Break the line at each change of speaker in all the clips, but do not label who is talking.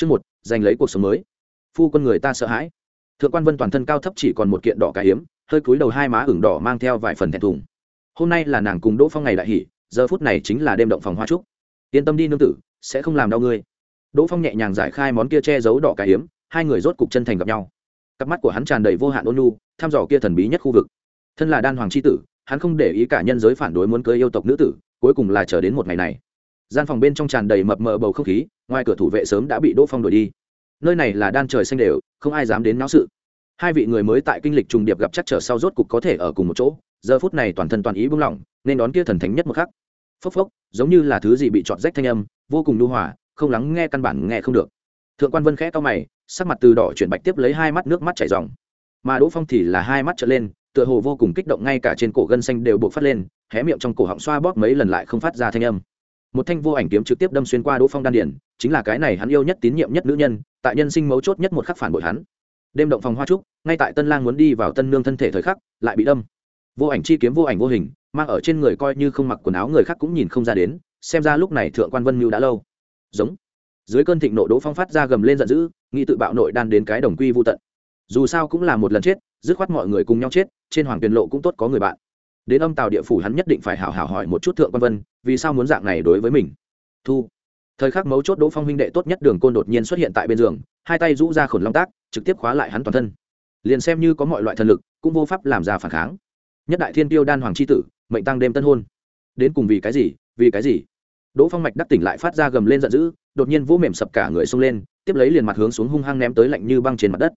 Chương một, giành lấy cuộc sống mới. Phu quân người ta sợ hãi. Thượng quan Vân toàn thân cao thấp chỉ còn một kiện đỏ cái hiếm, hơi cúi đầu hai má ửng đỏ mang theo vài phần thẹn thùng. Hôm nay là nàng cùng Đỗ Phong ngày đại hỷ, giờ phút này chính là đêm động phòng hoa trúc. Yên tâm đi nương tử, sẽ không làm đau ngươi. Đỗ Phong nhẹ nhàng giải khai món kia che giấu đỏ cái hiếm, hai người rốt cục chân thành gặp nhau. Cặp mắt của hắn tràn đầy vô hạn ôn nhu, thăm dò kia thần bí nhất khu vực. Thân là đan hoàng chi tử, hắn không để ý cả nhân giới phản đối muốn cưới yêu tộc nữ tử, cuối cùng là chờ đến một ngày này gian phòng bên trong tràn đầy mập mờ bầu không khí, ngoài cửa thủ vệ sớm đã bị đỗ phong đuổi đi. Nơi này là đan trời xanh đều, không ai dám đến náo sự. Hai vị người mới tại kinh lịch trùng điệp gặp chắc trở sau rốt cục có thể ở cùng một chỗ, giờ phút này toàn thân toàn ý buông lỏng, nên đón kia thần thánh nhất một khắc. Phốc phốc, giống như là thứ gì bị chọn rách thanh âm, vô cùng lưu hỏa không lắng nghe căn bản nghe không được. Thượng quan vân khẽ to mày, sắc mặt từ đỏ chuyển bạch tiếp lấy hai mắt nước mắt chảy ròng. Mà đỗ phong thì là hai mắt trở lên, tựa hồ vô cùng kích động ngay cả trên cổ gân xanh đều buộc phát lên, hé miệng trong cổ họng xoa bóp mấy lần lại không phát ra thanh âm một thanh vô ảnh kiếm trực tiếp đâm xuyên qua đỗ phong đan điển chính là cái này hắn yêu nhất tín nhiệm nhất nữ nhân, tại nhân sinh mấu chốt nhất một khắc phản bội hắn. Đêm động phòng hoa trúc, ngay tại tân lang muốn đi vào tân nương thân thể thời khắc, lại bị đâm. Vô ảnh chi kiếm vô ảnh vô hình, mang ở trên người coi như không mặc quần áo người khác cũng nhìn không ra đến, xem ra lúc này thượng quan vân mưu đã lâu. Giống. Dưới cơn thịnh nộ đỗ phong phát ra gầm lên giận dữ nghĩ tự bạo nội đan đến cái đồng quy vô tận. Dù sao cũng là một lần chết, dứt khoát mọi người cùng nhau chết, trên hoàng tuyền lộ cũng tốt có người bạn đến âm tàu địa phủ hắn nhất định phải hảo hảo hỏi một chút thượng quan vân, vì sao muốn dạng này đối với mình. Thu. Thời khắc mấu chốt đỗ phong huynh đệ tốt nhất đường côn đột nhiên xuất hiện tại bên giường, hai tay rũ ra khổn long tác, trực tiếp khóa lại hắn toàn thân. Liền xem như có mọi loại thần lực, cũng vô pháp làm ra phản kháng. Nhất đại thiên tiêu đan hoàng c h i tử, mệnh tăng đêm tân hôn. Đến cùng vì cái gì, vì cái gì? Đỗ phong mạch đắc tỉnh lại phát ra gầm lên giận dữ, đột nhiên vỗ mềm sập cả người xông lên, tiếp lấy liền mặt hướng xuống hung hăng ném tới lạnh như băng trên mặt đất.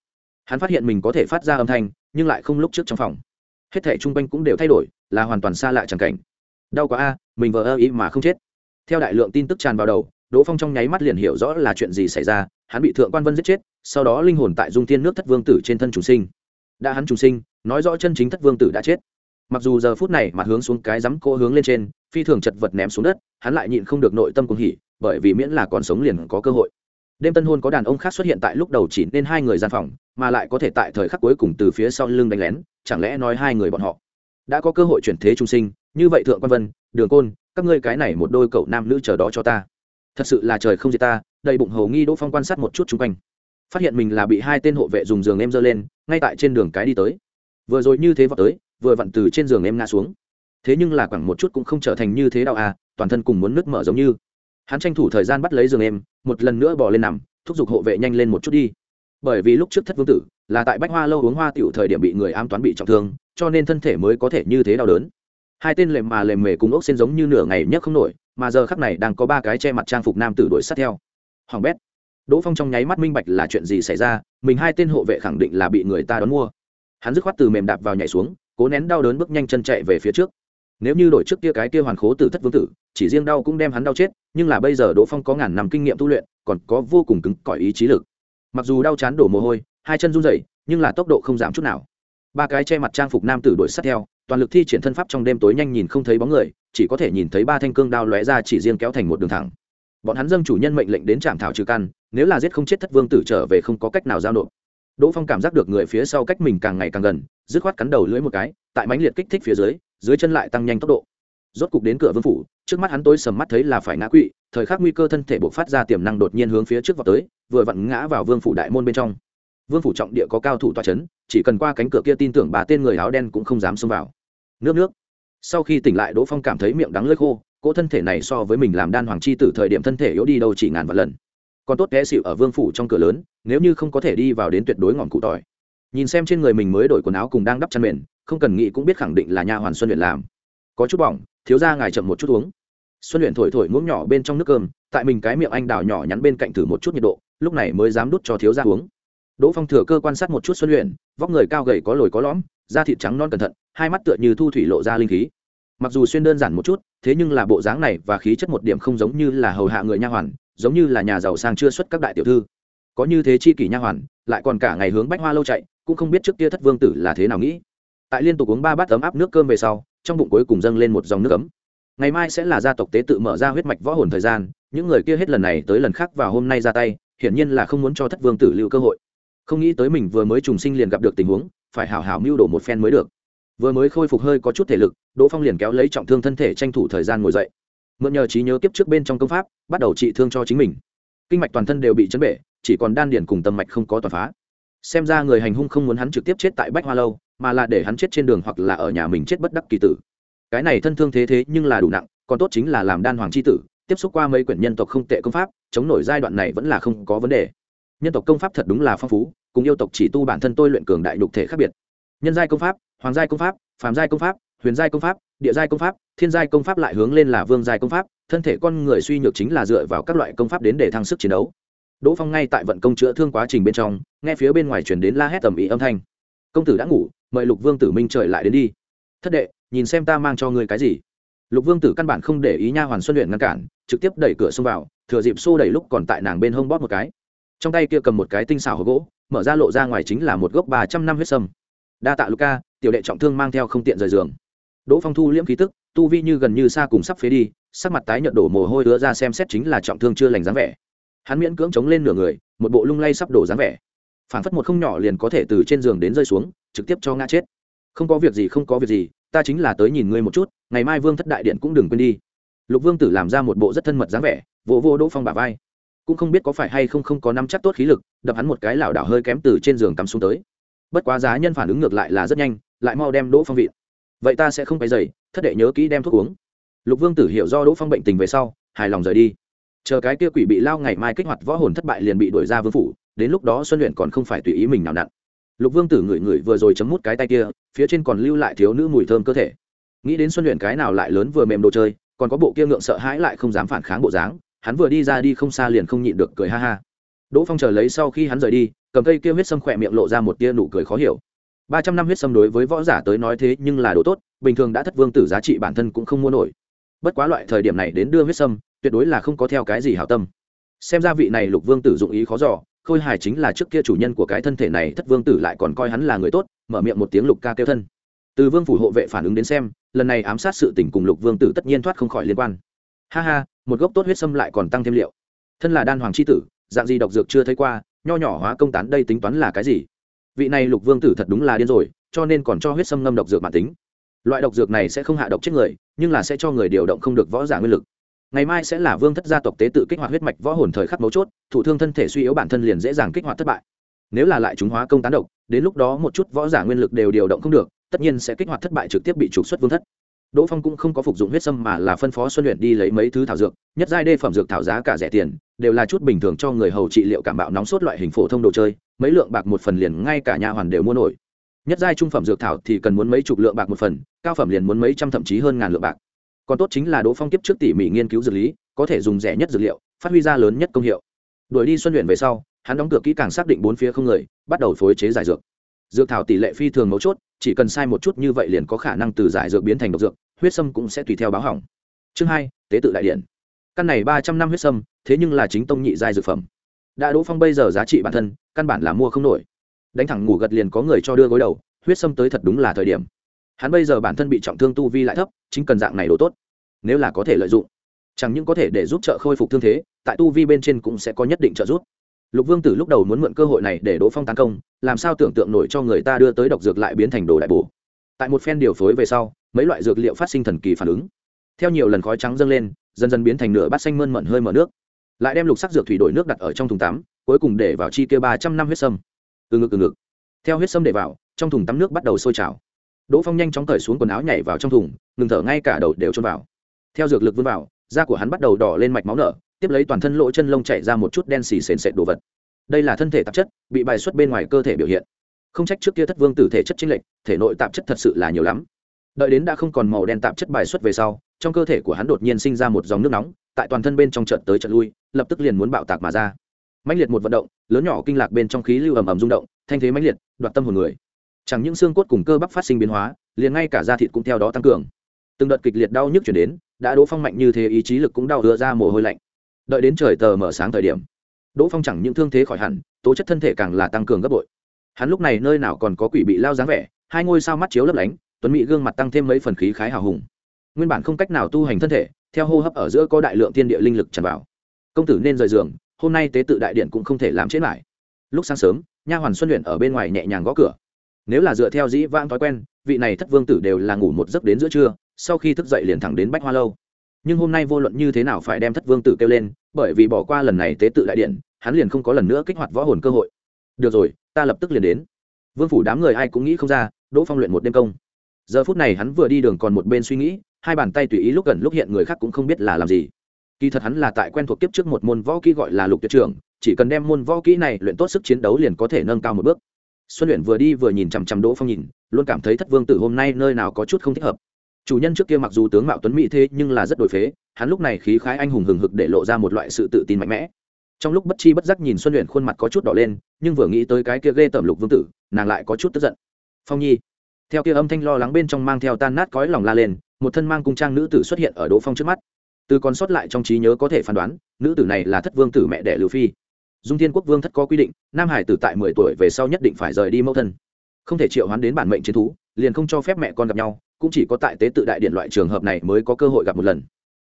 Hắn phát hiện mình có thể phát ra âm thanh, nhưng lại không lúc trước trong phòng hết thể chung quanh cũng đều thay đổi, là hoàn toàn xa lạ chẳng cảnh. Đau quá a, mình vờ ơ ý mà không chết. Theo đại lượng tin tức tràn vào đầu, đỗ phong trong nháy mắt liền hiểu rõ là chuyện gì xảy ra, hắn bị thượng quan vân giết chết, sau đó linh hồn tại dung tiên nước thất vương tử trên thân trùng sinh. Đã hắn trùng sinh, nói rõ chân chính thất vương tử đã chết. Mặc dù giờ phút này mà hướng xuống cái rắm cô hướng lên trên, phi thường chật vật ném xuống đất, hắn lại nhịn không được nội tâm cuồng hỉ, bởi vì miễn là còn sống liền có cơ hội. Đêm tân hôn có đàn ông khác xuất hiện tại lúc đầu chỉ nên hai người gian phòng, mà lại có thể tại thời khắc cuối cùng từ phía sau lưng đánh lén chẳng lẽ nói hai người bọn họ đã có cơ hội chuyển thế trung sinh? Như vậy thượng quan vân, đường côn, các ngươi cái này một đôi cậu nam nữ chờ đó cho ta. Thật sự là trời không diệt ta, đầy bụng hầu nghi đỗ phong quan sát một chút chung quanh. Phát hiện mình là bị hai tên hộ vệ dùng giường em dơ lên, ngay tại trên đường cái đi tới. Vừa rồi như thế vào tới, vừa vặn từ trên giường em ngã xuống. Thế nhưng là khoảng một chút cũng không trở thành như thế đạo à toàn thân cùng muốn nứt mở giống như. Hắn tranh thủ thời gian bắt lấy giường em, một lần nữa bỏ lên nằm, thúc giục hộ vệ nhanh lên một chút đi. Bởi vì lúc trước thất vương tử là tại bách hoa lâu uống hoa tiểu thời điểm bị người am toán bị trọng thương, cho nên thân thể mới có thể như thế đau đớn. Hai tên lềm mà lềm mề cùng ốc xen giống như nửa ngày nhất không nổi, mà giờ khắc này đang có ba cái che mặt trang phục nam tử đuổi sát theo. Hoàng bét, đỗ phong trong nháy mắt minh bạch là chuyện gì xảy ra, mình hai tên hộ vệ khẳng định là bị người ta đón mua. Hắn dứt khoát từ mềm đạp vào nhảy xuống, cố nén đau đớn bước nhanh chân chạy về phía trước. Nếu như đổi trước kia cái kia hoàn khố tử thất vương tử, chỉ riêng đau cũng đem hắn đau chết, nhưng là bây giờ đỗ phong có ngàn năm kinh nghiệm tu luyện, còn có vô cùng cứng cỏi ý chí lực. Mặc dù đau chán đổ mồ hôi hai chân run rẩy, nhưng là tốc độ không giảm chút nào. Ba cái che mặt trang phục nam tử đuổi sát theo, toàn lực thi triển thân pháp trong đêm tối nhanh nhìn không thấy bóng người, chỉ có thể nhìn thấy ba thanh cương đao lóe ra chỉ riêng kéo thành một đường thẳng. Bọn hắn dâng chủ nhân mệnh lệnh đến trạm thảo trừ căn, nếu là giết không chết thất vương tử trở về không có cách nào giao nộp. Đỗ phong cảm giác được người phía sau cách mình càng ngày càng gần, dứt khoát cắn đầu lưỡi một cái, tại mãnh liệt kích thích phía dưới dưới chân lại tăng nhanh tốc độ. Rốt cục đến cửa vương phủ, trước mắt hắn tối sầm mắt thấy là phải ngã quỵ, thời khắc nguy cơ thân thể bộc phát ra tiềm năng đột nhiên hướng phía trước vào tới, vừa vặn ngã vào vương phủ đại môn bên trong vương phủ trọng địa có cao thủ tòa c h ấ n chỉ cần qua cánh cửa kia tin tưởng bà tên người áo đen cũng không dám xông vào. Nước nước. Sau khi tỉnh lại, đỗ phong cảm thấy miệng đắng lơi khô, cỗ thân thể này so với mình làm đan hoàng chi từ thời điểm thân thể yếu đi đâu chỉ ngàn vạn lần. Còn tốt té xịu ở vương phủ trong cửa lớn, nếu như không có thể đi vào đến tuyệt đối ngọn cụ tỏi. Nhìn xem trên người mình mới đổi quần áo cùng đang đắp chăn mền, không cần nghĩ cũng biết khẳng định là nha hoàn xuân luyện làm. Có chút bỏng, thiếu ra ngài chậm một chút uống. Xuân luyện thổi thổi muỗng nhỏ bên trong nước cơm, tại mình cái miệng anh đào nhỏ nhắn bên cạnh thử một chút nhiệt độ, lúc này mới dám đút cho thiếu ra uống đỗ phong thừa cơ quan sát một chút xuân luyện vóc người cao gầy có lồi có lõm, da thịt trắng non cẩn thận, hai mắt tựa như thu thủy lộ ra linh khí. Mặc dù xuyên đơn giản một chút, thế nhưng là bộ dáng này và khí chất một điểm không giống như là hầu hạ người nha hoàn, giống như là nhà giàu sang chưa xuất các đại tiểu thư. Có như thế chi kỷ nha hoàn, lại còn cả ngày hướng bách hoa lâu chạy, cũng không biết trước kia thất vương tử là thế nào nghĩ. Tại liên tục uống ba bát ấm áp nước cơm về sau, trong bụng cuối cùng dâng lên một dòng nước ấm. Ngày mai sẽ là gia tộc tế tự mở ra huyết mạch võ hồn thời gian, những người kia hết lần này tới lần khác và hôm nay ra tay, hiển nhiên là không muốn cho thất vương tử lưu cơ hội không nghĩ tới mình vừa mới trùng sinh liền gặp được tình huống, phải hảo hảo mưu đồ một phen mới được. Vừa mới khôi phục hơi có chút thể lực, đỗ phong liền kéo lấy trọng thương thân thể tranh thủ thời gian ngồi dậy. Mượn nhờ trí nhớ kiếp trước bên trong công pháp, bắt đầu trị thương cho chính mình. Kinh mạch toàn thân đều bị chấn bể, chỉ còn đan điển cùng tâm mạch không có toàn phá. Xem ra người hành hung không muốn hắn trực tiếp chết tại bách hoa lâu, mà là để hắn chết trên đường hoặc là ở nhà mình chết bất đắc kỳ tử. Cái này thân thương thế thế nhưng là đủ nặng, còn tốt chính là làm đan hoàng c h i tử, tiếp xúc qua mấy quyển nhân tộc không tệ công pháp, chống nổi giai đoạn này vẫn là không có vấn đề. Nhân tộc công pháp thật đúng là phong phú cùng yêu tộc chỉ tu bản thân tôi luyện cường đại đục thể khác biệt. Nhân giai công pháp, hoàng giai công pháp, phàm giai công pháp, huyền giai công pháp, địa giai công pháp, thiên giai công pháp lại hướng lên là vương giai công pháp, thân thể con người suy nhược chính là dựa vào các loại công pháp đến để thăng sức chiến đấu. Đỗ phong ngay tại vận công chữa thương quá trình bên trong, nghe phía bên ngoài chuyển đến la hét tầm ý âm thanh. Công tử đã ngủ, mời lục vương tử minh trời lại đến đi. Thất đệ, nhìn xem ta mang cho ngươi cái gì. Lục vương tử căn bản không để ý nha hoàn xuân luyện ngăn cản, trực tiếp đẩy cửa xông vào, thừa dịp xô đẩy lúc còn tại nàng bên hông bóp một cái. Trong tay kia cầm một cái tinh xảo hộp gỗ mở ra lộ ra ngoài chính là một gốc ba trăm năm huyết sâm. Đa tạ luka, tiểu đệ trọng thương mang theo không tiện rời giường. Đỗ phong thu liễm khí tức, tu vi như gần như xa cùng sắp phế đi, sắc mặt tái nhợt đổ mồ hôi ứa ra xem xét chính là trọng thương chưa lành dáng vẻ. Hắn miễn cưỡng chống lên nửa người, một bộ lung lay sắp đổ dáng vẻ. Phản phất một không nhỏ liền có thể từ trên giường đến rơi xuống, trực tiếp cho ngã chết. Không có việc gì, không có việc gì, ta chính là tới nhìn ngươi một chút, ngày mai vương thất đại điện cũng đừng quên đi. Lục vương tử làm ra một bộ rất thân mật dáng vẻ, vỗ vô đỗ phong bà vai cũng không biết có phải hay không không có nắm chắc tốt khí lực, đập hắn một cái lảo đảo hơi kém từ trên giường cắm xuống tới. Bất quá giá nhân phản ứng ngược lại là rất nhanh, lại mau đem đỗ phong vịn. Vậy ta sẽ không phải dày thất đệ nhớ kỹ đem thuốc uống. Lục vương tử hiểu do đỗ phong bệnh tình về sau, hài lòng rời đi. Chờ cái kia quỷ bị lao ngày mai kích hoạt võ hồn thất bại liền bị đuổi ra vương phủ, đến lúc đó xuân luyện còn không phải tùy ý mình nào nặn. Lục vương tử ngửi ngửi vừa rồi chấm mút cái tay kia, phía trên còn lưu lại thiếu nữ mùi thơm cơ thể. Nghĩ đến xuân luyện cái nào lại lớn vừa mềm đồ chơi, còn có bộ kia ngượng sợ hãi lại không dám phản kháng bộ dáng hắn vừa đi ra đi không xa liền không nhịn được cười ha ha. Đỗ phong chờ lấy sau khi hắn rời đi, cầm cây kia huyết sâm khỏe miệng lộ ra một tia nụ cười khó hiểu. Ba trăm năm huyết sâm đối với võ giả tới nói thế nhưng là đồ tốt, bình thường đã thất vương tử giá trị bản thân cũng không mua nổi. Bất quá loại thời điểm này đến đưa huyết sâm, tuyệt đối là không có theo cái gì hảo tâm. Xem ra vị này lục vương tử dụng ý khó giỏ khôi hài chính là trước kia chủ nhân của cái thân thể này, thất vương tử lại còn coi hắn là người tốt, mở miệng một tiếng lục ca kêu thân. Từ vương phủ hộ vệ phản ứng đến xem, lần này ám sát sự tình cùng lục vương tử tất nhiên thoát không khỏi liên quan. Ha ha một gốc tốt huyết sâm lại còn tăng thêm liệu. Thân là đan hoàng c h i tử, dạng gì độc dược chưa thấy qua, nho nhỏ hóa công tán đây tính toán là cái gì? Vị này lục vương tử thật đúng là điên rồi, cho nên còn cho huyết sâm ngâm độc dược mạng tính. Loại độc dược này sẽ không hạ độc chết người, nhưng là sẽ cho người điều động không được võ giả nguyên lực. Ngày mai sẽ là vương thất gia tộc tế tự kích hoạt huyết mạch võ hồn thời khắc mấu chốt, thủ thương thân thể suy yếu bản thân liền dễ dàng kích hoạt thất bại. Nếu là lại chúng hóa công tán độc, đến lúc đó một chút võ giả nguyên lực đều điều động không được, tất nhiên sẽ kích hoạt thất bại trực tiếp bị trục xuất vương thất đỗ phong cũng không có phục dụng huyết sâm mà là phân phó xuân luyện đi lấy mấy thứ thảo dược, nhất giai đê phẩm dược thảo giá cả rẻ tiền, đều là chút bình thường cho người hầu trị liệu cảm bạo nóng sốt loại hình phổ thông đồ chơi, mấy lượng bạc một phần liền ngay cả nhà hoàn đều mua nổi. Nhất giai trung phẩm dược thảo thì cần muốn mấy chục lượng bạc một phần, cao phẩm liền muốn mấy trăm thậm chí hơn ngàn lượng bạc. Còn tốt chính là đỗ phong kiếp trước tỉ mỉ nghiên cứu dược lý, có thể dùng rẻ nhất dược liệu, phát huy ra lớn nhất công hiệu. Đuổi đi xuân luyện về sau, hắn đóng cửa kỹ càng xác định bốn phía không người, bắt đầu phối chế giải dược dược thảo tỷ lệ phi thường mấu chốt, chỉ cần sai một chút như vậy liền có khả năng từ giải dược biến thành độc dược, huyết sâm cũng sẽ tùy theo báo hỏng. Chương hai, tế tự đại điện. Căn này ba trăm năm huyết sâm, thế nhưng là chính tông nhị giai dược phẩm. Đã đỗ phong bây giờ giá trị bản thân, căn bản là mua không nổi. Đánh thẳng ngủ gật liền có người cho đưa gối đầu, huyết sâm tới thật đúng là thời điểm. Hắn bây giờ bản thân bị trọng thương tu vi lại thấp, chính cần dạng này đồ tốt. Nếu là có thể lợi dụng, chẳng những có thể để giúp trợ khôi phục thương thế, tại tu vi bên trên cũng sẽ có nhất định trợ giúp lục vương tử lúc đầu muốn mượn cơ hội này để đỗ phong tấn công, làm sao tưởng tượng nổi cho người ta đưa tới độc dược lại biến thành đồ đại bổ. Tại một phen điều phối về sau, mấy loại dược liệu phát sinh thần kỳ phản ứng. Theo nhiều lần khói trắng dâng lên, dần dần biến thành nửa bát xanh mơn mận hơi mở nước. Lại đem lục sắc dược thủy đổi nước đặt ở trong thùng tắm, cuối cùng để vào chi kia ba trăm năm huyết sâm. Từ ngực từ ngực. Theo huyết sâm để vào, trong thùng tắm nước bắt đầu sôi trào. Đỗ phong nhanh chóng cởi xuống quần áo nhảy vào trong thùng, ngừng thở ngay cả đầu đều trôn vào. Theo dược lực vươn vào, da của hắn bắt đầu đỏ lên mạch máu nở tiếp lấy toàn thân lỗ chân lông chạy ra một chút đen xì sền sệt đồ vật. Đây là thân thể tạp chất, bị bài xuất bên ngoài cơ thể biểu hiện. Không trách trước kia thất vương tử thể chất chính lệch, thể nội tạp chất thật sự là nhiều lắm. Đợi đến đã không còn màu đen tạp chất bài xuất về sau, trong cơ thể của hắn đột nhiên sinh ra một dòng nước nóng, tại toàn thân bên trong trận tới trận lui, lập tức liền muốn bạo tạc mà ra. Mãnh liệt một vận động, lớn nhỏ kinh lạc bên trong khí lưu ầm ầm rung động, thanh thế mãnh liệt, đoạt tâm hồn người. Chẳng những xương cốt cùng cơ bắp phát sinh biến hóa, liền ngay cả da thịt cũng theo đó tăng cường. Từng đợt kịch liệt đau nhức chuyển đến, đã đỗ phong mạnh như thế, ý chí lực cũng đau đưa ra mồ hôi lạnh đợi đến trời tờ mở sáng thời điểm, đỗ phong chẳng những thương thế khỏi hẳn, tố chất thân thể càng là tăng cường gấp bội. Hắn lúc này nơi nào còn có quỷ bị lao dáng vẻ, hai ngôi sao mắt chiếu lấp lánh, tuấn mỹ gương mặt tăng thêm mấy phần khí khái hào hùng. Nguyên bản không cách nào tu hành thân thể, theo hô hấp ở giữa có đại lượng thiên địa linh lực tràn vào. Công tử nên rời giường, hôm nay tế tự đại điện cũng không thể làm chết lại. Lúc sáng sớm, nha hoàn xuân luyện ở bên ngoài nhẹ nhàng gõ cửa. Nếu là dựa theo dĩ vãng thói quen, vị này thất vương tử đều là ngủ một giấc đến giữa trưa, sau khi thức dậy liền thẳng đến bách hoa lâu nhưng hôm nay vô luận như thế nào phải đem thất vương tử kêu lên, bởi vì bỏ qua lần này tế tự đại điện, hắn liền không có lần nữa kích hoạt võ hồn cơ hội. Được rồi, ta lập tức liền đến. Vương phủ đám người ai cũng nghĩ không ra, đỗ phong luyện một đêm công. Giờ phút này hắn vừa đi đường còn một bên suy nghĩ, hai bàn tay tùy ý lúc gần lúc hiện người khác cũng không biết là làm gì. Kỳ thật hắn là tại quen thuộc kiếp trước một môn võ kỹ gọi là lục tuyệt trưởng, chỉ cần đem môn võ kỹ này luyện tốt sức chiến đấu liền có thể nâng cao một bước. Xuân luyện vừa đi vừa nhìn chằm chằm đỗ phong nhìn, luôn cảm thấy thất vương tử hôm nay nơi nào có chút không thích hợp chủ nhân trước kia mặc dù tướng mạo tuấn mỹ thế nhưng là rất đổi phế, hắn lúc này khí khái anh hùng hừng hực để lộ ra một loại sự tự tin mạnh mẽ. Trong lúc bất chi bất giác nhìn xuân luyện khuôn mặt có chút đỏ lên, nhưng vừa nghĩ tới cái kia ghê tởm lục vương tử, nàng lại có chút tức giận. Phong nhi. Theo kia âm thanh lo lắng bên trong mang theo tan nát cõi lòng la lên, một thân mang cung trang nữ tử xuất hiện ở đỗ phong trước mắt. Từ còn sót lại trong trí nhớ có thể phán đoán, nữ tử này là thất vương tử mẹ đẻ lưu phi. Dung thiên quốc vương thất có quy định, nam hải tử tại mười tuổi về sau nhất định phải rời đi mẫu thân. Không thể triệu hoán đến bản mệnh chiến thú, liền không cho phép mẹ con gặp nhau cũng chỉ có tại tế tự đại điện loại trường hợp này mới có cơ hội gặp một lần.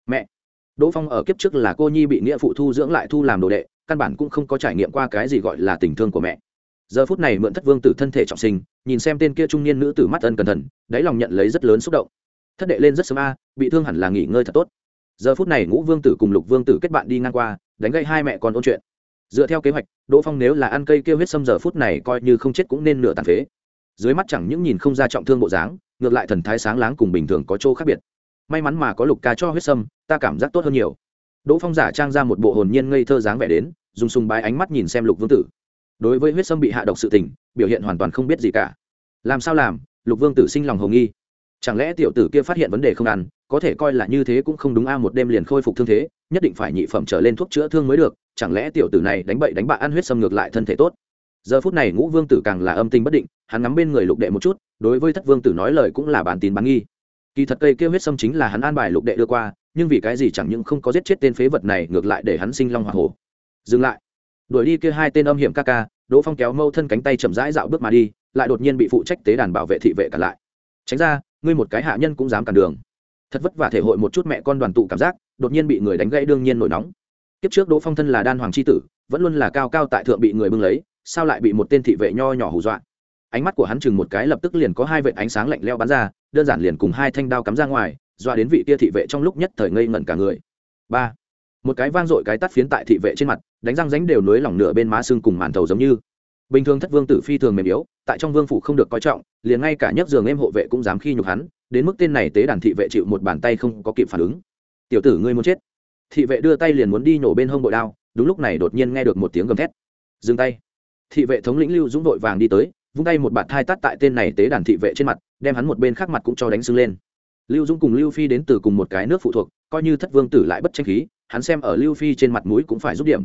Mẹ, đỗ phong ở kiếp trước là cô nhi bị nghĩa phụ thu dưỡng lại thu làm đồ đệ, căn bản cũng không có trải nghiệm qua cái gì gọi là tình thương của mẹ. Giờ phút này mượn thất vương tử thân thể trọng sinh, nhìn xem tên kia trung niên nữ tử mắt ân cẩn thận, đáy lòng nhận lấy rất lớn xúc động. Thất đệ lên rất sớm a, bị thương hẳn là nghỉ ngơi thật tốt. Giờ phút này ngũ vương tử cùng lục vương tử kết bạn đi ngang qua, đánh gây hai mẹ con ôn chuyện. Dựa theo kế hoạch, đỗ phong nếu là ăn cây kêu huyết xâm giờ phút này coi như không chết cũng nên nửa tàn phế dưới mắt chẳng những nhìn không ra trọng thương bộ dáng, ngược lại thần thái sáng láng cùng bình thường có chỗ khác biệt. May mắn mà có lục ca cho huyết sâm, ta cảm giác tốt hơn nhiều. Đỗ phong giả trang ra một bộ hồn nhiên ngây thơ dáng vẻ đến, dùng sùng bái ánh mắt nhìn xem lục vương tử. Đối với huyết sâm bị hạ độc sự tình, biểu hiện hoàn toàn không biết gì cả. Làm sao làm, lục vương tử sinh lòng hồ nghi. Chẳng lẽ tiểu tử kia phát hiện vấn đề không ăn, có thể coi là như thế cũng không đúng a, một đêm liền khôi phục thương thế, nhất định phải nhị phẩm trở lên thuốc chữa thương mới được, chẳng lẽ tiểu tử này đánh bậy đánh bạ ăn huyết sâm ngược lại thân thể tốt? Giờ phút này ngũ vương tử càng là âm tình bất định, hắn ngắm bên người lục đệ một chút, đối với thất vương tử nói lời cũng là bản tin bán nghi. Kỳ thật cây kêu huyết sâm chính là hắn an bài lục đệ đưa qua, nhưng vì cái gì chẳng những không có giết chết tên phế vật này, ngược lại để hắn sinh long hoa hổ. Dừng lại. Đuổi đi kia hai tên âm hiểm ca ca, đỗ phong kéo mâu thân cánh tay chậm rãi dạo bước mà đi, lại đột nhiên bị phụ trách tế đàn bảo vệ thị vệ cản lại. Tránh ra, ngươi một cái hạ nhân cũng dám cản đường. Thật vất vả thể hội một chút mẹ con đoàn tụ cảm giác, đột nhiên bị người đánh gãy đương nhiên nổi nóng. Kiếp trước đỗ phong thân là đan hoàng c h i tử, vẫn luôn là cao cao tại thượng bị người bưng lấy sao lại bị một tên thị vệ nho nhỏ hù dọa? Ánh mắt của hắn chừng một cái lập tức liền có hai vệ ánh sáng lạnh leo bắn ra, đơn giản liền cùng hai thanh đao cắm ra ngoài, dọa đến vị kia thị vệ trong lúc nhất thời ngây ngẩn cả người. Ba. Một cái vang dội cái tắt phiến tại thị vệ trên mặt, đánh răng ránh đều nối lỏng nửa bên má xương cùng màn thầu giống như. Bình thường thất vương tử phi thường mềm yếu, tại trong vương phủ không được coi trọng, liền ngay cả nhấc giường em hộ vệ cũng dám khi nhục hắn, đến mức tên này tế đàn thị vệ chịu một bàn tay không có kịp phản ứng. Tiểu tử ngươi muốn chết. Thị vệ đưa tay liền muốn đi nổ bên hông bội đao, đúng lúc này đột nhiên nghe được một tiếng gầm thét. Dừng tay thị vệ thống lĩnh lưu dũng vội vàng đi tới, vung tay một bạt thai tắt tại tên này tế đàn thị vệ trên mặt, đem hắn một bên khác mặt cũng cho đánh sưng lên. Lưu dũng cùng lưu phi đến từ cùng một cái nước phụ thuộc, coi như thất vương tử lại bất tranh khí, hắn xem ở lưu phi trên mặt mũi cũng phải rút điểm.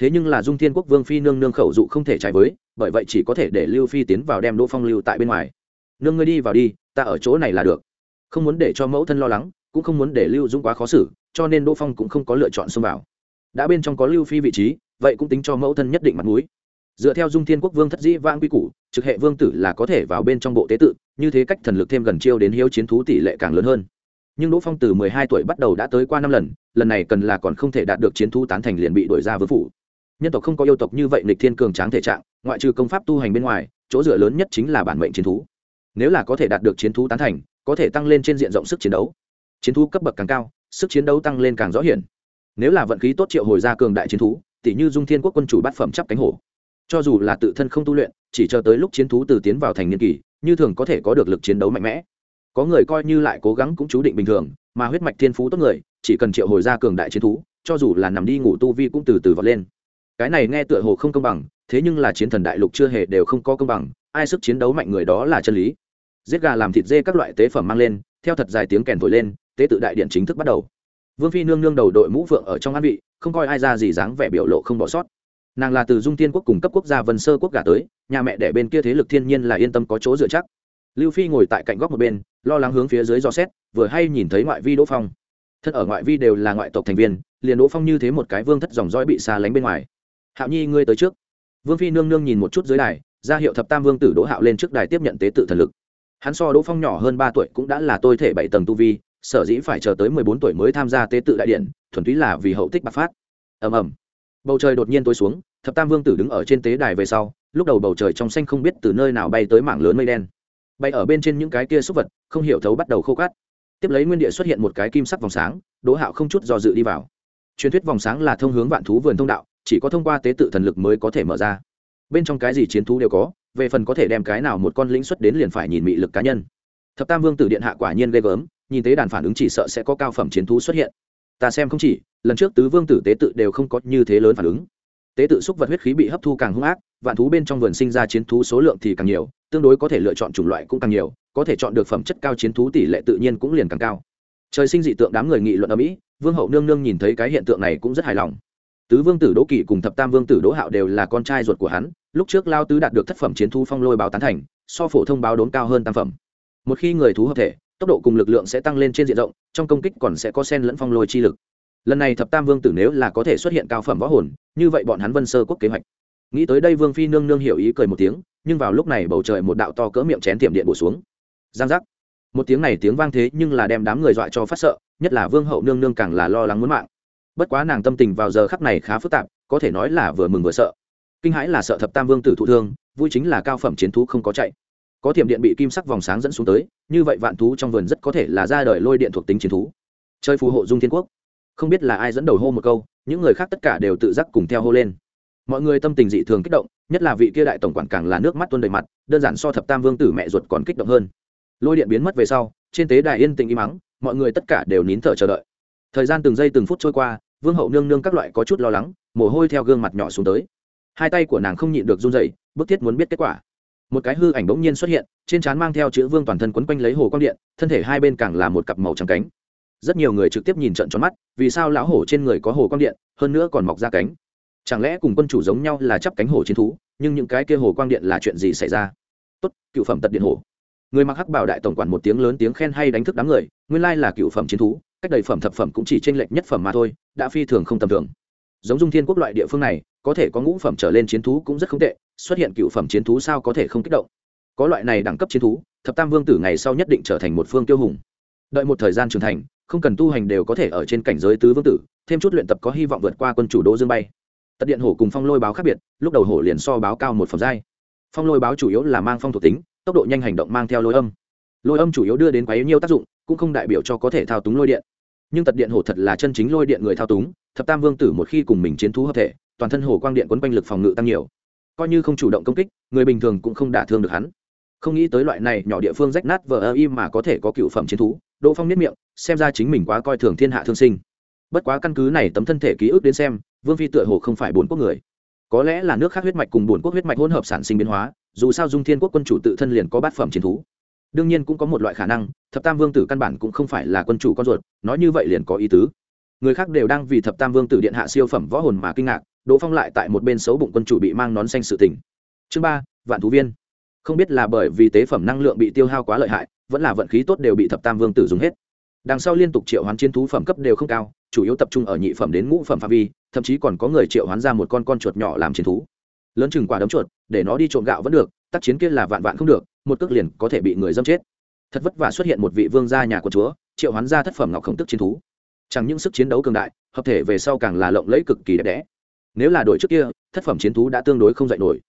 Thế nhưng là dung thiên quốc vương phi nương nương khẩu dụ không thể trái với, bởi vậy chỉ có thể để lưu phi tiến vào đem đỗ phong lưu tại bên ngoài. Nương ngươi đi vào đi, ta ở chỗ này là được. Không muốn để cho mẫu thân lo lắng, cũng không muốn để lưu dũng quá khó xử, cho nên đỗ phong cũng không có lựa chọn xông vào. Đã bên trong có lưu phi vị trí, vậy cũng tính cho mẫu thân nhất định mặt mũi dựa theo dung thiên quốc vương thất dĩ vãng quy củ, trực hệ vương tử là có thể vào bên trong bộ tế tự, như thế cách thần lực thêm gần chiêu đến hiếu chiến thú tỷ lệ càng lớn hơn. Nhưng đỗ phong từ mười hai tuổi bắt đầu đã tới qua năm lần lần này cần là còn không thể đạt được chiến thú tán thành liền bị đuổi ra vương phủ. Nhân tộc không có yêu tộc như vậy nịch thiên cường tráng thể trạng, ngoại trừ công pháp tu hành bên ngoài, chỗ dựa lớn nhất chính là bản mệnh chiến thú. Nếu là có thể đạt được chiến thú tán thành, có thể tăng lên trên diện rộng sức chiến đấu. Chiến thú cấp bậc càng cao, sức chiến đấu tăng lên càng rõ hiển. Nếu là vận khí tốt triệu hồi ra cường đại chiến thú tỷ như dung thiên quốc quân chủ bát phẩm chắp cánh hổ cho dù là tự thân không tu luyện, chỉ chờ tới lúc chiến thú từ tiến vào thành niên kỳ, như thường có thể có được lực chiến đấu mạnh mẽ. Có người coi như lại cố gắng cũng chú định bình thường, mà huyết mạch thiên phú tốt người, chỉ cần triệu hồi ra cường đại chiến thú, cho dù là nằm đi ngủ tu vi cũng từ từ vọt lên. Cái này nghe tựa hồ không công bằng, thế nhưng là chiến thần đại lục chưa hề đều không có công bằng, ai sức chiến đấu mạnh người đó là chân lý. Giết gà làm thịt dê các loại tế phẩm mang lên, theo thật dài tiếng kèn thổi lên, tế tự đại điện chính thức bắt đầu. Vương phi nương nương đầu đội mũ phượng ở trong an vị, không coi ai ra gì dáng vẻ biểu lộ không bỏ sót nàng là từ dung tiên quốc cùng cấp quốc gia vân sơ quốc gà tới, nhà mẹ đẻ bên kia thế lực thiên nhiên là yên tâm có chỗ dựa chắc. Lưu phi ngồi tại cạnh góc một bên, lo lắng hướng phía dưới do xét, vừa hay nhìn thấy ngoại vi đỗ phong. Thân ở ngoại vi đều là ngoại tộc thành viên, liền đỗ phong như thế một cái vương thất dòng dõi bị xa lánh bên ngoài. Hạo nhi, ngươi tới trước. Vương phi nương nương nhìn một chút dưới đài, ra hiệu thập tam vương tử đỗ hạo lên trước đài tiếp nhận tế tự thần lực. Hắn so đỗ phong nhỏ hơn ba tuổi cũng đã là tôi thể bảy tầng tu vi, sở dĩ phải chờ tới mười bốn tuổi mới tham gia tế tự đại điện thuần túy là vì hậu tích bạc phát. Ầm ầm. Bầu trời đột nhiên tối xuống thập tam vương tử đứng ở trên tế đài về sau, lúc đầu bầu trời trong xanh không biết từ nơi nào bay tới mảng lớn mây đen. Bay ở bên trên những cái kia xúc vật, không hiểu thấu bắt đầu khô cát. Tiếp lấy nguyên địa xuất hiện một cái kim sắc vòng sáng, đỗ hạo không chút do dự đi vào. Truyền thuyết vòng sáng là thông hướng vạn thú vườn thông đạo, chỉ có thông qua tế tự thần lực mới có thể mở ra. Bên trong cái gì chiến thú đều có, về phần có thể đem cái nào một con lĩnh xuất đến liền phải nhìn mị lực cá nhân. Thập tam vương tử điện hạ quả nhiên ghê gớm, nhìn tế đàn phản ứng chỉ sợ sẽ có cao phẩm chiến thú xuất hiện. Ta xem không chỉ, lần trước tứ vương tử tế tự đều không có như thế lớn phản ứng tế tự xúc vật huyết khí bị hấp thu càng hung ác, vạn thú bên trong vườn sinh ra chiến thú số lượng thì càng nhiều, tương đối có thể lựa chọn chủng loại cũng càng nhiều, có thể chọn được phẩm chất cao chiến thú tỷ lệ tự nhiên cũng liền càng cao. Trời sinh dị tượng đám người nghị luận ở mỹ, vương hậu nương nương nhìn thấy cái hiện tượng này cũng rất hài lòng. Tứ vương tử đỗ kỷ cùng thập tam vương tử đỗ hạo đều là con trai ruột của hắn, lúc trước lao tứ đạt được thất phẩm chiến thú phong lôi báo tán thành, so phổ thông báo đốn cao hơn tam phẩm. Một khi người thú hợp thể, tốc độ cùng lực lượng sẽ tăng lên trên diện rộng, trong công kích còn sẽ có sen lẫn phong lôi chi lực lần này thập tam vương tử nếu là có thể xuất hiện cao phẩm võ hồn, như vậy bọn hắn vân sơ quốc kế hoạch. Nghĩ tới đây vương phi nương nương hiểu ý cười một tiếng, nhưng vào lúc này bầu trời một đạo to cỡ miệng chén tiệm điện bổ xuống. Giang giác. Một tiếng này tiếng vang thế nhưng là đem đám người dọa cho phát sợ, nhất là vương hậu nương nương càng là lo lắng muốn mạng. Bất quá nàng tâm tình vào giờ khắc này khá phức tạp, có thể nói là vừa mừng vừa sợ. Kinh hãi là sợ thập tam vương tử thụ thương, vui chính là cao phẩm chiến thú không có chạy. Có thiểm điện bị kim sắc vòng sáng dẫn xuống tới, như vậy vạn thú trong vườn rất có thể là ra đời lôi điện thuộc tính chiến thú. Chơi phù hộ dung thiên quốc không biết là ai dẫn đầu hô một câu, những người khác tất cả đều tự giác cùng theo hô lên. Mọi người tâm tình dị thường kích động, nhất là vị kia đại tổng quản càng là nước mắt tuôn đầy mặt, đơn giản so thập tam vương tử mẹ ruột còn kích động hơn. Lôi điện biến mất về sau, trên tế đài yên tĩnh im mắng mọi người tất cả đều nín thở chờ đợi. Thời gian từng giây từng phút trôi qua, vương hậu nương nương các loại có chút lo lắng, mồ hôi theo gương mặt nhỏ xuống tới. Hai tay của nàng không nhịn được run dậy bức thiết muốn biết kết quả. Một cái hư ảnh bỗng nhiên xuất hiện, trên trán mang theo chữ vương toàn thân quấn quanh lấy hồ quang điện, thân thể hai bên càng là một cặp màu trắng cánh rất nhiều người trực tiếp nhìn trận tròn mắt, vì sao lão hổ trên người có hồ quang điện, hơn nữa còn mọc ra cánh? Chẳng lẽ cùng quân chủ giống nhau là chắp cánh hổ chiến thú, nhưng những cái kia hồ quang điện là chuyện gì xảy ra? Tốt, cựu phẩm tật điện hổ. Người mặc hắc bảo đại tổng quản một tiếng lớn tiếng khen hay đánh thức đám người, nguyên lai là cựu phẩm chiến thú, cách đầy phẩm thập phẩm cũng chỉ t r ê n lệch nhất phẩm mà thôi, đã phi thường không tầm thường. Giống dung thiên quốc loại địa phương này, có thể có ngũ phẩm trở lên chiến thú cũng rất không tệ, xuất hiện cựu phẩm chiến thú sao có thể không kích động? Có loại này đẳng cấp chiến thú, thập tam vương tử ngày sau nhất định trở thành một phương tiêu hùng. Đợi một thời gian trưởng thành không cần tu hành đều có thể ở trên cảnh giới tứ vương tử, thêm chút luyện tập có hy vọng vượt qua quân chủ đỗ dương bay. Tật điện hổ cùng phong lôi báo khác biệt, lúc đầu hổ liền so báo cao một phẩm giai. Phong lôi báo chủ yếu là mang phong thuộc tính, tốc độ nhanh hành động mang theo lôi âm. Lôi âm chủ yếu đưa đến quá yếu nhiều tác dụng, cũng không đại biểu cho có thể thao túng lôi điện. Nhưng tật điện hổ thật là chân chính lôi điện người thao túng, thập tam vương tử một khi cùng mình chiến thú hợp thể, toàn thân hổ quang điện quấn quanh lực phòng ngự tăng nhiều. Coi như không chủ động công kích, người bình thường cũng không đả thương được hắn không nghĩ tới loại này nhỏ địa phương rách nát vờ ơ im mà có thể có cựu phẩm chiến thú. Đỗ phong nhất miệng, xem ra chính mình quá coi thường thiên hạ thương sinh. Bất quá căn cứ này tấm thân thể ký ức đến xem, vương phi tựa hồ không phải bốn quốc người. Có lẽ là nước khác huyết mạch cùng bốn quốc huyết mạch hỗn hợp sản sinh biến hóa, dù sao dung thiên quốc quân chủ tự thân liền có bát phẩm chiến thú. Đương nhiên cũng có một loại khả năng, thập tam vương tử căn bản cũng không phải là quân chủ con ruột, nói như vậy liền có ý tứ. Người khác đều đang vì thập tam vương tử điện hạ siêu phẩm võ hồn mà kinh ngạc, đỗ phong lại tại một bên xấu bụng quân chủ bị mang nón xanh sự tình. Chương ba, vạn thú viên không biết là bởi vì tế phẩm năng lượng bị tiêu hao quá lợi hại, vẫn là vận khí tốt đều bị thập tam vương tử dùng hết. Đằng sau liên tục triệu hoán chiến thú phẩm cấp đều không cao, chủ yếu tập trung ở nhị phẩm đến ngũ phẩm phạm vi, thậm chí còn có người triệu hoán ra một con con chuột nhỏ làm chiến thú. Lớn chừng quả đấm chuột, để nó đi trộm gạo vẫn được, tác chiến kia là vạn vạn không được, một cước liền có thể bị người dâm chết. Thật vất vả xuất hiện một vị vương gia nhà của chúa, triệu hoán ra thất phẩm ngọc khổng tức chiến thú. Chẳng những sức chiến đấu cường đại, hợp thể về sau càng là lộng lẫy cực kỳ đẹp đẽ. Nếu là đội trước kia, thất phẩm chiến thú đã tương đối không dạy nổi.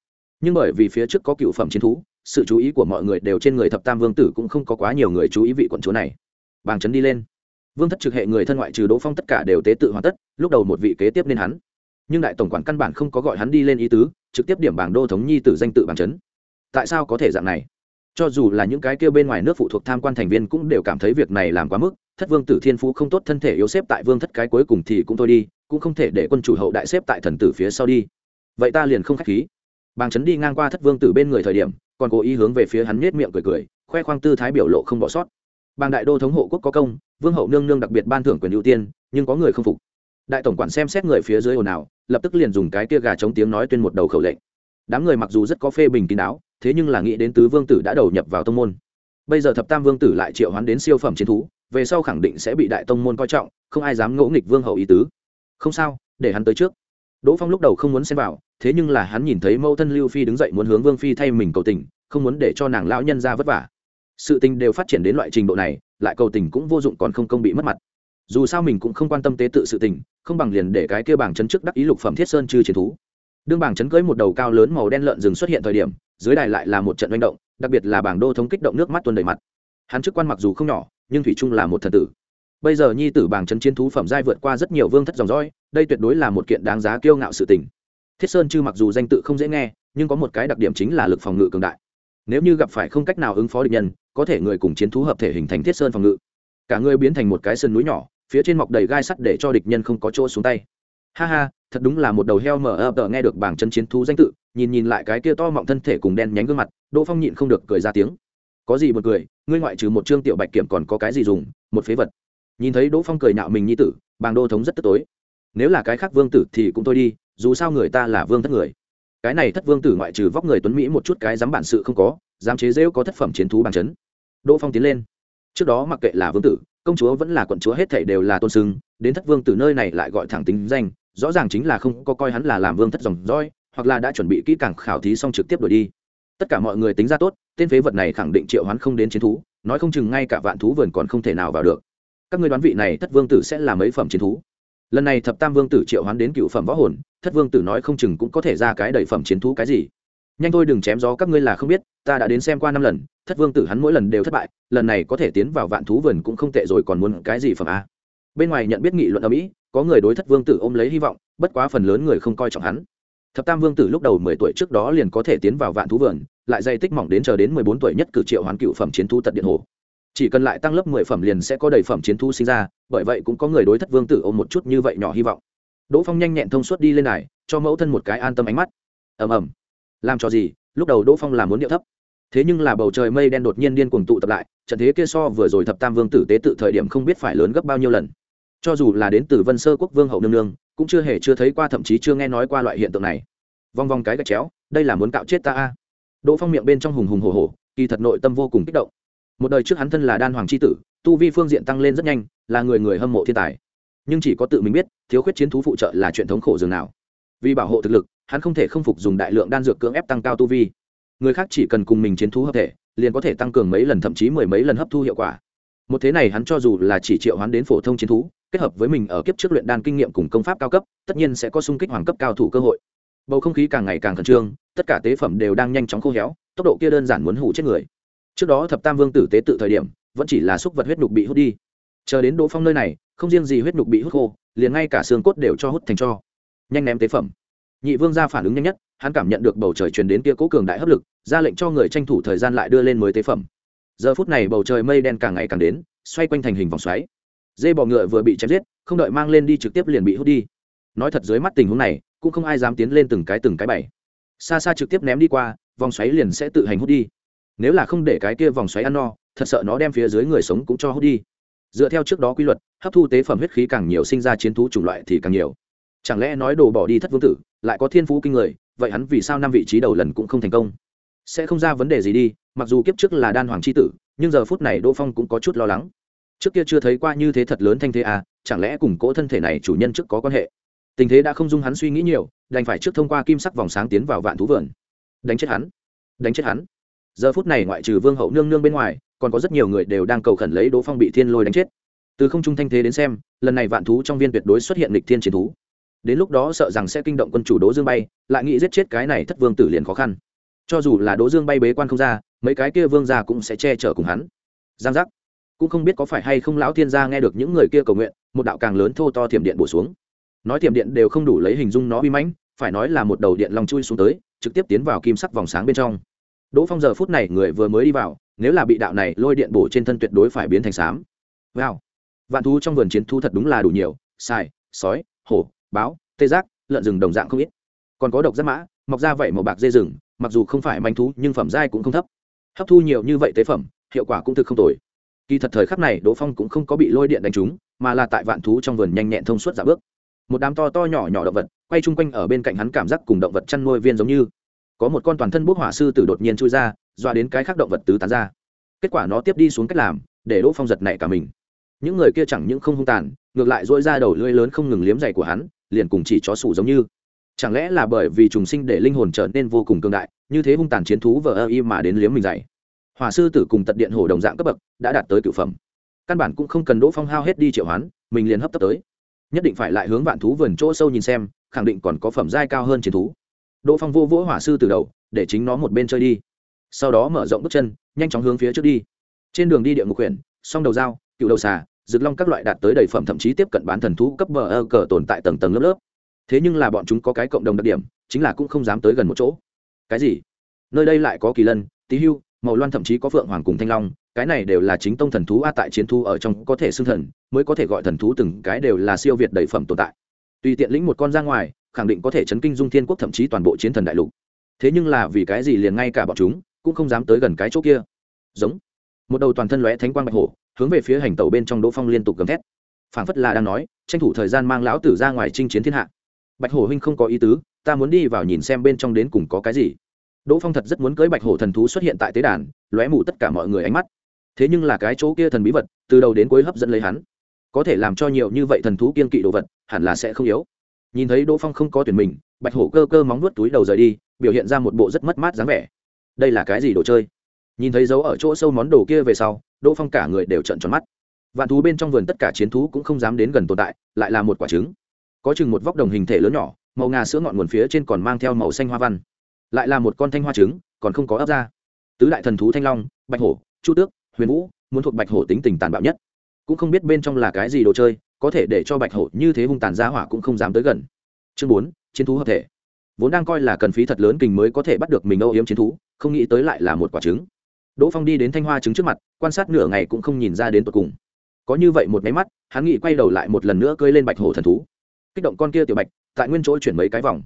Nhưng bởi vì phía trước có cựu phẩm chiến thú sự chú ý của mọi người đều trên người thập tam vương tử cũng không có quá nhiều người chú ý vị quận chúa này. Bàng trấn đi lên. Vương thất trực hệ người thân ngoại trừ đỗ phong tất cả đều tế tự hoàn tất, lúc đầu một vị kế tiếp nên hắn. Nhưng đại tổng quản căn bản không có gọi hắn đi lên ý tứ, trực tiếp điểm bảng đô thống nhi tử danh tự bàng trấn tại sao có thể dạng này? Cho dù là những cái kêu bên ngoài nước phụ thuộc tham quan thành viên cũng đều cảm thấy việc này làm quá mức, thất vương tử thiên phú không tốt thân thể yếu xếp tại vương thất cái cuối cùng thì cũng thôi đi, cũng không thể để quân chủ hậu đại xếp tại thần tử phía sau đi. Vậy ta liền không k h á c h khí. Bàng trấn đi ngang qua thất vương tử bên người thời điểm còn cố ý hướng về phía hắn nhếch miệng cười cười, khoe khoang tư thái biểu lộ không bỏ sót. Bang đại đô thống hộ quốc có công, vương hậu nương nương đặc biệt ban thưởng quyền ưu tiên, nhưng có người không phục. Đại tổng quản xem xét người phía dưới ồn ào, lập tức liền dùng cái tia gà chống tiếng nói tuyên một đầu khẩu lệnh. Đám người mặc dù rất có phê bình kín đáo, thế nhưng là nghĩ đến tứ vương tử đã đầu nhập vào tông môn. Bây giờ thập tam vương tử lại triệu hoán đến siêu phẩm chiến thú, về sau khẳng định sẽ bị đại tông môn coi trọng, không ai dám ngỗ nghịch vương hậu ý tứ. Không sao, để hắn tới trước đỗ phong lúc đầu không muốn xem vào, thế nhưng là hắn nhìn thấy mẫu thân lưu phi đứng dậy muốn hướng vương phi thay mình cầu tình, không muốn để cho nàng lão nhân ra vất vả. Sự tình đều phát triển đến loại trình độ này, lại cầu tình cũng vô dụng còn không công bị mất mặt. Dù sao mình cũng không quan tâm tế tự sự tình, không bằng liền để cái kia bảng chấn trước đắc ý lục phẩm thiết sơn chư chiến thú. Đương bảng chấn cưới một đầu cao lớn màu đen lợn rừng xuất hiện thời điểm, dưới đài lại là một trận manh động, đặc biệt là bảng đô thống kích động nước mắt tuôn đầy mặt. Hắn chức quan mặc dù không nhỏ, nhưng thủy trung là một thần tử bây giờ nhi tử bảng chấn chiến thú phẩm giai vượt qua rất nhiều vương thất dòng dõi, đây tuyệt đối là một kiện đáng giá kiêu ngạo sự tình. Thiết sơn chư mặc dù danh tự không dễ nghe, nhưng có một cái đặc điểm chính là lực phòng ngự cường đại. Nếu như gặp phải không cách nào ứng phó địch nhân, có thể người cùng chiến thú hợp thể hình thành thiết sơn phòng ngự. Cả người biến thành một cái sân núi nhỏ, phía trên mọc đầy gai sắt để cho địch nhân không có chỗ xuống tay. Ha ha, thật đúng là một đầu heo mở ập tờ nghe được bảng chân chiến thú danh tự, nhìn nhìn lại cái kia to mọng thân thể cùng đen nhánh gương mặt, đỗ phong nhịn không được cười ra tiếng. Có gì một cười, ngươi ngoại trừ một chương tiểu bạch kiểm còn có cái gì dùng, một phế vật nhìn thấy đỗ phong cười nhạo mình nhi tử, bàng đô thống rất tức tối. Nếu là cái khác vương tử thì cũng thôi đi, dù sao người ta là vương thất người. Cái này thất vương tử ngoại trừ vóc người tuấn mỹ một chút cái dám bản sự không có, dám chế rêu có thất phẩm chiến thú bằng chấn. Đỗ phong tiến lên. Trước đó mặc kệ là vương tử, công chúa vẫn là quận chúa hết thảy đều là tôn sưng, đến thất vương tử nơi này lại gọi thẳng tính danh, rõ ràng chính là không có coi hắn là làm vương thất dòng roi hoặc là đã chuẩn bị kỹ càng khảo thí xong trực tiếp đuổi đi. Tất cả mọi người tính ra tốt, tên phế vật này khẳng định triệu hắn không đến chiến thú, nói không chừng ngay cả vạn thú vườn còn không thể nào vào được các ngươi đoán vị này thất vương tử sẽ là mấy phẩm chiến thú? Lần này thập tam vương tử triệu hoán đến cựu phẩm võ hồn, thất vương tử nói không chừng cũng có thể ra cái đầy phẩm chiến thú cái gì. Nhanh thôi đừng chém gió các ngươi là không biết, ta đã đến xem qua năm lần, thất vương tử hắn mỗi lần đều thất bại, lần này có thể tiến vào vạn thú vườn cũng không tệ rồi còn muốn cái gì phẩm a? Bên ngoài nhận biết nghị luận ở mỹ, có người đối thất vương tử ôm lấy hy vọng, bất quá phần lớn người không coi trọng hắn. Thập tam vương tử lúc đầu mười tuổi trước đó liền có thể tiến vào vạn thú vườn, lại dây tích mỏng đến chờ đến mười bốn tuổi nhất cử triệu hoán cựu phẩm chiến thu tật điện hồ chỉ cần lại tăng lớp mười phẩm liền sẽ có đầy phẩm chiến thu sinh ra, bởi vậy cũng có người đối thất vương tử ôm một chút như vậy nhỏ hy vọng. Đỗ phong nhanh nhẹn thông suốt đi lên này, cho mẫu thân một cái an tâm ánh mắt. Ầm ầm. Làm cho gì? Lúc đầu đỗ phong là muốn điệu thấp. Thế nhưng là bầu trời mây đen đột nhiên điên cuồng tụ tập lại, trận thế kia so vừa rồi thập tam vương tử tế tự thời điểm không biết phải lớn gấp bao nhiêu lần. Cho dù là đến từ vân sơ quốc vương hậu nương nương, cũng chưa hề chưa thấy qua, thậm chí chưa nghe nói qua loại hiện tượng này. Vong vong cái gạch chéo, đây là muốn cạo chết ta a. Đỗ phong miệng bên trong hùng hùng hồ hồ kỳ thật nội tâm vô cùng kích động một đời trước hắn thân là đan hoàng c h i tử, tu vi phương diện tăng lên rất nhanh, là người người hâm mộ thiên tài. Nhưng chỉ có tự mình biết, thiếu khuyết chiến thú phụ trợ là chuyện thống khổ dường nào. Vì bảo hộ thực lực, hắn không thể không phục dùng đại lượng đan dược cưỡng ép tăng cao tu vi. Người khác chỉ cần cùng mình chiến thú hợp thể, liền có thể tăng cường mấy lần thậm chí mười mấy lần hấp thu hiệu quả. Một thế này hắn cho dù là chỉ triệu hắn đến phổ thông chiến thú, kết hợp với mình ở kiếp trước luyện đan kinh nghiệm cùng công pháp cao cấp, tất nhiên sẽ có sung kích hoàng cấp cao thủ cơ hội. Bầu không khí càng ngày càng khẩn trương, tất cả tế phẩm đều đang nhanh chóng khô héo, tốc độ kia đơn giản muốn hủ chết người trước đó thập tam vương tử tế tự thời điểm, vẫn chỉ là xúc vật huyết nhục bị hút đi. Chờ đến đỗ phong nơi này, không riêng gì huyết nhục bị hút khô, liền ngay cả xương cốt đều cho hút thành cho. Nhanh ném tế phẩm. Nhị vương ra phản ứng nhanh nhất, hắn cảm nhận được bầu trời truyền đến kia cố cường đại hấp lực, ra lệnh cho người tranh thủ thời gian lại đưa lên mới tế phẩm. Giờ phút này bầu trời mây đen càng ngày càng đến, xoay quanh thành hình vòng xoáy. Dê bò ngựa vừa bị chém giết, không đợi mang lên đi trực tiếp liền bị hút đi. Nói thật dưới mắt tình huống này, cũng không ai dám tiến lên từng cái từng cái bảy xa xa trực tiếp ném đi qua, vòng xoáy liền sẽ tự hành hút đi nếu là không để cái kia vòng xoáy ăn no, thật sợ nó đem phía dưới người sống cũng cho hút đi. Dựa theo trước đó quy luật, hấp thu tế phẩm huyết khí càng nhiều sinh ra chiến thú chủng loại thì càng nhiều. Chẳng lẽ nói đồ bỏ đi thất vương tử, lại có thiên phú kinh người, vậy hắn vì sao năm vị trí đầu lần cũng không thành công? Sẽ không ra vấn đề gì đi, mặc dù kiếp trước là đan hoàng c h i tử, nhưng giờ phút này đỗ phong cũng có chút lo lắng. Trước kia chưa thấy qua như thế thật lớn thanh thế à chẳng lẽ cùng cỗ thân thể này chủ nhân trước có quan hệ? Tình thế đã không dung hắn suy nghĩ nhiều, đành phải trước thông qua kim sắc vòng sáng tiến vào vạn thú vườn. Đánh chết hắn. Đánh chết hắn giờ phút này ngoại trừ vương hậu nương nương bên ngoài, còn có rất nhiều người đều đang cầu khẩn lấy đỗ phong bị thiên lôi đánh chết. Từ không trung thanh thế đến xem, lần này vạn thú trong viên tuyệt đối xuất hiện lịch thiên chiến thú. Đến lúc đó sợ rằng sẽ kinh động quân chủ đỗ dương bay, lại nghĩ giết chết cái này thất vương tử liền khó khăn. Cho dù là đỗ dương bay bế quan không ra, mấy cái kia vương gia cũng sẽ che chở cùng hắn. Giang giác. Cũng không biết có phải hay không lão thiên gia nghe được những người kia cầu nguyện, một đạo càng lớn thô to thiểm điện bổ xuống. Nói thiểm điện đều không đủ lấy hình dung nó uy mãnh, phải nói là một đầu điện lòng chui xuống tới, trực tiếp tiến vào kim sắc vòng sáng bên trong đỗ phong giờ phút này người vừa mới đi vào, nếu là bị đạo này lôi điện bổ trên thân tuyệt đối phải biến thành xám. Wow. Vạn thú trong vườn chiến thu thật đúng là đủ nhiều sai sói, hổ, báo, tê giác, lợn rừng đồng dạng không ít. Còn có độc giáp mã, mọc ra vậy màu bạc dê rừng, mặc dù không phải manh thú, nhưng phẩm giai cũng không thấp. Hấp thu nhiều như vậy tế phẩm, hiệu quả cũng thực không tồi. Kỳ thật thời khắc này, đỗ phong cũng không có bị lôi điện đánh trúng, mà là tại vạn thú trong vườn nhanh nhẹn thông suốt giả bước. Một đám to to nhỏ nhỏ động vật, quay chung quanh ở bên cạnh hắn cảm giác cùng động vật chăn nuôi viên giống như có một con toàn thân bốc hỏa sư tử đột nhiên chui ra dọa đến cái khác động vật tứ tán ra. Kết quả nó tiếp đi xuống cách làm, để đỗ phong giật nảy cả mình. Những người kia chẳng những không hung tàn, ngược lại dỗi ra đầu lưỡi lớn không ngừng liếm dày của hắn, liền cùng chỉ chó sủ giống như. Chẳng lẽ là bởi vì trùng sinh để linh hồn trở nên vô cùng cường đại, như thế hung tàn chiến thú vờ ơ y mà đến liếm mình dày hòa sư tử cùng tật điện hổ đồng dạng cấp bậc, đã đạt tới cựu phẩm. Căn bản cũng không cần đỗ phong hao hết đi triệu hoán, mình liền hấp tấp tới. Nhất định phải lại hướng vạn thú vườn chỗ sâu nhìn xem, khẳng định còn có phẩm giai cao hơn chiến thú đỗ phong vô vỗ hỏa sư từ đầu, để chính nó một bên chơi đi. Sau đó mở rộng bước chân, nhanh chóng hướng phía trước đi. Trên đường đi địa ngục quyển, song đầu dao, cựu đầu xà, rực long các loại đạt tới đầy phẩm thậm chí tiếp cận bán thần thú cấp bờ ơ cờ tồn tại tầng tầng lớp lớp. Thế nhưng là bọn chúng có cái cộng đồng đặc điểm, chính là cũng không dám tới gần một chỗ. Cái gì? Nơi đây lại có kỳ lân, tí hưu, màu loan thậm chí có phượng hoàng cùng thanh long, cái này đều là chính tông thần thú a tại chiến thu ở trong có thể xưng thần, mới có thể gọi thần thú từng cái đều là siêu việt đầy phẩm tồn tại. Tùy tiện lĩnh một con ra ngoài khẳng định có thể chấn kinh dung thiên quốc thậm chí toàn bộ chiến thần đại lục. Thế nhưng là vì cái gì liền ngay cả bọn chúng cũng không dám tới gần cái chỗ kia? Giống. Một đầu toàn thân lóe thánh quang bạch hổ, hướng về phía hành tàu bên trong đỗ phong liên tục gầm thét. Phảng phất là đang nói, tranh thủ thời gian mang lão tử ra ngoài chinh chiến thiên hạ. Bạch hổ huynh không có ý tứ, ta muốn đi vào nhìn xem bên trong đến cùng có cái gì. Đỗ phong thật rất muốn cưới bạch hổ thần thú xuất hiện tại tế đàn, lóe mù tất cả mọi người ánh mắt. Thế nhưng là cái chỗ kia thần bí vật, từ đầu đến cuối hấp dẫn lấy hắn. Có thể làm cho nhiều như vậy thần thú kiên kỵ đồ vật, hẳn là sẽ không yếu nhìn thấy đỗ phong không có tuyển mình, bạch hổ cơ cơ móng nuốt túi đầu rời đi, biểu hiện ra một bộ rất mất mát dáng vẻ. Đây là cái gì đồ chơi? Nhìn thấy dấu ở chỗ sâu món đồ kia về sau, đỗ phong cả người đều trận tròn mắt. Vạn thú bên trong vườn tất cả chiến thú cũng không dám đến gần tồn tại, lại là một quả trứng. Có chừng một vóc đồng hình thể lớn nhỏ, màu ngà sữa ngọn nguồn phía trên còn mang theo màu xanh hoa văn. Lại là một con thanh hoa trứng, còn không có ấp ra. Tứ đại thần thú thanh long, bạch hổ, chu tước, huyền vũ, muốn thuộc bạch hổ tính tình tàn bạo nhất. Cũng không biết bên trong là cái gì đồ chơi có thể để cho bạch hổ như thế hung tàn giá hỏa cũng không dám tới gần. Chương bốn, chiến thú hợp thể. Vốn đang coi là cần phí thật lớn kình mới có thể bắt được mình âu yếm chiến thú, không nghĩ tới lại là một quả trứng. Đỗ phong đi đến thanh hoa trứng trước mặt, quan sát nửa ngày cũng không nhìn ra đến tột cùng. Có như vậy một máy mắt, hắn nghĩ quay đầu lại một lần nữa cơi lên bạch hổ thần thú. Kích động con kia tiểu bạch, tại nguyên chỗ chuyển mấy cái vòng.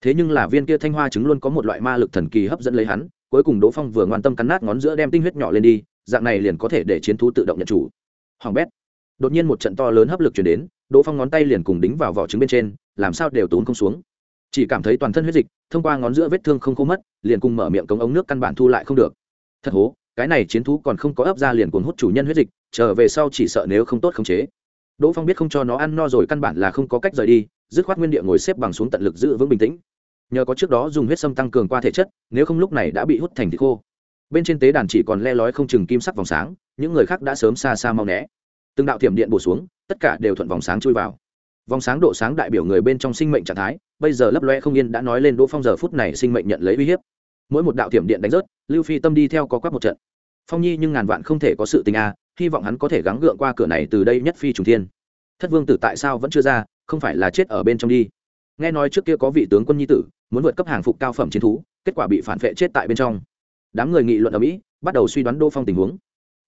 Thế nhưng là viên kia thanh hoa trứng luôn có một loại ma lực thần kỳ hấp dẫn lấy hắn, cuối cùng đỗ phong vừa ngoan tâm cắn nát ngón giữa đem tinh huyết nhỏ lên đi, dạng này liền có thể để chiến thú tự động nhận chủ. Hoàng bét đột nhiên một trận to lớn hấp lực chuyển đến, đỗ phong ngón tay liền cùng đính vào vỏ trứng bên trên, làm sao đều tốn không xuống. Chỉ cảm thấy toàn thân huyết dịch, thông qua ngón giữa vết thương không khô mất, liền cùng mở miệng cống ống nước căn bản thu lại không được. Thật hố, cái này chiến thú còn không có ấp ra liền cuốn hút chủ nhân huyết dịch, trở về sau chỉ sợ nếu không tốt khống chế. Đỗ phong biết không cho nó ăn no rồi căn bản là không có cách rời đi, dứt khoát nguyên địa ngồi xếp bằng xuống tận lực giữ vững bình tĩnh. Nhờ có trước đó dùng huyết sâm tăng cường qua thể chất, nếu không lúc này đã bị hút thành thịt khô. Bên trên tế đàn chỉ còn le lói không chừng kim sắc vòng sáng, những người khác đã sớm xa xa mau né từng đạo thiểm điện bổ xuống, tất cả đều thuận vòng sáng chui vào. Vòng sáng độ sáng đại biểu người bên trong sinh mệnh trạng thái, bây giờ lấp loe không yên đã nói lên đỗ phong giờ phút này sinh mệnh nhận lấy uy hiếp. Mỗi một đạo thiểm điện đánh rớt, lưu phi tâm đi theo có quát một trận. Phong nhi nhưng ngàn vạn không thể có sự tình a, hy vọng hắn có thể gắng gượng qua cửa này từ đây nhất phi trùng thiên. Thất vương tử tại sao vẫn chưa ra, không phải là chết ở bên trong đi. Nghe nói trước kia có vị tướng quân nhi tử, muốn vượt cấp hàng phục cao phẩm chiến thú, kết quả bị phản vệ chết tại bên trong. Đám người nghị luận ở mỹ, bắt đầu suy đoán đô phong tình huống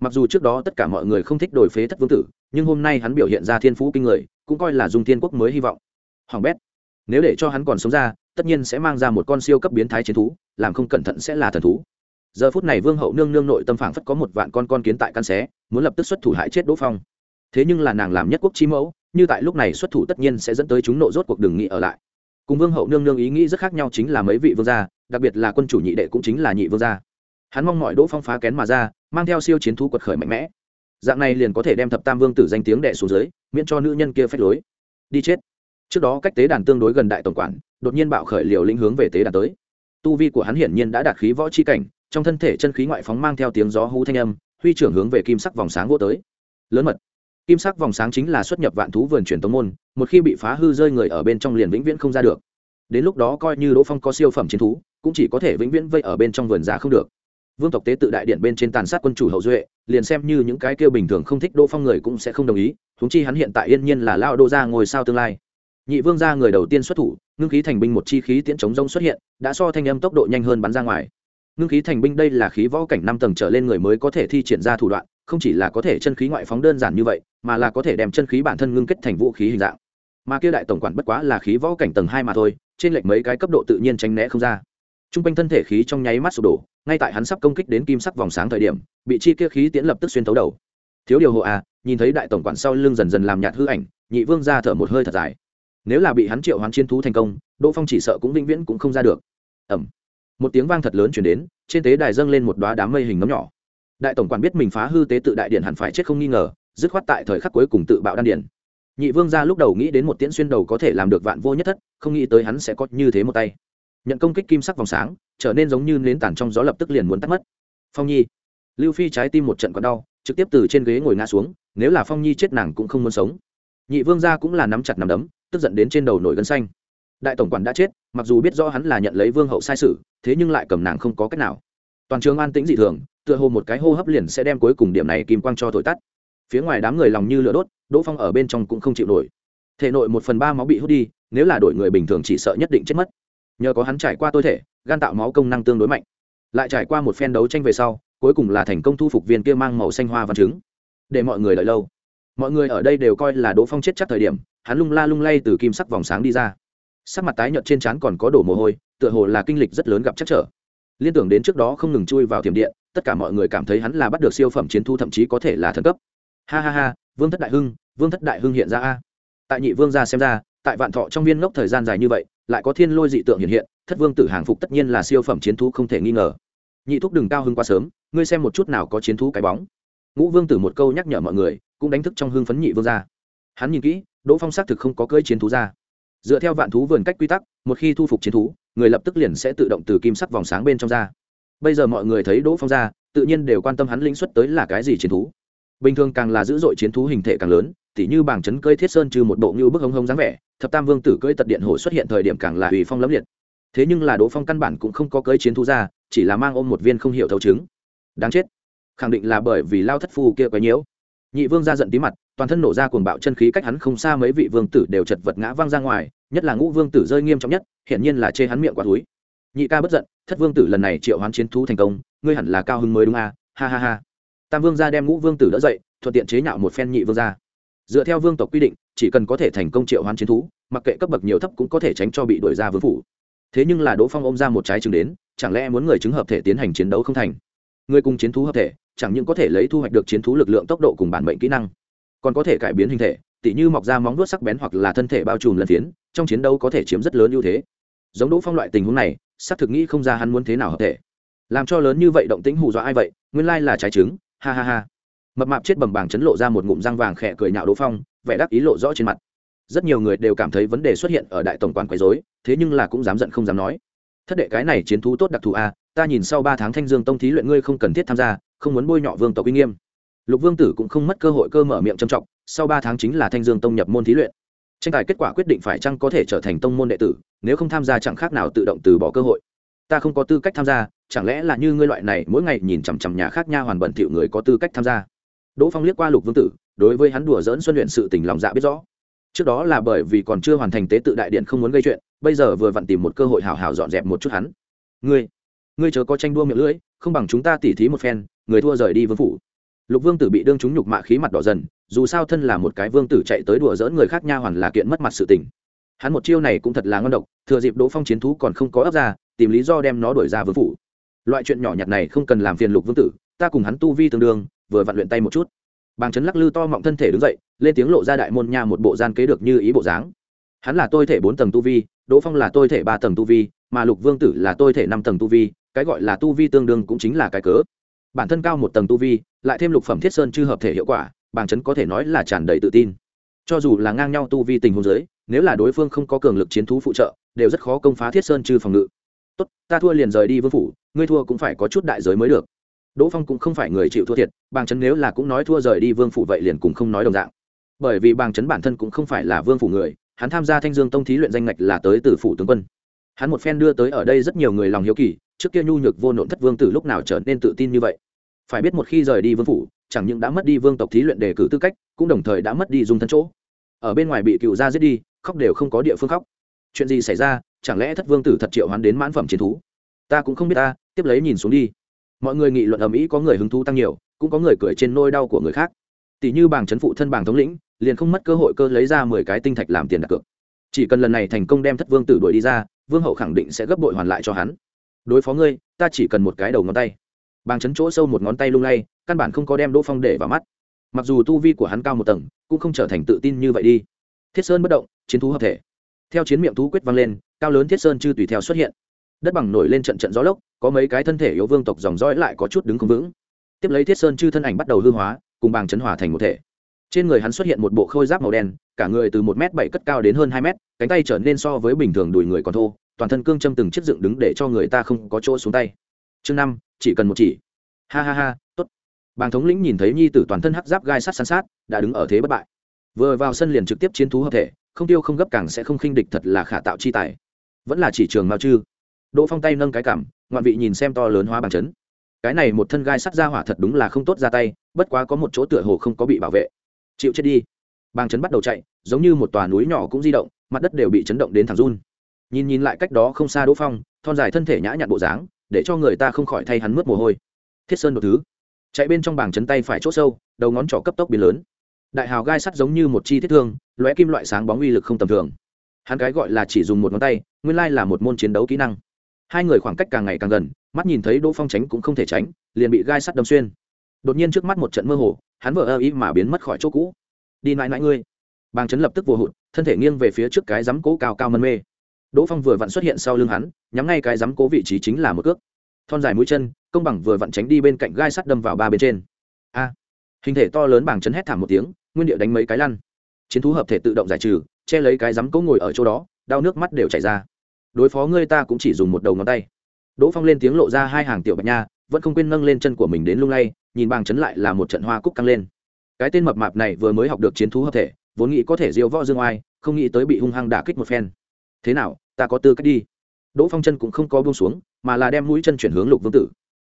mặc dù trước đó tất cả mọi người không thích đổi phế thất vương tử, nhưng hôm nay hắn biểu hiện ra thiên phú kinh người, cũng coi là dung thiên quốc mới hy vọng. Hoàng bét, nếu để cho hắn còn sống ra, tất nhiên sẽ mang ra một con siêu cấp biến thái chiến thú, làm không cẩn thận sẽ là thần thú. Giờ phút này vương hậu nương nương nội tâm phảng phất có một vạn con con kiến tại căn xé, muốn lập tức xuất thủ hại chết đỗ phong. Thế nhưng là nàng làm nhất quốc chi mẫu, như tại lúc này xuất thủ tất nhiên sẽ dẫn tới chúng nộ rốt cuộc đường nghị ở lại. Cùng vương hậu nương nương ý nghĩ rất khác nhau chính là mấy vị vương gia, đặc biệt là quân chủ nhị đệ cũng chính là nhị vương gia. Hắn mong mọi đỗ phong phá kén mà ra mang theo siêu chiến thú quật khởi mạnh mẽ. Dạng này liền có thể đem thập tam vương tử danh tiếng đẻ xuống dưới, miễn cho nữ nhân kia phách lối. Đi chết. Trước đó cách tế đàn tương đối gần đại tổng quản, đột nhiên bạo khởi liều lĩnh hướng về tế đàn tới. Tu vi của hắn hiển nhiên đã đạt khí võ chi cảnh, trong thân thể chân khí ngoại phóng mang theo tiếng gió hú thanh âm, huy trưởng hướng về kim sắc vòng sáng vô tới. Lớn mật. Kim sắc vòng sáng chính là xuất nhập vạn thú vườn truyền tống môn, một khi bị phá hư rơi người ở bên trong liền vĩnh viễn không ra được. Đến lúc đó coi như đỗ phong có siêu phẩm chiến thú, cũng chỉ có thể vĩnh viễn vây ở bên trong vườn già không được vương tộc tế tự đại điện bên trên tàn sát quân chủ hậu duệ, liền xem như những cái kêu bình thường không thích đỗ phong người cũng sẽ không đồng ý thúng chi hắn hiện tại yên nhiên là lao đô ra ngồi sao tương lai. Nhị vương gia người đầu tiên xuất thủ, ngưng khí thành binh một chi khí tiễn chống rông xuất hiện, đã so thanh âm tốc độ nhanh hơn bắn ra ngoài. Ngưng khí thành binh đây là khí võ cảnh năm tầng trở lên người mới có thể thi triển ra thủ đoạn, không chỉ là có thể chân khí ngoại phóng đơn giản như vậy, mà là có thể đem chân khí bản thân ngưng kết thành vũ khí hình dạng. Mà kia đại tổng quản bất quá là khí võ cảnh tầng hai mà thôi, trên lệch mấy cái cấp độ tự nhiên tránh né không ra. Trung quanh thân thể khí trong nháy mắt sụp đổ ngay tại hắn sắp công kích đến kim sắc vòng sáng thời điểm bị chi kia khí tiễn lập tức xuyên thấu đầu. Thiếu điều hộ à nhìn thấy đại tổng quản sau lưng dần dần làm nhạt hư ảnh nhị vương ra thở một hơi thật dài. Nếu là bị hắn triệu hoán chiến thú thành công đỗ phong chỉ sợ cũng vĩnh viễn cũng không ra được. Ầm, một tiếng vang thật lớn truyền đến trên tế đài dâng lên một đóa đám mây hình nấm nhỏ. Đại tổng quản biết mình phá hư tế tự đại điện hẳn phải chết không nghi ngờ dứt khoát tại thời khắc cuối cùng tự bạo đan điện. Nhị vương gia lúc đầu nghĩ đến một tiễn xuyên đầu có thể làm được vạn vô nhất thất không nghĩ tới hắn sẽ có như thế một tay nhận công kích kim sắc vòng sáng, trở nên giống như nến tàn trong gió lập tức liền muốn tắt mất. Phong nhi. Lưu phi trái tim một trận còn đau, trực tiếp từ trên ghế ngồi ngã xuống, nếu là phong nhi chết nàng cũng không muốn sống. Nhị vương gia cũng là nắm chặt nắm đấm, tức giận đến trên đầu nổi gân xanh. Đại tổng quản đã chết, mặc dù biết rõ hắn là nhận lấy vương hậu sai sự, thế nhưng lại cầm nàng không có cách nào. Toàn trường an tĩnh dị thường, tựa hồ một cái hô hấp liền sẽ đem cuối cùng điểm này kim quang cho thổi tắt. Phía ngoài đám người lòng như lửa đốt, đỗ phong ở bên trong cũng không chịu nổi. Thể nội một phần ba máu bị hút đi, nếu là đội người bình thường chỉ sợ nhất định chết mất nhờ có hắn trải qua tôi thể, gan tạo máu công năng tương đối mạnh. Lại trải qua một phen đấu tranh về sau, cuối cùng là thành công thu phục viên kia mang màu xanh hoa văn trứng. Để mọi người đợi lâu. Mọi người ở đây đều coi là đỗ phong chết chắc thời điểm, hắn lung la lung lay từ kim sắc vòng sáng đi ra. Sắc mặt tái nhợt trên trán còn có đổ mồ hôi, tựa hồ là kinh lịch rất lớn gặp chắc trở. Liên tưởng đến trước đó không ngừng chui vào thiểm điện, tất cả mọi người cảm thấy hắn là bắt được siêu phẩm chiến thu thậm chí có thể là thần cấp. Ha ha ha, vương thất đại hưng, vương thất đại hưng hiện ra a. Tại nhị vương gia xem ra, tại vạn thọ trong viên ngốc thời gian dài như vậy lại có thiên lôi dị tượng hiện hiện, thất vương tử hàng phục tất nhiên là siêu phẩm chiến thú không thể nghi ngờ. Nhị thúc đừng cao hưng quá sớm, ngươi xem một chút nào có chiến thú cái bóng. Ngũ vương tử một câu nhắc nhở mọi người, cũng đánh thức trong hưng phấn nhị vương gia. Hắn nhìn kỹ, đỗ phong xác thực không có cơi chiến thú ra. Dựa theo vạn thú vườn cách quy tắc, một khi thu phục chiến thú, người lập tức liền sẽ tự động từ kim sắc vòng sáng bên trong ra. Bây giờ mọi người thấy đỗ phong ra, tự nhiên đều quan tâm hắn lĩnh xuất tới là cái gì chiến thú. Bình thường càng là dữ dội chiến thú hình thể càng lớn, tỉ như bảng chấn cơi thiết sơn trừ một bộ như bức hống hống dáng vẻ thập tam vương tử cơi tật điện hổ xuất hiện thời điểm càng là ủy phong lẫm liệt. Thế nhưng là đỗ phong căn bản cũng không có cơi chiến thú ra chỉ là mang ôm một viên không hiểu thấu chứng. Đáng chết. Khẳng định là bởi vì lao thất phu kia quá nhiễu. Nhị vương ra giận tí mặt toàn thân nổ ra cuồng bạo chân khí cách hắn không xa mấy vị vương tử đều chật vật ngã văng ra ngoài nhất là ngũ vương tử rơi nghiêm trọng nhất hiển nhiên là chê hắn miệng quá túi. Nhị ca bất giận thất vương tử lần này triệu hoán chiến thú thành công ngươi hẳn là cao hưng mới đúng à, ha ha ha. Tam vương gia đem ngũ vương tử đỡ dậy thuận tiện chế nhạo một phen nhị vương gia dựa theo vương tộc quy định, chỉ cần có thể thành công triệu hoán chiến thú, mặc kệ cấp bậc nhiều thấp cũng có thể tránh cho bị đuổi ra vương phủ. Thế nhưng là đỗ phong ôm ra một trái trứng đến, chẳng lẽ muốn người chứng hợp thể tiến hành chiến đấu không thành? Người cùng chiến thú hợp thể, chẳng những có thể lấy thu hoạch được chiến thú lực lượng tốc độ cùng bản mệnh kỹ năng, còn có thể cải biến hình thể, tỉ như mọc ra móng vuốt sắc bén hoặc là thân thể bao trùm lần phiến trong chiến đấu có thể chiếm rất lớn ưu thế. Giống đỗ phong loại tình huống này, xác thực nghĩ không ra hắn muốn thế nào hợp thể. Làm cho lớn như vậy động tĩnh hù dọa ai vậy, nguyên lai là trái trứng, ha ha ha mập mạp chết bầm bàng chấn lộ ra một ngụm răng vàng khẽ cười nhạo đỗ phong, vẻ đắc ý lộ rõ trên mặt. Rất nhiều người đều cảm thấy vấn đề xuất hiện ở đại tổng quan quấy dối thế nhưng là cũng dám giận không dám nói. Thất đệ cái này chiến thú tốt đặc thù a, ta nhìn sau ba tháng thanh dương tông thí luyện ngươi không cần thiết tham gia, không muốn bôi nhọ vương tộc uy nghiêm. Lục vương tử cũng không mất cơ hội cơ mở miệng trầm trọng, sau ba tháng chính là thanh dương tông nhập môn thí luyện. Tranh tài kết quả quyết định phải chăng có thể trở thành tông môn đệ tử, nếu không tham gia chẳng khác nào tự động từ bỏ cơ hội. Ta không có tư cách tham gia, chẳng lẽ là như ngươi loại này, mỗi ngày nhìn chằm chằm nhà khác nha hoàn bẩn thỉu người có tư cách tham gia? Đỗ phong liếc qua lục vương tử, đối với hắn đùa dỡn xuân luyện sự tình lòng dạ biết rõ. Trước đó là bởi vì còn chưa hoàn thành tế tự đại điện không muốn gây chuyện, bây giờ vừa vặn tìm một cơ hội hào hào dọn dẹp một chút hắn. Ngươi ngươi chớ có tranh đua miệng lưỡi, không bằng chúng ta tỉ thí một phen, người thua rời đi vương phủ. Lục vương tử bị đương chúng nhục mạ khí mặt đỏ dần, dù sao thân là một cái vương tử chạy tới đùa dỡn người khác nha hoàn là kiện mất mặt sự tình. Hắn một chiêu này cũng thật là ngon độc, thừa dịp đỗ phong chiến thú còn không có ấp ra, tìm lý do đem nó đuổi ra vương phủ. Loại chuyện nhỏ nhặt này không cần làm phiền lục vương tử, ta cùng hắn tu vi tương đương vừa vặn luyện tay một chút. Bàng chấn lắc lư to mọng thân thể đứng dậy, lên tiếng lộ ra đại môn nha một bộ gian kế được như ý bộ dáng. Hắn là tôi thể bốn tầng tu vi, đỗ phong là tôi thể ba tầng tu vi, mà lục vương tử là tôi thể năm tầng tu vi, cái gọi là tu vi tương đương cũng chính là cái cớ. Bản thân cao một tầng tu vi, lại thêm lục phẩm thiết sơn chư hợp thể hiệu quả, bàng chấn có thể nói là tràn đầy tự tin. Cho dù là ngang nhau tu vi tình huống giới nếu là đối phương không có cường lực chiến thú phụ trợ, đều rất khó công phá thiết sơn chư phòng ngự. Tốt, ta thua liền rời đi vương phủ, ngươi thua cũng phải có chút đại giới mới được đỗ phong cũng không phải người chịu thua thiệt, bàng chấn nếu là cũng nói thua rời đi vương phủ vậy liền cũng không nói đồng dạng. Bởi vì bàng chấn bản thân cũng không phải là vương phủ người, hắn tham gia thanh dương tông thí luyện danh ngạch là tới từ phủ tướng quân. Hắn một phen đưa tới ở đây rất nhiều người lòng hiếu kỳ, trước kia nhu nhược vô nộn thất vương từ lúc nào trở nên tự tin như vậy? Phải biết một khi rời đi vương phủ, chẳng những đã mất đi vương tộc thí luyện đề cử tư cách, cũng đồng thời đã mất đi dung thân chỗ. Ở bên ngoài bị cựu gia giết đi, khóc đều không có địa phương khóc. Chuyện gì xảy ra? Chẳng lẽ thất vương tử thật triệu hắn đến mãn phẩm chiến thú? Ta cũng không biết ta, tiếp lấy nhìn xuống đi mọi người nghị luận ầm ĩ có người hứng thú tăng nhiều, cũng có người cười trên nôi đau của người khác. Tỷ như bảng Trấn phụ thân bảng thống lĩnh, liền không mất cơ hội cơ lấy ra mười cái tinh thạch làm tiền đặt cược. Chỉ cần lần này thành công đem thất vương tử đuổi đi ra, vương hậu khẳng định sẽ gấp bội hoàn lại cho hắn. Đối phó ngươi, ta chỉ cần một cái đầu ngón tay. Bàng chấn chỗ sâu một ngón tay lung lay, căn bản không có đem đỗ phong để vào mắt. Mặc dù tu vi của hắn cao một tầng, cũng không trở thành tự tin như vậy đi. Thiết sơn bất động, chiến thú hợp thể. Theo chiến miệng thú quyết vang lên, cao lớn thiết sơn chư tùy theo xuất hiện. Đất bằng nổi lên trận trận gió lốc có mấy cái thân thể yếu vương tộc dòng dõi lại có chút đứng không vững. Tiếp lấy thiết sơn chư thân ảnh bắt đầu hư hóa, cùng bàng chấn hòa thành một thể. Trên người hắn xuất hiện một bộ khôi giáp màu đen, cả người từ một m bảy cất cao đến hơn hai m cánh tay trở nên so với bình thường đùi người còn thô, toàn thân cương châm từng chiếc dựng đứng để cho người ta không có chỗ xuống tay. Chương năm, chỉ cần một chỉ. Ha ha ha, tốt. Bàng thống lĩnh nhìn thấy nhi tử toàn thân hắc giáp gai sát san sát, đã đứng ở thế bất bại. Vừa vào sân liền trực tiếp chiến thú hợp thể, không tiêu không gấp càng sẽ không khinh địch thật là khả tạo chi tài. Vẫn là chỉ trường mao chư. Đỗ phong tay nâng cái cảm ngoạn vị nhìn xem to lớn hóa bằng chấn. Cái này một thân gai sắt ra hỏa thật đúng là không tốt ra tay, bất quá có một chỗ tựa hồ không có bị bảo vệ. Chịu chết đi. Bàng chấn bắt đầu chạy, giống như một tòa núi nhỏ cũng di động, mặt đất đều bị chấn động đến thẳng run. Nhìn nhìn lại cách đó không xa đỗ phong, thon dài thân thể nhã nhặn bộ dáng, để cho người ta không khỏi thay hắn mướt mồ hôi. Thiết sơn một thứ. Chạy bên trong bảng chấn tay phải c h ỗ sâu, đầu ngón trỏ cấp tốc biến lớn. Đại hào gai sắt giống như một chi thiết thương, lóe kim loại sáng bóng uy lực không tầm thường. Hắn cái gọi là chỉ dùng một ngón tay, nguyên lai là một môn chiến đấu kỹ năng hai người khoảng cách càng ngày càng gần, mắt nhìn thấy đỗ phong tránh cũng không thể tránh, liền bị gai sắt đâm xuyên. Đột nhiên trước mắt một trận mơ hồ, hắn vỡ ơ ý mà biến mất khỏi chỗ cũ. Đi mãi mãi ngươi. Bàng chấn lập tức vô hụt, thân thể nghiêng về phía trước cái rắm cố cao cao mân mê. Đỗ phong vừa vặn xuất hiện sau lưng hắn, nhắm ngay cái rắm cố vị trí chính là một cước. Thon dài mũi chân, công bằng vừa vặn tránh đi bên cạnh gai sắt đâm vào ba bên trên. A! Hình thể to lớn bàng chấn hét thảm một tiếng, nguyên địa đánh mấy cái lăn. Chiến thú hợp thể tự động giải trừ, che lấy cái rắm cố ngồi ở chỗ đó, đau nước mắt đều chảy ra đối phó ngươi ta cũng chỉ dùng một đầu ngón tay. Đỗ phong lên tiếng lộ ra hai hàng tiểu bạch nha, vẫn không quên nâng lên chân của mình đến lung lay, nhìn bàng chấn lại là một trận hoa cúc căng lên. Cái tên mập mạp này vừa mới học được chiến thú hợp thể, vốn nghĩ có thể diêu võ dương oai, không nghĩ tới bị hung hăng đả kích một phen. Thế nào, ta có tư cách đi? Đỗ phong chân cũng không có buông xuống, mà là đem mũi chân chuyển hướng lục vương tử.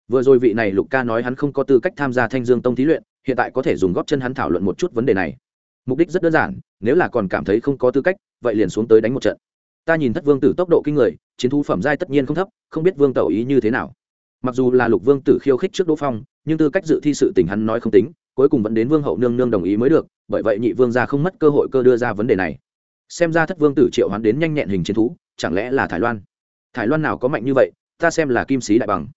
Vừa rồi vị này lục ca nói hắn không có tư cách tham gia thanh dương tông thí luyện, hiện tại có thể dùng góp chân hắn thảo luận một chút vấn đề này. Mục đích rất đơn giản, nếu là còn cảm thấy không có tư cách, vậy liền xuống tới đánh một trận ta nhìn thất vương tử tốc độ kinh người, chiến thu phẩm giai tất nhiên không thấp, không biết vương tẩu ý như thế nào. Mặc dù là lục vương tử khiêu khích trước đỗ phong, nhưng tư cách dự thi sự tình hắn nói không tính, cuối cùng vẫn đến vương hậu nương nương đồng ý mới được, bởi vậy nhị vương gia không mất cơ hội cơ đưa ra vấn đề này. Xem ra thất vương tử triệu hoán đến nhanh nhẹn hình chiến thú, chẳng lẽ là thái loan? Thái loan nào có mạnh như vậy, ta xem là kim sĩ đại bằng.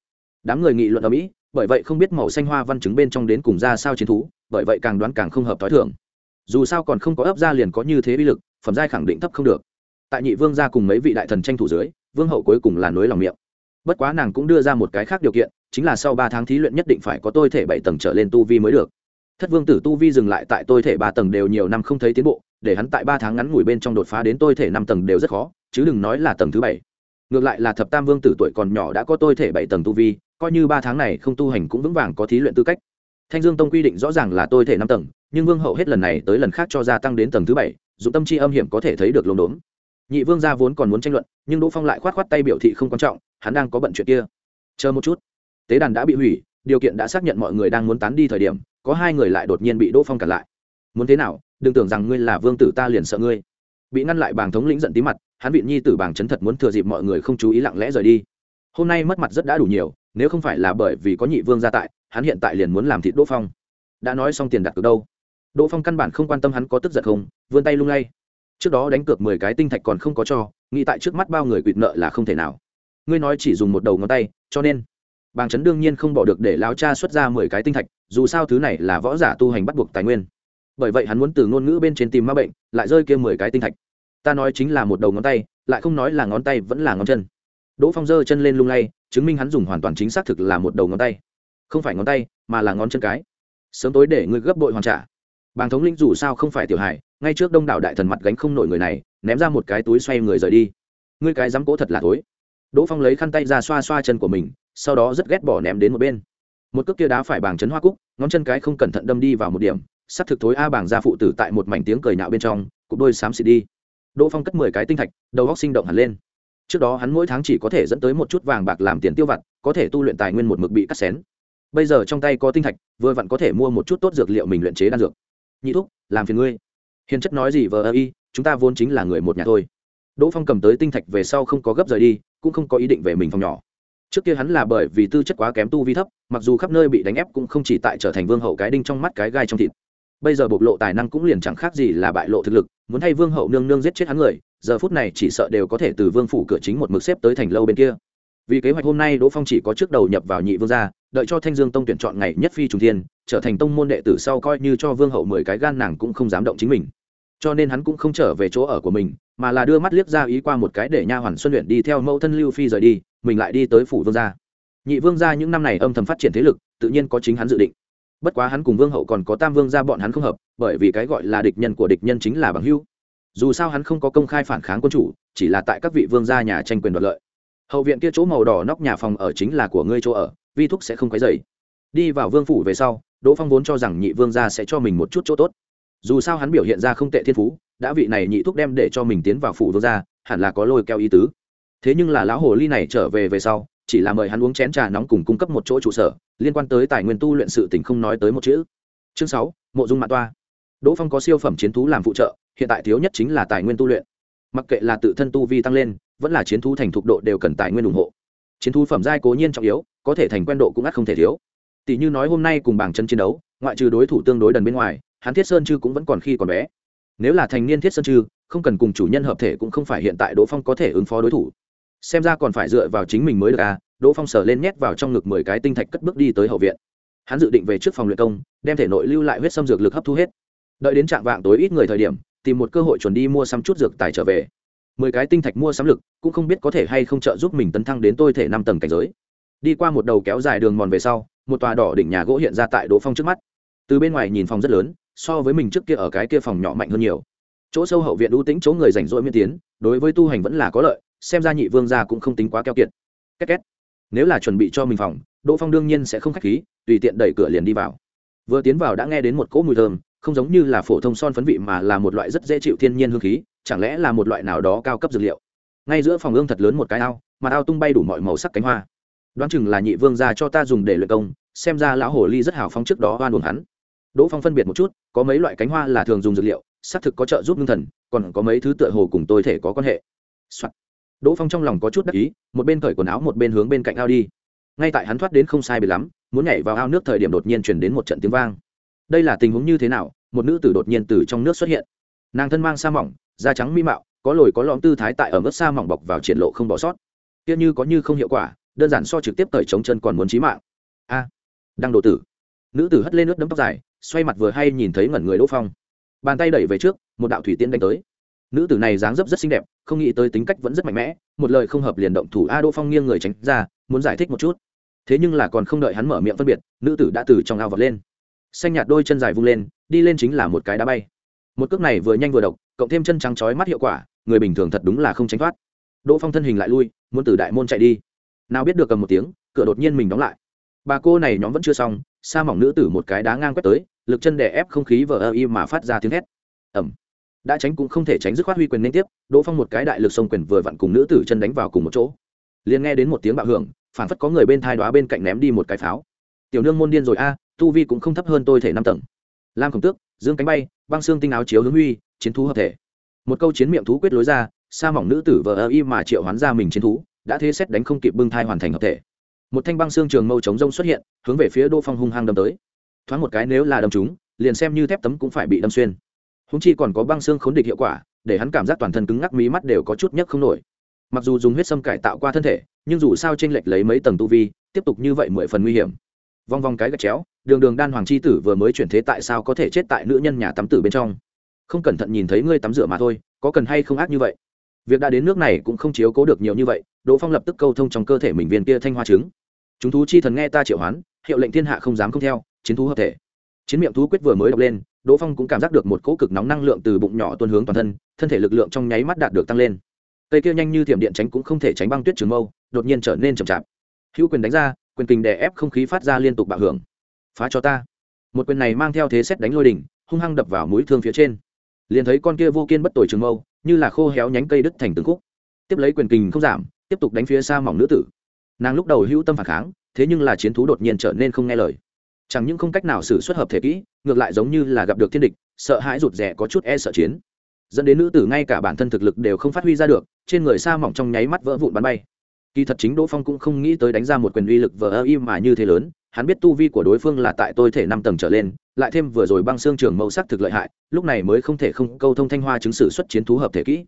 Đám người nghị luận ở mỹ, bởi vậy không biết màu xanh hoa văn chứng bên trong đến cùng ra sao chiến thú, bởi vậy càng đoán càng không hợp t h ó i thưởng dù sao còn không có ấp ra liền có như thế bi lực, phẩm giai khẳng định thấp không được tại nhị vương gia cùng mấy vị đại thần tranh thủ dưới, vương hậu cuối cùng là nối lòng miệng. Bất quá nàng cũng đưa ra một cái khác điều kiện, chính là sau ba tháng thí luyện nhất định phải có tôi thể bảy tầng trở lên tu vi mới được. Thất vương tử tu vi dừng lại tại tôi thể ba tầng đều nhiều năm không thấy tiến bộ, để hắn tại ba tháng ngắn ngủi bên trong đột phá đến tôi thể năm tầng đều rất khó, chứ đừng nói là tầng thứ bảy. Ngược lại là thập tam vương tử tuổi còn nhỏ đã có tôi thể bảy tầng tu vi, coi như ba tháng này không tu hành cũng vững vàng có thí luyện tư cách. Thanh dương tông quy định rõ ràng là tôi thể năm tầng, nhưng vương hậu hết lần này tới lần khác cho gia tăng đến tầng thứ bảy, dụng tâm chi âm hiểm có thể thấy được lồn đốn nhị vương gia vốn còn muốn tranh luận, nhưng đỗ phong lại khoát khoát tay biểu thị không quan trọng, hắn đang có bận chuyện kia. Chờ một chút. Tế đàn đã bị hủy, điều kiện đã xác nhận mọi người đang muốn tán đi thời điểm, có hai người lại đột nhiên bị đỗ phong cản lại. Muốn thế nào? Đừng tưởng rằng ngươi là vương tử ta liền sợ ngươi. Bị ngăn lại bàng thống lĩnh giận tí mặt, hắn vị nhi tử bàng chấn thật muốn thừa dịp mọi người không chú ý lặng lẽ rời đi. Hôm nay mất mặt rất đã đủ nhiều, nếu không phải là bởi vì có nhị vương gia tại, hắn hiện tại liền muốn làm thịt đỗ phong. Đã nói xong tiền đặt cược đâu? Đỗ phong căn bản không quan tâm hắn có tức giận không, vươn tay lung lay trước đó đánh cược mười cái tinh thạch còn không có cho, nghĩ tại trước mắt bao người quỵt nợ là không thể nào. Ngươi nói chỉ dùng một đầu ngón tay, cho nên. Bàng chấn đương nhiên không bỏ được để lao cha xuất ra mười cái tinh thạch, dù sao thứ này là võ giả tu hành bắt buộc tài nguyên. Bởi vậy hắn muốn từ ngôn ngữ bên trên tìm ma bệnh, lại rơi kia mười cái tinh thạch. Ta nói chính là một đầu ngón tay, lại không nói là ngón tay vẫn là ngón chân. Đỗ phong giơ chân lên lung lay, chứng minh hắn dùng hoàn toàn chính xác thực là một đầu ngón tay. Không phải ngón tay, mà là ngón chân cái. Sớm tối để ngươi gấp bội hoàn trả. Bàng thống lĩnh dù sao không phải tiểu hải ngay trước đông đảo đại thần mặt gánh không nổi người này, ném ra một cái túi xoay người rời đi. Ngươi cái dám cố thật là thối. đỗ phong lấy khăn tay ra xoa xoa chân của mình, sau đó rất ghét bỏ ném đến một bên. Một cước kia đá phải bàng chấn hoa cúc, ngón chân cái không cẩn thận đâm đi vào một điểm s thực thối a bảng ra phụ tử tại một mảnh tiếng cười nhạo bên trong, cục đôi xám xịt đi. Đỗ phong cất mười cái tinh thạch, đầu góc sinh động hẳn lên. Trước đó hắn mỗi tháng chỉ có thể dẫn tới một chút vàng bạc làm tiền tiêu vặt, có thể tu luyện tài nguyên một mực bị cắt xén. Bây giờ trong tay có tinh thạch, vừa vặn có thể mua một chút tốt dược liệu mình luyện chế đan dược. Nhị thúc, làm phiền ngươi hiền chất nói gì vờ ơ y, chúng ta vốn chính là người một nhà thôi. Đỗ phong cầm tới tinh thạch về sau không có gấp rời đi, cũng không có ý định về mình phòng nhỏ. Trước kia hắn là bởi vì tư chất quá kém tu vi thấp, mặc dù khắp nơi bị đánh ép cũng không chỉ tại trở thành vương hậu cái đinh trong mắt cái gai trong thịt. Bây giờ bộc lộ tài năng cũng liền chẳng khác gì là bại lộ thực lực, muốn hay vương hậu nương nương giết chết hắn người, giờ phút này chỉ sợ đều có thể từ vương phủ cửa chính một mực xếp tới thành lâu bên kia vì kế hoạch hôm nay đỗ phong chỉ có trước đầu nhập vào nhị vương gia, đợi cho thanh dương tông tuyển chọn ngày nhất phi trùng thiên, trở thành tông môn đệ tử sau coi như cho vương hậu mười cái gan nàng cũng không dám động chính mình. Cho nên hắn cũng không trở về chỗ ở của mình, mà là đưa mắt liếc ra ý qua một cái để nha hoàn xuân luyện đi theo mẫu thân lưu phi rời đi, mình lại đi tới phủ vương gia. Nhị vương gia những năm này âm thầm phát triển thế lực, tự nhiên có chính hắn dự định. Bất quá hắn cùng vương hậu còn có tam vương gia bọn hắn không hợp, bởi vì cái gọi là địch nhân của địch nhân chính là bằng hưu dù sao hắn không có công khai phản kháng quân chủ, chỉ là tại các vị vương gia nhà tranh quyền đoạt lợi hậu viện kia chỗ màu đỏ nóc nhà phòng ở chính là của ngươi chỗ ở, vi thúc sẽ không quấy dày đi vào vương phủ về sau, đỗ phong vốn cho rằng nhị vương gia sẽ cho mình một chút chỗ tốt. Dù sao hắn biểu hiện ra không tệ thiên phú, đã vị này nhị thúc đem để cho mình tiến vào phủ vương gia, hẳn là có lôi keo ý tứ. Thế nhưng là lão hồ ly này trở về về sau, chỉ là mời hắn uống chén trà nóng cùng cung cấp một chỗ trụ sở, liên quan tới tài nguyên tu luyện sự tình không nói tới một chữ. Chương sáu, mộ dung mạng toa. Đỗ phong có siêu phẩm chiến thú làm phụ trợ, hiện tại thiếu nhất chính là tài nguyên tu luyện. Mặc kệ là tự thân tu vi tăng lên vẫn là chiến thú thành thục độ đều cần tài nguyên ủng hộ. Chiến thú phẩm giai cố nhiên trọng yếu, có thể thành quen độ cũng ắt không thể thiếu. Tỷ như nói hôm nay cùng bảng chân chiến đấu, ngoại trừ đối thủ tương đối đần bên ngoài, hắn thiết sơn chư cũng vẫn còn khi còn bé. Nếu là thành niên thiết sơn chư, không cần cùng chủ nhân hợp thể cũng không phải hiện tại đỗ phong có thể ứng phó đối thủ. Xem ra còn phải dựa vào chính mình mới được à đỗ phong sờ lên nhét vào trong ngực mười cái tinh thạch cất bước đi tới hậu viện. Hắn dự định về trước phòng luyện công, đem thể nội lưu lại huyết xâm dược lực hấp thu hết. Đợi đến trạng vạng tối ít người thời điểm, tìm một cơ hội chuẩn đi mua xăm chút dược tài trở về mười cái tinh thạch mua sắm lực, cũng không biết có thể hay không trợ giúp mình tấn thăng đến tôi thể năm tầng cảnh giới. Đi qua một đầu kéo dài đường mòn về sau, một tòa đỏ đỉnh nhà gỗ hiện ra tại đỗ phong trước mắt. Từ bên ngoài nhìn phòng rất lớn, so với mình trước kia ở cái kia phòng nhỏ mạnh hơn nhiều. Chỗ sâu hậu viện ưu tĩnh, chỗ người rảnh rỗi miên tiến, đối với tu hành vẫn là có lợi, xem ra nhị vương gia cũng không tính quá keo kiệt. Két két. Nếu là chuẩn bị cho mình phòng, đỗ phong đương nhiên sẽ không k h á c h khí, tùy tiện đẩy cửa liền đi vào. Vừa tiến vào đã nghe đến một cỗ mùi thơm, không giống như là phổ thông son phấn vị mà là một loại rất dễ chịu thiên nhiên hương khí chẳng lẽ là một loại nào đó cao cấp dược liệu? Ngay giữa phòng ương thật lớn một cái ao, mà ao tung bay đủ mọi màu sắc cánh hoa. Đoán chừng là nhị vương ra cho ta dùng để luyện công, xem ra lão hồ ly rất hào phóng trước đó oan buồn hắn. Đỗ phong phân biệt một chút, có mấy loại cánh hoa là thường dùng dược liệu, xác thực có trợ giúp ngưng thần, còn có mấy thứ tựa hồ cùng tôi thể có quan hệ、Soạn. đỗ phong trong lòng có chút đắc ý, một bên cởi quần áo một bên hướng bên cạnh ao đi. Ngay tại hắn thoát đến không sai bị lắm, muốn nhảy vào ao nước thời điểm đột nhiên chuyển đến một trận tiếng vang. Đây là tình huống như thế nào? Một nữ tử đột nhiên từ trong nước xuất hiện. Nàng thân mang sa mỏng da trắng mi mạo có lồi có lõm tư thái tại ở mức xa mỏng bọc vào triển lộ không bỏ sót. Kia như có như không hiệu quả đơn giản so trực tiếp cởi chống chân còn muốn chí mạng. A à, đang độ tử. Nữ tử hất lên nước đấm tóc dài xoay mặt vừa hay nhìn thấy ngẩn người đỗ phong. Bàn tay đẩy về trước một đạo thủy tiên đánh tới. Nữ tử này dáng dấp rất xinh đẹp không nghĩ tới tính cách vẫn rất mạnh mẽ một lời không hợp liền động thủ a đỗ phong nghiêng người tránh ra muốn giải thích một chút. Thế nhưng là còn không đợi hắn mở miệng phân biệt nữ tử đã từ trong ao vọt lên. Xanh nhạt đôi chân dài vung lên đi lên chính là một cái đá bay một cước này vừa nhanh vừa độc, cộng thêm chân trắng chói mắt hiệu quả, người bình thường thật đúng là không tránh thoát. Đỗ phong thân hình lại lui, muốn từ đại môn chạy đi. Nào biết được cầm một tiếng, cửa đột nhiên mình đóng lại. Bà cô này nhóm vẫn chưa xong, sa mỏng nữ tử một cái đá ngang quét tới, lực chân đè ép không khí vờ ơ y mà phát ra tiếng hét. ẩm đã tránh cũng không thể tránh dứt khoát huy quyền liên tiếp, đỗ phong một cái đại lực sông quyền vừa vặn cùng nữ tử chân đánh vào cùng một chỗ. Liền nghe đến một tiếng bạo hưởng, phản phất có người bên thai đoá bên cạnh ném đi một cái pháo. Tiểu nương môn điên rồi a, tu vi cũng không thấp hơn tôi thể năm tầng. Lam khổng tước, dương cánh bay băng xương tinh áo chiếu hướng huy, chiến thú hợp thể. Một câu chiến miệng thú quyết lối ra, sa mỏng nữ tử vờ ơ y mà triệu hoán ra mình chiến thú, đã thế xét đánh không kịp bưng thai hoàn thành hợp thể. Một thanh băng xương trường mâu chống rông xuất hiện, hướng về phía đỗ phong hung hăng đâm tới. Thoáng một cái nếu là đâm chúng liền xem như thép tấm cũng phải bị đâm xuyên. Húng chi còn có băng xương khốn địch hiệu quả, để hắn cảm giác toàn thân cứng ngắc mí mắt đều có chút nhấc không nổi. Mặc dù dùng huyết sâm cải tạo qua thân thể, nhưng dù sao t r ê n lệch lấy mấy tầng tu vi, tiếp tục như vậy mười phần nguy hiểm vong vong cái gạch chéo, đường đường đan hoàng c h i tử vừa mới chuyển thế tại sao có thể chết tại nữ nhân nhà tắm tử bên trong? Không cẩn thận nhìn thấy ngươi tắm rửa mà thôi, có cần hay không ác như vậy? Việc đã đến nước này cũng không chiếu cố được nhiều như vậy, đỗ phong lập tức câu thông trong cơ thể mình viên kia thanh hoa trứng. Chúng thú chi thần nghe ta triệu hoán, hiệu lệnh thiên hạ không dám không theo, chiến thú hợp thể. Chiến miệng thú quyết vừa mới đọc lên, đỗ phong cũng cảm giác được một cỗ cực nóng năng lượng từ bụng nhỏ tuôn hướng toàn thân thân thể lực lượng trong nháy mắt đạt được tăng lên. Cây kia nhanh như thiểm điện tránh cũng không thể tránh băng tuyết trường mâu, đột nhiên trở nên chậm chạp. Hữu quyền đánh ra quyền kình đè ép không khí phát ra liên tục bạo hưởng. Phá cho ta. Một quyền này mang theo thế xét đánh lôi đỉnh, hung hăng đập vào mũi thương phía trên. Liền thấy con kia vô kiên bất tồi trường mâu, như là khô héo nhánh cây đứt thành từng khúc. Tiếp lấy quyền kình không giảm, tiếp tục đánh phía xa mỏng nữ tử. Nàng lúc đầu hữu tâm phản kháng, thế nhưng là chiến thú đột nhiên trở nên không nghe lời. Chẳng những không cách nào xử xuất hợp thể kỹ, ngược lại giống như là gặp được thiên địch, sợ hãi rụt rè có chút e sợ chiến. Dẫn đến nữ tử ngay cả bản thân thực lực đều không phát huy ra được, trên người xa mỏng trong nháy mắt vỡ vụn bắn bay kỳ thật chính đỗ phong cũng không nghĩ tới đánh ra một quyền uy lực vờ ơ im mà như thế lớn, hắn biết tu vi của đối phương là tại tôi thể năm tầng trở lên, lại thêm vừa rồi băng xương trường mẫu sắc thực lợi hại, lúc này mới không thể không câu thông thanh hoa chứng sử xuất chiến thú hợp thể kỹ.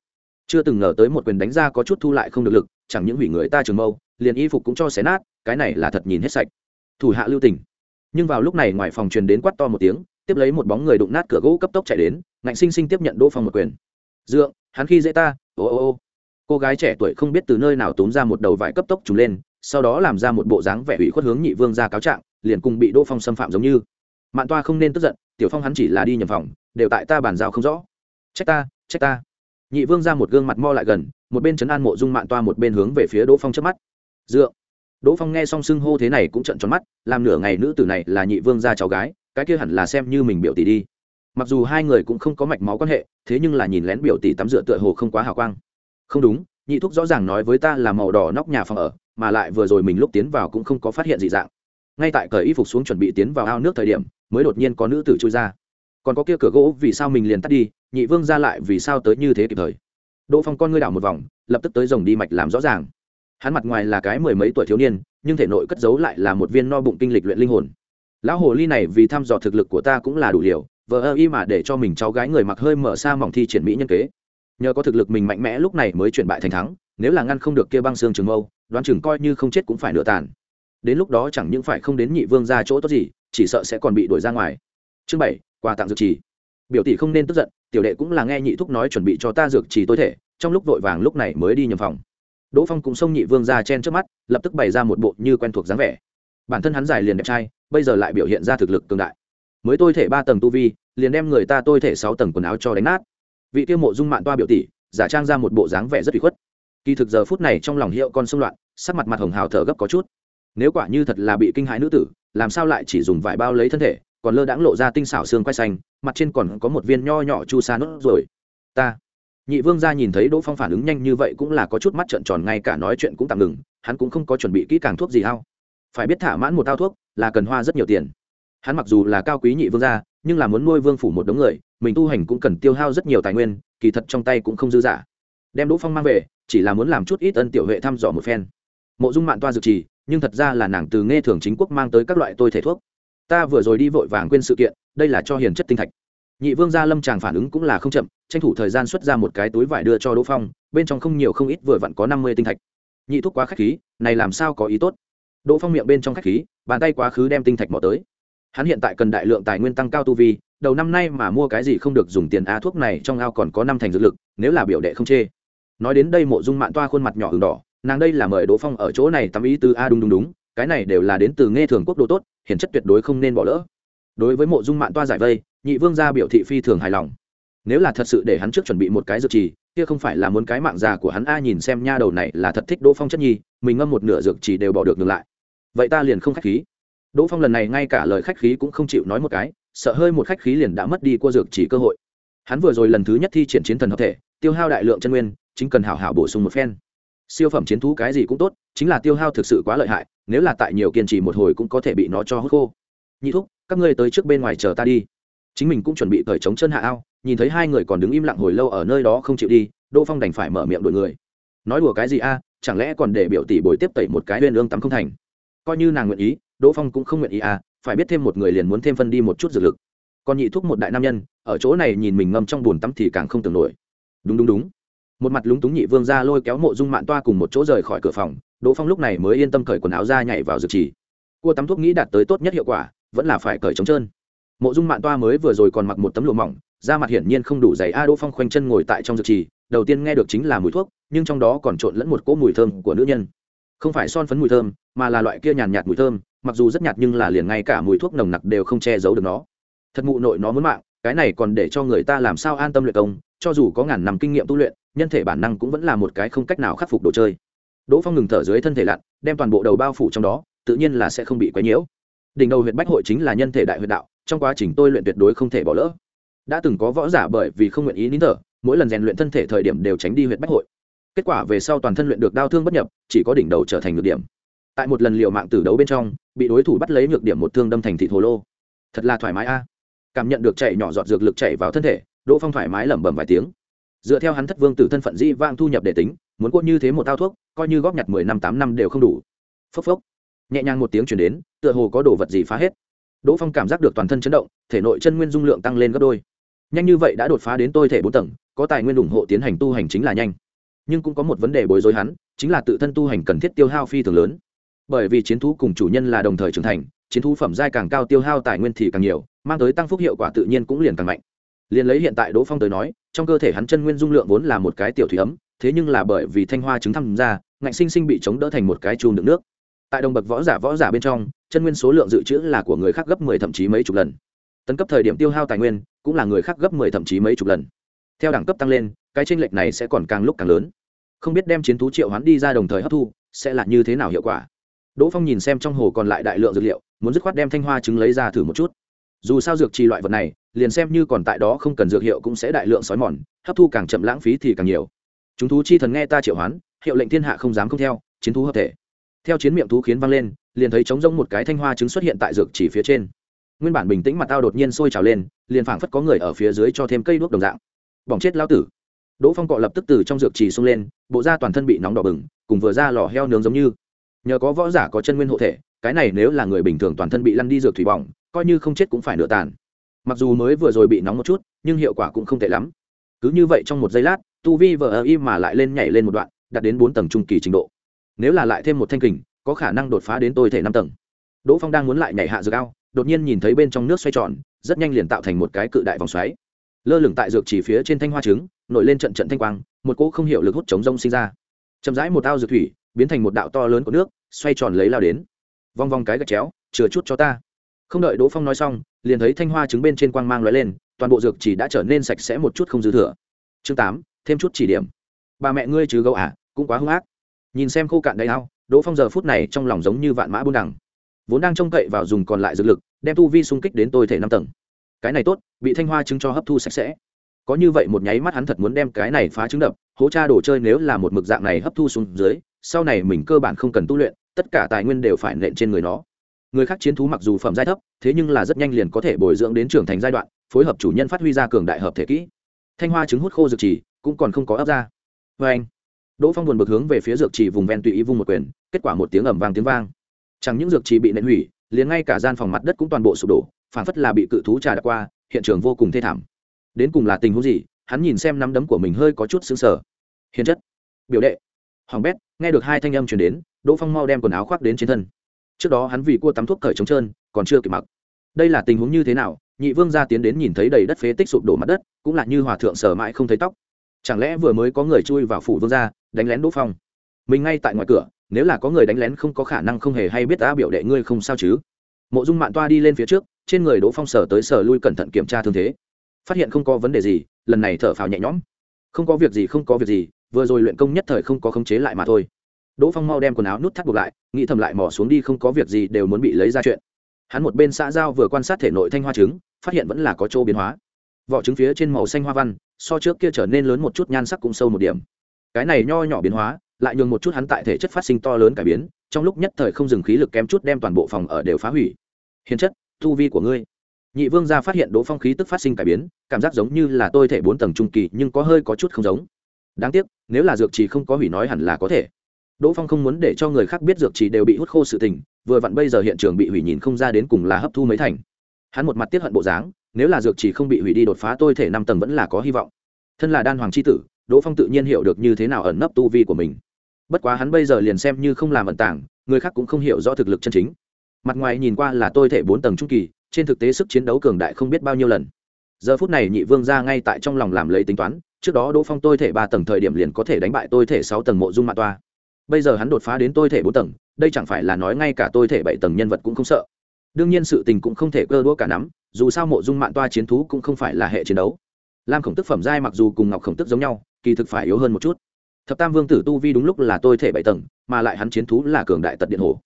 Chưa từng ngờ tới một quyền đánh ra có chút thu lại không được lực, chẳng những hủy người ta trường mâu, liền y phục cũng cho xé nát, cái này là thật nhìn hết sạch. Thủ hạ lưu tình. Nhưng vào lúc này ngoài phòng truyền đến quát to một tiếng, tiếp lấy một bóng người đụng nát cửa gỗ cấp tốc chạy đến, ngạnh sinh sinh tiếp nhận đỗ phong một quyền. Dượng, hắn khi dễ ta, ô ô ô cô gái trẻ tuổi không biết từ nơi nào tốn ra một đầu vải cấp tốc trùng lên, sau đó làm ra một bộ dáng vẻ ủy khuất hướng nhị vương ra cáo trạng, liền cùng bị đỗ phong xâm phạm giống như. Mạn toa không nên tức giận, tiểu phong hắn chỉ là đi nhầm phòng, đều tại ta bàn giao không rõ. Trách ta trách ta. Nhị vương ra một gương mặt mo lại gần, một bên chấn an mộ dung mạn toa một bên hướng về phía đỗ phong trước mắt. Dựa. Đỗ phong nghe xong xưng hô thế này cũng trận tròn mắt, làm nửa ngày nữ tử này là nhị vương gia cháu gái, cái kia hẳn là xem như mình biểu tỷ đi. Mặc dù hai người cũng không có mạch máu quan hệ, thế nhưng là nhìn lén biểu tỷ tắm rửa tựa hồ không quá hào quang không đúng, nhị thúc rõ ràng nói với ta là màu đỏ nóc nhà phòng ở, mà lại vừa rồi mình lúc tiến vào cũng không có phát hiện gì dạng. Ngay tại cởi y phục xuống chuẩn bị tiến vào ao nước thời điểm, mới đột nhiên có nữ tử trôi ra. Còn có kia cửa gỗ, vì sao mình liền tắt đi, nhị vương ra lại vì sao tới như thế kịp thời? Đỗ phong con ngươi đảo một vòng, lập tức tới rồng đi mạch làm rõ ràng. Hắn mặt ngoài là cái mười mấy tuổi thiếu niên, nhưng thể nội cất giấu lại là một viên no bụng kinh lịch luyện linh hồn. Lão hồ ly này vì thăm dò thực lực của ta cũng là đủ liều, vờ ơ y mà để cho mình cháu gái người mặc hơi mở xa mỏng thi triển mỹ nhân kế nhờ có thực lực mình mạnh mẽ lúc này mới chuyển bại thành thắng, nếu là ngăn không được kia băng xương trường mâu, đoán chừng coi như không chết cũng phải nửa tàn. Đến lúc đó chẳng những phải không đến nhị vương ra chỗ tốt gì, chỉ sợ sẽ còn bị đuổi ra ngoài. Chương bảy, quà tặng dược trì. Biểu tỷ không nên tức giận, tiểu đệ cũng là nghe nhị thúc nói chuẩn bị cho ta dược trì tối thể, trong lúc vội vàng lúc này mới đi nhầm phòng. Đỗ phong cũng xông nhị vương ra chen trước mắt, lập tức bày ra một bộ như quen thuộc dáng vẻ. Bản thân hắn dài liền đẹp trai, bây giờ lại biểu hiện ra thực lực cường đại. Mới tôi thể ba tầng tu vi, liền đem người ta tôi thể sáu tầng quần áo cho đánh nát vị tiêu mộ dung mạn toa biểu tỷ, giả trang ra một bộ dáng vẻ rất bị khuất. Kỳ thực giờ phút này trong lòng hiệu con xung loạn, sắc mặt mặt hồng hào thở gấp có chút. Nếu quả như thật là bị kinh hãi nữ tử, làm sao lại chỉ dùng vải bao lấy thân thể, còn lơ đãng lộ ra tinh xảo xương quay xanh, mặt trên còn có một viên nho nhỏ chu sa nốt rồi ta, nhị vương gia nhìn thấy đỗ phong phản ứng nhanh như vậy cũng là có chút mắt trợn tròn, ngay cả nói chuyện cũng tạm ngừng, hắn cũng không có chuẩn bị kỹ càng thuốc gì hao phải biết thả mãn một thao thuốc là cần hoa rất nhiều tiền. Hắn mặc dù là cao quý nhị vương gia, nhưng là muốn nuôi vương phủ một đống người mình tu hành cũng cần tiêu hao rất nhiều tài nguyên, kỳ thật trong tay cũng không dư giả đem đỗ phong mang về, chỉ là muốn làm chút ít ân tiểu huệ thăm dò một phen. Mộ dung mạn toa dược trì, nhưng thật ra là nàng từ nghe thường chính quốc mang tới các loại tôi thể thuốc. Ta vừa rồi đi vội vàng quên sự kiện, đây là cho hiền chất tinh thạch. Nhị vương gia lâm tràng phản ứng cũng là không chậm, tranh thủ thời gian xuất ra một cái túi vải đưa cho đỗ phong, bên trong không nhiều không ít vừa vặn có năm mươi tinh thạch. Nhị thuốc quá k h á c h khí, này làm sao có ý tốt? Đỗ phong miệng bên trong k h á c h khí, bàn tay quá khứ đem tinh thạch mỏ tới. Hắn hiện tại cần đại lượng tài nguyên tăng cao tu vi đầu năm nay mà mua cái gì không được dùng tiền a thuốc này trong ao còn có năm thành dược lực, nếu là biểu đệ không chê. Nói đến đây mộ dung mạn toa khuôn mặt nhỏ h đỏ, nàng đây là mời đỗ phong ở chỗ này tắm ý từ a, đúng đúng đúng, cái này đều là đến từ nghe thường quốc đồ tốt, hiển chất tuyệt đối không nên bỏ lỡ. Đối với mộ dung mạn toa giải vây, nhị vương gia biểu thị phi thường hài lòng. Nếu là thật sự để hắn trước chuẩn bị một cái dược trì, kia không phải là muốn cái mạng già của hắn a, nhìn xem nha đầu này là thật thích đỗ phong chất nhi, mình ngâm một nửa dược trì đều bỏ được ngược lại. Vậy ta liền không khách khí. Đỗ phong lần này ngay cả lời khách khí cũng không chịu nói một cái sợ hơi một khách khí liền đã mất đi cua dược chỉ cơ hội. Hắn vừa rồi lần thứ nhất thi triển chiến thần hợp thể, tiêu hao đại lượng chân nguyên, chính cần hảo hảo bổ sung một phen. Siêu phẩm chiến thú cái gì cũng tốt, chính là tiêu hao thực sự quá lợi hại, nếu là tại nhiều kiên trì một hồi cũng có thể bị nó cho hút khô. Nhị thúc, các ngươi tới trước bên ngoài chờ ta đi. Chính mình cũng chuẩn bị cởi chống chân hạ ao, nhìn thấy hai người còn đứng im lặng hồi lâu ở nơi đó không chịu đi, đỗ phong đành phải mở miệng đổi người. Nói đùa cái gì a, chẳng lẽ còn để biểu tỷ bồi tiếp tẩy một cái huyên ương tắm không thành? Coi như nàng nguyện ý, đỗ phong cũng không nguyện ý a phải biết thêm một người liền muốn thêm phân đi một chút dược lực. Còn nhị thuốc một đại nam nhân, ở chỗ này nhìn mình ngâm trong bùn tắm thì càng không tưởng nổi. Đúng đúng đúng. Một mặt lúng túng nhị vương ra lôi kéo mộ dung mạn toa cùng một chỗ rời khỏi cửa phòng, đỗ phong lúc này mới yên tâm cởi quần áo ra nhảy vào dược trì. Cua tắm thuốc nghĩ đạt tới tốt nhất hiệu quả, vẫn là phải cởi trống trơn. Mộ dung mạn toa mới vừa rồi còn mặc một tấm lụa mỏng, da mặt hiển nhiên không đủ dày a, đỗ phong khoanh chân ngồi tại trong dược trì, đầu tiên nghe được chính là mùi thuốc, nhưng trong đó còn trộn lẫn một cỗ mùi thơm của nữ nhân. Không phải son phấn mùi thơm, mà là loại kia nhàn nhạt mùi thơm mặc dù rất nhạt nhưng là liền ngay cả mùi thuốc nồng nặc đều không che giấu được nó. Thật mụ nội nó muốn mạng, cái này còn để cho người ta làm sao an tâm luyện công, cho dù có ngàn năm kinh nghiệm tu luyện, nhân thể bản năng cũng vẫn là một cái không cách nào khắc phục đồ chơi. Đỗ phong ngừng thở dưới thân thể lặn, đem toàn bộ đầu bao phủ trong đó, tự nhiên là sẽ không bị quấy nhiễu. Đỉnh đầu huyện bách hội chính là nhân thể đại huyện đạo, trong quá trình tôi luyện tuyệt đối không thể bỏ lỡ. Đã từng có võ giả bởi vì không nguyện ý nín thở, mỗi lần rèn luyện thân thể thời điểm đều tránh đi huyện bách hội. Kết quả về sau toàn thân luyện được đau thương bất nhập, chỉ có đỉnh đầu trở thành ngược điểm tại một lần liệu mạng tử đấu bên trong, bị đối thủ bắt lấy nhược điểm một thương đâm thành thị hồ lô. Thật là thoải mái a. Cảm nhận được chạy nhỏ giọt dược lực chạy vào thân thể, đỗ phong thoải mái lẩm bẩm vài tiếng. Dựa theo hắn thất vương tử thân phận di vang thu nhập để tính, muốn cốt như thế một tao thuốc, coi như góp nhặt mười năm tám năm đều không đủ. Phốc phốc. Nhẹ nhàng một tiếng chuyển đến, tựa hồ có đồ vật gì phá hết. Đỗ phong cảm giác được toàn thân chấn động, thể nội chân nguyên dung lượng tăng lên gấp đôi. Nhanh như vậy đã đột phá đến tôi thể bốn tầng, có tài nguyên ủng hộ tiến hành tu hành chính là nhanh. Nhưng cũng có một vấn đề bối rối hắn, chính là tự thân tu hành cần thiết tiêu hao phi thường lớn bởi vì chiến thú cùng chủ nhân là đồng thời trưởng thành, chiến thú phẩm giai càng cao tiêu hao tài nguyên thì càng nhiều, mang tới tăng phúc hiệu quả tự nhiên cũng liền càng mạnh. Liền lấy hiện tại đỗ phong tới nói, trong cơ thể hắn chân nguyên dung lượng vốn là một cái tiểu thủy ấm, thế nhưng là bởi vì thanh hoa chứng tham gia ngạnh sinh sinh bị chống đỡ thành một cái chùm đựng nước. Tại đồng bậc võ giả võ giả bên trong, chân nguyên số lượng dự trữ là của người khác gấp mười thậm chí mấy chục lần. Tấn cấp thời điểm tiêu hao tài nguyên, cũng là người khác gấp mười thậm chí mấy chục lần. Theo đẳng cấp tăng lên, cái tranh lệch này sẽ còn càng lúc càng lớn. Không biết đem chiến thú triệu hoán đi ra đồng thời hấp thu, sẽ là như thế nào hiệu quả đỗ phong nhìn xem trong hồ còn lại đại lượng dược liệu, muốn dứt khoát đem thanh hoa trứng lấy ra thử một chút. Dù sao dược trì loại vật này, liền xem như còn tại đó không cần dược hiệu cũng sẽ đại lượng sói mòn, hấp thu càng chậm lãng phí thì càng nhiều. Chúng thú chi thần nghe ta triệu hoán, hiệu lệnh thiên hạ không dám không theo, chiến thú hợp thể. Theo chiến miệng thú khiến vang lên, liền thấy trống rỗng một cái thanh hoa trứng xuất hiện tại dược chỉ phía trên. Nguyên bản bình tĩnh mặt tao đột nhiên sôi trào lên, liền phảng phất có người ở phía dưới cho thêm cây đuốc đồng dạng. Bỏng chết lao tử. Đỗ phong cọ lập tức từ trong dược trì xông lên, bộ da toàn thân bị nóng đỏ bừng, cùng vừa ra lò heo nướng giống như nhờ có võ giả có chân nguyên hộ thể, cái này nếu là người bình thường toàn thân bị lăn đi dược thủy bỏng, coi như không chết cũng phải nửa tàn. Mặc dù mới vừa rồi bị nóng một chút, nhưng hiệu quả cũng không tệ lắm. Cứ như vậy trong một giây lát, tu vi vờ ơ im mà lại lên nhảy lên một đoạn, đạt đến bốn tầng trung kỳ trình độ. Nếu là lại thêm một thanh kình, có khả năng đột phá đến tôi thể năm tầng. Đỗ phong đang muốn lại nhảy hạ dược ao, đột nhiên nhìn thấy bên trong nước xoay tròn, rất nhanh liền tạo thành một cái cự đại vòng xoáy. Lơ lửng tại dược chỉ phía trên thanh hoa trứng, nổi lên trận trận thanh quang, một cỗ không hiểu lực hút chống rông sinh ra. Chậm rãi một ao dược thủy biến thành một đạo to lớn của nước, xoay tròn lấy lao đến. Vong vong cái gạch chéo, chừa chút cho ta. Không đợi đỗ phong nói xong, liền thấy thanh hoa trứng bên trên quang mang lóe lên, toàn bộ dược chỉ đã trở nên sạch sẽ một chút không dư thừa. Chương tám, thêm chút chỉ điểm. Bà mẹ ngươi chứ gấu à cũng quá hung ác. Nhìn xem khô cạn đầy ao, đỗ phong giờ phút này trong lòng giống như vạn mã buôn đằng. Vốn đang trông cậy vào dùng còn lại dược lực, đem tu vi xung kích đến tôi thể năm tầng. Cái này tốt, bị thanh hoa trứng cho hấp thu sạch sẽ. Có như vậy một nháy mắt hắn thật muốn đem cái này phá trứng đập, hố cha đồ chơi nếu là một mực dạng này hấp thu xuống dưới sau này mình cơ bản không cần tu luyện, tất cả tài nguyên đều phải nện trên người nó. Người khác chiến thú mặc dù phẩm giai thấp, thế nhưng là rất nhanh liền có thể bồi dưỡng đến trưởng thành giai đoạn, phối hợp chủ nhân phát huy ra cường đại hợp thể kỹ. Thanh hoa trứng hút khô dược trì, cũng còn không có ấp ra. Vê anh, đỗ phong buồn bực hướng về phía dược trì vùng ven tùy ý vung một quyền, kết quả một tiếng ẩm vang tiếng vang. Chẳng những dược trì bị nện hủy, liền ngay cả gian phòng mặt đất cũng toàn bộ sụp đổ, phản phất là bị cự thú trà đã qua, hiện trường vô cùng thê thảm. Đến cùng là tình huống gì, hắn nhìn xem nắm đấm của mình hơi có chút xứng sở hiền chất. Biểu đệ hoàng bét, nghe được hai thanh âm chuyển đến, đỗ phong mau đem quần áo khoác đến trên thân. Trước đó hắn vì cua tắm thuốc cởi trống trơn, còn chưa kịp mặc. Đây là tình huống như thế nào? Nhị vương gia tiến đến nhìn thấy đầy đất phế tích sụp đổ mặt đất, cũng là như hòa thượng sở mãi không thấy tóc. Chẳng lẽ vừa mới có người chui vào phủ vương gia, đánh lén đỗ phong? Mình ngay tại ngoài cửa, nếu là có người đánh lén không có khả năng không hề hay biết ta biểu đệ ngươi không sao chứ? Mộ dung mạn toa đi lên phía trước, trên người đỗ phong sở tới sở lui cẩn thận kiểm tra thương thế. Phát hiện không có vấn đề gì, lần này thở phào nhẹ nhõm. Không có việc gì, không có việc gì vừa rồi luyện công nhất thời không có khống chế lại mà thôi. Đỗ phong mau đem quần áo nút thắt buộc lại, nghĩ thầm lại mỏ xuống đi không có việc gì đều muốn bị lấy ra chuyện. Hắn một bên xã giao vừa quan sát thể nội thanh hoa trứng, phát hiện vẫn là có chỗ biến hóa. Vỏ trứng phía trên màu xanh hoa văn, so trước kia trở nên lớn một chút, nhan sắc cũng sâu một điểm. Cái này nho nhỏ biến hóa, lại nhường một chút hắn tại thể chất phát sinh to lớn cải biến, trong lúc nhất thời không dừng khí lực kém chút đem toàn bộ phòng ở đều phá hủy. Hiền chất thu vi của ngươi. Nhị vương gia phát hiện đỗ phong khí tức phát sinh cải biến, cảm giác giống như là tôi thể bốn tầng trung kỳ, nhưng có hơi có chút không giống đáng tiếc, nếu là dược trì không có hủy nói hẳn là có thể. Đỗ phong không muốn để cho người khác biết dược trì đều bị hút khô sự tình, vừa vặn bây giờ hiện trường bị hủy nhìn không ra đến cùng là hấp thu mấy thành. Hắn một mặt tiếp hận bộ dáng, nếu là dược trì không bị hủy đi đột phá tôi thể năm tầng vẫn là có hy vọng. Thân là đan hoàng c h i tử, đỗ phong tự nhiên hiểu được như thế nào ẩn nấp tu vi của mình. Bất quá hắn bây giờ liền xem như không làm ẩn tảng người khác cũng không hiểu rõ thực lực chân chính. Mặt ngoài nhìn qua là tôi thể bốn tầng trung kỳ, trên thực tế sức chiến đấu cường đại không biết bao nhiêu lần. Giờ phút này nhị vương ra ngay tại trong lòng làm lấy tính toán trước đó đỗ phong tôi thể ba tầng thời điểm liền có thể đánh bại tôi thể sáu tầng mộ dung mạ toa. Bây giờ hắn đột phá đến tôi thể bốn tầng, đây chẳng phải là nói ngay cả tôi thể bảy tầng nhân vật cũng không sợ. Đương nhiên sự tình cũng không thể cơ đũa cả nắm, dù sao mộ dung mạn toa chiến thú cũng không phải là hệ chiến đấu. Lam khổng tức phẩm giai mặc dù cùng ngọc khổng tức giống nhau, kỳ thực phải yếu hơn một chút. Thập tam vương tử tu vi đúng lúc là tôi thể bảy tầng, mà lại hắn chiến thú là cường đại tật điện hồ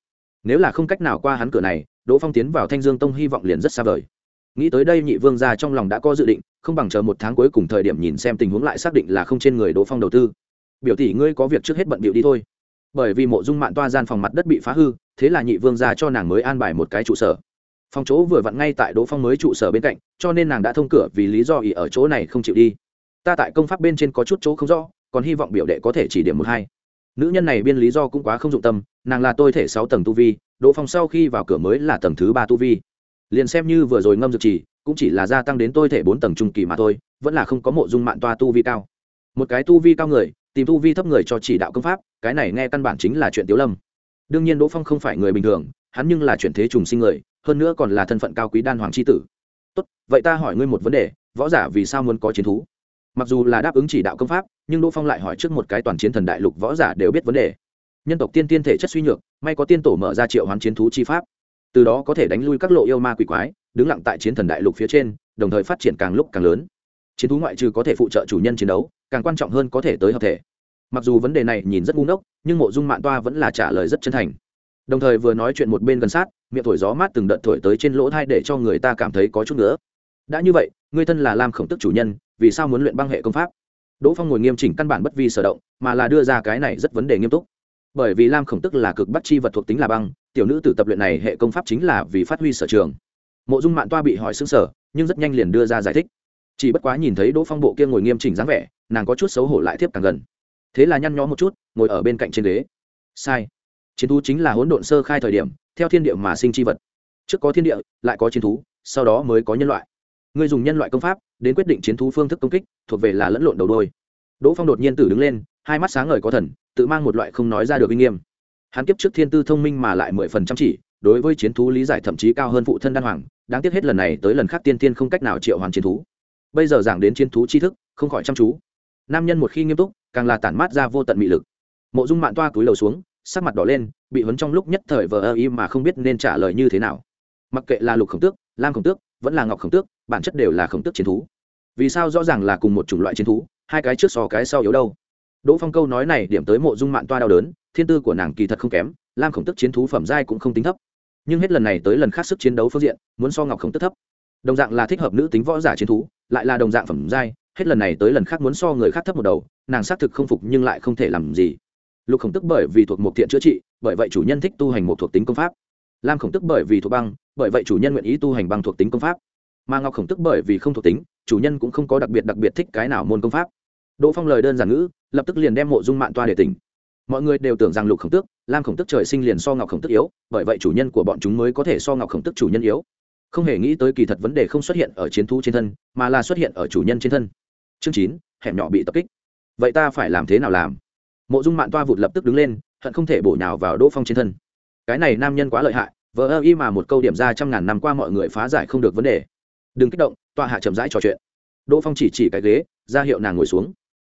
nếu là không cách nào qua hắn cửa này, đỗ phong tiến vào thanh dương tông hy vọng liền rất xa vời nghĩ tới đây nhị vương gia trong lòng đã có dự định, không bằng chờ một tháng cuối cùng thời điểm nhìn xem tình huống lại xác định là không trên người đỗ phong đầu tư. Biểu tỷ ngươi có việc trước hết bận biểu đi thôi. Bởi vì mộ dung mạn toa gian phòng mặt đất bị phá hư, thế là nhị vương gia cho nàng mới an bài một cái trụ sở. Phòng chỗ vừa vặn ngay tại đỗ phong mới trụ sở bên cạnh, cho nên nàng đã thông cửa vì lý do ỉ ở chỗ này không chịu đi. Ta tại công pháp bên trên có chút chỗ không rõ, còn hy vọng biểu đệ có thể chỉ điểm một hai. Nữ nhân này biên lý do cũng quá không dụng tâm, nàng là tôi thể sáu tầng tu vi, đỗ phong sau khi vào cửa mới là tầng thứ ba tu vi liền xem như vừa rồi ngâm dược trì cũng chỉ là gia tăng đến tôi thể bốn tầng trung kỳ mà thôi, vẫn là không có mộ dung mạng toa tu vi cao. Một cái tu vi cao người, tìm tu vi thấp người cho chỉ đạo công pháp, cái này nghe căn bản chính là chuyện tiếu lâm. Đương nhiên đỗ phong không phải người bình thường, hắn nhưng là chuyển thế trùng sinh người, hơn nữa còn là thân phận cao quý đan hoàng c h i tử. Tốt, vậy ta hỏi ngươi một vấn đề, võ giả vì sao muốn có chiến thú? Mặc dù là đáp ứng chỉ đạo công pháp, nhưng đỗ phong lại hỏi trước một cái toàn chiến thần đại lục võ giả đều biết vấn đề. Nhân tộc tiên tiên thể chất suy nhược, may có tiên tổ mở ra triệu hoán chiến thú chi pháp từ đó có thể đánh lui các lộ yêu ma quỷ quái, đứng lặng tại chiến thần đại lục phía trên, đồng thời phát triển càng lúc càng lớn. Chiến thú ngoại trừ có thể phụ trợ chủ nhân chiến đấu, càng quan trọng hơn có thể tới hợp thể. Mặc dù vấn đề này nhìn rất ngu ngốc, nhưng mộ dung mạng toa vẫn là trả lời rất chân thành. Đồng thời vừa nói chuyện một bên gần sát, miệng thổi gió mát từng đợt thổi tới trên lỗ thai để cho người ta cảm thấy có chút nữa. Đã như vậy, người thân là lam khổng tức chủ nhân, vì sao muốn luyện băng hệ công pháp? Đỗ phong ngồi nghiêm chỉnh căn bản bất vi sở động, mà là đưa ra cái này rất vấn đề nghiêm túc bởi vì lam khổng tức là cực bắt chi vật thuộc tính là băng, tiểu nữ tử tập luyện này hệ công pháp chính là vì phát huy sở trường. Mộ dung mạng toa bị hỏi xứng sở nhưng rất nhanh liền đưa ra giải thích. Chỉ bất quá nhìn thấy đỗ phong bộ kia ngồi nghiêm chỉnh dáng vẻ, nàng có chút xấu hổ lại tiếp càng gần. Thế là nhăn nhó một chút, ngồi ở bên cạnh trên ghế. Sai. Chiến thú chính là hỗn độn sơ khai thời điểm, theo thiên địa mà sinh chi vật. Trước có thiên địa, lại có chiến thú, sau đó mới có nhân loại. Người dùng nhân loại công pháp, đến quyết định chiến thú phương thức công kích, thuộc về là lẫn lộn đầu đôi. Đỗ phong đột nhiên tử đứng lên, hai mắt sáng ngời có thần tự mang một loại không nói ra được uy nghiêm. Hắn kiếp trước thiên tư thông minh mà lại mười phần chăm chỉ, đối với chiến thú lý giải thậm chí cao hơn phụ thân đan hoàng, đáng tiếc hết lần này tới lần khác tiên tiên không cách nào triệu hoàn chiến thú. Bây giờ giảng đến chiến thú tri thức, không khỏi chăm chú. Nam nhân một khi nghiêm túc, càng là tản mát ra vô tận mị lực. Mộ dung mạng toa cúi đầu xuống, sắc mặt đỏ lên, bị huấn trong lúc nhất thời vờ ơ y mà không biết nên trả lời như thế nào. Mặc kệ là lục khổng tước, lam khổng tước, vẫn là ngọc khổng tước, bản chất đều là khổng tước chiến thú. Vì sao rõ ràng là cùng một chủng loại chiến thú, hai cái trước so cái sau yếu đâu? Đỗ phong câu nói này điểm tới mộ dung mạng toa đau đớn, thiên tư của nàng kỳ thật không kém, lam khổng tức chiến thú phẩm giai cũng không tính thấp. Nhưng hết lần này tới lần khác sức chiến đấu phương diện, muốn so ngọc khổng tức thấp. Đồng dạng là thích hợp nữ tính võ giả chiến thú, lại là đồng dạng phẩm giai, hết lần này tới lần khác muốn so người khác thấp một đầu, nàng xác thực không phục nhưng lại không thể làm gì. Lục khổng tức bởi vì thuộc một thiện chữa trị, bởi vậy chủ nhân thích tu hành một thuộc tính công pháp. Lam khổng tức bởi vì thuộc băng, bởi vậy chủ nhân nguyện ý tu hành băng thuộc tính công pháp. Mà ngọc khổng tức bởi vì không thuộc tính, chủ nhân cũng không có đặc biệt đặc biệt thích cái nào môn công pháp đỗ phong lời đơn giản ngữ, lập tức liền đem mộ dung mạng toa để tỉnh. Mọi người đều tưởng rằng lục khổng tước, lam khổng tức trời sinh liền so ngọc khổng tức yếu, bởi vậy chủ nhân của bọn chúng mới có thể so ngọc khổng tức chủ nhân yếu. Không hề nghĩ tới kỳ thật vấn đề không xuất hiện ở chiến thú trên thân, mà là xuất hiện ở chủ nhân trên thân. Chương chín, hẻm nhỏ bị tập kích. Vậy ta phải làm thế nào làm? Mộ dung mạng toa vụt lập tức đứng lên, hận không thể bổ nhào vào đỗ phong trên thân. Cái này nam nhân quá lợi hại, vờ ơ y mà một câu điểm ra trăm ngàn năm qua mọi người phá giải không được vấn đề. Đừng kích động, toa hạ chậm rãi trò chuyện. Đỗ phong chỉ chỉ cái ghế, ra hiệu nàng ngồi xuống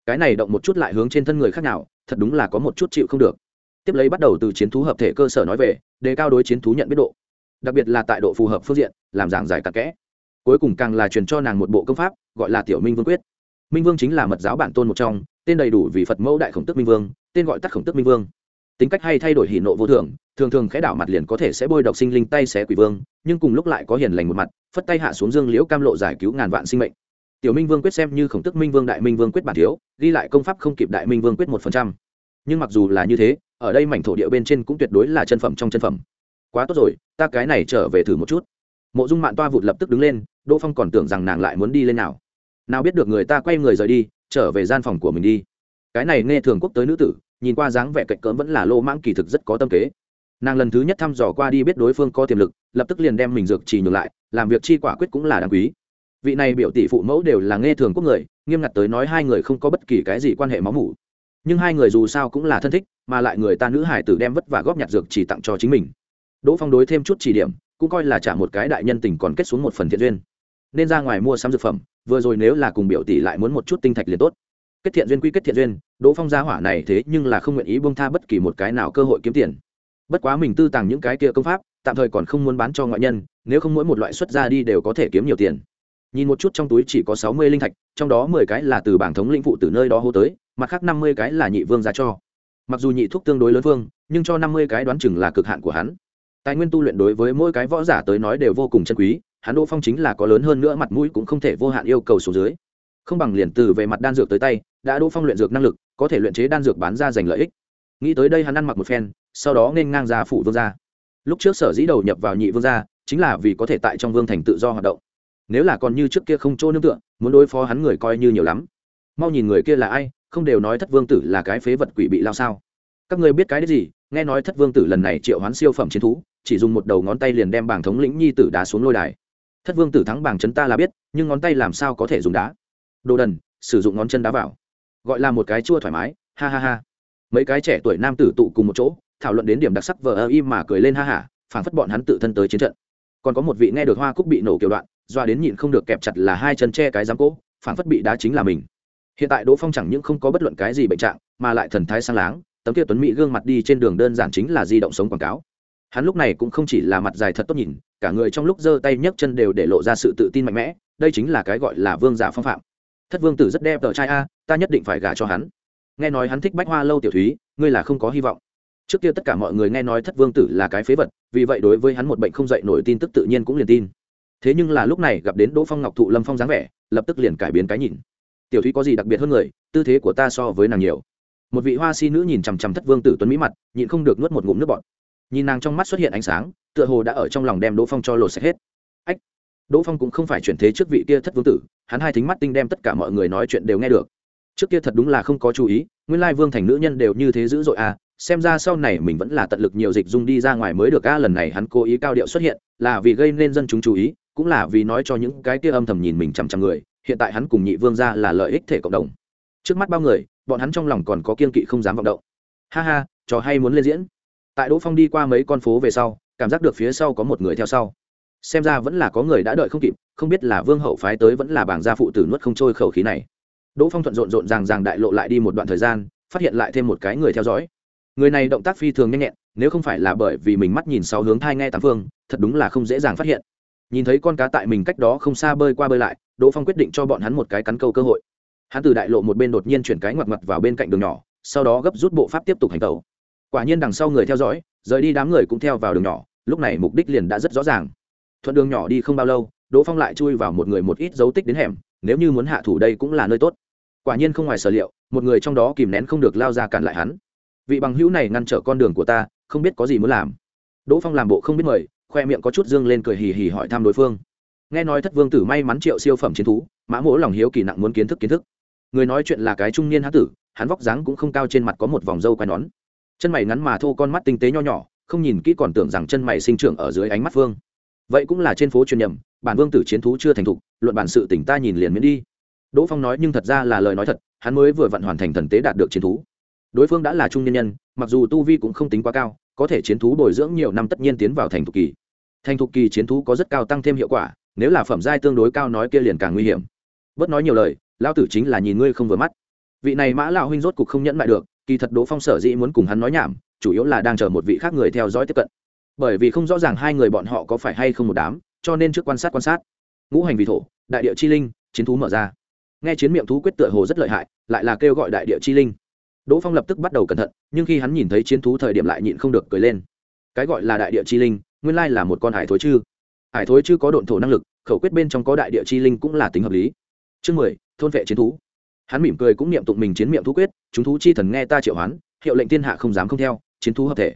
cái này động một chút lại hướng trên thân người khác nào, thật đúng là có một chút chịu không được. Tiếp lấy bắt đầu từ chiến thú hợp thể cơ sở nói về, đề cao đối chiến thú nhận biết độ. Đặc biệt là tại độ phù hợp phương diện, làm giảng giải cặn kẽ. Cuối cùng càng là truyền cho nàng một bộ công pháp, gọi là tiểu minh vương quyết. Minh vương chính là mật giáo bản tôn một trong, tên đầy đủ vì phật mẫu đại khổng tức minh vương, tên gọi tắt khổng tức minh vương. Tính cách hay thay đổi hỷ nộ vô thường thường thường khẽ đảo mặt liền có thể sẽ bôi độc sinh linh tay xé quỷ vương, nhưng cùng lúc lại có hiền lành một mặt, phất tay hạ xuống dương liễu cam lộ giải cứu ngàn vạn sinh mệnh tiểu minh vương quyết xem như khổng tức minh vương đại minh vương quyết bản thiếu, ghi lại công pháp không kịp đại minh vương quyết một phần trăm. Nhưng mặc dù là như thế, ở đây mảnh thổ địa bên trên cũng tuyệt đối là chân phẩm trong chân phẩm. Quá tốt rồi, ta cái này trở về thử một chút. Mộ dung mạn toa vụt lập tức đứng lên, đỗ phong còn tưởng rằng nàng lại muốn đi lên nào. Nào biết được người ta quay người rời đi, trở về gian phòng của mình đi. Cái này nghe thường quốc tới nữ tử, nhìn qua dáng vẻ cạnh cỡm vẫn là lô mãng kỳ thực rất có tâm kế. Nàng lần thứ nhất thăm dò qua đi biết đối phương có tiềm lực, lập tức liền đem mình dược trì nhường lại, làm việc chi quả quyết cũng là đáng quý vị này biểu tỷ phụ mẫu đều là nghe thường quốc người, nghiêm ngặt tới nói hai người không có bất kỳ cái gì quan hệ máu mủ. Nhưng hai người dù sao cũng là thân thích, mà lại người ta nữ hải tử đem vất và góp nhặt dược chỉ tặng cho chính mình. Đỗ phong đối thêm chút chỉ điểm, cũng coi là trả một cái đại nhân tình còn kết xuống một phần thiện duyên. Nên ra ngoài mua sắm dược phẩm, vừa rồi nếu là cùng biểu tỷ lại muốn một chút tinh thạch liền tốt. Kết thiện duyên quy kết thiện duyên, đỗ phong gia hỏa này thế nhưng là không nguyện ý bông tha bất kỳ một cái nào cơ hội kiếm tiền. Bất quá mình tư tàng những cái kia công pháp, tạm thời còn không muốn bán cho ngoại nhân, nếu không mỗi một loại xuất ra đi đều có thể kiếm nhiều tiền nhìn một chút trong túi chỉ có sáu mươi linh thạch, trong đó mười cái là từ bảng thống lĩnh phụ từ nơi đó hô tới, mặt khác năm mươi cái là nhị vương ra cho. Mặc dù nhị thuốc tương đối lớn vương, nhưng cho năm mươi cái đoán chừng là cực hạn của hắn. Tài nguyên tu luyện đối với mỗi cái võ giả tới nói đều vô cùng chân quý, hắn đỗ phong chính là có lớn hơn nữa mặt mũi cũng không thể vô hạn yêu cầu số dưới. Không bằng liền từ về mặt đan dược tới tay, đã đỗ phong luyện dược năng lực, có thể luyện chế đan dược bán ra giành lợi ích. Nghĩ tới đây hắn ăn mặc một phen, sau đó nên ngang ra phủ vương gia. Lúc trước sở dĩ đầu nhập vào nhị vương gia, chính là vì có thể tại trong vương thành tự do hoạt động nếu là còn như trước kia không chỗ nương tựa, muốn đối phó hắn người coi như nhiều lắm. Mau nhìn người kia là ai, không đều nói thất vương tử là cái phế vật quỷ bị lao sao. Các ngươi biết cái đấy gì, nghe nói thất vương tử lần này triệu hoán siêu phẩm chiến thú, chỉ dùng một đầu ngón tay liền đem bảng thống lĩnh nhi tử đá xuống lôi đài. Thất vương tử thắng bảng chấn ta là biết, nhưng ngón tay làm sao có thể dùng đá? Đồ đần, sử dụng ngón chân đá vào. Gọi là một cái chua thoải mái, ha ha ha. Mấy cái trẻ tuổi nam tử tụ cùng một chỗ, thảo luận đến điểm đặc sắc vờ ơ im mà cười lên ha hả phảng phất bọn hắn tự thân tới chiến trận. Còn có một vị nghe được hoa cúc bị nổ kiểu đoạn doa đến nhịn không được kẹp chặt là hai chân che cái giám cỗ, phản phất bị đá chính là mình. Hiện tại đỗ phong chẳng những không có bất luận cái gì bệnh trạng, mà lại thần thái sang láng, tấm kia tuấn mỹ gương mặt đi trên đường đơn giản chính là di động sống quảng cáo. Hắn lúc này cũng không chỉ là mặt dài thật tốt nhìn, cả người trong lúc giơ tay nhấc chân đều để lộ ra sự tự tin mạnh mẽ, đây chính là cái gọi là vương giả phong phạm. Thất vương tử rất đẹp tờ trai a, ta nhất định phải gả cho hắn. Nghe nói hắn thích bách hoa lâu tiểu thúy, ngươi là không có hy vọng. Trước kia tất cả mọi người nghe nói thất vương tử là cái phế vật, vì vậy đối với hắn một bệnh không dậy nổi tin tức tự nhiên cũng liền tin thế nhưng là lúc này gặp đến đỗ phong ngọc thụ lâm phong dáng vẻ, lập tức liền cải biến cái nhìn. Tiểu thúy có gì đặc biệt hơn người, tư thế của ta so với nàng nhiều. Một vị hoa si nữ nhìn chằm chằm thất vương tử tuấn mỹ mặt, nhịn không được nuốt một ngụm nước bọt. Nhìn nàng trong mắt xuất hiện ánh sáng, tựa hồ đã ở trong lòng đem đỗ phong cho lột sạch hết. Ách, đỗ phong cũng không phải chuyển thế trước vị kia thất vương tử, hắn hai thính mắt tinh đem tất cả mọi người nói chuyện đều nghe được. Trước kia thật đúng là không có chú ý, nguyên lai vương thành nữ nhân đều như thế dữ dội à xem ra sau này mình vẫn là tận lực nhiều dịch dung đi ra ngoài mới được a, lần này hắn cố ý cao điệu xuất hiện, là vì gây nên dân chúng chú ý cũng là vì nói cho những cái kia âm thầm nhìn mình chằm chằm người, hiện tại hắn cùng nhị vương ra là lợi ích thể cộng đồng. Trước mắt bao người, bọn hắn trong lòng còn có kiên kỵ không dám vọng động. Ha ha, trò hay muốn lên diễn. Tại đỗ phong đi qua mấy con phố về sau, cảm giác được phía sau có một người theo sau. Xem ra vẫn là có người đã đợi không kịp, không biết là vương hậu phái tới vẫn là bảng gia phụ tử nuốt không trôi khẩu khí này. Đỗ phong thuận rộn rộn ràng ràng đại lộ lại đi một đoạn thời gian, phát hiện lại thêm một cái người theo dõi. Người này động tác phi thường nhanh nhẹn, nếu không phải là bởi vì mình mắt nhìn sáu hướng thai nghe tám phương, thật đúng là không dễ dàng phát hiện nhìn thấy con cá tại mình cách đó không xa bơi qua bơi lại, đỗ phong quyết định cho bọn hắn một cái cắn câu cơ hội. Hắn từ đại lộ một bên đột nhiên chuyển cái ngoặt ngoặt vào bên cạnh đường nhỏ, sau đó gấp rút bộ pháp tiếp tục hành tàu quả nhiên đằng sau người theo dõi, rời đi đám người cũng theo vào đường nhỏ, lúc này mục đích liền đã rất rõ ràng. Thuận đường nhỏ đi không bao lâu, đỗ phong lại chui vào một người một ít dấu tích đến hẻm, nếu như muốn hạ thủ đây cũng là nơi tốt. Quả nhiên không ngoài sở liệu, một người trong đó kìm nén không được lao ra cản lại hắn. Vị bằng hữu này ngăn trở con đường của ta, không biết có gì muốn làm. Đỗ phong làm bộ không biết mời khoe miệng có chút dương lên cười hì hì hỏi thăm đối phương. Nghe nói thất vương tử may mắn triệu siêu phẩm chiến thú, mã mỗ lòng hiếu kỳ nặng muốn kiến thức kiến thức. Người nói chuyện là cái trung niên hán tử, hắn vóc dáng cũng không cao trên mặt có một vòng râu quai nón. Chân mày ngắn mà thô con mắt tinh tế nho nhỏ, không nhìn kỹ còn tưởng rằng chân mày sinh trưởng ở dưới ánh mắt vương. Vậy cũng là trên phố truyền nhầm, bản vương tử chiến thú chưa thành thục, luận bản sự tỉnh ta nhìn liền miễn đi. Đỗ phong nói nhưng thật ra là lời nói thật, hắn mới vừa vặn hoàn thành thần tế đạt được chiến thú. Đối phương đã là trung nhân nhân, mặc dù tu vi cũng không tính quá cao có thể chiến thú bồi dưỡng nhiều năm tất nhiên tiến vào thành thục kỳ. Thành thục kỳ chiến thú có rất cao tăng thêm hiệu quả, nếu là phẩm giai tương đối cao nói kia liền càng nguy hiểm. Bớt nói nhiều lời, lão tử chính là nhìn ngươi không vừa mắt. Vị này mã lão huynh rốt cục không nhẫn lại được, kỳ thật đỗ phong sở dĩ muốn cùng hắn nói nhảm, chủ yếu là đang chờ một vị khác người theo dõi tiếp cận. Bởi vì không rõ ràng hai người bọn họ có phải hay không một đám, cho nên trước quan sát quan sát. Ngũ hành vị thổ, đại địa chi linh, chiến thú mở ra. Nghe chiến miệng thú quyết tựa hồ rất lợi hại, lại là kêu gọi đại địa chi linh đỗ phong lập tức bắt đầu cẩn thận, nhưng khi hắn nhìn thấy chiến thú thời điểm lại nhịn không được cười lên. Cái gọi là đại địa chi linh, nguyên lai là một con hải thối chư. Hải thối chư có độn thổ năng lực, khẩu quyết bên trong có đại địa chi linh cũng là tính hợp lý. Chương mười, thôn vệ chiến thú. Hắn mỉm cười cũng niệm tụng mình chiến miệng thú quyết, chúng thú chi thần nghe ta triệu hoán, hiệu lệnh thiên hạ không dám không theo, chiến thú hợp thể.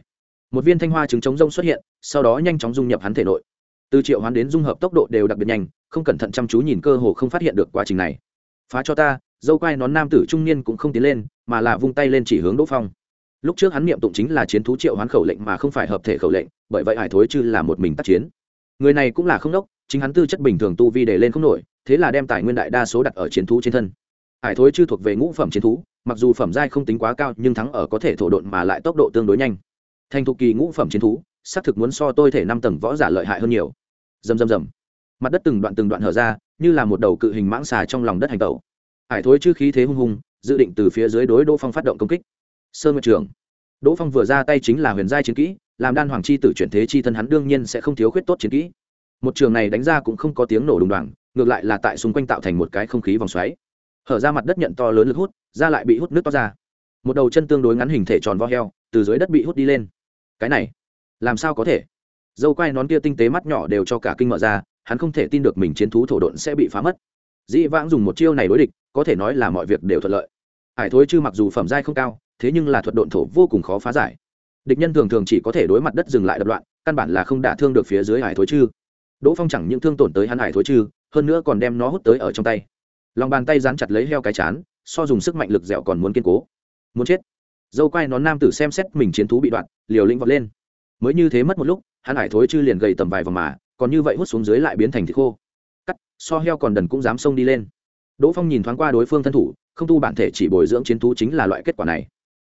Một viên thanh hoa trứng chống rông xuất hiện, sau đó nhanh chóng dung nhập hắn thể nội. Từ triệu hoán đến dung hợp tốc độ đều đặc biệt nhanh, không cẩn thận chăm chú nhìn cơ hồ không phát hiện được quá trình này. Phá cho ta dâu quai nón nam tử trung niên cũng không tiến lên, mà là vung tay lên chỉ hướng đỗ phong. Lúc trước hắn niệm tụng chính là chiến thú triệu hoán khẩu lệnh mà không phải hợp thể khẩu lệnh, bởi vậy hải thối chư là một mình tác chiến. Người này cũng là không đốc, chính hắn tư chất bình thường tu vi để lên không nổi, thế là đem tài nguyên đại đa số đặt ở chiến thú trên thân. Hải thối chư thuộc về ngũ phẩm chiến thú, mặc dù phẩm giai không tính quá cao, nhưng thắng ở có thể thổ độn mà lại tốc độ tương đối nhanh. Thành thục kỳ ngũ phẩm chiến thú, xác thực muốn so tôi thể năm tầng võ giả lợi hại hơn nhiều. Dầm dầm dầm mặt đất từng đoạn từng đoạn hở ra, như là một đầu cự hình mãng xà trong lòng đất hành tẩu hải thối chư khí thế hung hùng dự định từ phía dưới đối đỗ phong phát động công kích. Sơ nguyệt trường. Đỗ phong vừa ra tay chính là huyền giai chiến kỹ, làm đan hoàng chi tử chuyển thế chi thân hắn đương nhiên sẽ không thiếu khuyết tốt chiến kỹ. Một trường này đánh ra cũng không có tiếng nổ đùng đoàng, ngược lại là tại xung quanh tạo thành một cái không khí vòng xoáy. Hở ra mặt đất nhận to lớn lực hút ra lại bị hút nước to ra. Một đầu chân tương đối ngắn hình thể tròn vo heo, từ dưới đất bị hút đi lên. Cái này, làm sao có thể? Dâu quai nón kia tinh tế mắt nhỏ đều cho cả kinh mở ra, hắn không thể tin được mình chiến thú thổ độn sẽ bị phá mất dĩ vãng dùng một chiêu này đối địch, có thể nói là mọi việc đều thuận lợi. Hải thối chư mặc dù phẩm giai không cao, thế nhưng là thuật độn thổ vô cùng khó phá giải. Địch nhân thường thường chỉ có thể đối mặt đất dừng lại đập loạn, căn bản là không đả thương được phía dưới hải thối chư. Đỗ phong chẳng những thương tổn tới hắn hải thối chư, hơn nữa còn đem nó hút tới ở trong tay. Lòng bàn tay dán chặt lấy heo cái chán, so dùng sức mạnh lực dẻo còn muốn kiên cố. Muốn chết. Dâu quai nón nam tử xem xét mình chiến thú bị đoạn, liều lĩnh vọt lên. Mới như thế mất một lúc, hắn hải thối chư liền gầy tầm vài vòng mà, còn như vậy hút xuống dưới lại biến thành thịt khô so heo còn đần cũng dám xông đi lên. Đỗ phong nhìn thoáng qua đối phương thân thủ, không tu bản thể chỉ bồi dưỡng chiến thú chính là loại kết quả này.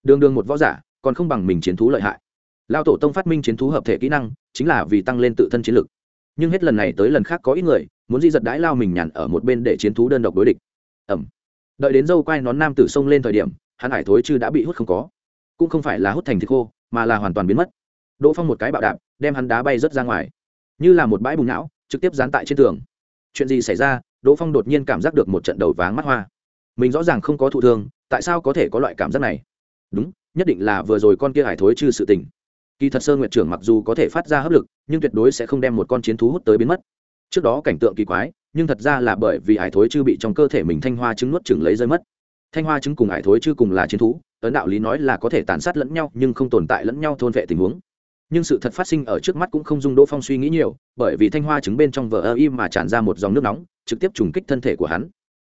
Đường đường một võ giả, còn không bằng mình chiến thú lợi hại. Lao tổ tông phát minh chiến thú hợp thể kỹ năng, chính là vì tăng lên tự thân chiến lực. Nhưng hết lần này tới lần khác có ít người, muốn di giật đãi lao mình nhàn ở một bên để chiến thú đơn độc đối địch. Ẩm đợi đến dâu quai nón nam tử sông lên thời điểm, hắn hải thối chứ đã bị hút không có. Cũng không phải là hút thành thịt khô, mà là hoàn toàn biến mất. Đỗ phong một cái bạo đạp, đem hắn đá bay rớt ra ngoài. Như là một bãi bùng não, trực tiếp dán tại trên tường chuyện gì xảy ra, đỗ phong đột nhiên cảm giác được một trận đầu váng mắt hoa. Mình rõ ràng không có thụ thương, tại sao có thể có loại cảm giác này? Đúng, nhất định là vừa rồi con kia hải thối chư sự tình. Kỳ thật sơ nguyệt trưởng mặc dù có thể phát ra hấp lực, nhưng tuyệt đối sẽ không đem một con chiến thú hút tới biến mất. Trước đó cảnh tượng kỳ quái, nhưng thật ra là bởi vì hải thối chư bị trong cơ thể mình thanh hoa trứng nuốt chừng lấy rơi mất. Thanh hoa trứng cùng hải thối chư cùng là chiến thú ấn đạo lý nói là có thể tàn sát lẫn nhau, nhưng không tồn tại lẫn nhau thôn vệ tình huống nhưng sự thật phát sinh ở trước mắt cũng không dung đỗ phong suy nghĩ nhiều, bởi vì thanh hoa trứng bên trong vờ ơ im mà tràn ra một dòng nước nóng, trực tiếp trùng kích thân thể của hắn.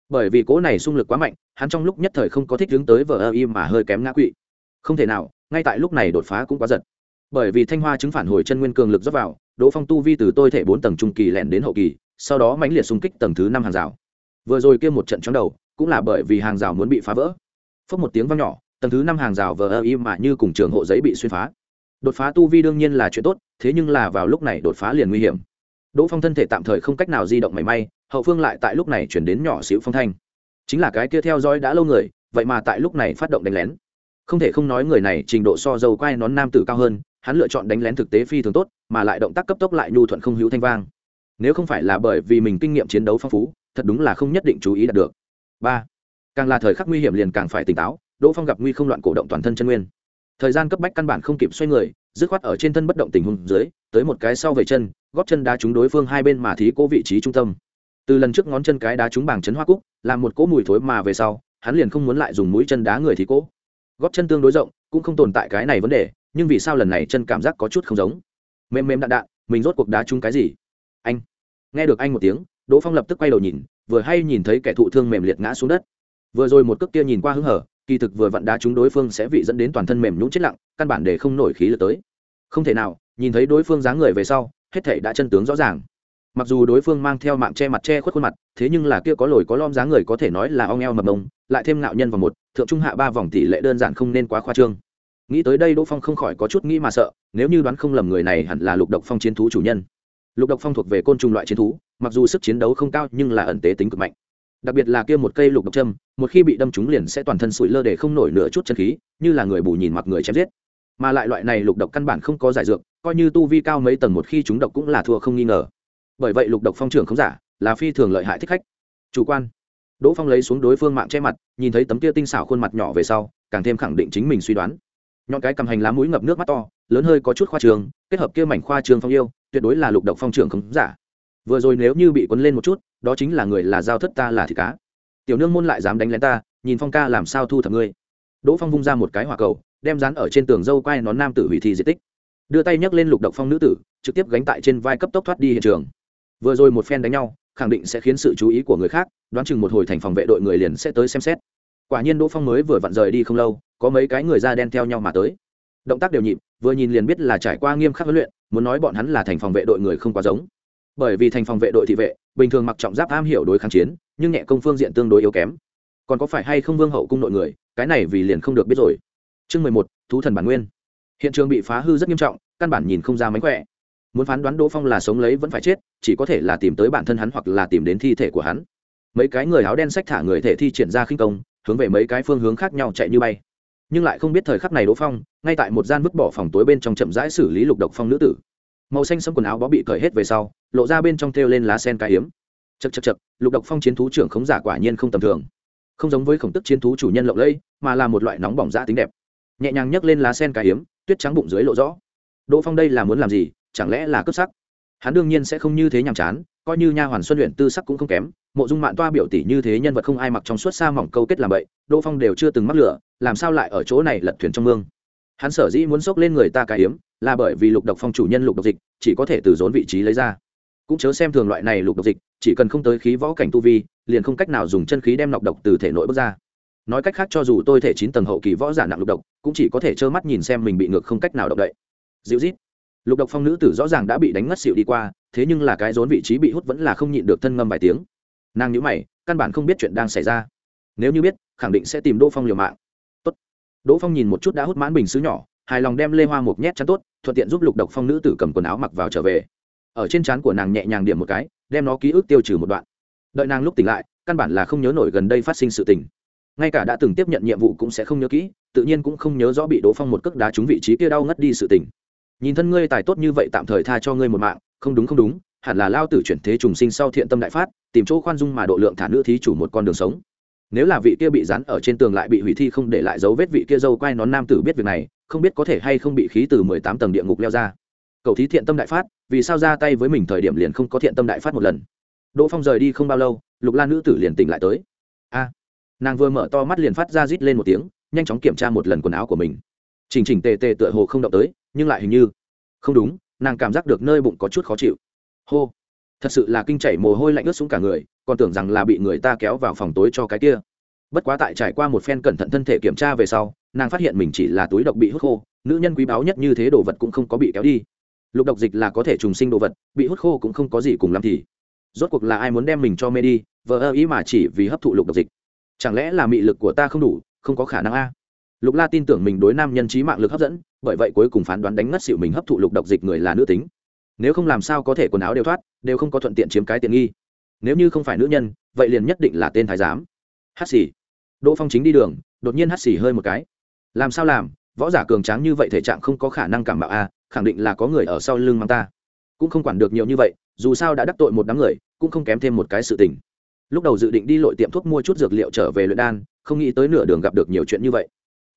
Bởi vì cỗ này xung lực quá mạnh, hắn trong lúc nhất thời không có thích hướng tới vờ ơ im mà hơi kém ngã quỵ. Không thể nào, ngay tại lúc này đột phá cũng quá giật. Bởi vì thanh hoa chứng phản hồi chân nguyên cường lực dốc vào, đỗ phong tu vi từ tôi thể bốn tầng trung kỳ lẻn đến hậu kỳ, sau đó mãnh liệt xung kích tầng thứ năm hàng rào. Vừa rồi kia một trận chóng đầu, cũng là bởi vì hàng rào muốn bị phá vỡ. Phốc một tiếng vang nhỏ, tầng thứ năm hàng rào vờ ơ im mà như cùng trường hộ giấy bị xuyên phá đột phá tu vi đương nhiên là chuyện tốt, thế nhưng là vào lúc này đột phá liền nguy hiểm. Đỗ phong thân thể tạm thời không cách nào di động mảy may, hậu phương lại tại lúc này chuyển đến nhỏ xíu phong thanh. Chính là cái kia theo dõi đã lâu người, vậy mà tại lúc này phát động đánh lén. Không thể không nói người này trình độ so dầu quai nón nam tử cao hơn, hắn lựa chọn đánh lén thực tế phi thường tốt, mà lại động tác cấp tốc lại nhu thuận không hữu thanh vang. Nếu không phải là bởi vì mình kinh nghiệm chiến đấu phong phú, thật đúng là không nhất định chú ý đạt được. Ba. Càng là thời khắc nguy hiểm liền càng phải tỉnh táo, đỗ phong gặp nguy không loạn cổ động toàn thân chân nguyên thời gian cấp bách căn bản không kịp xoay người, dứt khoát ở trên thân bất động tình huống dưới, tới một cái sau về chân, góp chân đá trúng đối phương hai bên mà thí cố vị trí trung tâm. Từ lần trước ngón chân cái đá trúng bảng chấn hoa cúc, làm một cỗ mùi thối mà về sau, hắn liền không muốn lại dùng mũi chân đá người thí cố. Góp chân tương đối rộng, cũng không tồn tại cái này vấn đề, nhưng vì sao lần này chân cảm giác có chút không giống? Mềm mềm đạn đạn, mình rốt cuộc đá trúng cái gì? Anh. Nghe được anh một tiếng, đỗ phong lập tức quay đầu nhìn, vừa hay nhìn thấy kẻ thụ thương mềm liệt ngã xuống đất. Vừa rồi một cước kia nhìn qua hứng hở kỳ thực vừa vặn đá chúng đối phương sẽ bị dẫn đến toàn thân mềm nhũn chết lặng, căn bản để không nổi khí lực tới. Không thể nào, nhìn thấy đối phương dáng người về sau, hết thể đã chân tướng rõ ràng. Mặc dù đối phương mang theo mạng che mặt che khuất khuôn mặt, thế nhưng là kia có lồi có lom dáng người có thể nói là ong eo mập mông, lại thêm ngạo nhân vào một, thượng trung hạ ba vòng tỷ lệ đơn giản không nên quá khoa trương. Nghĩ tới đây đỗ phong không khỏi có chút nghĩ mà sợ, nếu như đoán không lầm người này hẳn là lục độc phong chiến thú chủ nhân. Lục độc phong thuộc về côn trùng loại chiến thú, mặc dù sức chiến đấu không cao nhưng là ẩn tế tính cực mạnh đặc biệt là kia một cây lục độc châm, một khi bị đâm trúng liền sẽ toàn thân sủi lơ để không nổi nửa chút chân khí, như là người bù nhìn mặc người chém giết. Mà lại loại này lục độc căn bản không có giải dược, coi như tu vi cao mấy tầng một khi chúng độc cũng là thua không nghi ngờ. Bởi vậy lục độc phong trưởng không giả, là phi thường lợi hại thích khách. Chủ quan. Đỗ phong lấy xuống đối phương mạng che mặt, nhìn thấy tấm kia tinh xảo khuôn mặt nhỏ về sau, càng thêm khẳng định chính mình suy đoán. Nhọn cái cầm hành lá mũi ngập nước mắt to, lớn hơi có chút khoa trường, kết hợp kia mảnh khoa trường phong yêu, tuyệt đối là lục độc phong trưởng không giả. Vừa rồi nếu như bị quấn lên một chút đó chính là người là giao thất ta là thịt cá. Tiểu nương môn lại dám đánh lén ta, nhìn phong ca làm sao thu thập ngươi. Đỗ phong vung ra một cái hỏa cầu, đem dán ở trên tường dâu quai nón nam tử hủy thi di tích. Đưa tay nhấc lên lục độc phong nữ tử, trực tiếp gánh tại trên vai cấp tốc thoát đi hiện trường. Vừa rồi một phen đánh nhau, khẳng định sẽ khiến sự chú ý của người khác, đoán chừng một hồi thành phòng vệ đội người liền sẽ tới xem xét. Quả nhiên đỗ phong mới vừa vặn rời đi không lâu, có mấy cái người da đen theo nhau mà tới. Động tác đều nhịp, vừa nhìn liền biết là trải qua nghiêm khắc huấn luyện, muốn nói bọn hắn là thành phòng vệ đội người không quá giống. Bởi vì thành phòng vệ đội thị vệ bình thường mặc trọng giáp am hiểu đối kháng chiến, nhưng nhẹ công phương diện tương đối yếu kém. Còn có phải hay không vương hậu cung nội người, cái này vì liền không được biết rồi. Chương mười một, thú thần bản nguyên. Hiện trường bị phá hư rất nghiêm trọng, căn bản nhìn không ra mánh khỏe. Muốn phán đoán đỗ phong là sống lấy vẫn phải chết, chỉ có thể là tìm tới bản thân hắn hoặc là tìm đến thi thể của hắn. Mấy cái người áo đen sách thả người thể thi triển ra khinh công, hướng về mấy cái phương hướng khác nhau chạy như bay. Nhưng lại không biết thời khắc này đỗ phong, ngay tại một gian vứt bỏ phòng tối bên trong chậm rãi xử lý lục độc phong nữ tử màu xanh sẫm quần áo bó bị cởi hết về sau, lộ ra bên trong thêu lên lá sen cái hiếm chật chật chật lục độc phong chiến thú trưởng khống giả quả nhiên không tầm thường. Không giống với khổng tức chiến thú chủ nhân lộng lẫy, mà là một loại nóng bỏng giã tính đẹp. Nhẹ nhàng nhấc lên lá sen cái hiếm tuyết trắng bụng dưới lộ rõ. Đỗ phong đây là muốn làm gì, chẳng lẽ là cướp sắc? Hắn đương nhiên sẽ không như thế nhàm chán, coi như nha hoàn xuân luyện tư sắc cũng không kém, mộ dung mạng toa biểu tỷ như thế nhân vật không ai mặc trong suốt xa mỏng câu kết làm vậy đỗ phong đều chưa từng mắc lửa, làm sao lại ở chỗ này lật thuyền trong mương? Hắn sở dĩ muốn xốc lên người ta cái hiếm là bởi vì lục độc phong chủ nhân lục độc dịch chỉ có thể từ dốn vị trí lấy ra. Cũng chớ xem thường loại này lục độc dịch, chỉ cần không tới khí võ cảnh tu vi, liền không cách nào dùng chân khí đem nọc độc từ thể nội bước ra. Nói cách khác cho dù tôi thể chín tầng hậu kỳ võ giả nặng lục độc, cũng chỉ có thể trơ mắt nhìn xem mình bị ngược không cách nào động đậy. Dịu rít lục độc phong nữ tử rõ ràng đã bị đánh ngất xịu đi qua, thế nhưng là cái rốn vị trí bị hút vẫn là không nhịn được thân ngâm vài tiếng. Nàng nhữ mày, căn bản không biết chuyện đang xảy ra. Nếu như biết, khẳng định sẽ tìm đỗ phong liều mạng. Tốt. đỗ phong nhìn một chút đã hút mãn bình xứ nhỏ hài lòng đem lê hoa một nhét chắn tốt, thuận tiện giúp lục độc phong nữ tử cầm quần áo mặc vào trở về. Ở trên trán của nàng nhẹ nhàng điểm một cái, đem nó ký ức tiêu trừ một đoạn. Đợi nàng lúc tỉnh lại, căn bản là không nhớ nổi gần đây phát sinh sự tình. Ngay cả đã từng tiếp nhận nhiệm vụ cũng sẽ không nhớ kỹ, tự nhiên cũng không nhớ rõ bị đỗ phong một cước đá trúng vị trí kia đau ngất đi sự tình. Nhìn thân ngươi tài tốt như vậy tạm thời tha cho ngươi một mạng, không đúng không đúng, hẳn là lao tử chuyển thế trùng sinh sau thiện tâm đại phát, tìm chỗ khoan dung mà độ lượng thả nữ thí chủ một con đường sống. Nếu là vị kia bị rắn ở trên tường lại bị hủy thi không để lại dấu vết vị kia dâu quay nón nam tử biết việc này không biết có thể hay không bị khí từ mười tám tầng địa ngục leo ra. Cầu thí thiện tâm đại phát, vì sao ra tay với mình thời điểm liền không có thiện tâm đại phát một lần? Đỗ phong rời đi không bao lâu, lục lan nữ tử liền tỉnh lại tới. A! Nàng vừa mở to mắt liền phát ra rít lên một tiếng, nhanh chóng kiểm tra một lần quần áo của mình. Chỉnh chỉnh tề tề tựa hồ không động tới, nhưng lại hình như không đúng, nàng cảm giác được nơi bụng có chút khó chịu. Hô! Thật sự là kinh chảy mồ hôi lạnh ướt xuống cả người, còn tưởng rằng là bị người ta kéo vào phòng tối cho cái kia. Bất quá tại trải qua một phen cẩn thận thân thể kiểm tra về sau nàng phát hiện mình chỉ là túi độc bị hút khô, nữ nhân quý báu nhất như thế đồ vật cũng không có bị kéo đi. Lục độc dịch là có thể trùng sinh đồ vật, bị hút khô cũng không có gì cùng làm thì. Rốt cuộc là ai muốn đem mình cho mê đi, vờ ơ ý mà chỉ vì hấp thụ lục độc dịch. Chẳng lẽ là mị lực của ta không đủ, không có khả năng a? Lục la tin tưởng mình đối nam nhân trí mạng lực hấp dẫn, bởi vậy cuối cùng phán đoán đánh ngất xịu mình hấp thụ lục độc dịch người là nữ tính. Nếu không làm sao có thể quần áo đều thoát, đều không có thuận tiện chiếm cái tiện nghi. Nếu như không phải nữ nhân, vậy liền nhất định là tên thái giám. Hát xì. Đỗ phong chính đi đường, đột nhiên hát xì hơi một cái làm sao làm? Võ giả cường tráng như vậy thể trạng không có khả năng cảm bạo a, khẳng định là có người ở sau lưng mang ta. Cũng không quản được nhiều như vậy, dù sao đã đắc tội một đám người, cũng không kém thêm một cái sự tình. Lúc đầu dự định đi lội tiệm thuốc mua chút dược liệu trở về luyện đan, không nghĩ tới nửa đường gặp được nhiều chuyện như vậy.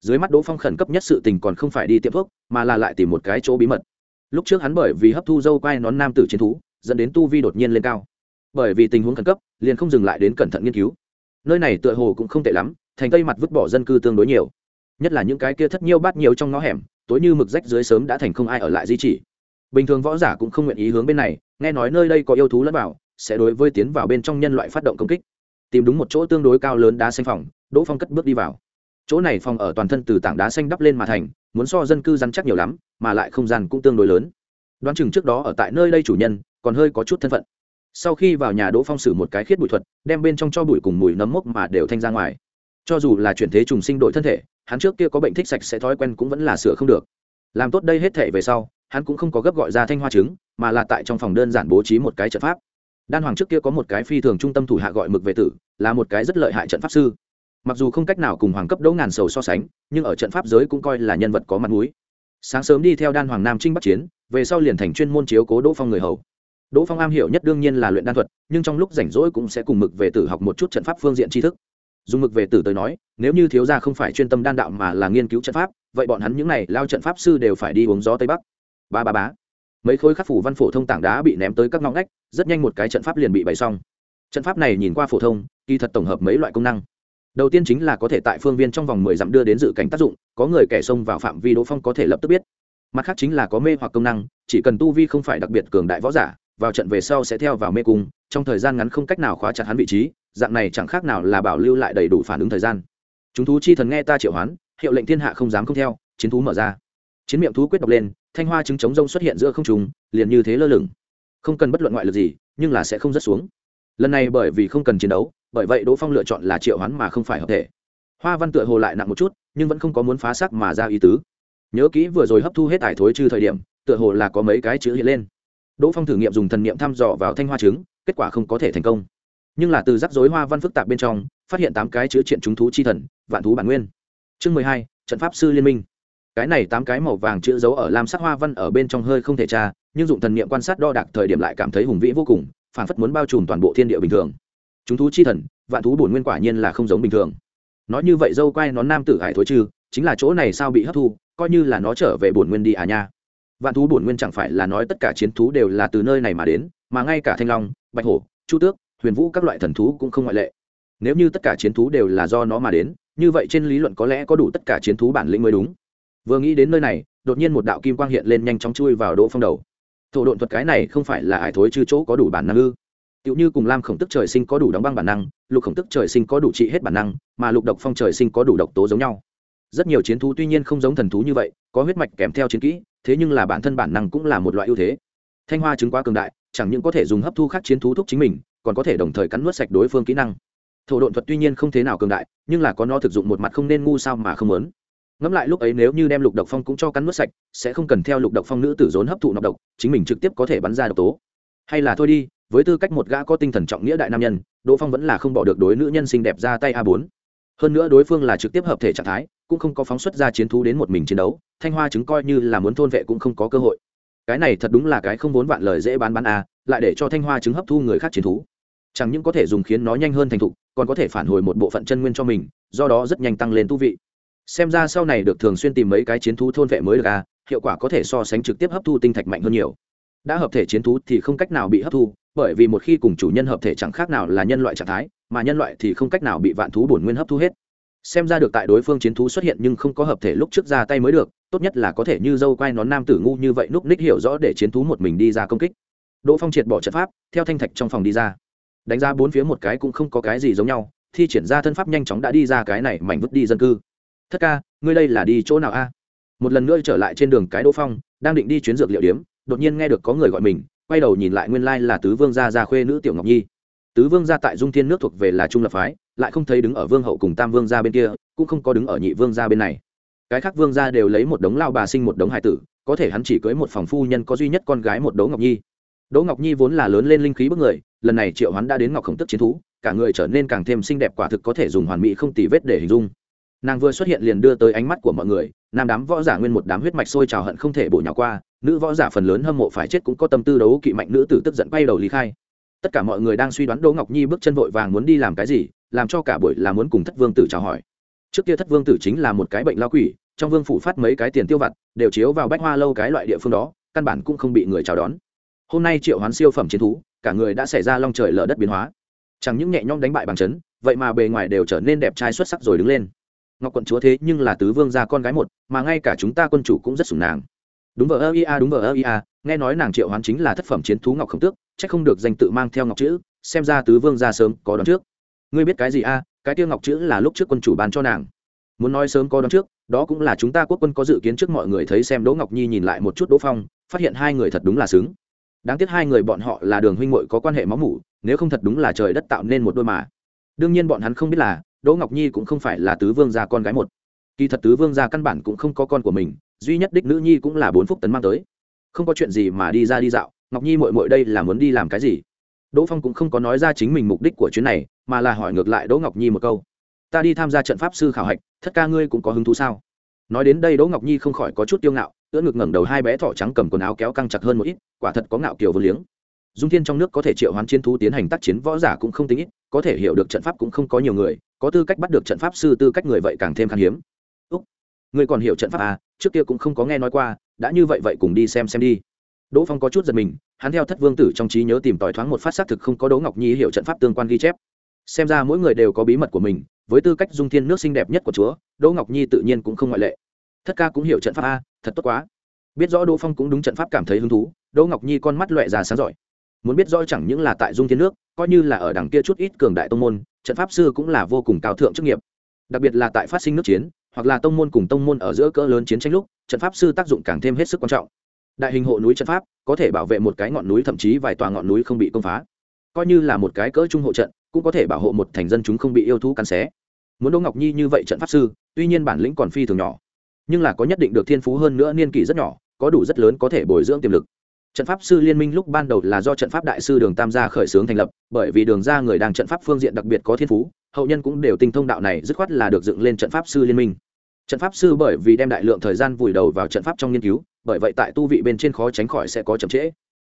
Dưới mắt đỗ phong khẩn cấp nhất sự tình còn không phải đi tiệm thuốc, mà là lại tìm một cái chỗ bí mật. Lúc trước hắn bởi vì hấp thu dâu quai nón nam tử chiến thú, dẫn đến tu vi đột nhiên lên cao. Bởi vì tình huống khẩn cấp, liền không dừng lại đến cẩn thận nghiên cứu. Nơi này tựa hồ cũng không tệ lắm, thành tây mặt vứt bỏ dân cư tương đối nhiều nhất là những cái kia thất nhiêu bát nhiều trong ngõ hẻm, tối như mực rách dưới sớm đã thành không ai ở lại di chỉ. Bình thường võ giả cũng không nguyện ý hướng bên này, nghe nói nơi đây có yêu thú lẫn vào, sẽ đối với tiến vào bên trong nhân loại phát động công kích. Tìm đúng một chỗ tương đối cao lớn đá xanh phòng, đỗ phong cất bước đi vào. Chỗ này phòng ở toàn thân từ tảng đá xanh đắp lên mà thành, muốn so dân cư rắn chắc nhiều lắm, mà lại không gian cũng tương đối lớn. Đoán chừng trước đó ở tại nơi đây chủ nhân, còn hơi có chút thân phận. Sau khi vào nhà đỗ phong sử một cái khiết bụi thuật, đem bên trong cho bụi cùng mùi nấm mốc mà đều thanh ra ngoài. Cho dù là chuyển thế trùng sinh đội thân thể hắn trước kia có bệnh thích sạch sẽ thói quen cũng vẫn là sửa không được. Làm tốt đây hết thể về sau, hắn cũng không có gấp gọi ra thanh hoa trứng, mà là tại trong phòng đơn giản bố trí một cái trận pháp. Đan hoàng trước kia có một cái phi thường trung tâm thủ hạ gọi mực về tử, là một cái rất lợi hại trận pháp sư. Mặc dù không cách nào cùng hoàng cấp đỗ ngàn sầu so sánh, nhưng ở trận pháp giới cũng coi là nhân vật có mặt mũi. Sáng sớm đi theo đan hoàng nam trinh bắc chiến, về sau liền thành chuyên môn chiếu cố đỗ phong người hầu. Đỗ phong am hiểu nhất đương nhiên là luyện đan thuật, nhưng trong lúc rảnh rỗi cũng sẽ cùng mực về tử học một chút trận pháp phương diện tri thức dùng mực về tử tới nói, nếu như thiếu gia không phải chuyên tâm đan đạo mà là nghiên cứu trận pháp, vậy bọn hắn những n à y lao trận pháp sư đều phải đi uống gió tây bắc. Ba ba bá mấy khối khắc phủ văn phổ thông tảng đá bị ném tới các ngõ ngách, rất nhanh một cái trận pháp liền bị bày xong. Trận pháp này nhìn qua phổ thông, kỳ thật tổng hợp mấy loại công năng. Đầu tiên chính là có thể tại phương viên trong vòng mười dặm đưa đến dự cảnh tác dụng, có người kẻ xông vào phạm vi đỗ phong có thể lập tức biết. Mặt khác chính là có mê hoặc công năng, chỉ cần tu vi không phải đặc biệt cường đại võ giả vào trận về sau sẽ theo vào mê cung, trong thời gian ngắn không cách nào khóa chặt hắn vị trí, dạng này chẳng khác nào là bảo lưu lại đầy đủ phản ứng thời gian. Chúng thú chi thần nghe ta triệu hoán, hiệu lệnh thiên hạ không dám không theo, chiến thú mở ra. Chiến miệng thú quyết đọc lên, thanh hoa trứng chống rông xuất hiện giữa không trùng liền như thế lơ lửng. Không cần bất luận ngoại lực gì, nhưng là sẽ không rất xuống. Lần này bởi vì không cần chiến đấu, bởi vậy đỗ phong lựa chọn là triệu hoán mà không phải hợp thể. Hoa văn tựa hồ lại nặng một chút, nhưng vẫn không có muốn phá sắc mà ra ý tứ. Nhớ kỹ vừa rồi hấp thu hết tải thối trừ thời điểm, tựa hồ là có mấy cái chữ hiện lên đỗ phong thử nghiệm dùng thần niệm thăm dò vào thanh hoa trứng, kết quả không có thể thành công. Nhưng là từ rắc rối hoa văn phức tạp bên trong, phát hiện tám cái chữ triện chúng thú chi thần, vạn thú bản nguyên. Chương mười hai, trận pháp sư liên minh. Cái này tám cái màu vàng chữ dấu ở lam sắc hoa văn ở bên trong hơi không thể tra, nhưng dụng thần niệm quan sát đo đạc thời điểm lại cảm thấy hùng vĩ vô cùng, phản phất muốn bao trùm toàn bộ thiên địa bình thường. Chúng thú chi thần, vạn thú bổn nguyên quả nhiên là không giống bình thường. Nói như vậy dâu quay nó nam tử hải thối trừ, chính là chỗ này sao bị hấp thu, coi như là nó trở về bổn nguyên đi à nha vạn thú bổn nguyên chẳng phải là nói tất cả chiến thú đều là từ nơi này mà đến, mà ngay cả thanh long, bạch hổ, chu tước, huyền vũ các loại thần thú cũng không ngoại lệ. Nếu như tất cả chiến thú đều là do nó mà đến, như vậy trên lý luận có lẽ có đủ tất cả chiến thú bản lĩnh mới đúng. Vừa nghĩ đến nơi này, đột nhiên một đạo kim quang hiện lên nhanh chóng chui vào đỗ phong đầu. Thổ độn thuật cái này không phải là ải thối chư chỗ có đủ bản năng ư? Tựu như cùng lam khổng tức trời sinh có đủ đóng băng bản năng, lục khổng tức trời sinh có đủ trị hết bản năng, mà lục độc phong trời sinh có đủ độc tố giống nhau. Rất nhiều chiến thú tuy nhiên không giống thần thú như vậy, có huyết mạch kèm theo chiến kỹ thế nhưng là bản thân bản năng cũng là một loại ưu thế. Thanh hoa chứng quá cường đại, chẳng những có thể dùng hấp thu khác chiến thú thúc chính mình, còn có thể đồng thời cắn nuốt sạch đối phương kỹ năng. Thổ độn thuật tuy nhiên không thế nào cường đại, nhưng là có nó thực dụng một mặt không nên ngu sao mà không muốn. Ngẫm lại lúc ấy nếu như đem lục độc phong cũng cho cắn nuốt sạch, sẽ không cần theo lục độc phong nữ tử rốn hấp thụ nọc độc, chính mình trực tiếp có thể bắn ra độc tố. Hay là thôi đi, với tư cách một gã có tinh thần trọng nghĩa đại nam nhân, đỗ phong vẫn là không bỏ được đối nữ nhân xinh đẹp ra tay a bốn. Hơn nữa đối phương là trực tiếp hợp thể trạng thái cũng không có phóng xuất ra chiến thú đến một mình chiến đấu, thanh hoa chứng coi như là muốn thôn vệ cũng không có cơ hội. Cái này thật đúng là cái không vốn vạn lời dễ bán bán a lại để cho thanh hoa chứng hấp thu người khác chiến thú. Chẳng những có thể dùng khiến nó nhanh hơn thành thục, còn có thể phản hồi một bộ phận chân nguyên cho mình, do đó rất nhanh tăng lên tu vị. Xem ra sau này được thường xuyên tìm mấy cái chiến thú thôn vệ mới được a hiệu quả có thể so sánh trực tiếp hấp thu tinh thạch mạnh hơn nhiều. Đã hợp thể chiến thú thì không cách nào bị hấp thu, bởi vì một khi cùng chủ nhân hợp thể chẳng khác nào là nhân loại trạng thái, mà nhân loại thì không cách nào bị vạn thú bổn nguyên hấp thu hết xem ra được tại đối phương chiến thú xuất hiện nhưng không có hợp thể lúc trước ra tay mới được, tốt nhất là có thể như dâu quai nón nam tử ngu như vậy núp ních hiểu rõ để chiến thú một mình đi ra công kích. Đỗ phong triệt bỏ trận pháp, theo thanh thạch trong phòng đi ra. Đánh ra bốn phía một cái cũng không có cái gì giống nhau, thi triển ra thân pháp nhanh chóng đã đi ra cái này mảnh vứt đi dân cư. Thất ca, ngươi đây là đi chỗ nào a? Một lần nữa trở lại trên đường cái đỗ phong, đang định đi chuyến dược liệu điếm, đột nhiên nghe được có người gọi mình, quay đầu nhìn lại nguyên lai là tứ vương gia gia khuê nữ tiểu ngọc nhi. Tứ vương gia tại dung thiên nước thuộc về là trung lập phái lại không thấy đứng ở vương hậu cùng tam vương gia bên kia, cũng không có đứng ở nhị vương gia bên này. Cái khác vương gia đều lấy một đống lao bà sinh một đống hải tử, có thể hắn chỉ cưới một phòng phu nhân có duy nhất con gái một đỗ ngọc nhi. Đỗ ngọc nhi vốn là lớn lên linh khí bức người, lần này triệu hắn đã đến ngọc khổng tức chiến thú, cả người trở nên càng thêm xinh đẹp quả thực có thể dùng hoàn mỹ không tì vết để hình dung. Nàng vừa xuất hiện liền đưa tới ánh mắt của mọi người, nam đám võ giả nguyên một đám huyết mạch sôi trào hận không thể bổ nhỏ qua, nữ võ giả phần lớn hâm mộ phải chết cũng có tâm tư đấu kỵ mạnh nữ tử tức giận quay đầu lý khai tất cả mọi người đang suy đoán đỗ ngọc nhi bước chân vội vàng muốn đi làm cái gì, làm cho cả buổi là muốn cùng thất vương tử chào hỏi. Trước kia thất vương tử chính là một cái bệnh lao quỷ, trong vương phủ phát mấy cái tiền tiêu vặt, đều chiếu vào bách hoa lâu cái loại địa phương đó, căn bản cũng không bị người chào đón. Hôm nay triệu hoán siêu phẩm chiến thú, cả người đã xảy ra long trời lở đất biến hóa. Chẳng những nhẹ nhõm đánh bại bằng chấn, vậy mà bề ngoài đều trở nên đẹp trai xuất sắc rồi đứng lên. Ngọc quận chúa thế nhưng là tứ vương gia con gái một, mà ngay cả chúng ta quân chủ cũng rất sủng nàng đúng vợ ơ ia đúng vợ ơ ia nghe nói nàng triệu hoán chính là thất phẩm chiến thú ngọc khổng tước c h ắ c không được danh tự mang theo ngọc chữ, xem ra tứ vương gia sớm có đón trước. Ngươi biết cái gì a? Cái tiêu ngọc chữ là lúc trước quân chủ bàn cho nàng. Muốn nói sớm có đón trước, đó cũng là chúng ta quốc quân có dự kiến trước mọi người thấy xem đỗ ngọc nhi nhìn lại một chút đỗ phong, phát hiện hai người thật đúng là xứng. Đáng tiếc hai người bọn họ là đường huynh muội có quan hệ máu mủ, nếu không thật đúng là trời đất tạo nên một đôi mà. Đương nhiên bọn hắn không biết là, đỗ ngọc nhi cũng không phải là tứ vương gia con gái một. Kỳ thật tứ vương gia căn bản cũng không có con của mình duy nhất đích nữ nhi cũng là bốn phúc tấn mang tới. Không có chuyện gì mà đi ra đi dạo, ngọc nhi mội mội đây là muốn đi làm cái gì? Đỗ phong cũng không có nói ra chính mình mục đích của chuyến này, mà là hỏi ngược lại đỗ ngọc nhi một câu. Ta đi tham gia trận pháp sư khảo hạch, thất ca ngươi cũng có hứng thú sao? Nói đến đây đỗ ngọc nhi không khỏi có chút tiêu ngạo, ưỡn ngực ngẩng đầu hai bé thỏ trắng cầm quần áo kéo căng chặt hơn một ít, quả thật có ngạo kiều vô liếng. Dung thiên trong nước có thể triệu hoán chiến thú tiến hành tác chiến võ giả cũng không tính ít, có thể hiểu được trận pháp cũng không có nhiều người, có tư cách bắt được trận pháp sư tư cách người vậy càng thêm khan hiếm. Ngươi còn hiểu trận pháp à trước kia cũng không có nghe nói qua, đã như vậy vậy cùng đi xem xem đi. Đỗ phong có chút giật mình, hắn theo thất vương tử trong trí nhớ tìm tòi thoáng một phát xác thực không có đỗ ngọc nhi hiểu trận pháp tương quan ghi chép. Xem ra mỗi người đều có bí mật của mình, với tư cách dung thiên nước xinh đẹp nhất của chúa, đỗ ngọc nhi tự nhiên cũng không ngoại lệ. Thất ca cũng hiểu trận pháp a thật tốt quá. Biết rõ đỗ phong cũng đúng trận pháp cảm thấy hứng thú, đỗ ngọc nhi con mắt loẹ già sáng giỏi. Muốn biết rõ chẳng những là tại dung thiên nước, coi như là ở đằng kia chút ít cường đại tông môn, trận pháp sư cũng là vô cùng cao thượng chức nghiệp. Đặc biệt là tại phát sinh nước chiến hoặc là tông môn cùng tông môn ở giữa cỡ lớn chiến tranh lúc, trận pháp sư tác dụng càng thêm hết sức quan trọng. Đại hình hộ núi trận pháp có thể bảo vệ một cái ngọn núi, thậm chí vài tòa ngọn núi không bị công phá. Coi như là một cái cỡ trung hộ trận, cũng có thể bảo hộ một thành dân chúng không bị yêu thú cắn xé. Muốn đỗ ngọc nhi như vậy trận pháp sư, tuy nhiên bản lĩnh còn phi thường nhỏ, nhưng là có nhất định được thiên phú hơn nữa niên kỷ rất nhỏ, có đủ rất lớn có thể bồi dưỡng tiềm lực. Trận pháp sư liên minh lúc ban đầu là do trận pháp đại sư đường tam gia khởi xướng thành lập, bởi vì đường ra người đang trận pháp phương diện đặc biệt có thiên phú, hậu nhân cũng đều tinh thông đạo này, dứt khoát là được dựng lên trận pháp sư liên minh trận pháp sư bởi vì đem đại lượng thời gian vùi đầu vào trận pháp trong nghiên cứu, bởi vậy tại tu vị bên trên khó tránh khỏi sẽ có chậm trễ.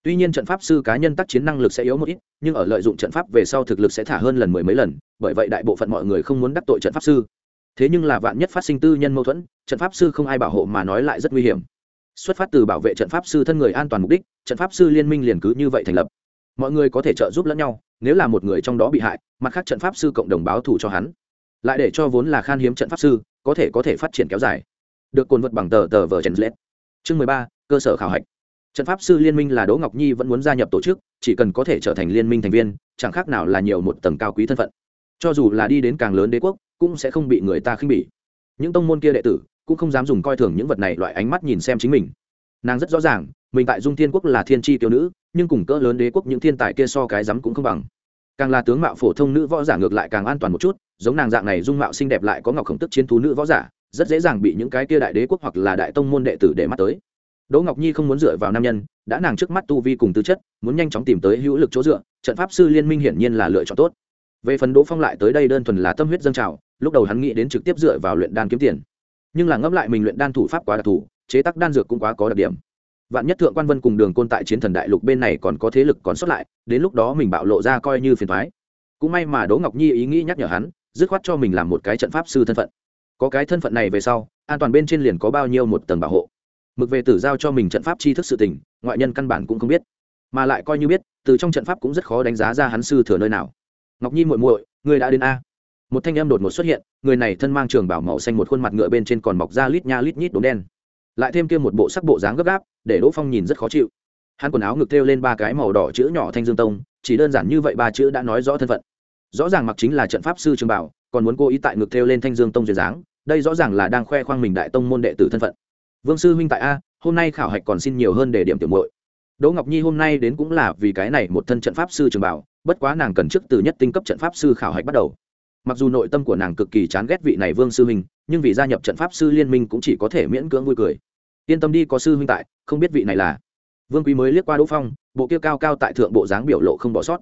Tuy nhiên trận pháp sư cá nhân tác chiến năng lực sẽ yếu một ít, nhưng ở lợi dụng trận pháp về sau thực lực sẽ thả hơn lần mười mấy lần, bởi vậy đại bộ phận mọi người không muốn đắc tội trận pháp sư. Thế nhưng là vạn nhất phát sinh tư nhân mâu thuẫn, trận pháp sư không ai bảo hộ mà nói lại rất nguy hiểm. Xuất phát từ bảo vệ trận pháp sư thân người an toàn mục đích, trận pháp sư liên minh liền cứ như vậy thành lập. Mọi người có thể trợ giúp lẫn nhau, nếu là một người trong đó bị hại, mặt khác trận pháp sư cộng đồng báo thù cho hắn. Lại để cho vốn là khan hiếm trận pháp sư có thể có thể phát triển kéo dài. Được cồn vật bằng tờ tờ vờ chen lết chương mười ba, cơ sở khảo hạch. Trận pháp sư liên minh là đỗ ngọc nhi vẫn muốn gia nhập tổ chức, chỉ cần có thể trở thành liên minh thành viên, chẳng khác nào là nhiều một tầng cao quý thân phận. Cho dù là đi đến càng lớn đế quốc, cũng sẽ không bị người ta khinh bỉ. Những tông môn kia đệ tử cũng không dám dùng coi thường những vật này loại ánh mắt nhìn xem chính mình. Nàng rất rõ ràng, mình tại dung thiên quốc là thiên tri tiêu nữ, nhưng cùng cỡ lớn đế quốc những thiên tài kia so cái rắm cũng không bằng càng là tướng mạo phổ thông nữ võ giả ngược lại càng an toàn một chút, giống nàng dạng này dung mạo xinh đẹp lại có ngọc khổng tức chiến thú nữ võ giả, rất dễ dàng bị những cái kia đại đế quốc hoặc là đại tông môn đệ tử để mắt tới. Đỗ ngọc nhi không muốn dựa vào nam nhân, đã nàng trước mắt tu vi cùng tư chất, muốn nhanh chóng tìm tới hữu lực chỗ dựa, trận pháp sư liên minh hiển nhiên là lựa chọn tốt. Về phần đỗ phong lại tới đây đơn thuần là tâm huyết dân trào, lúc đầu hắn nghĩ đến trực tiếp dựa vào luyện đan kiếm tiền. Nhưng là ngẫm lại mình luyện đan thủ pháp quá đặc thù, chế tác đan dược cũng quá có đặc điểm vạn nhất thượng quan vân cùng đường côn tại chiến thần đại lục bên này còn có thế lực còn sót lại, đến lúc đó mình bạo lộ ra coi như phiền thoái cũng may mà đỗ ngọc nhi ý nghĩ nhắc nhở hắn, dứt khoát cho mình làm một cái trận pháp sư thân phận. Có cái thân phận này về sau, an toàn bên trên liền có bao nhiêu một tầng bảo hộ. Mực về tử giao cho mình trận pháp tri thức sự tình, ngoại nhân căn bản cũng không biết. Mà lại coi như biết, từ trong trận pháp cũng rất khó đánh giá ra hắn sư thừa nơi nào. Ngọc nhi muội muội người đã đến a? Một thanh em đột ngột xuất hiện, người này thân mang trường bảo màu xanh một khuôn mặt ngựa bên trên còn mọc ra lít nha lít nhít đốm đen lại thêm kia một bộ sắc bộ dáng gấp gáp, để đỗ phong nhìn rất khó chịu. Hắn quần áo ngực thêu lên ba cái màu đỏ chữ nhỏ thanh dương tông, chỉ đơn giản như vậy ba chữ đã nói rõ thân phận. Rõ ràng mặc chính là trận pháp sư trường bảo, còn muốn cố ý tại ngực thêu lên thanh dương tông duyên dáng, đây rõ ràng là đang khoe khoang mình đại tông môn đệ tử thân phận. Vương sư huynh tại a, hôm nay khảo hạch còn xin nhiều hơn để điểm tiểu muội. Đỗ ngọc nhi hôm nay đến cũng là vì cái này một thân trận pháp sư trường bảo, bất quá nàng cần trước từ nhất tinh cấp trận pháp sư khảo hạch bắt đầu. Mặc dù nội tâm của nàng cực kỳ chán ghét vị này vương sư huynh, nhưng vì gia nhập trận pháp sư liên minh cũng chỉ có thể miễn cưỡng vui cười yên tâm đi, có sư huynh tại, không biết vị này là. Vương quý mới liếc qua đỗ phong, bộ kia cao cao tại thượng bộ dáng biểu lộ không bỏ sót.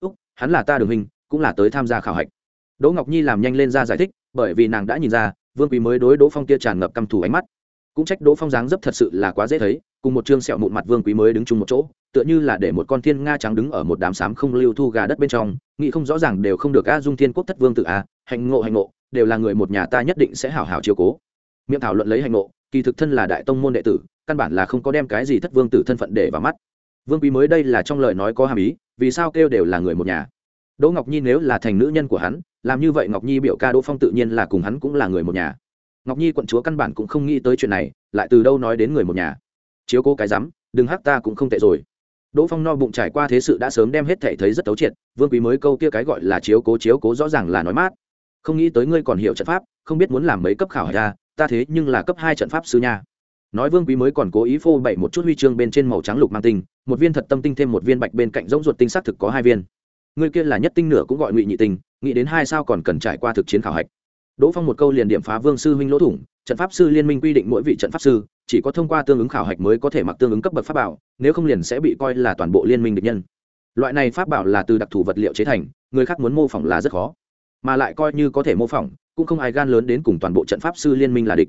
Úc, hắn là ta đường huynh, cũng là tới tham gia khảo hạch. Đỗ ngọc nhi làm nhanh lên ra giải thích, bởi vì nàng đã nhìn ra, vương quý mới đối đỗ phong kia tràn ngập căm thù ánh mắt. Cũng trách đỗ phong dáng dấp thật sự là quá dễ thấy, cùng một chương sẹo mụn mặt vương quý mới đứng chung một chỗ, tựa như là để một con thiên nga trắng đứng ở một đám xám không lưu thu gà đất bên trong, nghĩ không rõ ràng đều không được a dung thiên quốc thất vương tự a, hạnh ngộ hạnh ngộ, đều là người một nhà ta nhất định sẽ hảo hảo chiều cố. Miệng thảo luận lấy hạnh ngộ kỳ thực thân là đại tông môn đệ tử, căn bản là không có đem cái gì thất vương tử thân phận để vào mắt. Vương quý mới đây là trong lời nói có hàm ý, vì sao kêu đều là người một nhà? Đỗ ngọc nhi nếu là thành nữ nhân của hắn, làm như vậy ngọc nhi biểu ca đỗ phong tự nhiên là cùng hắn cũng là người một nhà. Ngọc nhi quận chúa căn bản cũng không nghĩ tới chuyện này, lại từ đâu nói đến người một nhà? Chiếu cố cái rắm, đừng hắc ta cũng không tệ rồi. Đỗ phong no bụng trải qua thế sự đã sớm đem hết thể thấy rất tấu triệt, vương quý mới câu kia cái gọi là chiếu cố chiếu cố rõ ràng là nói mát. Không nghĩ tới ngươi còn hiểu trận pháp, không biết muốn làm mấy cấp khảo ra ta thế nhưng là cấp hai trận pháp sư nha. Nói vương quý mới còn cố ý phô bày một chút huy chương bên trên màu trắng lục mang tinh, một viên thật tâm tinh thêm một viên bạch bên cạnh giống ruột tinh xác thực có hai viên. Người kia là nhất tinh nửa cũng gọi ngụy nhị tinh, nghĩ đến hai sao còn cần trải qua thực chiến khảo hạch. Đỗ phong một câu liền điểm phá vương sư huynh lỗ thủng, trận pháp sư liên minh quy định mỗi vị trận pháp sư, chỉ có thông qua tương ứng khảo hạch mới có thể mặc tương ứng cấp bậc pháp bảo, nếu không liền sẽ bị coi là toàn bộ liên minh địch nhân. Loại này pháp bảo là từ đặc thù vật liệu chế thành, người khác muốn mô phỏng là rất khó, mà lại coi như có thể mô phỏng cũng không ai gan lớn đến cùng toàn bộ trận pháp sư liên minh là địch.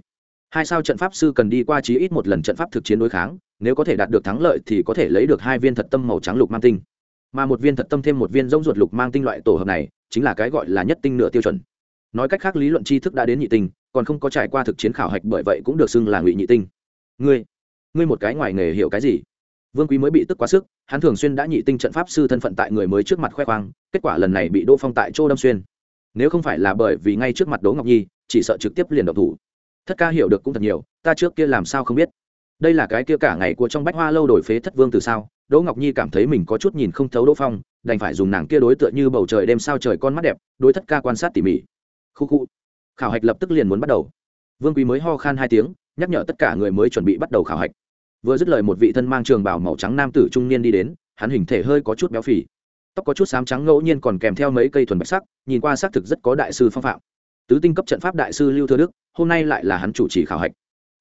Hai sao trận pháp sư cần đi qua chí ít một lần trận pháp thực chiến đối kháng, nếu có thể đạt được thắng lợi thì có thể lấy được hai viên thật tâm màu trắng lục mang tinh. Mà một viên thật tâm thêm một viên rông ruột lục mang tinh loại tổ hợp này, chính là cái gọi là nhất tinh nửa tiêu chuẩn. Nói cách khác, lý luận tri thức đã đến nhị tinh, còn không có trải qua thực chiến khảo hạch bởi vậy cũng được xưng là ngụy nhị tinh. Ngươi ngươi một cái ngoài nghề hiểu cái gì? Vương quý mới bị tức quá sức, hắn thường xuyên đã nhị tinh trận pháp sư thân phận tại người mới trước mặt khoe khoang, kết quả lần này bị đỗ phong tại chỗ đâm xuyên nếu không phải là bởi vì ngay trước mặt đỗ ngọc nhi, chỉ sợ trực tiếp liền động thủ. Thất ca hiểu được cũng thật nhiều, ta trước kia làm sao không biết. Đây là cái kia cả ngày của trong bách hoa lâu đổi phế thất vương từ sao? Đỗ ngọc nhi cảm thấy mình có chút nhìn không thấu đỗ phong, đành phải dùng nàng kia đối tựa như bầu trời đêm sao trời con mắt đẹp, đối thất ca quan sát tỉ mỉ. Khu khu. Khảo hạch lập tức liền muốn bắt đầu. Vương quý mới ho khan hai tiếng, nhắc nhở tất cả người mới chuẩn bị bắt đầu khảo hạch. Vừa dứt lời một vị thân mang trường bảo màu trắng nam tử trung niên đi đến, hắn hình thể hơi có chút béo phì tóc có chút xám trắng ngẫu nhiên còn kèm theo mấy cây thuần bạch sắc, nhìn qua xác thực rất có đại sư phong phạm. Tứ tinh cấp trận pháp đại sư lưu thừa đức, hôm nay lại là hắn chủ trì khảo hạch.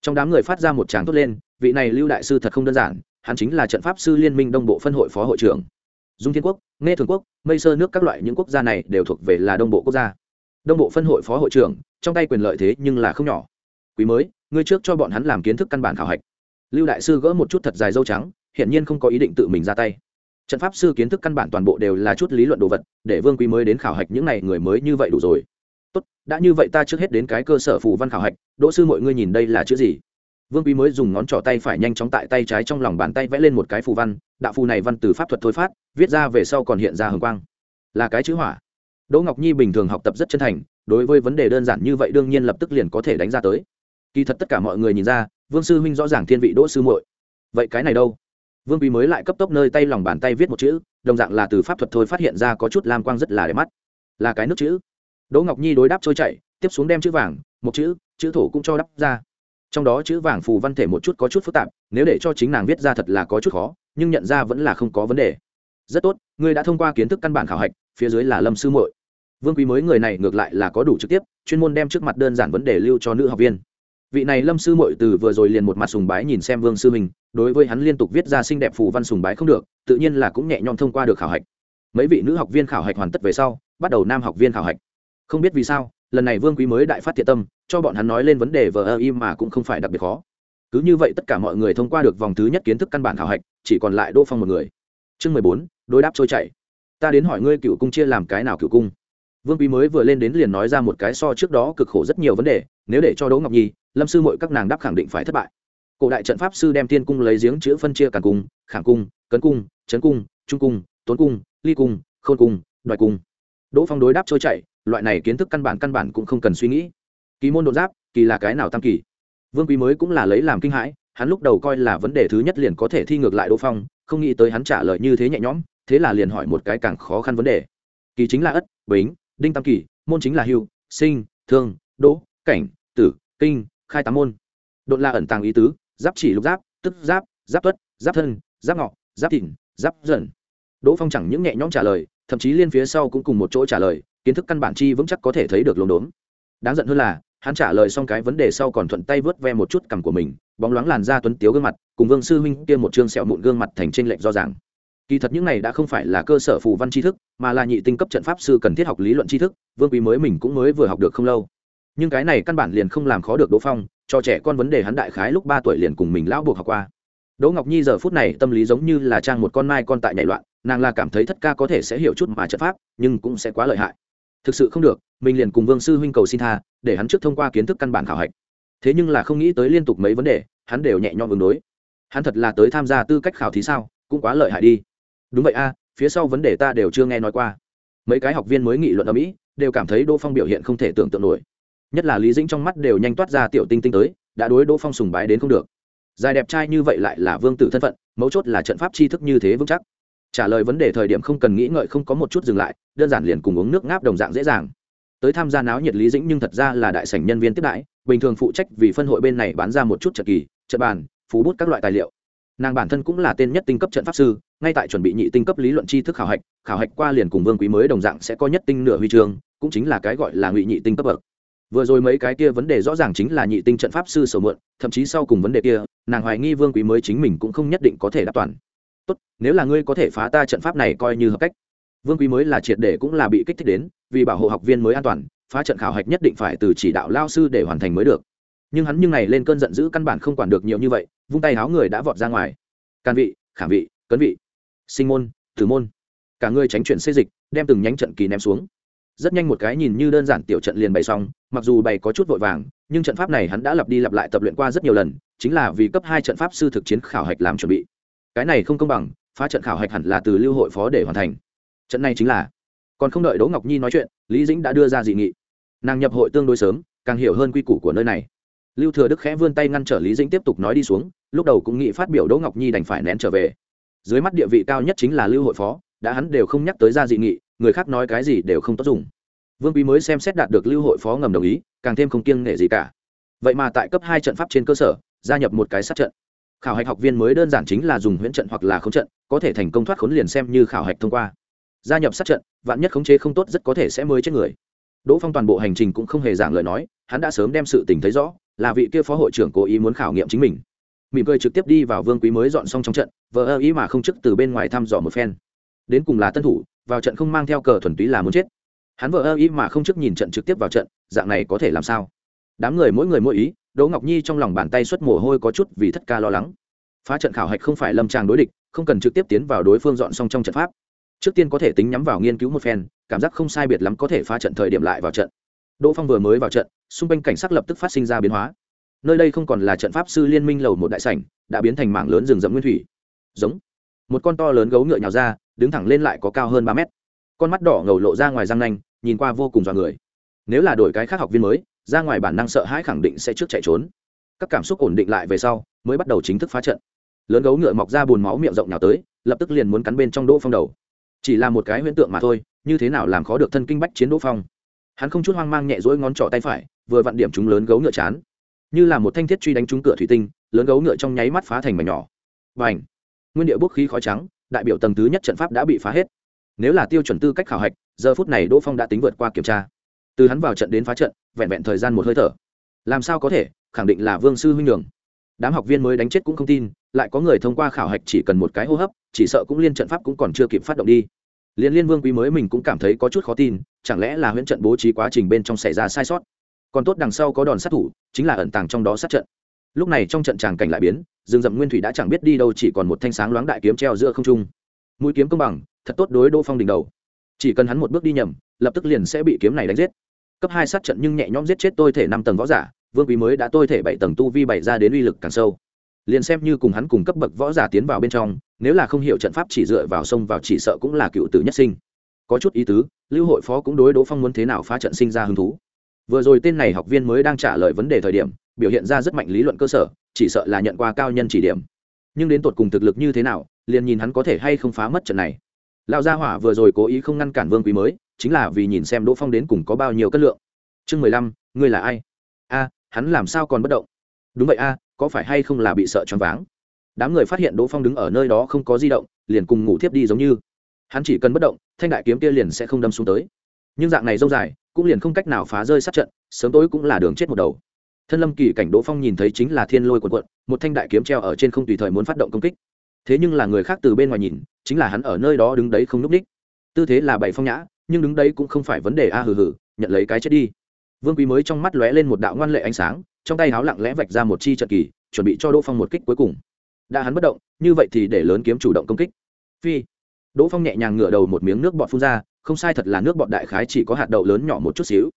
Trong đám người phát ra một tràng tốt lên, vị này lưu đại sư thật không đơn giản, hắn chính là trận pháp sư liên minh đông bộ phân hội phó hội trưởng. Dung thiên quốc nghe thường quốc, mây sơ nước các loại những quốc gia này đều thuộc về là đông bộ quốc gia. Đông bộ phân hội phó hội trưởng, trong tay quyền lợi thế nhưng là không nhỏ. Quý mới, ngươi trước cho bọn hắn làm kiến thức căn bản khảo hạch. Lưu đại sư gỡ một chút thật dài dâu trắng hiện nhiên không có ý định tự mình ra tay trận pháp sư kiến thức căn bản toàn bộ đều là chút lý luận đồ vật, để vương quý mới đến khảo hạch những n à y người mới như vậy đủ rồi. Tốt, đã như vậy ta trước hết đến cái cơ sở phù văn khảo hạch, đỗ sư mọi ngươi nhìn đây là chữ gì? Vương quý mới dùng ngón trỏ tay phải nhanh chóng tại tay trái trong lòng bàn tay vẽ lên một cái phù văn, đạo phù này văn từ pháp thuật thôi phát, viết ra về sau còn hiện ra hồng quang. Là cái chữ hỏa. Đỗ ngọc nhi bình thường học tập rất chân thành, đối với vấn đề đơn giản như vậy đương nhiên lập tức liền có thể đánh ra tới. Kỳ thật tất cả mọi người nhìn ra, vương sư huynh rõ ràng thiên vị đỗ sư muội. Vậy cái này đâu? Vương quý mới lại cấp tốc nơi tay lòng bàn tay viết một chữ, đồng dạng là từ pháp thuật thôi phát hiện ra có chút lam quang rất là đẹp mắt. Là cái nước chữ. Đỗ ngọc nhi đối đáp trôi chảy, tiếp xuống đem chữ vàng, một chữ chữ thổ cũng cho đắp ra. Trong đó chữ vàng phù văn thể một chút có chút phức tạp, nếu để cho chính nàng viết ra thật là có chút khó, nhưng nhận ra vẫn là không có vấn đề. Rất tốt, ngươi đã thông qua kiến thức căn bản khảo hạch, phía dưới là lâm sư muội. Vương quý mới người này ngược lại là có đủ trực tiếp, chuyên môn đem trước mặt đơn giản vấn đề lưu cho nữ học viên vị này lâm sư muội từ vừa rồi liền một mặt sùng bái nhìn xem vương sư mình đối với hắn liên tục viết ra xinh đẹp phù văn sùng bái không được, tự nhiên là cũng nhẹ nhõm thông qua được khảo hạch. Mấy vị nữ học viên khảo hạch hoàn tất về sau, bắt đầu nam học viên khảo hạch. Không biết vì sao, lần này vương quý mới đại phát thiện tâm, cho bọn hắn nói lên vấn đề vờ ơ im mà cũng không phải đặc biệt khó. Cứ như vậy tất cả mọi người thông qua được vòng thứ nhất kiến thức căn bản khảo hạch, chỉ còn lại đỗ phong một người. Chương mười bốn, đối đáp trôi chảy. Ta đến hỏi ngươi cựu cung chia làm cái nào cựu cung? Vương quý mới vừa lên đến liền nói ra một cái so trước đó cực khổ rất nhiều vấn đề nếu để cho đỗ ngọc nhi, lâm sư mội các nàng đáp khẳng định phải thất bại. Cổ đại trận pháp sư đem tiên cung lấy giếng chữ phân chia càng cung, khảm cung, cấn cung trấn cung, trung cung, tốn cung, ly cung, khôn cung, đoài cung. Đỗ phong đối đáp trôi chảy, loại này kiến thức căn bản căn bản cũng không cần suy nghĩ. Kỳ môn đột giáp, kỳ là cái nào tam kỳ? Vương quý mới cũng là lấy làm kinh hãi, hắn lúc đầu coi là vấn đề thứ nhất liền có thể thi ngược lại đỗ phong, không nghĩ tới hắn trả lời như thế nhẹ nhõm, thế là liền hỏi một cái càng khó khăn vấn đề. Kỳ chính là ất, bính, đinh tam kỳ, môn chính là hưu, sinh, thương, đỗ, cảnh tử, kinh, khai tám môn. Đột là ẩn tàng ý tứ, giáp chỉ lục giáp, tức giáp giáp tuất, giáp thân, giáp ngọ, giáp thịnh, giáp dần. Đỗ phong chẳng những nhẹ nhõm trả lời, thậm chí liên phía sau cũng cùng một chỗ trả lời, kiến thức căn bản chi vững chắc có thể thấy được lồn đốn đáng giận hơn là, hắn trả lời xong cái vấn đề sau còn thuận tay vớt ve một chút cằm của mình, bóng loáng làn da tuấn tiếu gương mặt, cùng vương sư huynh kia một chương sẹo mụn gương mặt thành trên lệch do ràng. Kỳ thật những này đã không phải là cơ sở phù văn tri thức, mà là nhị tinh cấp trận pháp sư cần thiết học lý luận tri thức, vương quý mới mình cũng mới vừa học được không lâu nhưng cái này căn bản liền không làm khó được đỗ phong, cho trẻ con vấn đề hắn đại khái lúc ba tuổi liền cùng mình lão buộc học qua. Đỗ ngọc nhi giờ phút này tâm lý giống như là trang một con mai con tại nhảy loạn, nàng là cảm thấy thất ca có thể sẽ hiểu chút mà trận pháp, nhưng cũng sẽ quá lợi hại. Thực sự không được, mình liền cùng vương sư huynh cầu xin tha, để hắn trước thông qua kiến thức căn bản khảo hạch. Thế nhưng là không nghĩ tới liên tục mấy vấn đề, hắn đều nhẹ nhõm ứng đối. Hắn thật là tới tham gia tư cách khảo thí sao, cũng quá lợi hại đi. Đúng vậy a, phía sau vấn đề ta đều chưa nghe nói qua. Mấy cái học viên mới nghị luận ở mỹ, đều cảm thấy đỗ phong biểu hiện không thể tưởng tượng nổi nhất là lý dĩnh trong mắt đều nhanh toát ra tiểu tinh tinh tới, đã đối đỗ phong sùng bái đến không được. Dài đẹp trai như vậy lại là vương tử thân phận, mấu chốt là trận pháp tri thức như thế vững chắc. Trả lời vấn đề thời điểm không cần nghĩ ngợi, không có một chút dừng lại, đơn giản liền cùng uống nước ngáp đồng dạng dễ dàng. Tới tham gia náo nhiệt lý dĩnh nhưng thật ra là đại sảnh nhân viên tiếp đãi, bình thường phụ trách vì phân hội bên này bán ra một chút trận kỳ, trận bàn, phú bút các loại tài liệu. Nàng bản thân cũng là tên nhất tinh cấp trận pháp sư, ngay tại chuẩn bị nhị tinh cấp lý luận tri thức khảo hạch khảo hạch qua liền cùng vương quý mới đồng dạng sẽ có nhất tinh nửa huy chương, cũng chính là cái gọi là ngụy nhị tinh cấp bậc vừa rồi mấy cái kia vấn đề rõ ràng chính là nhị tinh trận pháp sư sầu mượn, thậm chí sau cùng vấn đề kia, nàng hoài nghi vương quý mới chính mình cũng không nhất định có thể đáp toàn. Tốt, nếu là ngươi có thể phá ta trận pháp này coi như hợp cách. Vương quý mới là triệt để cũng là bị kích thích đến, vì bảo hộ học viên mới an toàn, phá trận khảo hạch nhất định phải từ chỉ đạo lao sư để hoàn thành mới được. Nhưng hắn như này lên cơn giận dữ căn bản không quản được nhiều như vậy, vung tay háo người đã vọt ra ngoài. Can vị khả vị, cấn vị. Sinh môn, tử môn. Cả người tránh chuyển xê dịch, đem từng nhánh trận kỳ ném xuống rất nhanh một cái nhìn như đơn giản tiểu trận liền bày xong, mặc dù bày có chút vội vàng, nhưng trận pháp này hắn đã lặp đi lặp lại tập luyện qua rất nhiều lần, chính là vì cấp hai trận pháp sư thực chiến khảo hạch làm chuẩn bị. Cái này không công bằng, phá trận khảo hạch hẳn là từ lưu hội phó để hoàn thành. Trận này chính là còn không đợi đỗ ngọc nhi nói chuyện, lý dĩnh đã đưa ra dị nghị. Nàng nhập hội tương đối sớm, càng hiểu hơn quy củ của nơi này. Lưu thừa đức khẽ vươn tay ngăn trở lý dĩnh tiếp tục nói đi xuống, lúc đầu cũng nghĩ phát biểu đỗ ngọc nhi đành phải nén trở về. Dưới mắt địa vị cao nhất chính là lưu hội phó, đã hắn đều không nhắc tới ra dị nghị người khác nói cái gì đều không tốt dùng. Vương quý mới xem xét đạt được lưu hội phó ngầm đồng ý, càng thêm không kiêng nghệ gì cả. Vậy mà tại cấp hai trận pháp trên cơ sở, gia nhập một cái sát trận. Khảo hạch học viên mới đơn giản chính là dùng huyễn trận hoặc là khống trận, có thể thành công thoát khốn liền xem như khảo hạch thông qua. Gia nhập sát trận, vạn nhất khống chế không tốt rất có thể sẽ mới chết người. Đỗ phong toàn bộ hành trình cũng không hề giảng lời nói, hắn đã sớm đem sự tình thấy rõ, là vị kia phó hội trưởng cố ý muốn khảo nghiệm chính mình. Mỉm cười trực tiếp đi vào vương quý mới dọn xong trong trận, vờ ơ ý mà không chức từ bên ngoài thăm dò một phen. Đến cùng là tân thủ vào trận không mang theo cờ thuần túy là muốn chết. Hắn vợ ơ ý mà không trước nhìn trận trực tiếp vào trận, dạng này có thể làm sao? Đám người mỗi người mỗi ý, đỗ ngọc nhi trong lòng bàn tay xuất mồ hôi có chút vì thất ca lo lắng. Phá trận khảo hạch không phải lâm tràng đối địch, không cần trực tiếp tiến vào đối phương dọn xong trong trận pháp. Trước tiên có thể tính nhắm vào nghiên cứu một phen, cảm giác không sai biệt lắm có thể phá trận thời điểm lại vào trận. Đỗ phong vừa mới vào trận, xung quanh cảnh sắc lập tức phát sinh ra biến hóa. Nơi đây không còn là trận pháp sư liên minh lầu một đại sảnh, đã biến thành mảng lớn rừng rậm nguyên thủy. Giống. Một con to lớn gấu ngựa nhào ra đứng thẳng lên lại có cao hơn ba mét. Con mắt đỏ ngầu lộ ra ngoài răng nanh, nhìn qua vô cùng dọa người. Nếu là đổi cái khác học viên mới, ra ngoài bản năng sợ hãi khẳng định sẽ trước chạy trốn. Các cảm xúc ổn định lại về sau, mới bắt đầu chính thức phá trận. Lớn gấu ngựa mọc ra bùn máu miệng rộng nhào tới, lập tức liền muốn cắn bên trong đỗ phong đầu. Chỉ là một cái huyễn tượng mà thôi, như thế nào làm khó được thân kinh bách chiến đỗ phong? Hắn không chút hoang mang nhẹ dỗi ngón trỏ tay phải, vừa vặn điểm chúng lớn gấu ngựa chán. Như là một thanh thiết truy đánh trúng cửa thủy tinh, lớn gấu ngựa trong nháy mắt phá thành mảnh nhỏ. Và ảnh nguyên địa bốc khí khói trắng đại biểu tầng thứ nhất trận pháp đã bị phá hết. Nếu là tiêu chuẩn tư cách khảo hạch, giờ phút này đỗ phong đã tính vượt qua kiểm tra. Từ hắn vào trận đến phá trận, vẹn vẹn thời gian một hơi thở. Làm sao có thể, khẳng định là vương sư huynh đường đám học viên mới đánh chết cũng không tin, lại có người thông qua khảo hạch chỉ cần một cái hô hấp, chỉ sợ cũng liên trận pháp cũng còn chưa kịp phát động đi. Liên liên vương quý mới mình cũng cảm thấy có chút khó tin, chẳng lẽ là huyễn trận bố trí quá trình bên trong xảy ra sai sót? Còn tốt đằng sau có đòn sát thủ, chính là ẩn tàng trong đó sát trận. Lúc này trong trận tràng cảnh lại biến rừng rậm nguyên thủy đã chẳng biết đi đâu, chỉ còn một thanh sáng loáng đại kiếm treo giữa không trung. Mũi kiếm công bằng, thật tốt đối đỗ phong đỉnh đầu. Chỉ cần hắn một bước đi nhầm, lập tức liền sẽ bị kiếm này đánh giết. Cấp hai sát trận nhưng nhẹ nhõm giết chết tôi thể năm tầng võ giả, vương quý mới đã tôi thể bảy tầng tu vi bảy ra đến uy lực càng sâu. Liền xem như cùng hắn cùng cấp bậc võ giả tiến vào bên trong, nếu là không hiểu trận pháp chỉ dựa vào sông vào chỉ sợ cũng là cựu tử nhất sinh. Có chút ý tứ, lưu hội phó cũng đối đỗ phong muốn thế nào phá trận sinh ra hứng thú. Vừa rồi tên này học viên mới đang trả lời vấn đề thời điểm, biểu hiện ra rất mạnh lý luận cơ sở chỉ sợ là nhận qua cao nhân chỉ điểm. Nhưng đến tột cùng thực lực như thế nào, liền nhìn hắn có thể hay không phá mất trận này. Lão gia hỏa vừa rồi cố ý không ngăn cản vương quý mới, chính là vì nhìn xem đỗ phong đến cùng có bao nhiêu cân lượng. Chương mười lăm, ngươi là ai? A, hắn làm sao còn bất động? Đúng vậy a, có phải hay không là bị sợ choáng váng? Đám người phát hiện đỗ phong đứng ở nơi đó không có di động, liền cùng ngủ thiếp đi giống như. Hắn chỉ cần bất động, thanh đại kiếm kia liền sẽ không đâm xuống tới. Nhưng dạng này dâu dài, cũng liền không cách nào phá rơi sát trận, sớm tối cũng là đường chết một đầu thân lâm kỳ cảnh đỗ phong nhìn thấy chính là thiên lôi quần quận, một thanh đại kiếm treo ở trên không tùy thời muốn phát động công kích. Thế nhưng là người khác từ bên ngoài nhìn, chính là hắn ở nơi đó đứng đấy không n ú c ních. Tư thế là bảy phong nhã, nhưng đứng đấy cũng không phải vấn đề a hừ hừ, nhận lấy cái chết đi. Vương quý mới trong mắt lóe lên một đạo ngoan lệ ánh sáng, trong tay háo lặng lẽ vạch ra một chi trận kỳ, chuẩn bị cho đỗ phong một kích cuối cùng. Đã hắn bất động, như vậy thì để lớn kiếm chủ động công kích. Phi. Đỗ phong nhẹ nhàng ngửa đầu một miếng nước bọt phun ra, không sai thật là nước bọt đại khái chỉ có hạt đậu lớn nhỏ một chút xíu.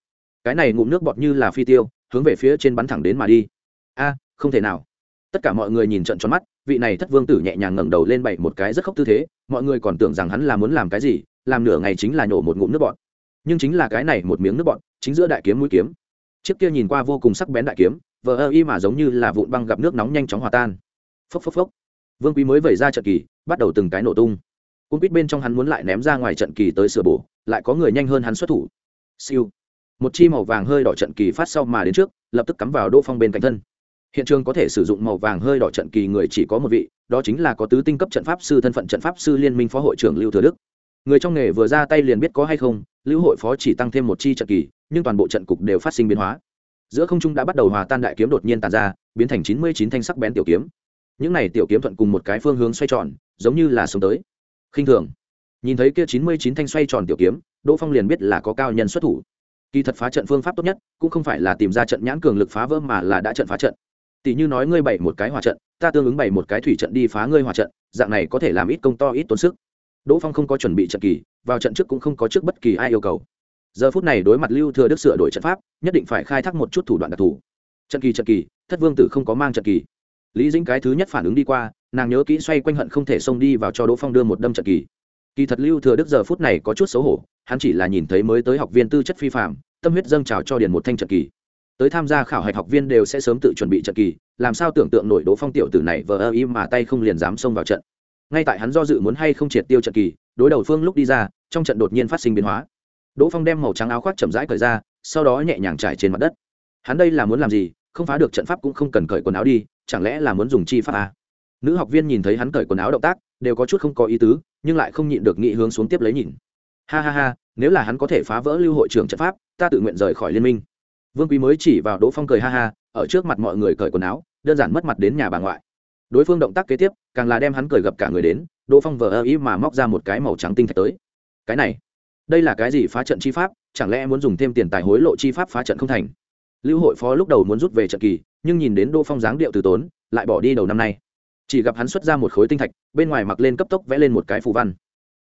Cái này ngụm nước bọt như là phi tiêu hướng về phía trên bắn thẳng đến mà đi. A, không thể nào. Tất cả mọi người nhìn trận tròn mắt, vị này thất vương tử nhẹ nhàng ngẩng đầu lên bảy một cái rất khóc tư thế, mọi người còn tưởng rằng hắn là muốn làm cái gì, làm nửa ngày chính là nhổ một ngụm nước bọt. Nhưng chính là cái này một miếng nước bọt, chính giữa đại kiếm mũi kiếm. Chiếc kia nhìn qua vô cùng sắc bén đại kiếm, vờ ơ y mà giống như là vụn băng gặp nước nóng nhanh chóng hòa tan. Phốc phốc phốc. Vương quý mới vẩy ra trận kỳ, bắt đầu từng cái nổ tung. Cung quýt bên trong hắn muốn lại ném ra ngoài trận kỳ tới sửa bổ, lại có người nhanh hơn hắn xuất thủ. Siêu một chi màu vàng hơi đỏ trận kỳ phát sau mà đến trước, lập tức cắm vào đỗ phong bên cạnh thân. Hiện trường có thể sử dụng màu vàng hơi đỏ trận kỳ người chỉ có một vị, đó chính là có tứ tinh cấp trận pháp sư thân phận trận pháp sư liên minh phó hội trưởng lưu thừa đức. Người trong nghề vừa ra tay liền biết có hay không, lưu hội phó chỉ tăng thêm một chi trận kỳ, nhưng toàn bộ trận cục đều phát sinh biến hóa. Giữa không trung đã bắt đầu hòa tan đại kiếm đột nhiên tàn ra, biến thành chín mươi chín thanh sắc bén tiểu kiếm. Những này tiểu kiếm thuận cùng một cái phương hướng xoay tròn, giống như là sống tới. Khinh thường. Nhìn thấy kia chín mươi chín thanh xoay tròn tiểu kiếm, đỗ phong liền biết là có cao nhân xuất thủ kỳ thật phá trận phương pháp tốt nhất cũng không phải là tìm ra trận nhãn cường lực phá vỡ mà là đã trận phá trận. Tỷ như nói ngươi bày một cái hòa trận, ta tương ứng bày một cái thủy trận đi phá ngươi hòa trận, dạng này có thể làm ít công to ít tốn sức. Đỗ phong không có chuẩn bị trận kỳ, vào trận trước cũng không có trước bất kỳ ai yêu cầu. Giờ phút này đối mặt lưu thừa đức sửa đổi trận pháp, nhất định phải khai thác một chút thủ đoạn đặc thù. Trận kỳ trận kỳ, thất vương tử không có mang trận kỳ. Lý dĩnh cái thứ nhất phản ứng đi qua, nàng nhớ kỹ xoay quanh hận không thể xông đi vào cho đỗ phong đưa một đâm trận kỳ. Kỳ thật lưu thừa đức giờ phút này có chút xấu hổ hắn chỉ là nhìn thấy mới tới học viên tư chất phi phạm, tâm huyết dâng trào cho điền một thanh trận kỳ. Tới tham gia khảo hạch học viên đều sẽ sớm tự chuẩn bị trận kỳ, làm sao tưởng tượng nổi đỗ phong tiểu tử này vờ ơ im mà tay không liền dám xông vào trận. Ngay tại hắn do dự muốn hay không triệt tiêu trận kỳ, đối đầu phương lúc đi ra, trong trận đột nhiên phát sinh biến hóa. Đỗ phong đem màu trắng áo khoác chậm rãi cởi ra, sau đó nhẹ nhàng trải trên mặt đất. Hắn đây là muốn làm gì, không phá được trận pháp cũng không cần cởi quần áo đi, chẳng lẽ là muốn dùng chi pháp à? nữ học viên nhìn thấy hắn cởi quần áo động tác, đều có chút không có ý tứ, nhưng lại không nhịn được nghị hướng xuống tiếp lấy nhìn ha ha ha, nếu là hắn có thể phá vỡ lưu hội trưởng trận pháp, ta tự nguyện rời khỏi liên minh. Vương quý mới chỉ vào đỗ phong cười ha ha, ở trước mặt mọi người cởi quần áo, đơn giản mất mặt đến nhà bà ngoại. Đối phương động tác kế tiếp, càng là đem hắn cởi gập cả người đến, đỗ phong vờ ơ ý mà móc ra một cái màu trắng tinh thạch tới. Cái này, đây là cái gì phá trận chi pháp, chẳng lẽ muốn dùng thêm tiền tài hối lộ chi pháp phá trận không thành? Lưu hội phó lúc đầu muốn rút về trận kỳ, nhưng nhìn đến đỗ phong dáng điệu từ tốn, lại bỏ đi đầu năm nay. Chỉ gặp hắn xuất ra một khối tinh thạch, bên ngoài mặc lên cấp tốc vẽ lên một cái phù văn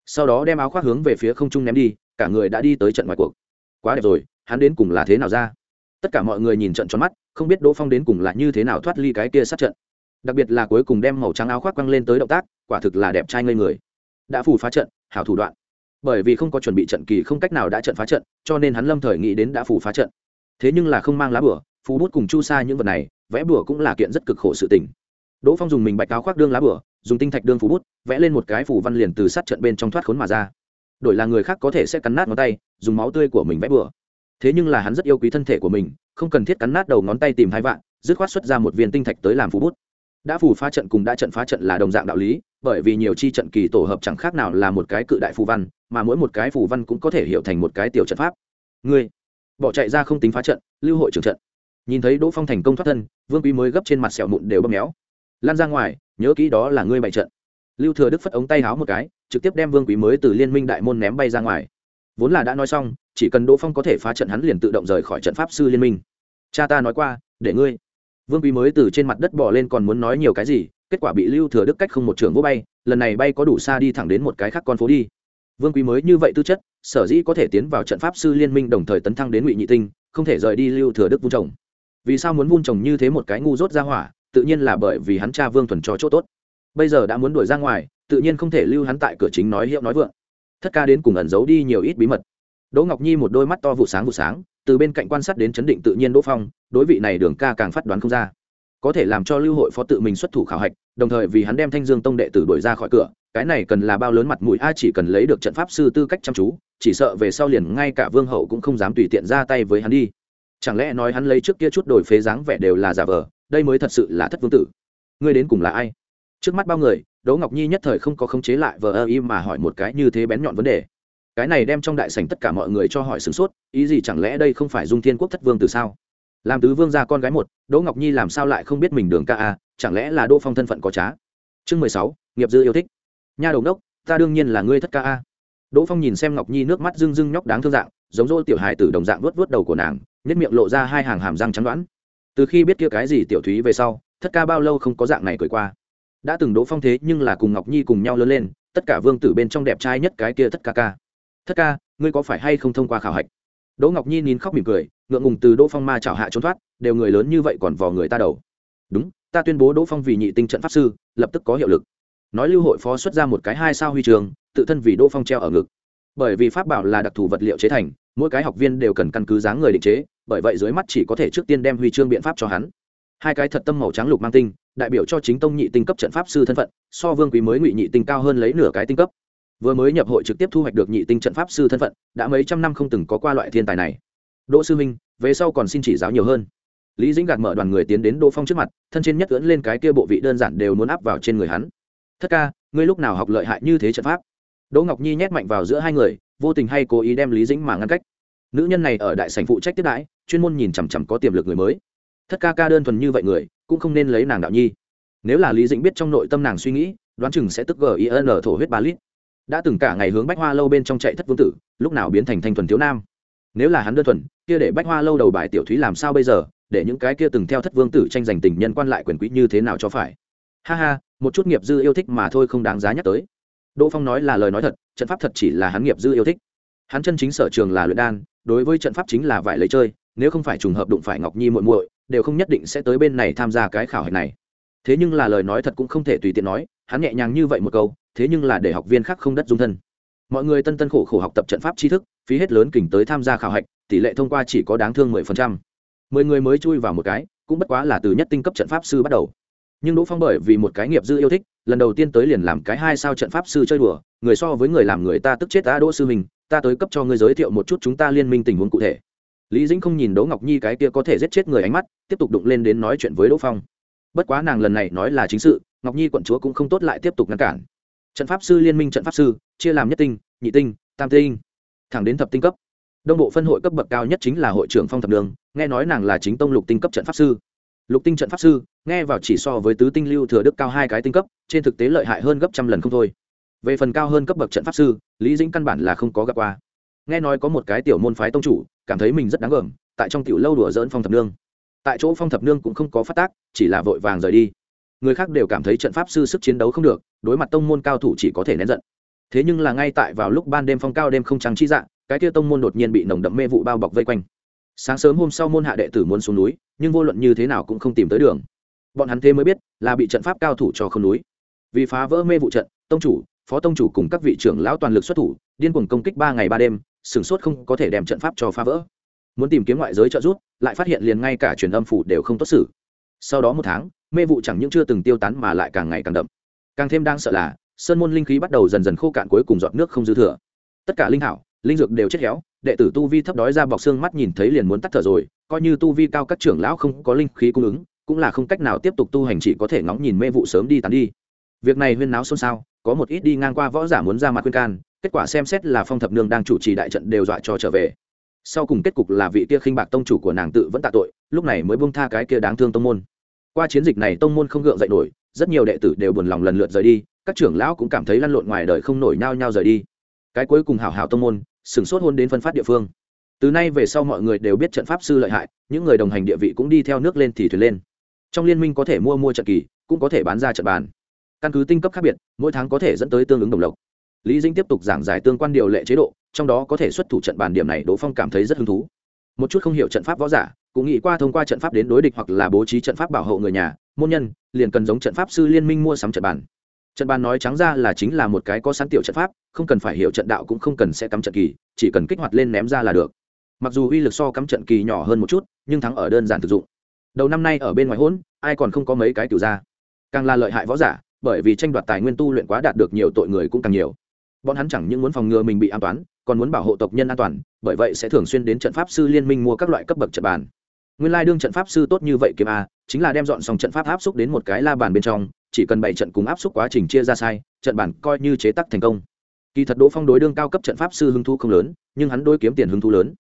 sau đó đem áo khoác hướng về phía không trung ném đi, cả người đã đi tới trận ngoài cuộc. Quá đẹp rồi, hắn đến cùng là thế nào ra? Tất cả mọi người nhìn trận tròn mắt, không biết đỗ phong đến cùng là như thế nào thoát ly cái kia sát trận. Đặc biệt là cuối cùng đem màu trắng áo khoác quăng lên tới động tác, quả thực là đẹp trai ngây người. Đã phù phá trận, hảo thủ đoạn. Bởi vì không có chuẩn bị trận kỳ không cách nào đã trận phá trận, cho nên hắn lâm thời nghĩ đến đã phù phá trận. Thế nhưng là không mang lá bửa phú bút cùng chu sa những vật này, vẽ bửa cũng là kiện rất cực khổ sự tình. Đỗ phong dùng mình bạch áo khoác đương lá bửa dùng tinh thạch đương phú bút, vẽ lên một cái phủ văn liền từ sát trận bên trong thoát khốn mà ra. Đổi là người khác có thể sẽ cắn nát ngón tay, dùng máu tươi của mình vẽ bừa. Thế nhưng là hắn rất yêu quý thân thể của mình, không cần thiết cắn nát đầu ngón tay tìm hai vạn, dứt khoát xuất ra một viên tinh thạch tới làm phú bút. Đã phù phá trận cùng đã trận phá trận là đồng dạng đạo lý, bởi vì nhiều chi trận kỳ tổ hợp chẳng khác nào là một cái cự đại phù văn, mà mỗi một cái phù văn cũng có thể hiểu thành một cái tiểu trận pháp. Ngươi, bỏ chạy ra không tính phá trận, lưu hội trưởng trận. Nhìn thấy đỗ phong thành công thoát thân, vương quý mới gấp trên mặt sẹo mụn đều bơm méo lan ra ngoài, nhớ kỹ đó là ngươi bại trận. Lưu thừa đức phất ống tay háo một cái, trực tiếp đem vương quý mới từ liên minh đại môn ném bay ra ngoài. Vốn là đã nói xong, chỉ cần đỗ phong có thể phá trận hắn liền tự động rời khỏi trận pháp sư liên minh. Cha ta nói qua, để ngươi. Vương quý mới từ trên mặt đất bỏ lên còn muốn nói nhiều cái gì, kết quả bị lưu thừa đức cách không một trường vô bay, lần này bay có đủ xa đi thẳng đến một cái khác con phố đi. Vương quý mới như vậy tư chất, sở dĩ có thể tiến vào trận pháp sư liên minh đồng thời tấn thăng đến ngụy nhị tinh, không thể rời đi lưu thừa đức vun trồng. Vì sao muốn vun trồng như thế một cái ngu dốt ra hỏa tự nhiên là bởi vì hắn cha vương thuần cho chỗ tốt. Bây giờ đã muốn đuổi ra ngoài, tự nhiên không thể lưu hắn tại cửa chính nói hiệu nói vượng. Thất ca đến cùng ẩn giấu đi nhiều ít bí mật. Đỗ ngọc nhi một đôi mắt to vụ sáng vụ sáng, từ bên cạnh quan sát đến chấn định tự nhiên đỗ phong, đối vị này đường ca càng phát đoán không ra. Có thể làm cho lưu hội phó tự mình xuất thủ khảo hạch, đồng thời vì hắn đem thanh dương tông đệ tử đuổi ra khỏi cửa, cái này cần là bao lớn mặt mũi, a chỉ cần lấy được trận pháp sư tư cách chăm chú, chỉ sợ về sau liền ngay cả vương hậu cũng không dám tùy tiện ra tay với hắn đi. Chẳng lẽ nói hắn lấy trước kia chút đổi phế dáng vẻ đều là giả vờ? Đây mới thật sự là thất vương tử. Ngươi đến cùng là ai? Trước mắt bao người, đỗ ngọc nhi nhất thời không có khống chế lại vờ ơ y mà hỏi một cái như thế bén nhọn vấn đề. Cái này đem trong đại sảnh tất cả mọi người cho hỏi sửng sốt, ý gì chẳng lẽ đây không phải dung thiên quốc thất vương từ sao? Làm tứ vương gia con gái một, đỗ ngọc nhi làm sao lại không biết mình đường ca a, chẳng lẽ là đỗ phong thân phận có trá? Chương mười sáu, nghiệp dư yêu thích. Nha đầu đốc ta đương nhiên là ngươi thất ca a. Đỗ phong nhìn xem ngọc nhi nước mắt rưng rưng nhóc đáng thương dạng, giống rô tiểu hài tử đồng dạng vớt vớt đầu của nàng nhất miệng lộ ra hai hàng hàm răng trắng đoán từ khi biết kia cái gì tiểu thúy về sau, thất ca bao lâu không có dạng này cười qua. Đã từng đỗ phong thế nhưng là cùng ngọc nhi cùng nhau lớn lên, tất cả vương tử bên trong đẹp trai nhất cái kia thất ca ca. Thất ca, ngươi có phải hay không thông qua khảo hạch? Đỗ ngọc nhi nín khóc mỉm cười, ngượng ngùng từ đỗ phong ma chảo hạ trốn thoát, đều người lớn như vậy còn vò người ta đầu. Đúng, ta tuyên bố đỗ phong vì nhị tinh trận pháp sư, lập tức có hiệu lực. Nói lưu hội phó xuất ra một cái hai sao huy trường, tự thân vì đỗ phong treo ở ngực. Bởi vì pháp bảo là đặc thù vật liệu chế thành mỗi cái học viên đều cần căn cứ dáng người định chế, bởi vậy dưới mắt chỉ có thể trước tiên đem huy chương biện pháp cho hắn. Hai cái thật tâm màu trắng lục mang tinh, đại biểu cho chính tông nhị tinh cấp trận pháp sư thân phận, so vương quý mới ngụy nhị tinh cao hơn lấy nửa cái tinh cấp. Vừa mới nhập hội trực tiếp thu hoạch được nhị tinh trận pháp sư thân phận, đã mấy trăm năm không từng có qua loại thiên tài này. Đỗ sư minh về sau còn xin chỉ giáo nhiều hơn. Lý dĩnh gạt mở đoàn người tiến đến đỗ phong trước mặt, thân trên nhất ưỡn lên cái kia bộ vị đơn giản đều muốn áp vào trên người hắn. Thất ca, ngươi lúc nào học lợi hại như thế trận pháp? Đỗ ngọc nhi nhét mạnh vào giữa hai người vô tình hay cố ý đem lý dĩnh mà ngăn cách nữ nhân này ở đại sành phụ trách tiếp đãi chuyên môn nhìn chằm chằm có tiềm lực người mới thất ca ca đơn thuần như vậy người cũng không nên lấy nàng đạo nhi nếu là lý dĩnh biết trong nội tâm nàng suy nghĩ đoán chừng sẽ tức gin thổ huyết ba lít đã từng cả ngày hướng bách hoa lâu bên trong chạy thất vương tử lúc nào biến thành thanh thuần thiếu nam nếu là hắn đơn thuần kia để bách hoa lâu đầu bài tiểu thúy làm sao bây giờ để những cái kia từng theo thất vương tử tranh giành tình nhân quan lại quyền quý như thế nào cho phải ha ha một chút nghiệp dư yêu thích mà thôi không đáng giá nhắc tới đỗ phong nói là lời nói thật, trận pháp thật chỉ là hắn nghiệp dư yêu thích. Hắn chân chính sở trường là luyện đan, đối với trận pháp chính là vải lấy chơi, nếu không phải trùng hợp đụng phải ngọc nhi muội muội, đều không nhất định sẽ tới bên này tham gia cái khảo hạch này. Thế nhưng là lời nói thật cũng không thể tùy tiện nói, hắn nhẹ nhàng như vậy một câu, thế nhưng là để học viên khác không đất dung thân. Mọi người tân tân khổ khổ học tập trận pháp tri thức, phí hết lớn kình tới tham gia khảo hạch, tỷ lệ thông qua chỉ có đáng thương mười phần trăm. Mười người mới chui vào một cái, cũng bất quá là từ nhất tinh cấp trận pháp sư bắt đầu nhưng đỗ phong bởi vì một cái nghiệp dư yêu thích lần đầu tiên tới liền làm cái hai sao trận pháp sư chơi đùa người so với người làm người ta tức chết ta đỗ sư mình, ta tới cấp cho ngươi giới thiệu một chút chúng ta liên minh tình huống cụ thể. Lý dĩnh không nhìn đỗ ngọc nhi cái kia có thể giết chết người ánh mắt, tiếp tục đụng lên đến nói chuyện với đỗ phong. Bất quá nàng lần này nói là chính sự, ngọc nhi quận chúa cũng không tốt lại tiếp tục ngăn cản. Trận pháp sư liên minh trận pháp sư, chia làm nhất tinh, nhị tinh, tam tinh, thẳng đến thập tinh cấp. Đông bộ phân hội cấp bậc cao nhất chính là hội trưởng phong thập đường, nghe nói nàng là chính tông lục tinh cấp trận pháp sư. Lục tinh trận pháp sư nghe vào chỉ so với tứ tinh lưu thừa đức cao hai cái tinh cấp, trên thực tế lợi hại hơn gấp trăm lần không thôi. Về phần cao hơn cấp bậc trận pháp sư, lý dĩnh căn bản là không có gặp qua. Nghe nói có một cái tiểu môn phái tông chủ, cảm thấy mình rất đáng gờm, tại trong tiểu lâu đùa dỡn phong thập nương. Tại chỗ phong thập nương cũng không có phát tác, chỉ là vội vàng rời đi. Người khác đều cảm thấy trận pháp sư sức chiến đấu không được, đối mặt tông môn cao thủ chỉ có thể nén giận. Thế nhưng là ngay tại vào lúc ban đêm phong cao đêm không trắng chi dạng cái kia tông môn đột nhiên bị nồng đậm mê vụ bao bọc vây quanh. Sáng sớm hôm sau môn hạ đệ tử muốn xuống núi, nhưng vô luận như thế nào cũng không tìm tới đường bọn hắn thế mới biết là bị trận pháp cao thủ cho không núi. Vì phá vỡ mê vụ trận, tông chủ, phó tông chủ cùng các vị trưởng lão toàn lực xuất thủ, điên cuồng công kích ba ngày ba đêm, sửng sốt không có thể đem trận pháp cho phá vỡ. Muốn tìm kiếm ngoại giới trợ giúp, lại phát hiện liền ngay cả truyền âm phủ đều không tốt xử. Sau đó một tháng, mê vụ chẳng những chưa từng tiêu tán mà lại càng ngày càng đậm. Càng thêm đang sợ là, sơn môn linh khí bắt đầu dần dần khô cạn cuối cùng giọt nước không dư thừa. Tất cả linh hảo, linh dược đều chết héo, đệ tử tu vi thấp đói ra bọc xương mắt nhìn thấy liền muốn tắt thở rồi, coi như tu vi cao các trưởng lão không có linh khí cung ứng cũng là không cách nào tiếp tục tu hành, chỉ có thể ngóng nhìn mê vụ sớm đi tán đi. Việc này huyên náo xôn xao, có một ít đi ngang qua võ giả muốn ra mặt khuyên can, kết quả xem xét là phong thập nương đang chủ trì đại trận đều dọa cho trở về. Sau cùng kết cục là vị kia khinh bạc tông chủ của nàng tự vẫn tạ tội, lúc này mới buông tha cái kia đáng thương tông môn. Qua chiến dịch này tông môn không gượng dậy nổi, rất nhiều đệ tử đều buồn lòng lần lượt rời đi, các trưởng lão cũng cảm thấy lăn lộn ngoài đời không nổi nhao nhao rời đi. Cái cuối cùng hảo hảo tông môn, sửng sốt hôn đến phân phát địa phương. Từ nay về sau mọi người đều biết trận pháp sư lợi hại, những người đồng hành địa vị cũng đi theo nước lên thì thuyền lên trong liên minh có thể mua mua trận kỳ, cũng có thể bán ra trận bàn. Căn cứ tinh cấp khác biệt, mỗi tháng có thể dẫn tới tương ứng đồng lộc. Lý dinh tiếp tục giảng giải tương quan điều lệ chế độ, trong đó có thể xuất thủ trận bàn điểm này đỗ phong cảm thấy rất hứng thú. Một chút không hiểu trận pháp võ giả, cũng nghĩ qua thông qua trận pháp đến đối địch hoặc là bố trí trận pháp bảo hộ người nhà, môn nhân, liền cần giống trận pháp sư liên minh mua sắm trận bàn. Trận bàn nói trắng ra là chính là một cái có sẵn tiểu trận pháp, không cần phải hiểu trận đạo cũng không cần sẽ cắm trận kỳ, chỉ cần kích hoạt lên ném ra là được. Mặc dù uy lực so cắm trận kỳ nhỏ hơn một chút, nhưng thắng ở đơn giản thực dụng đầu năm nay ở bên ngoài hỗn ai còn không có mấy cái kiểu ra càng là lợi hại võ giả, bởi vì tranh đoạt tài nguyên tu luyện quá đạt được nhiều tội người cũng càng nhiều. Bọn hắn chẳng những muốn phòng ngừa mình bị an toàn, còn muốn bảo hộ tộc nhân an toàn, bởi vậy sẽ thường xuyên đến trận pháp sư liên minh mua các loại cấp bậc trận bàn. Nguyên lai đương trận pháp sư tốt như vậy kiếm a, chính là đem dọn xong trận pháp áp xúc đến một cái la bàn bên trong, chỉ cần bảy trận cùng áp xúc quá trình chia ra sai, trận bản coi như chế tắc thành công. Kỳ thật đỗ phong đối đương cao cấp trận pháp sư hứng thu không lớn, nhưng hắn đối kiếm tiền hứng thu lớn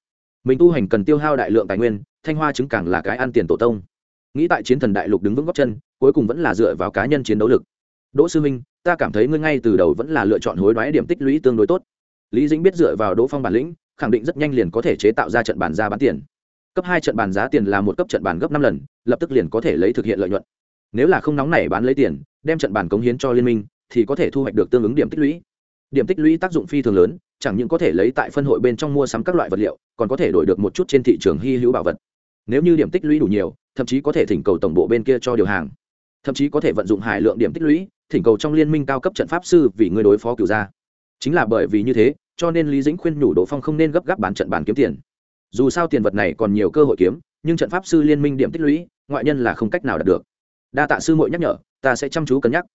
mình tu hành cần tiêu hao đại lượng tài nguyên, thanh hoa chứng càng là cái ăn tiền tổ tông. Nghĩ tại chiến thần đại lục đứng vững góc chân, cuối cùng vẫn là dựa vào cá nhân chiến đấu lực. Đỗ sư minh, ta cảm thấy ngươi ngay từ đầu vẫn là lựa chọn hối đoái điểm tích lũy tương đối tốt. Lý dĩnh biết dựa vào đỗ phong bản lĩnh, khẳng định rất nhanh liền có thể chế tạo ra trận bàn ra bán tiền. Cấp hai trận bàn giá tiền là một cấp trận bàn gấp năm lần, lập tức liền có thể lấy thực hiện lợi nhuận. Nếu là không nóng này bán lấy tiền, đem trận bàn cống hiến cho liên minh, thì có thể thu hoạch được tương ứng điểm tích lũy. Điểm tích lũy tác dụng phi thường lớn chẳng những có thể lấy tại phân hội bên trong mua sắm các loại vật liệu, còn có thể đổi được một chút trên thị trường hy hữu bảo vật. Nếu như điểm tích lũy đủ nhiều, thậm chí có thể thỉnh cầu tổng bộ bên kia cho điều hàng. Thậm chí có thể vận dụng hải lượng điểm tích lũy, thỉnh cầu trong liên minh cao cấp trận pháp sư vì người đối phó cửu gia. Chính là bởi vì như thế, cho nên lý dĩnh khuyên nhủ đỗ phong không nên gấp gáp bán trận bàn kiếm tiền. Dù sao tiền vật này còn nhiều cơ hội kiếm, nhưng trận pháp sư liên minh điểm tích lũy, ngoại nhân là không cách nào đạt được. Đa tạ sư muội nhắc nhở, ta sẽ chăm chú cân nhắc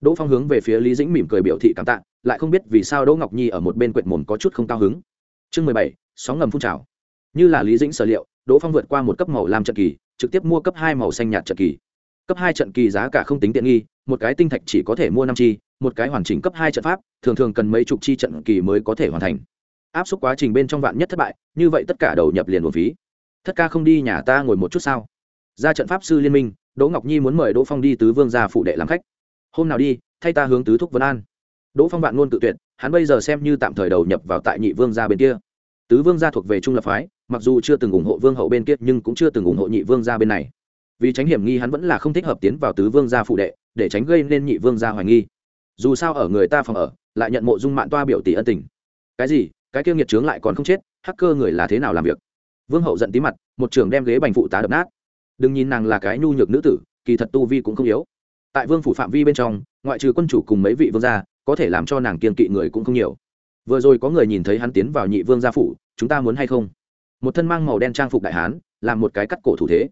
đỗ phong hướng về phía lý dĩnh mỉm cười biểu thị cảm tạ, lại không biết vì sao đỗ ngọc nhi ở một bên quệt mồm có chút không cao hứng. Chương mười bảy, sóng ngầm phun trào. Như là lý dĩnh sở liệu, đỗ phong vượt qua một cấp màu làm trận kỳ, trực tiếp mua cấp hai màu xanh nhạt trận kỳ. Cấp hai trận kỳ giá cả không tính tiện nghi, một cái tinh thạch chỉ có thể mua năm chi, một cái hoàn chỉnh cấp hai trận pháp, thường thường cần mấy chục chi trận kỳ mới có thể hoàn thành. Áp suất quá trình bên trong vạn nhất thất bại, như vậy tất cả đầu nhập liền một phí. Thất ca không đi nhà ta ngồi một chút sao? Ra trận pháp sư liên minh, đỗ ngọc nhi muốn mời đỗ phong đi tứ vương ra phụ đệ làm khách hôm nào đi, thay ta hướng tứ thúc vân an. Đỗ phong vạn luôn tự tuyệt, hắn bây giờ xem như tạm thời đầu nhập vào tại nhị vương gia bên kia. Tứ vương gia thuộc về trung lập phái, mặc dù chưa từng ủng hộ vương hậu bên kia, nhưng cũng chưa từng ủng hộ nhị vương gia bên này. Vì tránh hiểm nghi hắn vẫn là không thích hợp tiến vào tứ vương gia phụ đệ, để tránh gây nên nhị vương gia hoài nghi. Dù sao ở người ta phòng ở, lại nhận mộ dung mạng toa biểu tỷ ân tình. Cái gì? Cái kia nghiệt trướng lại còn không chết, hacker người là thế nào làm việc? Vương hậu giận tí mặt, một trường đem ghế bành phụ tá đập nát. Đừng nhìn nàng là cái nhu nhược nữ tử, kỳ thật tu vi cũng không yếu tại vương phủ phạm vi bên trong, ngoại trừ quân chủ cùng mấy vị vương gia, có thể làm cho nàng kiên kỵ người cũng không nhiều. Vừa rồi có người nhìn thấy hắn tiến vào nhị vương gia phủ, chúng ta muốn hay không? Một thân mang màu đen trang phục đại hán, làm một cái cắt cổ thủ thế.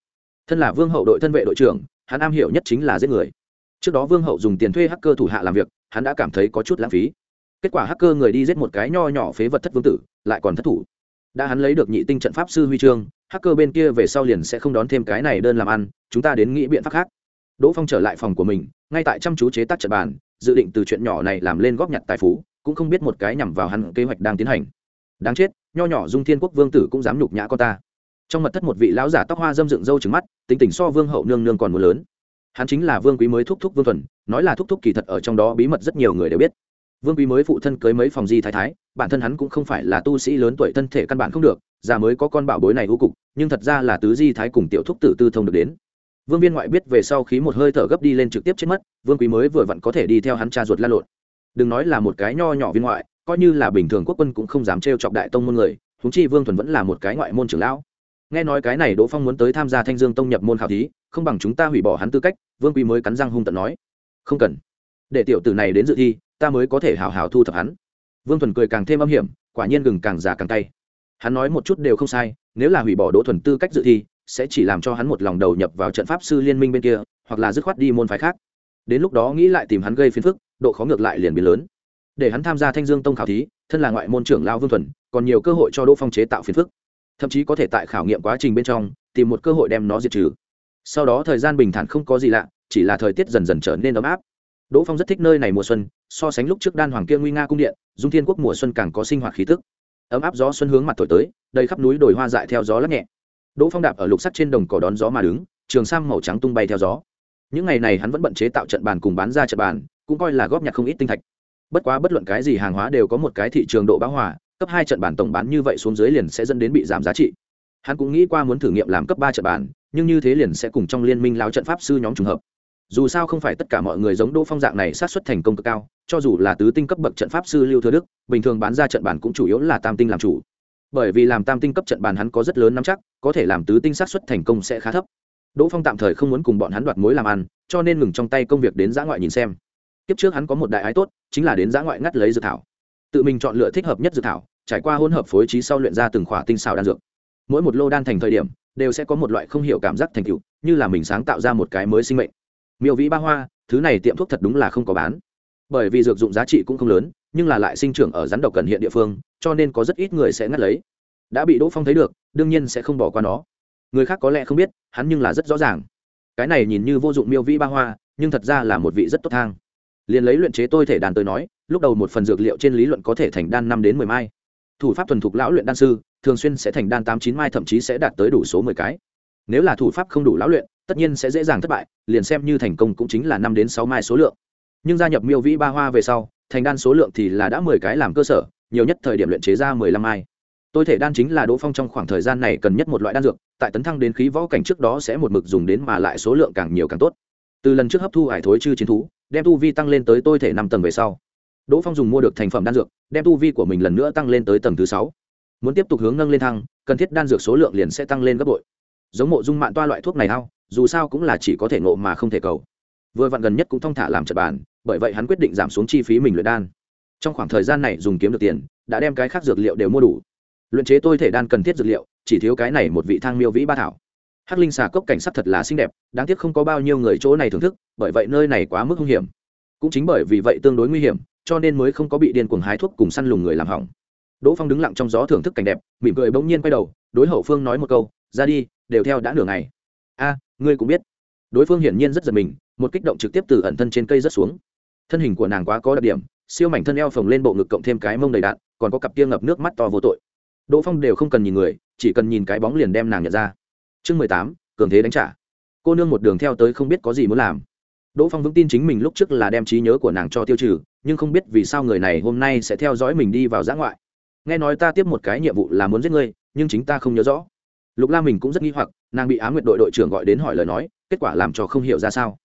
Thân là vương hậu đội thân vệ đội trưởng, hắn am hiểu nhất chính là giết người. Trước đó vương hậu dùng tiền thuê hacker thủ hạ làm việc, hắn đã cảm thấy có chút lãng phí. Kết quả hacker người đi giết một cái nho nhỏ phế vật thất vương tử, lại còn thất thủ. Đã hắn lấy được nhị tinh trận pháp sư huy chương, hacker bên kia về sau liền sẽ không đón thêm cái này đơn làm ăn, chúng ta đến nghĩ biện pháp khác đỗ phong trở lại phòng của mình, ngay tại chăm chú chế tác trận bàn, dự định từ chuyện nhỏ này làm lên góp nhặt tài phú, cũng không biết một cái nhằm vào hắn kế hoạch đang tiến hành. Đáng chết, nho nhỏ dung thiên quốc vương tử cũng dám nhục nhã con ta. Trong mật thất một vị lão giả tóc hoa dâm dựng râu trứng mắt, tính tình so vương hậu nương nương còn mưa lớn. Hắn chính là vương quý mới thúc thúc vương thuần, nói là thúc thúc kỳ thật ở trong đó bí mật rất nhiều người đều biết. Vương quý mới phụ thân cưới mấy phòng di thái thái, bản thân hắn cũng không phải là tu sĩ lớn tuổi thân thể căn bản không được, già mới có con bảo bối này hữu cục, nhưng thật ra là tứ di thái cùng tiểu thúc tử tư thông được đến vương viên ngoại biết về sau khí một hơi thở gấp đi lên trực tiếp chết mất, vương quý mới vừa vặn có thể đi theo hắn cha ruột la lộn. Đừng nói là một cái nho nhỏ viên ngoại, coi như là bình thường quốc quân cũng không dám trêu chọc đại tông môn người, huống chi vương thuần vẫn là một cái ngoại môn trưởng lão. Nghe nói cái này đỗ phong muốn tới tham gia thanh dương tông nhập môn khảo thí, không bằng chúng ta hủy bỏ hắn tư cách, vương quý mới cắn răng hung tận nói. Không cần. Để tiểu tử này đến dự thi, ta mới có thể hào hào thu thập hắn. Vương thuần cười càng thêm âm hiểm, quả nhiên gừng càng già càng tay hắn nói một chút đều không sai, nếu là hủy bỏ đỗ thuần tư cách dự thi sẽ chỉ làm cho hắn một lòng đầu nhập vào trận pháp sư liên minh bên kia, hoặc là dứt khoát đi môn phái khác. Đến lúc đó nghĩ lại tìm hắn gây phiền phức, độ khó ngược lại liền biến lớn. Để hắn tham gia thanh dương tông khảo thí, thân là ngoại môn trưởng lao vương thuần, còn nhiều cơ hội cho đỗ phong chế tạo phiền phức. Thậm chí có thể tại khảo nghiệm quá trình bên trong, tìm một cơ hội đem nó diệt trừ. Sau đó thời gian bình thản không có gì lạ, chỉ là thời tiết dần dần trở nên ấm áp. Đỗ phong rất thích nơi này mùa xuân, so sánh lúc trước đan hoàng kia nguy nga cung điện, dung thiên quốc mùa xuân càng có sinh hoạt khí tức. Ấm áp gió xuân hướng mặt thổi tới, đầy khắp núi đồi hoa dại theo gió lắc nhẹ đỗ phong đạp ở lục sắt trên đồng cỏ đón gió mà đứng, trường sam màu trắng tung bay theo gió. Những ngày này hắn vẫn bận chế tạo trận bàn cùng bán ra trận bàn, cũng coi là góp nhặt không ít tinh thạch. Bất quá bất luận cái gì hàng hóa đều có một cái thị trường độ bão hòa, cấp hai trận bàn tổng bán như vậy xuống dưới liền sẽ dẫn đến bị giảm giá trị. Hắn cũng nghĩ qua muốn thử nghiệm làm cấp ba trận bàn, nhưng như thế liền sẽ cùng trong liên minh lao trận pháp sư nhóm trùng hợp. Dù sao không phải tất cả mọi người giống đỗ phong dạng này sát xuất thành công cực cao, cho dù là tứ tinh cấp bậc trận pháp sư lưu thừa đức, bình thường bán ra trận bản cũng chủ yếu là tam tinh làm chủ bởi vì làm tam tinh cấp trận bàn hắn có rất lớn nắm chắc, có thể làm tứ tinh sát xuất thành công sẽ khá thấp. Đỗ phong tạm thời không muốn cùng bọn hắn đoạt mối làm ăn, cho nên ngừng trong tay công việc đến giã ngoại nhìn xem. Kiếp trước hắn có một đại ái tốt, chính là đến giã ngoại ngắt lấy dược thảo. Tự mình chọn lựa thích hợp nhất dược thảo, trải qua hỗn hợp phối trí sau luyện ra từng khỏa tinh xào đan dược. Mỗi một lô đan thành thời điểm, đều sẽ có một loại không hiểu cảm giác thành tựu, như là mình sáng tạo ra một cái mới sinh mệnh. Miêu vĩ ba hoa, thứ này tiệm thuốc thật đúng là không có bán. Bởi vì dược dụng giá trị cũng không lớn nhưng là lại sinh trưởng ở rắn độc cần hiện địa phương, cho nên có rất ít người sẽ ngắt lấy. Đã bị đỗ phong thấy được, đương nhiên sẽ không bỏ qua nó. Người khác có lẽ không biết, hắn nhưng là rất rõ ràng. Cái này nhìn như vô dụng miêu vĩ ba hoa, nhưng thật ra là một vị rất tốt thang. Liền lấy luyện chế tôi thể đàn tới nói, lúc đầu một phần dược liệu trên lý luận có thể thành đan năm đến mười mai. Thủ pháp thuần thục lão luyện đan sư, thường xuyên sẽ thành đan tám chín mai, thậm chí sẽ đạt tới đủ số mười cái. Nếu là thủ pháp không đủ lão luyện, tất nhiên sẽ dễ dàng thất bại, liền xem như thành công cũng chính là năm đến sáu mai số lượng. Nhưng gia nhập miêu vĩ ba hoa về sau thành đan số lượng thì là đã mười cái làm cơ sở nhiều nhất thời điểm luyện chế ra mười lăm mai tôi thể đan chính là đỗ phong trong khoảng thời gian này cần nhất một loại đan dược tại tấn thăng đến khí võ cảnh trước đó sẽ một mực dùng đến mà lại số lượng càng nhiều càng tốt. Từ lần trước hấp thu hải thối chư chiến thú đem tu vi tăng lên tới tôi thể năm tầng về sau. Đỗ phong dùng mua được thành phẩm đan dược đem tu vi của mình lần nữa tăng lên tới tầng thứ sáu. Muốn tiếp tục hướng nâng lên thăng cần thiết đan dược số lượng liền sẽ tăng lên gấp bội. Giống mộ dung mạng toa loại thuốc này hao, dù sao cũng là chỉ có thể ngộ mà không thể cầu. Vừa vặn gần nhất cũng thong thả làm trật bàn bởi vậy hắn quyết định giảm xuống chi phí mình luyện đan. Trong khoảng thời gian này dùng kiếm được tiền, đã đem cái khác dược liệu đều mua đủ. Luyện chế tôi thể đan cần thiết dược liệu, chỉ thiếu cái này một vị thang miêu vĩ ba thảo. Hắc linh xà cốc cảnh sắc thật là xinh đẹp, đáng tiếc không có bao nhiêu người chỗ này thưởng thức, bởi vậy nơi này quá mức nguy hiểm. Cũng chính bởi vì vậy tương đối nguy hiểm, cho nên mới không có bị điên cuồng hái thuốc cùng săn lùng người làm hỏng. Đỗ phong đứng lặng trong gió thưởng thức cảnh đẹp, mỉm cười bỗng nhiên quay đầu, đối hậu phương nói một câu, ra đi, đều theo đã nửa ngày. A, ngươi cũng biết. Đối phương hiển nhiên rất giật mình, một kích động trực tiếp từ ẩn thân trên cây rất xuống thân hình của nàng quá có đặc điểm, siêu mảnh thân eo phồng lên bộ ngực cộng thêm cái mông đầy đạn, còn có cặp kia ngập nước mắt to vô tội. Đỗ phong đều không cần nhìn người, chỉ cần nhìn cái bóng liền đem nàng nhận ra. Chương mười tám, cường thế đánh trả. Cô nương một đường theo tới không biết có gì muốn làm. Đỗ phong vững tin chính mình lúc trước là đem trí nhớ của nàng cho tiêu trừ, nhưng không biết vì sao người này hôm nay sẽ theo dõi mình đi vào giã ngoại. Nghe nói ta tiếp một cái nhiệm vụ là muốn giết ngươi, nhưng chính ta không nhớ rõ. Lục la mình cũng rất nghi hoặc, nàng bị á nguyệt đội đội trưởng gọi đến hỏi lời nói, kết quả làm cho không hiểu ra sao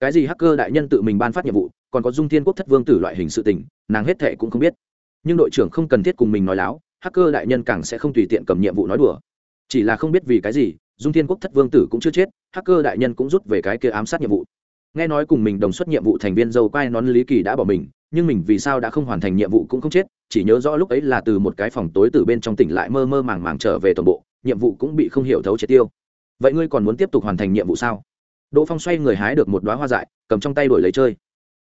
cái gì hacker đại nhân tự mình ban phát nhiệm vụ, còn có dung thiên quốc thất vương tử loại hình sự tình, nàng hết thệ cũng không biết. Nhưng đội trưởng không cần thiết cùng mình nói láo, hacker đại nhân càng sẽ không tùy tiện cầm nhiệm vụ nói đùa. Chỉ là không biết vì cái gì, dung thiên quốc thất vương tử cũng chưa chết, hacker đại nhân cũng rút về cái kia ám sát nhiệm vụ. Nghe nói cùng mình đồng xuất nhiệm vụ thành viên dâu quai nón lý kỳ đã bỏ mình, nhưng mình vì sao đã không hoàn thành nhiệm vụ cũng không chết, chỉ nhớ rõ lúc ấy là từ một cái phòng tối từ bên trong tỉnh lại mơ mơ màng màng trở về toàn bộ, nhiệm vụ cũng bị không hiểu thấu triệt tiêu. Vậy ngươi còn muốn tiếp tục hoàn thành nhiệm vụ sao? Đỗ phong xoay người hái được một đoá hoa dại, cầm trong tay đổi lấy chơi.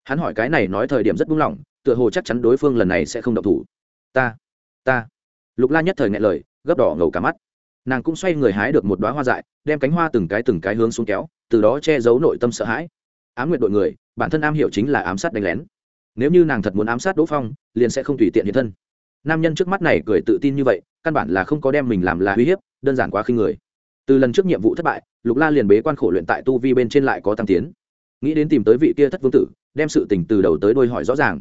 Hắn hỏi cái này nói thời điểm rất buông lỏng, tựa hồ chắc chắn đối phương lần này sẽ không động thủ. Ta ta. Lục la nhất thời ngại lời, gấp đỏ ngầu cả mắt. Nàng cũng xoay người hái được một đoá hoa dại, đem cánh hoa từng cái từng cái hướng xuống kéo, từ đó che giấu nội tâm sợ hãi. Ám nguyện đội người, bản thân am hiểu chính là ám sát đánh lén. Nếu như nàng thật muốn ám sát đỗ phong, liền sẽ không tùy tiện hiện thân. Nam nhân trước mắt này cười tự tin như vậy, căn bản là không có đem mình làm là uy hiếp, đơn giản quá khinh người từ lần trước nhiệm vụ thất bại, lục la liền bế quan khổ luyện tại tu vi bên trên lại có tăng tiến. Nghĩ đến tìm tới vị kia thất vương tử, đem sự tình từ đầu tới đôi hỏi rõ ràng.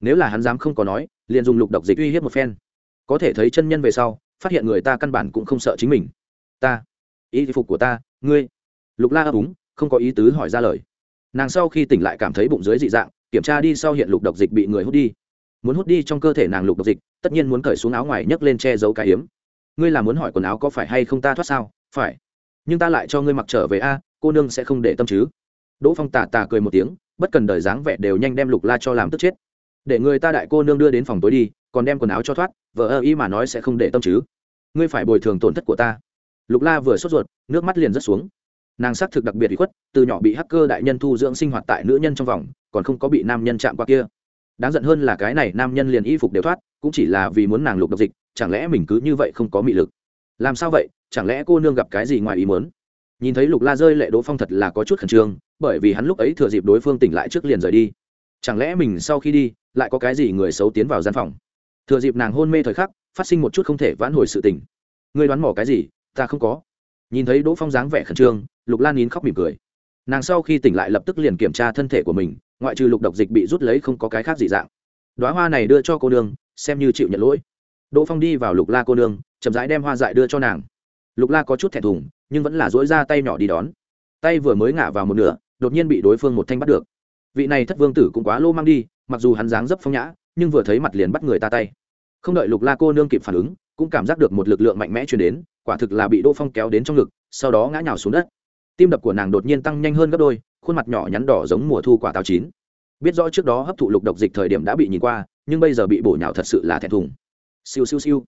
Nếu là hắn dám không có nói, liền dùng lục độc dịch uy hiếp một phen. Có thể thấy chân nhân về sau, phát hiện người ta căn bản cũng không sợ chính mình. Ta, ý phục của ta, ngươi. Lục la ấp úng, không có ý tứ hỏi ra lời. Nàng sau khi tỉnh lại cảm thấy bụng dưới dị dạng, kiểm tra đi sau hiện lục độc dịch bị người hút đi. Muốn hút đi trong cơ thể nàng lục độc dịch, tất nhiên muốn cởi xuống áo ngoài nhấc lên che giấu cái hiếm ngươi là muốn hỏi quần áo có phải hay không ta thoát sao? Phải. Nhưng ta lại cho ngươi mặc trở về a, cô nương sẽ không để tâm chứ. Đỗ phong tà tà cười một tiếng, bất cần đời dáng vẻ đều nhanh đem lục la cho làm tức chết. Để người ta đại cô nương đưa đến phòng tối đi, còn đem quần áo cho thoát, vợ ơ y mà nói sẽ không để tâm chứ. Ngươi phải bồi thường tổn thất của ta. Lục la vừa sốt ruột, nước mắt liền rớt xuống. Nàng xác thực đặc biệt bị khuất, từ nhỏ bị hacker đại nhân thu dưỡng sinh hoạt tại nữ nhân trong vòng, còn không có bị nam nhân chạm qua kia. Đáng giận hơn là cái này nam nhân liền y phục đều thoát, cũng chỉ là vì muốn nàng lục độc dịch, chẳng lẽ mình cứ như vậy không có mị lực? Làm sao vậy? Chẳng lẽ cô nương gặp cái gì ngoài ý muốn? Nhìn thấy lục la rơi lệ đỗ phong thật là có chút khẩn trương, bởi vì hắn lúc ấy thừa dịp đối phương tỉnh lại trước liền rời đi. Chẳng lẽ mình sau khi đi, lại có cái gì người xấu tiến vào gian phòng? Thừa dịp nàng hôn mê thời khắc, phát sinh một chút không thể vãn hồi sự tình. Ngươi đoán mỏ cái gì? Ta không có. Nhìn thấy đỗ phong dáng vẻ khẩn trương, lục lan nín khóc mỉm cười. Nàng sau khi tỉnh lại lập tức liền kiểm tra thân thể của mình, ngoại trừ lục độc dịch bị rút lấy không có cái khác gì dạng. Đoá hoa này đưa cho cô nương, xem như chịu nhận lỗi. Đỗ phong đi vào lục la cô nương, chậm rãi đem hoa dại đưa cho nàng lục la có chút thẹn thùng, nhưng vẫn là dỗi ra tay nhỏ đi đón. Tay vừa mới ngả vào một nửa, đột nhiên bị đối phương một thanh bắt được. Vị này thất vương tử cũng quá lô mang đi, mặc dù hắn dáng dấp phong nhã, nhưng vừa thấy mặt liền bắt người ta tay. Không đợi lục la cô nương kịp phản ứng, cũng cảm giác được một lực lượng mạnh mẽ chuyển đến, quả thực là bị đỗ phong kéo đến trong ngực, sau đó ngã nhào xuống đất. Tim đập của nàng đột nhiên tăng nhanh hơn gấp đôi, khuôn mặt nhỏ nhắn đỏ giống mùa thu quả táo chín. Biết rõ trước đó hấp thụ lục độc dịch thời điểm đã bị nhìn qua, nhưng bây giờ bị bổ nhào thật sự là thẹn thùng. Siêu siêu siêu.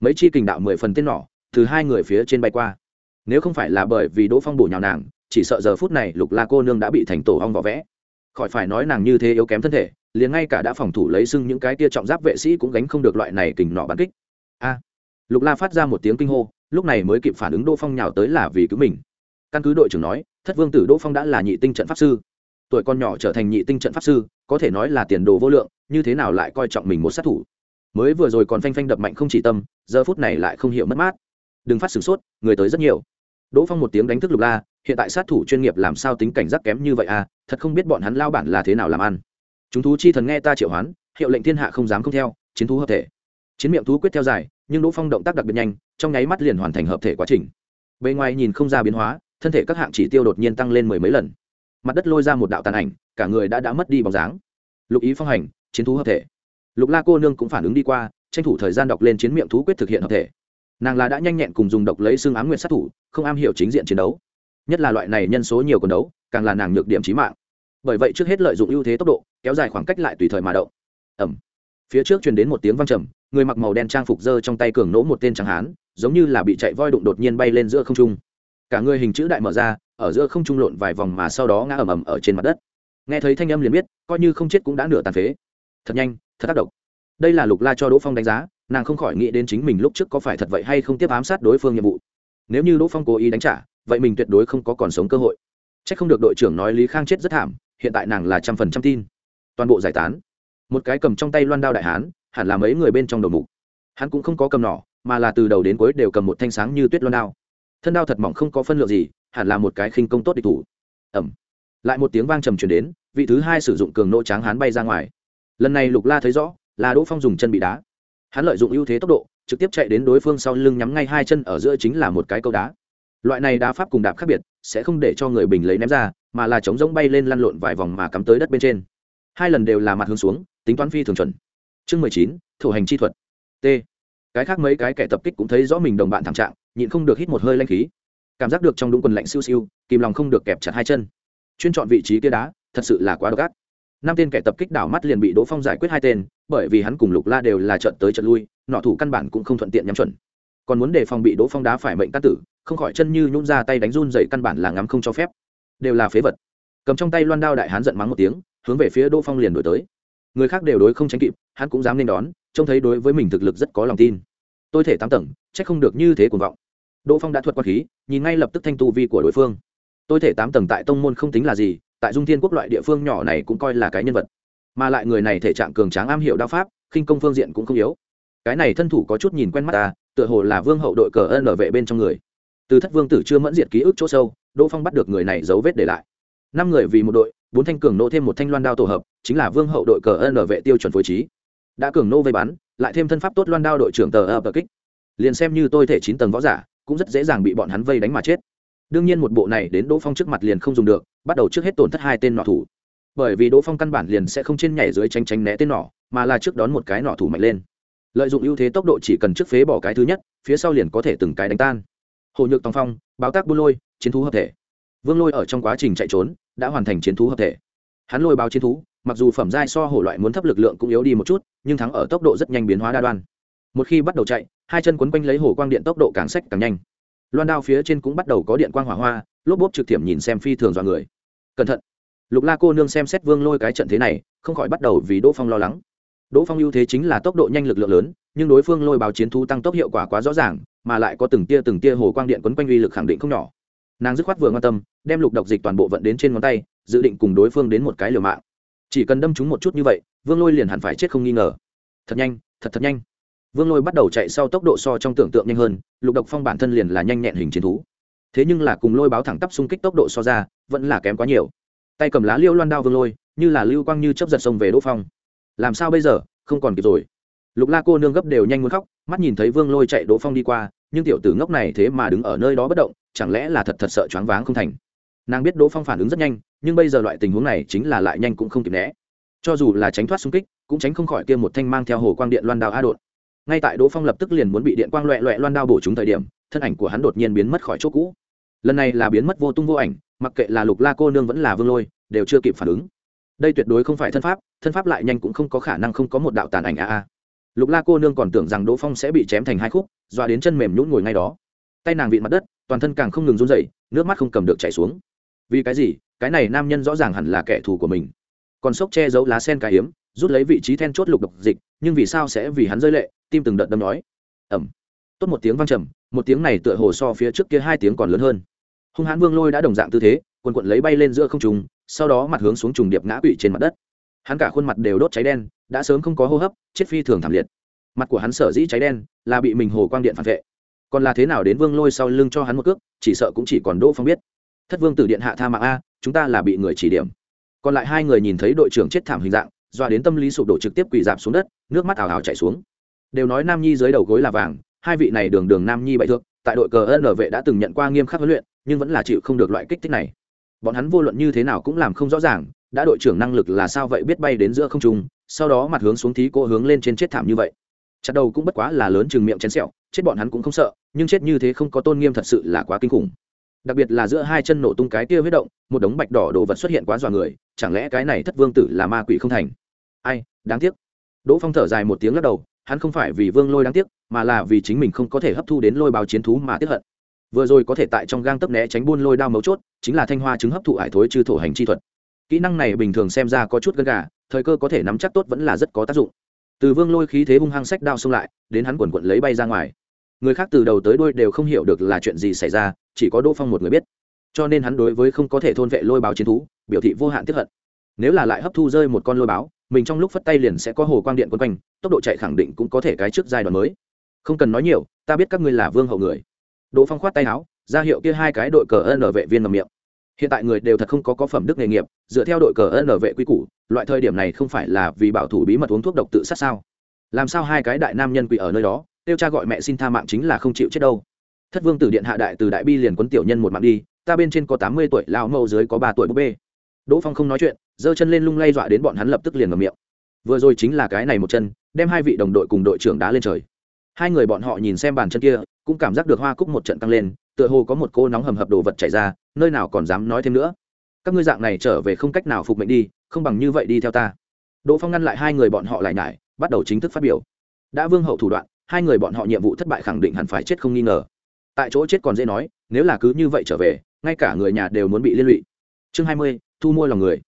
Mấy chi kình đạo mười phần tên nỏ từ hai người phía trên bay qua. Nếu không phải là bởi vì đỗ phong bổ nhào nàng, chỉ sợ giờ phút này lục la cô nương đã bị thành tổ hong vỏ vẽ. Khỏi phải nói nàng như thế yếu kém thân thể, liền ngay cả đã phòng thủ lấy sưng những cái tia trọng giáp vệ sĩ cũng gánh không được loại này kình nọ bắn kích. A! Lục la phát ra một tiếng kinh hô, lúc này mới kịp phản ứng đỗ phong nhào tới là vì cứu mình. Căn cứ đội trưởng nói, thất vương tử đỗ phong đã là nhị tinh trận pháp sư. Tuổi con nhỏ trở thành nhị tinh trận pháp sư, có thể nói là tiền đồ vô lượng, như thế nào lại coi trọng mình một sát thủ? Mới vừa rồi còn phanh phanh đập mạnh không chỉ tâm, giờ phút này lại không hiểu mất mát đừng phát sửng sốt, người tới rất nhiều. Đỗ phong một tiếng đánh thức lục la, hiện tại sát thủ chuyên nghiệp làm sao tính cảnh giác kém như vậy à thật không biết bọn hắn lao bản là thế nào làm ăn. Chúng thú chi thần nghe ta triệu hoán, hiệu lệnh thiên hạ không dám không theo, chiến thú hợp thể. Chiến miệng thú quyết theo dài, nhưng đỗ phong động tác đặc biệt nhanh, trong nháy mắt liền hoàn thành hợp thể quá trình. Bề ngoài nhìn không ra biến hóa, thân thể các hạng chỉ tiêu đột nhiên tăng lên mười mấy lần. Mặt đất lôi ra một đạo tàn ảnh, cả người đã đã mất đi bóng dáng. Lục ý phong hành, chiến thú hợp thể. Lục la cô nương cũng phản ứng đi qua, tranh thủ thời gian đọc lên chiến miệng thú quyết thực hiện hợp thể nàng là đã nhanh nhẹn cùng dùng độc lấy xương ám nguyện sát thủ, không am hiểu chính diện chiến đấu. Nhất là loại này nhân số nhiều quần đấu, càng là nàng nhược điểm trí mạng. Bởi vậy trước hết lợi dụng ưu thế tốc độ, kéo dài khoảng cách lại tùy thời mà động. Ẩm. Phía trước truyền đến một tiếng văng trầm, người mặc màu đen trang phục dơ trong tay cường nỗ một tên trắng hán, giống như là bị chạy voi đụng đột nhiên bay lên giữa không trung. Cả người hình chữ đại mở ra, ở giữa không trung lộn vài vòng mà sau đó ngã ầm ầm ở trên mặt đất. Nghe thấy thanh âm liền biết, coi như không chết cũng đã nửa tàn phế. Thật nhanh, thật tác động đây là lục la cho đỗ phong đánh giá nàng không khỏi nghĩ đến chính mình lúc trước có phải thật vậy hay không tiếp ám sát đối phương nhiệm vụ. Nếu như đỗ phong cố ý đánh trả, vậy mình tuyệt đối không có còn sống cơ hội. C h ắ c không được đội trưởng nói lý khang chết rất thảm, hiện tại nàng là trăm phần trăm tin. Toàn bộ giải tán. Một cái cầm trong tay loan đao đại hán, hẳn là mấy người bên trong đầu mục. Hắn cũng không có cầm nỏ, mà là từ đầu đến cuối đều cầm một thanh sáng như tuyết loan đao. Thân đao thật mỏng không có phân lượng gì, hẳn là một cái khinh công tốt địch thủ. Ẩm lại một tiếng vang trầm chuyển đến, vị thứ hai sử dụng cường nỗ tráng hán bay ra ngoài. Lần này lục la thấy rõ, là đỗ phong dùng chân bị đá hắn lợi dụng ưu thế tốc độ, trực tiếp chạy đến đối phương sau lưng nhắm ngay hai chân ở giữa chính là một cái câu đá. Loại này đá pháp cùng đạp khác biệt, sẽ không để cho người bình lấy ném ra, mà là chống giống bay lên lăn lộn vài vòng mà cắm tới đất bên trên. Hai lần đều là mặt hướng xuống, tính toán phi thường chuẩn. Chương mười chín, thủ hành chi thuật. T. Cái khác mấy cái kẻ tập kích cũng thấy rõ mình đồng bạn thảm trạng, nhịn không được hít một hơi lanh khí. Cảm giác được trong đúng quần lạnh siêu siêu, kìm lòng không được kẹp chặt hai chân. Chuyên chọn vị trí kia đá, thật sự là quá độc ác năm tên kẻ tập kích đảo mắt liền bị đỗ phong giải quyết hai tên, bởi vì hắn cùng lục la đều là trận tới trận lui, nọ thủ căn bản cũng không thuận tiện nhắm chuẩn. Còn muốn đề phòng bị đỗ phong đá phải mệnh tát tử, không khỏi chân như nhún ra tay đánh run dậy căn bản là ngắm không cho phép. Đều là phế vật. Cầm trong tay loan đao đại hán giận mắng một tiếng, hướng về phía đỗ phong liền đổi tới. Người khác đều đối không tránh kịp, hắn cũng dám nên đón, trông thấy đối với mình thực lực rất có lòng tin. Tôi thể tám tầng c h ắ c không được như thế cuồng vọng. Đỗ phong đã thuật qua khí, nhìn ngay lập tức thanh tu vi của đối phương. Tôi thể tám tầng tại tông môn không tính là gì tại dung thiên quốc loại địa phương nhỏ này cũng coi là cái nhân vật. Mà lại người này thể trạng cường tráng am hiểu đao pháp, khinh công phương diện cũng không yếu. Cái này thân thủ có chút nhìn quen mắt ta, tựa hồ là vương hậu đội cờ ân ở vệ bên trong người. Từ thất vương tử chưa mẫn diệt ký ức chỗ sâu, đỗ phong bắt được người này dấu vết để lại. Năm người vì một đội, bốn thanh cường nô thêm một thanh loan đao tổ hợp, chính là vương hậu đội cờ ân ở vệ tiêu chuẩn phối trí. Đã cường nô vây bắn, lại thêm thân pháp tốt loan đao đội trưởng tờ ập kích. Liền xem như tôi thể chín tầng võ giả, cũng rất dễ dàng bị bọn hắn vây đánh mà chết đương nhiên một bộ này đến đỗ phong trước mặt liền không dùng được, bắt đầu trước hết tổn thất hai tên nọ thủ. Bởi vì đỗ phong căn bản liền sẽ không trên nhảy dưới tranh tránh né tên nọ, mà là trước đón một cái nọ thủ mạnh lên. Lợi dụng ưu thế tốc độ chỉ cần trước phế bỏ cái thứ nhất, phía sau liền có thể từng cái đánh tan. Hồ nhược tòng phong, báo tác bu lôi, chiến thú hợp thể. Vương lôi ở trong quá trình chạy trốn, đã hoàn thành chiến thú hợp thể. Hắn lôi báo chiến thú, mặc dù phẩm giai so hổ loại muốn thấp lực lượng cũng yếu đi một chút, nhưng thắng ở tốc độ rất nhanh biến hóa đa đoan. Một khi bắt đầu chạy, hai chân quấn quanh lấy hồ quang điện tốc độ càng sách càng nhanh loan đao phía trên cũng bắt đầu có điện quang hỏa hoa, lốp bốp trực tiệm nhìn xem phi thường dọa người. Cẩn thận. Lục la cô nương xem xét vương lôi cái trận thế này, không khỏi bắt đầu vì đỗ phong lo lắng. Đỗ phong ưu thế chính là tốc độ nhanh lực lượng lớn, nhưng đối phương lôi báo chiến thu tăng tốc hiệu quả quá rõ ràng, mà lại có từng tia từng tia hồ quang điện quấn quanh uy lực khẳng định không nhỏ. Nàng dứt khoát vừa quan tâm, đem lục độc dịch toàn bộ vận đến trên ngón tay, dự định cùng đối phương đến một cái liều mạng. Chỉ cần đâm chúng một chút như vậy, vương lôi liền hẳn phải chết không nghi ngờ. Thật nhanh, thật thật nhanh vương lôi bắt đầu chạy sau tốc độ so trong tưởng tượng nhanh hơn, lục độc phong bản thân liền là nhanh nhẹn hình chiến thú. Thế nhưng là cùng lôi báo thẳng tắp xung kích tốc độ so ra, vẫn là kém quá nhiều. Tay cầm lá liêu loan đao vương lôi, như là lưu quang như chấp giật sông về đỗ phong. Làm sao bây giờ, không còn kịp rồi. Lục la cô nương gấp đều nhanh muốn khóc, mắt nhìn thấy vương lôi chạy đỗ phong đi qua, nhưng tiểu tử ngốc này thế mà đứng ở nơi đó bất động, chẳng lẽ là thật thật sợ choáng váng không thành. Nàng biết đỗ phong phản ứng rất nhanh, nhưng bây giờ loại tình huống này chính là lại nhanh cũng không kịp né. Cho dù là tránh thoát xung kích, cũng tránh không khỏi kia một thanh mang theo hồ quang điện loan đao a đột ngay tại đỗ phong lập tức liền muốn bị điện quang loẹ loẹ loan đao bổ trúng thời điểm, thân ảnh của hắn đột nhiên biến mất khỏi chỗ cũ. Lần này là biến mất vô tung vô ảnh, mặc kệ là lục la cô nương vẫn là vương lôi, đều chưa kịp phản ứng. Đây tuyệt đối không phải thân pháp thân pháp lại nhanh cũng không có khả năng không có một đạo tàn ảnh a a. Lục la cô nương còn tưởng rằng đỗ phong sẽ bị chém thành hai khúc, dọa đến chân mềm nhún ngồi ngay đó. Tay nàng vịn mặt đất, toàn thân càng không ngừng run dậy nước mắt không cầm được chảy xuống. Vì cái gì? Cái này nam nhân rõ ràng hẳn là kẻ thù của mình. Còn sốc che giấu lá sen cái hiếm rút lấy vị trí then chốt lục độc dịch, nhưng vì sao sẽ vì hắn rơi lệ, tim từng đợt đâm nói. Ẩm. Tốt một tiếng vang trầm, một tiếng này tựa hồ so phía trước kia hai tiếng còn lớn hơn. Hung hãn vương lôi đã đồng dạng tư thế, quần quận lấy bay lên giữa không trùng sau đó mặt hướng xuống trùng điệp ngã quỵ trên mặt đất. Hắn cả khuôn mặt đều đốt cháy đen, đã sớm không có hô hấp, chết phi thường thảm liệt. Mặt của hắn sở dĩ cháy đen, là bị mình hồ quang điện phản vệ. Còn là thế nào đến vương lôi sau lưng cho hắn một cước, chỉ sợ cũng chỉ còn đỗ phong biết. Thất vương tử điện hạ tha mạng a, chúng ta là bị người chỉ điểm. Còn lại hai người nhìn thấy đội trưởng chết thảm hình dạng doa đến tâm lý sụp đổ trực tiếp quỳ dạp xuống đất, nước mắt ảo ảo chảy xuống. Đều nói nam nhi dưới đầu gối là vàng, hai vị này đường đường nam nhi bại thượng, tại đội cờ ân vệ đã từng nhận qua nghiêm khắc huấn luyện, nhưng vẫn là chịu không được loại kích thích này. Bọn hắn vô luận như thế nào cũng làm không rõ ràng, đã đội trưởng năng lực là sao vậy biết bay đến giữa không trung, sau đó mặt hướng xuống thí cô hướng lên trên chết thảm như vậy. Chặt đầu cũng bất quá là lớn chừng miệng chén sẹo, chết bọn hắn cũng không sợ, nhưng chết như thế không có tôn nghiêm thật sự là quá kinh khủng. Đặc biệt là giữa hai chân nổ tung cái kia huyết động, một đống bạch đỏ đồ vật xuất hiện quá dọa người, chẳng lẽ cái này thất vương tử là ma quỷ không thành? Ai, đáng tiếc. Đỗ phong thở dài một tiếng lắc đầu, hắn không phải vì vương lôi đáng tiếc, mà là vì chính mình không có thể hấp thu đến lôi báo chiến thú mà tiếp hận. Vừa rồi có thể tại trong gang tấp né tránh buôn lôi đao mấu chốt, chính là thanh hoa chứng hấp thụ hải thối chư thổ hành chi thuật. Kỹ năng này bình thường xem ra có chút gân gà, thời cơ có thể nắm chắc tốt vẫn là rất có tác dụng. Từ vương lôi khí thế hung hăng sách đao xông lại, đến hắn quần quận lấy bay ra ngoài. Người khác từ đầu tới đôi đều không hiểu được là chuyện gì xảy ra, chỉ có đỗ phong một người biết. Cho nên hắn đối với không có thể thôn vệ lôi báo chiến thú, biểu thị vô hạn tiếp hận nếu là lại hấp thu rơi một con lôi báo, mình trong lúc phất tay liền sẽ có hồ quang điện quân quanh, tốc độ chạy khẳng định cũng có thể cái trước giai đoạn mới. Không cần nói nhiều, ta biết các ngươi là vương hậu người. Đỗ phong khoát tay áo, ra hiệu kia hai cái đội cờ ân vệ viên ngầm miệng. Hiện tại người đều thật không có có phẩm đức nghề nghiệp, dựa theo đội cờ ân vệ quy củ, loại thời điểm này không phải là vì bảo thủ bí mật uống thuốc độc tự sát sao? Làm sao hai cái đại nam nhân quỷ ở nơi đó tiêu cha gọi mẹ xin tha mạng chính là không chịu chết đâu. Thất vương tử điện hạ đại từ đại bi liền quấn tiểu nhân một mạng đi, ta bên trên có tám mươi tuổi, lão mẫu dưới có ba tuổi búp bê đỗ phong không nói chuyện, giơ chân lên lung lay dọa đến bọn hắn lập tức liền ngầm miệng. Vừa rồi chính là cái này một chân, đem hai vị đồng đội cùng đội trưởng đá lên trời. Hai người bọn họ nhìn xem bàn chân kia, cũng cảm giác được hoa cúc một trận tăng lên, tựa hồ có một cô nóng hầm hập đồ vật chảy ra, nơi nào còn dám nói thêm nữa. Các ngươi dạng này trở về không cách nào phục mệnh đi, không bằng như vậy đi theo ta. Đỗ phong ngăn lại hai người bọn họ lại nhải, bắt đầu chính thức phát biểu. Đã vương hậu thủ đoạn, hai người bọn họ nhiệm vụ thất bại khẳng định hẳn phải chết không nghi ngờ. Tại chỗ chết còn dễ nói, nếu là cứ như vậy trở về, ngay cả người nhà đều muốn bị liên lụy. Chương hai mươi thu mua lòng người.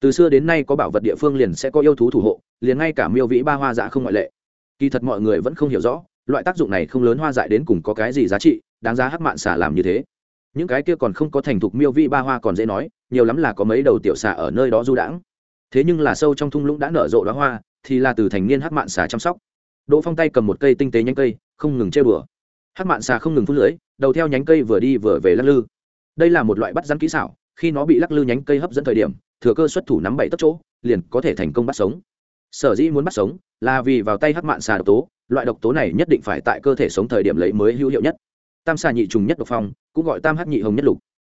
Từ xưa đến nay có bảo vật địa phương liền sẽ có yêu thú thủ hộ, liền ngay cả miêu vĩ ba hoa dạ không ngoại lệ. Kỳ thật mọi người vẫn không hiểu rõ, loại tác dụng này không lớn hoa dại đến cùng có cái gì giá trị, đáng giá hắc mạn xả làm như thế. Những cái kia còn không có thành thục miêu vĩ ba hoa còn dễ nói, nhiều lắm là có mấy đầu tiểu xả ở nơi đó du đãng. Thế nhưng là sâu trong thung lũng đã nở rộ đoá hoa, thì là từ thành niên hắc mạn xả chăm sóc. Đỗ phong tay cầm một cây tinh tế nhánh cây, không ngừng chơi bừa hắc mạn xà không ngừng phun lưỡi đầu theo nhánh cây vừa đi vừa về lắc lư. Đây là một loại bắt rắn kỹ xảo khi nó bị lắc lư nhánh cây hấp dẫn thời điểm, thừa cơ xuất thủ nắm bảy tấc chỗ, liền có thể thành công bắt sống. Sở dĩ muốn bắt sống là vì vào tay hắc mạn xà độc tố, loại độc tố này nhất định phải tại cơ thể sống thời điểm lấy mới hữu hiệu nhất. Tam xà nhị trùng nhất độc phong, cũng gọi tam hắc nhị hồng nhất lục.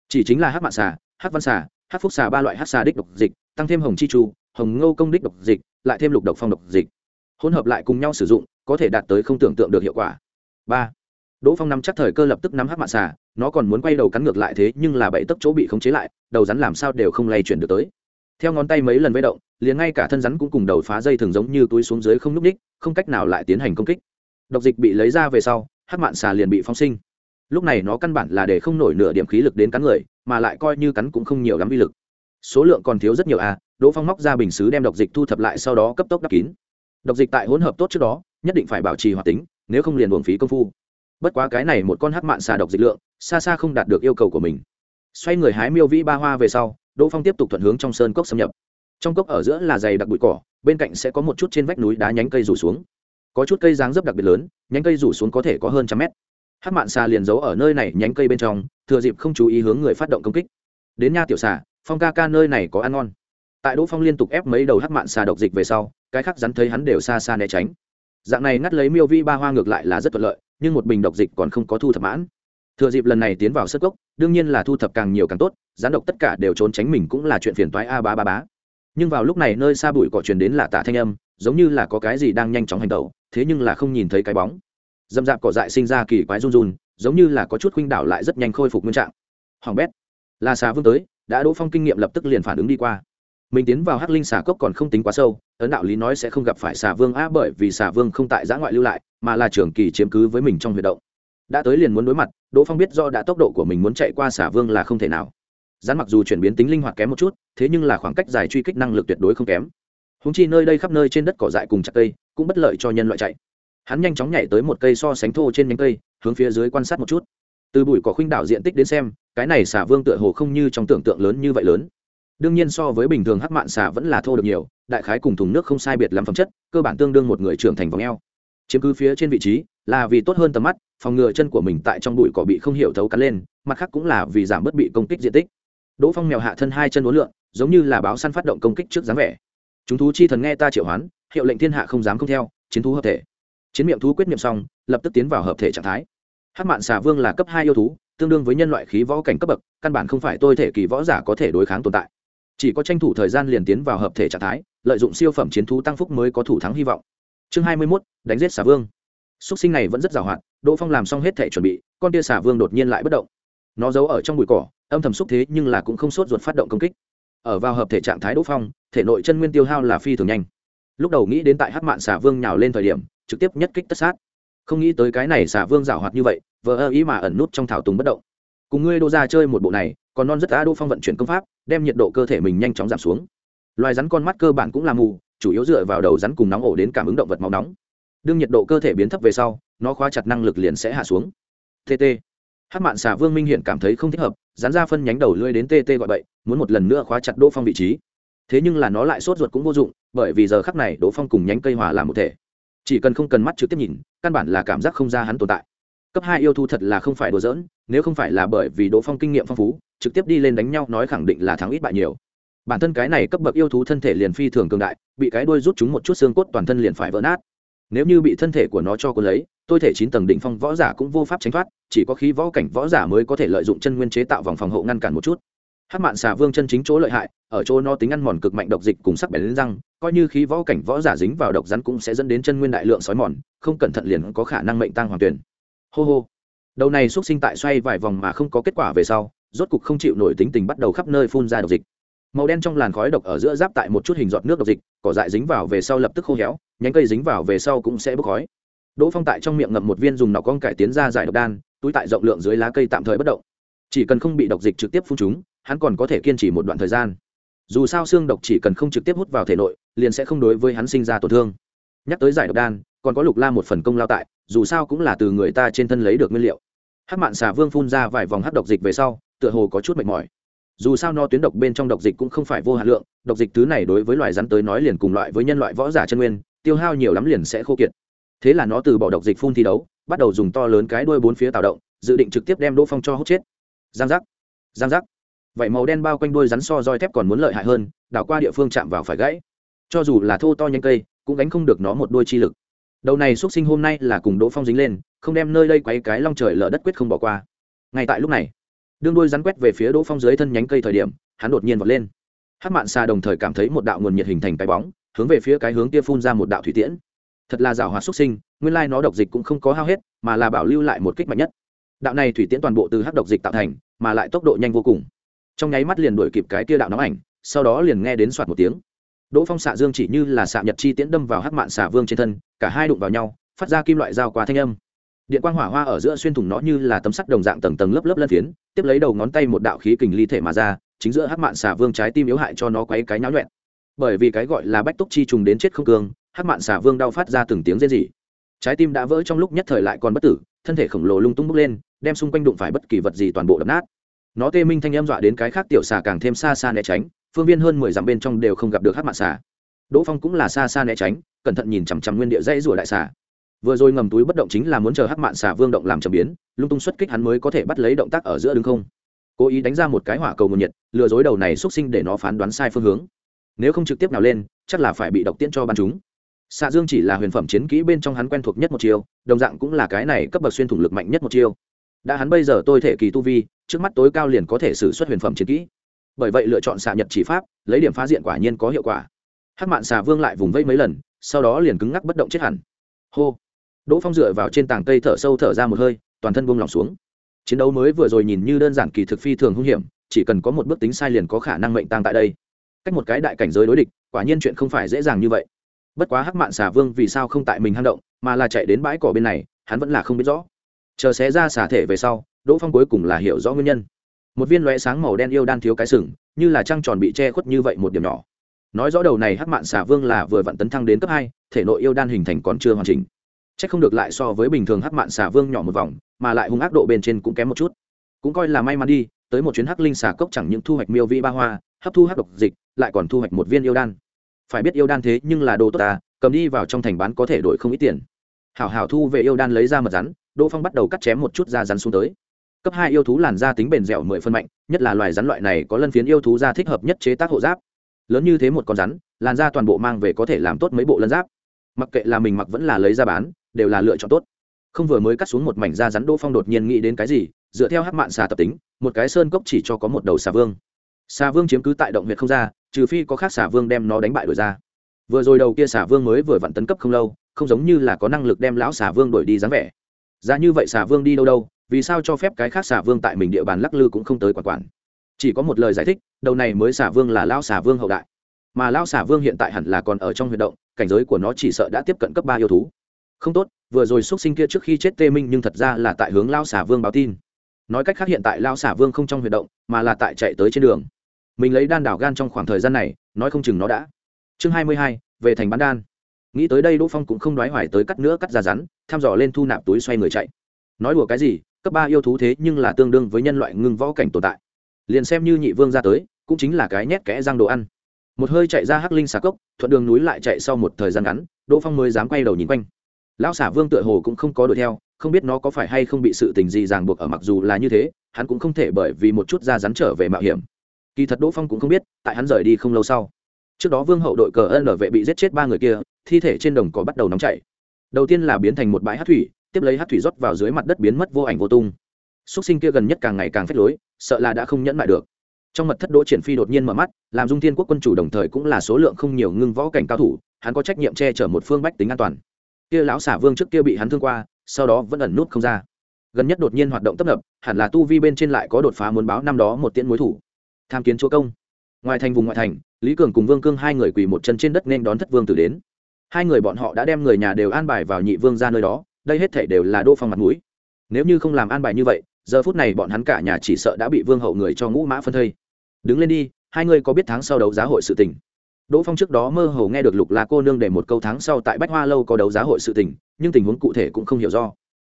Chỉ chính là hắc mạn xà, hắc văn xà, hắc phúc xà ba loại hắc xà đích độc dịch, tăng thêm hồng chi chu, hồng ngô công đích độc dịch, lại thêm lục độc phong độc dịch. Hỗn hợp lại cùng nhau sử dụng, có thể đạt tới không tưởng tượng được hiệu quả. Ba. Đỗ phong nắm chắc thời cơ lập tức nắm hắc mạn xà nó còn muốn quay đầu cắn ngược lại thế nhưng là bảy tấc chỗ bị khống chế lại, đầu rắn làm sao đều không lay chuyển được tới. Theo ngón tay mấy lần vây động, liền ngay cả thân rắn cũng cùng đầu phá dây thường giống như túi xuống dưới không núp ních không cách nào lại tiến hành công kích. Độc dịch bị lấy ra về sau, hắc mạn xà liền bị phong sinh. Lúc này nó căn bản là để không nổi nửa điểm khí lực đến cắn người, mà lại coi như cắn cũng không nhiều lắm vi lực. Số lượng còn thiếu rất nhiều à đỗ phong móc ra bình xứ đem độc dịch thu thập lại sau đó cấp tốc đắp kín. Độc dịch tại hỗn hợp tốt trước đó, nhất định phải bảo trì hoạt tính, nếu không liền buồng phí công phu bất quá cái này một con hắc mạn xà độc dịch lượng, xa xa không đạt được yêu cầu của mình. Xoay người hái miêu vĩ ba hoa về sau, đỗ phong tiếp tục thuận hướng trong sơn cốc xâm nhập. Trong cốc ở giữa là dày đặc bụi cỏ, bên cạnh sẽ có một chút trên vách núi đá nhánh cây rủ xuống. Có chút cây dáng dấp đặc biệt lớn, nhánh cây rủ xuống có thể có hơn trăm mét. Hắc mạn xà liền giấu ở nơi này nhánh cây bên trong, thừa dịp không chú ý hướng người phát động công kích. Đến nha tiểu xà, phong ca ca nơi này có ăn ngon. Tại đỗ phong liên tục ép mấy đầu hắc mạn xà độc dịch về sau, cái khác rắn thấy hắn đều xa xa né tránh dạng này ngắt lấy miêu vi ba hoa ngược lại là rất thuận lợi, nhưng một bình độc dịch còn không có thu thập mãn. Thừa dịp lần này tiến vào sất gốc đương nhiên là thu thập càng nhiều càng tốt, gián độc tất cả đều trốn tránh mình cũng là chuyện phiền toái a ba ba bá nhưng vào lúc này nơi xa bụi cỏ truyền đến là tả thanh âm, giống như là có cái gì đang nhanh chóng hành tẩu thế nhưng là không nhìn thấy cái bóng. Dâm dạp cỏ dại sinh ra kỳ quái run run, giống như là có chút khuynh đảo lại rất nhanh khôi phục nguyên trạng. Hoàng bét là xà vương tới, đã đỗ phong kinh nghiệm lập tức liền phản ứng đi qua mình tiến vào hắc linh xà cốc còn không tính quá sâu, ấn đạo lý nói sẽ không gặp phải xà vương a bởi vì xà vương không tại giã ngoại lưu lại, mà là trường kỳ chiếm cứ với mình trong huyệt động. Đã tới liền muốn đối mặt, đỗ phong biết do đã tốc độ của mình muốn chạy qua xà vương là không thể nào. Rắn mặc dù chuyển biến tính linh hoạt kém một chút, thế nhưng là khoảng cách dài truy kích năng lực tuyệt đối không kém. Húng chi nơi đây khắp nơi trên đất cỏ dại cùng chặt cây, cũng bất lợi cho nhân loại chạy. Hắn nhanh chóng nhảy tới một cây so sánh thô trên nhánh cây, hướng phía dưới quan sát một chút. Từ bụi cỏ khuynh đảo diện tích đến xem, cái này xà vương tựa hồ không như trong tưởng tượng lớn như vậy lớn đương nhiên so với bình thường hắc mạn xà vẫn là thô được nhiều, đại khái cùng thùng nước không sai biệt làm phẩm chất, cơ bản tương đương một người trưởng thành vòng eo. Chiếm cứ phía trên vị trí, là vì tốt hơn tầm mắt, phòng ngừa chân của mình tại trong bụi cỏ bị không hiểu thấu cắn lên, mặt khác cũng là vì giảm bớt bị công kích diện tích. Đỗ phong mèo hạ thân hai chân uốn lượn, giống như là báo săn phát động công kích trước dáng vẻ. Chúng thú chi thần nghe ta triệu hoán, hiệu lệnh thiên hạ không dám không theo, chiến thú hợp thể. Chiến miệng thú quyết niệm xong, lập tức tiến vào hợp thể trạng thái. Hát mạn xà vương là cấp hai yêu thú, tương đương với nhân loại khí võ cảnh cấp bậc, căn bản không phải tôi thể kỳ võ giả có thể đối kháng tồn tại chỉ có tranh thủ thời gian liền tiến vào hợp thể trạng thái, lợi dụng siêu phẩm chiến thú tăng phúc mới có thủ thắng hy vọng. Chương hai mươi mốt, đánh giết xà vương. Xúc sinh này vẫn rất giàu hạn, đỗ phong làm xong hết thể chuẩn bị, con tia xà vương đột nhiên lại bất động. Nó giấu ở trong bụi cỏ, âm thầm xúc thế nhưng là cũng không sốt ruột phát động công kích. Ở vào hợp thể trạng thái đỗ phong, thể nội chân nguyên tiêu hao là phi thường nhanh. Lúc đầu nghĩ đến tại hát mạn xà vương nhào lên thời điểm, trực tiếp nhất kích tất sát. Không nghĩ tới cái này xà vương giảo hoạt như vậy, vờ ơ ý mà ẩn nút trong thảo tùng bất động cùng ngươi đô ra chơi một bộ này, còn non rất á đô phong vận chuyển công pháp, đem nhiệt độ cơ thể mình nhanh chóng giảm xuống. Loài rắn con mắt cơ bản cũng là mù, chủ yếu dựa vào đầu rắn cùng nóng ổ đến cảm ứng động vật máu nóng. Đương nhiệt độ cơ thể biến thấp về sau, nó khóa chặt năng lực liền sẽ hạ xuống. Tt hát mạn xà vương minh hiện cảm thấy không thích hợp, rắn ra phân nhánh đầu lưới đến tt gọi bậy, muốn một lần nữa khóa chặt đỗ phong vị trí. Thế nhưng là nó lại sốt ruột cũng vô dụng, bởi vì giờ khắc này đỗ phong cùng nhánh cây hòa làm một thể. Chỉ cần không cần mắt trực tiếp nhìn, căn bản là cảm giác không ra hắn tồn tại cấp hai yêu thú thật là không phải đùa giỡn, nếu không phải là bởi vì đỗ phong kinh nghiệm phong phú, trực tiếp đi lên đánh nhau nói khẳng định là thắng ít bại nhiều. Bản thân cái này cấp bậc yêu thú thân thể liền phi thường cường đại, bị cái đuôi rút chúng một chút xương cốt toàn thân liền phải vỡ nát. Nếu như bị thân thể của nó cho cô lấy, tôi thể chín tầng đỉnh phong võ giả cũng vô pháp tránh thoát, chỉ có khí võ cảnh võ giả mới có thể lợi dụng chân nguyên chế tạo vòng phòng hộ ngăn cản một chút. Hát mạn xà vương chân chính chỗ lợi hại, ở chỗ nó tính ăn mòn cực mạnh độc dịch cùng sắc bén lên răng, coi như khí võ cảnh võ giả dính vào độc rắn cũng sẽ dẫn đến chân nguyên đại lượng sói mòn, không cẩn thận liền có khả năng mệnh tăng hoàng tuyển hô hô. Đầu này x sinh tại xoay vài vòng mà không có kết quả về sau, rốt cục không chịu nổi tính tình bắt đầu khắp nơi phun ra độc dịch. Màu đen trong làn khói độc ở giữa giáp tại một chút hình giọt nước độc dịch, cỏ dại dính vào về sau lập tức khô héo, nhánh cây dính vào về sau cũng sẽ bốc khói. Đỗ phong tại trong miệng ngậm một viên dùng nọc con cải tiến ra giải độc đan, túi tại rộng lượng dưới lá cây tạm thời bất động. Chỉ cần không bị độc dịch trực tiếp phun chúng hắn còn có thể kiên trì một đoạn thời gian. Dù sao xương độc chỉ cần không trực tiếp hút vào thể nội, liền sẽ không đối với hắn sinh ra tổn thương. Nhắc tới giải độc đan còn có lục la một phần công lao tại, dù sao cũng là từ người ta trên thân lấy được nguyên liệu. Hát mạn xà vương phun ra vài vòng hát độc dịch về sau, tựa hồ có chút mệt mỏi. Dù sao no tuyến độc bên trong độc dịch cũng không phải vô hạn lượng, độc dịch thứ này đối với loài rắn tới nói liền cùng loại với nhân loại võ giả chân nguyên, tiêu hao nhiều lắm liền sẽ khô kiệt. Thế là nó từ bỏ độc dịch phun thi đấu, bắt đầu dùng to lớn cái đuôi bốn phía tạo động, dự định trực tiếp đem đỗ phong cho hút chết. Giang giác giang giác. Vậy màu đen bao quanh đuôi rắn so roi thép còn muốn lợi hại hơn, đảo qua địa phương chạm vào phải gãy. Cho dù là thô to nhanh cây, cũng gánh không được nó một đôi chi lực đầu này xuất sinh hôm nay là cùng đỗ phong dính lên, không đem nơi đây quấy cái long trời lở đất quyết không bỏ qua. Ngay tại lúc này, đương đôi rắn quét về phía đỗ phong dưới thân nhánh cây thời điểm, hắn đột nhiên vọt lên. Hát mạn xa đồng thời cảm thấy một đạo nguồn nhiệt hình thành cái bóng, hướng về phía cái hướng kia phun ra một đạo thủy tiễn. Thật là rào hoạt xuất sinh, nguyên lai nó độc dịch cũng không có hao hết, mà là bảo lưu lại một kích mạnh nhất. Đạo này thủy tiễn toàn bộ từ hát độc dịch tạo thành, mà lại tốc độ nhanh vô cùng. Trong nháy mắt liền đuổi kịp cái kia đạo nóng ảnh, sau đó liền nghe đến soạt một tiếng đỗ phong xạ dương chỉ như là xạ nhật chi tiễn đâm vào hát mạn xả vương trên thân, cả hai đụng vào nhau, phát ra kim loại dao qua thanh âm. Điện quang hỏa hoa ở giữa xuyên thủng nó như là tấm sắt đồng dạng tầng tầng lớp lớp lân phiến, tiếp lấy đầu ngón tay một đạo khí kình ly thể mà ra, chính giữa hát mạn xà vương trái tim yếu hại cho nó quấy cái nháo nhuẹn. Bởi vì cái gọi là bách túc chi trùng đến chết không cương hát mạn xà vương đau phát ra từng tiếng rên rỉ. Trái tim đã vỡ trong lúc nhất thời lại còn bất tử, thân thể khổng lồ lung tung bốc lên, đem xung quanh đụng phải bất kỳ vật gì toàn bộ đập nát. Nó tê minh thanh em dọa đến cái khác tiểu xà càng thêm xa xa né tránh phương viên hơn mười dặm bên trong đều không gặp được hát mạn xà. Đỗ phong cũng là xa xa né tránh, cẩn thận nhìn chằm chằm nguyên địa dãy rủa đại xà. Vừa rồi ngầm túi bất động chính là muốn chờ hắc mạn xà vương động làm trầm biến, lung tung xuất kích hắn mới có thể bắt lấy động tác ở giữa đứng không. Cố ý đánh ra một cái hỏa cầu nguồn nhiệt, lừa dối đầu này xuất sinh để nó phán đoán sai phương hướng. Nếu không trực tiếp nào lên, chắc là phải bị độc tiễn cho ban chúng. Xạ dương chỉ là huyền phẩm chiến kỹ bên trong hắn quen thuộc nhất một chiêu, đồng dạng cũng là cái này cấp bậc xuyên thủng lực mạnh nhất một chiêu. Đã hắn bây giờ tôi thể kỳ tu vi, trước mắt tối cao liền có thể xử xuất huyền phẩm chiến kỹ bởi vậy lựa chọn xạ nhật chỉ pháp, lấy điểm phá diện quả nhiên có hiệu quả. Hắc mạn xà vương lại vùng vây mấy lần, sau đó liền cứng ngắc bất động chết hẳn. Hô. Đỗ phong dựa vào trên tảng cây thở sâu thở ra một hơi, toàn thân buông lỏng xuống. Chiến đấu mới vừa rồi nhìn như đơn giản kỳ thực phi thường hung hiểm, chỉ cần có một bước tính sai liền có khả năng mệnh tang tại đây. Cách một cái đại cảnh giới đối địch, quả nhiên chuyện không phải dễ dàng như vậy. Bất quá hắc mạn xà vương vì sao không tại mình hang động, mà là chạy đến bãi cỏ bên này, hắn vẫn là không biết rõ. Chờ xé ra xả thể về sau, đỗ phong cuối cùng là hiểu rõ nguyên nhân một viên lóe sáng màu đen yêu đan thiếu cái sừng, như là trăng tròn bị che khuất như vậy một điểm nhỏ. Nói rõ đầu này hắc mạn xà vương là vừa vặn tấn thăng đến cấp hai, thể nội yêu đan hình thành còn chưa hoàn chỉnh. C h ắ c không được lại so với bình thường hắc mạn xà vương nhỏ một vòng, mà lại hung ác độ bên trên cũng kém một chút. Cũng coi là may mắn đi, tới một chuyến hắc linh xà cốc chẳng những thu hoạch miêu vi ba hoa, hấp thu hắc độc dịch, lại còn thu hoạch một viên yêu đan. Phải biết yêu đan thế nhưng là đồ tốt ta, cầm đi vào trong thành bán có thể đổi không ít tiền. Hảo hảo thu về yêu đan lấy ra mật rắn, đỗ phong bắt đầu cắt chém một chút da rắn xuống tới cấp hai yêu thú làn da tính bền dẻo mười phân mạnh, nhất là loài rắn loại này có lân phiến yêu thú da thích hợp nhất chế tác hộ giáp. Lớn như thế một con rắn, làn da toàn bộ mang về có thể làm tốt mấy bộ lân giáp. Mặc kệ là mình mặc vẫn là lấy ra bán, đều là lựa chọn tốt. Không vừa mới cắt xuống một mảnh da rắn đỗ phong đột nhiên nghĩ đến cái gì, dựa theo hát mạn xà tập tính, một cái sơn cốc chỉ cho có một đầu xà vương. Xà vương chiếm cứ tại động huyệt không ra, trừ phi có khác xà vương đem nó đánh bại đổi ra. Vừa rồi đầu kia xà vương mới vừa vặn tấn cấp không lâu, không giống như là có năng lực đem lão xà vương đổi đi dáng vẻ. Ra như vậy xà vương đi đâu đâu vì sao cho phép cái khác xả vương tại mình địa bàn lắc lư cũng không tới quản quản? Chỉ có một lời giải thích, đầu này mới xả vương là lao xả vương hậu đại. Mà lao xả vương hiện tại hẳn là còn ở trong huy động, cảnh giới của nó chỉ sợ đã tiếp cận cấp ba yêu thú. Không tốt, vừa rồi x sinh kia trước khi chết tê minh nhưng thật ra là tại hướng lao xả vương báo tin. Nói cách khác hiện tại lao xả vương không trong huy động, mà là tại chạy tới trên đường. Mình lấy đan đảo gan trong khoảng thời gian này, nói không chừng nó đã. Chương hai mươi hai, về thành bán đan. Nghĩ tới đây đỗ phong cũng không đoái hoài tới cắt nữa cắt ra rắn, thăm dò lên thu nạp túi xoay người chạy. Nói đùa cái gì cấp ba yêu thú thế nhưng là tương đương với nhân loại ngưng võ cảnh tồn tại. Liền xem như nhị vương ra tới, cũng chính là cái nhét kẽ răng đồ ăn. Một hơi chạy ra hắc linh xà cốc, thuận đường núi lại chạy sau một thời gian ngắn, đỗ phong mới dám quay đầu nhìn quanh. Lão xả vương tựa hồ cũng không có đuổi theo, không biết nó có phải hay không bị sự tình gì ràng buộc ở mặc dù là như thế, hắn cũng không thể bởi vì một chút ra rắn trở về mạo hiểm. Kỳ thật đỗ phong cũng không biết, tại hắn rời đi không lâu sau. Trước đó vương hậu đội cờ ân ở vệ bị giết chết ba người kia, thi thể trên đồng cỏ bắt đầu nóng chảy. Đầu tiên là biến thành một bãi hát thủy tiếp lấy hát thủy rót vào dưới mặt đất biến mất vô ảnh vô tung. Xúc sinh kia gần nhất càng ngày càng phết lối, sợ là đã không nhẫn lại được. Trong mật thất đỗ triển phi đột nhiên mở mắt, làm dung thiên quốc quân chủ đồng thời cũng là số lượng không nhiều ngưng võ cảnh cao thủ, hắn có trách nhiệm che chở một phương bách tính an toàn. Kia lão xả vương trước kia bị hắn thương qua, sau đó vẫn ẩn nút không ra. Gần nhất đột nhiên hoạt động tấp nập, hẳn là tu vi bên trên lại có đột phá muốn báo năm đó một tiễn mối thủ. Tham kiến chúa công. Ngoài thành vùng ngoại thành, lý cường cùng vương cương hai người quỳ một chân trên đất nên đón thất vương tử đến. Hai người bọn họ đã đem người nhà đều an bài vào nhị vương ra nơi đó đây hết thể đều là đỗ phong mặt mũi. Nếu như không làm an bài như vậy, giờ phút này bọn hắn cả nhà chỉ sợ đã bị vương hậu người cho ngũ mã phân thây. Đứng lên đi, hai người có biết tháng sau đấu giá hội sự tình. Đỗ phong trước đó mơ hồ nghe được lục là cô nương để một câu tháng sau tại bách hoa lâu có đấu giá hội sự tình, nhưng tình huống cụ thể cũng không hiểu do.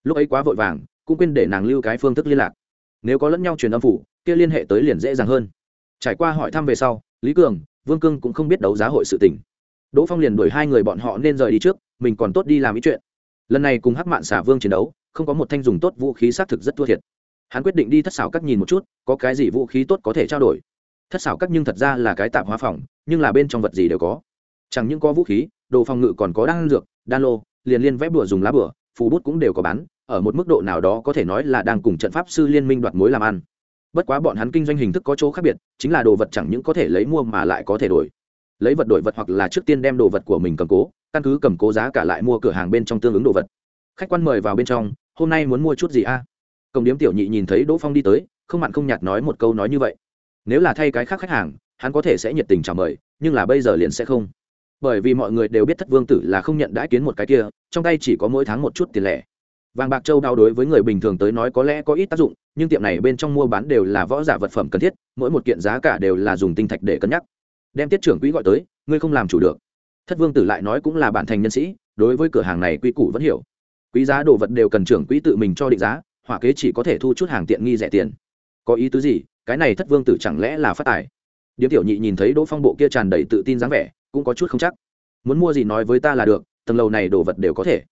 Lúc ấy quá vội vàng, cũng quên để nàng lưu cái phương thức liên lạc. Nếu có lẫn nhau truyền âm phủ, kia liên hệ tới liền dễ dàng hơn. Trải qua hỏi thăm về sau, lý cường, vương cương cũng không biết đấu giá hội sự tình. Đỗ phong liền đuổi hai người bọn họ nên rời đi trước, mình còn tốt đi làm ý chuyện lần này cùng hắc mạn xả vương chiến đấu, không có một thanh dùng tốt vũ khí xác thực rất thua thiệt. Hắn quyết định đi thất xảo các nhìn một chút, có cái gì vũ khí tốt có thể trao đổi. Thất xảo các nhưng thật ra là cái tạm hóa phòng, nhưng là bên trong vật gì đều có. Chẳng những có vũ khí, đồ phòng ngự còn có đan dược, đan lô, liền liên vẽ bừa dùng lá bừa phù bút cũng đều có bán, ở một mức độ nào đó có thể nói là đang cùng trận pháp sư liên minh đoạt mối làm ăn. Bất quá bọn hắn kinh doanh hình thức có chỗ khác biệt, chính là đồ vật chẳng những có thể lấy mua mà lại có thể đổi lấy vật đổi vật hoặc là trước tiên đem đồ vật của mình cầm cố, căn cứ cầm cố giá cả lại mua cửa hàng bên trong tương ứng đồ vật. Khách quan mời vào bên trong, hôm nay muốn mua chút gì a? À? công điếm tiểu nhị nhìn thấy đỗ phong đi tới, không mặn không nhạt nói một câu nói như vậy. Nếu là thay cái khác khách hàng, hắn có thể sẽ nhiệt tình chào mời, nhưng là bây giờ liền sẽ không. Bởi vì mọi người đều biết thất vương tử là không nhận đãi kiến một cái kia, trong tay chỉ có mỗi tháng một chút tiền lẻ. Vàng bạc châu đao đối với người bình thường tới nói có lẽ có ít tác dụng, nhưng tiệm này bên trong mua bán đều là võ giả vật phẩm cần thiết, mỗi một kiện giá cả đều là dùng tinh thạch để cân nhắc đem tiết trưởng quỹ gọi tới, ngươi không làm chủ được. Thất vương tử lại nói cũng là bản thành nhân sĩ, đối với cửa hàng này quy củ vẫn hiểu. Quý giá đồ vật đều cần trưởng quỹ tự mình cho định giá, hỏa kế chỉ có thể thu chút hàng tiện nghi rẻ tiền. Có ý tứ gì? Cái này thất vương tử chẳng lẽ là phát tài? Điếm tiểu nhị nhìn thấy đỗ phong bộ kia tràn đầy tự tin dáng vẻ, cũng có chút không chắc. Muốn mua gì nói với ta là được, tầng lầu này đồ vật đều có thể.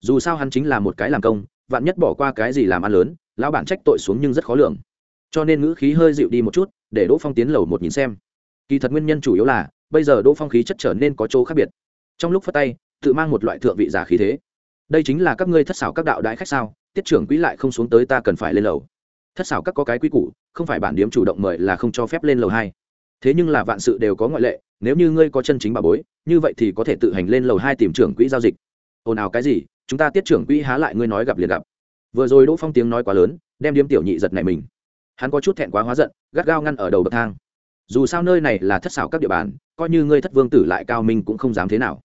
Dù sao hắn chính là một cái làm công, vạn nhất bỏ qua cái gì làm ăn lớn, lão bản trách tội xuống nhưng rất khó lường. Cho nên ngữ khí hơi dịu đi một chút, để đỗ phong tiến lầu một nhìn xem kỳ thật nguyên nhân chủ yếu là, bây giờ đỗ phong khí chất trở nên có chỗ khác biệt. Trong lúc phát tay, tự mang một loại thượng vị giả khí thế. Đây chính là các ngươi thất xảo các đạo đại khách sao, tiết trưởng quỹ lại không xuống tới ta cần phải lên lầu. Thất xảo các có cái quý củ, không phải bản điếm chủ động mời là không cho phép lên lầu hai. Thế nhưng là vạn sự đều có ngoại lệ, nếu như ngươi có chân chính bà bối, như vậy thì có thể tự hành lên lầu hai tìm trưởng quỹ giao dịch. Ồn ào cái gì, chúng ta tiết trưởng quỹ há lại ngươi nói gặp liền gặp. Vừa rồi đỗ phong tiếng nói quá lớn, đem điếm tiểu nhị giật này mình. Hắn có chút thẹn quá hóa giận, gắt gao ngăn ở đầu bậc thang dù sao nơi này là thất xảo các địa bàn, coi như ngươi thất vương tử lại cao minh cũng không dám thế nào.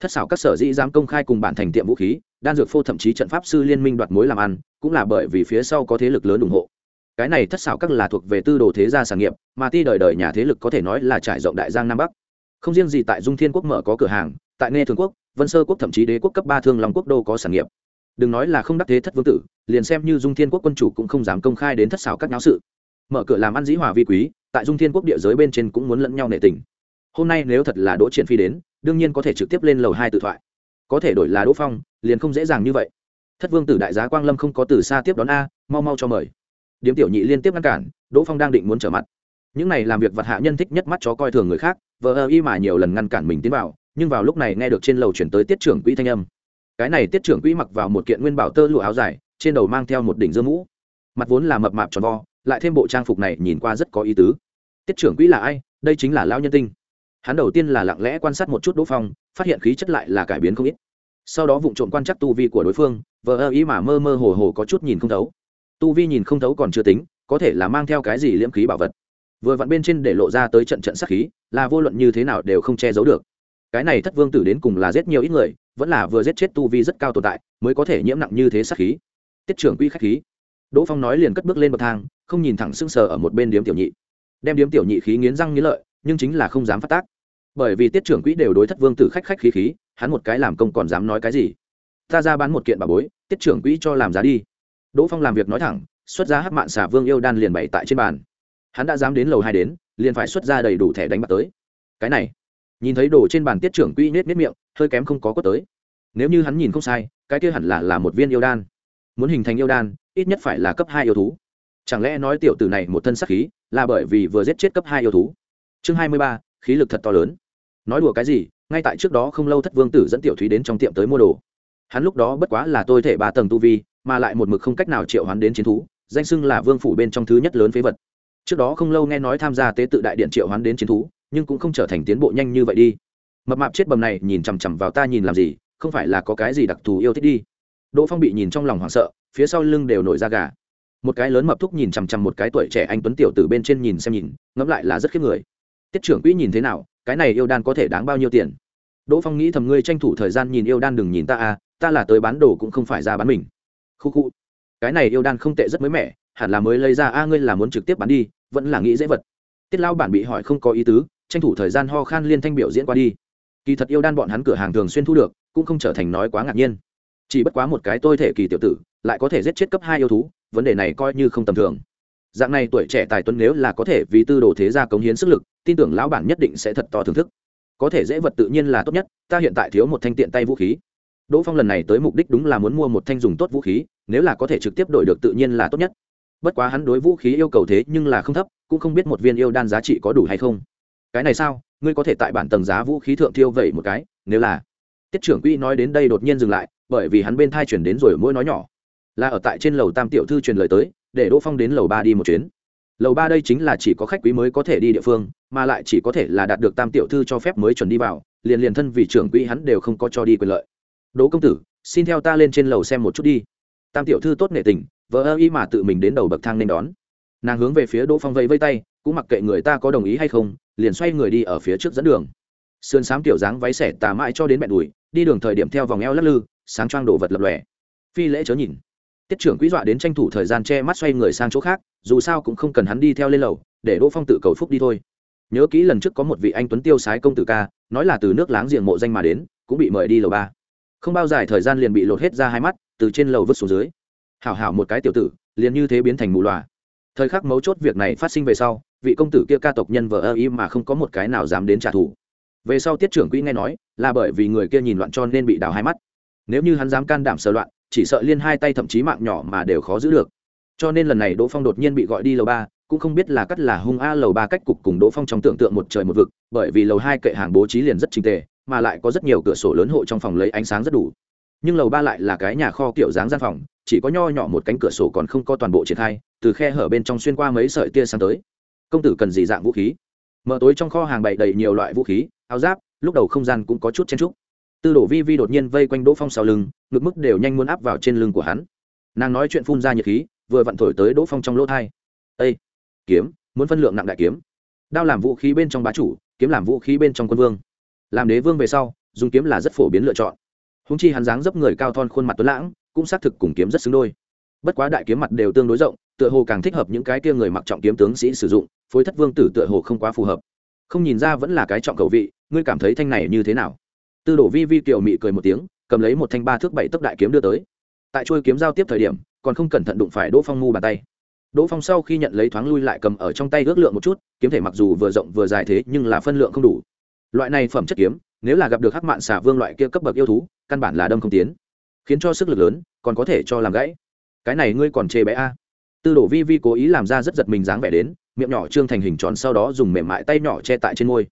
Thất xảo các sở dĩ dám công khai cùng bản thành tiệm vũ khí, đan dược phô thậm chí trận pháp sư liên minh đoạt mối làm ăn, cũng là bởi vì phía sau có thế lực lớn ủng hộ. Cái này thất xảo các là thuộc về tư đồ thế gia sản nghiệp, mà ti đời đời nhà thế lực có thể nói là trải rộng đại giang nam bắc. Không riêng gì tại dung thiên quốc mở có cửa hàng, tại nghe thường quốc, vân sơ quốc thậm chí đế quốc cấp ba thương long quốc đô có sản nghiệp. Đừng nói là không đắc thế thất vương tử, liền xem như dung thiên quốc quân chủ cũng không dám công khai đến thất xảo các nháo sự. Mở cửa làm ăn dĩ hòa vi quý tại dung thiên quốc địa giới bên trên cũng muốn lẫn nhau nệ tình. Hôm nay nếu thật là đỗ triển phi đến, đương nhiên có thể trực tiếp lên lầu hai tự thoại. Có thể đổi là đỗ phong, liền không dễ dàng như vậy. Thất vương tử đại giá quang lâm không có từ xa tiếp đón a, mau mau cho mời. Điếm tiểu nhị liên tiếp ngăn cản, đỗ phong đang định muốn trở mặt. Những này làm việc vật hạ nhân thích nhất mắt chó coi thường người khác, vờ ơ y mà nhiều lần ngăn cản mình tiến vào, nhưng vào lúc này nghe được trên lầu chuyển tới tiết trưởng quỹ thanh âm. Cái này tiết trưởng quỹ mặc vào một kiện nguyên bảo tơ lụa áo dài, trên đầu mang theo một đỉnh dơ mũ. Mặt vốn là mập mạp tròn vo lại thêm bộ trang phục này nhìn qua rất có ý tứ. Tiết trưởng quỹ là ai? Đây chính là lão nhân tinh. Hắn đầu tiên là lặng lẽ quan sát một chút đỗ phong, phát hiện khí chất lại là cải biến không ít. Sau đó vụ trộm quan chắc tu vi của đối phương, vờ ơ ý mà mơ mơ hồ hồ có chút nhìn không thấu. Tu vi nhìn không thấu còn chưa tính, có thể là mang theo cái gì liễm khí bảo vật. Vừa vặn bên trên để lộ ra tới trận trận sắc khí, là vô luận như thế nào đều không che giấu được. Cái này thất vương tử đến cùng là giết nhiều ít người, vẫn là vừa giết chết tu vi rất cao tồn tại, mới có thể nhiễm nặng như thế sắc khí. Tiết trưởng quy khách khí. Đỗ phong nói liền cất bước lên bậc thang không nhìn thẳng sững sờ ở một bên điếm tiểu nhị. Đem điếm tiểu nhị khí nghiến răng nghiến lợi, nhưng chính là không dám phát tác. Bởi vì tiết trưởng quỹ đều đối thất vương tử khách khách khí khí, hắn một cái làm công còn dám nói cái gì? Ta ra bán một kiện bà bối, tiết trưởng quỹ cho làm giá đi. Đỗ phong làm việc nói thẳng, xuất ra hát mạn xả vương yêu đan liền bày tại trên bàn. Hắn đã dám đến lầu hai đến, liền phải xuất ra đầy đủ thẻ đánh bạc tới. Cái này, nhìn thấy đồ trên bàn tiết trưởng quỹ nết nết miệng, hơi kém không có có tới. Nếu như hắn nhìn không sai, cái kia hẳn là là một viên yêu đan. Muốn hình thành yêu đan, ít nhất phải là cấp hai yêu thú chẳng lẽ nói tiểu tử này một thân sắc khí, là bởi vì vừa giết chết cấp hai yêu thú? Chương hai mươi ba, khí lực thật to lớn. Nói đùa cái gì, ngay tại trước đó không lâu thất vương tử dẫn tiểu thúy đến trong tiệm tới mua đồ. Hắn lúc đó bất quá là tôi thể ba tầng tu vi, mà lại một mực không cách nào triệu hoán đến chiến thú, danh xưng là vương phủ bên trong thứ nhất lớn phế vật. Trước đó không lâu nghe nói tham gia tế tự đại điện triệu hoán đến chiến thú, nhưng cũng không trở thành tiến bộ nhanh như vậy đi. Mập mạp chết bầm này, nhìn chằm chằm vào ta nhìn làm gì, không phải là có cái gì đặc thù yêu thích đi. Đỗ phong bị nhìn trong lòng hoảng sợ, phía sau lưng đều nổi da gà một cái lớn mập thúc nhìn chằm chằm một cái tuổi trẻ anh tuấn tiểu từ bên trên nhìn xem nhìn, ngẫm lại là rất khiếp người. Tiết trưởng quỹ nhìn thế nào, cái này yêu đan có thể đáng bao nhiêu tiền? Đỗ phong nghĩ thầm ngươi tranh thủ thời gian nhìn yêu đan đừng nhìn ta à ta là tới bán đồ cũng không phải ra bán mình. Khu khu. Cái này yêu đan không tệ rất mới mẻ, hẳn là mới lấy ra, a ngươi là muốn trực tiếp bán đi, vẫn là nghĩ dễ vật. Tiết lao bản bị hỏi không có ý tứ, tranh thủ thời gian ho khan liên thanh biểu diễn qua đi. Kỳ thật yêu đan bọn hắn cửa hàng thường xuyên thu được, cũng không trở thành nói quá ngạc nhiên. Chỉ bất quá một cái tôi thể kỳ tiểu tử, lại có thể giết chết cấp hai yêu thú vấn đề này coi như không tầm thường. Dạng này tuổi trẻ tài tuấn nếu là có thể vì tư đồ thế gia cống hiến sức lực, tin tưởng lão bản nhất định sẽ thật to thưởng thức. Có thể dễ vật tự nhiên là tốt nhất, ta hiện tại thiếu một thanh tiện tay vũ khí. Đỗ phong lần này tới mục đích đúng là muốn mua một thanh dùng tốt vũ khí, nếu là có thể trực tiếp đổi được tự nhiên là tốt nhất. Bất quá hắn đối vũ khí yêu cầu thế nhưng là không thấp, cũng không biết một viên yêu đan giá trị có đủ hay không. Cái này sao? Ngươi có thể tại bản tầng giá vũ khí thượng thiêu vậy một cái, nếu là. Tiết trưởng quỹ nói đến đây đột nhiên dừng lại, bởi vì hắn bên thai chuyển đến rồi mỗi nói nhỏ là ở tại trên lầu tam tiểu thư truyền lời tới, để đỗ phong đến lầu ba đi một chuyến. Lầu ba đây chính là chỉ có khách quý mới có thể đi địa phương, mà lại chỉ có thể là đạt được tam tiểu thư cho phép mới chuẩn đi vào, liền liền thân vì trưởng quỹ hắn đều không có cho đi quyền lợi. Đỗ công tử, xin theo ta lên trên lầu xem một chút đi. Tam tiểu thư tốt nghệ tình, vợ ơ y mà tự mình đến đầu bậc thang nên đón. Nàng hướng về phía đỗ phong vẫy vây tay, cũng mặc kệ người ta có đồng ý hay không, liền xoay người đi ở phía trước dẫn đường. Sườn xám tiểu dáng váy xẻ tà mãi cho đến mẹ đùi, đi đường thời điểm theo vòng eo lắc lư, sáng choang đồ vật lập lòe. Phi lễ chớ nhìn tiết trưởng quỹ dọa đến tranh thủ thời gian che mắt xoay người sang chỗ khác, dù sao cũng không cần hắn đi theo lên lầu, để đỗ phong tự cầu phúc đi thôi. Nhớ kỹ lần trước có một vị anh tuấn tiêu sái công tử ca, nói là từ nước láng giềng mộ danh mà đến, cũng bị mời đi lầu ba. Không bao dài thời gian liền bị lột hết ra hai mắt, từ trên lầu vứt xuống dưới. Hảo hảo một cái tiểu tử, liền như thế biến thành mù loà. Thời khắc mấu chốt việc này phát sinh về sau, vị công tử kia ca tộc nhân vợ ơ y mà không có một cái nào dám đến trả thù. Về sau tiết trưởng quỹ nghe nói, là bởi vì người kia nhìn loạn cho nên bị đào hai mắt. Nếu như hắn dám can đảm sờ loạn chỉ sợ liên hai tay thậm chí mạng nhỏ mà đều khó giữ được. Cho nên lần này đỗ phong đột nhiên bị gọi đi lầu ba, cũng không biết là cắt là hung a lầu ba cách cục cùng đỗ phong trong tưởng tượng một trời một vực, bởi vì lầu hai kệ hàng bố trí liền rất trình tề, mà lại có rất nhiều cửa sổ lớn hộ trong phòng lấy ánh sáng rất đủ. Nhưng lầu ba lại là cái nhà kho kiểu dáng gian phòng, chỉ có nho nhỏ một cánh cửa sổ còn không có toàn bộ triển khai, từ khe hở bên trong xuyên qua mấy sợi tia sáng tới. Công tử cần gì dạng vũ khí? Mở tối trong kho hàng bày đầy nhiều loại vũ khí, áo giáp, lúc đầu không gian cũng có chút chen trúc tư đổ vi vi đột nhiên vây quanh đỗ phong sau lưng, ngực mức đều nhanh muốn áp vào trên lưng của hắn. Nàng nói chuyện phun ra nhiệt khí, vừa vặn thổi tới đỗ phong trong lỗ thai. Â kiếm, muốn phân lượng nặng đại kiếm. Đao làm vũ khí bên trong bá chủ, kiếm làm vũ khí bên trong quân vương. Làm đế vương về sau, dùng kiếm là rất phổ biến lựa chọn. Húng chi hắn dáng dấp người cao thon khuôn mặt tuấn lãng, cũng xác thực cùng kiếm rất xứng đôi. Bất quá đại kiếm mặt đều tương đối rộng, tựa hồ càng thích hợp những cái kia người mặc trọng kiếm tướng sĩ sử dụng, phối thất vương tử tựa hồ không quá phù hợp. Không nhìn ra vẫn là cái trọng cầu vị, ngươi cảm thấy thanh này như thế nào? Tư đổ vi vi kiều mị cười một tiếng, cầm lấy một thanh ba thước bảy tấc đại kiếm đưa tới. Tại chuôi kiếm giao tiếp thời điểm, còn không cẩn thận đụng phải đỗ phong mu bàn tay. Đỗ phong sau khi nhận lấy thoáng lui lại cầm ở trong tay ước lượng một chút, kiếm thể mặc dù vừa rộng vừa dài thế, nhưng là phân lượng không đủ. Loại này phẩm chất kiếm, nếu là gặp được hắc mạn xà vương loại kia cấp bậc yêu thú, căn bản là đâm không tiến. Khiến cho sức lực lớn, còn có thể cho làm gãy. Cái này ngươi còn chê bé a? Tư đổ vi vi cố ý làm ra rất giật mình dáng vẻ đến, miệng nhỏ trương thành hình tròn sau đó dùng mềm mại tay nhỏ che tại trên môi.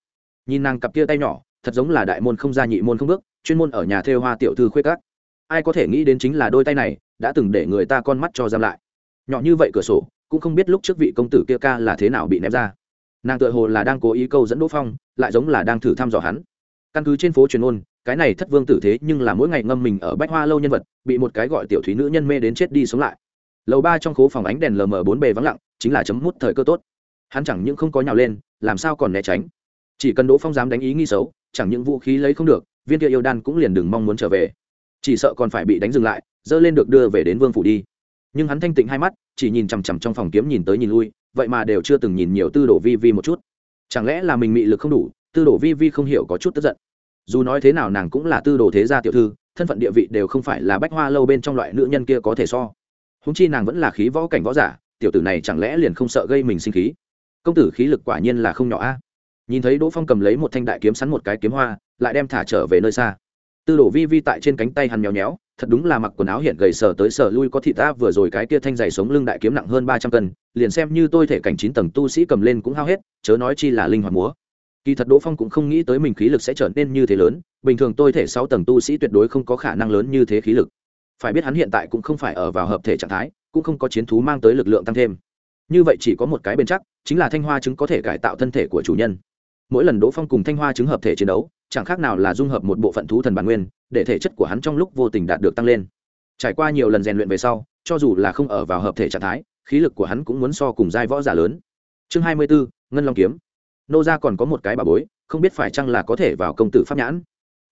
Nhìn nàng cặp kia tay nhỏ thật giống là đại môn không ra nhị môn không bước, chuyên môn ở nhà thêu hoa tiểu thư khuê cát ai có thể nghĩ đến chính là đôi tay này đã từng để người ta con mắt cho giam lại. Nhỏ như vậy cửa sổ, cũng không biết lúc trước vị công tử kia ca là thế nào bị ném ra. Nàng tựa hồ là đang cố ý câu dẫn đỗ phong, lại giống là đang thử thăm dò hắn. Căn cứ trên phố truyền ôn cái này thất vương tử thế nhưng là mỗi ngày ngâm mình ở bách hoa lâu nhân vật, bị một cái gọi tiểu thúy nữ nhân mê đến chết đi sống lại. Lầu ba trong khố phòng ánh đèn lờ mờ bốn bề vắng lặng, chính là chấm mút thời cơ tốt. Hắn chẳng những không có nhào lên, làm sao còn né tránh? Chỉ cần đỗ phong dám đánh ý nghi xấu chẳng những vũ khí lấy không được, viên kia yêu đan cũng liền đừng mong muốn trở về. Chỉ sợ còn phải bị đánh dừng lại, dơ lên được đưa về đến vương phủ đi. Nhưng hắn thanh tịnh hai mắt, chỉ nhìn chằm chằm trong phòng kiếm nhìn tới nhìn lui, vậy mà đều chưa từng nhìn nhiều tư đồ vi vi một chút. Chẳng lẽ là mình mị lực không đủ, tư đồ vi vi không hiểu có chút tức giận. Dù nói thế nào nàng cũng là tư đồ thế gia tiểu thư, thân phận địa vị đều không phải là bách hoa lâu bên trong loại nữ nhân kia có thể so. Húng chi nàng vẫn là khí võ cảnh võ giả, tiểu tử này chẳng lẽ liền không sợ gây mình sinh khí? Công tử khí lực quả nhiên là không nhỏ a nhìn thấy đỗ phong cầm lấy một thanh đại kiếm sắn một cái kiếm hoa, lại đem thả trở về nơi xa. Tư đổ vi vi tại trên cánh tay hắn nhéo nhéo thật đúng là mặc quần áo hiện gầy sờ tới sờ lui có thị ta vừa rồi cái kia thanh dày sống lưng đại kiếm nặng hơn ba trăm cân, liền xem như tôi thể cảnh chín tầng tu sĩ cầm lên cũng hao hết, chớ nói chi là linh hoạt múa. Kỳ thật đỗ phong cũng không nghĩ tới mình khí lực sẽ trở nên như thế lớn, bình thường tôi thể sáu tầng tu sĩ tuyệt đối không có khả năng lớn như thế khí lực. Phải biết hắn hiện tại cũng không phải ở vào hợp thể trạng thái, cũng không có chiến thú mang tới lực lượng tăng thêm. Như vậy chỉ có một cái bền chắc, chính là thanh hoa chứng có thể cải tạo thân thể của chủ nhân mỗi lần đỗ phong cùng thanh hoa chứng hợp thể chiến đấu, chẳng khác nào là dung hợp một bộ phận thú thần bản nguyên, để thể chất của hắn trong lúc vô tình đạt được tăng lên. Trải qua nhiều lần rèn luyện về sau, cho dù là không ở vào hợp thể trạng thái, khí lực của hắn cũng muốn so cùng giai võ giả lớn. Chương hai mươi bốn ngân long kiếm. Nô ra còn có một cái bà bối, không biết phải chăng là có thể vào công tử pháp nhãn.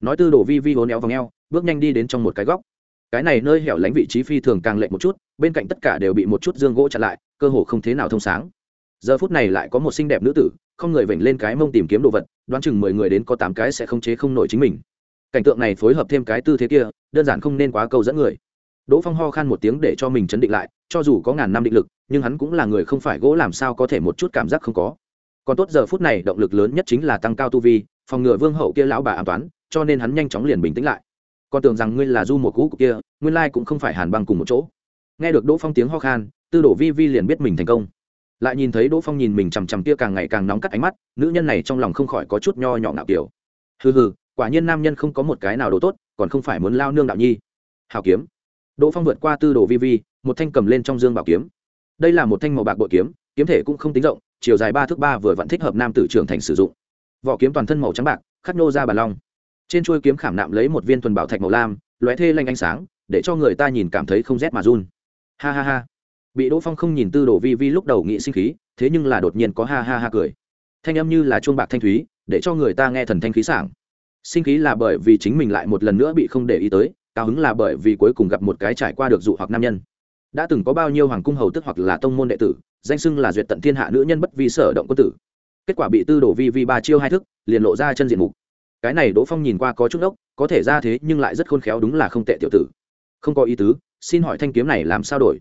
Nói tư đồ vi vi hố néo vào ngheo bước nhanh đi đến trong một cái góc. Cái này nơi hẻo lánh vị trí phi thường càng lệch một chút, bên cạnh tất cả đều bị một chút dương gỗ chặn lại, cơ hồ không thế nào thông sáng giờ phút này lại có một xinh đẹp nữ tử, không người vểnh lên cái mông tìm kiếm đồ vật, đoán chừng mười người đến có tám cái sẽ không chế không nổi chính mình. Cảnh tượng này phối hợp thêm cái tư thế kia, đơn giản không nên quá câu dẫn người. Đỗ phong ho khan một tiếng để cho mình chấn định lại, cho dù có ngàn năm định lực, nhưng hắn cũng là người không phải gỗ làm sao có thể một chút cảm giác không có. Còn tốt giờ phút này động lực lớn nhất chính là tăng cao tu vi, phòng ngừa vương hậu kia lão bà an toán, cho nên hắn nhanh chóng liền bình tĩnh lại. Còn tưởng rằng ngươi là du một cũ của kia, nguyên lai cũng không phải hàn băng cùng một chỗ. Nghe được đỗ phong tiếng ho khan, tư đổ vi vi liền biết mình thành công lại nhìn thấy đỗ phong nhìn mình chằm chằm kia càng ngày càng nóng cắt ánh mắt, nữ nhân này trong lòng không khỏi có chút nho nhỏ ngạo kiểu. Hừ hừ, quả nhiên nam nhân không có một cái nào đồ tốt, còn không phải muốn lao nương đạo nhi. Hào kiếm. Đỗ phong vượt qua tư đồ vi vi, một thanh cầm lên trong dương bảo kiếm. Đây là một thanh màu bạc bội kiếm kiếm thể cũng không tính rộng, chiều dài ba thước ba vừa vẫn thích hợp nam tử trưởng thành sử dụng. Vỏ kiếm toàn thân màu trắng bạc, khắc nô ra bàn long. Trên chuôi kiếm khảm nạm lấy một viên thuần bảo thạch màu lam, lóe thê lanh ánh sáng, để cho người ta nhìn cảm thấy không rét mà run. Ha ha ha bị đỗ phong không nhìn tư đồ vi vi lúc đầu nghị sinh khí, thế nhưng là đột nhiên có ha ha ha cười. Thanh âm như là chuông bạc thanh thúy, để cho người ta nghe thần thanh khí sảng. Sinh khí là bởi vì chính mình lại một lần nữa bị không để ý tới, cao hứng là bởi vì cuối cùng gặp một cái trải qua được dụ hoặc nam nhân. Đã từng có bao nhiêu hoàng cung hầu tức hoặc là tông môn đệ tử, danh xưng là duyệt tận thiên hạ nữ nhân bất vi sở động quân tử. Kết quả bị tư đổ vi vi ba chiêu hai thức, liền lộ ra chân diện mục. Cái này đỗ phong nhìn qua có chút ốc có thể ra thế nhưng lại rất khôn khéo đúng là không tệ tiểu tử. Không có ý tứ, xin hỏi thanh kiếm này làm sao đổi?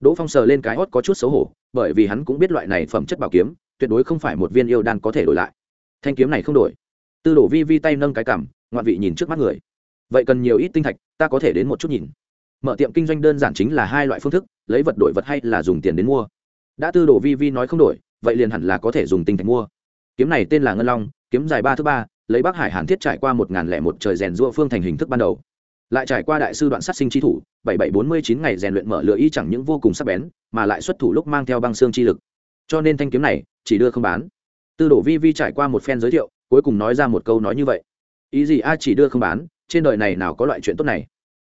Đỗ phong sờ lên cái hót có chút xấu hổ, bởi vì hắn cũng biết loại này phẩm chất bảo kiếm, tuyệt đối không phải một viên yêu đan có thể đổi lại. Thanh kiếm này không đổi. Tư đổ vi vi tay nâng cái cằm, ngoạn vị nhìn trước mắt người. Vậy cần nhiều ít tinh thạch, ta có thể đến một chút nhìn. Mở tiệm kinh doanh đơn giản chính là hai loại phương thức, lấy vật đổi vật hay là dùng tiền đến mua. Đã tư đổ vi vi nói không đổi, vậy liền hẳn là có thể dùng tinh thạch mua. Kiếm này tên là ngân long, kiếm dài ba thứ ba, lấy bắc hải hàn thiết trải qua một ngàn lẻ một trời rèn rua phương thành hình thức ban đầu lại trải qua đại sư đoạn sát sinh chi thủ, bảy bảy bốn mươi chín ngày rèn luyện mở lửa y chẳng những vô cùng sắc bén, mà lại xuất thủ lúc mang theo băng xương chi lực. Cho nên thanh kiếm này, chỉ đưa không bán. Tư đổ vi vi trải qua một phen giới thiệu, cuối cùng nói ra một câu nói như vậy. Ý gì a, chỉ đưa không bán, trên đời này nào có loại chuyện tốt này?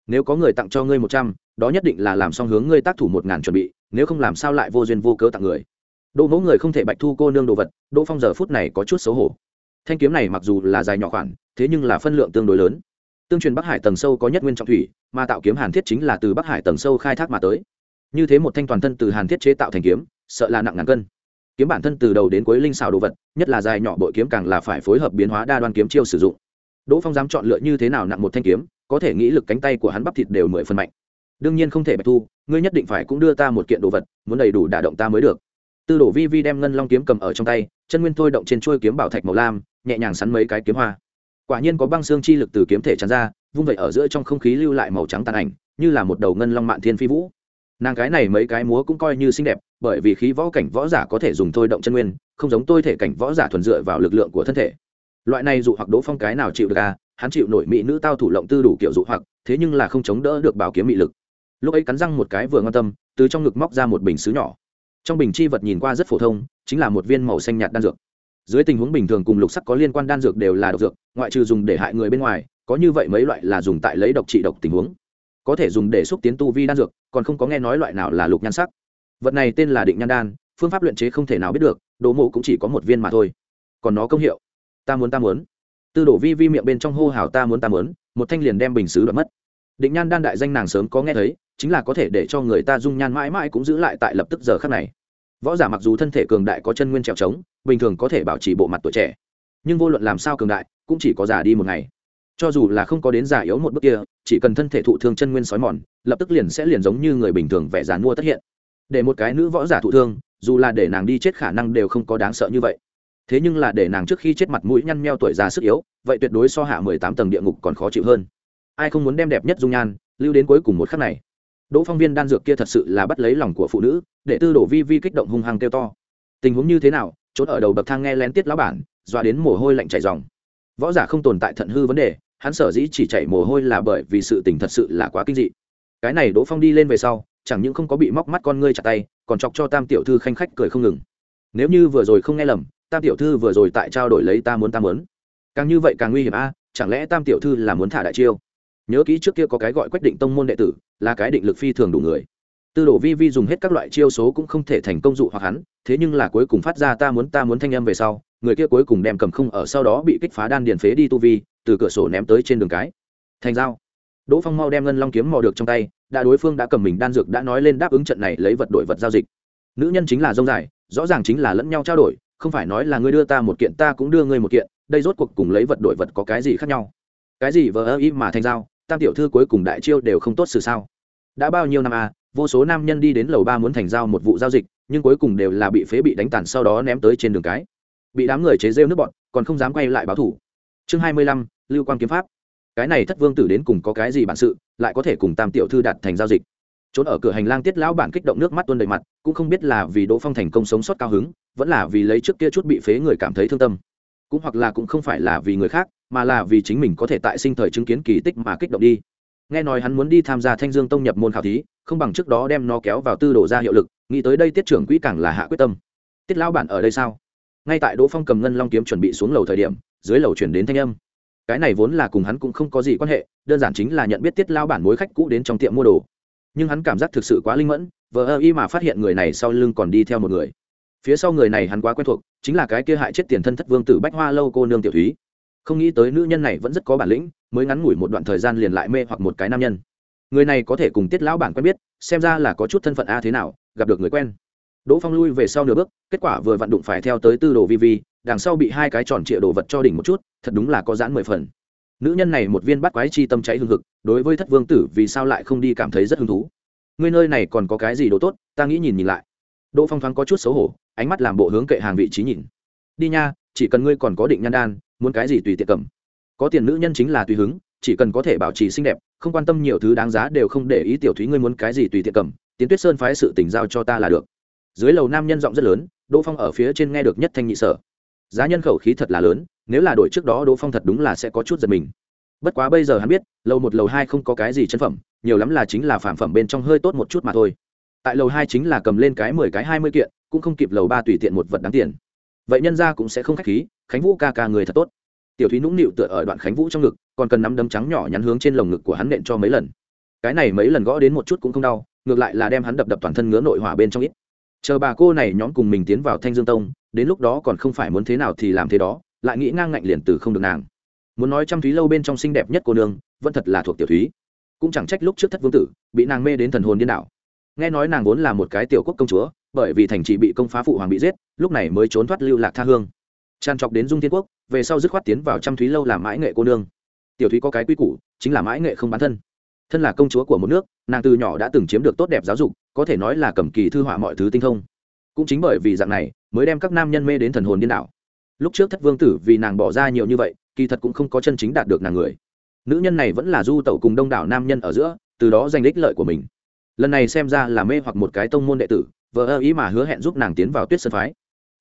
Nếu có người tặng cho ngươi một trăm, đó nhất định là làm xong hướng ngươi tác thủ một ngàn chuẩn bị, nếu không làm sao lại vô duyên vô cớ tặng người? Đỗ mẫu người không thể bạch thu cô nương đồ vật, đỗ phong giờ phút này có chút xấu hổ. Thanh kiếm này mặc dù là dài nhỏ khoản, thế nhưng là phân lượng tương đối lớn tương truyền bắc hải tầng sâu có nhất nguyên trọng thủy, mà tạo kiếm hàn thiết chính là từ bắc hải tầng sâu khai thác mà tới. Như thế một thanh toàn thân từ hàn thiết chế tạo thành kiếm, sợ là nặng ngàn cân. Kiếm bản thân từ đầu đến cuối linh xào đồ vật, nhất là dài nhỏ bội kiếm càng là phải phối hợp biến hóa đa đoan kiếm chiêu sử dụng. Đỗ phong dám chọn lựa như thế nào nặng một thanh kiếm, có thể nghĩ lực cánh tay của hắn bắp thịt đều mười phần mạnh. Đương nhiên không thể bạch thu, ngươi nhất định phải cũng đưa ta một kiện đồ vật, muốn đầy đủ đả động ta mới được. Tư đổ vi vi đem ngân long kiếm cầm ở trong tay, chân nguyên thôi động trên chuôi kiếm bảo thạch màu lam, nhẹ nhàng sắn mấy cái kiếm hoa quả nhiên có băng xương chi lực từ kiếm thể tràn ra, vung vậy ở giữa trong không khí lưu lại màu trắng tàn ảnh, như là một đầu ngân long mạn thiên phi vũ. Nàng cái này mấy cái múa cũng coi như xinh đẹp, bởi vì khí võ cảnh võ giả có thể dùng thôi động chân nguyên, không giống tôi thể cảnh võ giả thuần dựa vào lực lượng của thân thể. Loại này dụ hoặc đỗ phong cái nào chịu được à hắn chịu nổi mỹ nữ tao thủ lộng tư đủ kiểu dụ hoặc, thế nhưng là không chống đỡ được bảo kiếm mị lực. Lúc ấy cắn răng một cái vừa ngon tâm, từ trong ngực móc ra một bình xứ nhỏ. Trong bình chi vật nhìn qua rất phổ thông, chính là một viên màu xanh nhạt đan dược dưới tình huống bình thường cùng lục sắc có liên quan đan dược đều là độc dược, ngoại trừ dùng để hại người bên ngoài, có như vậy mấy loại là dùng tại lấy độc trị độc tình huống. Có thể dùng để xúc tiến tu vi đan dược, còn không có nghe nói loại nào là lục nhan sắc. Vật này tên là định nhan đan, phương pháp luyện chế không thể nào biết được, đồ mộ cũng chỉ có một viên mà thôi. Còn nó công hiệu, ta muốn ta muốn. Tư đổ vi vi miệng bên trong hô hào ta muốn ta muốn, một thanh liền đem bình xứ đoạt mất. Định nhan đan đại danh nàng sớm có nghe thấy, chính là có thể để cho người ta dung nhan mãi mãi cũng giữ lại tại lập tức giờ khắc này võ giả mặc dù thân thể cường đại có chân nguyên trèo trống, bình thường có thể bảo trì bộ mặt tuổi trẻ, nhưng vô luận làm sao cường đại cũng chỉ có già đi một ngày. Cho dù là không có đến già yếu một bước kia, chỉ cần thân thể thụ thương chân nguyên sói mòn, lập tức liền sẽ liền giống như người bình thường vẻ dàn mua tất hiện. Để một cái nữ võ giả thụ thương, dù là để nàng đi chết khả năng đều không có đáng sợ như vậy. Thế nhưng là để nàng trước khi chết mặt mũi nhăn meo tuổi già sức yếu, vậy tuyệt đối so hạ mười tám tầng địa ngục còn khó chịu hơn. Ai không muốn đem đẹp nhất dung nhan, lưu đến cuối cùng một khắc này? Đỗ phong viên đan dược kia thật sự là bắt lấy lòng của phụ nữ, để tư đổ vi vi kích động hung hăng kêu to. Tình huống như thế nào, trốn ở đầu bậc thang nghe lén tiết lão bản, dọa đến mồ hôi lạnh chảy dòng võ giả không tồn tại thận hư vấn đề, hắn sở dĩ chỉ chảy mồ hôi là bởi vì sự tình thật sự là quá kinh dị. Cái này đỗ phong đi lên về sau, chẳng những không có bị móc mắt con ngươi chặt tay, còn chọc cho tam tiểu thư khanh khách cười không ngừng. Nếu như vừa rồi không nghe lầm, tam tiểu thư vừa rồi tại trao đổi lấy ta muốn ta muốn. Càng như vậy càng nguy hiểm a, chẳng lẽ tam tiểu thư là muốn thả đại chiêu? Nhớ kỹ trước kia có cái gọi quyết định tông môn đệ tử, là cái định lực phi thường đủ người. Tư đồ vi vi dùng hết các loại chiêu số cũng không thể thành công dụ hoặc hắn, thế nhưng là cuối cùng phát ra ta muốn ta muốn thanh âm về sau, người kia cuối cùng đem cầm không ở sau đó bị kích phá đan điền phế đi tu vi, từ cửa sổ ném tới trên đường cái. Thành dao đỗ phong mau đem ngân long kiếm mò được trong tay, đã đối phương đã cầm mình đan dược đã nói lên đáp ứng trận này lấy vật đổi vật giao dịch. Nữ nhân chính là dông dài, rõ ràng chính là lẫn nhau trao đổi, không phải nói là ngươi đưa ta một kiện, ta cũng đưa ngươi một kiện, đây rốt cuộc cùng lấy vật đổi vật có cái gì khác nhau? Cái gì vờ ơ ý mà thành dao tam tiểu thư cuối cùng đại chiêu đều không tốt xử sao? Đã bao nhiêu năm à vô số nam nhân đi đến lầu ba muốn thành giao một vụ giao dịch, nhưng cuối cùng đều là bị phế bị đánh tàn sau đó ném tới trên đường cái. Bị đám người chế rêu nước bọn, còn không dám quay lại báo thủ. Chương hai mươi lăm, lưu quan kiếm pháp. Cái này thất vương tử đến cùng có cái gì bản sự, lại có thể cùng tam tiểu thư đạt thành giao dịch? Trốn ở cửa hành lang tiết lão bản kích động nước mắt tuôn đầy mặt, cũng không biết là vì đỗ phong thành công sống sót cao hứng, vẫn là vì lấy trước kia chút bị phế người cảm thấy thương tâm. Cũng hoặc là cũng không phải là vì người khác mà là vì chính mình có thể tại sinh thời chứng kiến kỳ tích mà kích động đi. Nghe nói hắn muốn đi tham gia thanh dương tông nhập môn khảo thí, không bằng trước đó đem nó kéo vào tư đồ ra hiệu lực, nghĩ tới đây tiết trưởng quỹ càng là hạ quyết tâm. Tiết lão bản ở đây sao? Ngay tại đỗ phong cầm ngân long kiếm chuẩn bị xuống lầu thời điểm, dưới lầu chuyển đến thanh âm. Cái này vốn là cùng hắn cũng không có gì quan hệ, đơn giản chính là nhận biết tiết lao bản mối khách cũ đến trong tiệm mua đồ. Nhưng hắn cảm giác thực sự quá linh mẫn, vờ ơ y mà phát hiện người này sau lưng còn đi theo một người. Phía sau người này hắn quá quen thuộc, chính là cái kia hại chết tiền thân thất vương tử bách hoa lâu cô nương tiểu thúy không nghĩ tới nữ nhân này vẫn rất có bản lĩnh, mới ngắn ngủi một đoạn thời gian liền lại mê hoặc một cái nam nhân. Người này có thể cùng tiết lão bản quen biết, xem ra là có chút thân phận a thế nào, gặp được người quen. Đỗ phong lui về sau nửa bước, kết quả vừa vặn đụng phải theo tới tư đồ vi vi, đằng sau bị hai cái tròn trịa đồ vật cho đỉnh một chút, thật đúng là có giãn mười phần. Nữ nhân này một viên bắt quái chi tâm cháy hương hực, đối với thất vương tử vì sao lại không đi cảm thấy rất hứng thú. Ngươi nơi này còn có cái gì đồ tốt, ta nghĩ nhìn nhìn lại. Đỗ phong thoáng có chút xấu hổ, ánh mắt làm bộ hướng kệ hàng vị trí nhìn. Đi nha, chỉ cần ngươi còn có định nhan đan muốn cái gì tùy tiện cầm. Có tiền nữ nhân chính là tùy hứng, chỉ cần có thể bảo trì xinh đẹp, không quan tâm nhiều thứ đáng giá đều không để ý tiểu thúy ngươi muốn cái gì tùy tiện cầm, tiến tuyết sơn phái sự tình giao cho ta là được. Dưới lầu nam nhân giọng rất lớn, đỗ phong ở phía trên nghe được nhất thanh nhị sở. Giá nhân khẩu khí thật là lớn, nếu là đổi trước đó đỗ phong thật đúng là sẽ có chút giật mình. Bất quá bây giờ hắn biết, lầu một, lầu hai không có cái gì chân phẩm, nhiều lắm là chính là phản phẩm bên trong hơi tốt một chút mà thôi. Tại lầu hai chính là cầm lên cái mười cái hai mươi kiện, cũng không kịp lầu ba tùy tiện một vật đáng tiền vậy nhân ra cũng sẽ không k h á c h khí, khánh vũ ca ca người thật tốt. Tiểu thúy nũng nịu tựa ở đoạn khánh vũ trong ngực, còn cần nắm đấm trắng nhỏ nhắn hướng trên lồng ngực của hắn nện cho mấy lần. Cái này mấy lần gõ đến một chút cũng không đau, ngược lại là đem hắn đập đập toàn thân ngứa nội hỏa bên trong ít. Chờ bà cô này nhóm cùng mình tiến vào thanh dương tông, đến lúc đó còn không phải muốn thế nào thì làm thế đó, lại nghĩ ngang ngạnh liền từ không được nàng. Muốn nói trăm thúy lâu bên trong xinh đẹp nhất cô nương, vẫn thật là thuộc tiểu thúy. Cũng chẳng trách lúc trước thất vương tử, bị nàng mê đến thần hồn điên đảo. Nghe nói nàng vốn là một cái tiểu quốc công chúa bởi vì thành trì bị công phá phụ hoàng bị giết, lúc này mới trốn thoát lưu lạc tha hương. Tràn trọc đến dung thiên quốc, về sau dứt khoát tiến vào trăm thúy lâu làm mãi nghệ cô nương. Tiểu thúy có cái quy củ, chính là mãi nghệ không bán thân. Thân là công chúa của một nước, nàng từ nhỏ đã từng chiếm được tốt đẹp giáo dục, có thể nói là cầm kỳ thư họa mọi thứ tinh thông. Cũng chính bởi vì dạng này, mới đem các nam nhân mê đến thần hồn điên đảo. Lúc trước thất vương tử vì nàng bỏ ra nhiều như vậy, kỳ thật cũng không có chân chính đạt được nàng người. Nữ nhân này vẫn là du tẩu cùng đông đảo nam nhân ở giữa, từ đó giành đích lợi của mình. Lần này xem ra là mê hoặc một cái tông môn đệ tử vợ ơ ý mà hứa hẹn giúp nàng tiến vào tuyết sơn phái.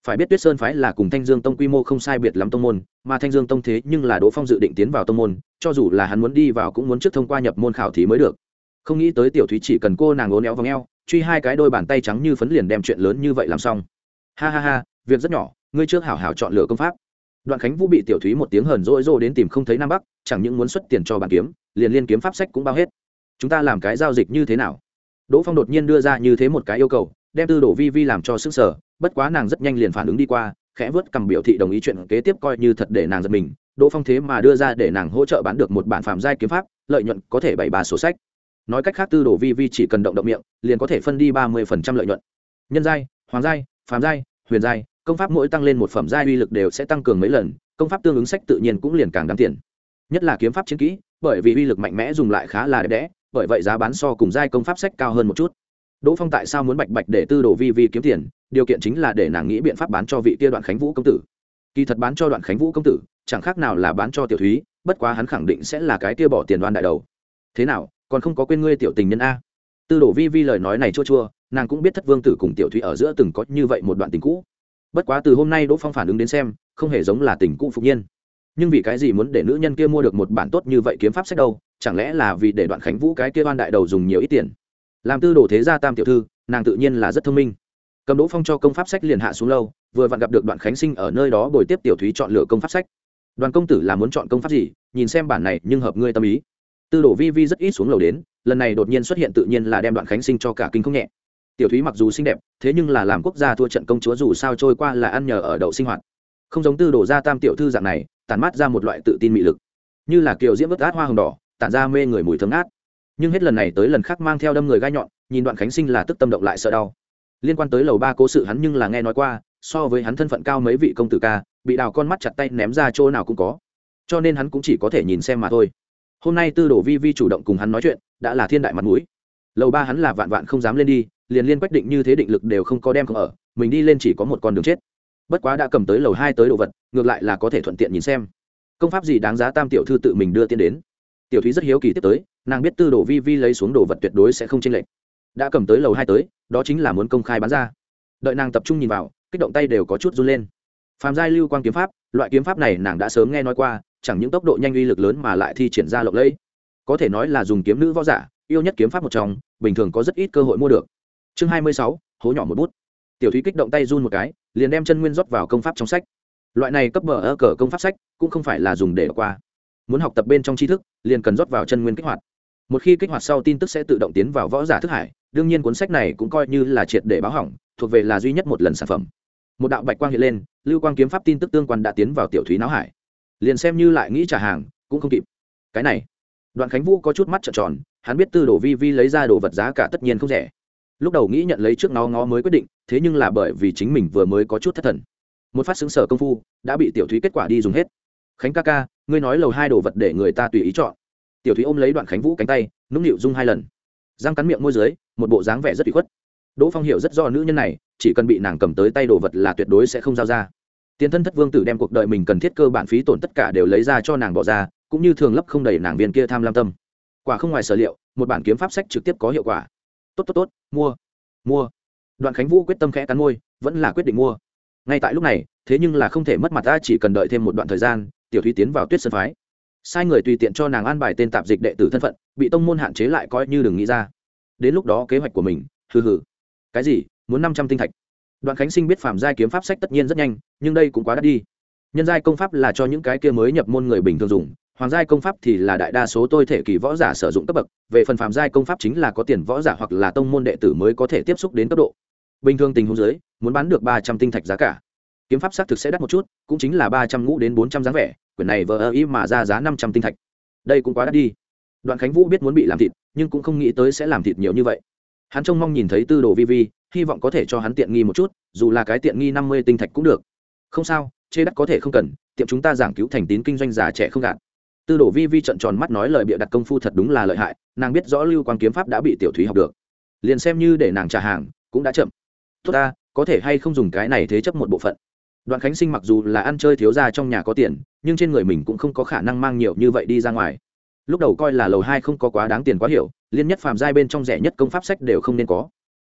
Phải biết tuyết sơn phái là cùng thanh dương tông quy mô không sai biệt lắm tông môn, mà thanh dương tông thế nhưng là đỗ phong dự định tiến vào tông môn, cho dù là hắn muốn đi vào cũng muốn trước thông qua nhập môn khảo thí mới được. Không nghĩ tới tiểu thúy chỉ cần cô nàng ố néo v ò truy hai cái đôi bàn tay trắng như phấn liền đem chuyện lớn như vậy làm xong. Ha ha ha, việc rất nhỏ, ngươi trước hảo hảo chọn lựa công pháp. Đoạn khánh vũ bị tiểu thúy một tiếng hờn rỗi rô đến tìm không thấy nam bắc, chẳng những muốn xuất tiền cho bàn kiếm, liền liên kiếm pháp sách cũng bao hết. Chúng ta làm cái giao dịch như thế nào? Đỗ phong đột nhiên đưa ra như thế một cái yêu cầu đem tư đồ vi vi làm cho sức sở, bất quá nàng rất nhanh liền phản ứng đi qua, khẽ vớt cầm biểu thị đồng ý chuyện kế tiếp coi như thật để nàng giật mình, đỗ phong thế mà đưa ra để nàng hỗ trợ bán được một bản phạm giai kiếm pháp, lợi nhuận có thể bảy ba sổ sách. Nói cách khác tư đồ vi vi chỉ cần động động miệng, liền có thể phân đi ba mươi phần trăm lợi nhuận. Nhân giai, hoàng giai phàm giai, huyền giai, công pháp mỗi tăng lên một phẩm giai uy lực đều sẽ tăng cường mấy lần, công pháp tương ứng sách tự nhiên cũng liền càng đáng tiền. Nhất là kiếm pháp chiến kỹ, bởi vì uy lực mạnh mẽ dùng lại khá là đẹp đẽ, bởi vậy giá bán so cùng giai công pháp sách cao hơn một chút đỗ phong tại sao muốn bạch bạch để tư đồ vi vi kiếm tiền? Điều kiện chính là để nàng nghĩ biện pháp bán cho vị kia đoạn khánh vũ công tử. Kỳ thật bán cho đoạn khánh vũ công tử, chẳng khác nào là bán cho tiểu thúy, bất quá hắn khẳng định sẽ là cái kia bỏ tiền đoan đại đầu. Thế nào, còn không có quên ngươi tiểu tình nhân a? Tư đồ vi vi lời nói này chua chua, nàng cũng biết thất vương tử cùng tiểu thúy ở giữa từng có như vậy một đoạn tình cũ. Bất quá từ hôm nay đỗ phong phản ứng đến xem, không hề giống là tình cũ phục nhiên. Nhưng vì cái gì muốn để nữ nhân kia mua được một bản tốt như vậy kiếm pháp sách đâu? Chẳng lẽ là vì để đoạn khánh vũ cái kia oan đại đầu dùng nhiều ít tiền? Làm tư đồ thế gia tam tiểu thư, nàng tự nhiên là rất thông minh. Cầm đỗ phong cho công pháp sách liền hạ xuống lâu, vừa vặn gặp được đoạn khánh sinh ở nơi đó bồi tiếp tiểu thúy chọn lựa công pháp sách. Đoàn công tử là muốn chọn công pháp gì? Nhìn xem bản này, nhưng hợp ngươi tâm ý. Tư đồ vi vi rất ít xuống lầu đến, lần này đột nhiên xuất hiện tự nhiên là đem đoạn khánh sinh cho cả kinh không nhẹ. Tiểu thúy mặc dù xinh đẹp, thế nhưng là làm quốc gia thua trận công chúa dù sao trôi qua là ăn nhờ ở đậu sinh hoạt. Không giống tư đồ gia tam tiểu thư dạng này, tản mát ra một loại tự tin mị lực. Như là kiều diễm vớt át hoa hồng đỏ, tản ra mê người mùi thơm ngát nhưng hết lần này tới lần khác mang theo đâm người gai nhọn, nhìn đoạn khánh sinh là tức tâm động lại sợ đau. Liên quan tới lầu ba cố sự hắn nhưng là nghe nói qua, so với hắn thân phận cao mấy vị công tử ca, bị đào con mắt chặt tay ném ra chỗ nào cũng có. Cho nên hắn cũng chỉ có thể nhìn xem mà thôi. Hôm nay tư đồ vi vi chủ động cùng hắn nói chuyện, đã là thiên đại mặt mũi. Lầu ba hắn là vạn vạn không dám lên đi, liền liên quách định như thế định lực đều không có đem không ở, mình đi lên chỉ có một con đường chết. Bất quá đã cầm tới lầu hai tới đồ vật, ngược lại là có thể thuận tiện nhìn xem. Công pháp gì đáng giá tam tiểu thư tự mình đưa tiên đến? Tiểu thúy rất hiếu kỳ tiếp tới nàng biết tư đồ vi vi lấy xuống đồ vật tuyệt đối sẽ không chênh lệch. Đã cầm tới lầu hai tới, đó chính là muốn công khai bán ra. Đợi nàng tập trung nhìn vào, kích động tay đều có chút run lên. Phàm giai lưu quang kiếm pháp, loại kiếm pháp này nàng đã sớm nghe nói qua, chẳng những tốc độ nhanh uy lực lớn mà lại thi triển ra lộng lẫy. Có thể nói là dùng kiếm nữ võ giả, yêu nhất kiếm pháp một trong, bình thường có rất ít cơ hội mua được. Chương hai mươi sáu, hố nhỏ một bút. Tiểu thúy kích động tay run một cái, liền đem chân nguyên rót vào công pháp trong sách. Loại này cấp bờ ở cờ công pháp sách, cũng không phải là dùng để qua. Muốn học tập bên trong tri thức, liền cần rót vào chân nguyên kích hoạt một khi kích hoạt sau tin tức sẽ tự động tiến vào võ giả thức hải, đương nhiên cuốn sách này cũng coi như là triệt để báo hỏng, thuộc về là duy nhất một lần sản phẩm. Một đạo bạch quang hiện lên, lưu quang kiếm pháp tin tức tương quan đã tiến vào tiểu thúy não hải. Liền xem như lại nghĩ trả hàng, cũng không kịp. Cái này, đoạn khánh vũ có chút mắt trợn tròn, hắn biết tư đồ vi vi lấy ra đồ vật giá cả tất nhiên không rẻ. Lúc đầu nghĩ nhận lấy trước nó ngó mới quyết định, thế nhưng là bởi vì chính mình vừa mới có chút thất thần. Một phát xứng sở công phu, đã bị tiểu thúy kết quả đi dùng hết. Khánh ca ca, ngươi nói lầu hai đồ vật để người ta tùy ý chọn tiểu thúy ôm lấy đoạn khánh vũ cánh tay, nũng nịu dung hai lần. Răng cắn miệng môi dưới, một bộ dáng vẻ rất bị khuất. Đỗ phong hiểu rất do nữ nhân này, chỉ cần bị nàng cầm tới tay đồ vật là tuyệt đối sẽ không giao ra. Tiền thân thất vương tử đem cuộc đời mình cần thiết cơ bản phí tổn tất cả đều lấy ra cho nàng bỏ ra, cũng như thường lấp không đầy nàng viên kia tham lam tâm. Quả không ngoài sở liệu, một bản kiếm pháp sách trực tiếp có hiệu quả. Tốt tốt tốt, mua mua. Đoạn khánh vũ quyết tâm khẽ cắn môi, vẫn là quyết định mua. Ngay tại lúc này, thế nhưng là không thể mất mặt ta, chỉ cần đợi thêm một đoạn thời gian, tiểu thúy tiến vào tuyết sân phái sai người tùy tiện cho nàng an bài tên tạp dịch đệ tử thân phận, bị tông môn hạn chế lại coi như đừng nghĩ ra. Đến lúc đó kế hoạch của mình, hừ hừ. Cái gì? Muốn năm trăm tinh thạch. Đoạn khánh sinh biết phạm giai kiếm pháp sách tất nhiên rất nhanh, nhưng đây cũng quá đắt đi. Nhân giai công pháp là cho những cái kia mới nhập môn người bình thường dùng, hoàng giai công pháp thì là đại đa số tôi thể kỳ võ giả sử dụng cấp bậc, về phần phạm giai công pháp chính là có tiền võ giả hoặc là tông môn đệ tử mới có thể tiếp xúc đến cấp độ. Bình thường tình huống dưới, muốn bán được ba trăm tinh thạch giá cả kiếm pháp xác thực sẽ đắt một chút, cũng chính là ba trăm ngũ đến bốn trăm dáng vẻ, quyển này vờ ơ ý mà ra giá năm trăm tinh thạch. Đây cũng quá đắt đi. Đoạn khánh vũ biết muốn bị làm thịt, nhưng cũng không nghĩ tới sẽ làm thịt nhiều như vậy. Hắn trông mong nhìn thấy tư đồ vi vi, hy vọng có thể cho hắn tiện nghi một chút, dù là cái tiện nghi năm mươi tinh thạch cũng được. Không sao, chê đắt có thể không cần, tiệm chúng ta giảng cứu thành tín kinh doanh già trẻ không gạt. Tư đồ vi vi trận tròn mắt nói lời bịa đặt công phu thật đúng là lợi hại, nàng biết rõ lưu quan kiếm pháp đã bị tiểu thúy học được. Liền xem như để nàng trả hàng, cũng đã chậm. Tốt ta, có thể hay không dùng cái này thế chấp một bộ phận đoạn khánh sinh mặc dù là ăn chơi thiếu ra trong nhà có tiền, nhưng trên người mình cũng không có khả năng mang nhiều như vậy đi ra ngoài. Lúc đầu coi là lầu hai không có quá đáng tiền quá hiểu, liên nhất phàm giai bên trong rẻ nhất công pháp sách đều không nên có.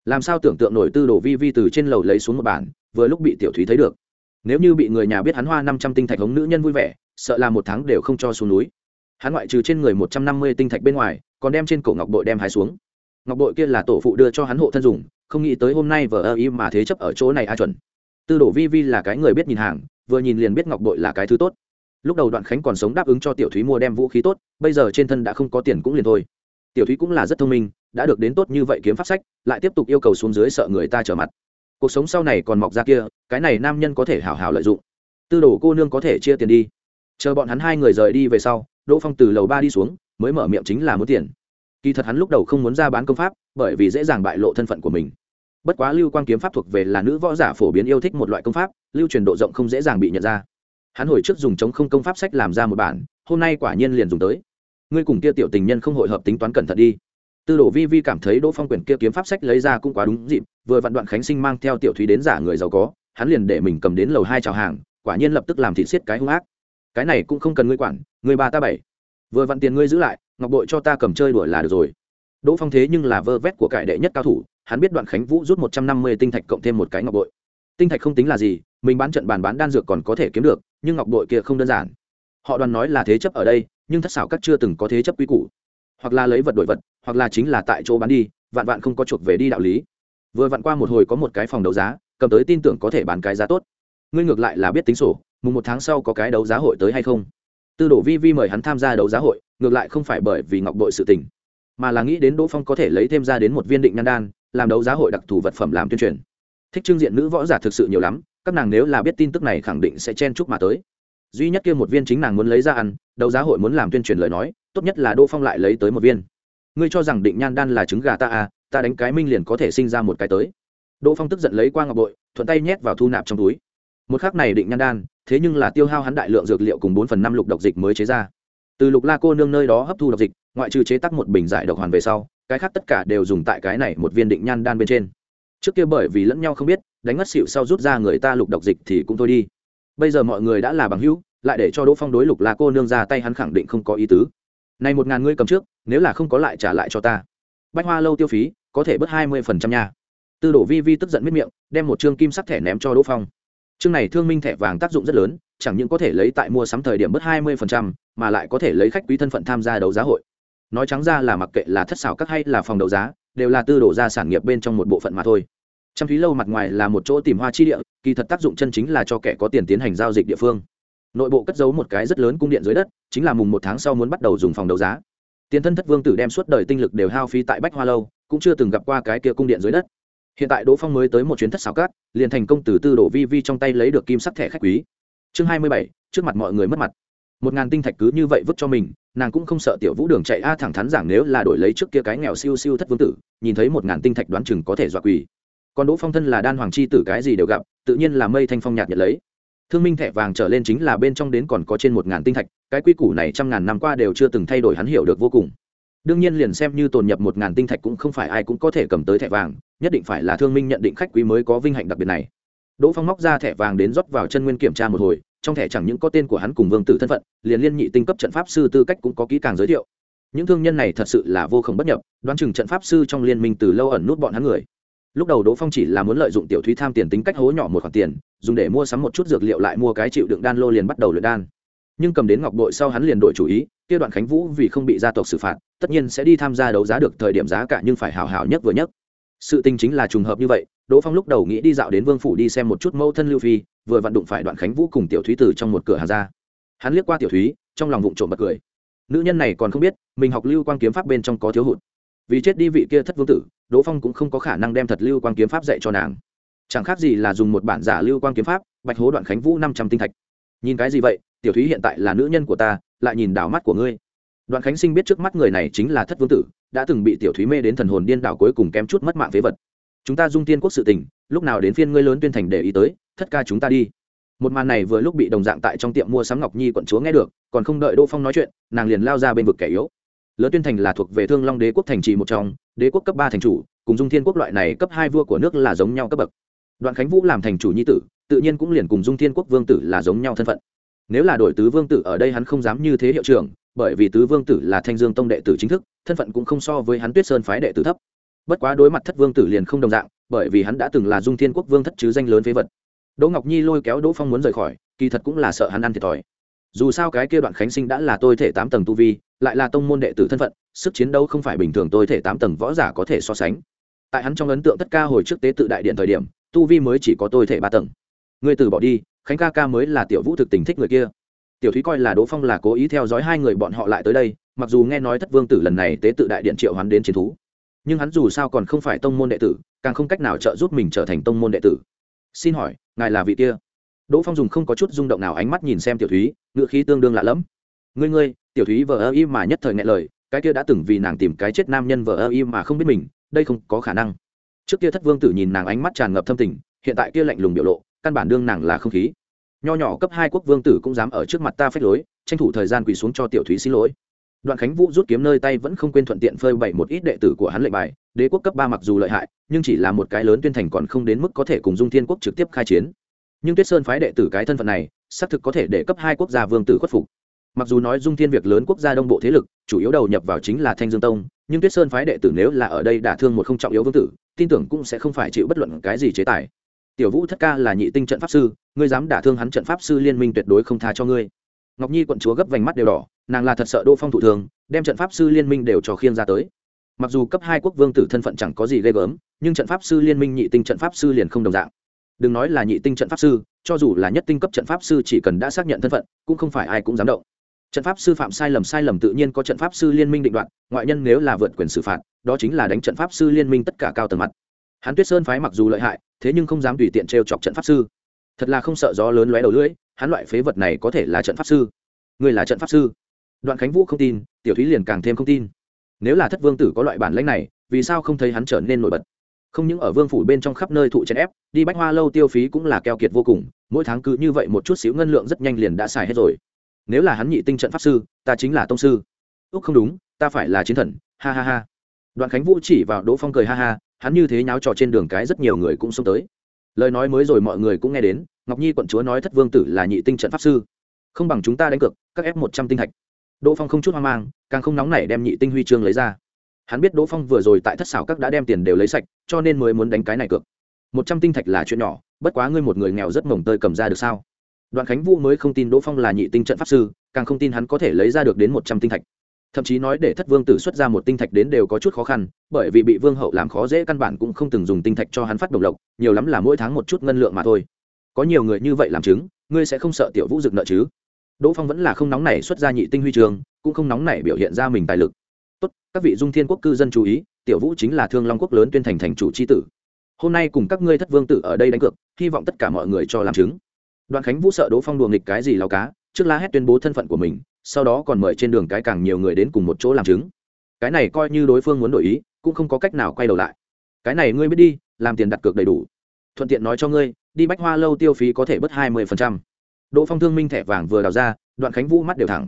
Làm sao tưởng tượng nổi tư đồ vi vi từ trên lầu lấy xuống một bản, vừa lúc bị tiểu thúy thấy được. Nếu như bị người nhà biết hắn hoa năm trăm tinh thạch hống nữ nhân vui vẻ, sợ là một tháng đều không cho xuống núi. Hắn ngoại trừ trên người một trăm năm mươi tinh thạch bên ngoài, còn đem trên cổ ngọc bội đem hái xuống. Ngọc bội kia là tổ phụ đưa cho hắn hộ thân dùng, không nghĩ tới hôm nay vờ ơ y mà thế chấp ở chỗ này a chuẩn tư đồ vi vi là cái người biết nhìn hàng, vừa nhìn liền biết ngọc bội là cái thứ tốt. Lúc đầu đoạn khánh còn sống đáp ứng cho tiểu thúy mua đem vũ khí tốt, bây giờ trên thân đã không có tiền cũng liền thôi. Tiểu thúy cũng là rất thông minh, đã được đến tốt như vậy kiếm pháp sách, lại tiếp tục yêu cầu xuống dưới sợ người ta trở mặt. Cuộc sống sau này còn mọc ra kia, cái này nam nhân có thể hào hào lợi dụng. Tư đồ cô nương có thể chia tiền đi. Chờ bọn hắn hai người rời đi về sau, đỗ phong từ lầu ba đi xuống, mới mở miệng chính là muốn tiền. Kỳ thật hắn lúc đầu không muốn ra bán công pháp, bởi vì dễ dàng bại lộ thân phận của mình bất quá lưu Quang kiếm pháp thuộc về là nữ võ giả phổ biến yêu thích một loại công pháp, lưu truyền độ rộng không dễ dàng bị nhận ra. Hắn hồi trước dùng chống không công pháp sách làm ra một bản, hôm nay quả nhiên liền dùng tới. Ngươi cùng kia tiểu tình nhân không hội hợp tính toán cẩn thận đi. Tư đồ vi vi cảm thấy đỗ phong quyền kia kiếm pháp sách lấy ra cũng quá đúng dịp, vừa vặn đoạn khánh sinh mang theo tiểu thúy đến giả người giàu có, hắn liền để mình cầm đến lầu hai chào hàng, quả nhiên lập tức làm thị xiết cái hung ác. Cái này cũng không cần ngươi quản người ba ta bảy. Vừa vặn tiền ngươi giữ lại, ngọc bội cho ta cầm chơi đuổi là được rồi. Đỗ phong thế nhưng là vơ vét của cải đệ nhất cao thủ hắn biết đoạn khánh vũ rút một trăm năm mươi tinh thạch cộng thêm một cái ngọc bội. Tinh thạch không tính là gì, mình bán trận bàn bán đan dược còn có thể kiếm được, nhưng ngọc bội kia không đơn giản. Họ đoàn nói là thế chấp ở đây, nhưng thất xảo các chưa từng có thế chấp quy củ. Hoặc là lấy vật đổi vật, hoặc là chính là tại chỗ bán đi, vạn vạn không có chuộc về đi đạo lý. Vừa vặn qua một hồi có một cái phòng đấu giá, cầm tới tin tưởng có thể bán cái giá tốt. Ngươi ngược lại là biết tính sổ, mùng một tháng sau có cái đấu giá hội tới hay không? Tư đồ vi vi mời hắn tham gia đấu giá hội, ngược lại không phải bởi vì ngọc bội sự tình, mà là nghĩ đến đỗ phong có thể lấy thêm ra đến một viên định nhan đan làm đấu giá hội đặc thù vật phẩm làm tuyên truyền. Thích trưng diện nữ võ giả thực sự nhiều lắm, các nàng nếu là biết tin tức này khẳng định sẽ chen chúc mà tới. Duy nhất kia một viên chính nàng muốn lấy ra ăn, đấu giá hội muốn làm tuyên truyền lời nói, tốt nhất là đỗ phong lại lấy tới một viên. Ngươi cho rằng định nhan đan là trứng gà ta à ta đánh cái minh liền có thể sinh ra một cái tới. Đỗ phong tức giận lấy qua ngọc bội, thuận tay nhét vào thu nạp trong túi. Một khác này định nhan đan, thế nhưng là tiêu hao hắn đại lượng dược liệu cùng bốn phần năm lục độc dịch mới chế ra. Từ lục la cô nương nơi đó hấp thu độc dịch, ngoại trừ chế tắc một bình giải độc hoàn về sau cái khác tất cả đều dùng tại cái này một viên định nhan đan bên trên. Trước kia bởi vì lẫn nhau không biết đánh mất xịu sau rút ra người ta lục độc dịch thì cũng thôi đi. Bây giờ mọi người đã là bằng hữu lại để cho đỗ phong đối lục là cô nương ra tay hắn khẳng định không có ý tứ. Này một ngàn ngươi cầm trước nếu là không có lại trả lại cho ta. Bách hoa lâu tiêu phí có thể bớt hai mươi phần trăm nha. Tư đổ vi vi tức giận miết miệng đem một chương kim sắc thẻ ném cho đỗ phong. Chương này thương minh thẻ vàng tác dụng rất lớn chẳng những có thể lấy tại mua sắm thời điểm bớt hai mươi phần trăm, mà lại có thể lấy khách quý thân phận tham gia đấu giá hội nói trắng ra là mặc kệ là thất xảo các hay là phòng đấu giá, đều là tư đồ ra sản nghiệp bên trong một bộ phận mà thôi. Trăm phí lâu mặt ngoài là một chỗ tìm hoa chi địa, kỳ thật tác dụng chân chính là cho kẻ có tiền tiến hành giao dịch địa phương. Nội bộ cất giấu một cái rất lớn cung điện dưới đất, chính là mùng một tháng sau muốn bắt đầu dùng phòng đấu giá. Tiền thân thất vương tử đem suốt đời tinh lực đều hao phí tại bách hoa lâu, cũng chưa từng gặp qua cái kia cung điện dưới đất. Hiện tại đỗ phong mới tới một chuyến thất xảo cát liền thành công từ tư đồ vi vi trong tay lấy được kim sắc thẻ khách quý. Chương hai mươi bảy, trước mặt mọi người mất mặt. Một ngàn tinh thạch cứ như vậy vứt cho mình nàng cũng không sợ tiểu vũ đường chạy a thẳng thắn giảng nếu là đổi lấy trước kia cái nghèo siêu siêu thất vương tử, nhìn thấy một ngàn tinh thạch đoán chừng có thể dọa quỳ. Còn đỗ phong thân là đan hoàng chi tử cái gì đều gặp, tự nhiên là mây thanh phong nhạt nhận lấy. Thương minh thẻ vàng trở lên chính là bên trong đến còn có trên một ngàn tinh thạch, cái quy củ này trăm ngàn năm qua đều chưa từng thay đổi hắn hiểu được vô cùng. Đương nhiên liền xem như tồn nhập một ngàn tinh thạch cũng không phải ai cũng có thể cầm tới thẻ vàng, nhất định phải là thương minh nhận định khách quý mới có vinh hạnh đặc biệt này. Đỗ phong móc ra thẻ vàng đến rót vào chân nguyên kiểm tra một hồi trong thẻ chẳng những có tên của hắn cùng vương tử thân phận, liền liên nhị tinh cấp trận pháp sư tư cách cũng có kỹ càng giới thiệu. Những thương nhân này thật sự là vô khổng bất nhập, đoán chừng trận pháp sư trong liên minh từ lâu ẩn nút bọn hắn người. Lúc đầu đỗ phong chỉ là muốn lợi dụng tiểu thúy tham tiền tính cách hố nhỏ một khoản tiền, dùng để mua sắm một chút dược liệu lại mua cái chịu đựng đan lô liền bắt đầu luyện đan. Nhưng cầm đến ngọc bội sau hắn liền đổi chủ ý, kia đoạn khánh vũ vì không bị gia tộc xử phạt, tất nhiên sẽ đi tham gia đấu giá được thời điểm giá cả nhưng phải hào hào nhất vừa nhất. Sự tình chính là trùng hợp như vậy đỗ phong lúc đầu nghĩ đi dạo đến vương phủ đi xem một chút mẫu thân lưu phi, vừa vặn đụng phải đoạn khánh vũ cùng tiểu thúy từ trong một cửa hàng ra. Hắn liếc qua tiểu thúy, trong lòng vụng trộm bật cười. Nữ nhân này còn không biết, mình học lưu quan kiếm pháp bên trong có thiếu hụt. Vì chết đi vị kia thất vương tử, đỗ phong cũng không có khả năng đem thật lưu quan kiếm pháp dạy cho nàng. Chẳng khác gì là dùng một bản giả lưu quan kiếm pháp, bạch hố đoạn khánh vũ năm trăm tinh thạch. Nhìn cái gì vậy, tiểu thúy hiện tại là nữ nhân của ta, lại nhìn đảo mắt của ngươi. Đoạn khánh sinh biết trước mắt người này chính là thất vương tử, đã từng bị tiểu thúy mê đến thần hồn điên đảo cuối cùng kém chút mất mạng phế vật chúng ta dung tiên quốc sự tình, lúc nào đến phiên ngươi lớn tuyên thành để ý tới, thất ca chúng ta đi. Một màn này vừa lúc bị đồng dạng tại trong tiệm mua sắm ngọc nhi quận chúa nghe được, còn không đợi đỗ phong nói chuyện, nàng liền lao ra bên vực kẻ yếu. Lớn tuyên thành là thuộc về thương long đế quốc thành trì một trong, đế quốc cấp ba thành chủ, cùng dung thiên quốc loại này cấp hai vua của nước là giống nhau cấp bậc. Đoạn khánh vũ làm thành chủ nhi tử, tự nhiên cũng liền cùng dung thiên quốc vương tử là giống nhau thân phận. Nếu là đổi tứ vương tử ở đây hắn không dám như thế hiệu trưởng, bởi vì tứ vương tử là thanh dương tông đệ tử chính thức, thân phận cũng không so với hắn tuyết sơn phái đệ tử thấp bất quá đối mặt thất vương tử liền không đồng dạng, bởi vì hắn đã từng là dung thiên quốc vương thất chứ danh lớn phế vật. Đỗ ngọc nhi lôi kéo đỗ phong muốn rời khỏi, kỳ thật cũng là sợ hắn ăn thiệt thòi. Dù sao cái kia đoạn khánh sinh đã là tôi thể tám tầng tu vi, lại là tông môn đệ tử thân phận, sức chiến đấu không phải bình thường tôi thể tám tầng võ giả có thể so sánh. Tại hắn trong ấn tượng tất ca hồi trước tế tự đại điện thời điểm, tu vi mới chỉ có tôi thể ba tầng. Người từ bỏ đi, khánh ca ca mới là tiểu vũ thực tình thích người kia. Tiểu thúy coi là đỗ phong là cố ý theo dõi hai người bọn họ lại tới đây, mặc dù nghe nói thất vương tử lần này tế tự đại điện triệu hắn đến chiến thú nhưng hắn dù sao còn không phải tông môn đệ tử, càng không cách nào trợ giúp mình trở thành tông môn đệ tử. Xin hỏi, ngài là vị kia? Đỗ phong dùng không có chút rung động nào ánh mắt nhìn xem tiểu thúy ngựa khí tương đương lạ lẫm. Ngươi ngươi, tiểu thúy vờ ơ y mà nhất thời ngại lời, cái kia đã từng vì nàng tìm cái chết nam nhân vờ ơ y mà không biết mình, đây không có khả năng. Trước kia thất vương tử nhìn nàng ánh mắt tràn ngập thâm tình, hiện tại kia lạnh lùng biểu lộ, căn bản đương nàng là không khí. Nho nhỏ cấp hai quốc vương tử cũng dám ở trước mặt ta phách lối, tranh thủ thời gian quỳ xuống cho tiểu thúy xin lỗi đoạn khánh vũ rút kiếm nơi tay vẫn không quên thuận tiện phơi bày một ít đệ tử của hắn lệnh bài, đế quốc cấp ba mặc dù lợi hại, nhưng chỉ là một cái lớn tuyên thành còn không đến mức có thể cùng dung thiên quốc trực tiếp khai chiến. Nhưng tuyết sơn phái đệ tử cái thân phận này, xác thực có thể để cấp hai quốc gia vương tử khuất phục. Mặc dù nói dung thiên việc lớn quốc gia đông bộ thế lực, chủ yếu đầu nhập vào chính là thanh dương tông, nhưng tuyết sơn phái đệ tử nếu là ở đây đả thương một không trọng yếu vương tử, tin tưởng cũng sẽ không phải chịu bất luận cái gì chế tài. Tiểu vũ thất ca là nhị tinh trận pháp sư, ngươi dám đả thương hắn trận pháp sư liên minh tuyệt đối không tha cho ngươi ngọc nhi quận chúa gấp vành mắt đều đỏ, nàng là thật sợ đỗ phong thủ thường, đem trận pháp sư liên minh đều cho khiên ra tới. Mặc dù cấp hai quốc vương tử thân phận chẳng có gì ghê gớm, nhưng trận pháp sư liên minh nhị tinh trận pháp sư liền không đồng dạng. Đừng nói là nhị tinh trận pháp sư, cho dù là nhất tinh cấp trận pháp sư chỉ cần đã xác nhận thân phận, cũng không phải ai cũng dám động. Trận pháp sư phạm sai lầm sai lầm tự nhiên có trận pháp sư liên minh định đoạn ngoại nhân nếu là vượt quyền xử phạt, đó chính là đánh trận pháp sư liên minh tất cả cao tầng mặt. Hắn tuyết sơn phái mặc dù lợi hại, thế nhưng không dám tùy tiện t chọc trận pháp sư. Thật là không sợ gió lớn lóe đầu lưỡi hắn loại phế vật này có thể là trận pháp sư. Người là trận pháp sư. Đoạn khánh vũ không tin, tiểu thúy liền càng thêm không tin. Nếu là thất vương tử có loại bản lãnh này, vì sao không thấy hắn trở nên nổi bật? Không những ở vương phủ bên trong khắp nơi thụ chèn ép, đi bách hoa lâu tiêu phí cũng là keo kiệt vô cùng, mỗi tháng cứ như vậy một chút xíu ngân lượng rất nhanh liền đã xài hết rồi. Nếu là hắn nhị tinh trận pháp sư, ta chính là tông sư. Úc không đúng, ta phải là chiến thần, ha ha ha. Đoạn khánh vũ chỉ vào đỗ phong cười ha ha, hắn như thế nháo trò trên đường cái rất nhiều người cũng xông tới lời nói mới rồi mọi người cũng nghe đến, ngọc nhi quận chúa nói thất vương tử là nhị tinh trận pháp sư. Không bằng chúng ta đánh cược, các ép một trăm tinh thạch. Đỗ phong không chút hoang mang, càng không nóng nảy đem nhị tinh huy chương lấy ra. Hắn biết đỗ phong vừa rồi tại thất xảo các đã đem tiền đều lấy sạch, cho nên mới muốn đánh cái này cược. Một trăm tinh thạch là chuyện nhỏ, bất quá ngươi một người nghèo rất mồng tơi cầm ra được sao? Đoạn khánh vũ mới không tin đỗ phong là nhị tinh trận pháp sư, càng không tin hắn có thể lấy ra được đến một trăm tinh thạch thậm chí nói để thất vương tử xuất ra một tinh thạch đến đều có chút khó khăn, bởi vì bị vương hậu làm khó dễ căn bản cũng không từng dùng tinh thạch cho hắn phát đồng lộc, nhiều lắm là mỗi tháng một chút ngân lượng mà thôi. Có nhiều người như vậy làm chứng, ngươi sẽ không sợ tiểu vũ dực nợ chứ? Đỗ phong vẫn là không nóng nảy xuất ra nhị tinh huy trường, cũng không nóng nảy biểu hiện ra mình tài lực. Tốt, các vị dung thiên quốc cư dân chú ý, tiểu vũ chính là thương long quốc lớn tuyên thành thành chủ c h i tử. Hôm nay cùng các ngươi thất vương tử ở đây đánh cược, hy vọng tất cả mọi người cho làm chứng. Đoàn khánh vũ sợ đỗ phong đùa nghịch cái gì lao cá, trước la hét tuyên bố thân phận của mình sau đó còn mời trên đường cái càng nhiều người đến cùng một chỗ làm chứng. Cái này coi như đối phương muốn đổi ý, cũng không có cách nào quay đầu lại. Cái này ngươi biết đi, làm tiền đặt cược đầy đủ. Thuận tiện nói cho ngươi, đi bách hoa lâu tiêu phí có thể bớt hai mươi đỗ phong thương minh thẻ vàng vừa đào ra, đoạn khánh vũ mắt đều thẳng.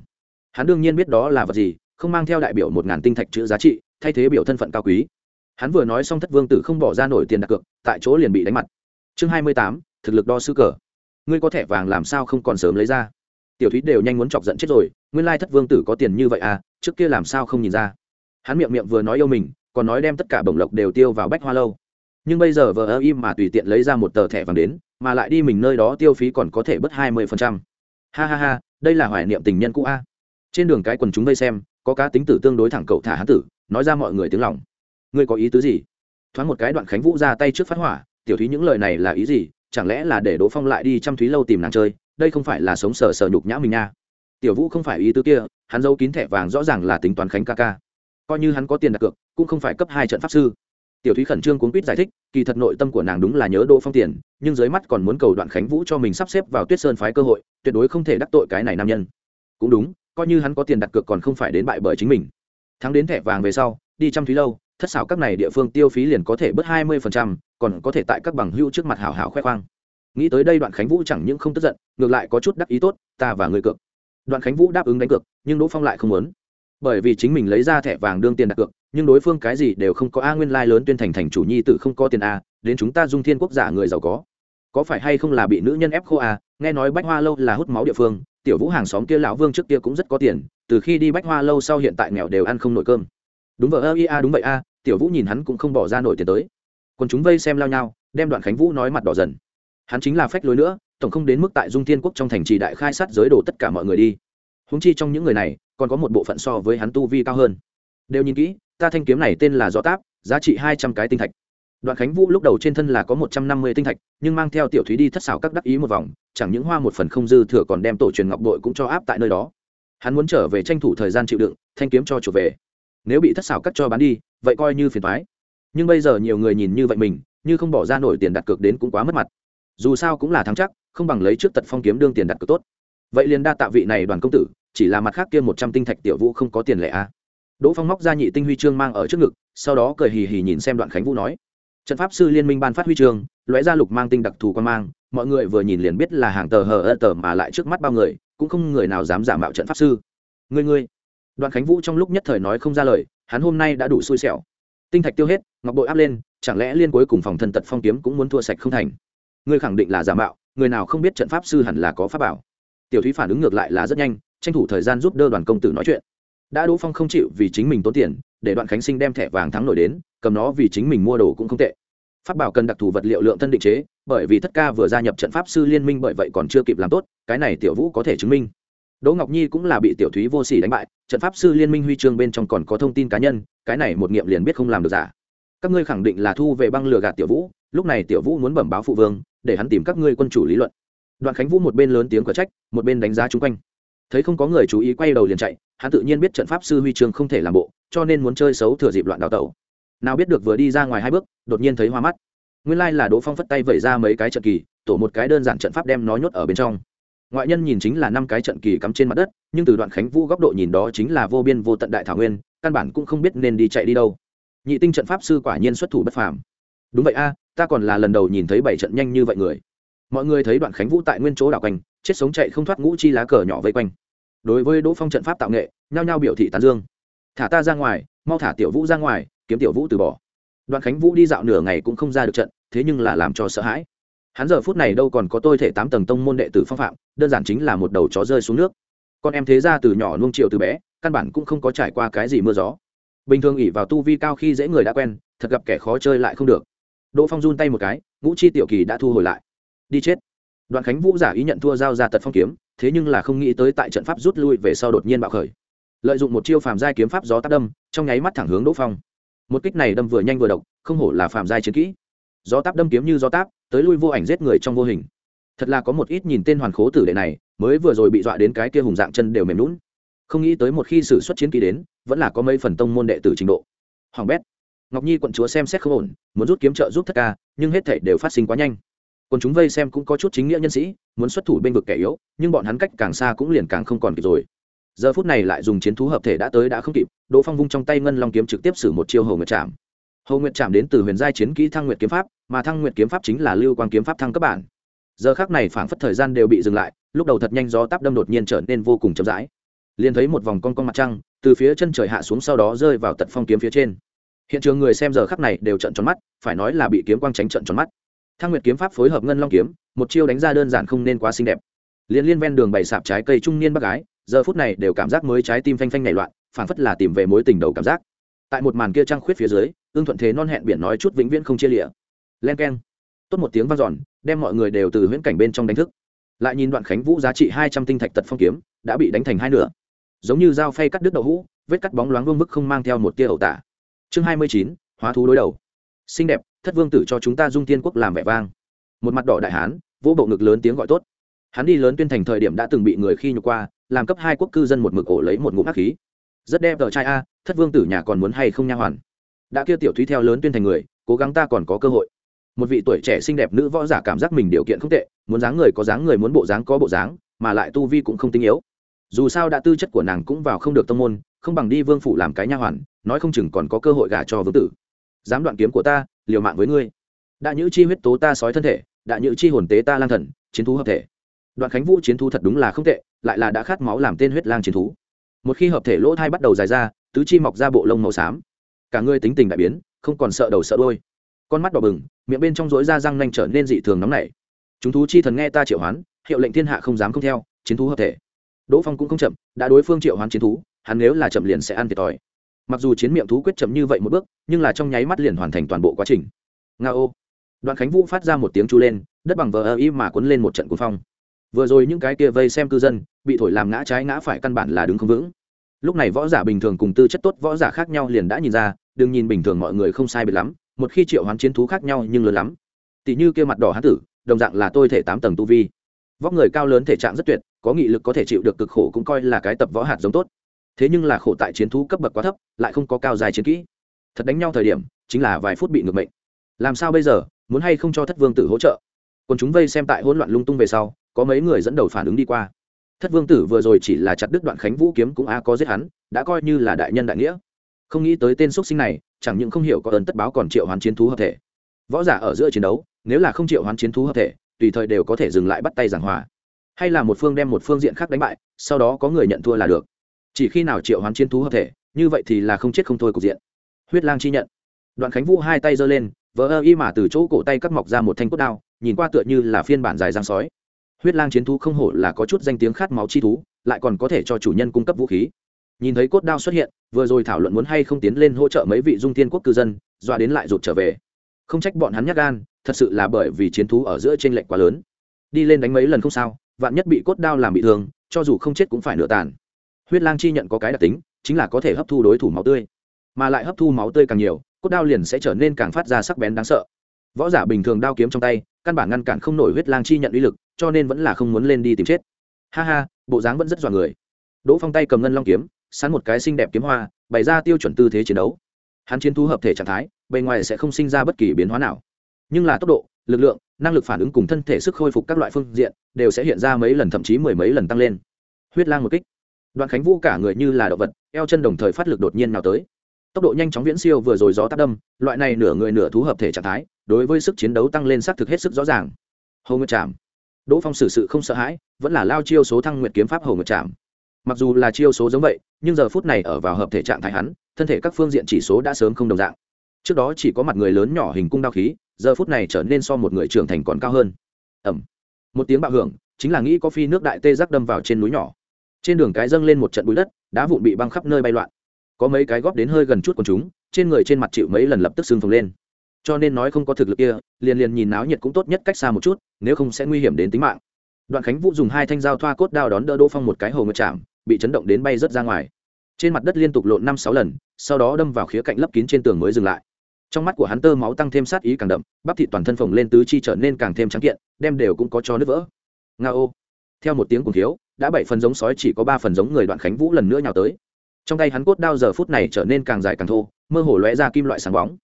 Hắn đương nhiên biết đó là vật gì, không mang theo đại biểu một ngàn tinh thạch chữ giá trị, thay thế biểu thân phận cao quý. Hắn vừa nói xong thất vương tử không bỏ ra nổi tiền đặt cược, tại chỗ liền bị đánh mặt. Chương hai mươi tám, thực lực đo sư cờ. Ngươi có thẻ vàng làm sao không còn sớm lấy ra? Tiểu thúy đều nhanh muốn chọc giận chết rồi, nguyên lai thất vương tử có tiền như vậy à trước kia làm sao không nhìn ra. Hắn miệng miệng vừa nói yêu mình, còn nói đem tất cả bổng lộc đều tiêu vào bách hoa lâu. Nhưng bây giờ vợ ơ im mà tùy tiện lấy ra một tờ thẻ vàng đến, mà lại đi mình nơi đó tiêu phí còn có thể bớt hai mươi phần trăm. Ha ha ha, đây là hoài niệm tình nhân cũ a. Trên đường cái quần chúng vây xem, có cá tính tử tương đối thẳng cậu thả hán tử, nói ra mọi người tiếng lòng. Ngươi có ý tứ gì? Thoáng một cái đoạn khánh vũ ra tay trước phát hỏa, tiểu thúy những lời này là ý gì? Chẳng lẽ là để đỗ phong lại đi chăm thúy lâu tìm nàng chơi đây không phải là sống sờ sờ nhục nhã mình nha. Tiểu vũ không phải ý tứ kia, hắn giấu kín thẻ vàng rõ ràng là tính toán khánh ca ca. Coi như hắn có tiền đặt cược, cũng không phải cấp hai trận pháp sư. Tiểu thúy khẩn trương cuốn quýt giải thích, kỳ thật nội tâm của nàng đúng là nhớ đỗ phong tiền, nhưng dưới mắt còn muốn cầu đoạn khánh vũ cho mình sắp xếp vào tuyết sơn phái cơ hội, tuyệt đối không thể đắc tội cái này nam nhân. Cũng đúng, coi như hắn có tiền đặt cược còn không phải đến bại bởi chính mình. Thắng đến thẻ vàng về sau, đi trăm thúy lâu, thất xảo các này địa phương tiêu phí liền có thể bớt hai mươi còn có thể tại các bằng hữu trước mặt hảo hảo khoe khoang nghĩ tới đây đoạn khánh vũ chẳng những không tức giận, ngược lại có chút đắc ý tốt, ta và người cược. Đoạn khánh vũ đáp ứng đánh cược, nhưng đỗ phong lại không muốn. Bởi vì chính mình lấy ra thẻ vàng đương tiền đặt cược, nhưng đối phương cái gì đều không có. A nguyên lai lớn tuyên thành thành chủ nhi tự không có tiền a, đến chúng ta dung thiên quốc giả người giàu có. Có phải hay không là bị nữ nhân ép khô a? Nghe nói bách hoa lâu là hút máu địa phương, tiểu vũ hàng xóm kia lão vương trước kia cũng rất có tiền, từ khi đi bách hoa lâu sau hiện tại nghèo đều ăn không nổi cơm. Đúng vậy ơ ia đúng vậy a, tiểu vũ nhìn hắn cũng không bỏ ra nổi tiền tới. Còn chúng vây xem lao nhau, đem đoạn khánh vũ nói mặt đỏ dần hắn chính là phách lối nữa, tổng không đến mức tại dung thiên quốc trong thành trì đại khai sát giới đổ tất cả mọi người đi. Húng chi trong những người này, còn có một bộ phận so với hắn tu vi cao hơn. Đều nhìn kỹ, ta thanh kiếm này tên là gió táp, giá trị hai trăm cái tinh thạch. Đoạn khánh vũ lúc đầu trên thân là có một trăm năm mươi tinh thạch, nhưng mang theo tiểu thúy đi thất xảo các đắc ý một vòng, chẳng những hoa một phần không dư thừa còn đem tổ truyền ngọc đội cũng cho áp tại nơi đó. Hắn muốn trở về tranh thủ thời gian chịu đựng, thanh kiếm cho trở về. Nếu bị thất xảo cắt cho bán đi, vậy coi như phiền thoái nhưng bây giờ nhiều người nhìn như vậy mình, như không bỏ ra nổi tiền đặt cược đến cũng quá mất mặt dù sao cũng là thắng chắc, không bằng lấy trước tật phong kiếm đương tiền đặt cược tốt. Vậy liền đa tạ vị này đoàn công tử, chỉ là mặt khác kia một trăm tinh thạch tiểu vũ không có tiền lệ a à. đỗ phong móc ra nhị tinh huy chương mang ở trước ngực, sau đó cười hì hì nhìn xem đoạn khánh vũ nói. Trận pháp sư liên minh ban phát huy chương, lóe ra lục mang tinh đặc thù quan mang, mọi người vừa nhìn liền biết là hàng tờ hờ ơ tờ mà lại trước mắt bao người, cũng không người nào dám giả mạo trận pháp sư. Người người đoạn khánh vũ trong lúc nhất thời nói không ra lời, hắn hôm nay đã đủ xui xẻo. Tinh thạch tiêu hết, ngọc bội áp lên, chẳng lẽ liên cuối cùng phòng thân tật phong kiếm cũng muốn thua sạch không thành? Ngươi khẳng định là giả mạo, người nào không biết trận pháp sư hẳn là có pháp bảo. Tiểu thúy phản ứng ngược lại là rất nhanh, tranh thủ thời gian giúp đỡ đoàn công tử nói chuyện. Đã đỗ phong không chịu vì chính mình tốn tiền, để đoạn khánh sinh đem thẻ vàng thắng nổi đến, cầm nó vì chính mình mua đồ cũng không tệ. Pháp bảo cần đặc thù vật liệu lượng thân định chế, bởi vì thất ca vừa gia nhập trận pháp sư liên minh bởi vậy còn chưa kịp làm tốt, cái này tiểu vũ có thể chứng minh. Đỗ ngọc nhi cũng là bị tiểu thúy vô sỉ đánh bại, trận pháp sư liên minh huy chương bên trong còn có thông tin cá nhân, cái này một nghiệm liền biết không làm được giả. Các ngươi khẳng định là thu về băng lừa gạt tiểu vũ, lúc này tiểu vũ muốn bẩm báo phụ vương để hắn tìm các ngươi quân chủ lý luận. Đoạn khánh vũ một bên lớn tiếng cở trách, một bên đánh giá chung quanh. Thấy không có người chú ý quay đầu liền chạy, hắn tự nhiên biết trận pháp sư huy trường không thể làm bộ, cho nên muốn chơi xấu thừa dịp loạn đào tẩu. Nào biết được vừa đi ra ngoài hai bước, đột nhiên thấy hoa mắt. Nguyên lai là đỗ phong phất tay vẩy ra mấy cái trận kỳ, tổ một cái đơn giản trận pháp đem nó nhốt ở bên trong. Ngoại nhân nhìn chính là năm cái trận kỳ cắm trên mặt đất, nhưng từ đoạn khánh vũ góc độ nhìn đó chính là vô biên vô tận đại thảo nguyên, căn bản cũng không biết nên đi chạy đi đâu. Nhị tinh trận pháp sư quả nhiên xuất thủ bất phàm. Đúng vậy a ta còn là lần đầu nhìn thấy bảy trận nhanh như vậy người. Mọi người thấy đoạn khánh vũ tại nguyên chỗ đảo quanh, chết sống chạy không thoát ngũ chi lá cờ nhỏ vây quanh. Đối với đỗ phong trận pháp tạo nghệ, nhao nhao biểu thị tán dương. Thả ta ra ngoài, mau thả tiểu vũ ra ngoài, kiếm tiểu vũ từ bỏ. Đoạn khánh vũ đi dạo nửa ngày cũng không ra được trận, thế nhưng là làm cho sợ hãi. Hắn giờ phút này đâu còn có tôi thể tám tầng tông môn đệ tử phong phạm, đơn giản chính là một đầu chó rơi xuống nước. Con em thế ra từ nhỏ nuông triệu từ bé, căn bản cũng không có trải qua cái gì mưa gió. Bình thường ỉ vào tu vi cao khi dễ người đã quen, thật gặp kẻ khó chơi lại không được đỗ phong run tay một cái, ngũ chi tiểu kỳ đã thu hồi lại. Đi chết. Đoạn khánh vũ giả ý nhận thua giao ra tật phong kiếm, thế nhưng là không nghĩ tới tại trận pháp rút lui về sau đột nhiên bạo khởi. Lợi dụng một chiêu phàm giai kiếm pháp gió tác đâm, trong nháy mắt thẳng hướng đỗ phong. Một kích này đâm vừa nhanh vừa độc, không hổ là phàm giai chiến kỹ. Gió táp đâm kiếm như gió táp, tới lui vô ảnh giết người trong vô hình. Thật là có một ít nhìn tên hoàn khố tử đệ này, mới vừa rồi bị dọa đến cái kia hùng dạng chân đều mềm lún không nghĩ tới một khi sử xuất chiến kỹ đến, vẫn là có mấy phần tông môn đệ tử trình độ. Hoàng bét ngọc nhi quận chúa xem xét không ổn, muốn rút kiếm trợ giúp thất ca, nhưng hết thể đều phát sinh quá nhanh. Còn chúng vây xem cũng có chút chính nghĩa nhân sĩ, muốn xuất thủ bên vực kẻ yếu, nhưng bọn hắn cách càng xa cũng liền càng không còn kịp rồi. Giờ phút này lại dùng chiến thú hợp thể đã tới đã không kịp, đỗ phong vung trong tay ngân long kiếm trực tiếp xử một chiêu hầu nguyệt trạm hầu nguyệt trạm đến từ huyền giai chiến kỹ thăng nguyệt kiếm pháp, mà thăng nguyệt kiếm pháp chính là lưu quang kiếm pháp thăng cấp bản. Giờ khác này phảng phất thời gian đều bị dừng lại, lúc đầu thật nhanh gió táp đâm đột nhiên trở nên vô cùng chậm rãi. Liền thấy một vòng con con mặt trăng, từ phía chân trời hạ xuống sau đó rơi vào tận phong kiếm phía trên hiện trường người xem giờ khắc này đều trận tròn mắt phải nói là bị kiếm quang tránh trận tròn mắt. Thang nguyệt kiếm pháp phối hợp ngân long kiếm một chiêu đánh ra đơn giản không nên quá xinh đẹp. Liên liên ven đường bày sạp trái cây trung niên bác gái giờ phút này đều cảm giác mới trái tim phanh phanh nảy loạn phảng phất là tìm về mối tình đầu cảm giác. Tại một màn kia trăng khuyết phía dưới ương thuận thế non hẹn biển nói chút vĩnh viễn không chia lịa len keng. Tốt một tiếng vang giòn, đem mọi người đều từ huyễn cảnh bên trong đánh thức. Lại nhìn đoạn khánh vũ giá trị hai trăm tinh thạch tật phong kiếm đã bị đánh thành hai nửa. Giống như dao phay cắt đứt đậu hũ vết cắt bóng loáng vương bức không mang theo một tia ẩu tả chương hai mươi chín, hóa thú đối đầu. Xinh đẹp, thất vương tử cho chúng ta dung tiên quốc làm vẻ vang. Một mặt đỏ đại hán, vỗ bộ ngực lớn tiếng gọi tốt. Hắn đi lớn tuyên thành thời điểm đã từng bị người khi nhục qua, làm cấp hai quốc cư dân một mực ổ lấy một ngụm ác khí. Rất đẹp tờ trai a, thất vương tử nhà còn muốn hay không nha hoàn? Đã kia tiểu thúy theo lớn tuyên thành người, cố gắng ta còn có cơ hội. Một vị tuổi trẻ xinh đẹp nữ võ giả cảm giác mình điều kiện không tệ, muốn dáng người có dáng người muốn bộ dáng có bộ dáng, mà lại tu vi cũng không tinh yếu. Dù sao đã tư chất của nàng cũng vào không được tông môn không bằng đi vương phủ làm cái nha hoàn, nói không chừng còn có cơ hội gả cho vương tử. Dám đoạn kiếm của ta, liều mạng với ngươi. Đã nhữ chi huyết tố ta sói thân thể, đã nhữ chi hồn tế ta lang thần, chiến thú hợp thể. Đoạn khánh vũ chiến thú thật đúng là không tệ, lại là đã khát máu làm tên huyết lang chiến thú. Một khi hợp thể lỗ thai bắt đầu dài ra, tứ chi mọc ra bộ lông màu xám. Cả ngươi tính tình đại biến, không còn sợ đầu sợ đôi con mắt đỏ bừng, miệng bên trong rối da răng nanh trở nên dị thường nóng nảy. Chúng thú chi thần nghe ta triệu hoán, hiệu lệnh thiên hạ không dám không theo, chiến thú hợp thể. Đỗ phong cũng không chậm, đã đối phương triệu hoán chiến thú hắn nếu là chậm liền sẽ ăn thiệt thòi. Mặc dù chiến miệng thú quyết chậm như vậy một bước, nhưng là trong nháy mắt liền hoàn thành toàn bộ quá trình. Nga ô đoạn khánh vũ phát ra một tiếng chu lên, đất bằng vờ ơ y mà cuốn lên một trận cuốn phong. Vừa rồi những cái kia vây xem cư dân, bị thổi làm ngã trái ngã phải căn bản là đứng không vững. Lúc này võ giả bình thường cùng tư chất tốt võ giả khác nhau liền đã nhìn ra, đừng nhìn bình thường mọi người không sai biệt lắm, một khi triệu hoán chiến thú khác nhau nhưng lớn lắm. Tỷ như kia mặt đỏ hán tử, đồng dạng là tôi thể tám tầng tu vi. Vóc người cao lớn thể trạng rất tuyệt, có nghị lực có thể chịu được cực khổ cũng coi là cái tập võ hạt giống tốt thế nhưng là khổ tại chiến thú cấp bậc quá thấp, lại không có cao dài chiến kỹ. Thật đánh nhau thời điểm, chính là vài phút bị ngược mệnh. Làm sao bây giờ, muốn hay không cho thất vương tử hỗ trợ? Còn chúng vây xem tại hỗn loạn lung tung về sau, có mấy người dẫn đầu phản ứng đi qua. Thất vương tử vừa rồi chỉ là chặt đứt đoạn khánh vũ kiếm cũng a có giết hắn, đã coi như là đại nhân đại nghĩa. Không nghĩ tới tên xúc sinh này, chẳng những không hiểu có ơn tất báo còn triệu hoán chiến thú hợp thể. Võ giả ở giữa chiến đấu, nếu là không triệu hoán chiến thú hợp thể, tùy thời đều có thể dừng lại bắt tay giảng hòa. Hay là một phương đem một phương diện khác đánh bại, sau đó có người nhận thua là được chỉ khi nào triệu hoán chiến thú hợp thể, như vậy thì là không chết không thôi cục diện. Huyết lang chi nhận. Đoạn khánh vũ hai tay giơ lên, vỡ ơ y mà từ chỗ cổ tay cắt mọc ra một thanh cốt đao, nhìn qua tựa như là phiên bản dài giang sói. Huyết lang chiến thú không hổ là có chút danh tiếng khát máu chi thú, lại còn có thể cho chủ nhân cung cấp vũ khí. Nhìn thấy cốt đao xuất hiện, vừa rồi thảo luận muốn hay không tiến lên hỗ trợ mấy vị dung thiên quốc cư dân, dọa đến lại rụt trở về. Không trách bọn hắn nhắc gan, thật sự là bởi vì chiến thú ở giữa t r ê n lệch quá lớn. Đi lên đánh mấy lần không sao, vạn nhất bị cốt đao làm bị thương, cho dù không chết cũng phải nửa tàn huyết lang chi nhận có cái đặc tính, chính là có thể hấp thu đối thủ máu tươi. Mà lại hấp thu máu tươi càng nhiều, cốt đao liền sẽ trở nên càng phát ra sắc bén đáng sợ. Võ giả bình thường đao kiếm trong tay, căn bản ngăn cản không nổi huyết lang chi nhận uy lực, cho nên vẫn là không muốn lên đi tìm chết. Ha ha, bộ dáng vẫn rất dọa người. Đỗ phong tay cầm ngân long kiếm, sắn một cái xinh đẹp kiếm hoa, bày ra tiêu chuẩn tư thế chiến đấu. Hắn chiến thu hợp thể trạng thái, bề ngoài sẽ không sinh ra bất kỳ biến hóa nào. Nhưng là tốc độ, lực lượng, năng lực phản ứng cùng thân thể sức khôi phục các loại phương diện, đều sẽ hiện ra mấy lần, thậm chí mười mấy lần tăng lên. Huyết lang một kích đoạn khánh vũ cả người như là động vật eo chân đồng thời phát lực đột nhiên nào tới. Tốc độ nhanh chóng viễn siêu vừa rồi gió tác đâm loại này nửa người nửa thú hợp thể trạng thái đối với sức chiến đấu tăng lên xác thực hết sức rõ ràng. Hầu nguyệt chạm, đỗ phong xử sự không sợ hãi vẫn là lao chiêu số thăng nguyệt kiếm pháp hầu nguyệt chạm. mặc dù là chiêu số giống vậy nhưng giờ phút này ở vào hợp thể trạng thái hắn thân thể các phương diện chỉ số đã sớm không đồng dạng. Trước đó chỉ có mặt người lớn nhỏ hình cung đao khí giờ phút này trở nên so một người trưởng thành còn cao hơn. Ẩm. Một tiếng bạo hưởng chính là nghĩ có phi nước đại tê giác đâm vào trên núi nhỏ trên đường cái dâng lên một trận bụi đất, đá vụn bị băng khắp nơi bay loạn. Có mấy cái góp đến hơi gần chút của chúng, trên người trên mặt chịu mấy lần lập tức xương phồng lên. Cho nên nói không có thực lực kia, liền liền nhìn náo nhiệt cũng tốt nhất cách xa một chút, nếu không sẽ nguy hiểm đến tính mạng. Đoạn khánh vũ dùng hai thanh dao thoa cốt đao đón đỡ đỗ phong một cái hồ ngược chạm, bị chấn động đến bay rớt ra ngoài. Trên mặt đất liên tục lộn năm sáu lần, sau đó đâm vào khía cạnh lấp kín trên tường mới dừng lại. Trong mắt của hắn tơ máu tăng thêm sát ý càng đậm, bắp thị toàn thân phồng lên tứ chi trở nên càng thêm trắng kiện, đem đều cũng có cho nứt vỡ. Nga ô theo một tiếng cùng thiếu đã bảy phần giống sói, chỉ có ba phần giống người đoạn khánh vũ lần nữa nhào tới. Trong tay hắn cốt đao giờ phút này trở nên càng dài càng thô, mơ hồ lóe ra kim loại sáng bóng.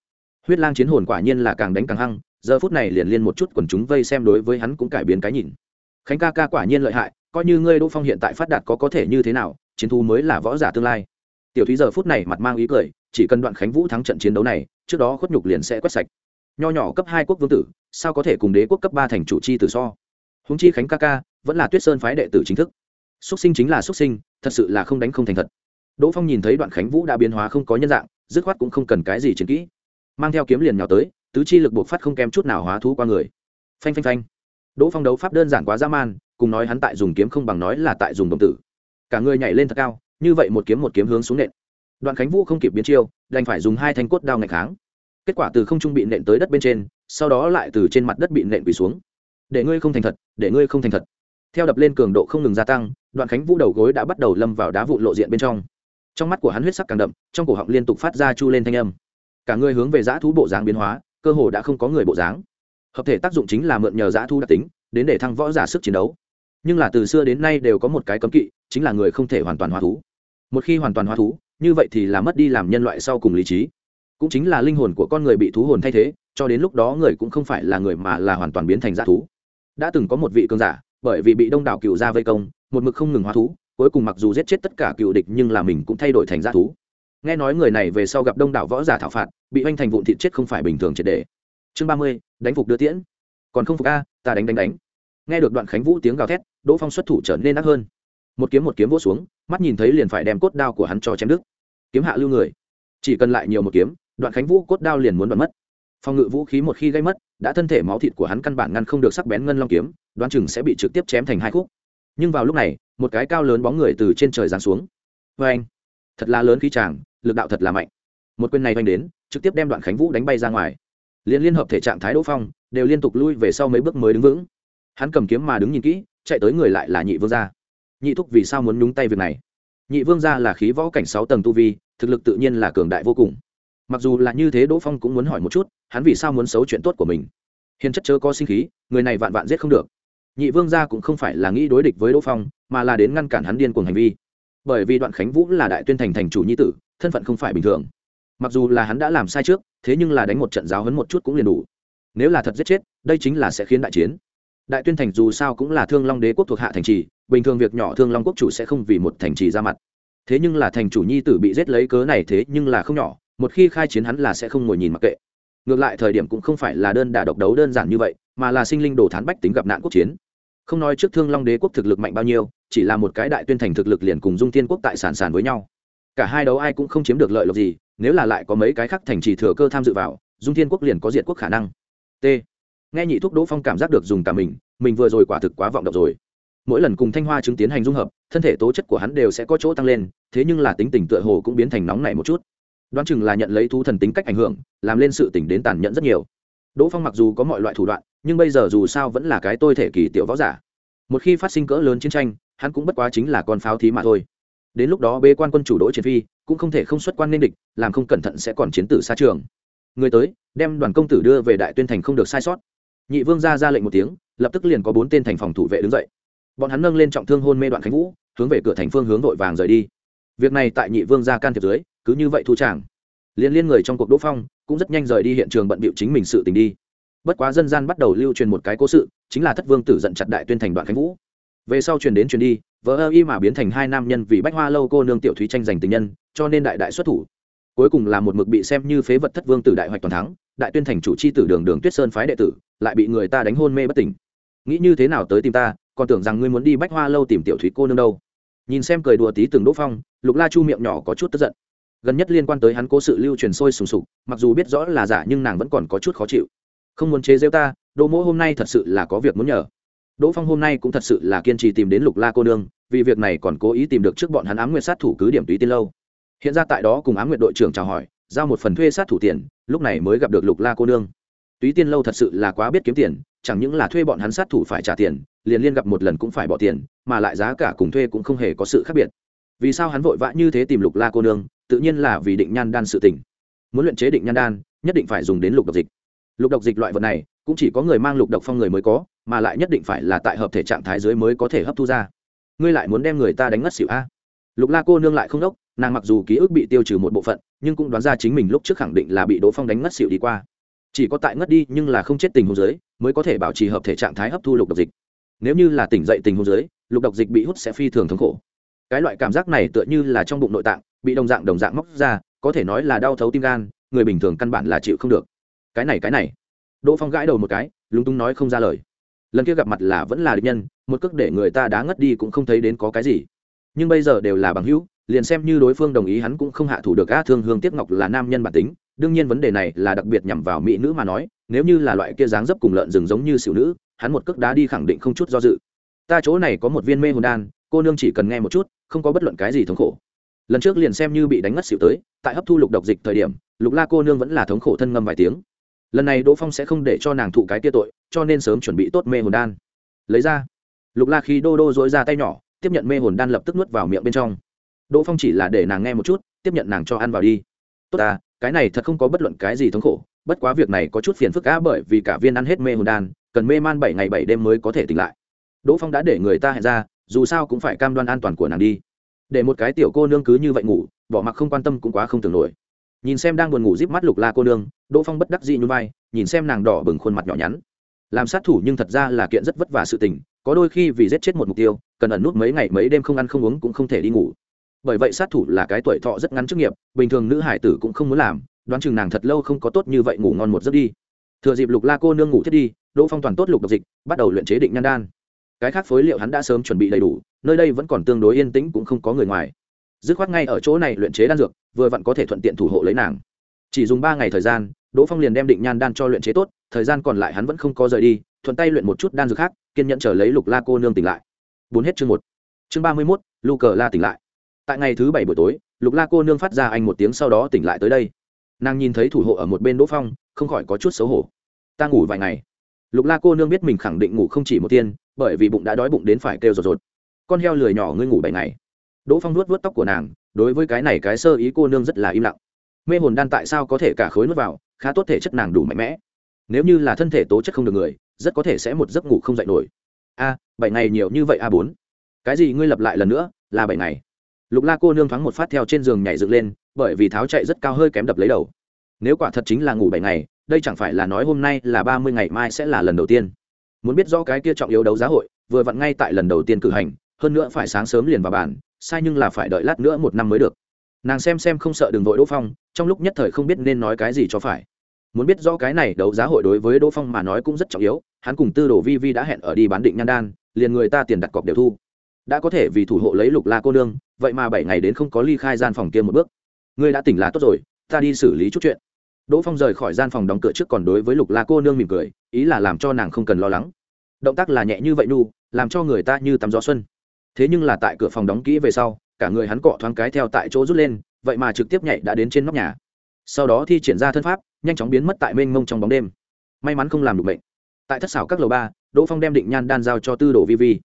Huyết lang chiến hồn quả nhiên là càng đánh càng hăng, giờ phút này liền liên một chút quần chúng vây xem đối với hắn cũng cải biến cái nhìn. Khánh ca ca quả nhiên lợi hại, coi như ngươi đỗ phong hiện tại phát đạt có có thể như thế nào, chiến thu mới là võ giả tương lai. Tiểu thúy giờ phút này mặt mang ý cười, chỉ cần đoạn khánh vũ thắng trận chiến đấu này, trước đó khuất nhục liền sẽ quét sạch. Nho nhỏ cấp hai quốc vương tử, sao có thể cùng đế quốc cấp ba thành chủ chi tử so? Húng chi khánh ca ca, vẫn là tuyết sơn phái đệ tử chính thức xuất sinh chính là xuất sinh, thật sự là không đánh không thành thật. Đỗ phong nhìn thấy đoạn khánh vũ đã biến hóa không có nhân dạng, dứt khoát cũng không cần cái gì chiến kỹ. Mang theo kiếm liền nhào tới, tứ chi lực buộc phát không kém chút nào hóa thú qua người. Phanh phanh phanh. Đỗ phong đấu pháp đơn giản quá dã man, cùng nói hắn tại dùng kiếm không bằng nói là tại dùng đồng tử. Cả người nhảy lên thật cao, như vậy một kiếm một kiếm hướng xuống nện. Đoạn khánh vũ không kịp biến chiêu, đành phải dùng hai thanh cốt đao ngạch kháng. Kết quả từ không trung bị nện tới đất bên trên, sau đó lại từ trên mặt đất bị nện quỳ xuống. Để ngươi không thành thật, để ngươi không thành thật theo đập lên cường độ không ngừng gia tăng, đoạn khánh vũ đầu gối đã bắt đầu lâm vào đá vụn lộ diện bên trong. Trong mắt của hắn huyết sắc càng đậm, trong cổ họng liên tục phát ra chu lên thanh âm. Cả người hướng về dã thú bộ dáng biến hóa, cơ hồ đã không có người bộ dáng. Hợp thể tác dụng chính là mượn nhờ dã thú đặc tính, đến để thăng võ giả sức chiến đấu. Nhưng là từ xưa đến nay đều có một cái cấm kỵ, chính là người không thể hoàn toàn hóa thú. Một khi hoàn toàn hóa thú, như vậy thì là mất đi làm nhân loại sau cùng lý trí. Cũng chính là linh hồn của con người bị thú hồn thay thế, cho đến lúc đó người cũng không phải là người mà là hoàn toàn biến thành dã thú. Đã từng có một vị cường giả bởi vì bị đông đảo cựu gia vây công, một mực không ngừng hóa thú, cuối cùng mặc dù giết chết tất cả cựu địch nhưng là mình cũng thay đổi thành g thú. Nghe nói người này về sau gặp đông đảo võ giả thảo phạt, bị oanh thành vụn thịt chết không phải bình thường triệt đề chương ba mươi, đánh phục đưa tiễn. Còn không phục a, ta đánh đánh đánh. Nghe được đoạn khánh vũ tiếng gào thét, đỗ phong xuất thủ trở nên nắc hơn. Một kiếm một kiếm vỗ xuống, mắt nhìn thấy liền phải đem cốt đao của hắn cho chém đứt. Kiếm hạ lưu người. Chỉ cần lại nhiều một kiếm, đoạn khánh vũ cốt đao liền muốn bật mất. Phòng ngự vũ khí một khi gây mất đã thân thể máu thịt của hắn căn bản ngăn không được sắc bén ngân long kiếm, đoán chừng sẽ bị trực tiếp chém thành hai khúc. Nhưng vào lúc này, một cái cao lớn bóng người từ trên trời giáng xuống. Vê anh, thật là lớn khí tràng lực đạo thật là mạnh. Một quyền này oanh đến, trực tiếp đem đoạn khánh vũ đánh bay ra ngoài. Liên liên hợp thể trạng thái đỗ phong, đều liên tục lui về sau mấy bước mới đứng vững. Hắn cầm kiếm mà đứng nhìn kỹ, chạy tới người lại là nhị vương gia. Nhị thúc vì sao muốn nhúng tay việc này? Nhị vương gia là khí võ cảnh sáu tầng tu vi, thực lực tự nhiên là cường đại vô cùng mặc dù là như thế, đỗ phong cũng muốn hỏi một chút, hắn vì sao muốn xấu chuyện tốt của mình? Hiền chất chớ có sinh khí, người này vạn vạn giết không được. Nhị vương gia cũng không phải là nghĩ đối địch với đỗ phong, mà là đến ngăn cản hắn điên cuồng hành vi. Bởi vì đoạn khánh vũ là đại tuyên thành thành chủ nhi tử, thân phận không phải bình thường. Mặc dù là hắn đã làm sai trước, thế nhưng là đánh một trận giáo hấn một chút cũng liền đủ. Nếu là thật giết chết, đây chính là sẽ khiến đại chiến. Đại tuyên thành dù sao cũng là thương long đế quốc thuộc hạ thành trì, bình thường việc nhỏ thương long quốc chủ sẽ không vì một thành trì ra mặt. Thế nhưng là thành chủ nhi tử bị giết lấy cớ này thế nhưng là không nhỏ một khi khai chiến hắn là sẽ không ngồi nhìn mặc kệ. Ngược lại thời điểm cũng không phải là đơn đả độc đấu đơn giản như vậy, mà là sinh linh đồ thán bách tính gặp nạn quốc chiến. Không nói trước thương long đế quốc thực lực mạnh bao nhiêu, chỉ là một cái đại tuyên thành thực lực liền cùng dung thiên quốc tại sản sản với nhau. Cả hai đấu ai cũng không chiếm được lợi lộc gì, nếu là lại có mấy cái khác thành trì thừa cơ tham dự vào, dung thiên quốc liền có diệt quốc khả năng. T. Nghe nhị thuốc đỗ phong cảm giác được dùng cả mình mình vừa rồi quả thực quá vọng động rồi. Mỗi lần cùng thanh hoa chứng tiến hành dung hợp, thân thể tố chất của hắn đều sẽ có chỗ tăng lên, thế nhưng là tính tình tựa hồ cũng biến thành nóng này một chút đoán chừng là nhận lấy thú thần tính cách ảnh hưởng, làm lên sự tỉnh đến tàn nhẫn rất nhiều. Đỗ phong mặc dù có mọi loại thủ đoạn, nhưng bây giờ dù sao vẫn là cái tôi thể kỳ tiểu võ giả. Một khi phát sinh cỡ lớn chiến tranh, hắn cũng bất quá chính là con pháo thí mà thôi. Đến lúc đó bê quan quân chủ đỗ Chiến phi, cũng không thể không xuất quan nên địch, làm không cẩn thận sẽ còn chiến tử xa trường. Người tới, đem đoàn công tử đưa về đại tuyên thành không được sai sót. Nhị vương ra ra lệnh một tiếng, lập tức liền có bốn tên thành phòng thủ vệ đứng dậy. Bọn hắn nâng lên trọng thương hôn mê đoạn khánh vũ, hướng về cửa thành phương hướng vội vàng rời đi. Việc này tại nhị vương ra can thiệp dưới cứ như vậy thu tràng. Liên liên người trong cuộc đỗ phong cũng rất nhanh rời đi hiện trường bận bịu chính mình sự tình đi. Bất quá dân gian bắt đầu lưu truyền một cái cố sự, chính là thất vương tử giận chặt đại tuyên thành đoạn khánh vũ. Về sau truyền đến truyền đi vợ ơ y mà biến thành hai nam nhân vì bách hoa lâu cô nương tiểu thúy tranh giành tình nhân, cho nên đại đại xuất thủ. Cuối cùng là một mực bị xem như phế vật thất vương tử đại hoạch toàn thắng, đại tuyên thành chủ c h i tử đường đường tuyết sơn phái đệ tử, lại bị người ta đánh hôn mê bất tỉnh. Nghĩ như thế nào tới tìm ta, còn tưởng rằng ngươi muốn đi bách hoa lâu tìm tiểu thúy cô nương đâu. Nhìn xem cười đùa tí từng đỗ phong, lục la chu miệng nhỏ có chút tức giận gần nhất liên quan tới hắn cố sự lưu truyền sôi sùng sục, mặc dù biết rõ là giả nhưng nàng vẫn còn có chút khó chịu. Không muốn chế rêu ta, đỗ mỗ hôm nay thật sự là có việc muốn nhờ. Đỗ phong hôm nay cũng thật sự là kiên trì tìm đến lục la cô nương, vì việc này còn cố ý tìm được trước bọn hắn ám nguyệt sát thủ cứ điểm túy tiên lâu. Hiện ra tại đó cùng ám nguyệt đội trưởng chào hỏi, giao một phần thuê sát thủ tiền, lúc này mới gặp được lục la cô nương. Túy tiên lâu thật sự là quá biết kiếm tiền, chẳng những là thuê bọn hắn sát thủ phải trả tiền, liền liên gặp một lần cũng phải bỏ tiền, mà lại giá cả cùng thuê cũng không hề có sự khác biệt. Vì sao hắn vội vã như thế tìm lục la cô nương tự nhiên là vì định nhan đan sự tình. Muốn luyện chế định nhan đan, nhất định phải dùng đến lục độc dịch. Lục độc dịch loại vật này, cũng chỉ có người mang lục độc phong người mới có, mà lại nhất định phải là tại hợp thể trạng thái dưới mới có thể hấp thu ra. Ngươi lại muốn đem người ta đánh ngất xỉu a? Lục la cô nương lại không đốc, nàng mặc dù ký ức bị tiêu trừ một bộ phận, nhưng cũng đoán ra chính mình lúc trước khẳng định là bị đỗ phong đánh ngất xỉu đi qua. Chỉ có tại ngất đi nhưng là không chết tình hồ dưới, mới có thể bảo trì hợp thể trạng thái hấp thu lục độc dịch. Nếu như là tỉnh dậy tình hồ dưới, lục độc dịch bị hút sẽ phi thường thống khổ. Cái loại cảm giác này tựa như là trong bụng nội tạng bị đồng dạng đồng dạng móc ra, có thể nói là đau thấu tim gan, người bình thường căn bản là chịu không được. Cái này cái này. Đỗ phong gãi đầu một cái, lúng túng nói không ra lời. Lần kia gặp mặt là vẫn là địch nhân, một cước để người ta đá ngất đi cũng không thấy đến có cái gì. Nhưng bây giờ đều là bằng hữu, liền xem như đối phương đồng ý hắn cũng không hạ thủ được a thương hương tiếp ngọc là nam nhân bản tính, đương nhiên vấn đề này là đặc biệt nhằm vào mỹ nữ mà nói, nếu như là loại kia dáng dấp cùng lợn rừng giống như xỉu nữ, hắn một cước đá đi khẳng định không chút do dự. Ta chỗ này có một viên mê hồn đan, cô nương chỉ cần nghe một chút, không có bất luận cái gì thống khổ lần trước liền xem như bị đánh ngất xỉu tới, tại hấp thu lục độc dịch thời điểm, lục la cô nương vẫn là thống khổ thân ngâm vài tiếng. Lần này đỗ phong sẽ không để cho nàng thụ cái tia tội, cho nên sớm chuẩn bị tốt mê hồn đan. Lấy ra. Lục la khi đô đô dối ra tay nhỏ, tiếp nhận mê hồn đan lập tức nuốt vào miệng bên trong. Đỗ phong chỉ là để nàng nghe một chút, tiếp nhận nàng cho ăn vào đi. Tốt ta, cái này thật không có bất luận cái gì thống khổ, bất quá việc này có chút phiền phức á bởi vì cả viên ăn hết mê hồn đan, cần mê man bảy ngày bảy đêm mới có thể tỉnh lại. Đỗ phong đã để người ta hẹn ra, dù sao cũng phải cam đoan an toàn của nàng đi để một cái tiểu cô nương cứ như vậy ngủ, bỏ mặc không quan tâm cũng quá không tưởng nổi. Nhìn xem đang buồn ngủ díp mắt lục la cô nương, đỗ phong bất đắc dị như vai, nhìn xem nàng đỏ bừng khuôn mặt nhỏ nhắn. Làm sát thủ nhưng thật ra là kiện rất vất vả sự tình, có đôi khi vì giết chết một mục tiêu, cần ẩn nút mấy ngày mấy đêm không ăn không uống cũng không thể đi ngủ. Bởi vậy sát thủ là cái tuổi thọ rất ngắn chức nghiệp, bình thường nữ hải tử cũng không muốn làm, đoán chừng nàng thật lâu không có tốt như vậy ngủ ngon một giấc đi. Thừa dịp lục la cô nương ngủ thiết đi, đỗ phong toàn tốt lục độc dịch, bắt đầu luyện chế định nhan đan cái khác phối liệu hắn đã sớm chuẩn bị đầy đủ, nơi đây vẫn còn tương đối yên tĩnh cũng không có người ngoài. Dứt khoát ngay ở chỗ này luyện chế đan dược, vừa vặn có thể thuận tiện thủ hộ lấy nàng. Chỉ dùng ba ngày thời gian, đỗ phong liền đem định nhan đan cho luyện chế tốt, thời gian còn lại hắn vẫn không có rời đi, thuận tay luyện một chút đan dược khác, kiên nhẫn chờ lấy lục la cô nương tỉnh lại. Bốn hết chương một. Chương ba mươi mốt lu cờ la tỉnh lại. Tại ngày thứ bảy buổi tối, lục la cô nương phát ra anh một tiếng sau đó tỉnh lại tới đây. Nàng nhìn thấy thủ hộ ở một bên đỗ phong, không khỏi có chút xấu hổ. Ta ngủ vài ngày. Lục la cô nương biết mình khẳng định ngủ không chỉ một tiên bởi vì bụng đã đói bụng đến phải kêu rột rột. Con heo lười nhỏ ngươi ngủ bảy ngày. Đỗ phong nuốt vớt tóc của nàng, đối với cái này cái sơ ý cô nương rất là im lặng. Mê hồn đan tại sao có thể cả khối nuốt vào, khá tốt thể chất nàng đủ mạnh mẽ. Nếu như là thân thể tố chất không được người, rất có thể sẽ một giấc ngủ không dậy nổi. A, bảy ngày nhiều như vậy a bốn. Cái gì ngươi lặp lại lần nữa, là bảy ngày. Lục la cô nương thoáng một phát theo trên giường nhảy dựng lên, bởi vì tháo chạy rất cao hơi kém đập lấy đầu. Nếu quả thật chính là ngủ bảy ngày, đây chẳng phải là nói hôm nay là ba mươi ngày mai sẽ là lần đầu tiên muốn biết do cái kia trọng yếu đấu giá hội, vừa vặn ngay tại lần đầu tiên cử hành, hơn nữa phải sáng sớm liền vào bàn, sai nhưng là phải đợi lát nữa một năm mới được. Nàng xem xem không sợ đường vội đỗ phong, trong lúc nhất thời không biết nên nói cái gì cho phải. Muốn biết rõ cái này đấu giá hội đối với đỗ phong mà nói cũng rất trọng yếu, hắn cùng tư đồ vi vi đã hẹn ở đi bán định nhan đan, liền người ta tiền đặt cọc đều thu. Đã có thể vì thủ hộ lấy lục la cô nương, vậy mà bảy ngày đến không có ly khai gian phòng kia một bước. Ngươi đã tỉnh là tốt rồi, ta đi xử lý chút chuyện đỗ phong rời khỏi gian phòng đóng cửa trước còn đối với lục la cô nương mỉm cười, ý là làm cho nàng không cần lo lắng. Động tác là nhẹ như vậy nu làm cho người ta như tắm gió xuân. Thế nhưng là tại cửa phòng đóng kỹ về sau, cả người hắn cọ thoáng cái theo tại chỗ rút lên, vậy mà trực tiếp nhảy đã đến trên nóc nhà. Sau đó thi triển ra thân pháp, nhanh chóng biến mất tại mênh mông trong bóng đêm. May mắn không làm được bệnh. Tại thất xảo các lầu ba, đỗ phong đem định nhan đan giao cho tư đồ vi vi.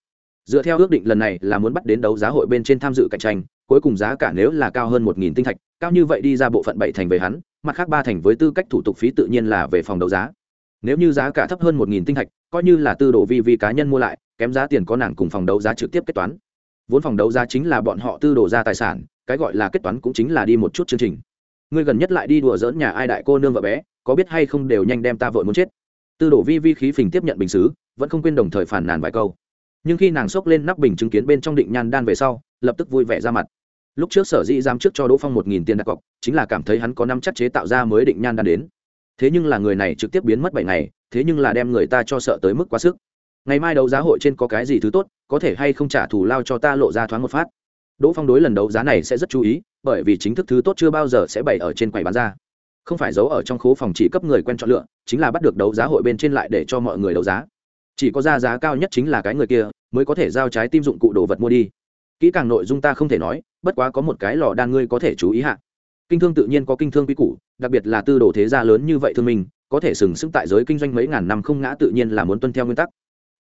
Dựa theo ước định lần này là muốn bắt đến đấu giá hội bên trên tham dự cạnh tranh, cuối cùng giá cả nếu là cao hơn một nghìn tinh thạch, cao như vậy đi ra bộ phận bảy thành về hắn mặt khác ba thành với tư cách thủ tục phí tự nhiên là về phòng đấu giá. Nếu như giá cả thấp hơn một nghìn tinh thạch, coi như là tư đồ vi vi cá nhân mua lại, kém giá tiền có nàng cùng phòng đấu giá trực tiếp kết toán. Vốn phòng đấu giá chính là bọn họ tư đồ ra tài sản, cái gọi là kết toán cũng chính là đi một chút chương trình. Ngươi gần nhất lại đi đùa dỡn nhà ai đại cô nương vợ bé, có biết hay không đều nhanh đem ta vội muốn chết. Tư đồ vi vi khí phình tiếp nhận bình xứ, vẫn không quên đồng thời phản nàn vài câu. Nhưng khi nàng xốc lên nắp bình chứng kiến bên trong định nhan đan về sau, lập tức vui vẻ ra mặt lúc trước sở dĩ dám trước cho đỗ phong một nghìn tiền đặt cọc, chính là cảm thấy hắn có năm chắc chế tạo ra mới định nhan đan đến. Thế nhưng là người này trực tiếp biến mất bảy ngày, thế nhưng là đem người ta cho sợ tới mức quá sức. Ngày mai đấu giá hội trên có cái gì thứ tốt, có thể hay không trả thù lao cho ta lộ ra thoáng một phát. Đỗ phong đối lần đấu giá này sẽ rất chú ý, bởi vì chính thức thứ tốt chưa bao giờ sẽ bày ở trên quầy bán ra. Không phải giấu ở trong khố phòng chỉ cấp người quen chọn lựa, chính là bắt được đấu giá hội bên trên lại để cho mọi người đấu giá. Chỉ có ra giá cao nhất chính là cái người kia, mới có thể giao trái tim dụng cụ đồ vật mua đi kỹ càng nội dung ta không thể nói, bất quá có một cái lò đan ngươi có thể chú ý hạ. Kinh thương tự nhiên có kinh thương quy củ, đặc biệt là tư đồ thế gia lớn như vậy thương minh có thể sừng sững tại giới kinh doanh mấy ngàn năm không ngã tự nhiên là muốn tuân theo nguyên tắc.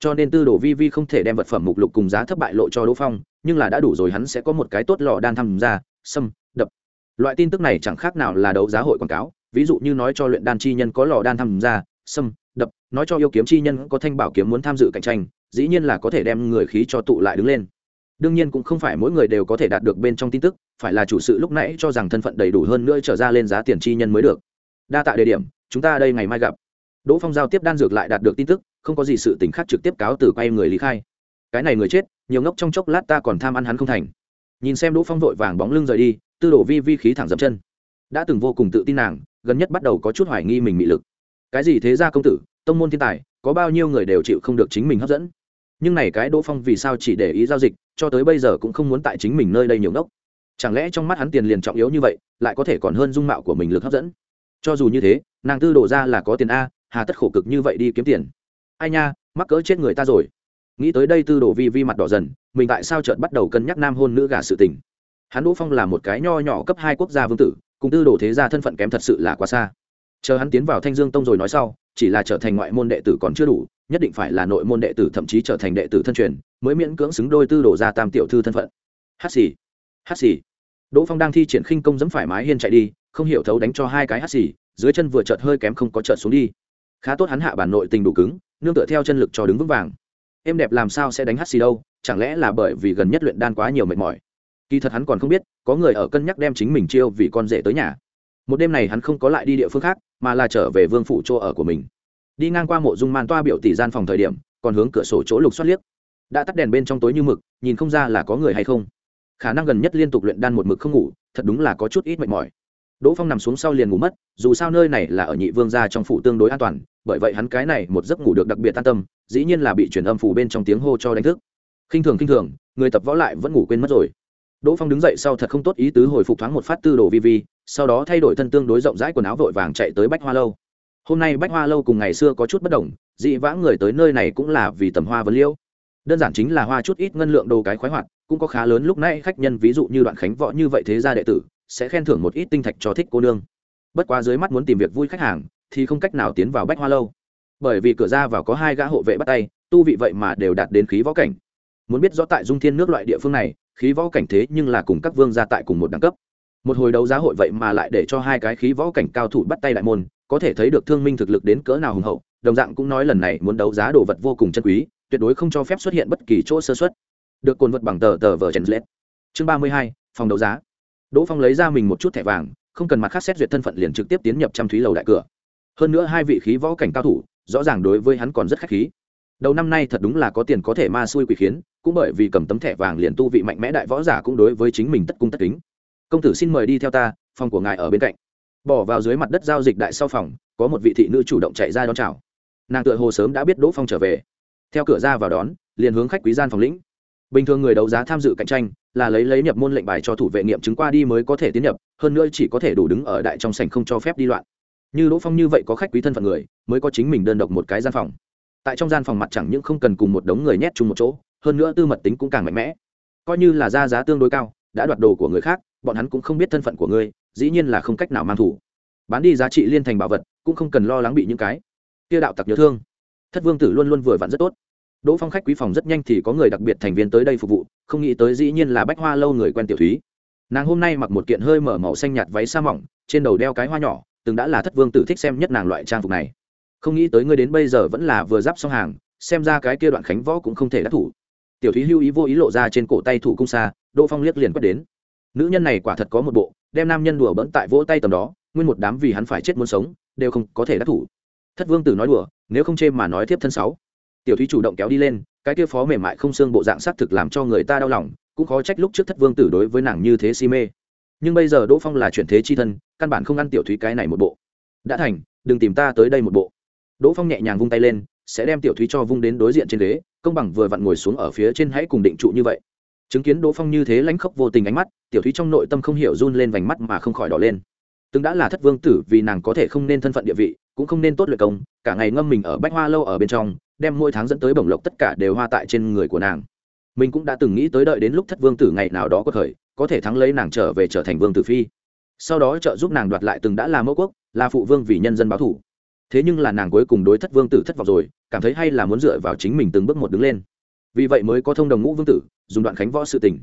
Cho nên tư đồ vi vi không thể đem vật phẩm mục lục cùng giá thấp bại lộ cho đỗ phong, nhưng là đã đủ rồi hắn sẽ có một cái tốt lò đan tham gia, xâm, đập. Loại tin tức này chẳng khác nào là đấu giá hội quảng cáo, ví dụ như nói cho luyện đan chi nhân có lò đan tham gia, xâm, đập, nói cho yêu kiếm chi nhân có thanh bảo kiếm muốn tham dự cạnh tranh, dĩ nhiên là có thể đem người khí cho tụ lại đứng lên đương nhiên cũng không phải mỗi người đều có thể đạt được bên trong tin tức, phải là chủ sự lúc nãy cho rằng thân phận đầy đủ hơn nữa trở ra lên giá tiền chi nhân mới được. Đa tạ địa điểm, chúng ta đây ngày mai gặp. Đỗ phong giao tiếp đan dược lại đạt được tin tức, không có gì sự tình khác trực tiếp cáo từ quay người lý khai. Cái này người chết, nhiều ngốc trong chốc lát ta còn tham ăn hắn không thành. Nhìn xem đỗ phong vội vàng bóng lưng rời đi, tư đồ vi vi khí thẳng dập chân. Đã từng vô cùng tự tin nàng, gần nhất bắt đầu có chút hoài nghi mình mị lực. Cái gì thế ra công tử, tông môn thiên tài, có bao nhiêu người đều chịu không được chính mình hấp dẫn? Nhưng này cái đỗ phong vì sao chỉ để ý giao dịch cho tới bây giờ cũng không muốn tại chính mình nơi đây nhiều ngốc. Chẳng lẽ trong mắt hắn tiền liền trọng yếu như vậy, lại có thể còn hơn dung mạo của mình lực hấp dẫn? Cho dù như thế, nàng tư đổ ra là có tiền a, hà tất khổ cực như vậy đi kiếm tiền. Ai nha, mắc cỡ chết người ta rồi. Nghĩ tới đây tư đồ vi vi mặt đỏ dần, mình tại sao chợt bắt đầu cân nhắc nam hôn nữ gả sự tình? Hắn đỗ phong là một cái nho nhỏ cấp hai quốc gia vương tử, cùng tư đồ thế gia thân phận kém thật sự là quá xa. Chờ hắn tiến vào thanh dương tông rồi nói sau, chỉ là trở thành ngoại môn đệ tử còn chưa đủ nhất định phải là nội môn đệ tử thậm chí trở thành đệ tử thân truyền, mới miễn cưỡng xứng đôi tư đồ gia tam tiểu thư thân phận. Hát xì hát xì. Đỗ phong đang thi triển khinh công dẫm phải mái hiên chạy đi, không hiểu thấu đánh cho hai cái hát xì, dưới chân vừa chợt hơi kém không có chợt xuống đi. Khá tốt hắn hạ bản nội tình đủ cứng, nương tựa theo chân lực cho đứng vững vàng. Em đẹp làm sao sẽ đánh hát xì đâu, chẳng lẽ là bởi vì gần nhất luyện đan quá nhiều mệt mỏi? Kỳ thật hắn còn không biết, có người ở cân nhắc đem chính mình chiêu vì con rể tới nhà. Một đêm này hắn không có lại đi địa phương khác, mà là trở về vương phủ chỗ ở của mình đi ngang qua mộ dung man toa biểu tỷ gian phòng thời điểm, còn hướng cửa sổ chỗ lục xoát liếc. Đã tắt đèn bên trong tối như mực, nhìn không ra là có người hay không. Khả năng gần nhất liên tục luyện đan một mực không ngủ, thật đúng là có chút ít mệt mỏi. Đỗ phong nằm xuống sau liền ngủ mất, dù sao nơi này là ở nhị vương gia trong phủ tương đối an toàn, bởi vậy hắn cái này một giấc ngủ được đặc biệt an tâm, dĩ nhiên là bị chuyển âm phủ bên trong tiếng hô cho đánh thức. Khinh thường khinh thường, người tập võ lại vẫn ngủ quên mất rồi. Đỗ phong đứng dậy sau thật không tốt ý tứ hồi phục thoáng một phát tư đồ vi vi, sau đó thay đổi thân tương đối rộng rãi quần áo vội vàng chạy tới bách hoa lâu hôm nay bách hoa lâu cùng ngày xưa có chút bất đồng, dị vãng người tới nơi này cũng là vì tầm hoa vấn liêu. Đơn giản chính là hoa chút ít ngân lượng đồ cái khoái hoạt, cũng có khá lớn lúc nãy khách nhân ví dụ như đoạn khánh võ như vậy thế gia đệ tử, sẽ khen thưởng một ít tinh thạch cho thích cô nương. Bất quá dưới mắt muốn tìm việc vui khách hàng, thì không cách nào tiến vào bách hoa lâu. Bởi vì cửa ra vào có hai gã hộ vệ bắt tay, tu vị vậy mà đều đạt đến khí võ cảnh. Muốn biết rõ tại dung thiên nước loại địa phương này, khí võ cảnh thế nhưng là cùng các vương gia tại cùng một đẳng cấp. Một hồi đấu giá hội vậy mà lại để cho hai cái khí võ cảnh cao thủ bắt tay đại môn có thể thấy được thương minh thực lực đến cỡ nào hùng hậu, đồng dạng cũng nói lần này muốn đấu giá đồ vật vô cùng chân quý, tuyệt đối không cho phép xuất hiện bất kỳ chỗ sơ xuất được cồn vật bằng tờ tờ vờ chèn lết chương ba mươi hai, phòng đấu giá. Đỗ phong lấy ra mình một chút thẻ vàng, không cần mặt khác xét duyệt thân phận liền trực tiếp tiến nhập trăm thúy lầu đại cửa. Hơn nữa hai vị khí võ cảnh cao thủ, rõ ràng đối với hắn còn rất khách khí. Đầu năm nay thật đúng là có tiền có thể ma xui quỷ khiến, cũng bởi vì cầm tấm thẻ vàng liền tu vị mạnh mẽ đại võ giả cũng đối với chính mình tất cung tất kính. Công tử xin mời đi theo ta, phòng của ngài ở bên cạnh bỏ vào dưới mặt đất giao dịch đại sau phòng, có một vị thị nữ chủ động chạy ra đón chào. Nàng tựa hồ sớm đã biết đỗ phong trở về. Theo cửa ra vào đón, liền hướng khách quý gian phòng lĩnh. Bình thường người đấu giá tham dự cạnh tranh là lấy lấy nhập môn lệnh bài cho thủ vệ nghiệm chứng qua đi mới có thể tiến nhập, hơn nữa chỉ có thể đủ đứng ở đại trong sảnh không cho phép đi loạn. Như đỗ phong như vậy có khách quý thân phận người, mới có chính mình đơn độc một cái gian phòng. Tại trong gian phòng mặt chẳng những không cần cùng một đống người nhét chung một chỗ, hơn nữa tư mật tính cũng càng mạnh mẽ. Coi như là ra giá tương đối cao, đã đoạt đồ của người khác, bọn hắn cũng không biết thân phận của ngươi dĩ nhiên là không cách nào mang thủ. Bán đi giá trị liên thành bảo vật, cũng không cần lo lắng bị những cái kia đạo tặc nhớ thương. Thất vương tử luôn luôn vừa vặn rất tốt. Đỗ phong khách quý phòng rất nhanh thì có người đặc biệt thành viên tới đây phục vụ, không nghĩ tới dĩ nhiên là bách hoa lâu người quen tiểu thúy. Nàng hôm nay mặc một kiện hơi mở màu xanh nhạt váy sa mỏng, trên đầu đeo cái hoa nhỏ, từng đã là thất vương tử thích xem nhất nàng loại trang phục này. Không nghĩ tới ngươi đến bây giờ vẫn là vừa giáp xong hàng, xem ra cái kia đoạn khánh võ cũng không thể đắc thủ. Tiểu thúy hưu ý vô ý lộ ra trên cổ tay thủ cung xa, đỗ phong liếc liền quất đến. Nữ nhân này quả thật có một bộ đem nam nhân đùa bỡn tại vỗ tay tầm đó, nguyên một đám vì hắn phải chết muốn sống, đều không có thể đắc thủ. Thất vương tử nói đùa, nếu không chê mà nói tiếp thân sáu. Tiểu thúy chủ động kéo đi lên, cái kia phó mềm mại không xương bộ dạng xác thực làm cho người ta đau lòng, cũng khó trách lúc trước thất vương tử đối với nàng như thế si mê. Nhưng bây giờ đỗ phong là chuyển thế chi thân, căn bản không ăn tiểu thúy cái này một bộ. Đã thành, đừng tìm ta tới đây một bộ. Đỗ phong nhẹ nhàng vung tay lên, sẽ đem tiểu thúy cho vung đến đối diện trên ghế, công bằng vừa vặn ngồi xuống ở phía trên hãy cùng định trụ như vậy chứng kiến đỗ phong như thế lãnh khốc vô tình ánh mắt, tiểu thúy trong nội tâm không hiểu run lên vành mắt mà không khỏi đỏ lên. Từng đã là thất vương tử vì nàng có thể không nên thân phận địa vị, cũng không nên tốt luyện công, cả ngày ngâm mình ở bách hoa lâu ở bên trong, đem mỗi tháng dẫn tới bổng lộc tất cả đều hoa tại trên người của nàng. Mình cũng đã từng nghĩ tới đợi đến lúc thất vương tử ngày nào đó có thời, có thể thắng lấy nàng trở về trở thành vương tử phi. Sau đó trợ giúp nàng đoạt lại từng đã là mẫu quốc, là phụ vương vì nhân dân báo thủ. Thế nhưng là nàng cuối cùng đối thất vương tử thất vọng rồi, cảm thấy hay là muốn dựa vào chính mình từng bước một đứng lên vì vậy mới có thông đồng ngũ vương tử, dùng đoạn khánh võ sự tình.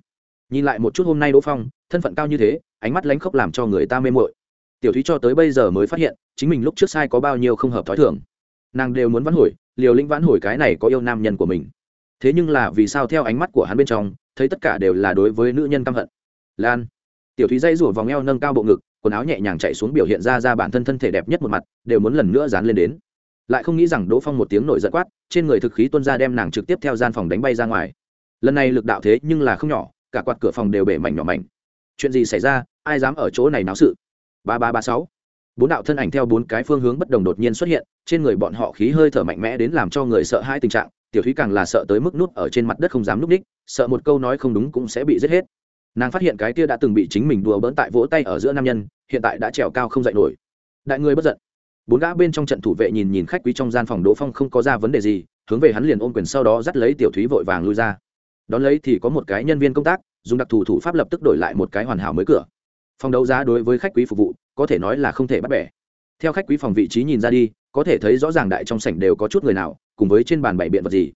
Nhìn lại một chút hôm nay đỗ phong, thân phận cao như thế, ánh mắt lánh khóc làm cho người ta mê mội tiểu thúy cho tới bây giờ mới phát hiện, chính mình lúc trước sai có bao nhiêu không hợp t h ó i thường. Nàng đều muốn vãn hồi, liều lĩnh vãn hồi cái này có yêu nam nhân của mình. Thế nhưng là vì sao theo ánh mắt của hắn bên trong, thấy tất cả đều là đối với nữ nhân căm hận? Lan. Tiểu thúy dây rủa vòng eo nâng cao bộ ngực, quần áo nhẹ nhàng chạy xuống biểu hiện ra ra bản thân thân thể đẹp nhất một mặt, đều muốn lần nữa dán lên đến lại không nghĩ rằng đỗ phong một tiếng nổi giận quát, trên người thực khí tuân ra đem nàng trực tiếp theo gian phòng đánh bay ra ngoài. Lần này lực đạo thế nhưng là không nhỏ, cả quạt cửa phòng đều bể mảnh nhỏ mảnh. Chuyện gì xảy ra, ai dám ở chỗ này náo sự? Ba ba ba sáu. Bốn đạo thân ảnh theo bốn cái phương hướng bất đồng đột nhiên xuất hiện, trên người bọn họ khí hơi thở mạnh mẽ đến làm cho người sợ hai tình trạng, tiểu thúy càng là sợ tới mức nút ở trên mặt đất không dám núp đích, sợ một câu nói không đúng cũng sẽ bị giết hết. Nàng phát hiện cái kia đã từng bị chính mình đùa bỡn tại vỗ tay ở giữa nam nhân, hiện tại đã trèo cao không dậy nổi. Đại người bất giận bốn gã bên trong trận thủ vệ nhìn nhìn khách quý trong gian phòng đỗ phong không có ra vấn đề gì, hướng về hắn liền ôm quyền sau đó dắt lấy tiểu thúy vội vàng lui ra. Đón lấy thì có một cái nhân viên công tác, dùng đặc thù thủ pháp lập tức đổi lại một cái hoàn hảo mới cửa. Phòng đấu giá đối với khách quý phục vụ, có thể nói là không thể bắt bẻ. Theo khách quý phòng vị trí nhìn ra đi, có thể thấy rõ ràng đại trong sảnh đều có chút người nào, cùng với trên bàn bày biện vật gì.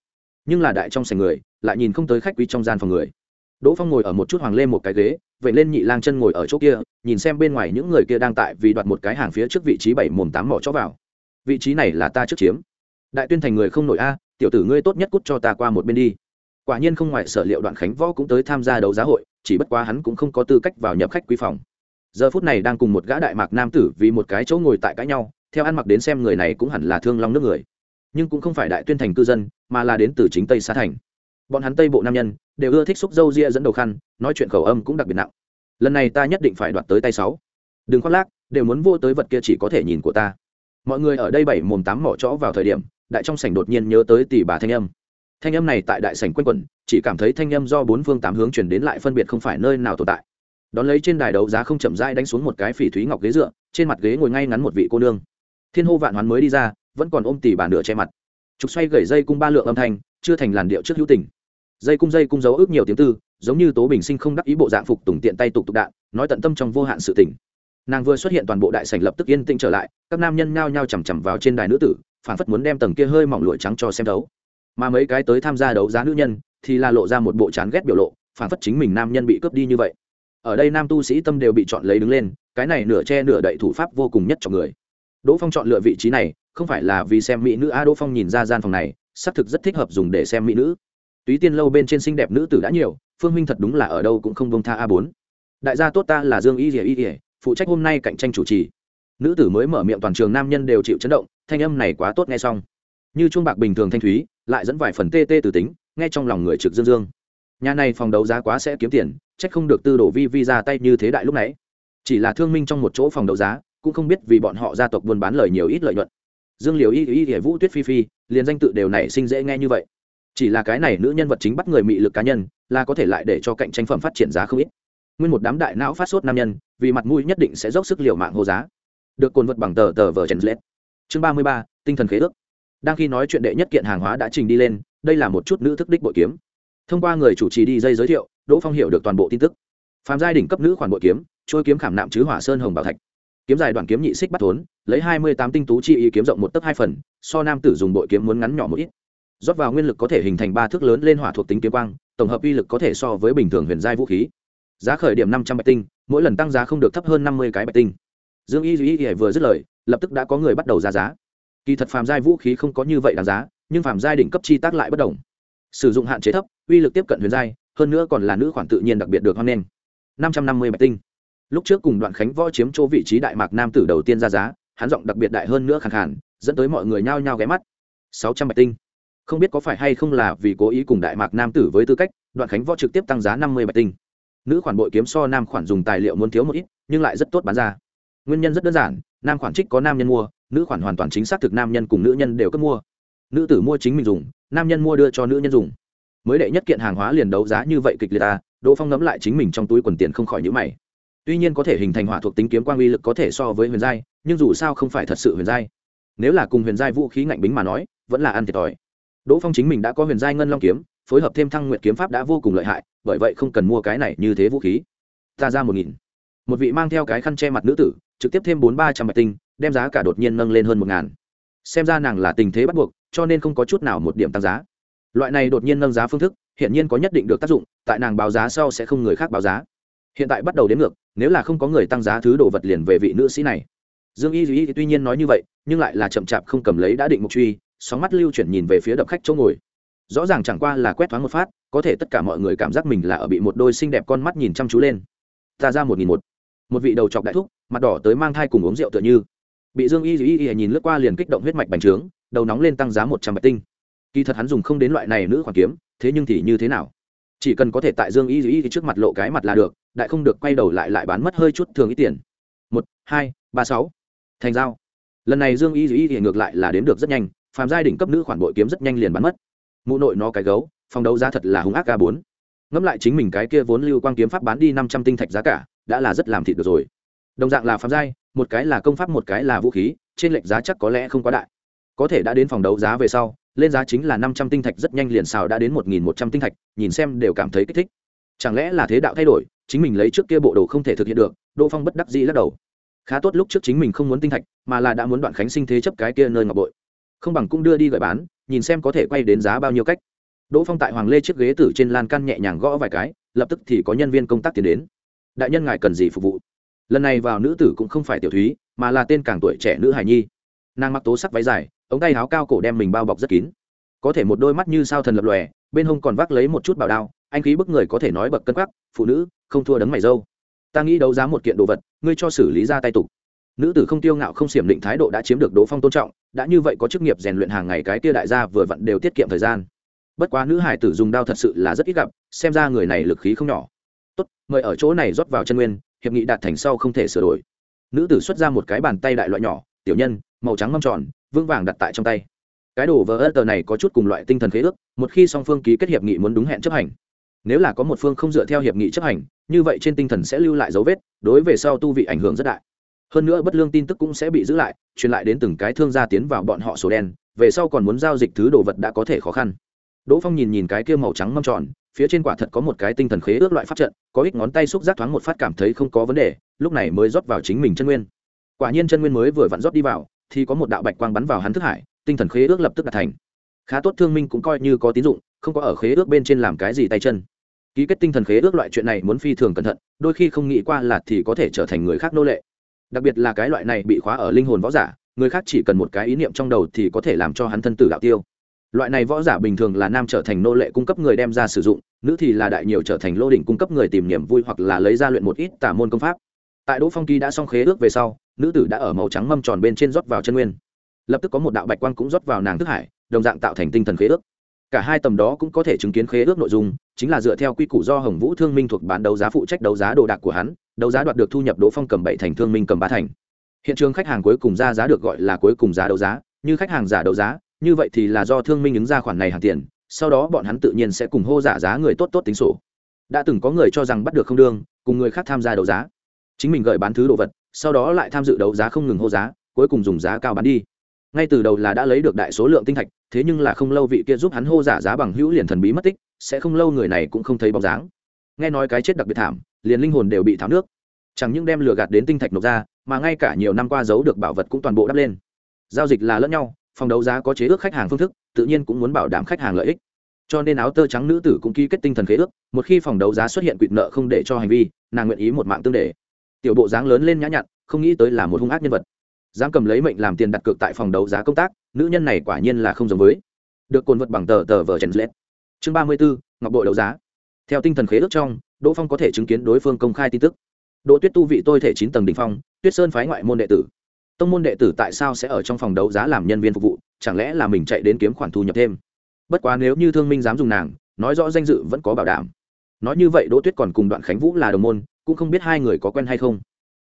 Nhưng là đại trong sảnh người, lại nhìn không tới khách quý trong gian phòng người đỗ phong ngồi ở một chút hoàng lên một cái ghế vậy lên nhị lang chân ngồi ở chỗ kia, nhìn xem bên ngoài những người kia đang tại vì đoạt một cái hàng phía trước vị trí bảy mồm tám mỏ chó vào. Vị trí này là ta trước chiếm. Đại tuyên thành người không nổi a, tiểu tử ngươi tốt nhất cút cho ta qua một bên đi. Quả nhiên không ngoài sở liệu đoạn khánh võ cũng tới tham gia đấu giá hội, chỉ bất quá hắn cũng không có tư cách vào nhập khách quý phòng. Giờ phút này đang cùng một gã đại mạc nam tử vì một cái chỗ ngồi tại cãi nhau, theo ăn mặc đến xem người này cũng hẳn là thương long nước người. Nhưng cũng không phải đại tuyên thành cư dân, mà là đến từ chính tây xá thành. Bọn hắn tây bộ nam nhân đều ưa thích xúc dâu ria dẫn đầu khăn, nói chuyện khẩu âm cũng đặc biệt nặng. Lần này ta nhất định phải đoạt tới tay sáu. Đừng khoác lác, đều muốn vô tới vật kia chỉ có thể nhìn của ta. Mọi người ở đây bảy mồm tám mỏ chó vào thời điểm, đại trong sảnh đột nhiên nhớ tới tỷ bà thanh âm. Thanh âm này tại đại sảnh quanh quẩn, chỉ cảm thấy thanh âm do bốn phương tám hướng chuyển đến lại phân biệt không phải nơi nào tồn tại. Đón lấy trên đài đấu giá không chậm rãi đánh xuống một cái phỉ thúy ngọc ghế dựa, trên mặt ghế ngồi ngay ngắn một vị cô nương. Thiên hô vạn hoán mới đi ra, vẫn còn ôm tỷ bà nửa che mặt. Trục xoay gậy dây cung ba lượng âm thanh, chưa thành làn điệu trước hữu tình dây cung dây cung dấu ước nhiều tiếng tư, giống như tố bình sinh không đắc ý bộ dạng phục tùng tiện tay tục tục đạn, nói tận tâm trong vô hạn sự tình. Nàng vừa xuất hiện toàn bộ đại sảnh lập tức yên tĩnh trở lại, các nam nhân nhao nhao chằm chằm vào trên đài nữ tử phản phất muốn đem tầng kia hơi mỏng lụi trắng cho xem đấu mà mấy cái tới tham gia đấu giá nữ nhân, thì là lộ ra một bộ chán ghét biểu lộ phản phất chính mình nam nhân bị cướp đi như vậy. Ở đây nam tu sĩ tâm đều bị chọn lấy đứng lên, cái này nửa che nửa đậy thủ pháp vô cùng nhất cho người. Đỗ phong chọn lựa vị trí này, không phải là vì xem mỹ nữ a đỗ phong nhìn ra gian phòng này, xác thực rất thích hợp dùng để xem mỹ nữ túy tiên lâu bên trên xinh đẹp nữ tử đã nhiều, phương minh thật đúng là ở đâu cũng không bông tha a bốn. Đại gia tốt ta là dương y rỉa y rỉa phụ trách hôm nay cạnh tranh chủ trì. Nữ tử mới mở miệng toàn trường nam nhân đều chịu chấn động, thanh âm này quá tốt nghe xong. Như chuông bạc bình thường thanh thúy, lại dẫn vài phần tê tê từ tính, nghe trong lòng người trực dương dương. Nhà này phòng đấu giá quá sẽ kiếm tiền trách không được tư đổ vi vi ra tay như thế đại lúc nãy. Chỉ là thương minh trong một chỗ phòng đấu giá, cũng không biết vì bọn họ gia tộc buôn bán lời nhiều ít lợi nhuận. Dương liều y y y vũ tuyết phi phi, liền danh tự đều nảy sinh dễ nghe như vậy chỉ là cái này nữ nhân vật chính bắt người mị lực cá nhân, là có thể lại để cho cạnh tranh phẩm phát triển giá không ít. Nguyên một đám đại não phát sốt nam nhân, vì mặt mũi nhất định sẽ dốc sức liều mạng hô giá. Được cồn vật bằng tờ tờ vờ trần lết. Chương ba mươi ba, tinh thần khế ước. Đang khi nói chuyện đệ nhất kiện hàng hóa đã trình đi lên, đây là một chút nữ thức đích bội kiếm. Thông qua người chủ trì đi dây giới thiệu, đỗ phong hiểu được toàn bộ tin tức. Phàm giai đỉnh cấp nữ khoản bội kiếm, trôi kiếm khảm nạm chứ hỏa sơn hồng bảo thạch. Kiếm dài đoạn kiếm nhị xích bắt thốn, lấy hai mươi tám tinh tú chi ý kiếm rộng một tấc hai phần, so nam tử dùng bội kiếm muốn ngắn nhỏ một ít rót vào nguyên lực có thể hình thành ba thước lớn lên hỏa thuộc tính kiếm quang, tổng hợp uy lực có thể so với bình thường huyền giai vũ khí. Giá khởi điểm năm trăm bạch tinh, mỗi lần tăng giá không được thấp hơn năm mươi cái bạch tinh. Dương y duy y vừa dứt lời, lập tức đã có người bắt đầu ra giá. Kỳ thật phàm giai vũ khí không có như vậy đáng giá, nhưng phàm giai đỉnh cấp chi tác lại bất đồng. Sử dụng hạn chế thấp, uy lực tiếp cận huyền giai, hơn nữa còn là nữ khoản tự nhiên đặc biệt được hoan nghênh. Năm trăm năm mươi bạch tinh. Lúc trước cùng đoạn khánh võ chiếm chỗ vị trí đại mạc nam tử đầu tiên ra giá, hắn giọng đặc biệt đại hơn nữa khẳng khản dẫn tới mọi người nhao nhao ghé mắt. Sáu trăm bạch tinh không biết có phải hay không là vì cố ý cùng đại mạc nam tử với tư cách, đoạn khánh võ trực tiếp tăng giá năm mươi bạch tinh. Nữ khoản bội kiếm so nam khoản dùng tài liệu muốn thiếu một ít, nhưng lại rất tốt bán ra. Nguyên nhân rất đơn giản, nam khoản trích có nam nhân mua, nữ khoản hoàn toàn chính xác thực nam nhân cùng nữ nhân đều cấp mua. Nữ tử mua chính mình dùng, nam nhân mua đưa cho nữ nhân dùng. Mới đệ nhất kiện hàng hóa liền đấu giá như vậy kịch liệt ta đỗ phong ngấm lại chính mình trong túi quần tiền không khỏi nhữ mày. Tuy nhiên có thể hình thành hỏa thuộc tính kiếm quang uy lực có thể so với huyền giai, nhưng dù sao không phải thật sự huyền giai. Nếu là cùng huyền giai vũ khí ngạnh bính mà nói, vẫn là ăn thiệt thòi đỗ phong chính mình đã có huyền giai ngân long kiếm, phối hợp thêm thăng Nguyệt kiếm pháp đã vô cùng lợi hại, bởi vậy không cần mua cái này như thế vũ khí. Ta ra một nghìn. Một vị mang theo cái khăn che mặt nữ tử, trực tiếp thêm bốn ba trăm bạch tinh, đem giá cả đột nhiên nâng lên hơn một ngàn. Xem ra nàng là tình thế bắt buộc, cho nên không có chút nào một điểm tăng giá. Loại này đột nhiên nâng giá phương thức hiện nhiên có nhất định được tác dụng, tại nàng báo giá sau sẽ không người khác báo giá. Hiện tại bắt đầu đến ngược, nếu là không có người tăng giá thứ đồ vật liền về vị nữ sĩ này. Dương y duy tuy nhiên nói như vậy, nhưng lại là chậm chạp không cầm lấy đã định mục truy sóng mắt lưu chuyển nhìn về phía đập khách chỗ ngồi. Rõ ràng chẳng qua là quét thoáng một phát, có thể tất cả mọi người cảm giác mình là ở bị một đôi xinh đẹp con mắt nhìn chăm chú lên. Ta ra một nghìn một. Một vị đầu chọc đại thúc, mặt đỏ tới mang thai cùng uống rượu tựa như. Bị dương y y y nhìn lướt qua liền kích động huyết mạch bành trướng, đầu nóng lên tăng giá một trăm bạch tinh. Kỳ thật hắn dùng không đến loại này nữ khoản kiếm, thế nhưng thì như thế nào? Chỉ cần có thể tại dương y y trước mặt lộ cái mặt là được, đại không được quay đầu lại lại bán mất hơi chút thường ít tiền. Một, hai, ba, sáu. Thành giao. Lần này dương y y ngược lại là đến được rất nhanh phàm giai đỉnh cấp nữ khoản bội kiếm rất nhanh liền bán mất. Mụ nội nó cái gấu, phòng đấu giá thật là hung ác ga bốn. Ngẫm lại chính mình cái kia vốn lưu quang kiếm pháp bán đi năm trăm tinh thạch giá cả, đã là rất làm thịt được rồi. Đồng dạng là phàm giai, một cái là công pháp, một cái là vũ khí, trên lệnh giá chắc có lẽ không quá đại. Có thể đã đến phòng đấu giá về sau, lên giá chính là năm trăm tinh thạch rất nhanh liền xào đã đến một nghìn một trăm tinh thạch, nhìn xem đều cảm thấy kích thích. Chẳng lẽ là thế đạo thay đổi, chính mình lấy trước kia bộ đồ không thể thực hiện được, đỗ phong bất đắc dĩ lắc đầu. Khá tốt lúc trước chính mình không muốn tinh thạch, mà là đã muốn đoạn khánh sinh thế chấp cái kia nơi ngọc bội không bằng cũng đưa đi gửi bán, nhìn xem có thể quay đến giá bao nhiêu cách. Đỗ phong tại hoàng lê chiếc ghế tử trên lan can nhẹ nhàng gõ vài cái, lập tức thì có nhân viên công tác tiến đến. Đại nhân ngài cần gì phục vụ? Lần này vào nữ tử cũng không phải tiểu thúy, mà là tên càng tuổi trẻ nữ hải nhi. Nàng mặc tố sắc váy dài, ống tay áo cao cổ đem mình bao bọc rất kín. Có thể một đôi mắt như sao thần lập lòe, bên hông còn vác lấy một chút bảo đao, anh khí bức người có thể nói bậc cân quắc phụ nữ, không thua đấng mày dâu. Ta nghĩ đấu giá một kiện đồ vật, ngươi cho xử lý ra tay tục. Nữ tử không tiêu ngạo không xiểm định thái độ đã chiếm được đỗ phong tôn trọng đã như vậy có chức nghiệp rèn luyện hàng ngày cái kia đại gia vừa vặn đều tiết kiệm thời gian. Bất quá nữ hải tử dùng đao thật sự là rất ít gặp, xem ra người này lực khí không nhỏ. Tốt, mời ở chỗ này rót vào chân nguyên, hiệp nghị đạt thành sau không thể sửa đổi. Nữ tử xuất ra một cái bàn tay đại loại nhỏ, tiểu nhân, màu trắng mâm tròn, vương vàng đặt tại trong tay. Cái đồ vờ ơ tờ này có chút cùng loại tinh thần khế ước, một khi song phương ký kết hiệp nghị muốn đúng hẹn chấp hành. Nếu là có một phương không dựa theo hiệp nghị chấp hành, như vậy trên tinh thần sẽ lưu lại dấu vết, đối về sau tu vị ảnh hưởng rất đại hơn nữa bất lương tin tức cũng sẽ bị giữ lại, truyền lại đến từng cái thương gia tiến vào bọn họ sổ đen, về sau còn muốn giao dịch thứ đồ vật đã có thể khó khăn. Đỗ phong nhìn nhìn cái kia màu trắng mâm tròn, phía trên quả thật có một cái tinh thần khế ước loại pháp trận, có ít ngón tay xúc giác thoáng một phát cảm thấy không có vấn đề, lúc này mới rót vào chính mình chân nguyên. Quả nhiên chân nguyên mới vừa vặn rót đi vào, thì có một đạo bạch quang bắn vào hắn thức hải, tinh thần khế ước lập tức đạt thành. Khá tốt thương minh cũng coi như có tín dụng, không có ở khế ước bên trên làm cái gì tay chân. Ký kết tinh thần khế ước loại chuyện này muốn phi thường cẩn thận, đôi khi không nghĩ qua là thì có thể trở thành người khác nô lệ đặc biệt là cái loại này bị khóa ở linh hồn võ giả, người khác chỉ cần một cái ý niệm trong đầu thì có thể làm cho hắn thân tử đạo tiêu. Loại này võ giả bình thường là nam trở thành nô lệ cung cấp người đem ra sử dụng, nữ thì là đại nhiều trở thành lô đỉnh cung cấp người tìm niềm vui hoặc là lấy ra luyện một ít tả môn công pháp. Tại đỗ phong kỳ đã xong khế ước về sau, nữ tử đã ở màu trắng mâm tròn bên trên rót vào chân nguyên. Lập tức có một đạo bạch quang cũng rót vào nàng thức hải, đồng dạng tạo thành tinh thần khế ước cả hai tầm đó cũng có thể chứng kiến khế ước nội dung, chính là dựa theo quy củ do hồng vũ thương minh thuộc bán đấu giá phụ trách đấu giá đồ đạc của hắn, đấu giá đoạt được thu nhập đỗ phong cầm bảy thành, thương minh cầm ba thành. Hiện trường khách hàng cuối cùng ra giá được gọi là cuối cùng giá đấu giá, như khách hàng giả đấu giá, như vậy thì là do thương minh ứng ra khoản này hàng tiền, sau đó bọn hắn tự nhiên sẽ cùng hô giả giá người tốt tốt tính sổ. Đã từng có người cho rằng bắt được không đương, cùng người khác tham gia đấu giá. Chính mình gợi bán thứ đồ vật, sau đó lại tham dự đấu giá không ngừng hô giá, cuối cùng dùng giá cao bán đi ngay từ đầu là đã lấy được đại số lượng tinh thạch, thế nhưng là không lâu vị kia giúp hắn hô giả giá bằng hữu liền thần bí mất tích, sẽ không lâu người này cũng không thấy bóng dáng. Nghe nói cái chết đặc biệt thảm, liền linh hồn đều bị tháo nước. Chẳng những đem lừa gạt đến tinh thạch nộp ra, mà ngay cả nhiều năm qua giấu được bảo vật cũng toàn bộ đắp lên. Giao dịch là lẫn nhau, phòng đấu giá có chế ước khách hàng phương thức, tự nhiên cũng muốn bảo đảm khách hàng lợi ích. Cho nên áo tơ trắng nữ tử cũng ký kết tinh thần khế ước, một khi phòng đấu giá xuất hiện quỵt nợ không để cho hành vi, nàng nguyện ý một mạng tương để. Tiểu bộ dáng lớn lên nhã nhặn, không nghĩ tới là một hung ác nhân vật dám cầm lấy mệnh làm tiền đặt cược tại phòng đấu giá công tác, nữ nhân này quả nhiên là không giống với. Được cồn vật bằng tờ tờ vờ chen lết. Chương ba mươi bốn ngọc bội đấu giá. Theo tinh thần khế ước trong, đỗ phong có thể chứng kiến đối phương công khai tin tức. Đỗ tuyết tu vị tôi thể chín tầng đ ỉ n h phong, tuyết sơn phái ngoại môn đệ tử. Tông môn đệ tử tại sao sẽ ở trong phòng đấu giá làm nhân viên phục vụ? Chẳng lẽ là mình chạy đến kiếm khoản thu nhập thêm? Bất quá nếu như thương minh dám dùng nàng, nói rõ danh dự vẫn có bảo đảm. Nói như vậy đỗ tuyết còn cùng đoạn khánh vũ là đồng môn, cũng không biết hai người có quen hay không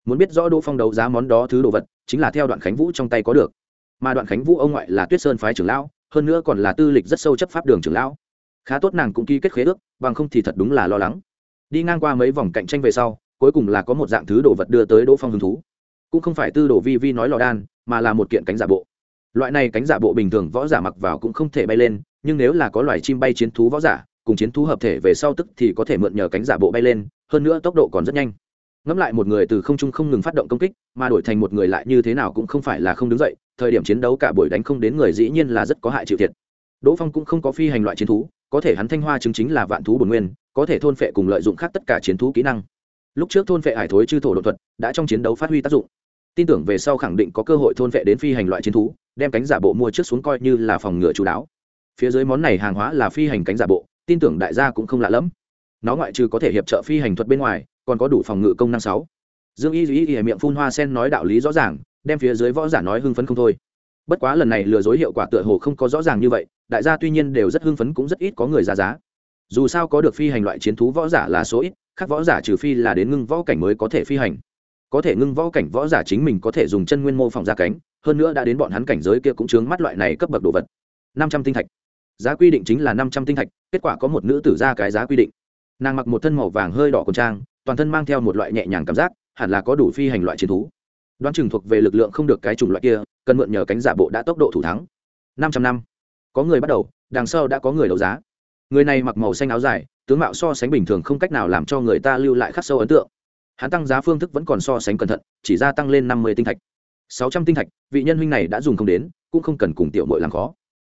muốn biết rõ đỗ phong đấu giá món đó thứ đồ vật, chính là theo đoạn khánh vũ trong tay có được. Mà đoạn khánh vũ ông ngoại là tuyết sơn phái trưởng lão, hơn nữa còn là tư lịch rất sâu chấp pháp đường trưởng lão. Khá tốt nàng cũng ký kết khế ước, bằng không thì thật đúng là lo lắng. Đi ngang qua mấy vòng cạnh tranh về sau, cuối cùng là có một dạng thứ đồ vật đưa tới đỗ phong hứng thú. Cũng không phải tư đồ vi vi nói lò đan, mà là một kiện cánh giả bộ. Loại này cánh giả bộ bình thường võ giả mặc vào cũng không thể bay lên, nhưng nếu là có loài chim bay chiến thú võ giả, cùng chiến thú hợp thể về sau tức thì có thể mượn nhờ cánh giả bộ bay lên, hơn nữa tốc độ còn rất nhanh ngẫm lại một người từ không trung không ngừng phát động công kích, mà đổi thành một người lại như thế nào cũng không phải là không đứng dậy, thời điểm chiến đấu cả buổi đánh không đến người dĩ nhiên là rất có hại chịu thiệt. Đỗ phong cũng không có phi hành loại chiến thú, có thể hắn thanh hoa chứng chính là vạn thú bồn nguyên, có thể thôn phệ cùng lợi dụng khác tất cả chiến thú kỹ năng. Lúc trước thôn phệ hải thối chư thổ đột thuật, đã trong chiến đấu phát huy tác dụng. Tin tưởng về sau khẳng định có cơ hội thôn phệ đến phi hành loại chiến thú, đem cánh giả bộ mua trước xuống coi như là phòng ngừa chú đáo. Phía dưới món này hàng hóa là phi hành cánh giả bộ, tin tưởng đại gia cũng không lạ lẫm. Nó ngoại trừ có thể hiệp trợ phi hành thuật bên ngoài còn có đủ phòng ngự công năng sáu. Dương y duy y miệng phun hoa sen nói đạo lý rõ ràng, đem phía dưới võ giả nói hưng phấn không thôi. Bất quá lần này lừa dối hiệu quả tựa hồ không có rõ ràng như vậy, đại gia tuy nhiên đều rất hưng phấn cũng rất ít có người ra giá. Dù sao có được phi hành loại chiến thú võ giả là số ít các võ giả trừ phi là đến ngưng võ cảnh mới có thể phi hành. Có thể ngưng võ cảnh võ giả chính mình có thể dùng chân nguyên mô phỏng ra cánh, hơn nữa đã đến bọn hắn cảnh giới kia cũng chướng mắt loại này cấp bậc đồ vật. Năm trăm tinh thạch. Giá quy định chính là năm trăm tinh thạch, kết quả có một nữ tử ra cái giá quy định. Nàng mặc một thân màu vàng hơi đỏ quần trang toàn thân mang theo một loại nhẹ nhàng cảm giác, hẳn là có đủ phi hành loại chiến thú. Đoán chừng thuộc về lực lượng không được cái chủng loại kia, cần mượn nhờ cánh giả bộ đã tốc độ thủ thắng. Năm trăm năm. Có người bắt đầu, đằng sau đã có người đấu giá. Người này mặc màu xanh áo dài, tướng mạo so sánh bình thường không cách nào làm cho người ta lưu lại khắc sâu ấn tượng. Hắn tăng giá phương thức vẫn còn so sánh cẩn thận, chỉ ra tăng lên năm mươi tinh thạch. Sáu trăm tinh thạch, vị nhân huynh này đã dùng không đến, cũng không cần cùng tiểu mội làm khó.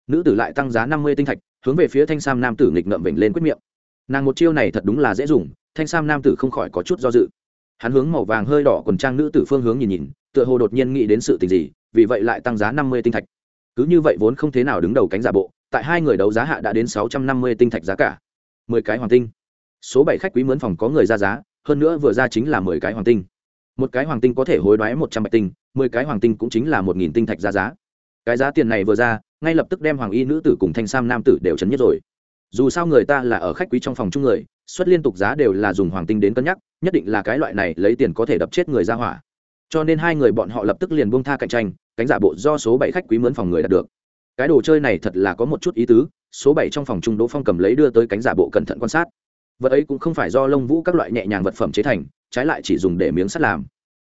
Nữ tử lại tăng giá năm mươi tinh thạch, hướng về phía thanh sam nam tử nghịch ngậm vểnh lên quyết miệng. Nàng một chiêu này thật đúng là dễ dùng thanh sam nam tử không khỏi có chút do dự. Hắn hướng màu vàng hơi đỏ quần trang nữ tử phương hướng nhìn nhìn, tựa hồ đột nhiên nghĩ đến sự tình gì, vì vậy lại tăng giá năm mươi tinh thạch. Cứ như vậy vốn không thế nào đứng đầu cánh giả bộ, tại hai người đấu giá hạ đã đến sáu trăm năm mươi tinh thạch giá cả. mười cái hoàng tinh. Số bảy khách quý mướn phòng có người ra giá, hơn nữa vừa ra chính là mười cái hoàng tinh. Một cái hoàng tinh có thể hối đoái một trăm bạch tinh, mười cái hoàng tinh cũng chính là một nghìn tinh thạch ra giá. Cái giá tiền này vừa ra, ngay lập tức đem hoàng y nữ tử cùng thanh sam nam tử đều chấn nhất rồi dù sao người ta là ở khách quý trong phòng chung người, xuất liên tục giá đều là dùng hoàng tinh đến cân nhắc, nhất định là cái loại này lấy tiền có thể đập chết người ra hỏa. Cho nên hai người bọn họ lập tức liền buông tha cạnh tranh, cánh giả bộ do số bảy khách quý mướn phòng người đạt được. Cái đồ chơi này thật là có một chút ý tứ, số bảy trong phòng trung đỗ phong cầm lấy đưa tới cánh giả bộ cẩn thận quan sát. Vật ấy cũng không phải do lông vũ các loại nhẹ nhàng vật phẩm chế thành, trái lại chỉ dùng để miếng sắt làm.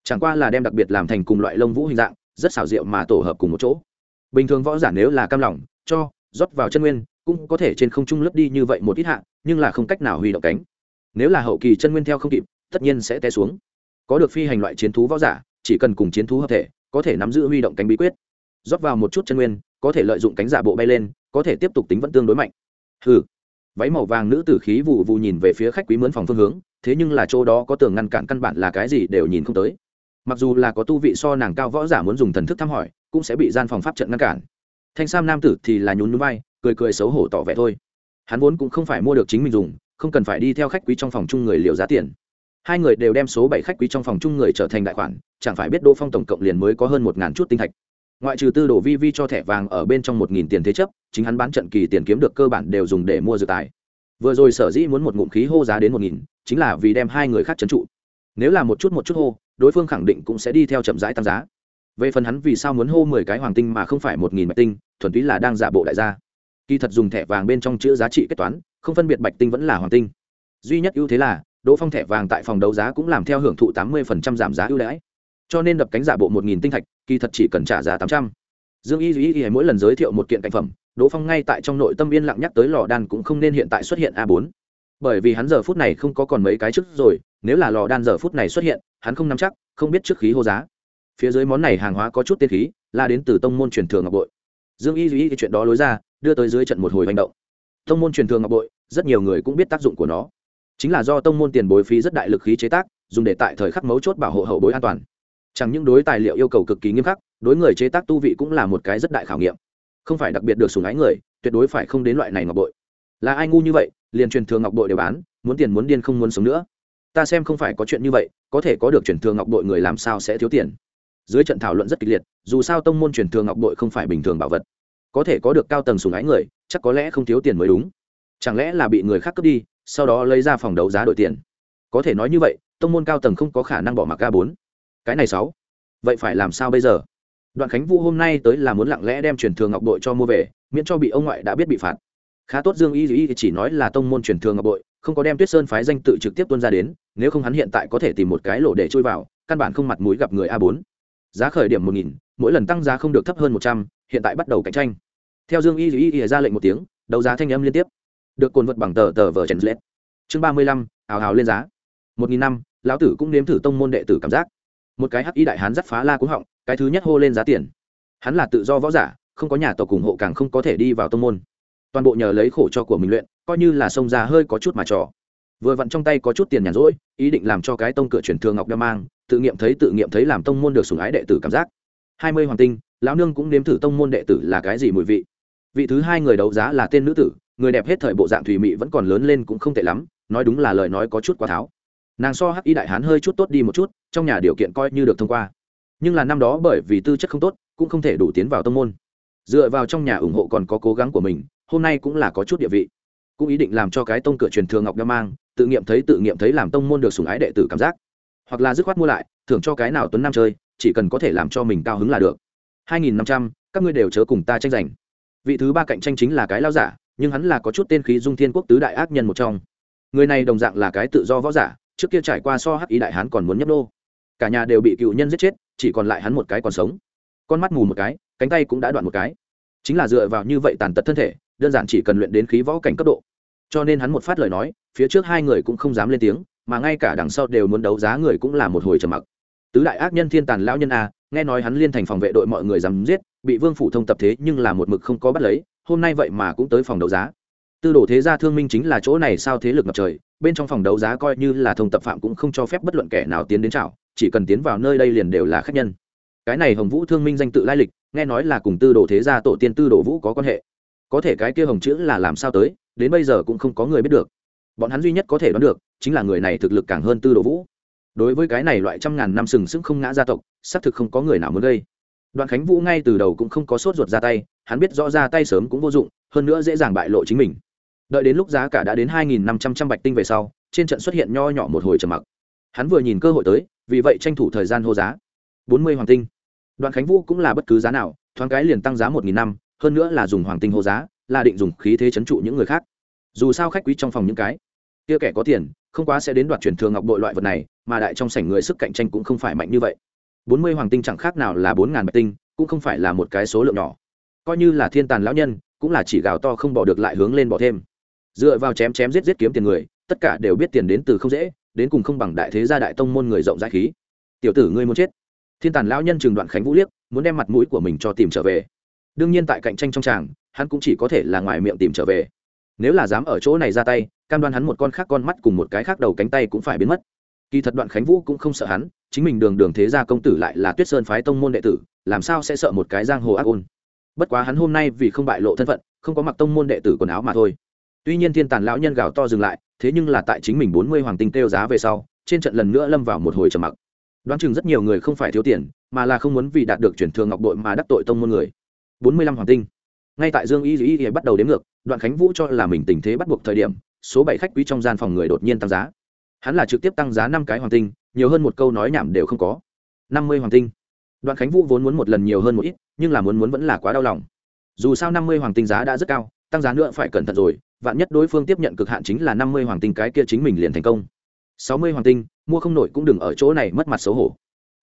Chẳng qua là đem đặc biệt làm thành cùng loại lông vũ hình dạng, rất xảo diệu mà tổ hợp cùng một chỗ. Bình thường võ giả nếu là cam lỏng cho, rót vào chân nguyên cũng có thể trên không trung lướt đi như vậy một ít hạ, nhưng là không cách nào huy động cánh. Nếu là hậu kỳ chân nguyên theo không kịp, tất nhiên sẽ té xuống. Có được phi hành loại chiến thú võ giả, chỉ cần cùng chiến thú hợp thể, có thể nắm giữ huy động cánh bí quyết. Rót vào một chút chân nguyên, có thể lợi dụng cánh giả bộ bay lên, có thể tiếp tục tính vẫn tương đối mạnh. Hừ. Váy màu vàng nữ tử khí vụ vụ nhìn về phía khách quý mướn phòng phương hướng, thế nhưng là chỗ đó có tường ngăn cản căn bản là cái gì đều nhìn không tới. Mặc dù là có tu vị so nàng cao võ giả muốn dùng thần thức thăm hỏi, cũng sẽ bị gian phòng pháp trận ngăn cản. Thanh sam nam tử thì là nhún núi vai cười cười xấu hổ tỏ vẻ thôi. Hắn vốn cũng không phải mua được chính mình dùng, không cần phải đi theo khách quý trong phòng chung người liều giá tiền. Hai người đều đem số bảy khách quý trong phòng chung người trở thành đại khoản, chẳng phải biết đỗ phong tổng cộng liền mới có hơn một ngàn chút tinh thạch. Ngoại trừ tư đồ vi vi cho thẻ vàng ở bên trong một nghìn tiền thế chấp, chính hắn bán trận kỳ tiền kiếm được cơ bản đều dùng để mua dự tài. Vừa rồi sở dĩ muốn một ngụm khí hô giá đến một nghìn, chính là vì đem hai người khác trấn trụ. Nếu là một chút một chút hô, đối phương khẳng định cũng sẽ đi theo chậm rãi tăng giá. Về phần hắn vì sao muốn hô mười cái hoàng tinh mà không phải một nghìn bạch tinh, thuần túy là đang giả bộ đại gia kỳ thật dùng thẻ vàng bên trong chữ giá trị kết toán, không phân biệt bạch tinh vẫn là hoàng tinh. Duy nhất ưu thế là, đỗ phong thẻ vàng tại phòng đấu giá cũng làm theo hưởng thụ tám mươi giảm giá ưu đãi. Cho nên đập cánh giả bộ một nghìn tinh thạch, kỳ thật chỉ cần trả giá tám trăm. Dương y duy y mỗi lần giới thiệu một kiện cảnh phẩm, đỗ phong ngay tại trong nội tâm yên lặng nhắc tới lò đan cũng không nên hiện tại xuất hiện a bốn. Bởi vì hắn giờ phút này không có còn mấy cái trước rồi, nếu là lò đan giờ phút này xuất hiện, hắn không nắm chắc, không biết trước khí hô giá. Phía dưới món này hàng hóa có chút tiên khí, là đến từ tông môn truyền thường ngọc bội. Dương y duy chuyện đó lối ra đưa tới dưới trận một hồi hành động. Tông môn truyền thường ngọc bội, rất nhiều người cũng biết tác dụng của nó. Chính là do tông môn tiền bối phí rất đại lực khí chế tác, dùng để tại thời khắc mấu chốt bảo hộ hậu bối an toàn. Chẳng những đối tài liệu yêu cầu cực kỳ nghiêm khắc, đối người chế tác tu vị cũng là một cái rất đại khảo nghiệm. Không phải đặc biệt được sùng ái người, tuyệt đối phải không đến loại này ngọc bội. Là ai ngu như vậy, liền truyền thường ngọc bội đều bán, muốn tiền muốn điên không muốn sống nữa. Ta xem không phải có chuyện như vậy, có thể có được truyền thường ngọc bội người làm sao sẽ thiếu tiền. Dưới trận thảo luận rất kịch liệt, dù sao tông môn truyền thường ngọc bội không phải bình thường bảo vật có thể có được cao tầng sùng ái người, chắc có lẽ không thiếu tiền mới đúng. Chẳng lẽ là bị người khác cướp đi, sau đó lấy ra phòng đấu giá đổi tiền? Có thể nói như vậy, tông môn cao tầng không có khả năng bỏ mặc ga bốn. Cái này sáu. Vậy phải làm sao bây giờ? Đoạn khánh vũ hôm nay tới là muốn lặng lẽ đem truyền thường ngọc bội cho mua về, miễn cho bị ông ngoại đã biết bị phạt. Khá tốt dương y y chỉ nói là tông môn truyền thường ngọc bội, không có đem tuyết sơn phái danh tự trực tiếp tuân ra đến, nếu không hắn hiện tại có thể tìm một cái lỗ để chui vào, căn bản không mặt mũi gặp người a bốn. Giá khởi điểm một nghìn, mỗi lần tăng giá không được thấp hơn một trăm hiện tại bắt đầu cạnh tranh. Theo dương y y y ra lệnh một tiếng, đấu giá thanh âm liên tiếp. Được cồn vật bằng tờ tờ vờ chèn lết chương ba mươi lăm, hào hào lên giá. Một nghìn năm, lão tử cũng nếm thử tông môn đệ tử cảm giác. Một cái hắc y đại hán dắt phá la cúng họng, cái thứ nhất hô lên giá tiền. Hắn là tự do võ giả, không có nhà tộc ủng hộ càng không có thể đi vào tông môn. Toàn bộ nhờ lấy khổ cho của mình luyện, coi như là sông ra hơi có chút mà trò. Vừa vặn trong tay có chút tiền nhàn rỗi, ý định làm cho cái tông cửa truyền thường ngọc đeo mang, tự nghiệm thấy tự nghiệm thấy làm tông môn được sủng ái đệ tử cảm giác. Hai mươi hoàng tinh lão nương cũng nếm thử tông môn đệ tử là cái gì mùi vị. Vị thứ hai người đấu giá là tên nữ tử, người đẹp hết thời bộ dạng thủy mị vẫn còn lớn lên cũng không tệ lắm, nói đúng là lời nói có chút quá tháo. Nàng so hắc y đại hán hơi chút tốt đi một chút, trong nhà điều kiện coi như được thông qua. Nhưng là năm đó bởi vì tư chất không tốt, cũng không thể đủ tiến vào tông môn. Dựa vào trong nhà ủng hộ còn có cố gắng của mình, hôm nay cũng là có chút địa vị. Cũng ý định làm cho cái tông cửa truyền thường ngọc đa mang, tự nghiệm thấy tự nghiệm thấy làm tông môn được sủng ái đệ tử cảm giác. Hoặc là dứt khoát mua lại, thưởng cho cái nào tuấn nam chơi, chỉ cần có thể làm cho mình cao hứng là được hai nghìn năm trăm, các ngươi đều chớ cùng ta tranh giành. Vị thứ ba cạnh tranh chính là cái lao giả, nhưng hắn là có chút tên khí dung thiên quốc tứ đại ác nhân một trong. Người này đồng dạng là cái tự do võ giả, trước kia trải qua so hắc ý đại hán còn muốn nhấp đô cả nhà đều bị cựu nhân giết chết, chỉ còn lại hắn một cái còn sống. Con mắt mù một cái, cánh tay cũng đã đoạn một cái. Chính là dựa vào như vậy tàn tật thân thể, đơn giản chỉ cần luyện đến khí võ cảnh cấp độ. Cho nên hắn một phát lời nói, phía trước hai người cũng không dám lên tiếng, mà ngay cả đằng sau đều muốn đấu giá người cũng là một hồi trầm mặc. Tứ đại ác nhân thiên tàn lão nhân a nghe nói hắn liên thành phòng vệ đội mọi người dám giết, bị vương phủ thông tập thế nhưng là một mực không có bắt lấy, hôm nay vậy mà cũng tới phòng đấu giá. Tư đồ thế gia thương minh chính là chỗ này sao thế lực ngập trời, bên trong phòng đấu giá coi như là thông tập phạm cũng không cho phép bất luận kẻ nào tiến đến chào, chỉ cần tiến vào nơi đây liền đều là khách nhân. Cái này hồng vũ thương minh danh tự lai lịch, nghe nói là cùng tư đồ thế gia tổ tiên tư đồ vũ có quan hệ. Có thể cái kia hồng chữ là làm sao tới, đến bây giờ cũng không có người biết được. Bọn hắn duy nhất có thể đoán được, chính là người này thực lực càng hơn tư đồ vũ đối với cái này loại trăm ngàn năm sừng sững không ngã gia tộc, xác thực không có người nào muốn gây. Đoạn khánh vũ ngay từ đầu cũng không có sốt ruột ra tay, hắn biết rõ ra tay sớm cũng vô dụng, hơn nữa dễ dàng bại lộ chính mình. Đợi đến lúc giá cả đã đến hai nghìn năm trăm trăm bạch tinh về sau, trên trận xuất hiện nho nhỏ một hồi trầm mặc. Hắn vừa nhìn cơ hội tới, vì vậy tranh thủ thời gian hô giá. Bốn mươi hoàng tinh. Đoạn khánh vũ cũng là bất cứ giá nào, thoáng cái liền tăng giá một nghìn năm, hơn nữa là dùng hoàng tinh hô giá, là định dùng khí thế chấn trụ những người khác. Dù sao khách quý trong phòng những cái, kia kẻ có tiền không quá sẽ đến đoạt truyền thường ngọc bội loại vật này, mà đại trong sảnh người sức cạnh tranh cũng không phải mạnh như vậy. Bốn mươi hoàng tinh chẳng khác nào là bốn ngàn bạch tinh, cũng không phải là một cái số lượng nhỏ. Coi như là thiên tàn lão nhân, cũng là chỉ gào to không bỏ được lại hướng lên bỏ thêm. Dựa vào chém chém giết giết kiếm tiền người, tất cả đều biết tiền đến từ không dễ, đến cùng không bằng đại thế gia đại tông môn người rộng rãi khí. Tiểu tử ngươi muốn chết. Thiên tàn lão nhân trường đoạn khánh vũ liếc, muốn đem mặt mũi của mình cho tìm trở về. Đương nhiên tại cạnh tranh trong tràng, hắn cũng chỉ có thể là ngoài miệng tìm trở về nếu là dám ở chỗ này ra tay, cam đoan hắn một con khác con mắt cùng một cái khác đầu cánh tay cũng phải biến mất. Kỳ thật đoạn khánh vũ cũng không sợ hắn, chính mình đường đường thế gia công tử lại là tuyết sơn phái tông môn đệ tử, làm sao sẽ sợ một cái giang hồ ác ôn? Bất quá hắn hôm nay vì không bại lộ thân phận, không có mặc tông môn đệ tử quần áo mà thôi. Tuy nhiên thiên tàn lão nhân gào to dừng lại, thế nhưng là tại chính mình bốn mươi hoàng tinh kêu giá về sau, trên trận lần nữa lâm vào một hồi trầm mặc. Đoán chừng rất nhiều người không phải thiếu tiền, mà là không muốn vì đạt được chuyển thường ngọc đội mà đắc tội tông môn người. Bốn mươi lăm hoàng tinh ngay tại dương y y y bắt đầu đếm ngược, đoạn khánh vũ cho là mình tình thế bắt buộc thời điểm, số bảy khách quý trong gian phòng người đột nhiên tăng giá. Hắn là trực tiếp tăng giá năm cái hoàng tinh, nhiều hơn một câu nói nhảm đều không có. Năm mươi hoàng tinh. Đoạn khánh vũ vốn muốn một lần nhiều hơn một ít, nhưng là muốn muốn vẫn là quá đau lòng. Dù sao năm mươi hoàng tinh giá đã rất cao, tăng giá nữa phải cẩn thận rồi, vạn nhất đối phương tiếp nhận cực hạn chính là năm mươi hoàng tinh cái kia chính mình liền thành công. Sáu mươi hoàng tinh, mua không nổi cũng đừng ở chỗ này mất mặt xấu hổ.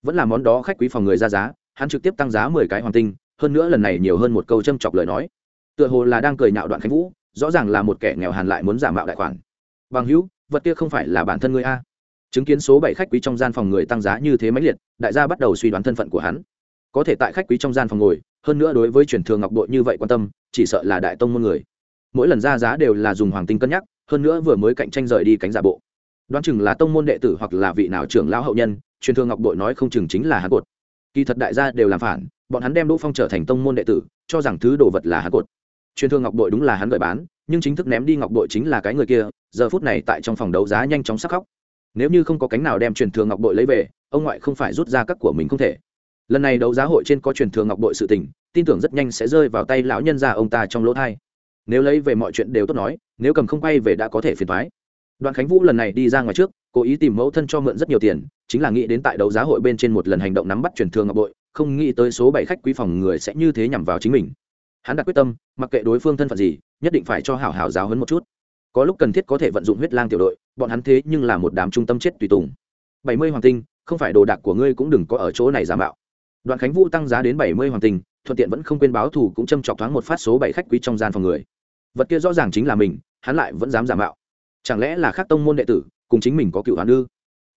Vẫn là món đó khách quý phòng người ra giá, hắn trực tiếp tăng giá mười cái hoàng tinh hơn nữa lần này nhiều hơn một câu châm chọc lời nói. Tựa hồ là đang cười nhạo đoạn khánh vũ, rõ ràng là một kẻ nghèo hàn lại muốn giả mạo đại khoản. Bằng hữu, vật kia không phải là bản thân ngươi a? Chứng kiến số bảy khách quý trong gian phòng người tăng giá như thế mãnh liệt, đại gia bắt đầu suy đoán thân phận của hắn. Có thể tại khách quý trong gian phòng ngồi, hơn nữa đối với truyền thường ngọc đội như vậy quan tâm, chỉ sợ là đại tông môn người. Mỗi lần ra giá đều là dùng hoàng tinh cân nhắc, hơn nữa vừa mới cạnh tranh rời đi cánh giả bộ. Đoán chừng là tông môn đệ tử hoặc là vị nào trưởng lão hậu nhân, truyền thường ngọc đội nói không chừng chính là hắn cột. Kỳ thật đại gia đều làm phản bọn hắn đem đỗ phong trở thành tông môn đệ tử, cho rằng thứ đồ vật là hắn cột. Truyền thương ngọc bội đúng là hắn gợi bán, nhưng chính thức ném đi ngọc bội chính là cái người kia, giờ phút này tại trong phòng đấu giá nhanh chóng sắc khóc. Nếu như không có cánh nào đem truyền thường ngọc bội lấy về, ông ngoại không phải rút ra các của mình không thể. Lần này đấu giá hội trên có truyền thường ngọc bội sự tình, tin tưởng rất nhanh sẽ rơi vào tay lão nhân già ông ta trong lỗ thai. Nếu lấy về mọi chuyện đều tốt nói, nếu cầm không quay về đã có thể phiền thoái đoạn khánh vũ lần này đi ra ngoài trước, cố ý tìm mẫu thân cho mượn rất nhiều tiền, chính là nghĩ đến tại đấu giá hội bên trên một lần hành động nắm bắt truyền thường ngọc bội không nghĩ tới số bảy khách quý phòng người sẽ như thế nhằm vào chính mình. Hắn đặt quyết tâm, mặc kệ đối phương thân phận gì, nhất định phải cho hảo hảo giáo hấn một chút. Có lúc cần thiết có thể vận dụng huyết lang tiểu đội, bọn hắn thế nhưng là một đám trung tâm chết tùy tùng. Bảy mươi hoàng tinh, không phải đồ đạc của ngươi cũng đừng có ở chỗ này giả mạo. Đoạn khánh vũ tăng giá đến bảy mươi hoàng tinh, thuận tiện vẫn không quên báo thù cũng châm chọc thoáng một phát số bảy khách quý trong gian phòng người. Vật kia rõ ràng chính là mình, hắn lại vẫn dám giả mạo. Chẳng lẽ là khác tông môn đệ tử, cùng chính mình có cựu hoàn ư?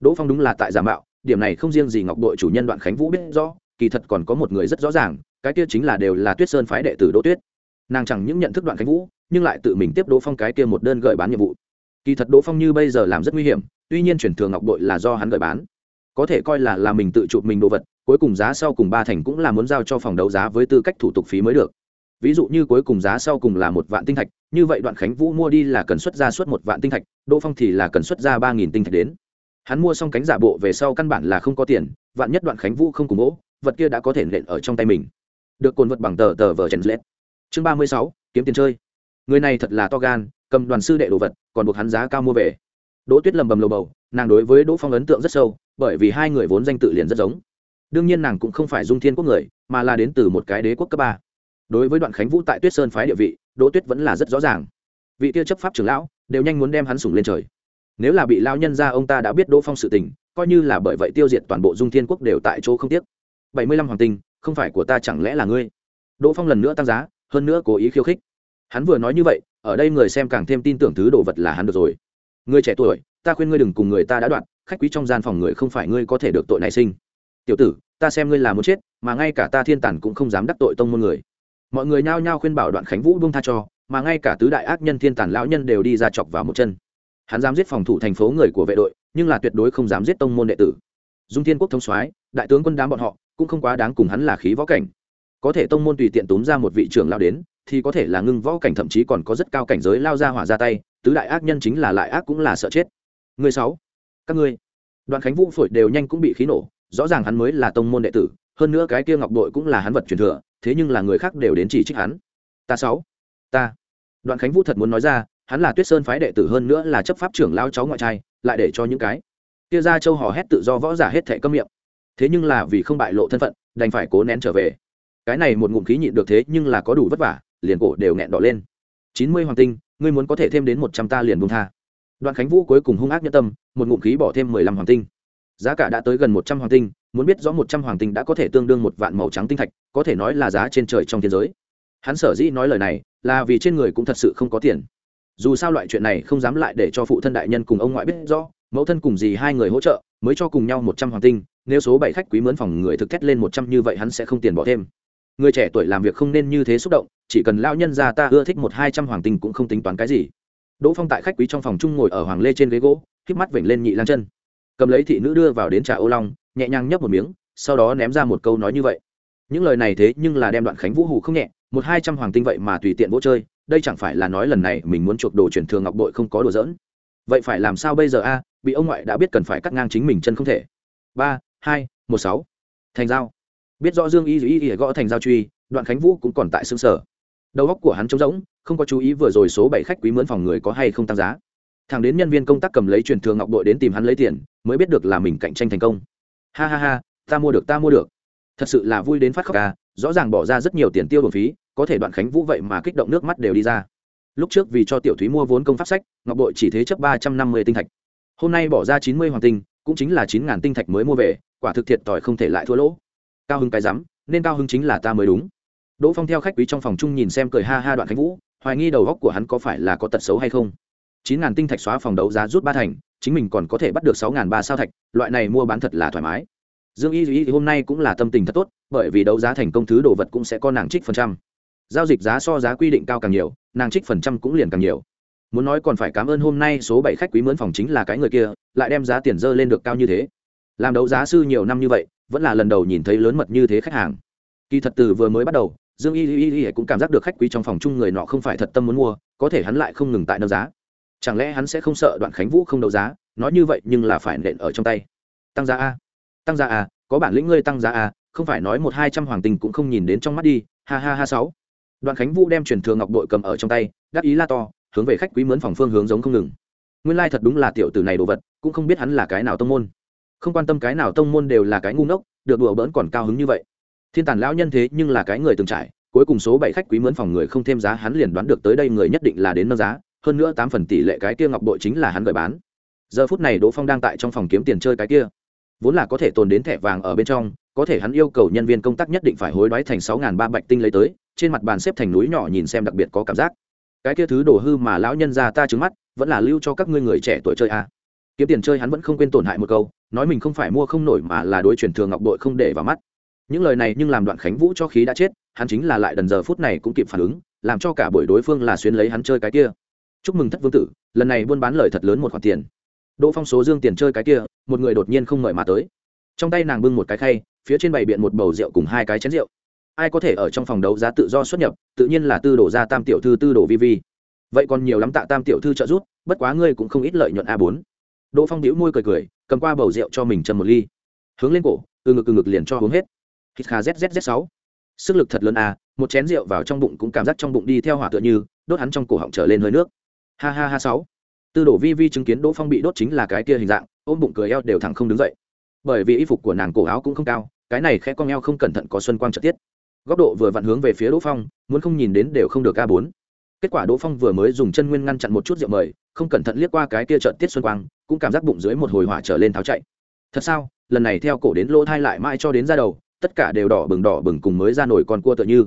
Đỗ phong đúng là tại giả mạo, điểm này không riêng gì ngọc đội chủ nhân đoạn khánh vũ biết rõ kỳ thật còn có một người rất rõ ràng, cái kia chính là đều là tuyết sơn phái đệ tử đỗ tuyết. Nàng chẳng những nhận thức đoạn khánh vũ, nhưng lại tự mình tiếp đỗ phong cái kia một đơn gợi bán nhiệm vụ. Kỳ thật đỗ phong như bây giờ làm rất nguy hiểm, tuy nhiên chuyển thường ngọc đội là do hắn gợi bán. Có thể coi là là mình tự chụp mình đồ vật, cuối cùng giá sau cùng ba thành cũng là muốn giao cho phòng đấu giá với tư cách thủ tục phí mới được. Ví dụ như cuối cùng giá sau cùng là một vạn tinh thạch, như vậy đoạn khánh vũ mua đi là cần xuất ra suốt một vạn tinh thạch, đỗ phong thì là cần xuất ra ba nghìn tinh thạch đến. Hắn mua xong cánh giả bộ về sau căn bản là không có tiền vạn nhất đoạn khánh vũ không cùng gỗ, vật kia đã có thể nện ở trong tay mình. Được cồn vật bằng tờ tờ vờ chèn lết chương ba mươi sáu, kiếm tiền chơi. Người này thật là to gan, cầm đoàn sư đệ đồ vật, còn buộc hắn giá cao mua về. Đỗ tuyết lầm bầm lầu bầu, nàng đối với đỗ phong ấn tượng rất sâu, bởi vì hai người vốn danh tự liền rất giống. Đương nhiên nàng cũng không phải dung thiên quốc người, mà là đến từ một cái đế quốc cấp ba. Đối với đoạn khánh vũ tại tuyết sơn phái địa vị, đỗ tuyết vẫn là rất rõ ràng. Vị tiêu chấp pháp trưởng lão, đều nhanh muốn đem hắn sủng lên trời nếu là bị lao nhân ra ông ta đã biết đỗ phong sự tình, coi như là bởi vậy tiêu diệt toàn bộ dung thiên quốc đều tại chỗ không tiếc. Bảy mươi lăm hoàng tinh, không phải của ta chẳng lẽ là ngươi? Đỗ phong lần nữa tăng giá, hơn nữa cố ý khiêu khích. Hắn vừa nói như vậy, ở đây người xem càng thêm tin tưởng thứ đồ vật là hắn được rồi. Người trẻ tuổi, ta khuyên ngươi đừng cùng người ta đã đoạn, khách quý trong gian phòng người không phải ngươi có thể được tội này sinh. Tiểu tử, ta xem ngươi là muốn chết, mà ngay cả ta thiên tản cũng không dám đắc tội tông môn người. Mọi người nhao nhao khuyên bảo đoạn khánh vũ buông tha cho, mà ngay cả tứ đại ác nhân thiên tản lão nhân đều đi ra chọc vào một chân hắn dám giết phòng thủ thành phố người của vệ đội, nhưng là tuyệt đối không dám giết tông môn đệ tử. Dung thiên quốc thông soái, đại tướng quân đám bọn họ, cũng không quá đáng cùng hắn là khí võ cảnh. Có thể tông môn tùy tiện túm ra một vị trưởng lao đến, thì có thể là ngưng võ cảnh, thậm chí còn có rất cao cảnh giới lao ra hỏa ra tay, tứ đại ác nhân chính là lại ác cũng là sợ chết. Người sáu, các ngươi. Đoạn khánh vũ phổi đều nhanh cũng bị khí nổ, rõ ràng hắn mới là tông môn đệ tử, hơn nữa cái kia ngọc đội cũng là hắn vật truyền thừa, thế nhưng là người khác đều đến chỉ trích hắn. Ta sáu, ta. Đoạn khánh vũ thật muốn nói ra hắn là tuyết sơn phái đệ tử hơn nữa là chấp pháp trưởng lao cháu ngoại trai, lại để cho những cái kia ra châu hò hét tự do võ giả hết thẻ cấm miệng. Thế nhưng là vì không bại lộ thân phận, đành phải cố nén trở về. Cái này một ngụm khí nhịn được thế nhưng là có đủ vất vả, liền cổ đều nghẹn đỏ lên. Chín mươi hoàng tinh, ngươi muốn có thể thêm đến một trăm ta liền buông tha. Đoạn khánh vũ cuối cùng hung ác nhất tâm, một ngụm khí bỏ thêm mười lăm hoàng tinh. Giá cả đã tới gần một trăm hoàng tinh, muốn biết rõ một trăm hoàng tinh đã có thể tương đương một vạn màu trắng tinh thạch, có thể nói là giá trên trời trong thế giới. Hắn sở dĩ nói lời này, là vì trên người cũng thật sự không có tiền dù sao loại chuyện này không dám lại để cho phụ thân đại nhân cùng ông ngoại biết rõ, mẫu thân cùng gì hai người hỗ trợ, mới cho cùng nhau một trăm hoàng tinh, nếu số bảy khách quý mướn phòng người thực thét lên một trăm như vậy hắn sẽ không tiền bỏ thêm. Người trẻ tuổi làm việc không nên như thế xúc động, chỉ cần lao nhân ra ta ưa thích một hai trăm hoàng tinh cũng không tính toán cái gì. Đỗ phong tại khách quý trong phòng chung ngồi ở hoàng lê trên ghế gỗ k mắt vểnh lên nhị lan chân. Cầm lấy thị nữ đưa vào đến trà ô long, nhẹ nhàng nhấp một miếng, sau đó ném ra một câu nói như vậy. Những lời này thế nhưng là đem đoạn khánh vũ hù không nhẹ, một hai trăm hoàng tinh vậy mà tùy tiện vỗ chơi đây chẳng phải là nói lần này mình muốn chuộc đồ truyền thường ngọc bội không có đồ dỡn? Vậy phải làm sao bây giờ a? Bị ông ngoại đã biết cần phải cắt ngang chính mình chân không thể. Ba, hai, một, sáu. Thành giao. Biết rõ dương y y y gõ thành giao truy, đoạn khánh vũ cũng còn tại xương sở. Đầu óc của hắn trống rỗng, không có chú ý vừa rồi số bảy khách quý mướn phòng người có hay không tăng giá. Thằng đến nhân viên công tác cầm lấy truyền thường ngọc bội đến tìm hắn lấy tiền, mới biết được là mình cạnh tranh thành công. Ha ha ha, ta mua được, ta mua được. Thật sự là vui đến phát khóc ca rõ ràng bỏ ra rất nhiều tiền tiêu bổn phí có thể đoạn khánh vũ vậy mà kích động nước mắt đều đi ra. Lúc trước vì cho tiểu thúy mua vốn công pháp sách, ngọc bội chỉ thế chấp ba trăm năm mươi tinh thạch. Hôm nay bỏ ra chín mươi hoàng tinh, cũng chính là chín ngàn tinh thạch mới mua về, quả thực thiệt tỏi không thể lại thua lỗ. Cao Hưng cái rắm, nên cao Hưng chính là ta mới đúng. Đỗ phong theo khách quý trong phòng chung nhìn xem cười ha ha đoạn khánh vũ, hoài nghi đầu góc của hắn có phải là có tật xấu hay không. Chín ngàn tinh thạch xóa phòng đấu giá rút ba thành, chính mình còn có thể bắt được sáu ngàn ba sao thạch, loại này mua bán thật là thoải mái. Dương y y hôm nay cũng là tâm tình thật tốt, bởi vì đấu giá thành công thứ đồ vật cũng sẽ có nàng trích phần trăm giao dịch giá so giá quy định cao càng nhiều, nàng trích phần trăm cũng liền càng nhiều. Muốn nói còn phải cảm ơn hôm nay số bảy khách quý mướn phòng chính là cái người kia, lại đem giá tiền dơ lên được cao như thế. Làm đấu giá sư nhiều năm như vậy, vẫn là lần đầu nhìn thấy lớn mật như thế khách hàng. Kỳ thật từ vừa mới bắt đầu, dương y y y cũng cảm giác được khách quý trong phòng chung người nọ không phải thật tâm muốn mua, có thể hắn lại không ngừng tại nâng giá. Chẳng lẽ hắn sẽ không sợ đoạn khánh vũ không đấu giá, nói như vậy nhưng là phải nện ở trong tay. Tăng giá a. Tăng giá a, có bản lĩnh ngươi tăng giá a, không phải nói một hai trăm hoàng tình cũng không nhìn đến trong mắt đi, ha ha ha sáu đoạn khánh vũ đem truyền thừa ngọc bội cầm ở trong tay, đắc ý la to, hướng về khách quý mướn phòng phương hướng giống không ngừng. Nguyên lai thật đúng là tiểu tử này đồ vật, cũng không biết hắn là cái nào tông môn. Không quan tâm cái nào tông môn đều là cái ngu ngốc, được đùa bỡn còn cao hứng như vậy. Thiên tàn lão nhân thế nhưng là cái người từng trải, cuối cùng số bảy khách quý mướn phòng người không thêm giá hắn liền đoán được tới đây người nhất định là đến nâng giá, hơn nữa tám phần tỷ lệ cái kia ngọc bội chính là hắn gửi bán. Giờ phút này đỗ phong đang tại trong phòng kiếm tiền chơi cái kia. Vốn là có thể tồn đến thẻ vàng ở bên trong, có thể hắn yêu cầu nhân viên công tác nhất định phải hối đoái thành sáu ba bạch tinh lấy tới trên mặt bàn xếp thành núi nhỏ nhìn xem đặc biệt có cảm giác. Cái kia thứ đồ hư mà lão nhân ra ta trứng mắt, vẫn là lưu cho các ngươi người trẻ tuổi chơi à. kiếm tiền chơi hắn vẫn không quên tổn hại một câu, nói mình không phải mua không nổi mà là đối truyền thường ngọc đội không để vào mắt. Những lời này nhưng làm đoạn khánh vũ cho khí đã chết, hắn chính là lại đần giờ phút này cũng kịp phản ứng, làm cho cả buổi đối phương là xuyên lấy hắn chơi cái kia. Chúc mừng thất vương tử, lần này buôn bán lời thật lớn một khoản tiền. Đỗ phong số dương tiền chơi cái kia, một người đột nhiên không mời mà tới. Trong tay nàng bưng một cái khay, phía trên bày biện một bầu rượu cùng hai cái chén rượu ai có thể ở trong phòng đấu giá tự do xuất nhập, tự nhiên là tư đổ ra tam tiểu thư, tư đổ vi vi. Vậy còn nhiều lắm tạ tam tiểu thư trợ giúp, bất quá ngươi cũng không ít lợi nhuận a bốn. Đỗ phong đĩu môi cười cười, cầm qua bầu rượu cho mình châm một ly. Hướng lên cổ, từ ngực từ ngực liền cho uống hết. Hít kha zzz sáu. Sức lực thật lớn a, một chén rượu vào trong bụng cũng cảm giác trong bụng đi theo hỏa tựa như, đốt hắn trong cổ họng trở lên hơi nước. Ha ha ha sáu. Tư đổ vi vi chứng kiến đỗ phong bị đốt chính là cái kia hình dạng, ôm bụng cười eo đều thẳng không đứng dậy. Bởi vì y phục của nàng cổ áo cũng không cao, cái này khẽ con eo không cẩn thận có xuân quang trợ tiết góc độ vừa vặn hướng về phía đỗ phong, muốn không nhìn đến đều không được a bốn. Kết quả đỗ phong vừa mới dùng chân nguyên ngăn chặn một chút rượu mời, không cẩn thận liếc qua cái kia trợn tiết xuân quang, cũng cảm giác bụng dưới một hồi hỏa trở lên tháo chạy. Thật sao? Lần này theo cổ đến lỗ thai lại mãi cho đến ra đầu, tất cả đều đỏ bừng đỏ bừng cùng mới ra nổi con cua tựa như.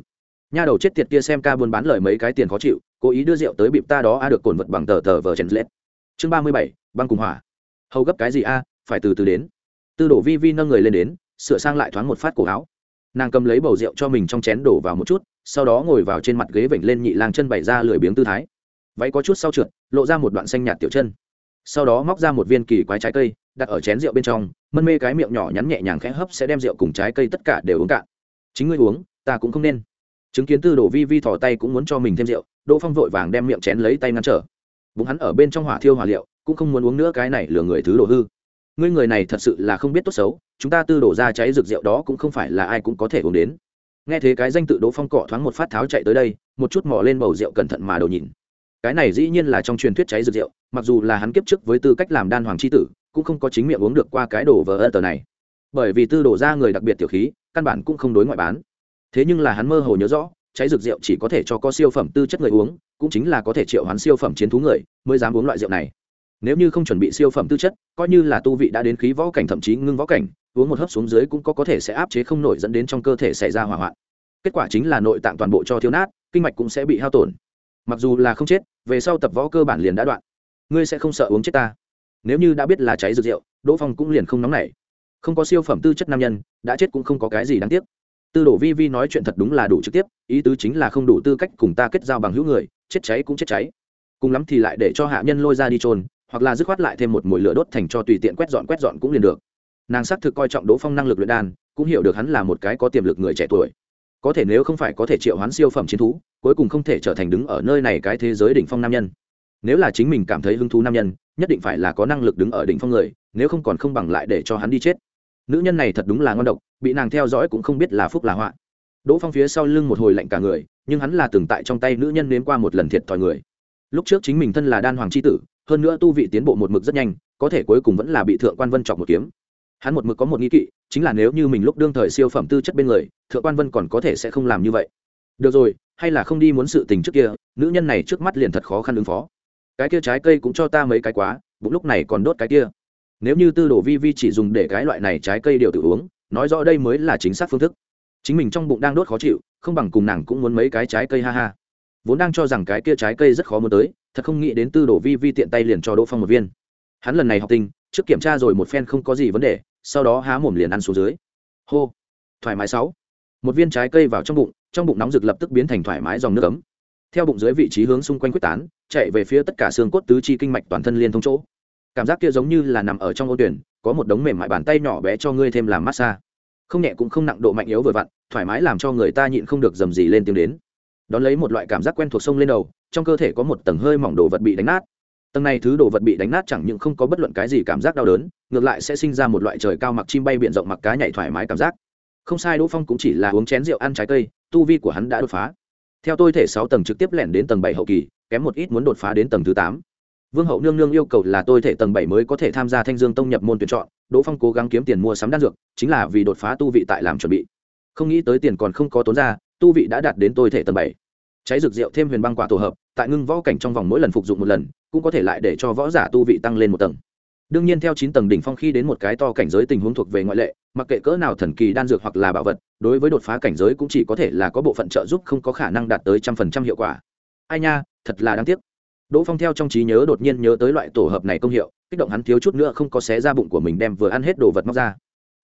Nha đầu chết tiệt kia xem ca buôn bán lời mấy cái tiền khó chịu, cố ý đưa rượu tới bịp ta đó a được cồn vật bằng tờ tờ vờ chen lết. Chương ba mươi bảy, băng cùng hỏa. Hầu gấp cái gì a? Phải từ từ đến. Tư đổ vi vi nâng người lên đến, sửa sang lại thoáng một phát cổ áo nàng cầm lấy bầu rượu cho mình trong chén đổ vào một chút, sau đó ngồi vào trên mặt ghế vểnh lên nhị lang chân bày ra lười biếng tư thái. Váy có chút sau trượt, lộ ra một đoạn xanh nhạt tiểu chân. Sau đó móc ra một viên kỳ quái trái cây, đặt ở chén rượu bên trong, mân mê cái miệng nhỏ nhắn nhẹ nhàng khẽ hấp sẽ đem rượu cùng trái cây tất cả đều uống cạn. Chính ngươi uống, ta cũng không nên. Chứng kiến tư đồ vi vi thò tay cũng muốn cho mình thêm rượu, đỗ phong vội vàng đem miệng chén lấy tay ngăn trở. Bụng hắn ở bên trong hỏa thiêu hỏa liệu, cũng không muốn uống nữa cái này lừa người thứ đồ hư. Ngươi người này thật sự là không biết tốt xấu chúng ta tư đổ ra cháy rực rượu đó cũng không phải là ai cũng có thể uống đến. Nghe thế cái danh tự đỗ phong cọ thoáng một phát tháo chạy tới đây, một chút mò lên bầu rượu cẩn thận mà đầu nhìn. Cái này dĩ nhiên là trong truyền thuyết cháy rực rượu mặc dù là hắn kiếp trước với tư cách làm đan hoàng c h i tử, cũng không có chính miệng uống được qua cái đồ vờ ơ tờ này. Bởi vì tư đổ ra người đặc biệt tiểu khí, căn bản cũng không đối ngoại bán. Thế nhưng là hắn mơ hồ nhớ rõ, cháy rực rượu chỉ có thể cho có siêu phẩm tư chất người uống, cũng chính là có thể triệu hoán siêu phẩm chiến thú người mới dám uống loại rượu này. Nếu như không chuẩn bị siêu phẩm tư chất, coi như là tu vị đã đến khí võ cảnh thậm chí ngưng võ cảnh uống một hớp xuống dưới cũng có có thể sẽ áp chế không nổi dẫn đến trong cơ thể xảy ra hỏa hoạn. Kết quả chính là nội tạng toàn bộ cho thiếu nát, kinh mạch cũng sẽ bị hao tổn. Mặc dù là không chết, về sau tập võ cơ bản liền đã đoạn. Ngươi sẽ không sợ uống chết ta. Nếu như đã biết là cháy rượu, đỗ phong cũng liền không nóng nảy. Không có siêu phẩm tư chất nam nhân, đã chết cũng không có cái gì đáng tiếc. Tư đồ vi vi nói chuyện thật đúng là đủ trực tiếp, ý tứ chính là không đủ tư cách cùng ta kết giao bằng hữu người, chết cháy cũng chết cháy. Cùng lắm thì lại để cho hạ nhân lôi ra đi trôn hoặc là dứt khoát lại thêm một mùi lửa đốt thành cho tùy tiện quét dọn quét dọn cũng liền được nàng xác thực coi trọng đỗ phong năng lực luyện đan, cũng hiểu được hắn là một cái có tiềm lực người trẻ tuổi. Có thể nếu không phải có thể triệu hoán siêu phẩm chiến thú, cuối cùng không thể trở thành đứng ở nơi này cái thế giới đỉnh phong nam nhân. Nếu là chính mình cảm thấy hứng thú nam nhân, nhất định phải là có năng lực đứng ở đỉnh phong người, nếu không còn không bằng lại để cho hắn đi chết. Nữ nhân này thật đúng là ngon độc, bị nàng theo dõi cũng không biết là phúc là họa. Đỗ phong phía sau lưng một hồi lạnh cả người, nhưng hắn là từng tại trong tay nữ nhân nếm qua một lần thiệt thòi người. Lúc trước chính mình thân là đan hoàng c h i tử, hơn nữa tu vị tiến bộ một mực rất nhanh, có thể cuối cùng vẫn là bị thượng quan vân chọc một kiếm hắn một mực có một nghi kỵ, chính là nếu như mình lúc đương thời siêu phẩm tư chất bên người, thượng quan vân còn có thể sẽ không làm như vậy. Được rồi, hay là không đi muốn sự tình trước kia, nữ nhân này trước mắt liền thật khó khăn ứng phó. Cái kia trái cây cũng cho ta mấy cái quá, bụng lúc này còn đốt cái kia. Nếu như tư đồ vi vi chỉ dùng để cái loại này trái cây điều tự uống, nói rõ đây mới là chính xác phương thức. Chính mình trong bụng đang đốt khó chịu, không bằng cùng nàng cũng muốn mấy cái trái cây ha ha. Vốn đang cho rằng cái kia trái cây rất khó muốn tới, thật không nghĩ đến tư đồ vi vi tiện tay liền cho đỗ phong một viên hắn lần này học tinh, trước kiểm tra rồi một phen không có gì vấn đề, sau đó há mồm liền ăn xuống dưới. Hô. Thoải mái sáu. Một viên trái cây vào trong bụng trong bụng nóng rực lập tức biến thành thoải mái dòng nước ấm. Theo bụng dưới vị trí hướng xung quanh quyết tán, chạy về phía tất cả xương cốt tứ chi kinh mạch toàn thân liên thông chỗ. Cảm giác kia giống như là nằm ở trong ô tuyển, có một đống mềm mại bàn tay nhỏ bé cho ngươi thêm làm massage không nhẹ cũng không nặng, độ mạnh yếu vừa vặn, thoải mái làm cho người ta nhịn không được dầm gì lên tiếng đến. Đón lấy một loại cảm giác quen thuộc sông lên đầu, trong cơ thể có một tầng hơi mỏng đồ vật bị đánh nát tầng này thứ đồ vật bị đánh nát chẳng những không có bất luận cái gì cảm giác đau đớn, ngược lại sẽ sinh ra một loại trời cao mặc chim bay b rộng mặc cá nhảy thoải mái cảm giác. Không sai, đỗ phong cũng chỉ là uống chén rượu ăn trái cây, tu vi của hắn đã đột phá. Theo tôi thể sáu tầng trực tiếp lẻn đến tầng bảy hậu kỳ, kém một ít muốn đột phá đến tầng thứ tám. Vương hậu nương nương yêu cầu là tôi thể tầng bảy mới có thể tham gia thanh dương tông nhập môn tuyển chọn, đỗ phong cố gắng kiếm tiền mua sắm đan dược, chính là vì đột phá tu vị tại làm chuẩn bị. Không nghĩ tới tiền còn không có tốn ra, tu vị đã đạt đến tôi thể tầng bảy. Cháy rực rượu thêm huyền băng quả tổ hợp, tại ngưng võ cảnh trong vòng mỗi lần phục dụng một lần cũng có thể lại để cho võ giả tu vị tăng lên một tầng. Đương nhiên theo chín tầng đỉnh phong khi đến một cái to cảnh giới tình huống thuộc về ngoại lệ, mặc kệ cỡ nào thần kỳ đan dược hoặc là bảo vật, đối với đột phá cảnh giới cũng chỉ có thể là có bộ phận trợ giúp không có khả năng đạt tới trăm phần trăm hiệu quả. Ai nha, thật là đáng tiếc. Đỗ phong theo trong trí nhớ đột nhiên nhớ tới loại tổ hợp này công hiệu, kích động hắn thiếu chút nữa không có xé ra bụng của mình đem vừa ăn hết đồ vật móc ra.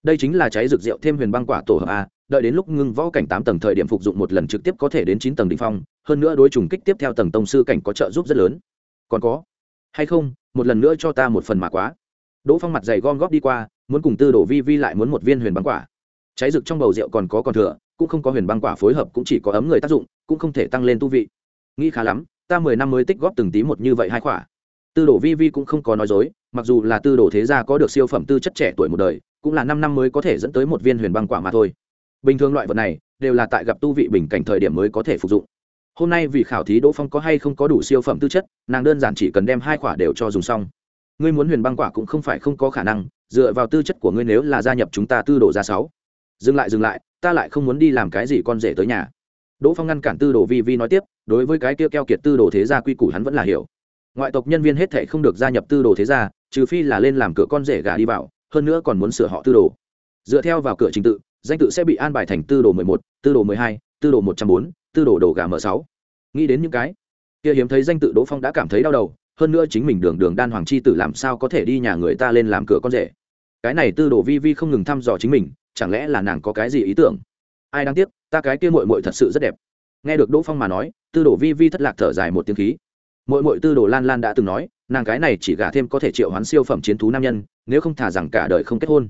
Đây chính là cháy rực rượu thêm huyền băng quả tổ hợp a, đợi đến lúc ngưng võ cảnh tám tầng thời điểm phục dụng một lần trực tiếp có thể đến chín tầng đ ỉ n h phong, hơn nữa đối trùng kích tiếp theo tầng tông sư cảnh có trợ giúp rất lớn còn có. Hay không, một lần nữa cho ta một phần mà quá. Đỗ phong mặt dày gom góp đi qua, muốn cùng tư đổ vi vi lại muốn một viên huyền băng quả. Cháy rực trong bầu rượu còn có còn thừa, cũng không có huyền băng quả phối hợp, cũng chỉ có ấm người tác dụng, cũng không thể tăng lên tu vị. Nghĩ khá lắm, ta mười năm mới tích góp từng tí một như vậy hai quả. Tư đồ vi vi cũng không có nói dối, mặc dù là tư đồ thế gia có được siêu phẩm tư chất trẻ tuổi một đời, cũng là năm năm mới có thể dẫn tới một viên huyền băng quả mà thôi. Bình thường loại vật này, đều là tại gặp tu vị bình cảnh thời điểm mới có thể phục dụng hôm nay vì khảo thí đỗ phong có hay không có đủ siêu phẩm tư chất, nàng đơn giản chỉ cần đem hai quả đều cho dùng xong. Ngươi muốn huyền băng quả cũng không phải không có khả năng, dựa vào tư chất của ngươi nếu là gia nhập chúng ta tư đồ ra sáu. Dừng lại dừng lại, ta lại không muốn đi làm cái gì con rể tới nhà. Đỗ phong ngăn cản tư đồ vi vi nói tiếp, đối với cái kia keo kiệt tư đồ thế gia quy củ hắn vẫn là hiểu. Ngoại tộc nhân viên hết thể không được gia nhập tư đồ thế gia, trừ phi là lên làm cửa con rể gà đi vào, hơn nữa còn muốn sửa họ tư đồ. Dựa theo vào cửa trình tự, danh tự sẽ bị an bài thành tư đồ mười một, tư đồ mười hai, tư đồ một trăm bốn tư đồ đồ gà m sáu. Nghĩ đến những cái kia hiếm thấy danh tự đỗ phong đã cảm thấy đau đầu, hơn nữa chính mình đường đường đan hoàng chi tử làm sao có thể đi nhà người ta lên làm cửa con rể. Cái này tư đồ vi vi không ngừng thăm dò chính mình, chẳng lẽ là nàng có cái gì ý tưởng? Ai đáng tiếc, ta cái kia mội mội thật sự rất đẹp. Nghe được đỗ phong mà nói, tư đồ vi vi thất lạc thở dài một tiếng khí. Muội muội tư đồ lan lan đã từng nói, nàng cái này chỉ gả thêm có thể triệu hoán siêu phẩm chiến thú nam nhân, nếu không thả rằng cả đời không kết hôn.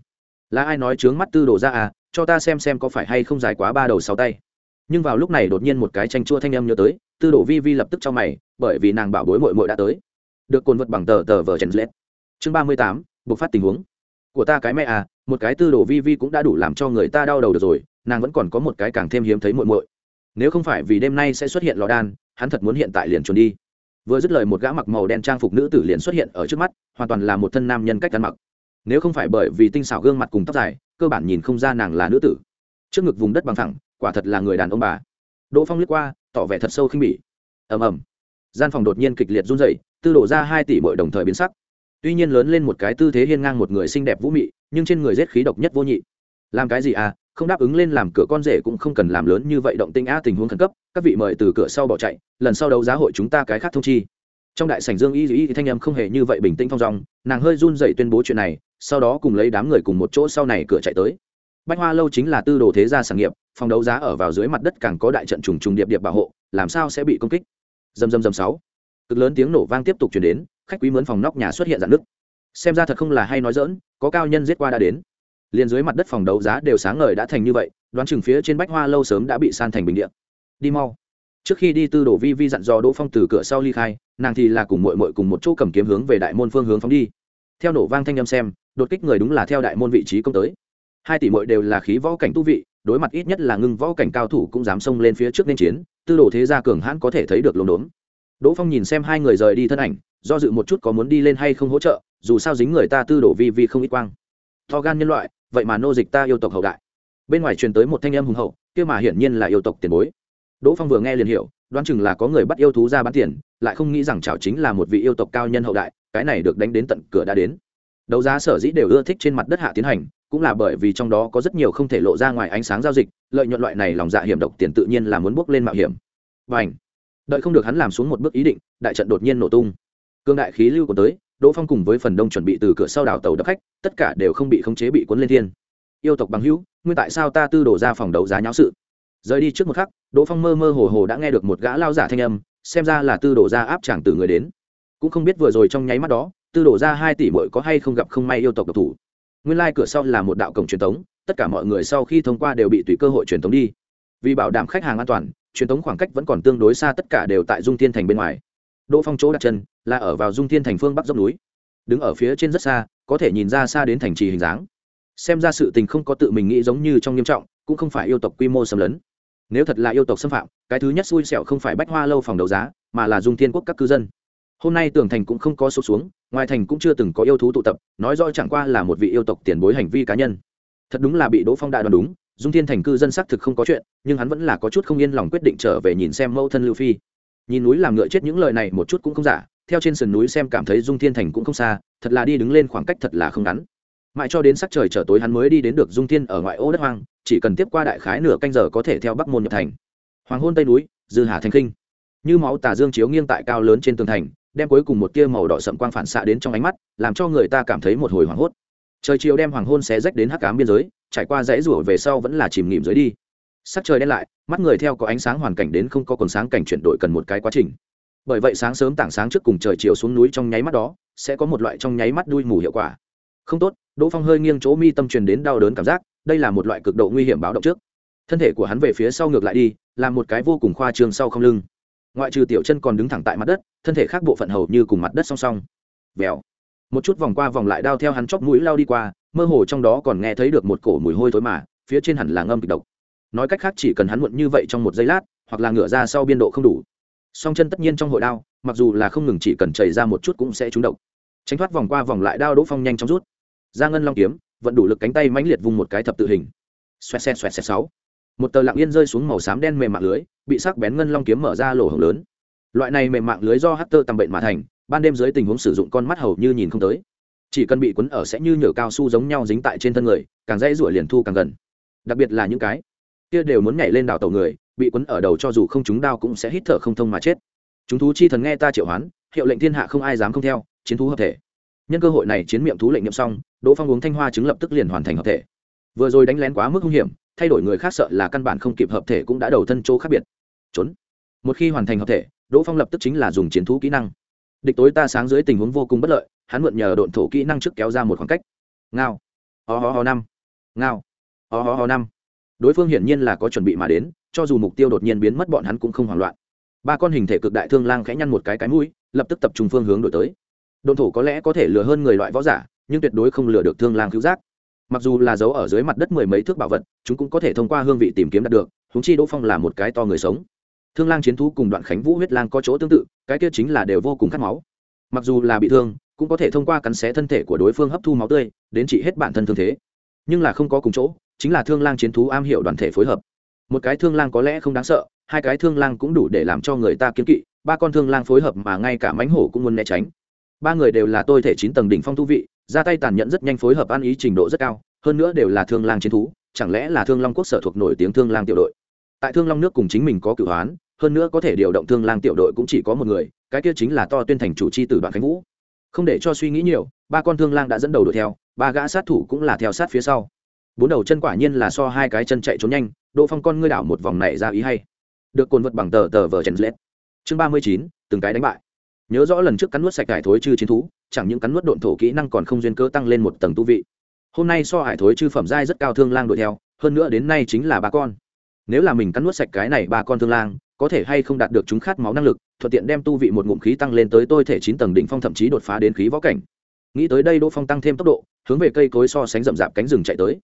Là ai nói trướng mắt tư đồ ra à cho ta xem xem có phải hay không dài quá ba đầu sáu tay nhưng vào lúc này đột nhiên một cái tranh chua thanh âm nhớ tới, tư đồ vi vi lập tức cho mày, bởi vì nàng bảo bối mội mội đã tới. Được cồn vật bằng tờ tờ vờ chen lết chương ba mươi tám, bộc phát tình huống. Của ta cái mẹ à một cái tư đồ vi vi cũng đã đủ làm cho người ta đau đầu được rồi, nàng vẫn còn có một cái càng thêm hiếm thấy muội muội. Nếu không phải vì đêm nay sẽ xuất hiện lò đan, hắn thật muốn hiện tại liền trốn đi. Vừa dứt lời một gã mặc màu đen trang phục nữ tử liền xuất hiện ở trước mắt, hoàn toàn là một thân nam nhân cách ăn mặc. Nếu không phải bởi vì tinh xảo gương mặt cùng tóc dài, cơ bản nhìn không ra nàng là nữ tử. Trước ngực vùng đất bằng thẳng quả thật là người đàn ông bà. Đỗ phong liếc qua, tỏ vẻ thật sâu khinh bỉ. Ầm ầm. Gian phòng đột nhiên kịch liệt run rẩy, tư đổ ra hai tỷ bội đồng thời biến sắc. Tuy nhiên lớn lên một cái tư thế hiên ngang một người xinh đẹp vũ mị, nhưng trên người rét khí độc nhất vô nhị. Làm cái gì à không đáp ứng lên làm cửa con rể cũng không cần làm lớn như vậy động tinh a tình huống khẩn cấp, các vị mời từ cửa sau bỏ chạy, lần sau đấu giá hội chúng ta cái khác thông chi. Trong đại sảnh dương y Dĩ thanh âm không hề như vậy bình tĩnh thong dong, nàng hơi run dậy tuyên bố chuyện này, sau đó cùng lấy đám người cùng một chỗ sau này cửa chạy tới bách hoa lâu chính là tư đồ thế gia sản nghiệp, phòng đấu giá ở vào dưới mặt đất càng có đại trận trùng trùng điệp điệp bảo hộ, làm sao sẽ bị công kích? Dầm dầm dầm sáu. Cực lớn tiếng nổ vang tiếp tục chuyển đến, khách quý mướn phòng nóc nhà xuất hiện dạn nứt. Xem ra thật không là hay nói dỡn có cao nhân giết qua đã đến. Liền dưới mặt đất phòng đấu giá đều sáng ngời đã thành như vậy, đoán chừng phía trên bách hoa lâu sớm đã bị san thành bình địa. đi mau. Trước khi đi tư đổ vi vi dặn dò đỗ phong từ cửa sau ly khai, nàng thì là cùng mội mội cùng một chỗ cầm kiếm hướng về đại môn phương hướng phóng đi. Theo nổ vang thanh â m xem, đột kích người đúng là theo đại môn vị trí công tới hai tỷ mội đều là khí võ cảnh tu vị, đối mặt ít nhất là ngưng võ cảnh cao thủ cũng dám xông lên phía trước nên chiến, tư đồ thế gia cường hãn có thể thấy được lồn đốn đỗ phong nhìn xem hai người rời đi thân ảnh, do dự một chút có muốn đi lên hay không hỗ trợ, dù sao dính người ta tư đổ vi vi không ít quang. To gan nhân loại, vậy mà nô dịch ta yêu tộc hậu đại. Bên ngoài truyền tới một thanh em hùng hậu, kia mà hiển nhiên là yêu tộc tiền bối. Đỗ phong vừa nghe liền hiểu, đoán chừng là có người bắt yêu thú ra bán tiền, lại không nghĩ rằng chảo chính là một vị yêu tộc cao nhân hậu đại, cái này được đánh đến tận cửa đã đến. Đấu giá sở dĩ đều ưa thích trên mặt đất hạ tiến hành cũng là bởi vì trong đó có rất nhiều không thể lộ ra ngoài ánh sáng giao dịch, lợi nhuận loại này lòng dạ hiểm độc tiền tự nhiên là muốn bước lên mạo hiểm. Và ảnh đợi không được hắn làm xuống một bước ý định, đại trận đột nhiên nổ tung. Cương đại khí lưu còn tới, đỗ phong cùng với phần đông chuẩn bị từ cửa sau đảo tàu đập khách, tất cả đều không bị khống chế bị cuốn lên thiên. Yêu tộc bằng hữu nguyên tại sao ta tư đổ ra phòng đấu giá nháo sự? Rời đi trước một khắc, đỗ phong mơ mơ hồ hồ đã nghe được một gã lao giả thanh âm, xem ra là tư đổ ra áp chàng từ người đến. Cũng không biết vừa rồi trong nháy mắt đó, tư đổ ra hai tỷ muội có hay không gặp không may yêu tộc độc thủ nguyên lai、like、cửa sau là một đạo cổng truyền thống tất cả mọi người sau khi thông qua đều bị tùy cơ hội truyền thống đi. Vì bảo đảm khách hàng an toàn, truyền thống khoảng cách vẫn còn tương đối xa tất cả đều tại dung thiên thành bên ngoài. Đỗ phong chỗ đặt chân là ở vào dung thiên thành phương bắc dốc núi. Đứng ở phía trên rất xa, có thể nhìn ra xa đến thành trì hình dáng. Xem ra sự tình không có tự mình nghĩ giống như trong nghiêm trọng, cũng không phải yêu tộc quy mô xâm lấn. Nếu thật là yêu tộc xâm phạm, cái thứ nhất xui xẻo không phải bách hoa lâu phòng đấu giá, mà là dung thiên quốc các cư dân. Hôm nay tường thành cũng không có sụp xuống ngoài thành cũng chưa từng có yêu thú tụ tập, nói rõ chẳng qua là một vị yêu tộc tiền bối hành vi cá nhân. Thật đúng là bị đỗ phong đại đoán đúng, dung thiên thành cư dân xác thực không có chuyện, nhưng hắn vẫn là có chút không yên lòng quyết định trở về nhìn xem mẫu thân lưu phi. Nhìn núi làm ngựa chết những lời này một chút cũng không giả, theo trên sườn núi xem cảm thấy dung thiên thành cũng không xa, thật là đi đứng lên khoảng cách thật là không ngắn. Mãi cho đến sắc trời trở tối hắn mới đi đến được dung thiên ở ngoại ô đất hoang, chỉ cần tiếp qua đại khái nửa canh giờ có thể theo bắc môn nhập thành. Hoàng hôn tây núi, dư hà thành khinh như máu tà dương chiếu nghiêng tại cao lớn trên tường thành đem cuối cùng một tia màu đỏ sậm quang phản xạ đến trong ánh mắt, làm cho người ta cảm thấy một hồi hoảng hốt. Trời chiều đem hoàng hôn xé rách đến hắc cám biên giới, trải qua dãy rủa về sau vẫn là chìm nghỉm dưới đi. Sắc trời đen lại, mắt người theo có ánh sáng hoàn cảnh đến không có còn sáng cảnh chuyển đổi cần một cái quá trình. Bởi vậy sáng sớm tảng sáng trước cùng trời chiều xuống núi trong nháy mắt đó, sẽ có một loại trong nháy mắt đuôi mù hiệu quả. Không tốt, đỗ phong hơi nghiêng chỗ mi tâm truyền đến đau đớn cảm giác, đây là một loại cực độ nguy hiểm báo động trước. Thân thể của hắn về phía sau ngược lại đi làm một cái vô cùng khoa trương sau không lưng ngoại trừ tiểu chân còn đứng thẳng tại mặt đất, thân thể khác bộ phận hầu như cùng mặt đất song song. Vèo. Một chút vòng qua vòng lại đao theo hắn chóc mũi lao đi qua, mơ hồ trong đó còn nghe thấy được một cổ mùi hôi thối mà, phía trên hẳn là ngâm kịch độc. Nói cách khác chỉ cần hắn muộn như vậy trong một giây lát, hoặc là ngửa ra sau biên độ không đủ. Song chân tất nhiên trong hội đao, mặc dù là không ngừng chỉ cần chảy ra một chút cũng sẽ trúng độc. Tránh thoát vòng qua vòng lại đao đỗ phong nhanh chóng rút. Ra ngân long kiếm, vận đủ lực cánh tay mãnh liệt vùng một cái thập tự hình. Xoẹt xẹt xoẹt xẹt sáu một tờ lặng yên rơi xuống màu xám đen mềm mạng lưới, bị sắc bén ngân long kiếm mở ra lỗ hổng lớn. Loại này mềm mạng lưới do hát tơ tầm bệnh mà thành, ban đêm dưới tình huống sử dụng con mắt hầu như nhìn không tới. Chỉ cần bị quấn ở sẽ như nhựa cao su giống nhau dính tại trên thân người, càng dễ rủa liền thu càng gần. Đặc biệt là những cái kia đều muốn nhảy lên đào tàu người, bị quấn ở đầu cho dù không chúng đao cũng sẽ hít thở không thông mà chết. Chúng thú chi thần nghe ta triệu hoán, hiệu lệnh thiên hạ không ai dám không theo, chiến thú hợp thể. Nhân cơ hội này chiến miệng thú lệnh nhậm xong, đỗ phong uống thanh hoa chứng lập tức liền hoàn thành hợp thể. Vừa rồi đánh lén quá mức hung hiểm thay đổi người khác sợ là căn bản không kịp hợp thể cũng đã đầu thân chỗ khác biệt. Trốn. Một khi hoàn thành hợp thể, đỗ phong lập tức chính là dùng chiến thú kỹ năng. Địch tối ta sáng dưới tình huống vô cùng bất lợi, hắn mượn nhờ độn thổ kỹ năng trước kéo ra một khoảng cách. Ngao. Ho ho ho năm. Ngao. Ho ho ho năm. Đối phương hiển nhiên là có chuẩn bị mà đến, cho dù mục tiêu đột nhiên biến mất bọn hắn cũng không hoảng loạn. Ba con hình thể cực đại thương lang khẽ nhăn một cái cái mũi, lập tức tập trung phương hướng đổi tới. Đồn thổ có lẽ có thể lừa hơn người loại võ giả, nhưng tuyệt đối không lừa được thương lang cứu giác mặc dù là giấu ở dưới mặt đất mười mấy thước bảo vật, chúng cũng có thể thông qua hương vị tìm kiếm đạt được húng chi đỗ phong là một cái to người sống. Thương lang chiến thú cùng đoạn khánh vũ huyết lang có chỗ tương tự, cái kia chính là đều vô cùng khát máu. Mặc dù là bị thương, cũng có thể thông qua cắn xé thân thể của đối phương hấp thu máu tươi, đến trị hết bản thân thương thế. Nhưng là không có cùng chỗ, chính là thương lang chiến thú am hiểu đoàn thể phối hợp. Một cái thương lang có lẽ không đáng sợ, hai cái thương lang cũng đủ để làm cho người ta kiếm kỵ, ba con thương lang phối hợp mà ngay cả mánh hổ cũng muốn né tránh. Ba người đều là tôi thể chín tầng đỉnh phong tu vị ra tay tàn nhẫn rất nhanh phối hợp ăn ý trình độ rất cao, hơn nữa đều là thương lang chiến thú, chẳng lẽ là thương long quốc sở thuộc nổi tiếng thương lang tiểu đội? Tại thương long nước cùng chính mình có cửu hoán, hơn nữa có thể điều động thương lang tiểu đội cũng chỉ có một người, cái kia chính là to tuyên thành chủ chi từ đoạn khánh vũ. Không để cho suy nghĩ nhiều, ba con thương lang đã dẫn đầu đuổi theo, ba gã sát thủ cũng là theo sát phía sau. Bốn đầu chân quả nhiên là so hai cái chân chạy trốn nhanh, đỗ phong con ngươi đảo một vòng này ra ý hay. Được cồn vật bằng tờ tờ vờ chèn lết. Chương ba mươi chín, từng cái đánh bại nhớ rõ lần trước cắn nuốt sạch hải thối chư chiến thú, chẳng những cắn nuốt độn thổ kỹ năng còn không duyên cơ tăng lên một tầng tu vị. Hôm nay so hải thối chư phẩm giai rất cao thương lang đuổi theo, hơn nữa đến nay chính là ba con. Nếu là mình cắn nuốt sạch cái này ba con thương lang, có thể hay không đạt được chúng khát máu năng lực, thuận tiện đem tu vị một ngụm khí tăng lên tới tôi thể chín tầng đỉnh phong thậm chí đột phá đến khí võ cảnh. Nghĩ tới đây đỗ phong tăng thêm tốc độ, hướng về cây cối so sánh rậm rạp cánh rừng chạy tới.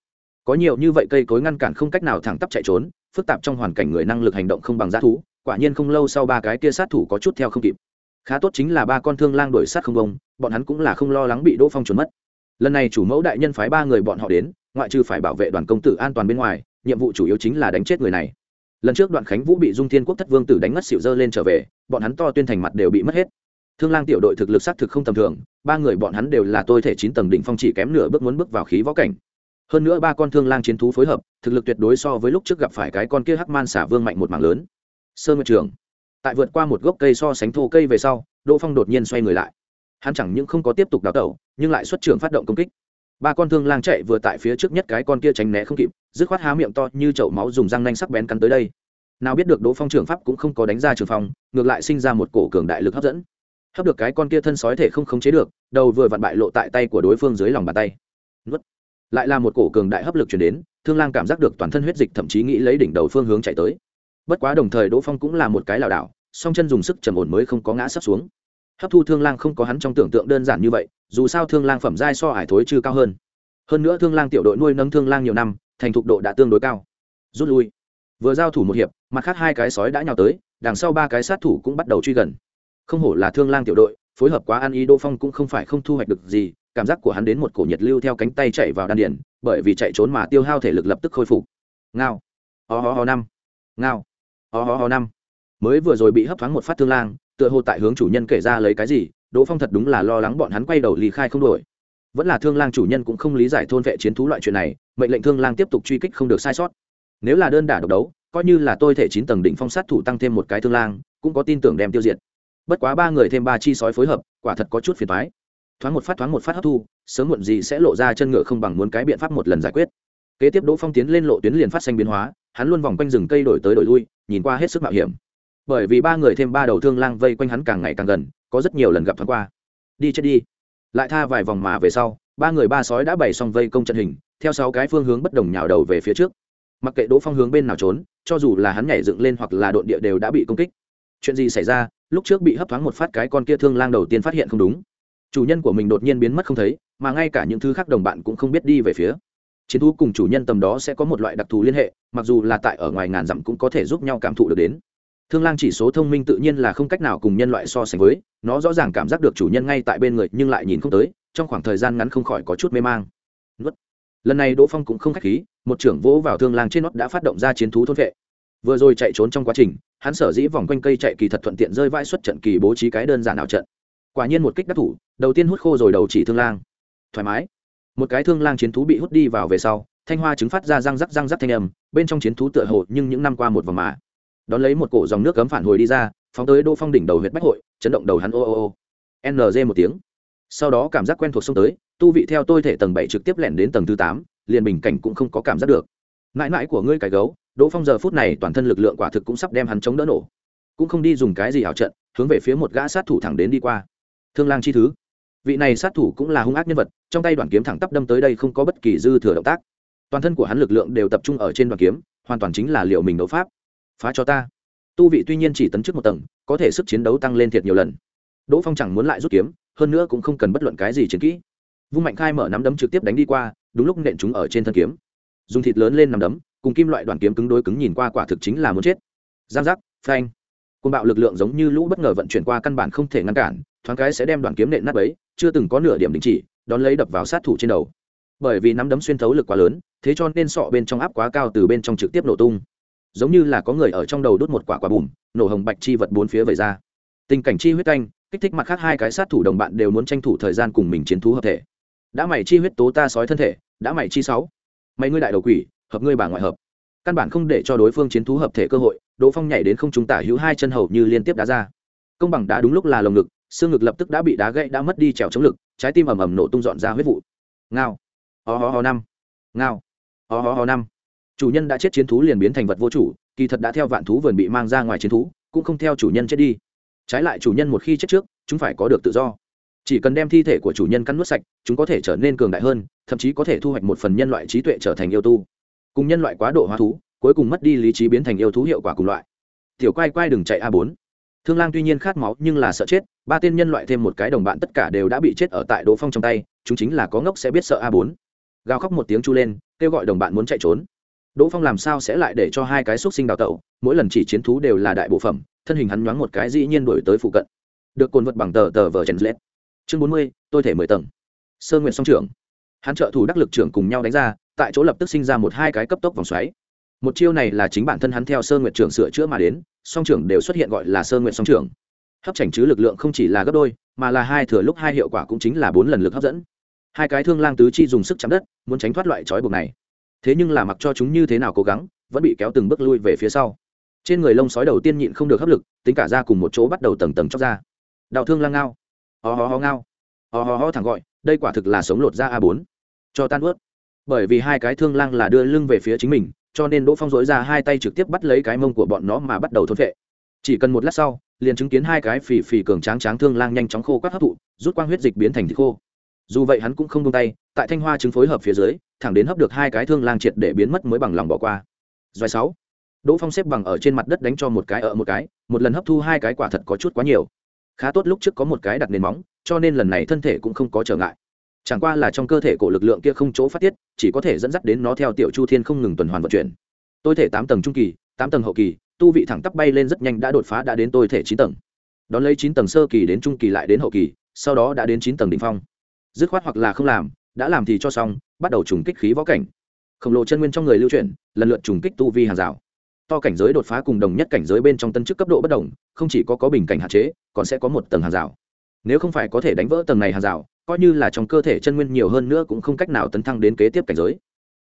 Có nhiều như vậy cây cối ngăn cản không cách nào thẳng tắp chạy trốn, phức tạp trong hoàn cảnh người năng lực hành động không bằng giá thú, quả nhiên không lâu sau ba cái kia sát thủ có chút theo không kịp khá tốt chính là ba con thương lang đuổi sát không bông, bọn hắn cũng là không lo lắng bị đỗ phong trốn mất. Lần này chủ mẫu đại nhân phái ba người bọn họ đến, ngoại trừ phải bảo vệ đoàn công tử an toàn bên ngoài, nhiệm vụ chủ yếu chính là đánh chết người này. Lần trước đoạn khánh vũ bị dung thiên quốc thất vương tử đánh mất xịu dơ lên trở về, bọn hắn to tuyên thành mặt đều bị mất hết. Thương lang tiểu đội thực lực xác thực không tầm thường, ba người bọn hắn đều là tôi thể chín tầng đỉnh phong chỉ kém nửa bước muốn bước vào khí võ cảnh. Hơn nữa ba con thương lang chiến thú phối hợp, thực lực tuyệt đối so với lúc trước gặp phải cái con kia hắc man xả vương mạnh một mảng lớn. Sơ nguyệt trường tại vượt qua một gốc cây so sánh thô cây về sau, đỗ phong đột nhiên xoay người lại. Hắn chẳng những không có tiếp tục đào tẩu, nhưng lại xuất trường phát động công kích. Ba con thương lang chạy vừa tại phía trước nhất cái con kia tránh né không kịp, dứt khoát há miệng to như chậu máu dùng răng nanh sắc bén cắn tới đây. Nào biết được đỗ phong trường pháp cũng không có đánh ra trường phong ngược lại sinh ra một cổ cường đại lực hấp dẫn. Hấp được cái con kia thân sói thể không khống chế được, đầu vừa vặn bại lộ tại tay của đối phương dưới lòng bàn tay. Nuốt. lại là một cổ cường đại hấp lực chuyển đến, thương lang cảm giác được toàn thân huyết dịch thậm chí nghĩ lấy đỉnh đầu phương hướng chạy tới. Bất quá đồng thời đỗ phong cũng là một cái lảo đảo song chân dùng sức trầm ổn mới không có ngã sắp xuống. Hấp thu thương lang không có hắn trong tưởng tượng đơn giản như vậy, dù sao thương lang phẩm giai so hải thối chư cao hơn. Hơn nữa thương lang tiểu đội nuôi nâng thương lang nhiều năm, thành thục độ đã tương đối cao. Rút lui. Vừa giao thủ một hiệp, mặt khác hai cái sói đã nhào tới, đằng sau ba cái sát thủ cũng bắt đầu truy gần. Không hổ là thương lang tiểu đội, phối hợp quá ăn ý đỗ phong cũng không phải không thu hoạch được gì, cảm giác của hắn đến một cổ nhiệt lưu theo cánh tay chạy vào đan điền, bởi vì chạy trốn mà tiêu hao thể lực lập tức khôi phục. Ngao. Ho ho ho năm. Ngao. Ho ho ho năm mới vừa rồi bị hấp thoáng một phát thương lang, tựa hồ tại hướng chủ nhân kể ra lấy cái gì, đỗ phong thật đúng là lo lắng bọn hắn quay đầu ly khai không đổi. Vẫn là thương lang chủ nhân cũng không lý giải thôn vệ chiến thú loại chuyện này, mệnh lệnh thương lang tiếp tục truy kích không được sai sót. Nếu là đơn đả độc đấu, coi như là tôi thể chín tầng đỉnh phong sát thủ tăng thêm một cái thương lang, cũng có tin tưởng đem tiêu diệt. Bất quá ba người thêm ba chi sói phối hợp, quả thật có chút phiền thoái thoáng một phát thoáng một phát hấp thu, sớm muộn gì sẽ lộ ra chân ngựa không bằng muốn cái biện pháp một lần giải quyết. Kế tiếp đỗ phong tiến lên lộ tuyến liền phát xanh biến hóa, hắn luôn vòng quanh rừng cây đổi tới đổi lui, nhìn qua hết sức mạo hiểm bởi vì ba người thêm ba đầu thương lang vây quanh hắn càng ngày càng gần, có rất nhiều lần gặp thoáng qua. Đi chết đi. Lại tha vài vòng mà về sau, ba người ba sói đã bày xong vây công trận hình, theo sáu cái phương hướng bất đồng nhào đầu về phía trước. Mặc kệ đỗ phong hướng bên nào trốn, cho dù là hắn nhảy dựng lên hoặc là đội địa đều đã bị công kích. Chuyện gì xảy ra, lúc trước bị hấp thoáng một phát cái con kia thương lang đầu tiên phát hiện không đúng. Chủ nhân của mình đột nhiên biến mất không thấy, mà ngay cả những thứ khác đồng bạn cũng không biết đi về phía. Chiến thú cùng chủ nhân tầm đó sẽ có một loại đặc thù liên hệ, mặc dù là tại ở ngoài ngàn dặm cũng có thể giúp nhau cảm thụ được đến thương lang chỉ số thông minh tự nhiên là không cách nào cùng nhân loại so sánh với, nó rõ ràng cảm giác được chủ nhân ngay tại bên người nhưng lại nhìn không tới, trong khoảng thời gian ngắn không khỏi có chút mê mang. Nuốt. lần này đỗ phong cũng không k h á c h khí, một trưởng vỗ vào thương lang trên nót đã phát động ra chiến thú thôn vệ. Vừa rồi chạy trốn trong quá trình, hắn sở dĩ vòng quanh cây chạy kỳ thật thuận tiện rơi vãi xuất trận kỳ bố trí cái đơn giản ảo trận. Quả nhiên một kích đắc thủ, đầu tiên hút khô rồi đầu chỉ thương lang. Thoải mái. Một cái thương lang chiến thú bị hút đi vào về sau, thanh hoa chứng phát ra răng rắc răng rắc thanh âm, bên trong chiến thú tựa hồ nhưng những năm qua một vòng mà đón lấy một cổ dòng nước cấm phản hồi đi ra, phóng tới đỗ phong đỉnh đầu huyện bách hội, chấn động đầu hắn ô ô ô. Ng một tiếng. Sau đó cảm giác quen thuộc xông tới, tu vị theo tôi thể tầng bảy trực tiếp lẻn đến tầng thứ tám, liền bình cảnh cũng không có cảm giác được. Mãi mãi của ngươi cái gấu, đỗ phong giờ phút này toàn thân lực lượng quả thực cũng sắp đem hắn chống đỡ nổ. Cũng không đi dùng cái gì ảo trận, hướng về phía một gã sát thủ thẳng đến đi qua. Thương lang chi thứ. Vị này sát thủ cũng là hung ác nhân vật, trong tay đoàn kiếm thẳng tắp đâm tới đây không có bất kỳ dư thừa động tác. Toàn thân của hắn lực lượng đều tập trung ở trên đoàn kiếm, hoàn toàn chính là liệu mình đấu pháp phá cho ta. Tu vị tuy nhiên chỉ tấn trước một tầng, có thể sức chiến đấu tăng lên thiệt nhiều lần. Đỗ phong chẳng muốn lại rút kiếm, hơn nữa cũng không cần bất luận cái gì chiến kỹ. Vung mạnh khai mở nắm đấm trực tiếp đánh đi qua, đúng lúc nện chúng ở trên thân kiếm. Dùng thịt lớn lên nắm đấm, cùng kim loại đoàn kiếm cứng đối cứng nhìn qua quả thực chính là muốn chết. Giang giác, phanh. Côn bạo lực lượng giống như lũ bất ngờ vận chuyển qua căn bản không thể ngăn cản, thoáng cái sẽ đem đoàn kiếm nện nát ấy chưa từng có nửa điểm đình chỉ, đón lấy đập vào sát thủ trên đầu. Bởi vì nắm đấm xuyên thấu lực quá lớn, thế cho nên sọ bên trong áp quá cao từ bên trong trực tiếp nổ tung giống như là có người ở trong đầu đốt một quả quả bùm, nổ hồng bạch chi vật bốn phía vẩy ra. Tình cảnh chi huyết canh, kích thích mặt khác hai cái sát thủ đồng bạn đều muốn tranh thủ thời gian cùng mình chiến thú hợp thể. Đã mày chi huyết tố ta sói thân thể, đã mày chi sáu. Mày ngươi đại đầu quỷ, hợp ngươi bà ngoại hợp. Căn bản không để cho đối phương chiến thú hợp thể cơ hội, đỗ phong nhảy đến không trung tả hữu hai chân hầu như liên tiếp đá ra. Công bằng đá đúng lúc là lồng ngực, xương ngực lập tức đã bị đá gãy đã mất đi trèo chống lực, trái tim ầm ầm nổ tung dọn ra huyết vụ. Ngao. Ho ho ho năm. Ngao. Ho ho ho năm chủ nhân đã chết chiến thú liền biến thành vật vô chủ, kỳ thật đã theo vạn thú vườn bị mang ra ngoài chiến thú, cũng không theo chủ nhân chết đi. Trái lại chủ nhân một khi chết trước, chúng phải có được tự do. Chỉ cần đem thi thể của chủ nhân cắn nuốt sạch, chúng có thể trở nên cường đại hơn, thậm chí có thể thu hoạch một phần nhân loại trí tuệ trở thành yêu tu. Cùng nhân loại quá độ hóa thú, cuối cùng mất đi lý trí biến thành yêu thú hiệu quả cùng loại. Tiểu quay quay đừng chạy a bốn. Thương lang tuy nhiên khát máu nhưng là sợ chết, ba tên nhân loại thêm một cái đồng bạn tất cả đều đã bị chết ở tại đỗ phong trong tay, chúng chính là có ngốc sẽ biết sợ a bốn. Gào khóc một tiếng chu lên, kêu gọi đồng bạn muốn chạy trốn đỗ phong làm sao sẽ lại để cho hai cái xúc sinh đào tẩu? Mỗi lần chỉ chiến thú đều là đại bộ phẩm, thân hình hắn nhoáng một cái dĩ nhiên đổi tới phụ cận. Được cồn vật bằng tờ tờ vờ chèn lết. Chương bốn mươi, tôi thể mười tầng. Sơ nguyện song trưởng. Hắn trợ thủ đắc lực trưởng cùng nhau đánh ra, tại chỗ lập tức sinh ra một hai cái cấp tốc vòng xoáy. Một chiêu này là chính bản thân hắn theo sơ nguyệt trưởng sửa chữa mà đến, song trưởng đều xuất hiện gọi là sơ nguyệt song trưởng. Hấp chảnh chứ lực lượng không chỉ là gấp đôi, mà là hai thừa lúc hai hiệu quả cũng chính là bốn lần lực hấp dẫn. Hai cái thương lang tứ chi dùng sức chạm đất, muốn tránh thoát loại trói buộc này thế nhưng là mặc cho chúng như thế nào cố gắng, vẫn bị kéo từng bước lui về phía sau. Trên người lông sói đầu tiên nhịn không được hấp lực, tính cả ra cùng một chỗ bắt đầu tầng tầng chóc ra. Đau thương lang ngao. Ho ho ho ngao. Ho ho ho thẳng gọi, đây quả thực là sống lột ra a bốn. Cho tan ướt. Bởi vì hai cái thương lang là đưa lưng về phía chính mình, cho nên đỗ phong dối ra hai tay trực tiếp bắt lấy cái mông của bọn nó mà bắt đầu thôn vệ chỉ cần một lát sau, liền chứng kiến hai cái phì phì cường tráng tráng thương lang nhanh chóng khô quát hấp thụ, rút quang huyết dịch biến thành thịt khô. Dù vậy hắn cũng không tung tay tại thanh hoa chứng phối hợp phía dưới, thẳng đến hấp được hai cái thương lang triệt để biến mất mới bằng lòng bỏ qua. Doài sáu. Đỗ phong xếp bằng ở trên mặt đất đánh cho một cái ở một cái, một lần hấp thu hai cái quả thật có chút quá nhiều. Khá tốt lúc trước có một cái đặt nền móng, cho nên lần này thân thể cũng không có trở ngại. Chẳng qua là trong cơ thể cổ lực lượng kia không chỗ phát tiết, chỉ có thể dẫn dắt đến nó theo tiểu chu thiên không ngừng tuần hoàn vận chuyển. Tôi thể tám tầng trung kỳ, tám tầng hậu kỳ, tu vị thẳng tắp bay lên rất nhanh đã đột phá đã đến tôi thể chín tầng. Đón lấy chín tầng sơ kỳ đến trung kỳ lại đến hậu kỳ, sau đó đã đến chín tầng đ ỉ n h phong. Dứt khoát hoặc là không làm đã làm thì cho xong, bắt đầu trùng kích khí võ cảnh. Khổng lồ chân nguyên trong người lưu chuyển, lần lượt trùng kích tu vi hàng rào. To cảnh giới đột phá cùng đồng nhất cảnh giới bên trong tân chức cấp độ bất đồng, không chỉ có có bình cảnh hạn chế, còn sẽ có một tầng hàng rào. Nếu không phải có thể đánh vỡ tầng này hàng rào, coi như là trong cơ thể chân nguyên nhiều hơn nữa cũng không cách nào tấn thăng đến kế tiếp cảnh giới.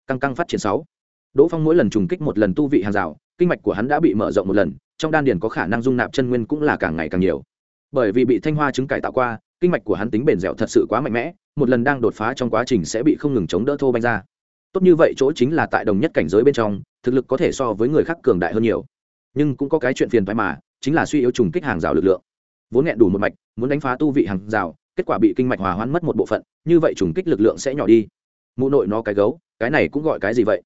Căng căng phát triển sáu. Đỗ phong mỗi lần trùng kích một lần tu vị hàng rào, kinh mạch của hắn đã bị mở rộng một lần, trong đan điền có khả năng dung nạp chân nguyên cũng là càng ngày càng nhiều bởi vì bị thanh hoa chứng cải tạo qua, kinh mạch của hắn tính bền dẻo thật sự quá mạnh mẽ, một lần đang đột phá trong quá trình sẽ bị không ngừng chống đỡ thô banh ra. Tốt như vậy chỗ chính là tại đồng nhất cảnh giới bên trong, thực lực có thể so với người khác cường đại hơn nhiều. Nhưng cũng có cái chuyện phiền thoái mà, chính là suy yếu trùng kích hàng rào lực lượng. Vốn nghẹn đủ một mạch, muốn đánh phá tu vị hàng rào, kết quả bị kinh mạch hòa hoãn mất một bộ phận, như vậy trùng kích lực lượng sẽ nhỏ đi. Mụ nội nó cái gấu, cái này cũng gọi cái gì vậy?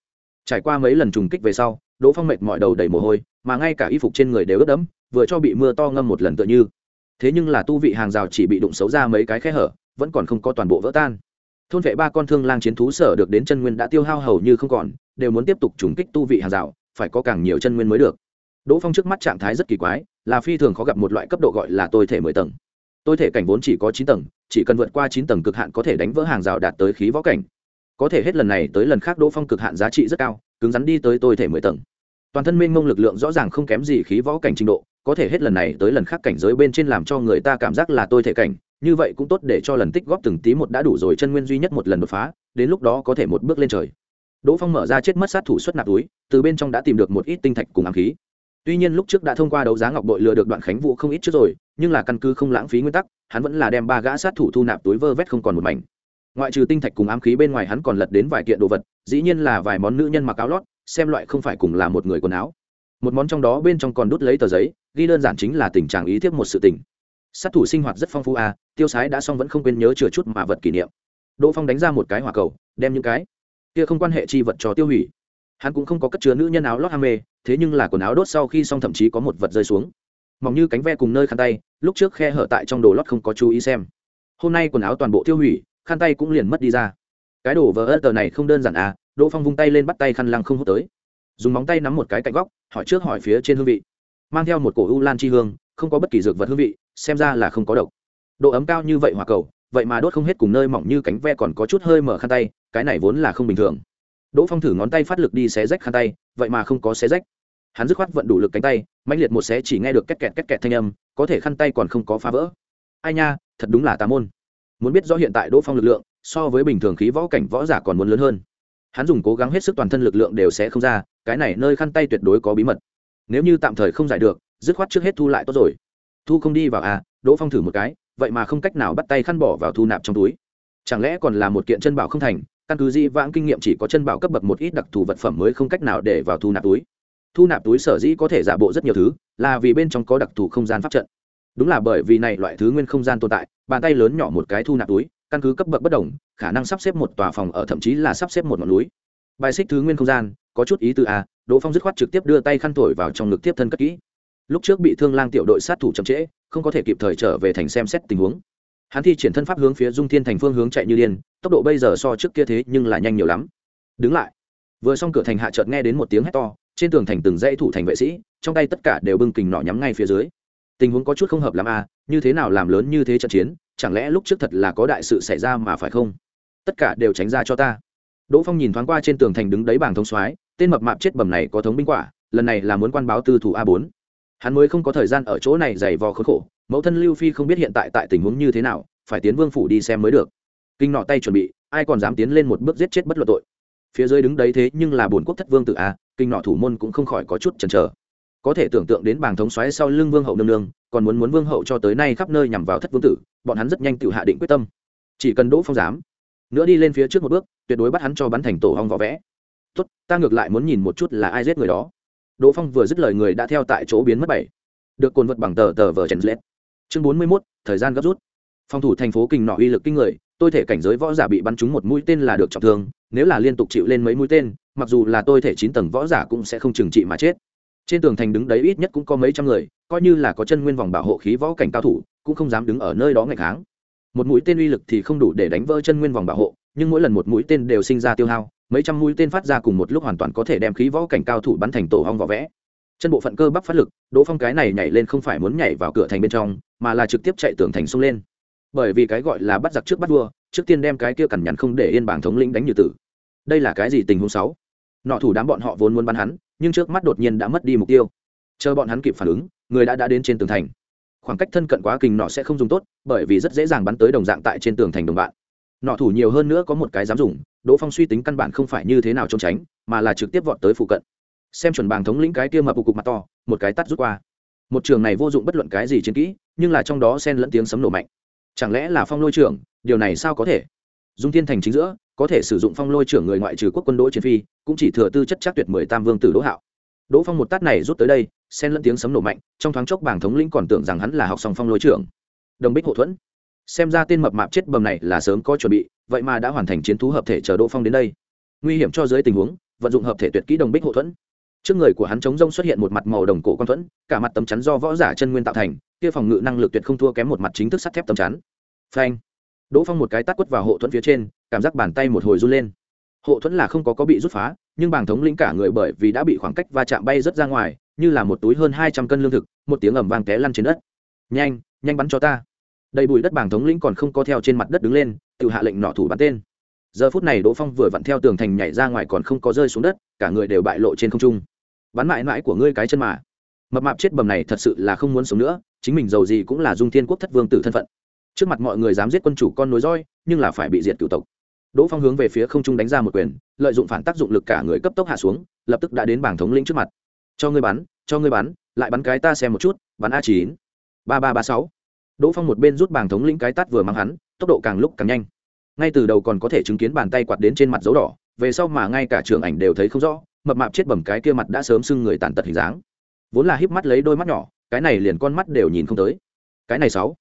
Trải qua mấy lần trùng kích về sau, đỗ phong mệt mọi đầu đầy mồ hôi, mà ngay cả y phục trên người đều ướt đẫm, vừa cho bị mưa to ngâm một lần tựa như thế nhưng là tu vị hàng rào chỉ bị đụng xấu ra mấy cái khe hở, vẫn còn không có toàn bộ vỡ tan. Thôn vệ ba con thương lang chiến thú sở được đến chân nguyên đã tiêu hao hầu như không còn, đều muốn tiếp tục trùng kích tu vị hàng rào, phải có càng nhiều chân nguyên mới được. Đỗ phong trước mắt trạng thái rất kỳ quái, là phi thường khó gặp một loại cấp độ gọi là tôi thể mười tầng. Tôi thể cảnh vốn chỉ có chín tầng, chỉ cần vượt qua chín tầng cực hạn có thể đánh vỡ hàng rào đạt tới khí võ cảnh. Có thể hết lần này tới lần khác đỗ phong cực hạn giá trị rất cao, cứng rắn đi tới tôi thể mười tầng. Toàn thân minh mông lực lượng rõ ràng không kém gì khí võ cảnh trình độ có thể hết lần này tới lần khác cảnh giới bên trên làm cho người ta cảm giác là tôi thể cảnh, như vậy cũng tốt để cho lần tích góp từng tí một đã đủ rồi chân nguyên duy nhất một lần đột phá, đến lúc đó có thể một bước lên trời. Đỗ phong mở ra chết mất sát thủ xuất nạp túi, từ bên trong đã tìm được một ít tinh thạch cùng ám khí. Tuy nhiên lúc trước đã thông qua đấu giá ngọc bội lừa được đoạn khánh vũ không ít trước rồi, nhưng là căn cứ không lãng phí nguyên tắc, hắn vẫn là đem ba gã sát thủ thu nạp túi vơ vét không còn một mảnh. Ngoại trừ tinh thạch cùng ám khí bên ngoài hắn còn lật đến vài kiện đồ vật, dĩ nhiên là vài món nữ nhân mặc áo lót, xem loại không phải cùng là một người quần áo. Một món trong đó bên trong còn đút lấy tờ giấy ghi đơn giản chính là tình trạng ý thiếp một sự tình. Sát thủ sinh hoạt rất phong phú à tiêu sái đã xong vẫn không quên nhớ chừa chút mà vật kỷ niệm. Đỗ phong đánh ra một cái hỏa cầu, đem những cái kia không quan hệ chi vật cho tiêu hủy. Hắn cũng không có cất chứa nữ nhân áo lót ham mê, thế nhưng là quần áo đốt sau khi xong thậm chí có một vật rơi xuống. Mỏng như cánh ve cùng nơi khăn tay, lúc trước khe hở tại trong đồ lót không có chú ý xem. Hôm nay quần áo toàn bộ tiêu hủy, khăn tay cũng liền mất đi ra. Cái đồ vờ ơ tờ này không đơn giản à đỗ phong vung tay lên bắt tay khăn lăng không hút tới. Dùng móng tay nắm một cái cạnh góc, hỏi trước hỏi phía trên hương vị mang theo một cổ u lan chi hương, không có bất kỳ dược vật hương vị, xem ra là không có độc. Độ ấm cao như vậy hỏa cầu, vậy mà đốt không hết cùng nơi mỏng như cánh ve còn có chút hơi mở khăn tay, cái này vốn là không bình thường. Đỗ phong thử ngón tay phát lực đi xé rách khăn tay, vậy mà không có xé rách. Hắn dứt khoát vận đủ lực cánh tay, mãnh liệt một xé chỉ nghe được két kẹt két kẹt thanh âm, có thể khăn tay còn không có phá vỡ. Ai nha, thật đúng là tà môn. Muốn biết rõ hiện tại đỗ phong lực lượng, so với bình thường khí võ cảnh võ giả còn muốn lớn hơn. Hắn dùng cố gắng hết sức toàn thân lực lượng đều sẽ không ra, cái này nơi khăn tay tuyệt đối có bí mật nếu như tạm thời không giải được, dứt khoát trước hết thu lại tốt rồi. Thu không đi vào à đỗ phong thử một cái, vậy mà không cách nào bắt tay khăn bỏ vào thu nạp trong túi. Chẳng lẽ còn là một kiện chân bảo không thành, căn cứ di vãng kinh nghiệm chỉ có chân bảo cấp bậc một ít đặc thù vật phẩm mới không cách nào để vào thu nạp túi. Thu nạp túi sở dĩ có thể giả bộ rất nhiều thứ, là vì bên trong có đặc thù không gian pháp trận. Đúng là bởi vì này loại thứ nguyên không gian tồn tại, bàn tay lớn nhỏ một cái thu nạp túi, căn cứ cấp bậc bất đồng, khả năng sắp xếp một tòa phòng ở thậm chí là sắp xếp một ngọn núi. Bài xích thứ nguyên không gian, có chút ý từ a à, đỗ phong dứt khoát trực tiếp đưa tay khăn thổi vào trong ngực tiếp thân cất kỹ. Lúc trước bị thương lang tiểu đội sát thủ chậm trễ, không có thể kịp thời trở về thành xem xét tình huống. Hắn thi triển thân pháp hướng phía dung thiên thành phương hướng chạy như điên, tốc độ bây giờ so trước kia thế nhưng là nhanh nhiều lắm. Đứng lại. Vừa xong cửa thành hạ chợt nghe đến một tiếng hét to, trên tường thành từng dãy thủ thành vệ sĩ, trong tay tất cả đều bưng kình nọ nhắm ngay phía dưới. Tình huống có chút không hợp l a à, như thế nào làm lớn như thế trận chiến, chẳng lẽ lúc trước thật là có đại sự xảy ra mà phải không? Tất cả đều tránh ra cho ta đỗ phong nhìn thoáng qua trên tường thành đứng đấy bảng thông soái, tên mập mạp chết bầm này có thống binh quả, lần này là muốn quan báo tư thủ a bốn. Hắn mới không có thời gian ở chỗ này giày vò khốn khổ, mẫu thân lưu phi không biết hiện tại tại tình huống như thế nào, phải tiến vương phủ đi xem mới được. Kinh nọ tay chuẩn bị, ai còn dám tiến lên một bước giết chết bất luận tội. Phía dưới đứng đấy thế nhưng là bổn quốc thất vương tự a, kinh nọ thủ môn cũng không khỏi có chút chần chờ. Có thể tưởng tượng đến bảng thống xoáy sau lưng vương hậu nương nương, còn muốn muốn vương hậu cho tới nay khắp nơi nhằm vào thất vương tử, bọn hắn rất nhanh tự hạ định quyết tâm. Chỉ cần đỗ phong dám nữa đi lên phía trước một bước, tuyệt đối bắt hắn cho bắn thành tổ hong võ vẽ. Tốt, ta ngược lại muốn nhìn một chút là ai giết người đó. Đỗ phong vừa dứt lời người đã theo tại chỗ biến mất bảy. Được cồn vật bằng tờ tờ vờ chèn lết chương bốn mươi mốt, thời gian gấp rút. Phòng thủ thành phố kinh nọ uy lực kinh người, tôi thể cảnh giới võ giả bị bắn trúng một mũi tên là được trọng thương, nếu là liên tục chịu lên mấy mũi tên, mặc dù là tôi thể chín tầng võ giả cũng sẽ không trừng trị mà chết. Trên tường thành đứng đấy ít nhất cũng có mấy trăm người, coi như là có chân nguyên vòng bảo hộ khí võ cảnh cao thủ, cũng không dám đứng ở nơi đó ngày tháng một mũi tên uy lực thì không đủ để đánh vỡ chân nguyên vòng bảo hộ, nhưng mỗi lần một mũi tên đều sinh ra tiêu hao, mấy trăm mũi tên phát ra cùng một lúc hoàn toàn có thể đem khí võ cảnh cao thủ bắn thành tổ hong vỏ vẽ. Chân bộ phận cơ bắp phát lực, đỗ phong cái này nhảy lên không phải muốn nhảy vào cửa thành bên trong, mà là trực tiếp chạy tường thành sông lên. Bởi vì cái gọi là bắt giặc trước bắt vua, trước tiên đem cái kia cằn nhằn không để yên bảng thống lĩnh đánh như tử. Đây là cái gì tình huống sáu nọ thủ đám bọn họ vốn muốn bắn hắn, nhưng trước mắt đột nhiên đã mất đi mục tiêu. Chờ bọn hắn kịp phản ứng, người đã đã đến trên tường thành khoảng cách thân cận quá kình nọ sẽ không dùng tốt, bởi vì rất dễ dàng bắn tới đồng dạng tại trên tường thành đồng bạn. Nọ thủ nhiều hơn nữa có một cái dám dùng, đỗ phong suy tính căn bản không phải như thế nào trốn tránh, mà là trực tiếp vọt tới phụ cận. Xem chuẩn bàng thống lĩnh cái kia mập cục mặt to, một cái tắt rút qua. Một trường này vô dụng bất luận cái gì chiến kỹ, nhưng là trong đó xen lẫn tiếng sấm nổ mạnh. Chẳng lẽ là phong lôi trưởng? Điều này sao có thể? Dung thiên thành chính giữa, có thể sử dụng phong lôi trưởng người ngoại trừ quốc quân đỗ chiến phi, cũng chỉ thừa tư chất chắc tuyệt mười tam vương tử đỗ hạo. Đỗ phong một tát này rút tới đây xen lẫn tiếng sấm nổ mạnh, trong thoáng chốc bảng thống lĩnh còn tưởng rằng hắn là học song phong lôi trưởng. Đồng bích hậu thuẫn, xem ra tên mập mạp chết bầm này là sớm có chuẩn bị, vậy mà đã hoàn thành chiến thú hợp thể chờ đỗ phong đến đây. Nguy hiểm cho dưới tình huống, vận dụng hợp thể tuyệt kỹ đồng bích hậu thuẫn. Trước người của hắn chống rông xuất hiện một mặt màu đồng cổ quang thuẫn, cả mặt tấm chắn do võ giả chân nguyên tạo thành, kia phòng ngự năng lực tuyệt không thua kém một mặt chính thức sắt thép tấm chắn. Phanh! Đỗ phong một cái tát quất vào hộ thuẫn phía trên, cảm giác bàn tay một hồi run lên. Hộ thuẫn là không có có bị rút phá, nhưng bảng thống lĩnh cả người bởi vì đã bị khoảng cách va chạm bay rất ra ngoài như là một túi hơn hai trăm cân lương thực, một tiếng ẩm vang té lăn trên đất. Nhanh nhanh bắn cho ta. Đầy bụi đất bảng thống lĩnh còn không có theo trên mặt đất đứng lên, tự hạ lệnh nọ thủ bắn tên. Giờ phút này đỗ phong vừa vặn theo tường thành nhảy ra ngoài còn không có rơi xuống đất, cả người đều bại lộ trên không trung. Bắn mãi mãi của ngươi cái chân mà. Mập mạp chết bầm này thật sự là không muốn sống nữa, chính mình giàu gì cũng là dung thiên quốc thất vương tử thân phận. Trước mặt mọi người dám giết quân chủ con nối roi, nhưng là phải bị diệt cựu tộc. Đỗ phong hướng về phía không trung đánh ra một quyền, lợi dụng phản tác dụng lực cả người cấp tốc hạ xuống, lập tức đã đến bảng thống lĩnh trước mặt cho ngươi bắn, cho ngươi bắn, lại bắn cái ta xem một chút, bắn a chín. Ba ba ba sáu. Đỗ phong một bên rút bảng thống lĩnh cái tát vừa mang hắn, tốc độ càng lúc càng nhanh. Ngay từ đầu còn có thể chứng kiến bàn tay quạt đến trên mặt dấu đỏ, về sau mà ngay cả trường ảnh đều thấy không rõ, mập mạp chết bầm cái kia mặt đã sớm sưng người tàn tật hình dáng. Vốn là híp mắt lấy đôi mắt nhỏ, cái này liền con mắt đều nhìn không tới. Cái này sáu.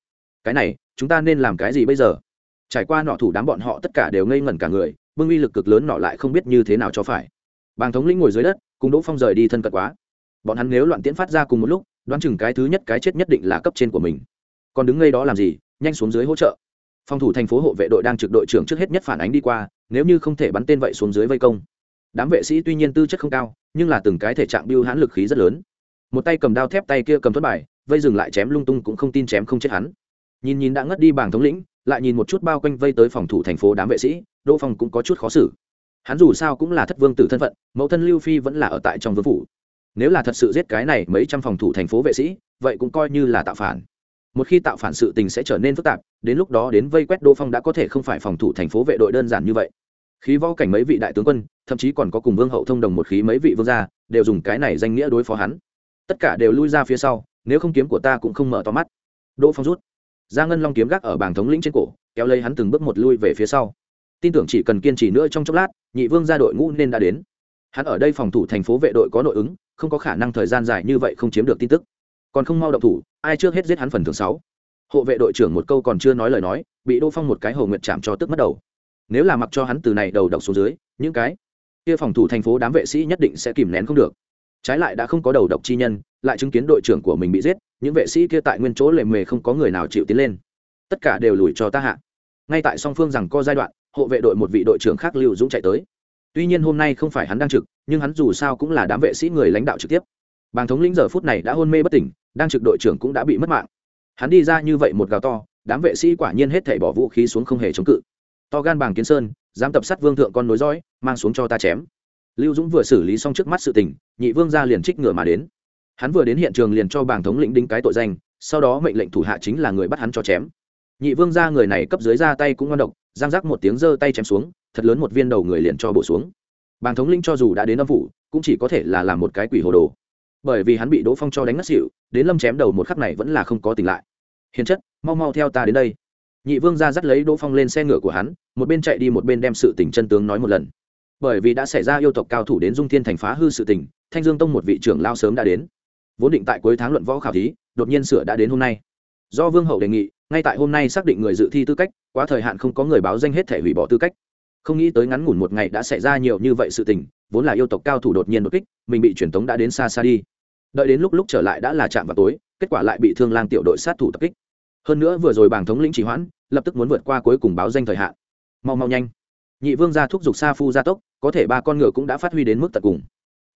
Cái này, chúng ta nên làm cái gì bây giờ? Trải qua nọ thủ đám bọn họ tất cả đều ngây ngẩn cả người, bưng uy lực cực lớn nọ lại không biết như thế nào cho phải. Bàng thống lĩnh ngồi dưới đất, cùng đỗ phong rời đi thân cận quá bọn hắn nếu loạn tiễn phát ra cùng một lúc, đoán chừng cái thứ nhất cái chết nhất định là cấp trên của mình. Còn đứng ngay đó làm gì? Nhanh xuống dưới hỗ trợ. Phòng thủ thành phố hộ vệ đội đang trực đội trưởng trước hết nhất phản ánh đi qua, nếu như không thể bắn tên vậy xuống dưới vây công. Đám vệ sĩ tuy nhiên tư chất không cao, nhưng là từng cái thể trạng biêu hãn lực khí rất lớn. Một tay cầm đao thép tay kia cầm thất bài, vây dừng lại chém lung tung cũng không tin chém không chết hắn. Nhìn nhìn đã ngất đi bảng thống lĩnh, lại nhìn một chút bao quanh vây tới phòng thủ thành phố đám vệ sĩ, đỗ phong cũng có chút khó xử. Hắn dù sao cũng là thất vương tử thân phận, mẫu thân lưu phi vẫn là ở tại trong vương phủ nếu là thật sự giết cái này mấy trăm phòng thủ thành phố vệ sĩ, vậy cũng coi như là tạo phản. Một khi tạo phản sự tình sẽ trở nên phức tạp, đến lúc đó đến vây quét đỗ phong đã có thể không phải phòng thủ thành phố vệ đội đơn giản như vậy. Khí võ cảnh mấy vị đại tướng quân, thậm chí còn có cùng vương hậu thông đồng một khí mấy vị vương gia, đều dùng cái này danh nghĩa đối phó hắn. Tất cả đều lui ra phía sau, nếu không kiếm của ta cũng không mở to mắt. Đỗ phong rút. Ra ngân long kiếm gác ở bảng thống lĩnh trên cổ, kéo lấy hắn từng bước một lui về phía sau. Tin tưởng chỉ cần kiên trì nữa trong chốc lát, nhị vương ra đội ngũ nên đã đến. Hắn ở đây phòng thủ thành phố vệ đội có nội ứng không có khả năng thời gian dài như vậy không chiếm được tin tức. Còn không mau động thủ, ai trước hết giết hắn phần thường sáu? Hộ vệ đội trưởng một câu còn chưa nói lời nói, bị đỗ phong một cái hầu nguyện chạm cho tức mất đầu. Nếu là mặc cho hắn từ này đầu độc xuống dưới, những cái kia phòng thủ thành phố đám vệ sĩ nhất định sẽ kìm nén không được. Trái lại đã không có đầu độc chi nhân, lại chứng kiến đội trưởng của mình bị giết, những vệ sĩ kia tại nguyên chỗ lề mề không có người nào chịu tiến lên. Tất cả đều lùi cho ta hạ. Ngay tại song phương rằng co giai đoạn, hộ vệ đội một vị đội trưởng khác lưu dũng chạy tới tuy nhiên hôm nay không phải hắn đang trực, nhưng hắn dù sao cũng là đám vệ sĩ người lãnh đạo trực tiếp. Bàng thống lĩnh giờ phút này đã hôn mê bất tỉnh, đang trực đội trưởng cũng đã bị mất mạng. Hắn đi ra như vậy một gào to, đám vệ sĩ quả nhiên hết thảy bỏ vũ khí xuống không hề chống cự. To gan bàng kiến sơn, dám tập sát vương thượng con nối dõi, mang xuống cho ta chém. Lưu dũng vừa xử lý xong trước mắt sự tình, nhị vương ra liền trích ngựa mà đến. Hắn vừa đến hiện trường liền cho bàng thống lĩnh đinh cái tội danh, sau đó mệnh lệnh thủ hạ chính là người bắt hắn cho chém. Nhị vương ra người này cấp dưới ra tay cũng ngon độc, giang giác một tiếng giơ tay chém xuống thật lớn một viên đầu người liền cho bổ xuống. Bàng thống lĩnh cho dù đã đến âm phủ, cũng chỉ có thể là làm một cái quỷ hồ đồ. Bởi vì hắn bị đỗ phong cho đánh ngất xỉu, đến lâm chém đầu một khắc này vẫn là không có tỉnh lại. Hiền chất, mau mau theo ta đến đây. Nhị vương ra dắt lấy đỗ phong lên xe ngựa của hắn, một bên chạy đi một bên đem sự tình chân tướng nói một lần. Bởi vì đã xảy ra yêu tộc cao thủ đến dung thiên thành phá hư sự tình, thanh dương tông một vị trưởng lao sớm đã đến. Vốn định tại cuối tháng luận võ khảo thí, đột nhiên sửa đã đến hôm nay. Do vương hậu đề nghị, ngay tại hôm nay xác định người dự thi tư cách, quá thời hạn không có người báo danh hết thể hủy bỏ tư cách không nghĩ tới ngắn ngủn một ngày đã xảy ra nhiều như vậy sự tình, vốn là yêu tộc cao thủ đột nhiên đột kích, mình bị truyền tống đã đến xa xa đi. Đợi đến lúc lúc trở lại đã là chạm vào tối, kết quả lại bị thương lang tiểu đội sát thủ tập kích. Hơn nữa vừa rồi bảng thống lĩnh chỉ hoãn, lập tức muốn vượt qua cuối cùng báo danh thời hạn. Mau mau nhanh. Nhị vương ra thúc giục sa phu gia tốc, có thể ba con ngựa cũng đã phát huy đến mức tận cùng.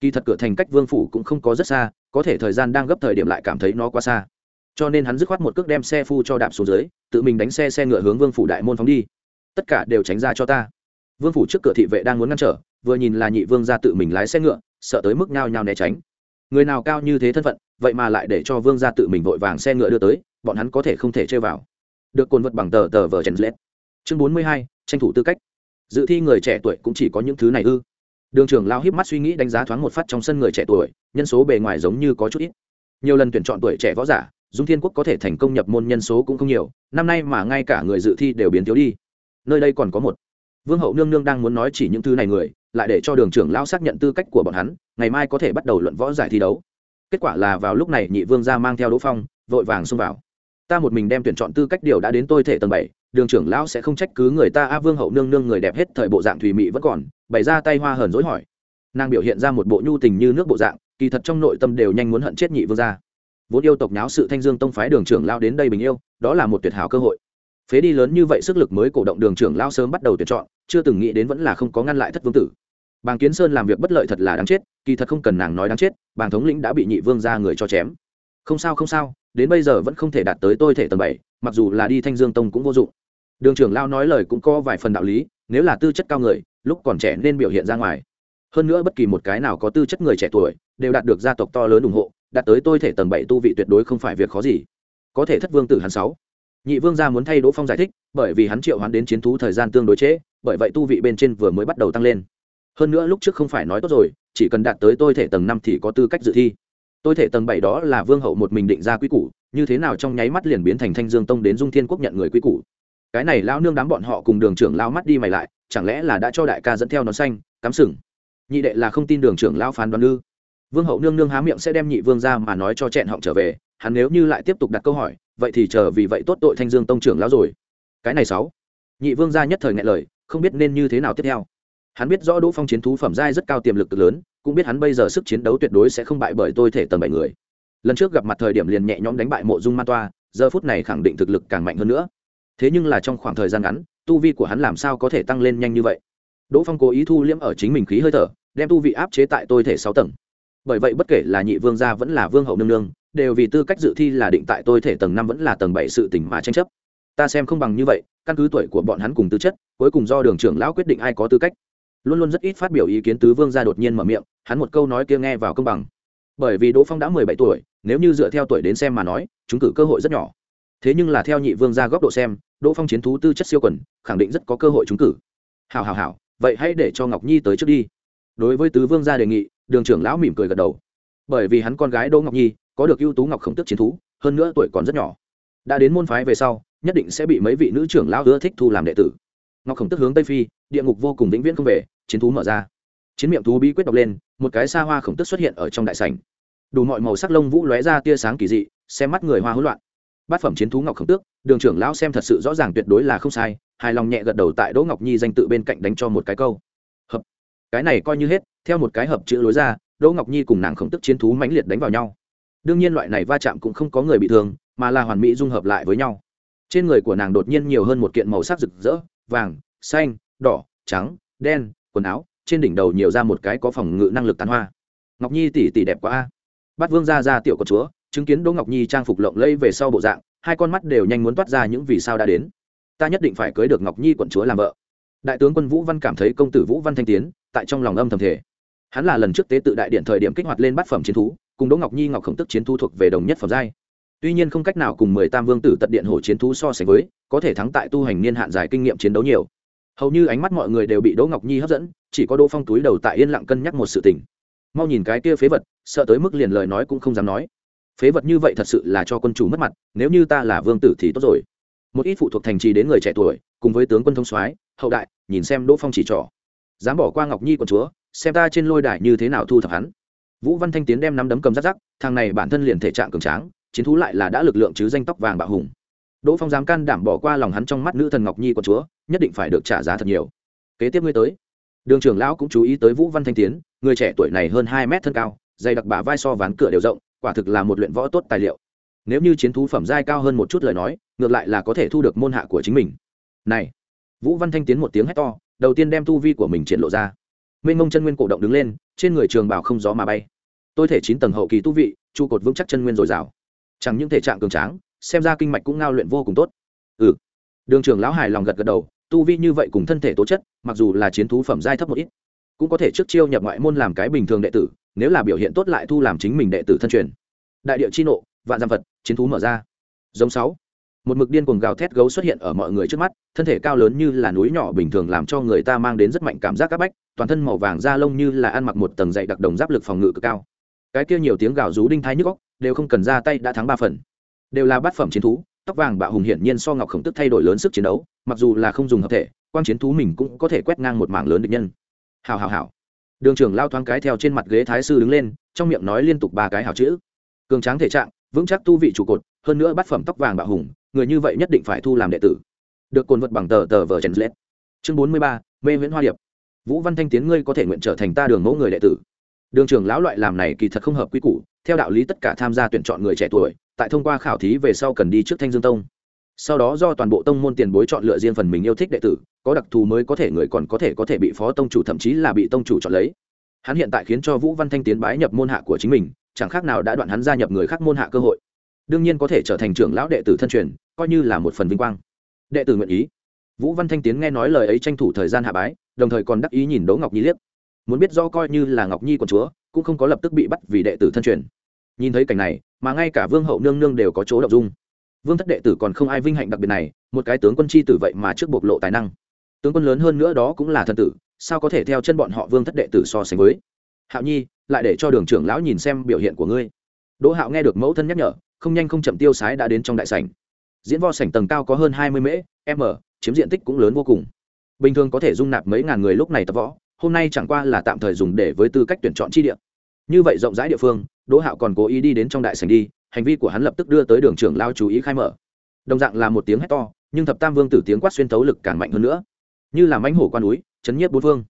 Kỳ thật cửa thành cách vương phủ cũng không có rất xa, có thể thời gian đang gấp thời điểm lại cảm thấy nó quá xa. Cho nên hắn dứt khoát một cước đem xe phu cho đạp xuống dưới, tự mình đánh xe xe ngựa hướng vương phủ đại môn phóng đi. Tất cả đều tránh ra cho ta vương phủ trước cửa thị vệ đang muốn ngăn trở, vừa nhìn là nhị vương ra tự mình lái xe ngựa, sợ tới mức nhao nhao né tránh. Người nào cao như thế thân phận, vậy mà lại để cho vương ra tự mình vội vàng xe ngựa đưa tới, bọn hắn có thể không thể chơi vào. Được cồn vật bằng tờ tờ vờ chèn lết. Chương bốn mươi hai, tranh thủ tư cách. Dự thi người trẻ tuổi cũng chỉ có những thứ này ư. Đường trưởng lao híp mắt suy nghĩ đánh giá thoáng một phát trong sân người trẻ tuổi, nhân số bề ngoài giống như có chút ít. Nhiều lần tuyển chọn tuổi trẻ võ giả, dung thiên quốc có thể thành công nhập môn nhân số cũng không nhiều, năm nay mà ngay cả người dự thi đều biến thiếu đi. Nơi đây còn có một vương hậu nương nương đang muốn nói chỉ những thứ này người, lại để cho đường trưởng lao xác nhận tư cách của bọn hắn, ngày mai có thể bắt đầu luận võ giải thi đấu. Kết quả là vào lúc này nhị vương ra mang theo đỗ phong, vội vàng xông vào. Ta một mình đem tuyển chọn tư cách điều đã đến tôi thể tầng bảy, đường trưởng lão sẽ không trách cứ người ta. A, vương hậu nương nương người đẹp hết thời bộ dạng thùy mị vẫn còn, bày ra tay hoa hờn dối hỏi. Nàng biểu hiện ra một bộ nhu tình như nước bộ dạng, kỳ thật trong nội tâm đều nhanh muốn hận chết nhị vương gia. Vốn yêu tộc nháo sự thanh dương tông phái đường trưởng lao đến đây bình yêu, đó là một tuyệt hảo cơ hội phế đi lớn như vậy sức lực mới cổ động đường trưởng lao sớm bắt đầu tuyển chọn, chưa từng nghĩ đến vẫn là không có ngăn lại thất vương tử. Bàng kiến sơn làm việc bất lợi thật là đáng chết, kỳ thật không cần nàng nói đáng chết, bàng thống lĩnh đã bị nhị vương ra người cho chém. Không sao không sao, đến bây giờ vẫn không thể đạt tới tôi thể tầng bảy, mặc dù là đi thanh dương tông cũng vô dụng. Đường trưởng lao nói lời cũng có vài phần đạo lý, nếu là tư chất cao người, lúc còn trẻ nên biểu hiện ra ngoài. Hơn nữa bất kỳ một cái nào có tư chất người trẻ tuổi, đều đạt được gia tộc to lớn ủng hộ, đạt tới tôi thể tầng bảy tu vị tuyệt đối không phải việc khó gì. Có thể thất vương tử hắn sáu nhị vương gia muốn thay đỗ phong giải thích, bởi vì hắn triệu hắn đến chiến thú thời gian tương đối trễ, bởi vậy tu vị bên trên vừa mới bắt đầu tăng lên. Hơn nữa lúc trước không phải nói tốt rồi, chỉ cần đạt tới tôi thể tầng năm thì có tư cách dự thi. Tôi thể tầng bảy đó là vương hậu một mình định ra quy củ, như thế nào trong nháy mắt liền biến thành thanh dương tông đến dung thiên quốc nhận người quy củ. Cái này lão nương đám bọn họ cùng đường trưởng lao mắt đi mày lại, chẳng lẽ là đã cho đại ca dẫn theo nón xanh, cắm sừng? Nhị đệ là không tin đường trưởng lao phán đoán ư? Vương hậu nương nương há miệng sẽ đem nhị vương ra mà nói cho chẹn họng trở về hắn nếu như lại tiếp tục đặt câu hỏi, vậy thì chờ vì vậy tốt tội thanh dương tông trưởng lão rồi. Cái này sáu. Nhị vương gia nhất thời ngại lời, không biết nên như thế nào tiếp theo. Hắn biết rõ đỗ phong chiến thú phẩm giai rất cao tiềm lực cực lớn, cũng biết hắn bây giờ sức chiến đấu tuyệt đối sẽ không bại bởi tôi thể tầm bảy người. Lần trước gặp mặt thời điểm liền nhẹ nhõm đánh bại mộ dung man toa, giờ phút này khẳng định thực lực càng mạnh hơn nữa. Thế nhưng là trong khoảng thời gian ngắn, tu vi của hắn làm sao có thể tăng lên nhanh như vậy? Đỗ phong cố ý thu liễm ở chính mình khí hơi thở, đem tu vị áp chế tại tôi thể sáu tầng. Bởi vậy bất kể là nhị vương gia vẫn là vương hậu nương nương đều vì tư cách dự thi là định tại tôi thể tầng năm vẫn là tầng bảy sự tỉnh mà tranh chấp. Ta xem không bằng như vậy, căn cứ tuổi của bọn hắn cùng tư chất, cuối cùng do đường trưởng lão quyết định ai có tư cách. Luôn luôn rất ít phát biểu ý kiến tứ vương gia đột nhiên mở miệng, hắn một câu nói kia nghe vào công bằng. Bởi vì đỗ phong đã mười bảy tuổi, nếu như dựa theo tuổi đến xem mà nói, chúng cử cơ hội rất nhỏ. Thế nhưng là theo nhị vương gia góc độ xem, đỗ phong chiến thú tư chất siêu quần, khẳng định rất có cơ hội trúng cử. Hào hào hào vậy hãy để cho ngọc nhi tới trước đi. Đối với tứ vương gia đề nghị, đường trưởng lão mỉm cười gật đầu. Bởi vì hắn con gái đỗ ngọc nhi có được ưu tú ngọc khổng tức chiến thú, hơn nữa tuổi còn rất nhỏ. Đã đến môn phái về sau, nhất định sẽ bị mấy vị nữ trưởng lão ưa thích thu làm đệ tử. Ngọc khổng tức hướng tây phi, địa ngục vô cùng vĩnh viễn không về, chiến thú mở ra. Chiến miệng thú bí quyết đọc lên, một cái xa hoa khổng tức xuất hiện ở trong đại sảnh. Đủ mọi màu sắc lông vũ lóe ra tia sáng kỳ dị, xem mắt người hoa hỗn loạn. Bát phẩm chiến thú ngọc khổng tước đường trưởng lão xem thật sự rõ ràng tuyệt đối là không sai, hài lòng nhẹ gật đầu tại đỗ ngọc nhi danh tự bên cạnh đánh cho một cái câu. Hợp. Cái này coi như hết, theo một cái hợp chữ lối ra, đỗ ngọc nhi cùng nàng khổng tức chiến thú mãnh liệt đánh vào nhau đương nhiên loại này va chạm cũng không có người bị thương, mà là hoàn mỹ dung hợp lại với nhau. Trên người của nàng đột nhiên nhiều hơn một kiện màu sắc rực rỡ, vàng, xanh, đỏ, trắng, đen, quần áo, trên đỉnh đầu nhiều ra một cái có phòng ngự năng lực tán hoa. Ngọc nhi tỷ tỷ đẹp quá a. Bát vương ra ra tiểu con chúa, chứng kiến đỗ ngọc nhi trang phục lộng lẫy về sau bộ dạng, hai con mắt đều nhanh muốn toát ra những vì sao đã đến. Ta nhất định phải cưới được ngọc nhi quận chúa làm vợ. Đại tướng quân vũ văn cảm thấy công tử vũ văn thanh tiến, tại trong lòng âm thầm thể hắn là lần trước tế tự đại điện thời điểm kích hoạt lên bát phẩm chiến thú cùng đỗ ngọc nhi, ngọc khổng tức chiến thu thuộc về đồng nhất phẩm giai. Tuy nhiên không cách nào cùng mười tam vương tử tận điện hổ chiến thú so sánh với, có thể thắng tại tu hành niên hạn dài kinh nghiệm chiến đấu nhiều. Hầu như ánh mắt mọi người đều bị đỗ ngọc nhi hấp dẫn, chỉ có đỗ phong túi đầu tại yên lặng cân nhắc một sự tình. Mau nhìn cái kia phế vật, sợ tới mức liền lời nói cũng không dám nói. Phế vật như vậy thật sự là cho quân chủ mất mặt, nếu như ta là vương tử thì tốt rồi. Một ít phụ thuộc thành trì đến người trẻ tuổi, cùng với tướng quân thông soái, hậu đại, nhìn xem đỗ phong chỉ trỏ. Dám bỏ qua ngọc nhi quân chúa, xem ta trên lôi đài như thế nào thu thập hắn vũ văn thanh tiến đem nắm đấm cầm rắc rắc, thằng này bản thân liền thể trạng cường tráng, chiến thú lại là đã lực lượng chứ danh tóc vàng bạo hùng. Đỗ phong dám can đảm bỏ qua lòng hắn trong mắt nữ thần ngọc nhi của chúa, nhất định phải được trả giá thật nhiều. Kế tiếp ngươi tới. Đường trưởng lão cũng chú ý tới vũ văn thanh tiến, người trẻ tuổi này hơn hai mét thân cao, dày đặc bả vai so ván cửa đều rộng, quả thực là một luyện võ tốt tài liệu. Nếu như chiến thú phẩm giai cao hơn một chút lời nói, ngược lại là có thể thu được môn hạ của chính mình. Này! Vũ văn thanh tiến một tiếng hét to, đầu tiên đem tu vi của mình triển lộ ra. Mênh mông chân nguyên cổ động đứng lên, trên người trường bảo không gió mà bay tôi thể chín tầng hậu kỳ tu vị, trụ cột vững chắc chân nguyên dồi dào. Chẳng những thể trạng cường tráng, xem ra kinh mạch cũng ngao luyện vô cùng tốt. Ừ. Đường trưởng lão hài lòng gật gật đầu, tu vi như vậy cùng thân thể tố chất, mặc dù là chiến thú phẩm giai thấp một ít, cũng có thể trước chiêu nhập ngoại môn làm cái bình thường đệ tử, nếu là biểu hiện tốt lại thu làm chính mình đệ tử thân truyền. Đại địa chi nộ, vạn giam vật, chiến thú mở ra. Giống sáu. Một mực điên cuồng gào thét gấu xuất hiện ở mọi người trước mắt, thân thể cao lớn như là núi nhỏ bình thường làm cho người ta mang đến rất mạnh cảm giác áp bách, toàn thân màu vàng da lông như là ăn mặc một tầng dày đặc đồng giáp lực phòng ngự cực cao cái kia nhiều tiếng gào rú đinh thái nhức góc đều không cần ra tay đã thắng ba phần. Đều là bát phẩm chiến thú, tóc vàng bạo hùng hiển nhiên so ngọc khổng tức thay đổi lớn sức chiến đấu, mặc dù là không dùng hợp thể quan chiến thú mình cũng có thể quét ngang một mảng lớn địch nhân. Hào hào hào. Đường trưởng lao thoáng cái theo trên mặt ghế thái sư đứng lên, trong miệng nói liên tục ba cái hào chữ. Cường tráng thể trạng, vững chắc tu vị trụ cột, hơn nữa bát phẩm tóc vàng bạo hùng, người như vậy nhất định phải thu làm đệ tử. Được cồn vật bằng tờ tờ vờ chèn lết chương bốn mươi ba, mê nguyễn hoa điệp. Vũ văn thanh tiến, ngươi có thể nguyện trở thành ta đường mẫu người đệ tử đường trưởng lão loại làm này kỳ thật không hợp quy củ, theo đạo lý tất cả tham gia tuyển chọn người trẻ tuổi, tại thông qua khảo thí về sau cần đi trước thanh dương tông. Sau đó do toàn bộ tông môn tiền bối chọn lựa riêng phần mình yêu thích đệ tử, có đặc thù mới có thể người còn có thể có thể bị phó tông chủ thậm chí là bị tông chủ chọn lấy. Hắn hiện tại khiến cho vũ văn thanh tiến bái nhập môn hạ của chính mình, chẳng khác nào đã đoạn hắn gia nhập người khác môn hạ cơ hội. Đương nhiên có thể trở thành trưởng lão đệ tử thân truyền, coi như là một phần vinh quang. Đệ tử nguyện ý. Vũ văn thanh tiến nghe nói lời ấy tranh thủ thời gian hạ bái, đồng thời còn đắc ý nhìn đỗ ngọc nhi liếc muốn biết do coi như là ngọc nhi quận chúa, cũng không có lập tức bị bắt vì đệ tử thân truyền. Nhìn thấy cảnh này, mà ngay cả vương hậu nương nương đều có chỗ đ dung. Vương thất đệ tử còn không ai vinh hạnh đặc biệt này, một cái tướng quân chi tử vậy mà trước bộc lộ tài năng. Tướng quân lớn hơn nữa đó cũng là thân tử, sao có thể theo chân bọn họ vương thất đệ tử so sánh với? Hạo nhi, lại để cho đường trưởng lão nhìn xem biểu hiện của ngươi. Đỗ hạo nghe được mẫu thân nhắc nhở, không nhanh không chậm tiêu sái đã đến trong đại sảnh. Diễn vo sảnh tầng cao có hơn hai mươi mễ, m, chiếm diện tích cũng lớn vô cùng. Bình thường có thể dung nạp mấy ngàn người lúc này tập võ hôm nay chẳng qua là tạm thời dùng để với tư cách tuyển chọn chi địa. Như vậy rộng rãi địa phương, đỗ hạo còn cố ý đi đến trong đại sành đi, hành vi của hắn lập tức đưa tới đường trưởng lao chú ý khai mở. Đồng dạng là một tiếng hét to, nhưng thập tam vương tử tiếng quát xuyên tấu lực càng mạnh hơn nữa. Như là mánh hổ quan núi, chấn nhiếp bốn phương.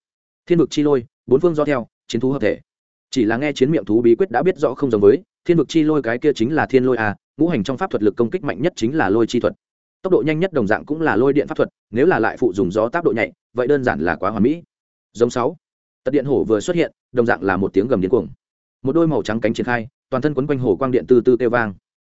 Thiên vực chi lôi, bốn phương do theo, chiến thú hợp thể. Chỉ là nghe chiến miệng thú bí quyết đã biết rõ không giống với, thiên vực chi lôi cái kia chính là thiên lôi à ngũ hành trong pháp thuật lực công kích mạnh nhất chính là lôi chi thuật. Tốc độ nhanh nhất đồng dạng cũng là lôi điện pháp thuật, nếu là lại phụ dùng gió tác độ nhạy, vậy đơn giản là quá hoàn mỹ giống sáu. Tật điện hổ vừa xuất hiện, đồng dạng là một tiếng gầm điên cuồng. Một đôi màu trắng cánh triển khai, toàn thân quấn quanh hồ quang điện từ từ kêu vang.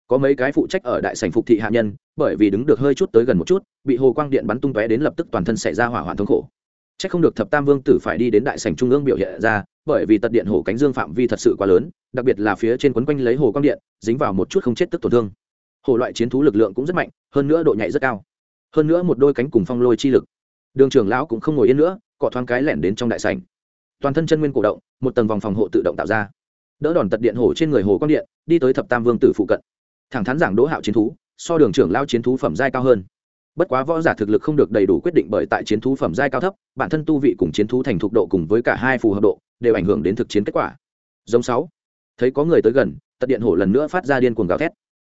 Có mấy cái phụ trách ở đại sảnh phục thị hạ nhân, bởi vì đứng được hơi chút tới gần một chút, bị hồ quang điện bắn tung tóe đến lập tức toàn thân xảy ra hỏa hoạn thống khổ. Chắc không được thập tam vương tử phải đi đến đại sảnh trung ương biểu hiện ra, bởi vì tật điện hổ cánh dương phạm vi thật sự quá lớn, đặc biệt là phía trên quấn quanh lấy hồ quang điện, dính vào một chút không chết tức tổn thương. Hồ loại chiến thú lực lượng cũng rất mạnh, hơn nữa độ nhạy rất cao. Hơn nữa một đôi cánh cùng phong lôi chi lực. Đường trưởng lão cũng không ngồi yên nữa cọ thoáng cái lẻn đến trong đại sảnh. Toàn thân chân nguyên cổ động, một tầng vòng phòng hộ tự động tạo ra. Đỡ đòn tật điện hổ trên người hồ quang điện, đi tới thập tam vương tử phụ cận. Thẳng thắn giảng đỗ hạo chiến thú, so đường trưởng lao chiến thú phẩm giai cao hơn. Bất quá võ giả thực lực không được đầy đủ quyết định bởi tại chiến thú phẩm giai cao thấp, bản thân tu vị cùng chiến thú thành thục độ cùng với cả hai phù hợp độ, đều ảnh hưởng đến thực chiến kết quả. Giống sáu. Thấy có người tới gần, tật điện hổ lần nữa phát ra điên cuồng gào thét.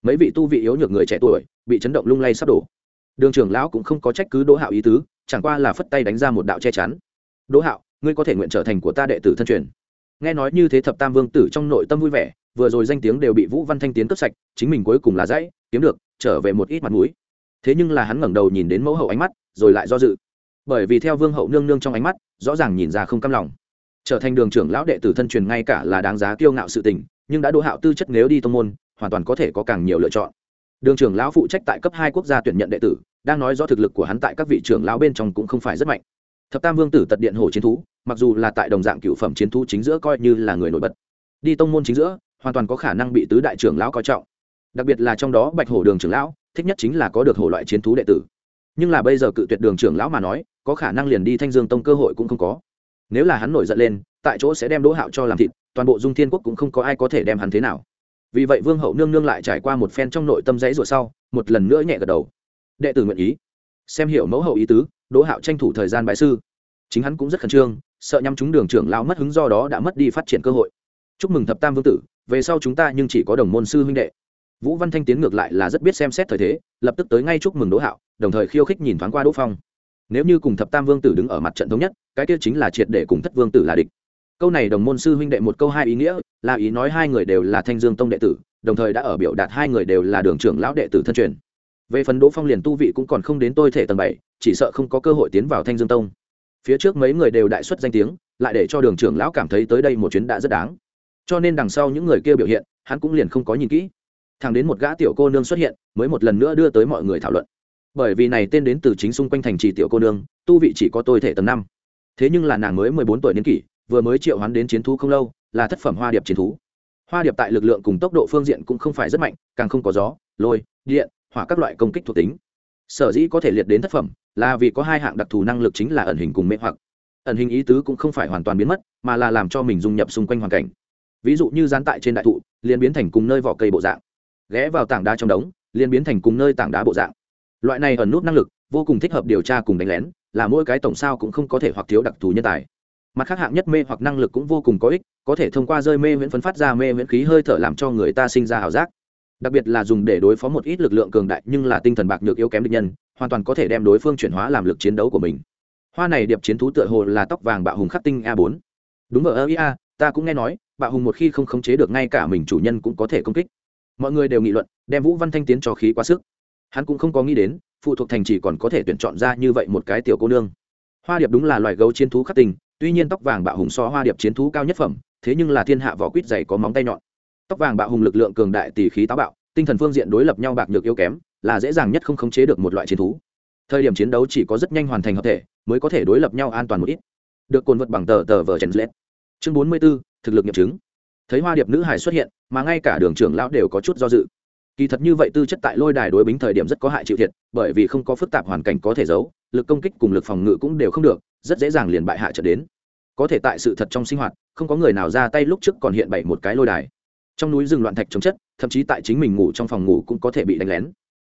Mấy vị tu vị yếu nhược người trẻ tuổi, bị chấn động lung lay sắp đổ đường trưởng lão cũng không có trách cứ đỗ hạo ý tứ, chẳng qua là phất tay đánh ra một đạo che chắn. Đỗ hạo, ngươi có thể nguyện trở thành của ta đệ tử thân truyền. Nghe nói như thế thập tam vương tử trong nội tâm vui vẻ, vừa rồi danh tiếng đều bị vũ văn thanh tiến cướp sạch, chính mình cuối cùng là dãy, kiếm được, trở về một ít mặt mũi. Thế nhưng là hắn ngẩng đầu nhìn đến mẫu hậu ánh mắt, rồi lại do dự. Bởi vì theo vương hậu nương nương trong ánh mắt, rõ ràng nhìn ra không căm lòng. Trở thành đường trưởng lão đệ tử thân truyền ngay cả là đáng giá kiêu ngạo sự tình, nhưng đã đỗ hạo tư chất nếu đi tông môn, hoàn toàn có thể có càng nhiều lựa chọn đường trưởng lão phụ trách tại cấp hai quốc gia tuyển nhận đệ tử, đang nói do thực lực của hắn tại các vị trưởng lão bên trong cũng không phải rất mạnh. Thập tam vương tử tật điện hổ chiến thú, mặc dù là tại đồng dạng cựu phẩm chiến thú chính giữa coi như là người nổi bật. Đi tông môn chính giữa, hoàn toàn có khả năng bị tứ đại trưởng lão coi trọng. Đặc biệt là trong đó bạch hổ đường trưởng lão, thích nhất chính là có được hổ loại chiến thú đệ tử. Nhưng là bây giờ cự tuyệt đường trưởng lão mà nói, có khả năng liền đi thanh dương tông cơ hội cũng không có. Nếu là hắn nổi giận lên, tại chỗ sẽ đem đỗ hạo cho làm thịt, toàn bộ dung thiên quốc cũng không có ai có thể đem hắn thế nào vì vậy vương hậu nương nương lại trải qua một phen trong nội tâm dãy rồi sau, một lần nữa nhẹ gật đầu. Đệ tử nguyện ý. Xem hiểu mẫu hậu ý tứ, đỗ hạo tranh thủ thời gian bại sư. Chính hắn cũng rất khẩn trương, sợ nhắm chúng đường trưởng lão mất hứng do đó đã mất đi phát triển cơ hội. Chúc mừng thập tam vương tử, về sau chúng ta nhưng chỉ có đồng môn sư huynh đệ. Vũ văn thanh tiến ngược lại là rất biết xem xét thời thế, lập tức tới ngay chúc mừng đỗ hạo, đồng thời khiêu khích nhìn thoáng qua đỗ phong. Nếu như cùng thập tam vương tử đứng ở mặt trận thống nhất, cái kia chính là triệt để cùng thất vương tử là địch câu này đồng môn sư huynh đệ một câu hai ý nghĩa, là ý nói hai người đều là thanh dương tông đệ tử, đồng thời đã ở biểu đạt hai người đều là đường trưởng lão đệ tử thân truyền. Về phần đỗ phong liền tu vị cũng còn không đến tôi thể tầng bảy, chỉ sợ không có cơ hội tiến vào thanh dương tông. Phía trước mấy người đều đại xuất danh tiếng, lại để cho đường trưởng lão cảm thấy tới đây một chuyến đã rất đáng. Cho nên đằng sau những người kia biểu hiện, hắn cũng liền không có nhìn kỹ. Thằng đến một gã tiểu cô nương xuất hiện, mới một lần nữa đưa tới mọi người thảo luận. Bởi vì này tên đến từ chính xung quanh thành trì tiểu cô nương, tu vị chỉ có tôi thể tầng năm. Thế nhưng là nàng mới mười bốn tuổi niên kỷ vừa mới triệu hoán đến chiến thú không lâu, là thất phẩm hoa điệp chiến thú. Hoa điệp tại lực lượng cùng tốc độ phương diện cũng không phải rất mạnh, càng không có gió, lôi, điện, hỏa các loại công kích thuộc tính. Sở dĩ có thể liệt đến thất phẩm, là vì có hai hạng đặc thù năng lực chính là ẩn hình cùng mê hoặc. Ẩn hình ý tứ cũng không phải hoàn toàn biến mất, mà là làm cho mình dung nhập xung quanh hoàn cảnh. Ví dụ như dán tại trên đại thụ, liền biến thành cùng nơi vỏ cây bộ dạng. Ghé vào tảng đá trong đống, liền biến thành cùng nơi tảng đá bộ dạng. Loại này ẩn nút năng lực, vô cùng thích hợp điều tra cùng đánh lén, là mỗi cái tổng sao cũng không có thể hoặc thiếu đặc thù nhân tài mặt khác hạng nhất mê hoặc năng lực cũng vô cùng có ích, có thể thông qua rơi mê miễn phấn phát ra mê miễn khí hơi thở làm cho người ta sinh ra ảo giác. Đặc biệt là dùng để đối phó một ít lực lượng cường đại nhưng là tinh thần bạc nhược yếu kém địch nhân, hoàn toàn có thể đem đối phương chuyển hóa làm lực chiến đấu của mình. Hoa này điệp chiến thú tựa hồ là tóc vàng bạo hùng khắc tinh a bốn. Đúng ở ơ ia ta cũng nghe nói, bạo hùng một khi không khống chế được ngay cả mình chủ nhân cũng có thể công kích. Mọi người đều nghị luận, đem vũ văn thanh tiến cho khí quá sức. Hắn cũng không có nghĩ đến, phụ thuộc thành chỉ còn có thể tuyển chọn ra như vậy một cái tiểu cô nương. Hoa điệp đúng là loài gấu chiến thú khắc tinh tuy nhiên tóc vàng bạo hùng so hoa điệp chiến thú cao nhất phẩm, thế nhưng là thiên hạ vỏ quýt dày có móng tay nhọn. Tóc vàng bạo hùng lực lượng cường đại, tỷ khí táo bạo, tinh thần phương diện đối lập nhau bạc nhược yếu kém, là dễ dàng nhất không khống chế được một loại chiến thú. Thời điểm chiến đấu chỉ có rất nhanh hoàn thành hợp thể, mới có thể đối lập nhau an toàn một ít. Được cồn vật bằng tờ tờ vờ chen lết. Chương bốn mươi b ố thực lực nghiệm chứng. Thấy hoa điệp nữ hải xuất hiện, mà ngay cả đường trưởng lão đều có chút do dự kỳ thật như vậy tư chất tại lôi đài đối bính thời điểm rất có hại chịu thiệt, bởi vì không có phức tạp hoàn cảnh có thể giấu, lực công kích cùng lực phòng ngự cũng đều không được, rất dễ dàng liền bại hạ trở đến. Có thể tại sự thật trong sinh hoạt, không có người nào ra tay lúc trước còn hiện bày một cái lôi đài. Trong núi rừng loạn thạch chống chất, thậm chí tại chính mình ngủ trong phòng ngủ cũng có thể bị đánh lén.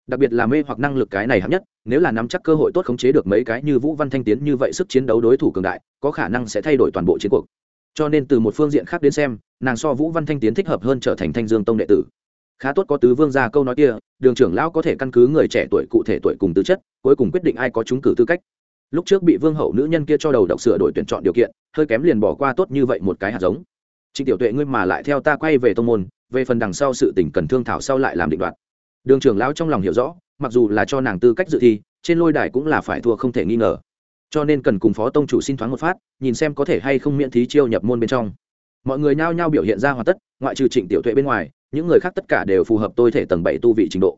Đặc biệt là mê hoặc năng lực cái này hạng nhất, nếu là nắm chắc cơ hội tốt khống chế được mấy cái như vũ văn thanh tiến như vậy sức chiến đấu đối thủ cường đại, có khả năng sẽ thay đổi toàn bộ chiến cuộc. Cho nên từ một phương diện khác đến xem, nàng so vũ văn thanh tiến thích hợp hơn trở thành thanh dương tông đệ tử khá tốt có tứ vương ra câu nói kia, đường trưởng lão có thể căn cứ người trẻ tuổi cụ thể tuổi cùng tư chất, cuối cùng quyết định ai có trúng cử tư cách. Lúc trước bị vương hậu nữ nhân kia cho đầu độc sửa đổi tuyển chọn điều kiện, hơi kém liền bỏ qua tốt như vậy một cái hạt giống. Trịnh tiểu tuệ ngươi mà lại theo ta quay về tô môn, về phần đằng sau sự tỉnh cần thương thảo sau lại làm định đoạt. Đường trưởng lão trong lòng hiểu rõ, mặc dù là cho nàng tư cách dự thi, trên lôi đài cũng là phải thua không thể nghi ngờ. Cho nên cần cùng phó tông chủ xin thoáng một phát, nhìn xem có thể hay không miễn thí chiêu nhập môn bên trong. Mọi người nhao nhao biểu hiện ra hoàn tất, ngoại trừ trịnh tiểu tuệ bên ngoài những người khác tất cả đều phù hợp tôi thể tầng bảy tu vị trình độ.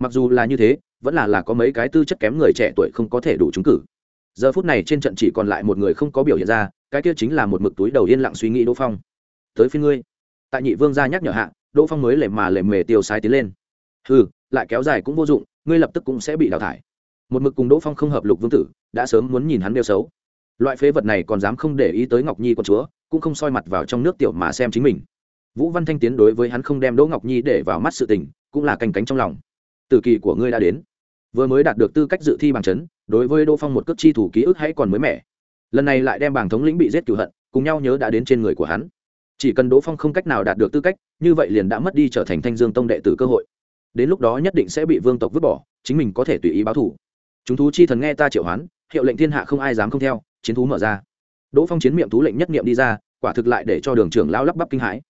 Mặc dù là như thế, vẫn là là có mấy cái tư chất kém người trẻ tuổi không có thể đủ trúng cử. Giờ phút này trên trận chỉ còn lại một người không có biểu hiện ra, cái kia chính là một mực túi đầu yên lặng suy nghĩ đỗ phong. Tới phía ngươi. Tại nhị vương gia nhắc nhở hạ, đỗ phong mới lệ mà lệ mề tiêu sai tiến lên. Ừ lại kéo dài cũng vô dụng, ngươi lập tức cũng sẽ bị đào thải. Một mực cùng đỗ phong không hợp lục vương tử, đã sớm muốn nhìn hắn đeo xấu. Loại phế vật này còn dám không để ý tới ngọc nhi con chúa, cũng không soi mặt vào trong nước tiểu mà xem chính mình vũ văn thanh tiến đối với hắn không đem đỗ ngọc nhi để vào mắt sự tình, cũng là canh cánh trong lòng. Tử kỳ của ngươi đã đến. Vừa mới đạt được tư cách dự thi bằng chấn, đối với đỗ phong một cước chi thủ ký ức hãy còn mới mẻ. Lần này lại đem bảng thống lĩnh bị giết cửu hận, cùng nhau nhớ đã đến trên người của hắn. Chỉ cần đỗ phong không cách nào đạt được tư cách, như vậy liền đã mất đi trở thành thanh dương tông đệ tử cơ hội. Đến lúc đó nhất định sẽ bị vương tộc vứt bỏ, chính mình có thể tùy ý báo thủ chúng thú chi thần nghe ta triệu hoán, hiệu lệnh thiên hạ không ai dám không theo, chiến thú mở ra. Đỗ phong chiến miệng thú lệnh nhất niệm đi ra, quả thực lại để cho đường trưởng lao lắp bắp kinh hãi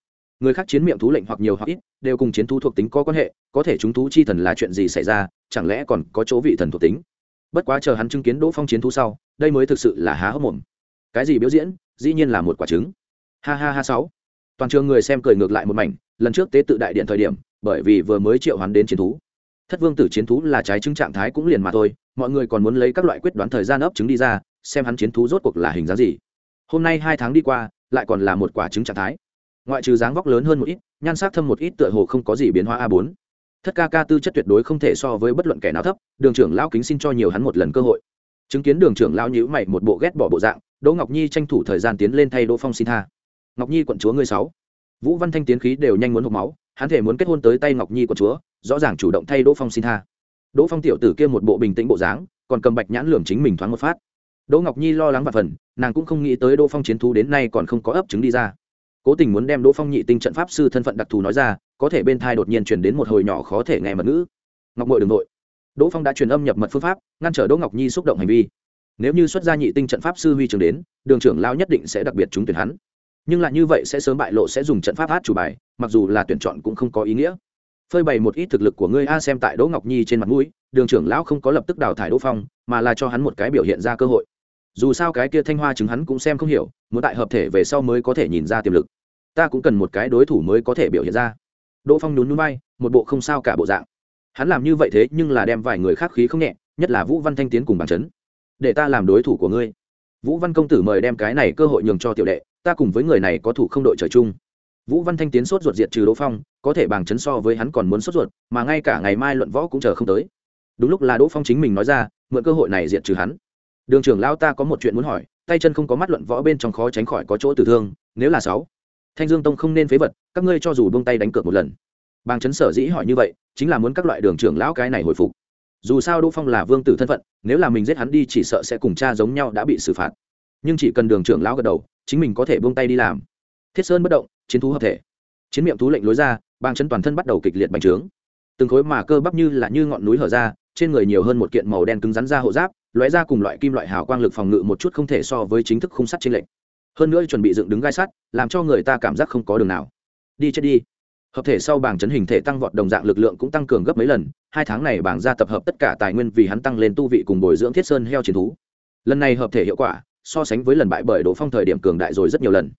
người khác chiến miệng thú lệnh hoặc nhiều hoặc ít, đều cùng chiến thú thuộc tính có quan hệ, có thể chúng thú chi thần là chuyện gì xảy ra, chẳng lẽ còn có chỗ vị thần thuộc tính? Bất quá chờ hắn chứng kiến đỗ phong chiến thú sau, đây mới thực sự là há hốc mồm. Cái gì biểu diễn, dĩ nhiên là một quả trứng. Ha ha ha sáu. Toàn trường người xem cười ngược lại một mảnh, lần trước tế tự đại điện thời điểm, bởi vì vừa mới triệu hắn đến chiến thú. Thất vương tử chiến thú là trái chứng trạng thái cũng liền mà thôi, mọi người còn muốn lấy các loại quyết đoán thời gian ấp trứng đi ra, xem hắn chiến thú rốt cuộc là hình dáng gì. Hôm nay hai tháng đi qua, lại còn là một quả trứng trạng thái ngoại trừ dáng vóc lớn hơn một ít, nhan sắc thâm một ít tựa hồ không có gì biến hóa a bốn. Thất ca ca tư chất tuyệt đối không thể so với bất luận kẻ nào thấp, đường trưởng lão kính xin cho nhiều hắn một lần cơ hội. Chứng kiến đường trưởng lão nhữ mày một bộ ghét bỏ bộ dạng, đỗ ngọc nhi tranh thủ thời gian tiến lên thay đỗ phong xin tha. Ngọc nhi quận chúa ngươi sáu. Vũ văn thanh tiến khí đều nhanh muốn hộp máu, hắn thể muốn kết hôn tới tay ngọc nhi quận chúa, rõ ràng chủ động thay đỗ phong xin tha. Đỗ phong tiểu tử kia một bộ bình tĩnh bộ dáng, còn cầm bạch nhãn lường chính mình thoáng một phát. Đỗ ngọc nhi lo lắng và phần, nàng cũng không nghĩ tới đỗ phong chiến thú đến nay còn không có ấp trứng đi ra cố tình muốn đem đỗ phong nhị tinh trận pháp sư thân phận đặc thù nói ra, có thể bên thai đột nhiên chuyển đến một hồi nhỏ khó thể nghe mật ngữ. Ngọc mội đ ừ n g nội đỗ phong đã truyền âm nhập mật phương pháp, ngăn trở đỗ ngọc nhi xúc động hành vi. Nếu như xuất gia nhị tinh trận pháp sư huy trường đến, đường trưởng lao nhất định sẽ đặc biệt trúng tuyển hắn. Nhưng lại như vậy sẽ sớm bại lộ sẽ dùng trận pháp hát chủ bài, mặc dù là tuyển chọn cũng không có ý nghĩa. Phơi bày một ít thực lực của ngươi a xem tại đỗ ngọc nhi trên mặt mũi, đường trưởng lão không có lập tức đào thải đỗ phong, mà là cho hắn một cái biểu hiện ra cơ hội dù sao cái kia thanh hoa chứng hắn cũng xem không hiểu, muốn tại hợp thể về sau mới có thể nhìn ra tiềm lực. Ta cũng cần một cái đối thủ mới có thể biểu hiện ra. Đỗ phong nhún núi bay một bộ không sao cả bộ dạng. Hắn làm như vậy thế nhưng là đem vài người khác khí không nhẹ, nhất là vũ văn thanh tiến cùng Bàn chấn. Để ta làm đối thủ của ngươi. Vũ văn công tử mời đem cái này cơ hội nhường cho tiểu đệ, ta cùng với người này có thủ không đội trời chung. Vũ văn thanh tiến sốt ruột diệt trừ đỗ phong, có thể Bàn chấn so với hắn còn muốn sốt ruột, mà ngay cả ngày mai luận võ cũng chờ không tới. Đúng lúc là đỗ phong chính mình nói ra, mượn cơ hội này diệt trừ hắn đường trưởng lao ta có một chuyện muốn hỏi, tay chân không có mắt luận võ bên trong khó tránh khỏi có chỗ tử thương, nếu là sáu, thanh dương tông không nên phế vật, các ngươi cho dù buông tay đánh cược một lần. Bàng chấn sở dĩ hỏi như vậy, chính là muốn các loại đường trưởng lão cái này hồi phục. Dù sao đỗ phong là vương tử thân phận, nếu là mình giết hắn đi chỉ sợ sẽ cùng cha giống nhau đã bị xử phạt. Nhưng chỉ cần đường trưởng lão gật đầu, chính mình có thể buông tay đi làm. Thiết sơn bất động, chiến thú hợp thể. Chiến miệng thú lệnh lối ra, bàng chấn toàn thân bắt đầu kịch liệt bành trướng. Từng khối mà cơ bắp như là như ngọn núi hở ra, trên người nhiều hơn một kiện màu đen cứng rắn ra hộ giáp lóe ra cùng loại kim loại hào quang lực phòng ngự một chút không thể so với chính thức khung sắt trên lệnh hơn nữa chuẩn bị dựng đứng gai sắt, làm cho người ta cảm giác không có đường nào. Đi chết đi. Hợp thể sau bảng chấn hình thể tăng vọt đồng dạng lực lượng cũng tăng cường gấp mấy lần. Hai tháng này bảng ra tập hợp tất cả tài nguyên vì hắn tăng lên tu vị cùng bồi dưỡng thiết sơn heo chiến thú. Lần này hợp thể hiệu quả, so sánh với lần bại bởi đỗ phong thời điểm cường đại rồi rất nhiều lần.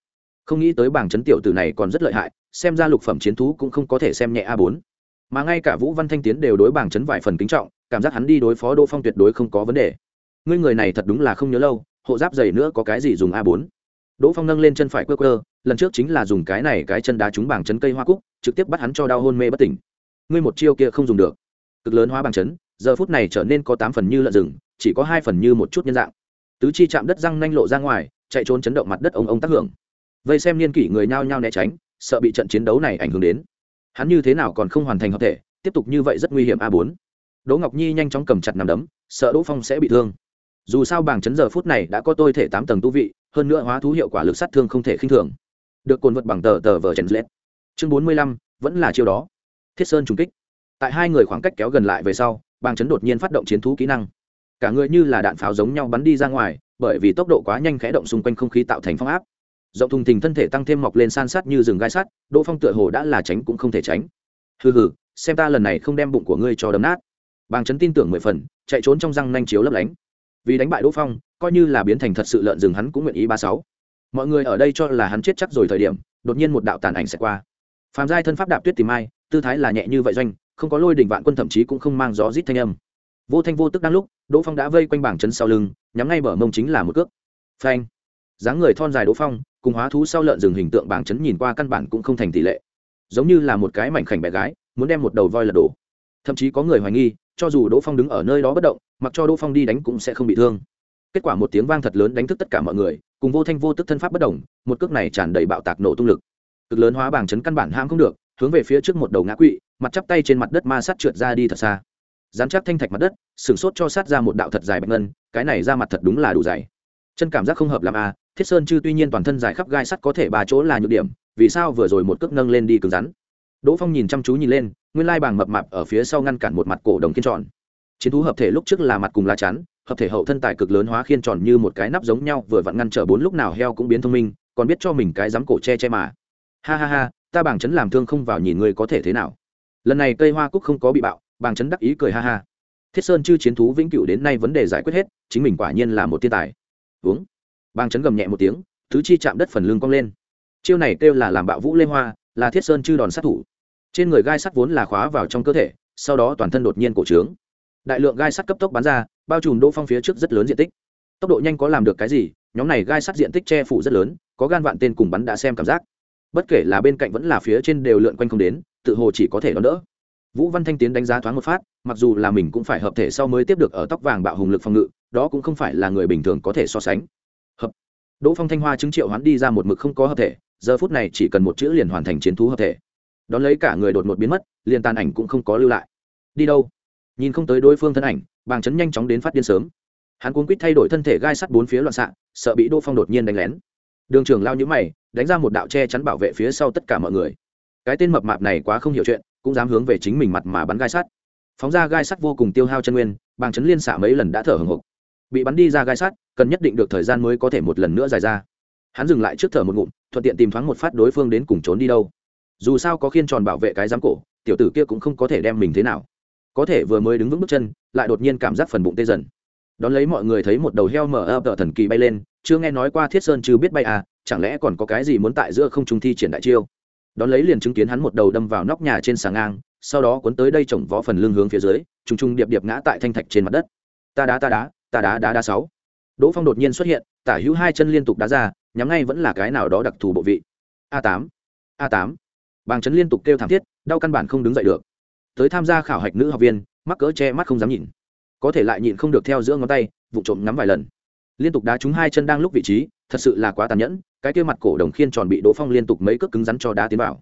Không nghĩ tới bảng chấn tiểu tử này còn rất lợi hại, xem ra lục phẩm chiến thú cũng không có thể xem nhẹ a bốn. Mà ngay cả vũ văn thanh tiến đều đối bảng chấn vài phần kính trọng, cảm giác hắn đi đối phó đỗ phong tuyệt đối không có vấn đề ngươi người này thật đúng là không nhớ lâu, hộ giáp dày nữa có cái gì dùng a bốn? Đỗ phong nâng lên chân phải quơ quơ, lần trước chính là dùng cái này cái chân đá trúng bảng chấn cây hoa cúc, trực tiếp bắt hắn cho đau hôn mê bất tỉnh. Ngươi một chiêu kia không dùng được. Cực lớn hóa bảng chấn, giờ phút này trở nên có tám phần như lợn rừng, chỉ có hai phần như một chút nhân dạng. Tứ chi chạm đất răng nanh lộ ra ngoài, chạy trốn chấn động mặt đất ông ông tác hưởng. Vây xem niên kỷ người nhao nhao né tránh, sợ bị trận chiến đấu này ảnh hưởng đến. Hắn như thế nào còn không hoàn thành hợp thể, tiếp tục như vậy rất nguy hiểm a bốn. Đỗ ngọc nhi nhanh chóng cầm chặt nằm đấm, sợ đỗ phong sẽ bị thương dù sao bảng chấn giờ phút này đã có tôi thể tám tầng tu vị, hơn nữa hóa thú hiệu quả lực sát thương không thể khinh thường. Được cồn vật bằng tờ tờ vờ chèn lết. Chương bốn mươi lăm, vẫn là chiêu đó. Thiết sơn trùng kích. Tại hai người khoảng cách kéo gần lại về sau, bảng chấn đột nhiên phát động chiến thú kỹ năng. Cả người như là đạn pháo giống nhau bắn đi ra ngoài, bởi vì tốc độ quá nhanh khẽ động xung quanh không khí tạo thành phong áp. Rộng thùng thình thân thể tăng thêm mọc lên san sát như rừng gai sắt, đỗ phong tựa hồ đã là tránh cũng không thể tránh. Hừ hừ, xem ta lần này không đem bụng của ngươi cho đấm nát. Bàng chấn tin tưởng mười phần, chạy trốn trong răng nanh chiếu lấp lánh vì đánh bại đỗ phong, coi như là biến thành thật sự lợn rừng hắn cũng nguyện ý ba sáu. Mọi người ở đây cho là hắn chết chắc rồi thời điểm, đột nhiên một đạo tàn ảnh sẽ qua. Phàm giai thân pháp đạp tuyết tìm ai, tư thái là nhẹ như vậy doanh, không có lôi đỉnh vạn quân thậm chí cũng không mang gió rít thanh âm. Vô thanh vô tức đang lúc, đỗ phong đã vây quanh bảng chân sau lưng, nhắm ngay bờ mông chính là một cước. Phanh. Dáng người thon dài đỗ phong, cùng hóa thú sau lợn rừng hình tượng bảng chấn nhìn qua căn bản cũng không thành tỷ lệ. Giống như là một cái mảnh khảnh bé gái, muốn đem một đầu voi lật đổ. Thậm chí có người hoài nghi cho dù đỗ phong đứng ở nơi đó bất động, mặc cho đỗ phong đi đánh cũng sẽ không bị thương. Kết quả một tiếng vang thật lớn đánh thức tất cả mọi người, cùng vô thanh vô tức thân pháp bất đồng, một cước này tràn đầy bạo tạc nổ tung lực. Cực lớn hóa bảng chấn căn bản ham không được, hướng về phía trước một đầu ngã quỵ, mặt chắp tay trên mặt đất ma sát trượt ra đi thật xa. Dán chắc thanh thạch mặt đất, sửng sốt cho sát ra một đạo thật dài bạch ngân, cái này ra mặt thật đúng là đủ dày. Chân cảm giác không hợp làm a à, thiết sơn chư tuy nhiên toàn thân dài khắp gai sắt có thể ba chỗ là nhược điểm, vì sao vừa rồi một cước nâng lên đi cứng rắn? Đỗ phong nhìn chăm chú nhìn lên nguyên lai bảng mập mạp ở phía sau ngăn cản một mặt cổ đồng kiên tròn. Chiến thú hợp thể lúc trước là mặt cùng lá chắn, hợp thể hậu thân tài cực lớn hóa khiên tròn như một cái nắp giống nhau, vừa vặn ngăn trở bốn lúc nào heo cũng biến thông minh, còn biết cho mình cái dám cổ che che mà. Ha ha ha, ta bảng chấn làm thương không vào nhìn người có thể thế nào. Lần này cây hoa cúc không có bị bạo, bảng chấn đắc ý cười ha ha. Thiết sơn chư chiến thú vĩnh cửu đến nay vấn đề giải quyết hết, chính mình quả nhiên là một thiên tài. Uống. Bảng chấn gầm nhẹ một tiếng, thứ chi chạm đất phần lưng cong lên. Chiêu này kêu là làm bạo vũ lê hoa, là thiết sơn chư đòn sát thủ trên người gai sắt vốn là khóa vào trong cơ thể, sau đó toàn thân đột nhiên cổ trướng. Đại lượng gai sắt cấp tốc bắn ra, bao trùm đỗ phong phía trước rất lớn diện tích. Tốc độ nhanh có làm được cái gì, nhóm này gai sắt diện tích che phủ rất lớn, có gan vạn tên cùng bắn đã xem cảm giác. Bất kể là bên cạnh vẫn là phía trên đều lượn quanh không đến, tự hồ chỉ có thể đón đỡ. Vũ văn thanh tiến đánh giá thoáng một phát, mặc dù là mình cũng phải hợp thể sau mới tiếp được ở tóc vàng bạo hùng lực phòng ngự, đó cũng không phải là người bình thường có thể so sánh. Hợp. Đỗ phong thanh hoa chứng triệu hoán đi ra một mực không có hợp thể, giờ phút này chỉ cần một chữ liền hoàn thành chiến thú hợp thể đón lấy cả người đột ngột biến mất, liền tàn ảnh cũng không có lưu lại. Đi đâu? Nhìn không tới đối phương thân ảnh, bàng chấn nhanh chóng đến phát điên sớm. Hắn cuốn quýt thay đổi thân thể gai sắt bốn phía loạn xạ, sợ bị đỗ phong đột nhiên đánh lén. Đường trưởng lao nhữ mày, đánh ra một đạo che chắn bảo vệ phía sau tất cả mọi người. Cái tên mập mạp này quá không hiểu chuyện, cũng dám hướng về chính mình mặt mà bắn gai sắt. Phóng ra gai sắt vô cùng tiêu hao chân nguyên, bàng chấn liên xạ mấy lần đã thở hồng hộc. Bị bắn đi ra gai sắt, cần nhất định được thời gian mới có thể một lần nữa dài ra. Hắn dừng lại trước thở một ngụm, thuận tiện tìm thoáng một phát đối phương đến cùng trốn đi đâu dù sao có khiên tròn bảo vệ cái giám cổ, tiểu tử kia cũng không có thể đem mình thế nào. Có thể vừa mới đứng vững bước chân, lại đột nhiên cảm giác phần bụng tê dần. Đón lấy mọi người thấy một đầu heo mở ập thần kỳ bay lên, chưa nghe nói qua thiết sơn chưa biết bay à chẳng lẽ còn có cái gì muốn tại giữa không trung thi triển đại chiêu? Đón lấy liền chứng kiến hắn một đầu đâm vào nóc nhà trên sàng ngang, sau đó cuốn tới đây chồng võ phần lưng hướng phía dưới, trùng trùng điệp điệp ngã tại thanh thạch trên mặt đất. Ta đá ta đá ta đá đá đá sáu. Đỗ phong đột nhiên xuất hiện, tả hữu hai chân liên tục đá ra, nhắm ngay vẫn là cái nào đó đặc thù bộ vị. A tám a tám bàng chấn liên tục kêu thảm thiết, đau căn bản không đứng dậy được. Tới tham gia khảo hạch nữ học viên, mắc cỡ che mắt không dám nhìn. Có thể lại nhịn không được theo giữa ngón tay, vụ trộm ngắm vài lần. Liên tục đá trúng hai chân đang lúc vị trí, thật sự là quá tàn nhẫn, cái kia mặt cổ đồng khiên tròn bị đỗ phong liên tục mấy cước cứng rắn cho đá tiến vào.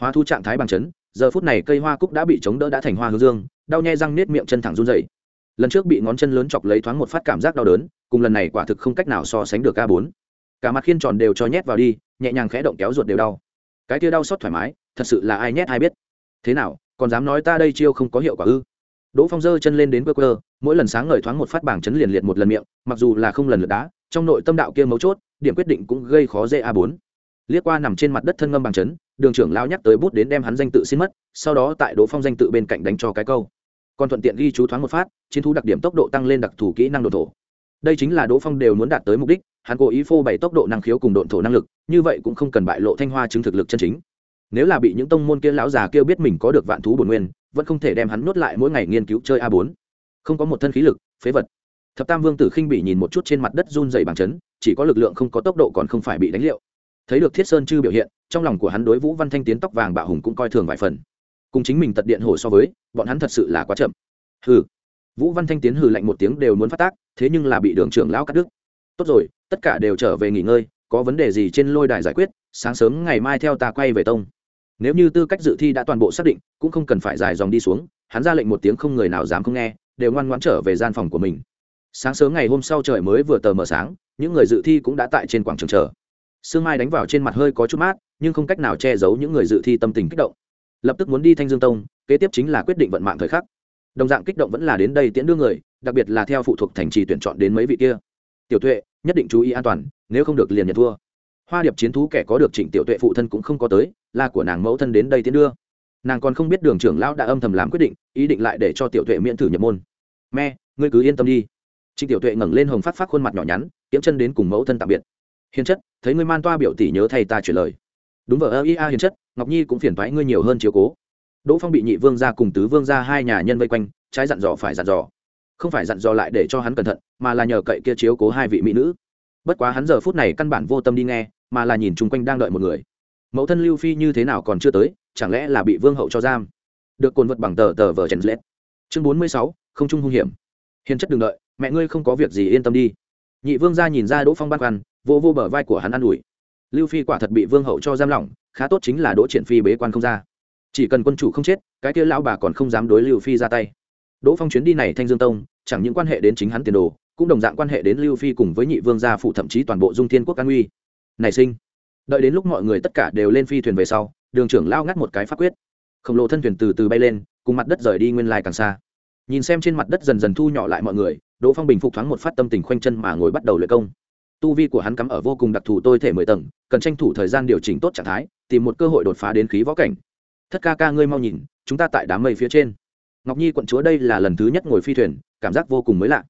Hoa thu trạng thái bằng chấn, giờ phút này cây hoa cúc đã bị chống đỡ đã thành hoa hướng dương, đau nhai răng nết miệng chân thẳng run dày lần trước bị ngón chân lớn chọc lấy thoáng một phát cảm giác đau đớn, cùng lần này quả thực không cách nào so sánh được ca bốn. Cả mặt khiên tròn đều cho nhét vào đi, nhẹ nhàng khẽ động kéo ruột đều đau. Cái kia đau xót thoải mái thật sự là ai nhét ai biết. Thế nào, còn dám nói ta đây chiêu không có hiệu quả ư? Đỗ phong giơ chân lên đến cơ cơ mỗi lần sáng ngời thoáng một phát bảng chấn liền liệt một lần miệng, mặc dù là không lần lượt đá, trong nội tâm đạo kia mấu chốt, điểm quyết định cũng gây khó dễ a bốn. Liếc qua nằm trên mặt đất thân ngâm bằng chấn, đường trưởng lao nhắc tới bút đến đem hắn danh tự xin mất, sau đó tại đỗ phong danh tự bên cạnh đánh cho cái câu. Còn thuận tiện ghi chú thoáng một phát, chiến thú đặc điểm tốc độ tăng lên đặc thù kỹ năng đồn thổ. Đây chính là đỗ phong đều muốn đạt tới mục đích, hắn cố ý phô bày tốc độ năng khiếu cùng độn thổ năng lực, như vậy cũng không cần bại lộ thanh hoa chứng thực lực chân chính nếu là bị những tông môn kia lão già kêu biết mình có được vạn thú bổn nguyên, vẫn không thể đem hắn nuốt lại mỗi ngày nghiên cứu chơi a bốn. Không có một thân khí lực, phế vật. Thập tam vương tử khinh bị nhìn một chút trên mặt đất run dày bằng chấn, chỉ có lực lượng không có tốc độ còn không phải bị đánh liệu. Thấy được thiết sơn chư biểu hiện, trong lòng của hắn đối vũ văn thanh tiến tóc vàng bạo hùng cũng coi thường vài phần. Cùng chính mình tật điện hổ so với, bọn hắn thật sự là quá chậm. Hừ. Vũ văn thanh tiến hừ lạnh một tiếng đều muốn phát tác, thế nhưng là bị đường trưởng lão cắt đứt. Tốt rồi, tất cả đều trở về nghỉ ngơi, có vấn đề gì trên lôi đài giải quyết, sáng sớm ngày mai theo ta quay về tông nếu như tư cách dự thi đã toàn bộ xác định, cũng không cần phải dài dòng đi xuống, hắn ra lệnh một tiếng không người nào dám không nghe, đều ngoan ngoãn trở về gian phòng của mình. Sáng sớm ngày hôm sau trời mới vừa tờ mờ sáng, những người dự thi cũng đã tại trên quảng trường chờ. Sương mai đánh vào trên mặt hơi có chút mát, nhưng không cách nào che giấu những người dự thi tâm tình kích động. Lập tức muốn đi thanh dương tông, kế tiếp chính là quyết định vận mạng thời khắc. Đồng dạng kích động vẫn là đến đây tiễn đưa người, đặc biệt là theo phụ thuộc thành trì tuyển chọn đến mấy vị kia. Tiểu tuệ, nhất định chú ý an toàn, nếu không được liền nhận thua. Hoa điệp chiến thú kẻ có được trịnh tiểu tuệ phụ thân cũng không có tới là của nàng mẫu thân đến đây tiến đưa. Nàng còn không biết đường trưởng lão đã âm thầm làm quyết định, ý định lại để cho tiểu tuệ miễn thử nhập môn. Mẹ, ngươi cứ yên tâm đi. Trịnh tiểu tuệ ngẩng lên hồng phát phát khuôn mặt nhỏ nhắn, kiếm chân đến cùng mẫu thân tạm biệt. Hiền chất, thấy ngươi man toa biểu tỷ nhớ thay ta chuyển lời. Đúng vợ ơ ia hiền chất, ngọc nhi cũng phiền thoái ngươi nhiều hơn chiếu cố. Đỗ phong bị nhị vương ra cùng tứ vương ra hai nhà nhân vây quanh, trái dặn dò phải dặn dò. Không phải dặn dò lại để cho hắn cẩn thận, mà là nhờ cậy kia chiếu cố hai vị mỹ nữ. Bất quá hắn giờ phút này căn bản vô tâm đi nghe, mà là nhìn chung quanh đang đợi một người mẫu thân lưu phi như thế nào còn chưa tới, chẳng lẽ là bị vương hậu cho giam? Được cồn vật bằng tờ tờ vờ chèn lết chương bốn mươi sáu, không trung hung hiểm. Hiền chất đừng đợi, mẹ ngươi không có việc gì yên tâm đi. Nhị vương ra nhìn ra đỗ phong băn khoăn vô vô bờ vai của hắn an ủi. Lưu phi quả thật bị vương hậu cho giam lỏng, khá tốt chính là đỗ triển phi bế quan không ra. Chỉ cần quân chủ không chết, cái kia lão bà còn không dám đối lưu phi ra tay. Đỗ phong chuyến đi này thanh dương tông, chẳng những quan hệ đến chính hắn tiền đồ, cũng đồng dạng quan hệ đến lưu phi cùng với nhị vương gia phụ thậm chí toàn bộ dung thiên quốc an uy nảy sinh đợi đến lúc mọi người tất cả đều lên phi thuyền về sau, đường trưởng lao ngắt một cái pháp quyết. Khổng lồ thân thuyền từ từ bay lên, cùng mặt đất rời đi nguyên lai càng xa. Nhìn xem trên mặt đất dần dần thu nhỏ lại mọi người, đỗ phong bình phục thoáng một phát tâm tình khoanh chân mà ngồi bắt đầu luyện công. Tu vi của hắn cắm ở vô cùng đặc thù tôi thể mười tầng, cần tranh thủ thời gian điều chỉnh tốt trạng thái, tìm một cơ hội đột phá đến khí võ cảnh. Thất ca ca ngươi mau nhìn, chúng ta tại đám mây phía trên. Ngọc nhi quận chúa đây là lần thứ nhất ngồi phi thuyền, cảm giác vô cùng mới lạ.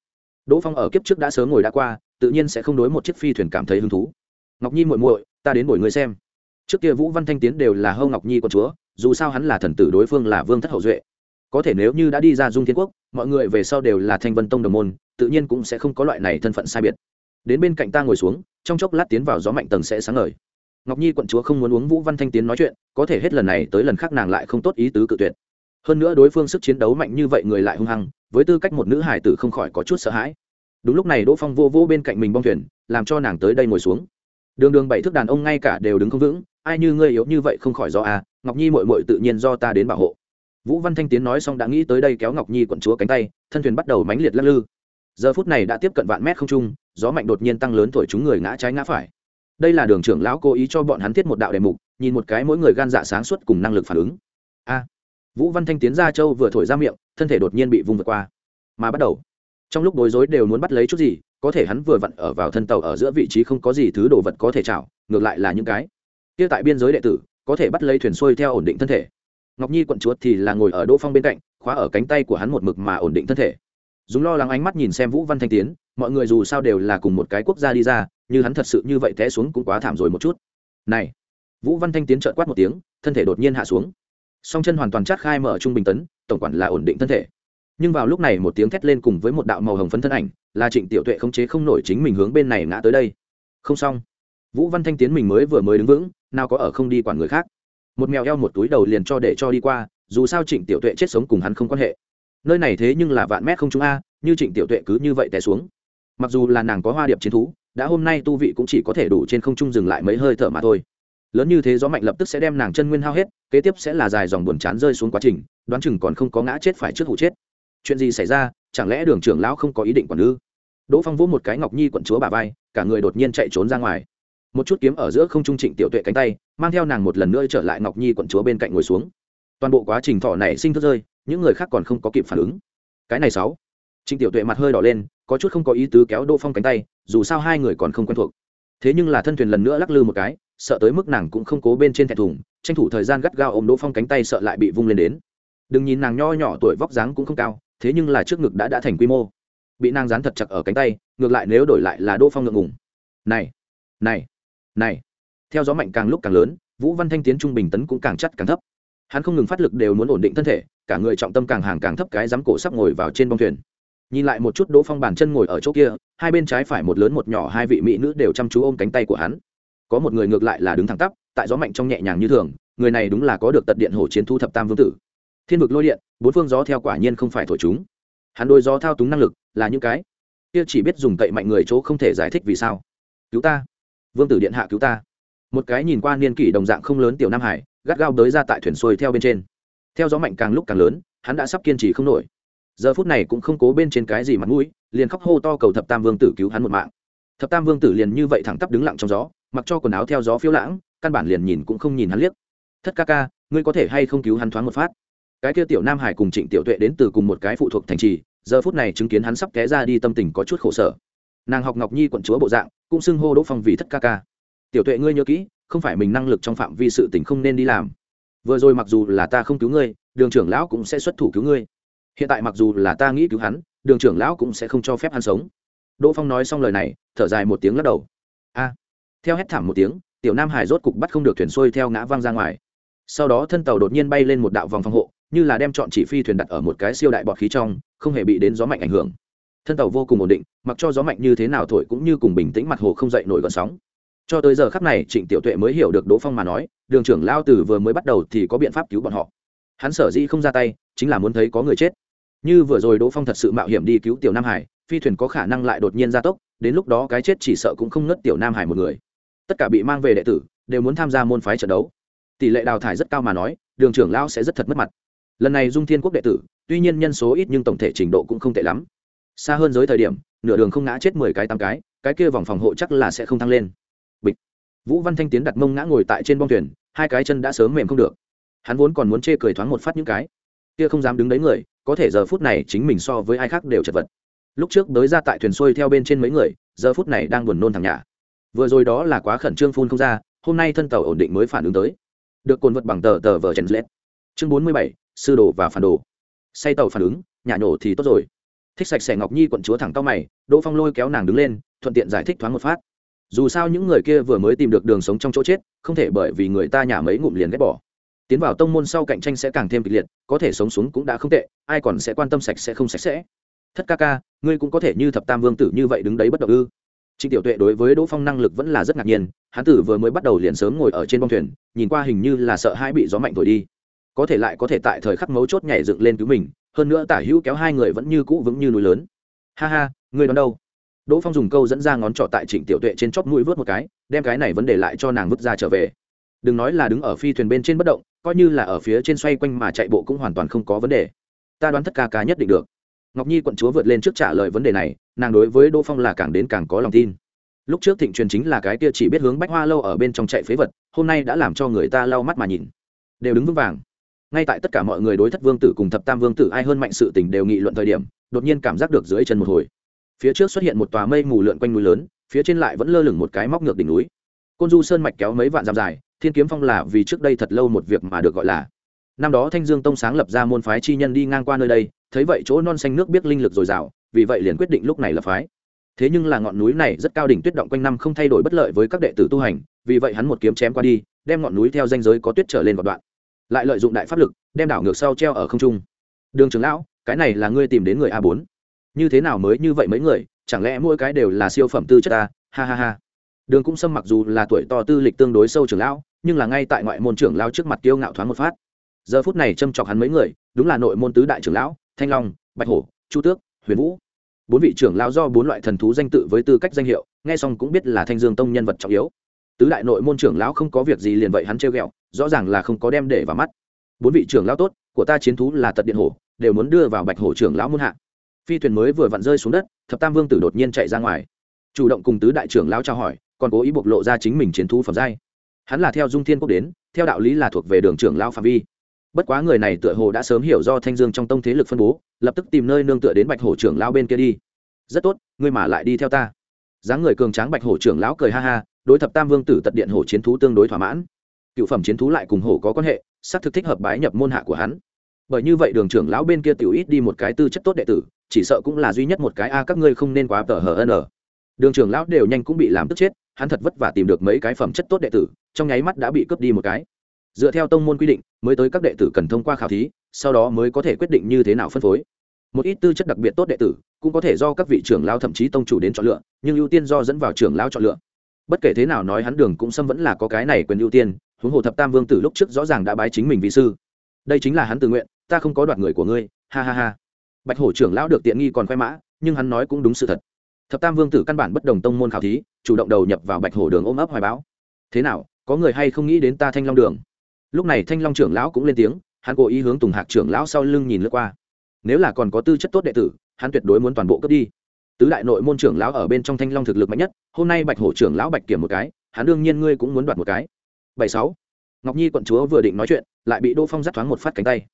Đỗ phong ở kiếp trước đã sớm ngồi đã qua, tự nhiên sẽ không đối một chiếc phi thuyền cảm thấy hứng thú. Ngọc nhi muội muội ta đến buổi người xem. Trước kia vũ văn thanh tiến đều là hâu ngọc nhi quận chúa, dù sao hắn là thần tử đối phương là vương thất hậu duệ. Có thể nếu như đã đi ra dung thiên quốc, mọi người về sau đều là thanh vân tông đồng môn, tự nhiên cũng sẽ không có loại này thân phận sai biệt. Đến bên cạnh ta ngồi xuống, trong chốc lát tiến vào gió mạnh tầng sẽ sáng ngời. Ngọc nhi quận chúa không muốn uống vũ văn thanh tiến nói chuyện, có thể hết lần này tới lần khác nàng lại không tốt ý tứ cự tuyệt. Hơn nữa đối phương sức chiến đấu mạnh như vậy người lại hung hăng, với tư cách một nữ hải tử không khỏi có chút sợ hãi. Đúng lúc này đỗ phong vô vô bên cạnh mình bong thuyền, làm cho nàng tới đây ngồi xuống đường đường bảy thước đàn ông ngay cả đều đứng không vững, ai như ngươi yếu như vậy không khỏi do à ngọc nhi mội mội tự nhiên do ta đến bảo hộ. Vũ văn thanh tiến nói xong đã nghĩ tới đây kéo ngọc nhi quận chúa cánh tay, thân thuyền bắt đầu mánh liệt lắc lư. Giờ phút này đã tiếp cận vạn mét không trung, gió mạnh đột nhiên tăng lớn thổi chúng người ngã trái ngã phải. Đây là đường trưởng lão cố ý cho bọn hắn thiết một đạo đề mục, nhìn một cái mỗi người gan dạ sáng suốt cùng năng lực phản ứng. A. Vũ văn thanh tiến ra châu vừa thổi ra miệng, thân thể đột nhiên bị vùng vượt qua. Mà bắt đầu. Trong lúc bối rối đều muốn bắt lấy chút gì có thể hắn vừa vặn ở vào thân tàu ở giữa vị trí không có gì thứ đồ vật có thể chảo, ngược lại là những cái kia tại biên giới đệ tử, có thể bắt lấy thuyền xuôi theo ổn định thân thể. Ngọc nhi quận chúa thì là ngồi ở đỗ phong bên cạnh, khóa ở cánh tay của hắn một mực mà ổn định thân thể. Dùng lo lắng ánh mắt nhìn xem vũ văn thanh tiến, mọi người dù sao đều là cùng một cái quốc gia đi ra, như hắn thật sự như vậy té xuống cũng quá thảm rồi một chút. Này, vũ văn thanh tiến trợn quát một tiếng, thân thể đột nhiên hạ xuống. Song chân hoàn toàn chát khai mở trung bình tấn, tổng quản là ổn định thân thể nhưng vào lúc này một tiếng thét lên cùng với một đạo màu hồng phấn thân ảnh, là trịnh tiểu tuệ khống chế không nổi chính mình hướng bên này ngã tới đây. Không xong. Vũ văn thanh tiến mình mới vừa mới đứng vững, nào có ở không đi quản người khác. Một mèo eo một túi đầu liền cho để cho đi qua, dù sao trịnh tiểu tuệ chết sống cùng hắn không quan hệ. Nơi này thế nhưng là vạn mét không chúng a, như trịnh tiểu tuệ cứ như vậy té xuống. Mặc dù là nàng có hoa điệp chiến thú, đã hôm nay tu vị cũng chỉ có thể đủ trên không trung dừng lại mấy hơi thở mà thôi. Lớn như thế gió mạnh lập tức sẽ đem nàng chân nguyên hao hết, kế tiếp sẽ là dài dòng buồn chán rơi xuống quá trình, đoán chừng còn không có ngã chết phải trước hụ chết chuyện gì xảy ra, chẳng lẽ đường trưởng lão không có ý định quản ư đỗ phong vỗ một cái ngọc nhi quận chúa bà vai, cả người đột nhiên chạy trốn ra ngoài. Một chút kiếm ở giữa không trung trịnh tiểu tuệ cánh tay, mang theo nàng một lần nữa trở lại ngọc nhi quận chúa bên cạnh ngồi xuống. Toàn bộ quá trình thọ này sinh thức rơi, những người khác còn không có kịp phản ứng. Cái này sáu. Trịnh tiểu tuệ mặt hơi đỏ lên, có chút không có ý tứ kéo đỗ phong cánh tay, dù sao hai người còn không quen thuộc. Thế nhưng là thân thuyền lần nữa lắc lư một cái, sợ tới mức nàng cũng không cố bên trên thẹn thùng, tranh thủ thời gian gắt gao ôm đỗ phong cánh tay sợ lại bị vung lên đến. Đừng nhìn nàng nho nhỏ tuổi vóc dáng cũng không cao thế nhưng là trước ngực đã đã thành quy mô. Bị nàng dán thật chặt ở cánh tay, ngược lại nếu đổi lại là đỗ phong ngượng ngùng. Này này này. Theo gió mạnh càng lúc càng lớn, vũ văn thanh tiến trung bình tấn cũng càng chắt càng thấp. Hắn không ngừng phát lực đều muốn ổn định thân thể, cả người trọng tâm càng hàng càng thấp cái dám cổ sắp ngồi vào trên bông thuyền. Nhìn lại một chút đỗ phong bàn chân ngồi ở chỗ kia, hai bên trái phải một lớn một nhỏ hai vị mỹ nữ đều chăm chú ôm cánh tay của hắn. Có một người ngược lại là đứng thẳng tắp, tại gió mạnh trong nhẹ nhàng như thường, người này đúng là có được tật điện hổ chiến thu thập tam vương tử thiên vực lôi điện, bốn phương gió theo quả nhiên không phải thổi chúng. Hắn đôi gió thao túng năng lực là những cái kia chỉ biết dùng cậy mạnh người chỗ không thể giải thích vì sao. Cứu ta. Vương tử điện hạ cứu ta. Một cái nhìn qua niên kỷ đồng dạng không lớn tiểu nam hải, gắt gao đới ra tại thuyền xuôi theo bên trên. Theo gió mạnh càng lúc càng lớn, hắn đã sắp kiên trì không nổi. Giờ phút này cũng không cố bên trên cái gì mặt mũi, liền khóc hô to cầu thập tam vương tử cứu hắn một mạng. Thập tam vương tử liền như vậy thẳng tắp đứng lặng trong gió, mặc cho quần áo theo gió phiêu lãng, căn bản liền nhìn cũng không nhìn hắn liếc. Thất ca ca, ngươi có thể hay không cứu hắn thoáng một phát? Cái kia tiểu nam hải cùng trịnh tiểu tuệ đến từ cùng một cái phụ thuộc thành trì, giờ phút này chứng kiến hắn sắp té ra đi tâm tình có chút khổ sở. Nàng học ngọc nhi quận chúa bộ dạng, cũng xưng hô đỗ phong vì thất ca ca. Tiểu tuệ ngươi nhớ kỹ, không phải mình năng lực trong phạm vi sự tình không nên đi làm. Vừa rồi mặc dù là ta không cứu ngươi, đường trưởng lão cũng sẽ xuất thủ cứu ngươi. Hiện tại mặc dù là ta nghĩ cứu hắn, đường trưởng lão cũng sẽ không cho phép hắn sống. Đỗ phong nói xong lời này, thở dài một tiếng lắc đầu. A. Theo hét thảm một tiếng, tiểu nam hải rốt cục bắt không được thuyền xuôi theo ngã văng ra ngoài. Sau đó thân tàu đột nhiên bay lên một đạo vòng phòng hộ như là đem chọn chỉ phi thuyền đặt ở một cái siêu đại bọt khí trong, không hề bị đến gió mạnh ảnh hưởng. Thân tàu vô cùng ổn định, mặc cho gió mạnh như thế nào thổi cũng như cùng bình tĩnh mặt hồ không dậy nổi gọn sóng. Cho tới giờ khắc này, trịnh tiểu tuệ mới hiểu được đỗ phong mà nói, đường trưởng lao tử vừa mới bắt đầu thì có biện pháp cứu bọn họ. Hắn sở dĩ không ra tay, chính là muốn thấy có người chết. Như vừa rồi đỗ phong thật sự mạo hiểm đi cứu tiểu nam hải, phi thuyền có khả năng lại đột nhiên gia tốc, đến lúc đó cái chết chỉ sợ cũng không ngất tiểu nam hải một người. Tất cả bị mang về đệ tử, đều muốn tham gia môn phái trận đấu. Tỷ lệ đào thải rất cao mà nói, đường trưởng lao sẽ rất thật mất mặt lần này dung thiên quốc đệ tử, tuy nhiên nhân số ít nhưng tổng thể trình độ cũng không tệ lắm. Xa hơn giới thời điểm, nửa đường không ngã chết mười cái tám cái cái kia vòng phòng hộ chắc là sẽ không thăng lên. Bịch. Vũ văn thanh tiến đặt mông ngã ngồi tại trên bong thuyền, hai cái chân đã sớm mềm không được. Hắn vốn còn muốn chê cười thoáng một phát những cái. Kia không dám đứng đấy người, có thể giờ phút này chính mình so với ai khác đều chật vật. Lúc trước đới ra tại thuyền xuôi theo bên trên mấy người, giờ phút này đang buồn nôn thằng nhà vừa rồi đó là quá khẩn trương phun không ra, hôm nay thân tàu ổn định mới phản ứng tới. Được cồn vật bằng tờ tờ vờ chen lết. Chương bốn mươi bảy sư đồ và phản đồ. Say tàu phản ứng, nhả nổ thì tốt rồi. Thích sạch sẽ ngọc nhi quận chúa thẳng cao mày, đỗ phong lôi kéo nàng đứng lên, thuận tiện giải thích thoáng một phát. Dù sao những người kia vừa mới tìm được đường sống trong chỗ chết, không thể bởi vì người ta nhả mấy ngụm liền ghét bỏ. Tiến vào tông môn sau cạnh tranh sẽ càng thêm kịch liệt, có thể sống xuống cũng đã không tệ, ai còn sẽ quan tâm sạch sẽ không sạch sẽ. Thất ca ca, ngươi cũng có thể như thập tam vương tử như vậy đứng đấy bất động ư. Trịnh tiểu tuệ đối với đỗ phong năng lực vẫn là rất ngạc nhiên hán tử vừa mới bắt đầu liền sớm ngồi ở trên bông thuyền, nhìn qua hình như là sợ hai bị gió mạnh thổi đi có thể lại có thể tại thời khắc mấu chốt nhảy dựng lên cứu mình, hơn nữa tả hữu kéo hai người vẫn như cũ vững như núi lớn. Ha ha ngươi đón đâu? Đỗ phong dùng câu dẫn ra ngón trỏ tại trịnh tiểu tuệ trên chóp mũi vớt một cái, đem cái này vấn đề lại cho nàng vứt ra trở về. Đừng nói là đứng ở phi thuyền bên trên bất động, coi như là ở phía trên xoay quanh mà chạy bộ cũng hoàn toàn không có vấn đề. Ta đoán tất cả cá nhất định được. Ngọc nhi quận chúa vượt lên trước trả lời vấn đề này, nàng đối với đỗ phong là càng đến càng có lòng tin. Lúc trước thịnh truyền chính là cái kia chỉ biết hướng bách hoa lâu ở bên trong chạy phế vật, hôm nay đã làm cho người ta lau mắt mà nhìn. Đều đứng vững vàng ngay tại tất cả mọi người đối thất vương tử cùng thập tam vương tử ai hơn mạnh sự tình đều nghị luận thời điểm, đột nhiên cảm giác được dưới chân một hồi. Phía trước xuất hiện một tòa mây mù lượn quanh núi lớn, phía trên lại vẫn lơ lửng một cái móc ngược đỉnh núi. Côn du sơn mạch kéo mấy vạn dặm dài, thiên kiếm phong là vì trước đây thật lâu một việc mà được gọi là. Năm đó thanh dương tông sáng lập ra môn phái chi nhân đi ngang qua nơi đây, thấy vậy chỗ non xanh nước biết linh lực dồi dào, vì vậy liền quyết định lúc này là phái. Thế nhưng là ngọn núi này rất cao đỉnh tuyết động quanh năm không thay đổi bất lợi với các đệ tử tu hành, vì vậy hắn một kiếm chém qua đi, đem ngọn núi theo danh giới có tuyết trở lên một đoạn lại lợi dụng đại pháp lực, đem đảo ngược sau treo ở không trung. Đường trưởng lão, cái này là ngươi tìm đến người a bốn. Như thế nào mới như vậy mấy người, chẳng lẽ mỗi cái đều là siêu phẩm tư chất ta? Ha ha ha. Đường cũng xâm mặc dù là tuổi to tư lịch tương đối sâu trưởng lão, nhưng là ngay tại ngoại môn trưởng lão trước mặt kiêu ngạo thoáng một phát. Giờ phút này châm chọc hắn mấy người, đúng là nội môn tứ đại trưởng lão, thanh long, bạch hổ, chu tước, huyền vũ. Bốn vị trưởng lão do bốn loại thần thú danh tự với tư cách danh hiệu, nghe xong cũng biết là thanh dương tông nhân vật trọng yếu tứ đại nội môn trưởng lão không có việc gì liền vậy hắn trêu ghẹo, rõ ràng là không có đem để vào mắt. Bốn vị trưởng lão tốt, của ta chiến thú là tật điện hổ, đều muốn đưa vào bạch hổ trưởng lão muôn hạ. Phi thuyền mới vừa vặn rơi xuống đất, thập tam vương tử đột nhiên chạy ra ngoài. Chủ động cùng tứ đại trưởng lão trao hỏi, còn cố ý bộc lộ ra chính mình chiến thú phẩm giai. Hắn là theo dung thiên quốc đến, theo đạo lý là thuộc về đường trưởng lão phạm vi. Bất quá người này tựa hồ đã sớm hiểu do thanh dương trong tông thế lực phân bố, lập tức tìm nơi nương tựa đến bạch hổ trưởng lão bên kia đi. Rất tốt, ngươi mà lại đi theo ta. Dáng người cường tráng bạch hổ trưởng lão cười ha ha đối thập tam vương tử tật điện hổ chiến thú tương đối thỏa mãn. Cựu phẩm chiến thú lại cùng hổ có quan hệ, xác thực thích hợp bái nhập môn hạ của hắn. Bởi như vậy đường trưởng lão bên kia tiểu ít đi một cái tư chất tốt đệ tử, chỉ sợ cũng là duy nhất một cái a, các ngươi không nên quá tờ hờ n đường trưởng lão đều nhanh cũng bị làm tức chết, hắn thật vất vả tìm được mấy cái phẩm chất tốt đệ tử, trong nháy mắt đã bị cướp đi một cái. Dựa theo tông môn quy định, mới tới các đệ tử cần thông qua khảo thí, sau đó mới có thể quyết định như thế nào phân phối. Một ít tư chất đặc biệt tốt đệ tử, cũng có thể do các vị trưởng lao thậm chí tông chủ đến chọn lựa, nhưng ưu tiên do dẫn vào trưởng lao chọn lựa bất kể thế nào nói hắn đường cũng xâm vẫn là có cái này quyền ưu tiên, huống hồ thập tam vương tử lúc trước rõ ràng đã bái chính mình vị sư. Đây chính là hắn tự nguyện, ta không có đoạt người của ngươi, ha ha ha. Bạch hổ trưởng lão được tiện nghi còn khoe mã, nhưng hắn nói cũng đúng sự thật. Thập tam vương tử căn bản bất đồng tông môn khảo thí, chủ động đầu nhập vào bạch hổ đường ôm ấp hoài báo. Thế nào, có người hay không nghĩ đến ta thanh long đường? Lúc này thanh long trưởng lão cũng lên tiếng, hắn cố ý hướng tùng hạc trưởng lão sau lưng nhìn lướt qua. Nếu là còn có tư chất tốt đệ tử, hắn tuyệt đối muốn toàn bộ cướp đi tứ đại nội môn trưởng lão ở bên trong thanh long thực lực mạnh nhất, hôm nay bạch hổ trưởng lão bạch kiểm một cái, hắn đương nhiên ngươi cũng muốn đoạt một cái. Bảy sáu, ngọc nhi quận chúa vừa định nói chuyện, lại bị đỗ phong dắt thoáng một phát cánh tay.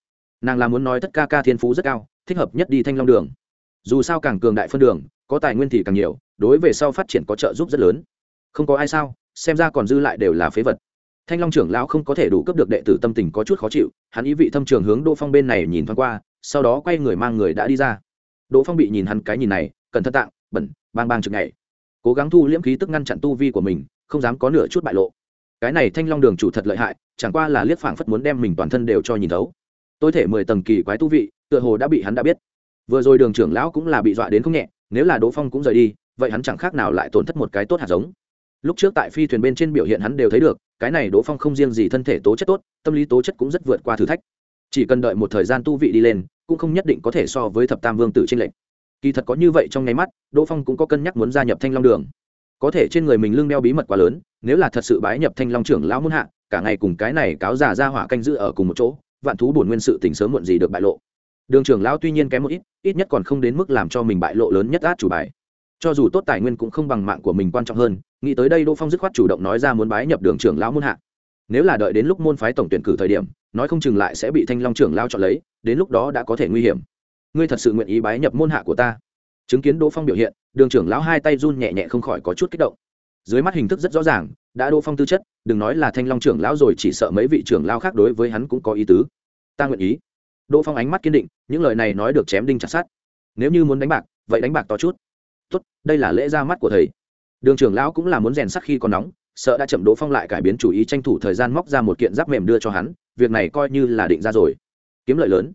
Nàng là muốn nói tất ca ca thiên phú rất cao, thích hợp nhất đi thanh long đường. Dù sao càng cường đại phân đường, có tài nguyên thì càng nhiều, đối về sau phát triển có trợ giúp rất lớn. Không có ai sao, xem ra còn dư lại đều là phế vật. Thanh long trưởng lão không có thể đủ cấp được đệ tử tâm tình có chút khó chịu, hắn ý vị thâm trường hướng đỗ phong bên này nhìn thoáng qua, sau đó quay người mang người đã đi ra. Đỗ phong bị nhìn hắn cái nhìn này cẩn thận tạng, bẩn, bang bang chừng ngày cố gắng thu liễm khí tức ngăn chặn tu vi của mình, không dám có nửa chút bại lộ. Cái này thanh long đường chủ thật lợi hại, chẳng qua là liếc phảng phất muốn đem mình toàn thân đều cho nhìn thấu. Tôi thể mười tầng kỳ quái tu vị, tựa hồ đã bị hắn đã biết. Vừa rồi đường trưởng lão cũng là bị dọa đến không nhẹ, nếu là đỗ phong cũng rời đi, vậy hắn chẳng khác nào lại tổn thất một cái tốt hạt giống. Lúc trước tại phi thuyền bên trên biểu hiện hắn đều thấy được, cái này đỗ phong không riêng gì thân thể tố chất tốt, tâm lý tố chất cũng rất vượt qua thử thách. Chỉ cần đợi một thời gian tu vị đi lên, cũng không nhất định có thể so với thập tam vương tử trên lệnh kỳ thật có như vậy trong nháy mắt, đỗ phong cũng có cân nhắc muốn gia nhập thanh long đường. Có thể trên người mình lưng đeo bí mật quá lớn, nếu là thật sự bái nhập thanh long trưởng lão muôn hạ, cả ngày cùng cái này cáo già ra hỏa canh giữ ở cùng một chỗ, vạn thú bổn nguyên sự tình sớm muộn gì được bại lộ. Đường trưởng lão tuy nhiên kém một ít ít nhất còn không đến mức làm cho mình bại lộ lớn nhất át chủ bài. Cho dù tốt tài nguyên cũng không bằng mạng của mình quan trọng hơn, nghĩ tới đây đỗ phong dứt khoát chủ động nói ra muốn bái nhập đường trưởng lão muôn hạ. Nếu là đợi đến lúc môn phái tổng tuyển cử thời điểm, nói không chừng lại sẽ bị thanh long trưởng lao chọn lấy, đến lúc đó đã có thể nguy hiểm ngươi thật sự nguyện ý bái nhập môn hạ của ta? Chứng kiến đỗ phong biểu hiện, đường trưởng lão hai tay run nhẹ nhẹ không khỏi có chút kích động. Dưới mắt hình thức rất rõ ràng, đã đỗ phong tư chất, đừng nói là thanh long trưởng lão rồi, chỉ sợ mấy vị trưởng lao khác đối với hắn cũng có ý tứ. Ta nguyện ý. Đỗ phong ánh mắt kiên định, những lời này nói được chém đinh chặt sát nếu như muốn đánh bạc, vậy đánh bạc to chút. Tốt, đây là lễ ra mắt của thầy. Đường trưởng lão cũng là muốn rèn sắc khi còn nóng, sợ đã chậm đỗ phong lại cải biến chủ ý tranh thủ thời gian móc ra một kiện giáp mềm đưa cho hắn, việc này coi như là định ra rồi. Kiếm lợi lớn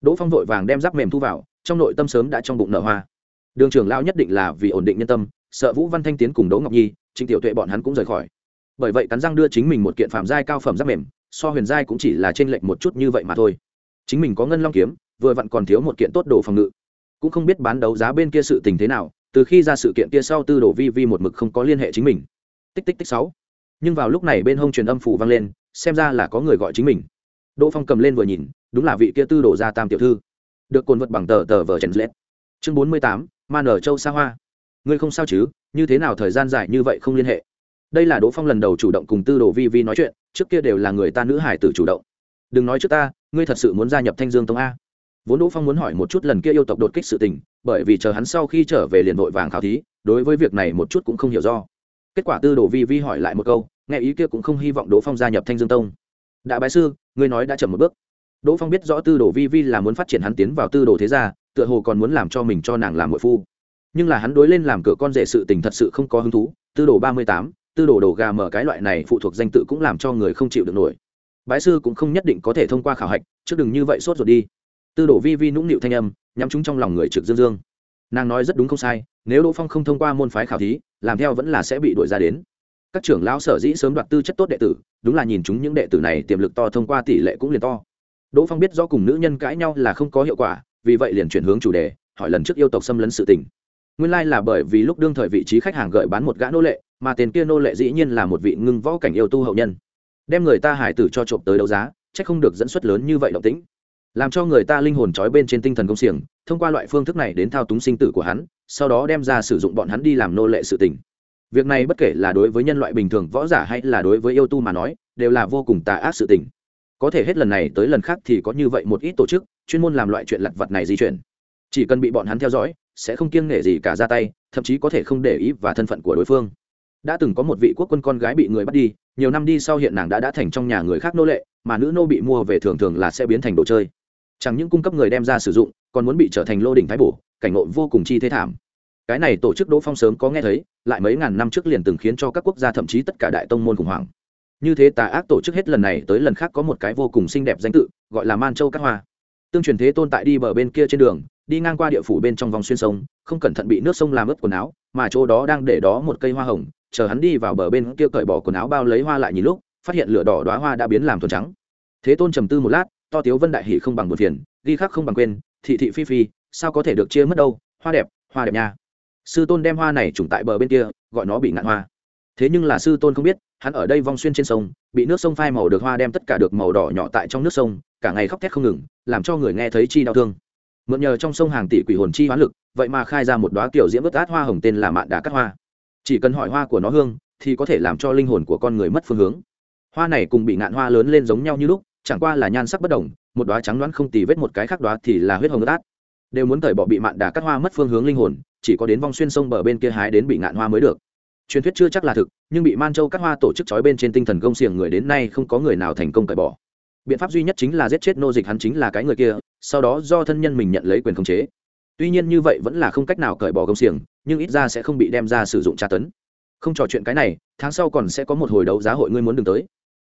đỗ phong vội vàng đem giáp mềm thu vào, trong nội tâm sớm đã trong bụng nở hoa. Đường trưởng lão nhất định là vì ổn định nhân tâm, sợ vũ văn thanh tiến cùng đỗ ngọc nhi, trịnh tiểu tuệ bọn hắn cũng rời khỏi. Bởi vậy cắn răng đưa chính mình một kiện phạm giai cao phẩm giáp mềm, so huyền giai cũng chỉ là trên lệnh một chút như vậy mà thôi. Chính mình có ngân long kiếm, vừa vặn còn thiếu một kiện tốt đồ phòng ngự. Cũng không biết bán đấu giá bên kia sự tình thế nào, từ khi ra sự kiện kia sau tư đồ vi vi một mực không có liên hệ chính mình. Tích tích tích sáu. Nhưng vào lúc này bên hông truyền âm phụ vang lên, xem ra là có người gọi chính mình đỗ phong cầm lên vừa nhìn, đúng là vị kia tư đổ ra tam tiểu thư. Được cồn vật bằng tờ tờ vờ trần lết. Chương bốn mươi tám man ở châu xa hoa. Ngươi không sao chứ? Như thế nào thời gian dài như vậy không liên hệ? Đây là đỗ phong lần đầu chủ động cùng tư đồ vi vi nói chuyện, trước kia đều là người ta nữ hải tử chủ động. Đừng nói trước ta, ngươi thật sự muốn gia nhập thanh dương tông a. Vốn đỗ phong muốn hỏi một chút lần kia yêu tộc đột kích sự tình, bởi vì chờ hắn sau khi trở về liền vội vàng khảo thí, đối với việc này một chút cũng không hiểu do. Kết quả tư đồ vi vi hỏi lại một câu, nghe ý kia cũng không hy vọng đỗ phong gia nhập thanh dương tông. Đại bái sư ngươi nói đã chậm một bước. Đỗ phong biết rõ tư đồ vi vi là muốn phát triển hắn tiến vào tư đồ thế gia, tựa hồ còn muốn làm cho mình cho nàng làm muội phu. Nhưng là hắn đối lên làm cửa con rể sự tình thật sự không có hứng thú, tư đồ ba mươi tám, tư đồ đồ gà mở cái loại này phụ thuộc danh tự cũng làm cho người không chịu được nổi. Bái sư cũng không nhất định có thể thông qua khảo hạch, chứ đừng như vậy sốt rồi đi. Tư đồ vi vi nũng nịu thanh âm, nhắm chúng trong lòng người trực dương dương. Nàng nói rất đúng không sai, nếu đỗ phong không thông qua môn phái khảo thí, làm theo vẫn là sẽ bị đuổi ra đến các trưởng lão sở dĩ sớm đoạt tư chất tốt đệ tử, đúng là nhìn chúng những đệ tử này tiềm lực to thông qua tỷ lệ cũng liền to. Đỗ phong biết do cùng nữ nhân cãi nhau là không có hiệu quả, vì vậy liền chuyển hướng chủ đề, hỏi lần trước yêu tộc xâm lấn sự tình. Nguyên lai là bởi vì lúc đương thời vị trí khách hàng gợi bán một gã nô lệ, mà tiền kia nô lệ dĩ nhiên là một vị ngưng võ cảnh yêu tu hậu nhân. Đem người ta hải tử cho trộm tới đấu giá, chắc không được dẫn xuất lớn như vậy động tĩnh. Làm cho người ta linh hồn trói bên trên tinh thần công xiềng, thông qua loại phương thức này đến thao túng sinh tử của hắn, sau đó đem ra sử dụng bọn hắn đi làm nô lệ sự tình việc này bất kể là đối với nhân loại bình thường võ giả hay là đối với yêu tu mà nói, đều là vô cùng tà ác sự tình. Có thể hết lần này tới lần khác thì có như vậy một ít tổ chức, chuyên môn làm loại chuyện lặt vặt này di chuyển. Chỉ cần bị bọn hắn theo dõi, sẽ không kiêng nể gì cả ra tay, thậm chí có thể không để ý và thân phận của đối phương. Đã từng có một vị quốc quân con gái bị người bắt đi, nhiều năm đi sau hiện nàng đã đã thành trong nhà người khác nô lệ, mà nữ nô bị mua về thường thường là sẽ biến thành đồ chơi. Chẳng những cung cấp người đem ra sử dụng, còn muốn bị trở thành lô đỉnh thái bổ, cảnh ngộ vô cùng chi thế thảm cái này tổ chức đỗ phong sớm có nghe thấy, lại mấy ngàn năm trước liền từng khiến cho các quốc gia thậm chí tất cả đại tông môn khủng hoảng. Như thế tà ác tổ chức hết lần này tới lần khác có một cái vô cùng xinh đẹp danh tự, gọi là man châu các hoa. Tương truyền thế tôn tại đi bờ bên kia trên đường, đi ngang qua địa phủ bên trong vòng xuyên sông, không cẩn thận bị nước sông làm ướt quần áo, mà chỗ đó đang để đó một cây hoa hồng, chờ hắn đi vào bờ bên kia cởi bỏ quần áo bao lấy hoa lại nhìn lúc, phát hiện lửa đỏ đoá hoa đã biến làm thuần trắng. Thế tôn trầm tư một lát, to tiếu vân đại hỷ không bằng một phiền, ghi khắc không bằng quên, thị thị phi phi, sao có thể được chia mất đâu, hoa đẹp hoa đẹp nha sư tôn đem hoa này trùng tại bờ bên kia, gọi nó bị ngạn hoa. Thế nhưng là sư tôn không biết, hắn ở đây vong xuyên trên sông, bị nước sông phai màu được hoa đem tất cả được màu đỏ nhỏ tại trong nước sông, cả ngày khóc thét không ngừng, làm cho người nghe thấy chi đau thương. Mượn nhờ trong sông hàng tỷ quỷ hồn chi hoán lực, vậy mà khai ra một đoá kiểu diễm ướt át hoa hồng tên là mạn đá cắt hoa. Chỉ cần hỏi hoa của nó hương, thì có thể làm cho linh hồn của con người mất phương hướng. Hoa này cùng bị ngạn hoa lớn lên giống nhau như lúc, chẳng qua là nhan sắc bất đồng, một đoá trắng đoán không tì vết một cái khác đoá thì là huyết hồng ướt át. Đều muốn cởi bỏ bị mạn đà cắt hoa mất phương hướng linh hồn chỉ có đến vong xuyên sông bờ bên kia hái đến bị ngạn hoa mới được. Truyền thuyết chưa chắc là thực, nhưng bị man châu các hoa tổ chức trói bên trên tinh thần công xiềng người đến nay không có người nào thành công cởi bỏ. Biện pháp duy nhất chính là giết chết nô dịch hắn chính là cái người kia, sau đó do thân nhân mình nhận lấy quyền khống chế. Tuy nhiên như vậy vẫn là không cách nào cởi bỏ công xiềng, nhưng ít ra sẽ không bị đem ra sử dụng tra tấn. Không trò chuyện cái này, tháng sau còn sẽ có một hồi đấu giá hội ngươi muốn đừng tới.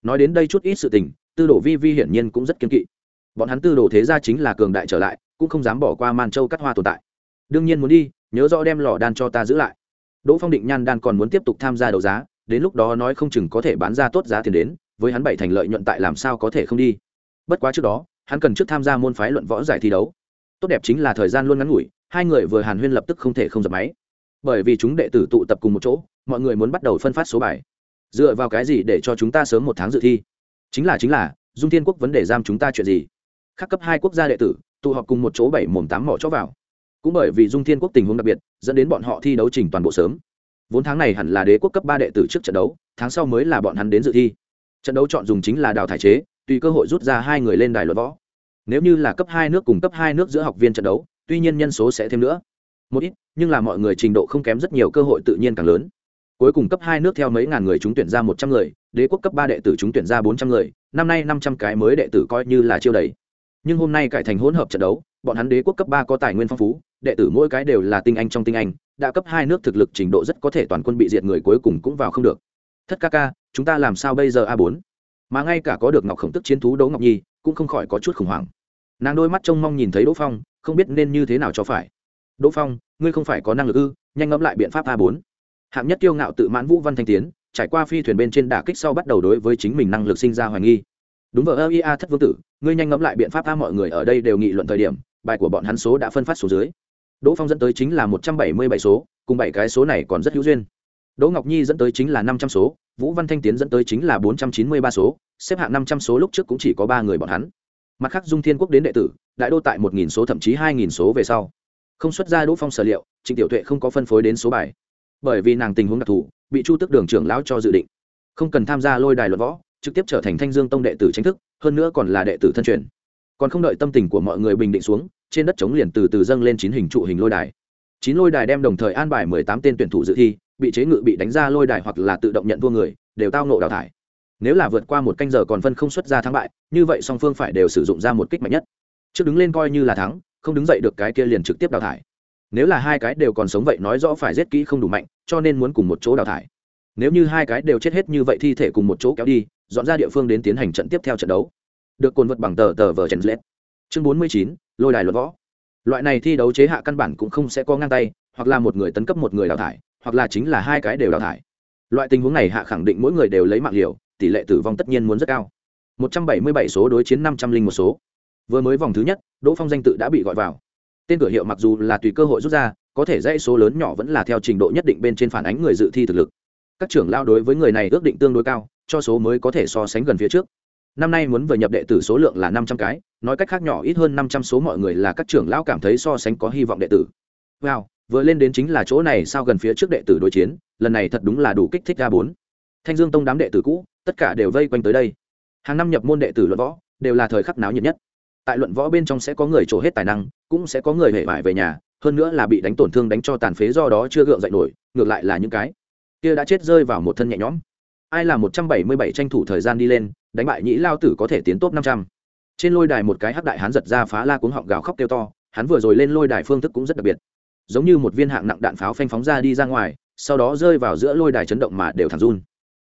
Nói đến đây chút ít sự tình, tư đồ vi vi hiển nhiên cũng rất kiên kỵ. Bọn hắn tư đồ thế ra chính là cường đại trở lại, cũng không dám bỏ qua man châu cắt hoa tồn tại. Đương nhiên muốn đi nhớ rõ đem lò đan cho ta giữ lại. Đỗ phong định nhan đan còn muốn tiếp tục tham gia đấu giá, đến lúc đó nói không chừng có thể bán ra tốt giá tiền đến, với hắn bảy thành lợi nhuận tại làm sao có thể không đi. Bất quá trước đó, hắn cần trước tham gia môn phái luận võ giải thi đấu. Tốt đẹp chính là thời gian luôn ngắn ngủi, hai người vừa hàn huyên lập tức không thể không dập máy. Bởi vì chúng đệ tử tụ tập cùng một chỗ, mọi người muốn bắt đầu phân phát số bài. Dựa vào cái gì để cho chúng ta sớm một tháng dự thi? Chính là chính là, dung thiên quốc vấn đề giam chúng ta chuyện gì? Các cấp hai quốc gia đệ tử, tụ họp cùng một chỗ bảy mồm tám mỏ chó vào cũng bởi vì dung thiên quốc tình huống đặc biệt, dẫn đến bọn họ thi đấu trình toàn bộ sớm. Vốn tháng này hẳn là đế quốc cấp ba đệ tử trước trận đấu, tháng sau mới là bọn hắn đến dự thi. Trận đấu chọn dùng chính là đào thải chế, tùy cơ hội rút ra hai người lên đài luận võ. Nếu như là cấp hai nước cùng cấp hai nước giữa học viên trận đấu, tuy nhiên nhân số sẽ thêm nữa. Một ít, nhưng là mọi người trình độ không kém rất nhiều, cơ hội tự nhiên càng lớn. Cuối cùng cấp hai nước theo mấy ngàn người chúng tuyển ra một trăm người, đế quốc cấp ba đệ tử chúng tuyển ra bốn trăm người, năm nay năm trăm cái mới đệ tử coi như là chiêu đầy. Nhưng hôm nay cải thành hỗn hợp trận đấu, bọn hắn đế quốc cấp ba có tài nguyên phong phú đệ tử mỗi cái đều là tinh anh trong tinh anh, đã cấp hai nước thực lực trình độ rất có thể toàn quân bị diệt người cuối cùng cũng vào không được. Thất ca ca, chúng ta làm sao bây giờ a bốn? Mà ngay cả có được ngọc khổng tức chiến thú đỗ ngọc nhi, cũng không khỏi có chút khủng hoảng. Nàng đôi mắt trông mong nhìn thấy đỗ phong, không biết nên như thế nào cho phải. Đỗ phong, ngươi không phải có năng lực ư? Nhanh ngẫm lại biện pháp a bốn. Hạng nhất tiêu ngạo tự mãn vũ văn thanh tiến, trải qua phi thuyền bên trên đả kích sau bắt đầu đối với chính mình năng lực sinh ra hoài nghi. Đúng vợ ơ ia thất vương tử, ngươi nhanh ngẫm lại biện pháp a, mọi người ở đây đều nghị luận thời điểm, bài của bọn hắn số đã phân phát số dưới đỗ phong dẫn tới chính là một trăm bảy mươi bảy số, cùng bảy cái số này còn rất hữu duyên. Đỗ ngọc nhi dẫn tới chính là năm trăm số, vũ văn thanh tiến dẫn tới chính là bốn trăm chín mươi ba số, xếp hạng năm trăm số lúc trước cũng chỉ có ba người bọn hắn. Mặt khác dung thiên quốc đến đệ tử, đại đô tại một nghìn số thậm chí hai nghìn số về sau. Không xuất ra đỗ phong sở liệu, trịnh tiểu tuệ không có phân phối đến số bài. Bởi vì nàng tình huống đặc thù, bị chu tức đường trưởng lão cho dự định. Không cần tham gia lôi đài luận võ, trực tiếp trở thành thanh dương tông đệ tử chính thức, hơn nữa còn là đệ tử thân truyền. Còn không đợi tâm tình của mọi người bình định xuống trên đất chống liền từ từ dâng lên chín hình trụ hình lôi đài. Chín lôi đài đem đồng thời an bài mười tám tên tuyển thủ dự thi, bị chế ngự bị đánh ra lôi đài hoặc là tự động nhận thua người, đều tao nộ đào thải. Nếu là vượt qua một canh giờ còn phân không xuất ra thắng bại, như vậy song phương phải đều sử dụng ra một kích mạnh nhất. Trước đứng lên coi như là thắng, không đứng dậy được cái kia liền trực tiếp đào thải. Nếu là hai cái đều còn sống vậy nói rõ phải giết kỹ không đủ mạnh, cho nên muốn cùng một chỗ đào thải. Nếu như hai cái đều chết hết như vậy thi thể cùng một chỗ kéo đi, dọn ra địa phương đến tiến hành trận tiếp theo trận đấu. Được cồn vật bằng tờ tờ vờ trần lết chương bốn mươi chín, lôi đài luật võ. Loại này thi đấu chế hạ căn bản cũng không sẽ có ngang tay, hoặc là một người tấn cấp một người đào thải, hoặc là chính là hai cái đều đào thải. Loại tình huống này hạ khẳng định mỗi người đều lấy mạng liều, tỷ lệ tử vong tất nhiên muốn rất cao. Một trăm bảy mươi bảy số đối chiến năm trăm linh một số. Vừa mới vòng thứ nhất, đỗ phong danh tự đã bị gọi vào. Tên cửa hiệu mặc dù là tùy cơ hội rút ra, có thể dãy số lớn nhỏ vẫn là theo trình độ nhất định bên trên phản ánh người dự thi thực lực. Các trưởng lao đối với người này ước định tương đối cao, cho số mới có thể so sánh gần phía trước năm nay muốn vừa nhập đệ tử số lượng là năm trăm cái, nói cách khác nhỏ ít hơn năm trăm số mọi người là các trưởng lão cảm thấy so sánh có hy vọng đệ tử. Wow, vừa lên đến chính là chỗ này sao gần phía trước đệ tử đối chiến, lần này thật đúng là đủ kích thích ra bốn. Thanh dương tông đám đệ tử cũ, tất cả đều vây quanh tới đây. Hàng năm nhập môn đệ tử luận võ, đều là thời khắc náo nhiệt nhất. Tại luận võ bên trong sẽ có người trổ hết tài năng, cũng sẽ có người hể vải về nhà, hơn nữa là bị đánh tổn thương đánh cho tàn phế do đó chưa gượng dậy nổi, ngược lại là những cái kia đã chết rơi vào một thân nhẹ nhõm. Ai là một trăm bảy mươi bảy tranh thủ thời gian đi lên đánh bại nhĩ lao tử có thể tiến top năm trăm. Trên lôi đài một cái hắc đại hán giật ra phá la cuống họng gào khóc kêu to, hắn vừa rồi lên lôi đài phương thức cũng rất đặc biệt. Giống như một viên hạng nặng đạn pháo phanh phóng ra đi ra ngoài, sau đó rơi vào giữa lôi đài chấn động mà đều thẳng run.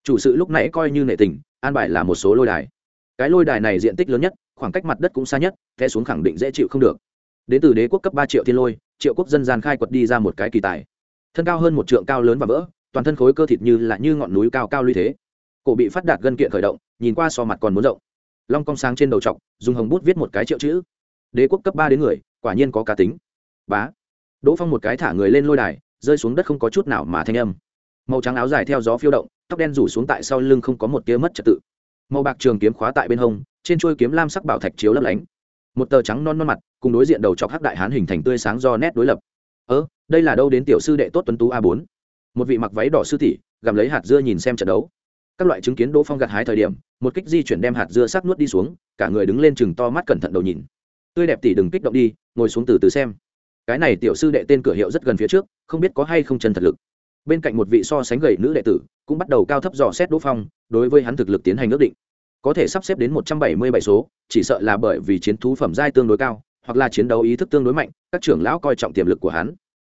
Chủ sự lúc nãy coi như nệ tình, an bài là một số lôi đài. Cái lôi đài này diện tích lớn nhất, khoảng cách mặt đất cũng xa nhất, té xuống khẳng định dễ chịu không được. Đến từ đế quốc cấp ba triệu thiên lôi, triệu quốc dân gian khai quật đi ra một cái kỳ tài. Thân cao hơn một trượng cao lớn và vỡ, toàn thân khối cơ thịt như là như ngọn núi cao cao lui thế. Cổ bị phát đạt gân kiện khởi động nhìn qua so mặt còn muốn rộng. Long cong sáng trên đầu trọc, dùng hồng bút viết một cái triệu chữ. Đế quốc cấp ba đến người, quả nhiên có cá tính. Bá. Đỗ phong một cái thả người lên lôi đài, rơi xuống đất không có chút nào mà thanh âm. Màu trắng áo dài theo gió phiêu động, tóc đen rủ xuống tại sau lưng không có một tia mất trật tự. Màu bạc trường kiếm khóa tại bên hông, trên chuôi kiếm lam sắc bảo thạch chiếu lấp lánh. Một tờ trắng non non mặt, cùng đối diện đầu chọc hắc đại hán hình thành tươi sáng do nét đối lập. Ơ, đây là đâu đến tiểu sư đệ tốt tuấn tú a bốn. Một vị mặc váy đỏ sư tỷ, gặm lấy hạt dưa nhìn xem trận đấu các loại chứng kiến đỗ phong gặt hái thời điểm, một kích di chuyển đem hạt dưa sắc nuốt đi xuống, cả người đứng lên chừng to mắt cẩn thận đầu nhìn. Tươi đẹp tỷ đừng kích động đi, ngồi xuống từ từ xem. Cái này tiểu sư đệ tên cửa hiệu rất gần phía trước, không biết có hay không chân thật lực. Bên cạnh một vị so sánh gầy nữ đệ tử, cũng bắt đầu cao thấp dò xét đỗ phong, đối với hắn thực lực tiến hành ước định. Có thể sắp xếp đến một trăm bảy mươi bảy số, chỉ sợ là bởi vì chiến thú phẩm giai tương đối cao, hoặc là chiến đấu ý thức tương đối mạnh, các trưởng lão coi trọng tiềm lực của hắn.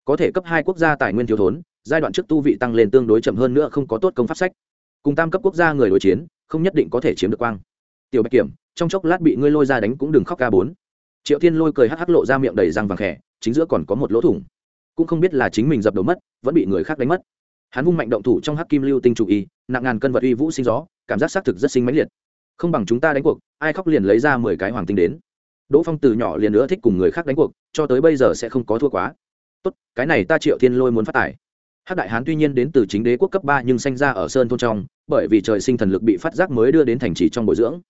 Có thể cấp hai quốc gia tài nguyên thiếu thốn, giai đoạn trước tu vị tăng lên tương đối chậm hơn nữa không có tốt công pháp sách cùng tam cấp quốc gia người đối chiến, không nhất định có thể chiếm được quang. Tiểu bạch kiểm, trong chốc lát bị ngươi lôi ra đánh cũng đừng khóc ca bốn. Triệu thiên lôi cười hắc hắc lộ ra miệng đầy răng vàng khẽ, chính giữa còn có một lỗ thủng. Cũng không biết là chính mình dập đầu mất, vẫn bị người khác đánh mất. Hắn vung mạnh động thủ trong hắc kim lưu tinh chủ y, nặng ngàn cân vật uy vũ sinh gió, cảm giác xác thực rất sinh mãnh liệt. Không bằng chúng ta đánh cuộc, ai khóc liền lấy ra mười cái hoàng tinh đến. Đỗ phong từ nhỏ liền nữa thích cùng người khác đánh cuộc, cho tới bây giờ sẽ không có thua quá. Tốt, cái này ta triệu thiên lôi muốn phát tài. Hắc đại hán tuy nhiên đến từ chính đế quốc cấp ba nhưng sinh ra ở sơn thôn trong bởi vì trời sinh thần lực bị phát giác mới đưa đến thành trì trong bồi dưỡng.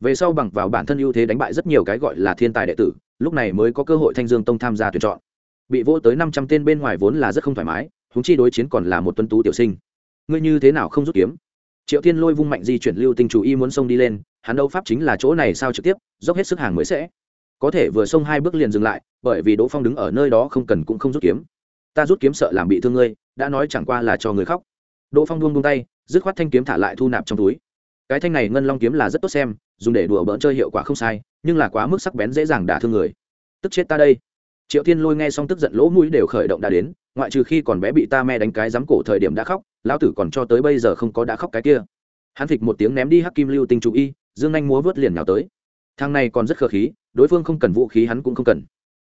Về sau bằng vào bản thân ưu thế đánh bại rất nhiều cái gọi là thiên tài đệ tử, lúc này mới có cơ hội thanh dương tông tham gia tuyển chọn. Bị vô tới năm trăm tên bên ngoài vốn là rất không thoải mái húng chi đối chiến còn là một tuân tú tiểu sinh. Ngươi như thế nào không rút kiếm? Triệu thiên lôi vung mạnh di chuyển lưu tinh chủ y muốn xông đi lên, hắn đấu pháp chính là chỗ này sao trực tiếp, dốc hết sức hàng mới sẽ. Có thể vừa xông hai bước liền dừng lại, bởi vì đỗ phong đứng ở nơi đó không cần cũng không rút kiếm. Ta rút kiếm sợ làm bị thương ngươi, đã nói chẳng qua là cho người khóc. Đỗ phong buông buông tay dứt khoát thanh kiếm thả lại thu nạp trong túi. Cái thanh này ngân long kiếm là rất tốt xem, dùng để đùa bỡn chơi hiệu quả không sai, nhưng là quá mức sắc bén dễ dàng đả thương người. Tức chết ta đây. Triệu thiên lôi nghe xong tức giận lỗ mũi đều khởi động đã đến, ngoại trừ khi còn bé bị ta me đánh cái dám cổ thời điểm đã khóc, lão tử còn cho tới bây giờ không có đã khóc cái kia. Hắn thịch một tiếng ném đi hắc kim lưu tinh chú y, dương anh múa vớt liền nhào tới. Thang này còn rất khờ khí, đối phương không cần vũ khí hắn cũng không cần.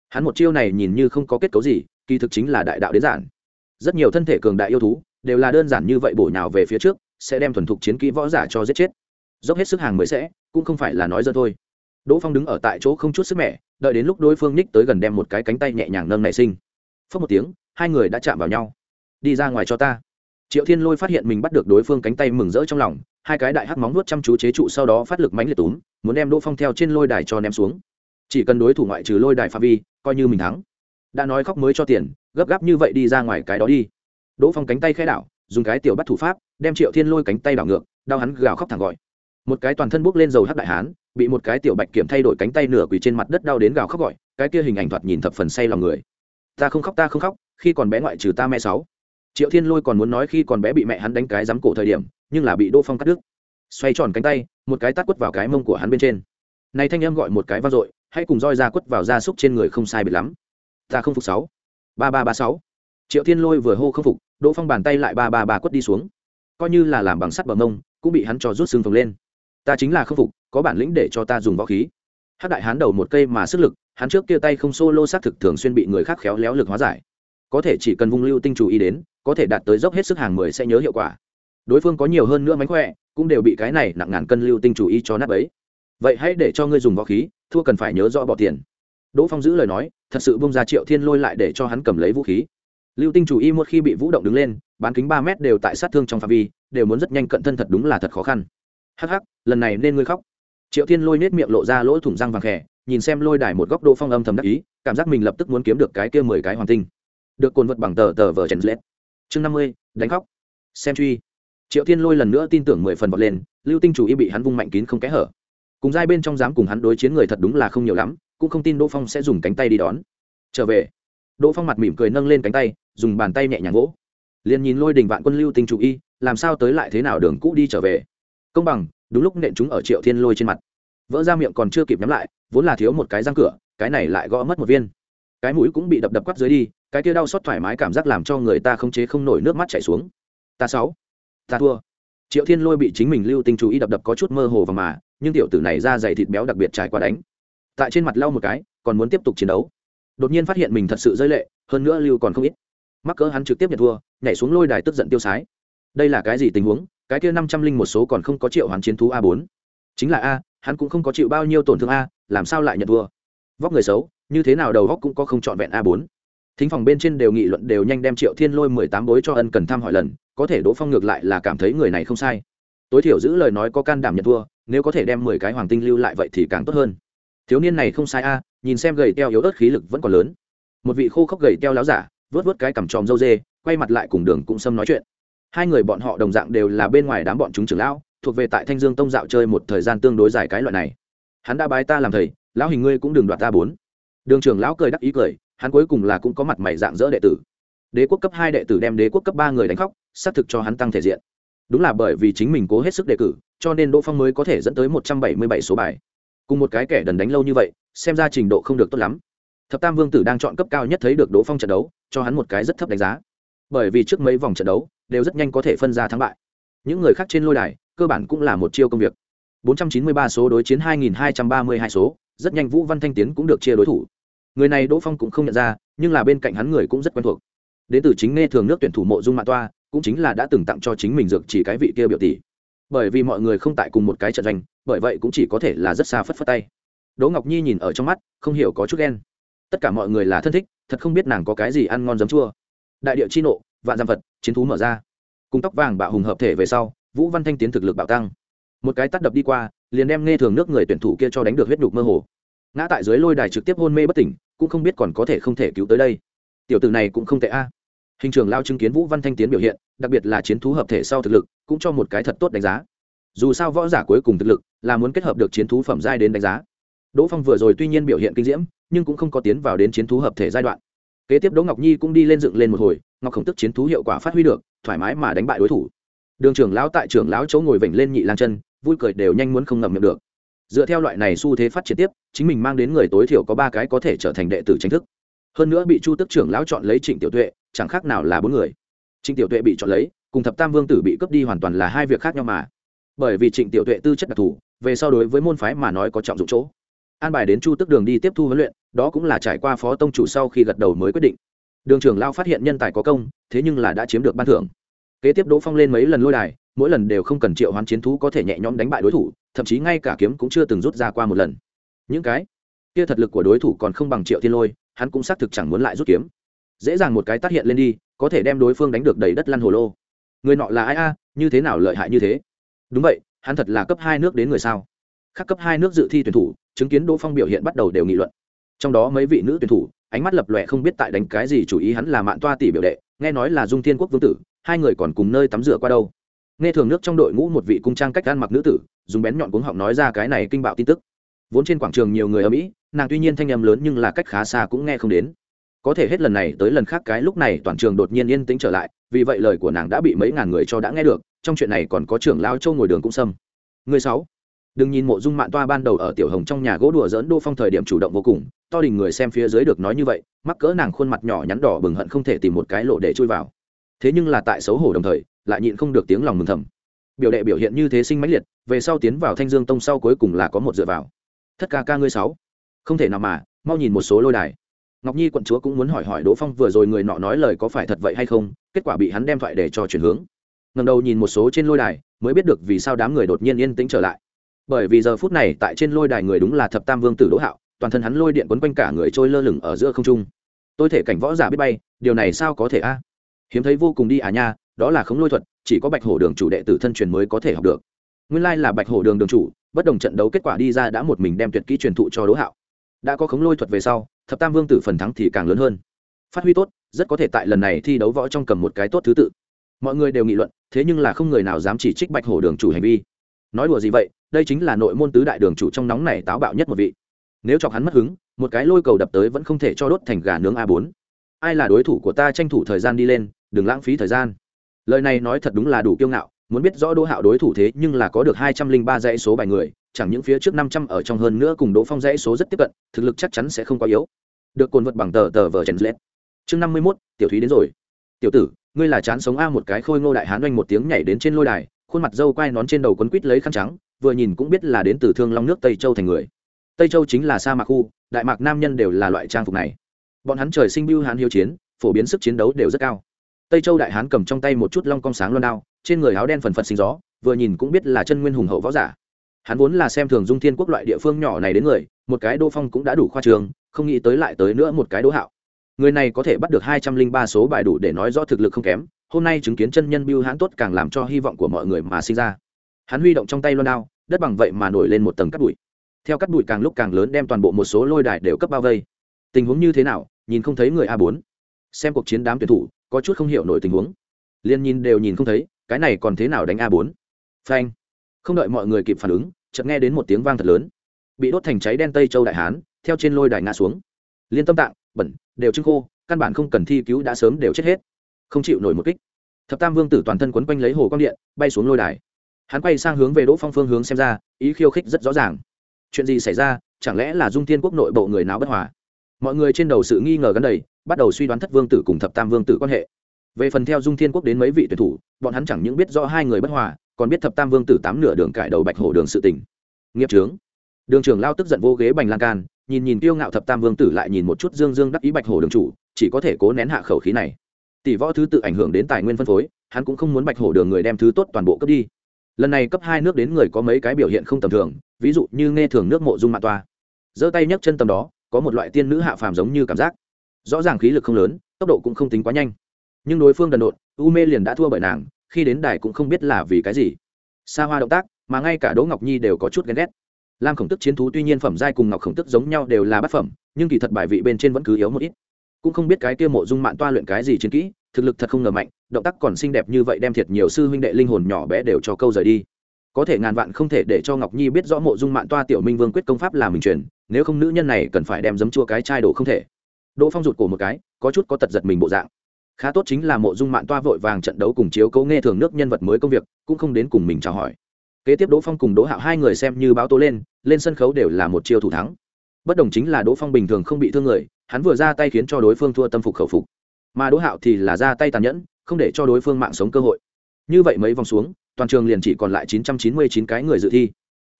Hắn một chiêu này nhìn như không có kết cấu gì, kỳ thực chính là đại đạo đến giản. Rất nhiều thân thể cường đại yêu thú đều là đơn giản như vậy bổ nhào về phía trước, sẽ đem thuần thục chiến kỹ võ giả cho giết chết. Dốc hết sức hàng mới sẽ, cũng không phải là nói dơ thôi. Đỗ phong đứng ở tại chỗ không chút sức mẻ, đợi đến lúc đối phương ních tới gần đem một cái cánh tay nhẹ nhàng nâng nảy sinh. Phớt một tiếng, hai người đã chạm vào nhau. Đi ra ngoài cho ta. Triệu thiên lôi phát hiện mình bắt được đối phương cánh tay mừng rỡ trong lòng, hai cái đại hắc móng nuốt chăm chú chế trụ sau đó phát lực mánh liệt túm, muốn đem đỗ phong theo trên lôi đài cho ném xuống. Chỉ cần đối thủ ngoại trừ lôi đài phạm vi, coi như mình thắng. Đã nói khóc mới cho tiền, gấp gáp như vậy đi ra ngoài cái đó đi đỗ phong cánh tay khẽ đảo, dùng cái tiểu bắt thủ pháp, đem triệu thiên lôi cánh tay đảo ngược, đau hắn gào khóc thẳng gọi. Một cái toàn thân bốc lên dầu hắc đại hán, bị một cái tiểu bạch kiểm thay đổi cánh tay nửa quỳ trên mặt đất đau đến gào khóc gọi, cái kia hình ảnh thoạt nhìn thập phần say lòng người. Ta không khóc, ta không khóc, khi còn bé ngoại trừ ta mẹ sáu. Triệu thiên lôi còn muốn nói khi còn bé bị mẹ hắn đánh cái giám cổ thời điểm, nhưng là bị đỗ phong cắt đứt. Xoay tròn cánh tay, một cái tát quất vào cái mông của hắn bên trên. Này thanh em gọi một cái vang dội, hãy cùng roi ra quất vào da súc trên người không sai biệt lắm. Ta không phục sáu. Ba ba ba sáu. Triệu thiên lôi vừa hô không phục đỗ phong bàn tay lại ba ba ba quất đi xuống. Coi như là làm bằng sắt bờ mông, cũng bị hắn cho rút xương phồng lên. Ta chính là không phục, có bản lĩnh để cho ta dùng võ khí. Hát đại hán đầu một cây mà sức lực, hắn trước kia tay không solo t thực thường xuyên bị người khác khéo léo lực hóa giải. Có thể chỉ cần vung lưu tinh chú ý đến, có thể đạt tới dốc hết sức hàng mười sẽ nhớ hiệu quả. Đối phương có nhiều hơn nữa mánh khỏe, cũng đều bị cái này nặng ngàn cân lưu tinh chú ý cho nắp ấy vậy hãy để cho ngươi dùng võ khí, thua cần phải nhớ rõ bỏ tiền. Đỗ phong giữ lời nói, thật sự bông ra triệu thiên lôi lại để cho hắn cầm lấy vũ khí lưu tinh chủ y một khi bị vũ động đứng lên, bán kính ba mét đều tại sát thương trong phạm vi, đều muốn rất nhanh cận thân thật đúng là thật khó khăn. Hắc hắc, lần này nên ngươi khóc. Triệu thiên lôi nết miệng lộ ra lỗ thủng răng vàng khẽ, nhìn xem lôi đài một góc đỗ phong âm thầm đắc ý, cảm giác mình lập tức muốn kiếm được cái kia mười cái hoàn tinh. Được cồn vật bằng tờ tờ vờ chèn lết. Chương năm mươi, đánh khóc. Xem truy. Triệu thiên lôi lần nữa tin tưởng mười phần vọt lên, lưu tinh chủ y bị hắn vung mạnh kín không kẽ hở. Cùng giai bên trong dám cùng hắn đối chiến người thật đúng là không nhiều lắm, cũng không tin đỗ phong sẽ dùng cánh tay đi đón. Trở về đỗ phong mặt mỉm cười nâng lên cánh tay, dùng bàn tay nhẹ nhàng gỗ liền nhìn lôi đình vạn quân lưu tinh chủ y, làm sao tới lại thế nào đường cũ đi trở về? Công bằng, đúng lúc nện chúng ở triệu thiên lôi trên mặt. Vỡ ra miệng còn chưa kịp nhắm lại, vốn là thiếu một cái răng cửa, cái này lại gõ mất một viên. Cái mũi cũng bị đập đập quắt dưới đi, cái kia đau xót thoải mái cảm giác làm cho người ta không chế không nổi nước mắt chảy xuống. Ta sáu, ta thua. Triệu thiên lôi bị chính mình lưu tinh chú ý đập đập có chút mơ hồ và mà, nhưng tiểu tử này ra dày thịt béo đặc biệt trải qua đánh. Tại trên mặt lau một cái, còn muốn tiếp tục chiến đấu đột nhiên phát hiện mình thật sự rơi lệ, hơn nữa lưu còn không ít. Mắc cỡ hắn trực tiếp nhận thua, nhảy xuống lôi đài tức giận tiêu sái. Đây là cái gì tình huống? Cái kia năm trăm linh một số còn không có triệu hoàn chiến thú a bốn. Chính là a, hắn cũng không có chịu bao nhiêu tổn thương a, làm sao lại nhận thua? Vóc người xấu, như thế nào đầu vóc cũng có không trọn vẹn a bốn. Thính phòng bên trên đều nghị luận đều nhanh đem triệu thiên lôi mười tám bối cho ân cần thăm hỏi lần, có thể đỗ phong ngược lại là cảm thấy người này không sai. Tối thiểu giữ lời nói có can đảm nhận thua, nếu có thể đem mười cái hoàng tinh lưu lại vậy thì càng tốt hơn thiếu niên này không sai a, nhìn xem gầy teo yếu ớt khí lực vẫn còn lớn. Một vị khô khốc gầy teo láo giả, vớt vớt cái cằm tròm dâu dê, quay mặt lại cùng đường cũng xâm nói chuyện. Hai người bọn họ đồng dạng đều là bên ngoài đám bọn chúng trưởng lão, thuộc về tại thanh dương tông dạo chơi một thời gian tương đối dài cái loại này. Hắn đã bái ta làm thầy, lão hình ngươi cũng đừng đoạt ta bốn. Đường trưởng lão cười đắc ý cười, hắn cuối cùng là cũng có mặt mày dạng dỡ đệ tử. Đế quốc cấp hai đệ tử đem đế quốc cấp ba người đánh khóc, xác thực cho hắn tăng thể diện. Đúng là bởi vì chính mình cố hết sức đề cử, cho nên đỗ phong mới có thể dẫn tới một trăm bảy mươi bảy số bài cùng một cái kẻ đần đánh lâu như vậy, xem ra trình độ không được tốt lắm. Thập tam vương tử đang chọn cấp cao nhất thấy được đỗ phong trận đấu, cho hắn một cái rất thấp đánh giá. Bởi vì trước mấy vòng trận đấu, đều rất nhanh có thể phân ra thắng bại. Những người khác trên lôi đài, cơ bản cũng là một chiêu công việc. 493 số đối chiến 2232 số, rất nhanh vũ văn thanh tiến cũng được chia đối thủ. Người này đỗ phong cũng không nhận ra, nhưng là bên cạnh hắn người cũng rất quen thuộc. Đến từ chính nghe thường nước tuyển thủ mộ dung mạ toa, cũng chính là đã từng tặng cho chính mình dược chỉ cái vị kia biểu tỷ bởi vì mọi người không tại cùng một cái trận doanh, bởi vậy cũng chỉ có thể là rất xa phất phất tay. Đỗ ngọc nhi nhìn ở trong mắt, không hiểu có chút ghen. Tất cả mọi người là thân thích, thật không biết nàng có cái gì ăn ngon giấm chua. Đại địa chi nộ, vạn giam vật, chiến thú mở ra. Cùng tóc vàng bạo hùng hợp thể về sau, vũ văn thanh tiến thực lực bạo tăng. Một cái tắt đập đi qua, liền đem nghe thường nước người tuyển thủ kia cho đánh được huyết nhục mơ hồ. Ngã tại dưới lôi đài trực tiếp hôn mê bất tỉnh, cũng không biết còn có thể không thể cứu tới đây. Tiểu tử này cũng không tệ a. Hình trường lao chứng kiến vũ văn thanh tiến biểu hiện, đặc biệt là chiến thú hợp thể sau thực lực cũng cho một cái thật tốt đánh giá. Dù sao võ giả cuối cùng thực lực là muốn kết hợp được chiến thú phẩm giai đến đánh giá. Đỗ phong vừa rồi tuy nhiên biểu hiện kinh diễm, nhưng cũng không có tiến vào đến chiến thú hợp thể giai đoạn. Kế tiếp đỗ ngọc nhi cũng đi lên dựng lên một hồi, ngọc khổng tức chiến thú hiệu quả phát huy được, thoải mái mà đánh bại đối thủ. Đường trưởng lão tại trưởng lão chỗ ngồi vểnh lên nhị lang chân, vui cười đều nhanh muốn không ngậm miệng được. Dựa theo loại này xu thế phát triển tiếp, chính mình mang đến người tối thiểu có ba cái có thể trở thành đệ tử tranh thức. Hơn nữa bị chu tức trưởng lão chọn lấy trịnh tiểu tuệ, chẳng khác nào là bốn người. Trịnh tiểu tuệ bị chọn lấy cùng thập tam vương tử bị cướp đi hoàn toàn là hai việc khác nhau mà. Bởi vì trịnh tiểu tuệ tư chất đặc thù, về so đối với môn phái mà nói có trọng dụng chỗ. An bài đến chu tức đường đi tiếp thu huấn luyện, đó cũng là trải qua phó tông chủ sau khi gật đầu mới quyết định. Đường trưởng lao phát hiện nhân tài có công, thế nhưng là đã chiếm được ban thưởng. Kế tiếp đỗ phong lên mấy lần lôi đài, mỗi lần đều không cần triệu hoán chiến thú có thể nhẹ nhõm đánh bại đối thủ, thậm chí ngay cả kiếm cũng chưa từng rút ra qua một lần. Những cái kia thật lực của đối thủ còn không bằng triệu thiên lôi, hắn cũng xác thực chẳng muốn lại rút kiếm. Dễ dàng một cái tác hiện lên đi, có thể đem đối phương đánh được đầy đất lăn hồ lô người nọ là ai a, như thế nào lợi hại như thế? Đúng vậy, hắn thật là cấp hai nước đến người sao? Khác cấp hai nước dự thi tuyển thủ, chứng kiến đỗ phong biểu hiện bắt đầu đều nghị luận. Trong đó mấy vị nữ tuyển thủ, ánh mắt lập lòe không biết tại đánh cái gì chủ ý hắn là mạn toa tỷ biểu đệ, nghe nói là dung thiên quốc vương tử, hai người còn cùng nơi tắm rửa qua đâu. Nghe thường nước trong đội ngũ một vị cung trang cách gan mặc nữ tử, dùng bén nhọn cuống họng nói ra cái này kinh bạo tin tức. Vốn trên quảng trường nhiều người ở mỹ, nàng tuy nhiên thanh âm lớn nhưng là cách khá xa cũng nghe không đến có thể hết lần này tới lần khác cái lúc này toàn trường đột nhiên yên tĩnh trở lại, vì vậy lời của nàng đã bị mấy ngàn người cho đã nghe được, trong chuyện này còn có trưởng lao châu ngồi đường cũng xâm. Người sáu, đừng nhìn mộ dung mạn toa ban đầu ở tiểu hồng trong nhà gỗ đùa dỡn đô phong thời điểm chủ động vô cùng, to đình người xem phía dưới được nói như vậy, mắc cỡ nàng khuôn mặt nhỏ nhắn đỏ bừng hận không thể tìm một cái lộ để chui vào. Thế nhưng là tại xấu hổ đồng thời, lại nhịn không được tiếng lòng mừng thầm. Biểu đệ biểu hiện như thế sinh mãnh liệt, về sau tiến vào thanh dương tông sau cuối cùng là có một dựa vào. Thất ca ca ngươi sáu. Không thể nào mà, mau nhìn một số lôi đài ngọc nhi quận chúa cũng muốn hỏi hỏi đỗ phong vừa rồi người nọ nói lời có phải thật vậy hay không, kết quả bị hắn đem thoại để cho chuyển hướng. Ngần đầu nhìn một số trên lôi đài, mới biết được vì sao đám người đột nhiên yên tĩnh trở lại. Bởi vì giờ phút này tại trên lôi đài người đúng là thập tam vương tử đỗ hạo, toàn thân hắn lôi điện quấn quanh cả người trôi lơ lửng ở giữa không trung. Tôi thể cảnh võ giả biết bay, điều này sao có thể a? Hiếm thấy vô cùng đi à nha, đó là khống lôi thuật, chỉ có bạch hổ đường chủ đệ tử thân truyền mới có thể học được. Nguyên lai là bạch hổ đường đường chủ, bất đồng trận đấu kết quả đi ra đã một mình đem tuyệt kỹ truyền thụ cho đỗ hạo. Đã có khống lôi thuật về sau thập tam vương tử phần thắng thì càng lớn hơn. Phát huy tốt, rất có thể tại lần này thi đấu võ trong cầm một cái tốt thứ tự. Mọi người đều nghị luận, thế nhưng là không người nào dám chỉ trích bạch hổ đường chủ hành vi. Nói đùa gì vậy, đây chính là nội môn tứ đại đường chủ trong nóng này táo bạo nhất một vị. Nếu chọc hắn mất hứng, một cái lôi cầu đập tới vẫn không thể cho đốt thành gà nướng a bốn. Ai là đối thủ của ta tranh thủ thời gian đi lên, đừng lãng phí thời gian. Lời này nói thật đúng là đủ kiêu ngạo, muốn biết rõ đỗ hạo đối thủ thế nhưng là có được hai trăm linh ba dãy số bài người chẳng những phía trước năm trăm ở trong hơn nữa cùng đỗ phong dãy số rất tiếp cận, thực lực chắc chắn sẽ không quá yếu. Được cồn vật bằng tờ tờ vở chèn lết chương năm mươi mốt, tiểu thúy đến rồi. Tiểu tử, ngươi là chán sống a một cái khôi ngô đại hán oanh một tiếng nhảy đến trên lôi đài, khuôn mặt dâu quai nón trên đầu quấn quít lấy khăn trắng, vừa nhìn cũng biết là đến từ thương long nước tây châu thành người. Tây châu chính là sa mạc khu, đại mạc nam nhân đều là loại trang phục này. Bọn hắn trời sinh bưu hán hiếu chiến, phổ biến sức chiến đấu đều rất cao. Tây châu đại hán cầm trong tay một chút long cong sáng loan đao, trên người áo đen phần phật sinh gió, vừa nhìn cũng biết là chân nguyên hùng hậu võ giả hắn vốn là xem thường dung thiên quốc loại địa phương nhỏ này đến người, một cái đô phong cũng đã đủ khoa trường, không nghĩ tới lại tới nữa một cái đỗ hạo. Người này có thể bắt được hai trăm linh ba số bài đủ để nói rõ thực lực không kém, hôm nay chứng kiến chân nhân biêu hãn tốt càng làm cho hy vọng của mọi người mà sinh ra. Hắn huy động trong tay loan đao, đất bằng vậy mà nổi lên một tầng cắt bụi. Theo cắt bụi càng lúc càng lớn đem toàn bộ một số lôi đài đều cấp bao vây. Tình huống như thế nào, nhìn không thấy người a bốn. Xem cuộc chiến đám tuyển thủ, có chút không hiểu nổi tình huống. Liên nhìn đều nhìn không thấy, cái này còn thế nào đánh a bốn? Phanh. Không đợi mọi người kịp phản ứng chợt nghe đến một tiếng vang thật lớn. Bị đốt thành cháy đen tây châu đại hán, theo trên lôi đài ngã xuống. Liên tâm tạng, bẩn, đều trưng khô, căn bản không cần thi cứu đã sớm đều chết hết. Không chịu nổi một kích. Thập tam vương tử toàn thân quấn quanh lấy hồ quang điện, bay xuống lôi đài. Hắn quay sang hướng về đỗ phong phương hướng xem ra, ý khiêu khích rất rõ ràng. Chuyện gì xảy ra, chẳng lẽ là dung thiên quốc nội bộ người nào bất hòa? Mọi người trên đầu sự nghi ngờ gần đầy, bắt đầu suy đoán thất vương tử cùng thập tam vương tử quan hệ. Về phần theo dung thiên quốc đến mấy vị tuyển thủ, bọn hắn chẳng những biết rõ hai người bất hòa còn biết thập tam vương tử tám nửa đường cải đầu bạch hổ đường sự tình. Nghiệp trướng. Đường trưởng lao tức giận vô ghế bành lan can, nhìn nhìn tiêu ngạo thập tam vương tử lại nhìn một chút dương dương đắc ý bạch hổ đường chủ, chỉ có thể cố nén hạ khẩu khí này. Tỷ võ thứ tự ảnh hưởng đến tài nguyên phân phối, hắn cũng không muốn bạch hổ đường người đem thứ tốt toàn bộ cấp đi. Lần này cấp hai nước đến người có mấy cái biểu hiện không tầm thường, ví dụ như nghe thường nước mộ dung mạ toa. Giơ tay nhấc chân tầm đó, có một loại tiên nữ hạ phàm giống như cảm giác. Rõ ràng khí lực không lớn, tốc độ cũng không tính quá nhanh. Nhưng đối phương đần độn, u mê liền đã thua bởi nàng khi đến đài cũng không biết là vì cái gì. Xa hoa động tác, mà ngay cả đỗ ngọc nhi đều có chút ghen ghét. Lam khổng tức chiến thú tuy nhiên phẩm giai cùng ngọc khổng tức giống nhau đều là bát phẩm, nhưng kỳ thật bài vị bên trên vẫn cứ yếu một ít. Cũng không biết cái kia mộ dung mạng toa luyện cái gì chiến kỹ, thực lực thật không ngờ mạnh, động tác còn xinh đẹp như vậy đem thiệt nhiều sư huynh đệ linh hồn nhỏ bé đều cho câu rời đi. Có thể ngàn vạn không thể để cho ngọc nhi biết rõ mộ dung mạng toa tiểu minh vương quyết công pháp là mình truyền, nếu không nữ nhân này cần phải đem giấm chua cái chai đổ không thể. Đỗ phong rụt cổ một cái, có chút có tật giật mình bộ dạng khá tốt chính là mộ dung mạng toa vội vàng trận đấu cùng chiếu cấu nghe thường nước nhân vật mới công việc, cũng không đến cùng mình chào hỏi. Kế tiếp đỗ phong cùng đỗ hạo hai người xem như báo tố lên lên sân khấu đều là một chiêu thủ thắng. Bất đồng chính là đỗ phong bình thường không bị thương người, hắn vừa ra tay khiến cho đối phương thua tâm phục khẩu phục. Mà đỗ hạo thì là ra tay tàn nhẫn, không để cho đối phương mạng sống cơ hội. Như vậy mấy vòng xuống, toàn trường liền chỉ còn lại chín trăm chín mươi chín cái người dự thi.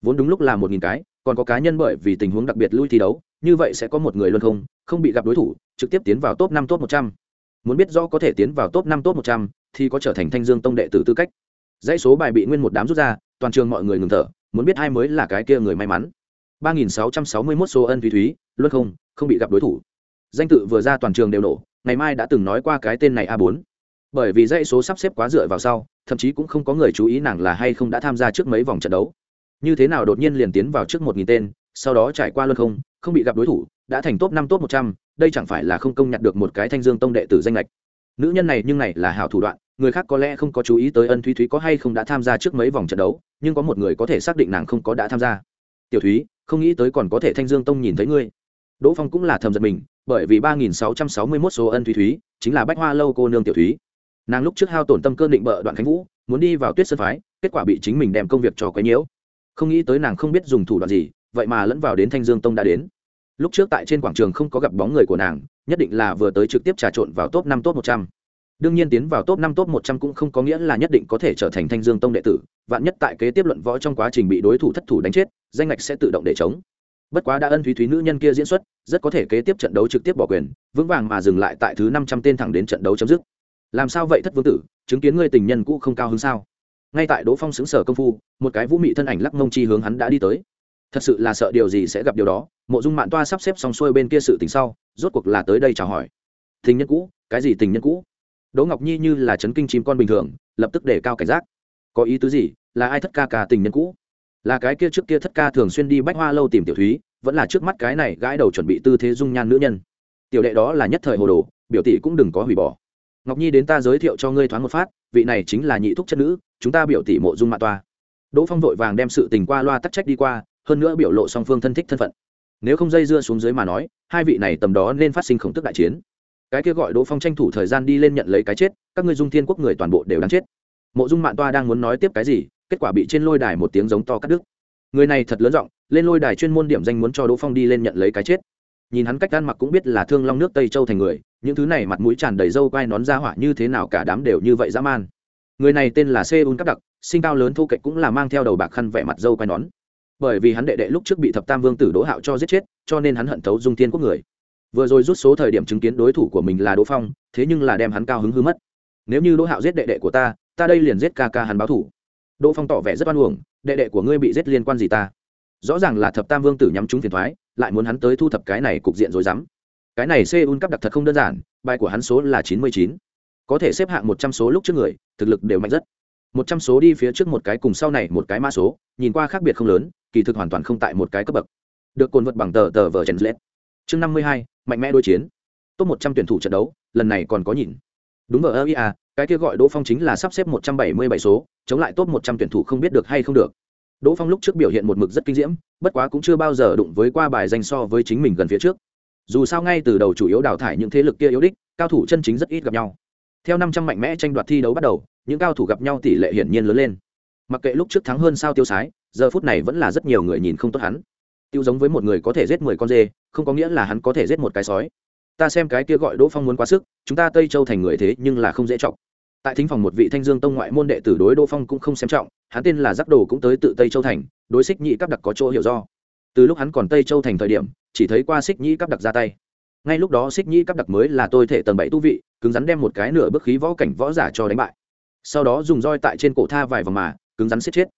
Vốn đúng lúc là một nghìn cái, còn có cá nhân bởi vì tình huống đặc biệt lui thi đấu, như vậy sẽ có một người luân không không bị gặp đối thủ, trực tiếp tiến vào top năm, top một trăm muốn biết rõ có thể tiến vào top năm, top một trăm, thì có trở thành thanh dương tông đệ tử tư cách. Dãy số bài bị nguyên một đám rút ra, toàn trường mọi người ngừng thở, muốn biết ai mới là cái kia người may mắn. ba nghìn sáu trăm sáu mươi mốt số ân thúy thúy, luân không không bị gặp đối thủ. Danh tự vừa ra toàn trường đều nổ, ngày mai đã từng nói qua cái tên này a bốn. Bởi vì dãy số sắp xếp quá dựa vào sau, thậm chí cũng không có người chú ý nàng là hay không đã tham gia trước mấy vòng trận đấu. Như thế nào đột nhiên liền tiến vào trước một nghìn tên, sau đó trải qua luân không không bị gặp đối thủ đã thành top năm, top một trăm, đây chẳng phải là không công nhận được một cái thanh dương tông đệ tử danh lệch. Nữ nhân này nhưng này là hảo thủ đoạn, người khác có lẽ không có chú ý tới ân thúy thúy có hay không đã tham gia trước mấy vòng trận đấu, nhưng có một người có thể xác định nàng không có đã tham gia. Tiểu thúy, không nghĩ tới còn có thể thanh dương tông nhìn thấy ngươi. Đỗ phong cũng là thầm giật mình, bởi vì ba nghìn sáu trăm sáu mươi mốt số ân thúy thúy chính là bách hoa lâu cô nương tiểu thúy. Nàng lúc trước hao tổn tâm cơ định bợ đoạn khánh vũ, muốn đi vào tuyết sơn phái, kết quả bị chính mình đem công việc cho quấy nhiễu. Không nghĩ tới nàng không biết dùng thủ đoạn gì, vậy mà lẫn vào đến thanh dương tông đã đến lúc trước tại trên quảng trường không có gặp bóng người của nàng, nhất định là vừa tới trực tiếp trà trộn vào top năm, top một trăm. Đương nhiên tiến vào top năm, top một trăm cũng không có nghĩa là nhất định có thể trở thành thanh dương tông đệ tử, vạn nhất tại kế tiếp luận võ trong quá trình bị đối thủ thất thủ đánh chết, danh ngạch sẽ tự động để chống. Bất quá đã ân thúy thúy nữ nhân kia diễn xuất, rất có thể kế tiếp trận đấu trực tiếp bỏ quyền, vững vàng mà dừng lại tại thứ năm trăm tên thẳng đến trận đấu chấm dứt. Làm sao vậy thất vương tử, chứng kiến người tình nhân cũ không cao hơn sao? Ngay tại đỗ phong xứng sở công phu, một cái vũ mị thân ảnh lắc mông chi hướng hắn đã đi tới thật sự là sợ điều gì sẽ gặp điều đó, mộ dung mạn toa sắp xếp xong xuôi bên kia sự tình sau, rốt cuộc là tới đây chào hỏi. Tình nhân cũ, cái gì tình nhân cũ? Đỗ ngọc nhi như là chấn kinh chim con bình thường, lập tức để cao cảnh giác. Có ý tứ gì? Là ai thất ca ca tình nhân cũ? Là cái kia trước kia thất ca thường xuyên đi bách hoa lâu tìm tiểu thúy, vẫn là trước mắt cái này gãi đầu chuẩn bị tư thế dung nhan nữ nhân. Tiểu đệ đó là nhất thời hồ đồ, biểu tỷ cũng đừng có hủy bỏ. Ngọc nhi đến ta giới thiệu cho ngươi thoáng một phát, vị này chính là nhị thúc chất nữ, chúng ta biểu tỷ mộ dung mạ toa. Đỗ phong vội vàng đem sự tình qua loa tắc trách đi qua hơn nữa biểu lộ song phương thân thích thân phận. Nếu không dây dưa xuống dưới mà nói, hai vị này tầm đó nên phát sinh khổng tức đại chiến. Cái kia gọi đỗ phong tranh thủ thời gian đi lên nhận lấy cái chết, các ngươi dung thiên quốc người toàn bộ đều đáng chết. Mộ dung mạng toa đang muốn nói tiếp cái gì, kết quả bị trên lôi đài một tiếng giống to cắt đứt. Người này thật lớn giọng, lên lôi đài chuyên môn điểm danh muốn cho đỗ phong đi lên nhận lấy cái chết. Nhìn hắn cách ăn mặc cũng biết là thương long nước tây châu thành người, những thứ này mặt mũi tràn đầy râu quai nón ra hỏa như thế nào cả đám đều như vậy dã man. Người này tên là seun cắp đặc, sinh cao lớn thu kệch cũng là mang theo đầu bạc khăn vẻ mặt râu quai nón bởi vì hắn đệ đệ lúc trước bị thập tam vương tử đỗ hạo cho giết chết, cho nên hắn hận thấu dung thiên quốc người. Vừa rồi rút số thời điểm chứng kiến đối thủ của mình là đỗ phong, thế nhưng là đem hắn cao hứng hư mất. Nếu như đỗ hạo giết đệ đệ của ta ta đây liền giết ca ca hắn báo thủ. Đỗ phong tỏ vẻ rất oan uổng, đệ đệ của ngươi bị giết liên quan gì ta? Rõ ràng là thập tam vương tử nhắm trúng phiền thoái lại muốn hắn tới thu thập cái này cục diện rồi dám cái này seoul cấp đặc thật không đơn giản, bài của hắn số là chín mươi chín. Có thể xếp hạng một trăm số lúc trước người, thực lực đều mạnh rất một trăm số đi phía trước một cái cùng sau này một cái mã số, nhìn qua khác biệt không lớn, kỳ thực hoàn toàn không tại một cái cấp bậc. Được cồn vật bằng tờ tờ vờ chen lết chương năm mươi hai, mạnh mẽ đối chiến. Top một trăm tuyển thủ trận đấu, lần này còn có nhìn. Đúng vờ ơ ia cái kia gọi đỗ phong chính là sắp xếp một trăm bảy mươi bảy số, chống lại top một trăm tuyển thủ không biết được hay không được. Đỗ phong lúc trước biểu hiện một mực rất kinh diễm, bất quá cũng chưa bao giờ đụng với qua bài danh so với chính mình gần phía trước. Dù sao ngay từ đầu chủ yếu đào thải những thế lực kia yếu đích, cao thủ chân chính rất ít gặp nhau. Theo năm trăm mạnh mẽ tranh đoạt thi đấu bắt đầu những cao thủ gặp nhau tỷ lệ hiển nhiên lớn lên. Mặc kệ lúc trước thắng hơn sao tiêu sái, giờ phút này vẫn là rất nhiều người nhìn không tốt hắn. Tiêu giống với một người có thể giết mười con dê, không có nghĩa là hắn có thể giết một cái sói. Ta xem cái kia gọi đỗ phong muốn quá sức, chúng ta tây châu thành người thế nhưng là không dễ trọng tại thính phòng một vị thanh dương tông ngoại môn đệ tử đối đỗ phong cũng không xem trọng, hắn tên là giác đồ cũng tới tự tây châu thành, đối xích nhị cấp đặc có chỗ hiểu do. Từ lúc hắn còn tây châu thành thời điểm, chỉ thấy qua xích nhị cấp đặc ra tay. Ngay lúc đó xích nhị cấp đặc mới là tôi thể tầng bảy tu vị, cứng rắn đem một cái nửa bước khí võ cảnh võ giả cho đánh bại sau đó dùng roi tại trên cổ tha vài vòng mà, cứng rắn xếp chết.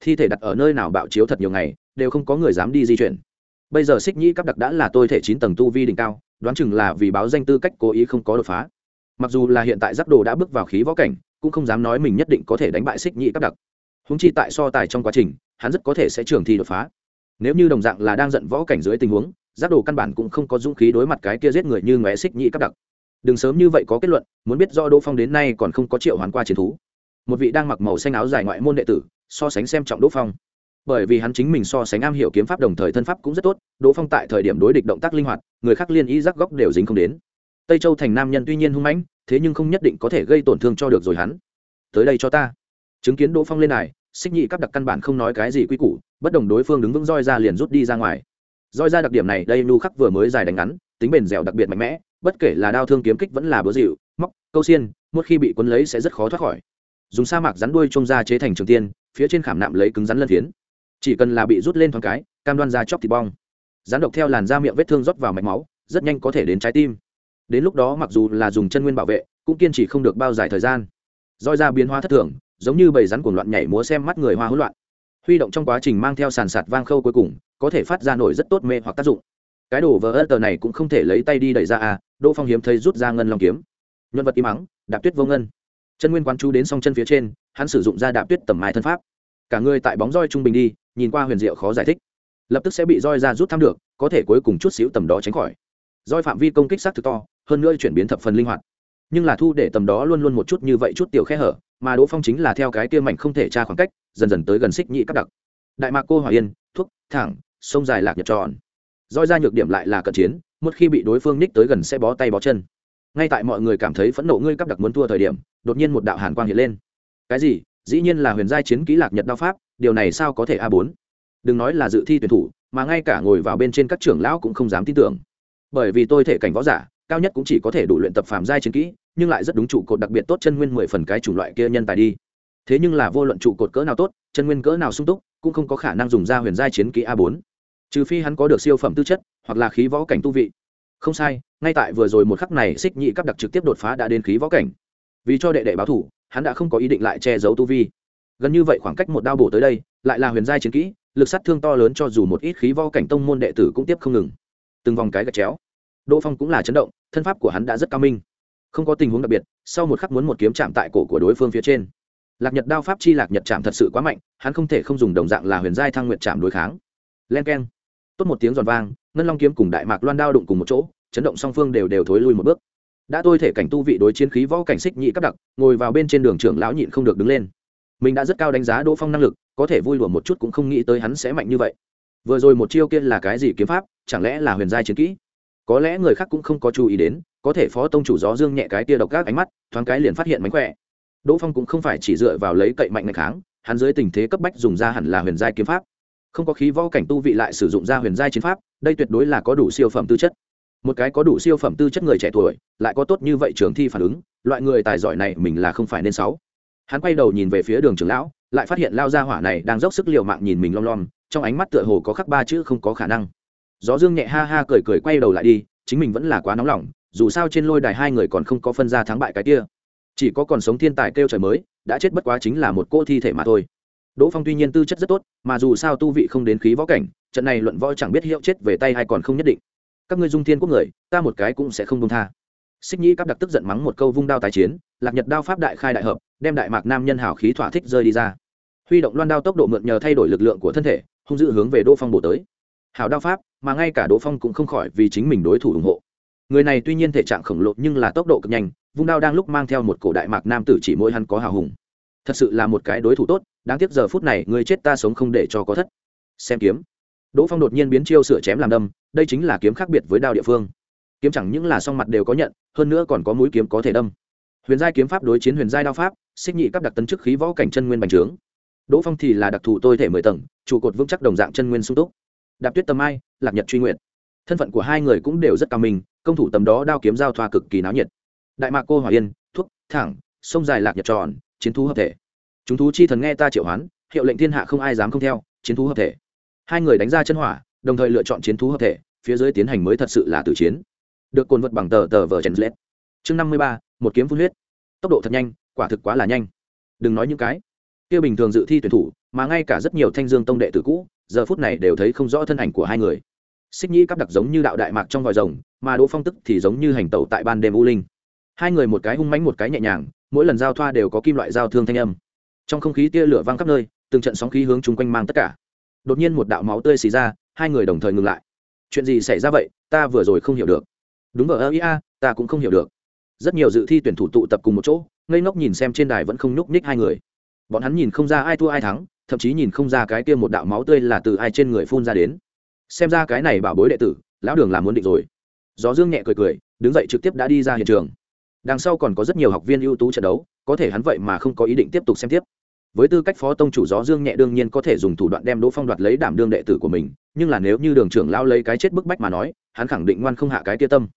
Thi thể đặt ở nơi nào bạo chiếu thật nhiều ngày, đều không có người dám đi di chuyển. Bây giờ xích nhĩ cắp đặc đã là tôi thể chín tầng tu vi đỉnh cao, đoán chừng là vì báo danh tư cách cố ý không có đột phá. Mặc dù là hiện tại giác đồ đã bước vào khí võ cảnh, cũng không dám nói mình nhất định có thể đánh bại xích nhĩ cắp đặc. Húng chi tại so tài trong quá trình, hắn rất có thể sẽ trường thi đột phá. Nếu như đồng dạng là đang giận võ cảnh dưới tình huống giác đồ căn bản cũng không có dũng khí đối mặt cái kia giết người như ngóe xích nhĩ cắp đặc đừng sớm như vậy có kết luận, muốn biết do đỗ phong đến nay còn không có triệu hoàn qua chiến thú. Một vị đang mặc màu xanh áo dài ngoại môn đệ tử, so sánh xem trọng đỗ phong. Bởi vì hắn chính mình so sánh am hiểu kiếm pháp đồng thời thân pháp cũng rất tốt, đỗ phong tại thời điểm đối địch động tác linh hoạt, người khác liên ý rắc góc đều dính không đến. Tây châu thành nam nhân tuy nhiên hung mãnh, thế nhưng không nhất định có thể gây tổn thương cho được rồi hắn. Tới đây cho ta. Chứng kiến đỗ phong lên này, xích nhị cắp đặc căn bản không nói cái gì quy củ, bất đồng đối phương đứng vững roi ra liền rút đi ra ngoài. Roi ra đặc điểm này, đây nu khắc vừa mới dài đánh ngắn, tính bền dẻo đặc biệt mạnh mẽ bất kể là đao thương kiếm kích vẫn là búa dịu, móc, câu xiên, một khi bị quấn lấy sẽ rất khó thoát khỏi. Dùng sa mạc rắn đuôi trông ra chế thành trường tiên, phía trên khảm nạm lấy cứng rắn lân phiến. Chỉ cần là bị rút lên thoáng cái, cam đoan ra chóc thịt bong. Rắn độc theo làn da miệng vết thương rót vào mạch máu, rất nhanh có thể đến trái tim. Đến lúc đó mặc dù là dùng chân nguyên bảo vệ, cũng kiên trì không được bao dài thời gian. Roi ra biến hóa thất thường, giống như bầy rắn cuồng loạn nhảy múa xem mắt người hoa hỗn loạn. Huy động trong quá trình mang theo sàn sạt vang khâu cuối cùng, có thể phát ra nổi rất tốt mê hoặc tác dụng. Cái đồ vờ tờ này cũng không thể lấy tay đi đẩy ra à đỗ phong hiếm thấy rút ra ngân long kiếm. Nhân vật im ắng đạp tuyết vô ngân. Chân nguyên quán chú đến song chân phía trên, hắn sử dụng ra đạp tuyết tầm mai thân pháp. Cả người tại bóng roi trung bình đi, nhìn qua huyền diệu khó giải thích. Lập tức sẽ bị roi ra rút thăm được, có thể cuối cùng chút xíu tầm đó tránh khỏi. Roi phạm vi công kích sắc thực to, hơn nữa chuyển biến thập phần linh hoạt. Nhưng là thu để tầm đó luôn luôn một chút như vậy chút tiểu khe hở, mà đỗ phong chính là theo cái kia mạnh không thể tra khoảng cách, dần dần tới gần xích nhị cấp đặc. Đại mạc cô hỏa yên, thuốc, thẳng, sông dài lạc nhật tròn. Roi ra nhược điểm lại là cận chiến một khi bị đối phương ních tới gần sẽ bó tay bó chân. Ngay tại mọi người cảm thấy phẫn nộ ngươi cắp đặc muốn thua thời điểm, đột nhiên một đạo hàn quang hiện lên. Cái gì? Dĩ nhiên là huyền giai chiến kỹ lạc nhật đao pháp, điều này sao có thể a bốn? Đừng nói là dự thi tuyển thủ, mà ngay cả ngồi vào bên trên các trưởng lão cũng không dám tin tưởng. Bởi vì tôi thể cảnh võ giả, cao nhất cũng chỉ có thể đủ luyện tập phàm giai chiến kỹ, nhưng lại rất đúng trụ cột đặc biệt tốt chân nguyên mười phần cái chủng loại kia nhân tài đi. Thế nhưng là vô luận trụ cột cỡ nào tốt, chân nguyên cỡ nào sung túc, cũng không có khả năng dùng ra huyền giai chiến kỹ a bốn trừ phi hắn có được siêu phẩm tư chất, hoặc là khí võ cảnh tu vị. Không sai, ngay tại vừa rồi một khắc này, xích nhị cấp đặc trực tiếp đột phá đã đến khí võ cảnh. Vì cho đệ đệ báo thủ, hắn đã không có ý định lại che giấu tu vi. Gần như vậy khoảng cách một đao bổ tới đây, lại là huyền giai chiến kỹ, lực sát thương to lớn cho dù một ít khí võ cảnh tông môn đệ tử cũng tiếp không ngừng. Từng vòng cái gạch chéo. Đỗ phong cũng là chấn động, thân pháp của hắn đã rất cao minh. Không có tình huống đặc biệt, sau một khắc muốn một kiếm chạm tại cổ của đối phương phía trên. Lạc nhật đao pháp chi lạc nhật chạm thật sự quá mạnh, hắn không thể không dùng đồng dạng là huyền giai thăng nguyệt chạm đối kháng. Len k e n tốt một tiếng giòn vang, ngân long kiếm cùng đại mạc loan đao đụng cùng một chỗ, chấn động song phương đều đều thối lui một bước. Đã tôi thể cảnh tu vị đối chiến khí võ cảnh xích nhị cấp đặc, ngồi vào bên trên đường trưởng lão nhịn không được đứng lên. Mình đã rất cao đánh giá đỗ phong năng lực, có thể vui lùa một chút cũng không nghĩ tới hắn sẽ mạnh như vậy. Vừa rồi một chiêu kia là cái gì kiếm pháp, chẳng lẽ là huyền giai chiến kỹ? Có lẽ người khác cũng không có chú ý đến, có thể phó tông chủ gió dương nhẹ cái tia độc các ánh mắt, thoáng cái liền phát hiện mánh khỏe. Đỗ phong cũng không phải chỉ dựa vào lấy cậy mạnh ngày kháng, hắn dưới tình thế cấp bách dùng ra hẳn là huyền giai kiếm pháp không có khí võ cảnh tu vị lại sử dụng ra huyền giai chiến pháp, đây tuyệt đối là có đủ siêu phẩm tư chất. Một cái có đủ siêu phẩm tư chất người trẻ tuổi, lại có tốt như vậy trường thi phản ứng, loại người tài giỏi này mình là không phải nên sáu hắn quay đầu nhìn về phía đường trưởng lão, lại phát hiện lao gia hỏa này đang dốc sức liều mạng nhìn mình lom lom, trong ánh mắt tựa hồ có khắc ba chữ không có khả năng. Gió dương nhẹ ha ha cười cười quay đầu lại đi, chính mình vẫn là quá nóng lòng, dù sao trên lôi đài hai người còn không có phân ra thắng bại cái kia. Chỉ có còn sống thiên tài kêu trời mới, đã chết bất quá chính là một cô thi thể mà thôi đỗ phong tuy nhiên tư chất rất tốt, mà dù sao tu vị không đến khí võ cảnh, trận này luận võ chẳng biết hiệu chết về tay hay còn không nhất định. Các ngươi dung thiên quốc người, ta một cái cũng sẽ không buông tha. Xích nhĩ cắp đặc tức giận mắng một câu vung đao tái chiến, lạc nhật đao pháp đại khai đại hợp, đem đại mạc nam nhân hảo khí thỏa thích rơi đi ra. Huy động loan đao tốc độ mượn nhờ thay đổi lực lượng của thân thể, hung dữ hướng về đỗ phong bổ tới. Hảo đao pháp, mà ngay cả đỗ phong cũng không khỏi vì chính mình đối thủ ủng hộ. Người này tuy nhiên thể trạng khổng lồ nhưng là tốc độ cực nhanh, vung đao đang lúc mang theo một cổ đại mạc nam tử chỉ mỗi hắn có hào hùng. Thật sự là một cái đối thủ tốt đáng tiếc giờ phút này người chết ta sống không để cho có thất. Xem kiếm. Đỗ phong đột nhiên biến chiêu sửa chém làm đâm, đây chính là kiếm khác biệt với đao địa phương. Kiếm chẳng những là song mặt đều có nhận, hơn nữa còn có mũi kiếm có thể đâm. Huyền giai kiếm pháp đối chiến huyền giai đao pháp, xích nhị cấp đặc tấn chức khí võ cảnh chân nguyên bành trướng. Đỗ phong thì là đặc thù tôi thể mười tầng, trụ cột vững chắc đồng dạng chân nguyên sung túc. Đạp tuyết tầm ai, lạc nhật truy nguyện thân phận của hai người cũng đều rất cao minh, công thủ tầm đó đao kiếm giao thoa cực kỳ náo nhiệt. Đại mạc cô hòa yên, thuốc, thẳng, sông dài lạc nhật tròn, chiến thú hợp thể chúng thú chi thần nghe ta triệu hoán, hiệu lệnh thiên hạ không ai dám không theo, chiến thú hợp thể. Hai người đánh ra chân hỏa, đồng thời lựa chọn chiến thú hợp thể, phía dưới tiến hành mới thật sự là tử chiến. Được cồn vật bằng tờ tờ vờ chen lết. Chương năm mươi ba, một kiếm phun huyết. Tốc độ thật nhanh, quả thực quá là nhanh. Đừng nói những cái kia bình thường dự thi tuyển thủ, mà ngay cả rất nhiều thanh dương tông đệ tử cũ, giờ phút này đều thấy không rõ thân ảnh của hai người. Xích nhĩ cắp đặc giống như đạo đại mạc trong vòi rồng, mà đỗ phong tức thì giống như hành tẩu tại ban đêm u linh. Hai người một cái hung mánh một cái nhẹ nhàng, mỗi lần giao thoa đều có kim loại giao thương thanh âm trong không khí tia lửa văng khắp nơi, từng trận sóng khí hướng chung quanh mang tất cả. Đột nhiên một đạo máu tươi xì ra, hai người đồng thời ngừng lại. Chuyện gì xảy ra vậy? Ta vừa rồi không hiểu được. Đúng ở ơ ia ta cũng không hiểu được. Rất nhiều dự thi tuyển thủ tụ tập cùng một chỗ, ngây ngốc nhìn xem trên đài vẫn không nhúc nhích hai người. Bọn hắn nhìn không ra ai thua ai thắng, thậm chí nhìn không ra cái kia một đạo máu tươi là từ ai trên người phun ra đến. Xem ra cái này bảo bối đệ tử, lão đường làm muốn định rồi. Gió dương nhẹ cười cười, đứng dậy trực tiếp đã đi ra hiện trường. Đằng sau còn có rất nhiều học viên ưu tú trận đấu, có thể hắn vậy mà không có ý định tiếp tục xem tiếp với tư cách phó tông chủ gió dương nhẹ đương nhiên có thể dùng thủ đoạn đem đỗ phong đoạt lấy đảm đương đệ tử của mình, nhưng là nếu như đường trưởng lao lấy cái chết bức bách mà nói, hắn khẳng định ngoan không hạ cái tia tâm.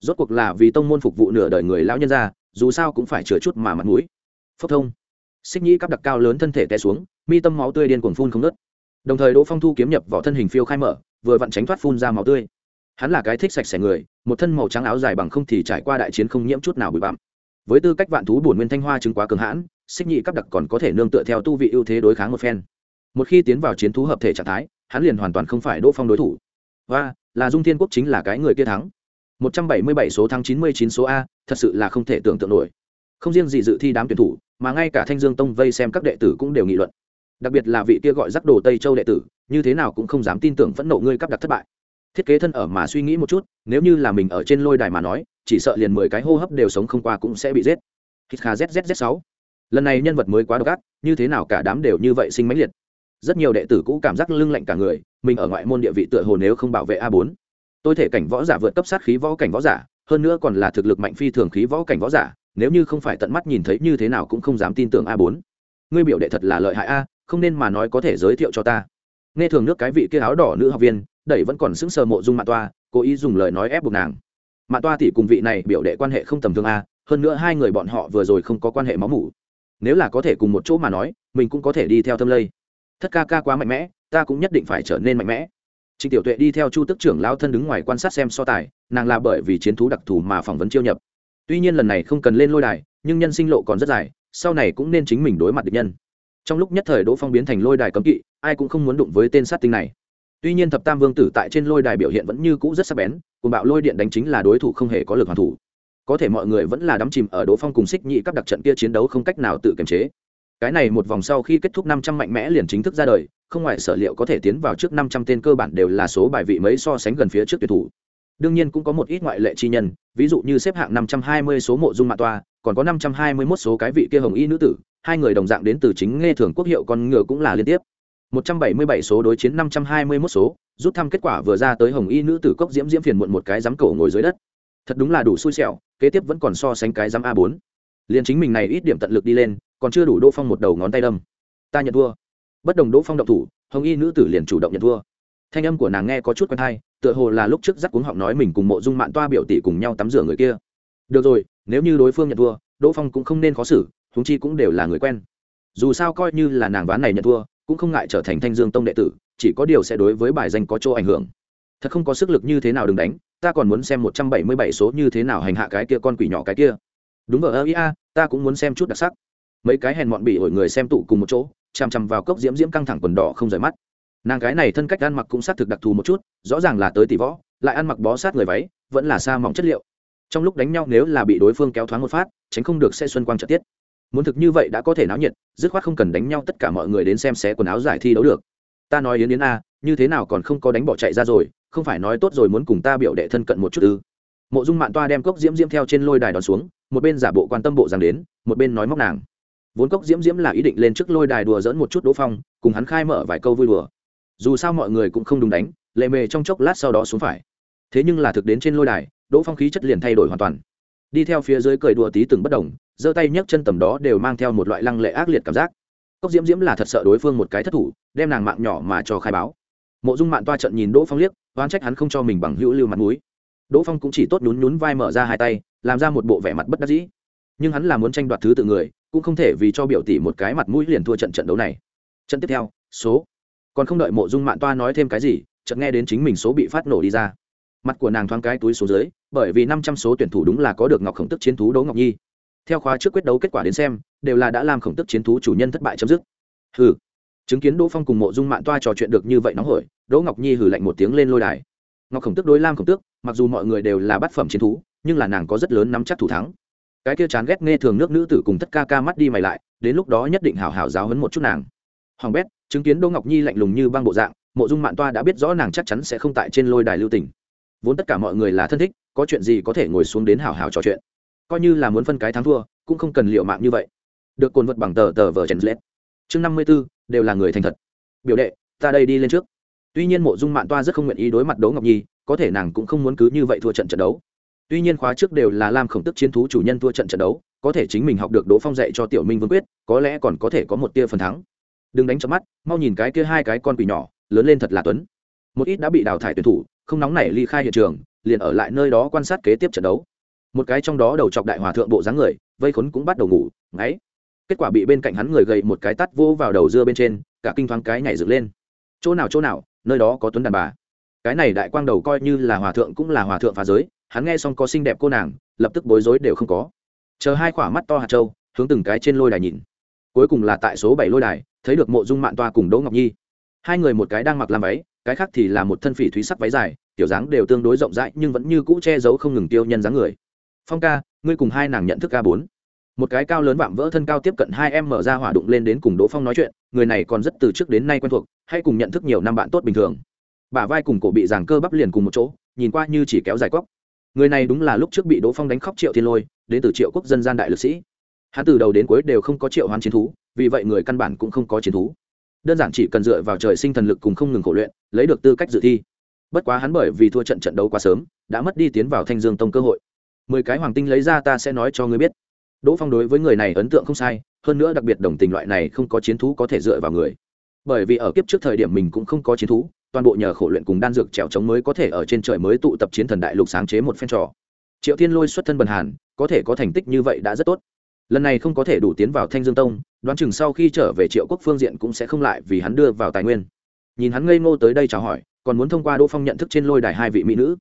Rốt cuộc là vì tông môn phục vụ nửa đời người lão nhân ra dù sao cũng phải chừa chút mà mặt mũi. Phốc thông. Xích nhĩ cắp đặc cao lớn thân thể té xuống, mi tâm máu tươi điên cuồng phun không nớt đồng thời đỗ phong thu kiếm nhập vào thân hình phiêu khai mở, vừa vặn tránh thoát phun ra máu tươi. Hắn là cái thích sạch sẽ người, một thân màu trắng áo dài bằng không thì trải qua đại chiến không nhiễm chút nào bụi bặm. Với tư cách vạn thú bổn nguyên thanh hoa chứng quá cường hãn xích nhị cấp đặc còn có thể nương tựa theo tu vị ưu thế đối kháng một phen. Một khi tiến vào chiến thú hợp thể trạng thái, hắn liền hoàn toàn không phải đỗ phong đối thủ. Và, là dung thiên quốc chính là cái người kia thắng. Một trăm bảy mươi bảy số thắng chín mươi chín số a, thật sự là không thể tưởng tượng nổi. Không riêng gì dự thi đám tuyển thủ, mà ngay cả thanh dương tông vây xem các đệ tử cũng đều nghị luận. Đặc biệt là vị kia gọi rắc đồ tây châu đệ tử, như thế nào cũng không dám tin tưởng phẫn nộ ngươi cắp đặt thất bại. Thiết kế thân ở mà suy nghĩ một chút, nếu như là mình ở trên lôi đài mà nói, chỉ sợ liền mười cái hô hấp đều sống không qua cũng sẽ bị giết. Hít kha zzz sáu lần này nhân vật mới quá độc ác, như thế nào cả đám đều như vậy sinh mãnh liệt. Rất nhiều đệ tử cũ cảm giác lưng lạnh cả người, mình ở ngoại môn địa vị tựa hồ nếu không bảo vệ a bốn. Tôi thể cảnh võ giả vượt cấp sát khí võ cảnh võ giả, hơn nữa còn là thực lực mạnh phi thường khí võ cảnh võ giả, nếu như không phải tận mắt nhìn thấy như thế nào cũng không dám tin tưởng a bốn. Ngươi biểu đệ thật là lợi hại a, không nên mà nói có thể giới thiệu cho ta. Nghe thường nước cái vị kia áo đỏ nữ học viên, đẩy vẫn còn sững sờ mộ dung mạ toa, cố ý dùng lời nói ép buộc nàng. Mạ toa thì cùng vị này biểu đệ quan hệ không tầm thường a, hơn nữa hai người bọn họ vừa rồi không có quan hệ máu mủ nếu là có thể cùng một chỗ mà nói, mình cũng có thể đi theo thâm lây. Thất ca ca quá mạnh mẽ, ta cũng nhất định phải trở nên mạnh mẽ. Trịnh tiểu tuệ đi theo chu tức trưởng lao thân đứng ngoài quan sát xem so tài, nàng là bởi vì chiến thú đặc thù mà phỏng vấn chiêu nhập. Tuy nhiên lần này không cần lên lôi đài, nhưng nhân sinh lộ còn rất dài, sau này cũng nên chính mình đối mặt địch nhân. Trong lúc nhất thời đỗ phong biến thành lôi đài cấm kỵ, ai cũng không muốn đụng với tên sát tinh này. Tuy nhiên thập tam vương tử tại trên lôi đài biểu hiện vẫn như cũ rất sắc bén cùng bạo lôi điện đánh chính là đối thủ không hề có lực hoàn thủ có thể mọi người vẫn là đắm chìm ở đỗ phong cùng xích nhị các đặc trận kia chiến đấu không cách nào tự kiềm chế. Cái này một vòng sau khi kết thúc năm trăm mạnh mẽ liền chính thức ra đời, không ngoại sở liệu có thể tiến vào trước năm trăm tên cơ bản đều là số bài vị mấy so sánh gần phía trước tuyển thủ. Đương nhiên cũng có một ít ngoại lệ chi nhân, ví dụ như xếp hạng năm trăm hai mươi số mộ dung mạ toa, còn có năm trăm hai mươi 521 số cái vị kia hồng y nữ tử, hai người đồng dạng đến từ chính nghe thường quốc hiệu con ngựa cũng là liên tiếp. một trăm bảy mươi bảy số đối chiến năm trăm hai mươi 521 số, rút thăm kết quả vừa ra tới hồng y nữ tử cốc diễm diễm phiền muộn một cái giám cổ ngồi dưới đất. Thật đúng là đủ xui xẻo kế tiếp vẫn còn so sánh cái dám a bốn. Liền chính mình này ít điểm tận lực đi lên, còn chưa đủ đỗ phong một đầu ngón tay đâm. Ta nhận thua. Bất đồng đỗ phong động thủ, hồng y nữ tử liền chủ động nhận thua. Thanh âm của nàng nghe có chút quen thai tựa hồ là lúc trước dắt cuống họng nói mình cùng mộ dung mạn toa biểu tỷ cùng nhau tắm rửa người kia. Được rồi, nếu như đối phương nhận thua, đỗ phong cũng không nên khó xử thúng chi cũng đều là người quen. Dù sao coi như là nàng ván này nhận thua, cũng không ngại trở thành thanh dương tông đệ tử, chỉ có điều sẽ đối với bài danh có chỗ ảnh hưởng thật không có sức lực như thế nào đừng đánh, ta còn muốn xem một trăm bảy mươi bảy số như thế nào hành hạ cái kia con quỷ nhỏ cái kia. Đúng vào ơ ia ta cũng muốn xem chút đặc sắc. Mấy cái hèn mọn bị ổi người xem tụ cùng một chỗ, chằm chằm vào cốc diễm diễm căng thẳng quần đỏ không rời mắt. Nàng cái này thân cách ăn mặc cũng xác thực đặc thù một chút, rõ ràng là tới tỷ võ, lại ăn mặc bó sát người váy, vẫn là xa mỏng chất liệu. Trong lúc đánh nhau nếu là bị đối phương kéo thoáng một phát, tránh không được sẽ xuân quang trợ tiết. Muốn thực như vậy đã có thể náo nhiệt, dứt khoát không cần đánh nhau tất cả mọi người đến xem xé quần áo giải thi đấu được. Ta nói yến yến a, như thế nào còn không có đánh bỏ chạy ra rồi không phải nói tốt rồi muốn cùng ta biểu đệ thân cận một chút ư? Mộ dung mạn toa đem cốc diễm diễm theo trên lôi đài đón xuống, một bên giả bộ quan tâm bộ rằng đến, một bên nói móc nàng. Vốn cốc diễm diễm là ý định lên trước lôi đài đùa dỡn một chút đỗ phong, cùng hắn khai mở vài câu vui đùa. Dù sao mọi người cũng không đúng đánh, lệ mề trong chốc lát sau đó xuống phải. Thế nhưng là thực đến trên lôi đài, đỗ phong khí chất liền thay đổi hoàn toàn. Đi theo phía dưới cười đùa tí từng bất đồng, giơ tay nhấc chân tầm đó đều mang theo một loại lăng lệ ác liệt cảm giác. Cốc diễm diễm là thật sợ đối phương một cái thất thủ, đem nàng mạng nhỏ mà cho khai báo mộ dung mạng toa trận nhìn đỗ phong liếc, oán trách hắn không cho mình bằng hữu lưu mặt mũi. Đỗ phong cũng chỉ tốt nhún nhún vai mở ra hai tay, làm ra một bộ vẻ mặt bất đắc dĩ. Nhưng hắn là muốn tranh đoạt thứ tự người, cũng không thể vì cho biểu tỷ một cái mặt mũi liền thua trận trận đấu này. Trận tiếp theo, số. Còn không đợi mộ dung mạng toa nói thêm cái gì, chợt nghe đến chính mình số bị phát nổ đi ra. Mặt của nàng thoáng cái túi số dưới, bởi vì năm trăm số tuyển thủ đúng là có được ngọc khổng tức chiến thú đấu ngọc nhi. Theo khóa trước quyết đấu kết quả đến xem, đều là đã làm khổng tức chiến thú chủ nhân thất bại chấm dứt. Hừ chứng kiến đỗ phong cùng mộ dung mạng toa trò chuyện được như vậy nóng hổi, đỗ ngọc nhi hử lạnh một tiếng lên lôi đài. Ngọc khổng tức đối lam khổng tước, mặc dù mọi người đều là bát phẩm chiến thú, nhưng là nàng có rất lớn nắm chắc thủ thắng. Cái kia chán ghét nghe thường nước nữ tử cùng tất ca ca mắt đi mày lại, đến lúc đó nhất định hào hào giáo hấn một chút nàng. Hoàng bét, chứng kiến đỗ ngọc nhi lạnh lùng như băng bộ dạng, mộ dung mạng toa đã biết rõ nàng chắc chắn sẽ không tại trên lôi đài lưu tỉnh vốn tất cả mọi người là thân thích, có chuyện gì có thể ngồi xuống đến hào hào trò chuyện. Coi như là muốn phân cái thắng thua, cũng không cần liệu mạng như vậy. Được cồn vật bằng tờ tờ vờ chèn lết. Chương năm mươi b ố đều là người thành thật. Biểu đệ, ta đây đi lên trước. Tuy nhiên mộ dung mạn toa rất không nguyện ý đối mặt đấu ngọc nhi, có thể nàng cũng không muốn cứ như vậy thua trận trận đấu. Tuy nhiên khóa trước đều là lam khổng tức chiến thú chủ nhân thua trận trận đấu, có thể chính mình học được đỗ phong dạy cho tiểu minh vương quyết, có lẽ còn có thể có một tia phần thắng. Đừng đánh chớp mắt, mau nhìn cái kia hai cái con quỷ nhỏ, lớn lên thật là tuấn. Một ít đã bị đào thải tuyển thủ, không nóng nảy ly khai hiện trường, liền ở lại nơi đó quan sát kế tiếp trận đấu. Một cái trong đó đầu chọc đại hòa thượng bộ dáng người, vây khốn cũng bắt đầu ngủ, ngáy kết quả bị bên cạnh hắn người gầy một cái tắt vô vào đầu dưa bên trên, cả kinh thoáng cái nhảy dựng lên. Chỗ nào chỗ nào, nơi đó có tuấn đàn bà. Cái này đại quang đầu coi như là hòa thượng cũng là hòa thượng phá giới, hắn nghe xong có xinh đẹp cô nàng, lập tức bối rối đều không có. Chờ hai khỏa mắt to hạt trâu hướng từng cái trên lôi đài nhìn. Cuối cùng là tại số bảy lôi đài, thấy được mộ dung mạn toa cùng đỗ ngọc nhi. Hai người một cái đang mặc làm váy, cái khác thì là một thân phỉ thúy sắc váy dài tiểu dáng đều tương đối rộng rãi nhưng vẫn như cũ che giấu không ngừng tiêu nhân dáng người. Phong ca, ngươi cùng hai nàng nhận thức ca bốn một cái cao lớn vạm vỡ thân cao tiếp cận hai em mở ra hỏa đụng lên đến cùng đỗ phong nói chuyện, người này còn rất từ trước đến nay quen thuộc, hay cùng nhận thức nhiều năm bạn tốt bình thường. Bả vai cùng cổ bị giảng cơ bắp liền cùng một chỗ, nhìn qua như chỉ kéo dài cóc. Người này đúng là lúc trước bị đỗ phong đánh khóc triệu thiên lôi, đến từ triệu quốc dân gian đại lực sĩ. Hắn từ đầu đến cuối đều không có triệu hoán chiến thú, vì vậy người căn bản cũng không có chiến thú. Đơn giản chỉ cần dựa vào trời sinh thần lực cùng không ngừng khổ luyện, lấy được tư cách dự thi. Bất quá hắn bởi vì thua trận trận đấu quá sớm, đã mất đi tiến vào thanh dương tông cơ hội. Mười cái hoàng tinh lấy ra ta sẽ nói cho ngươi biết đỗ phong đối với người này ấn tượng không sai, hơn nữa đặc biệt đồng tình loại này không có chiến thú có thể dựa vào người. Bởi vì ở kiếp trước thời điểm mình cũng không có chiến thú, toàn bộ nhờ khổ luyện cùng đan dược trèo trống mới có thể ở trên trời mới tụ tập chiến thần đại lục sáng chế một phen trò. Triệu thiên lôi xuất thân bần hàn, có thể có thành tích như vậy đã rất tốt. Lần này không có thể đủ tiến vào thanh dương tông, đoán chừng sau khi trở về triệu quốc phương diện cũng sẽ không lại vì hắn đưa vào tài nguyên. Nhìn hắn ngây ngô tới đây chào hỏi, còn muốn thông qua đỗ phong nhận thức trên lôi đài hai vị mỹ nữ.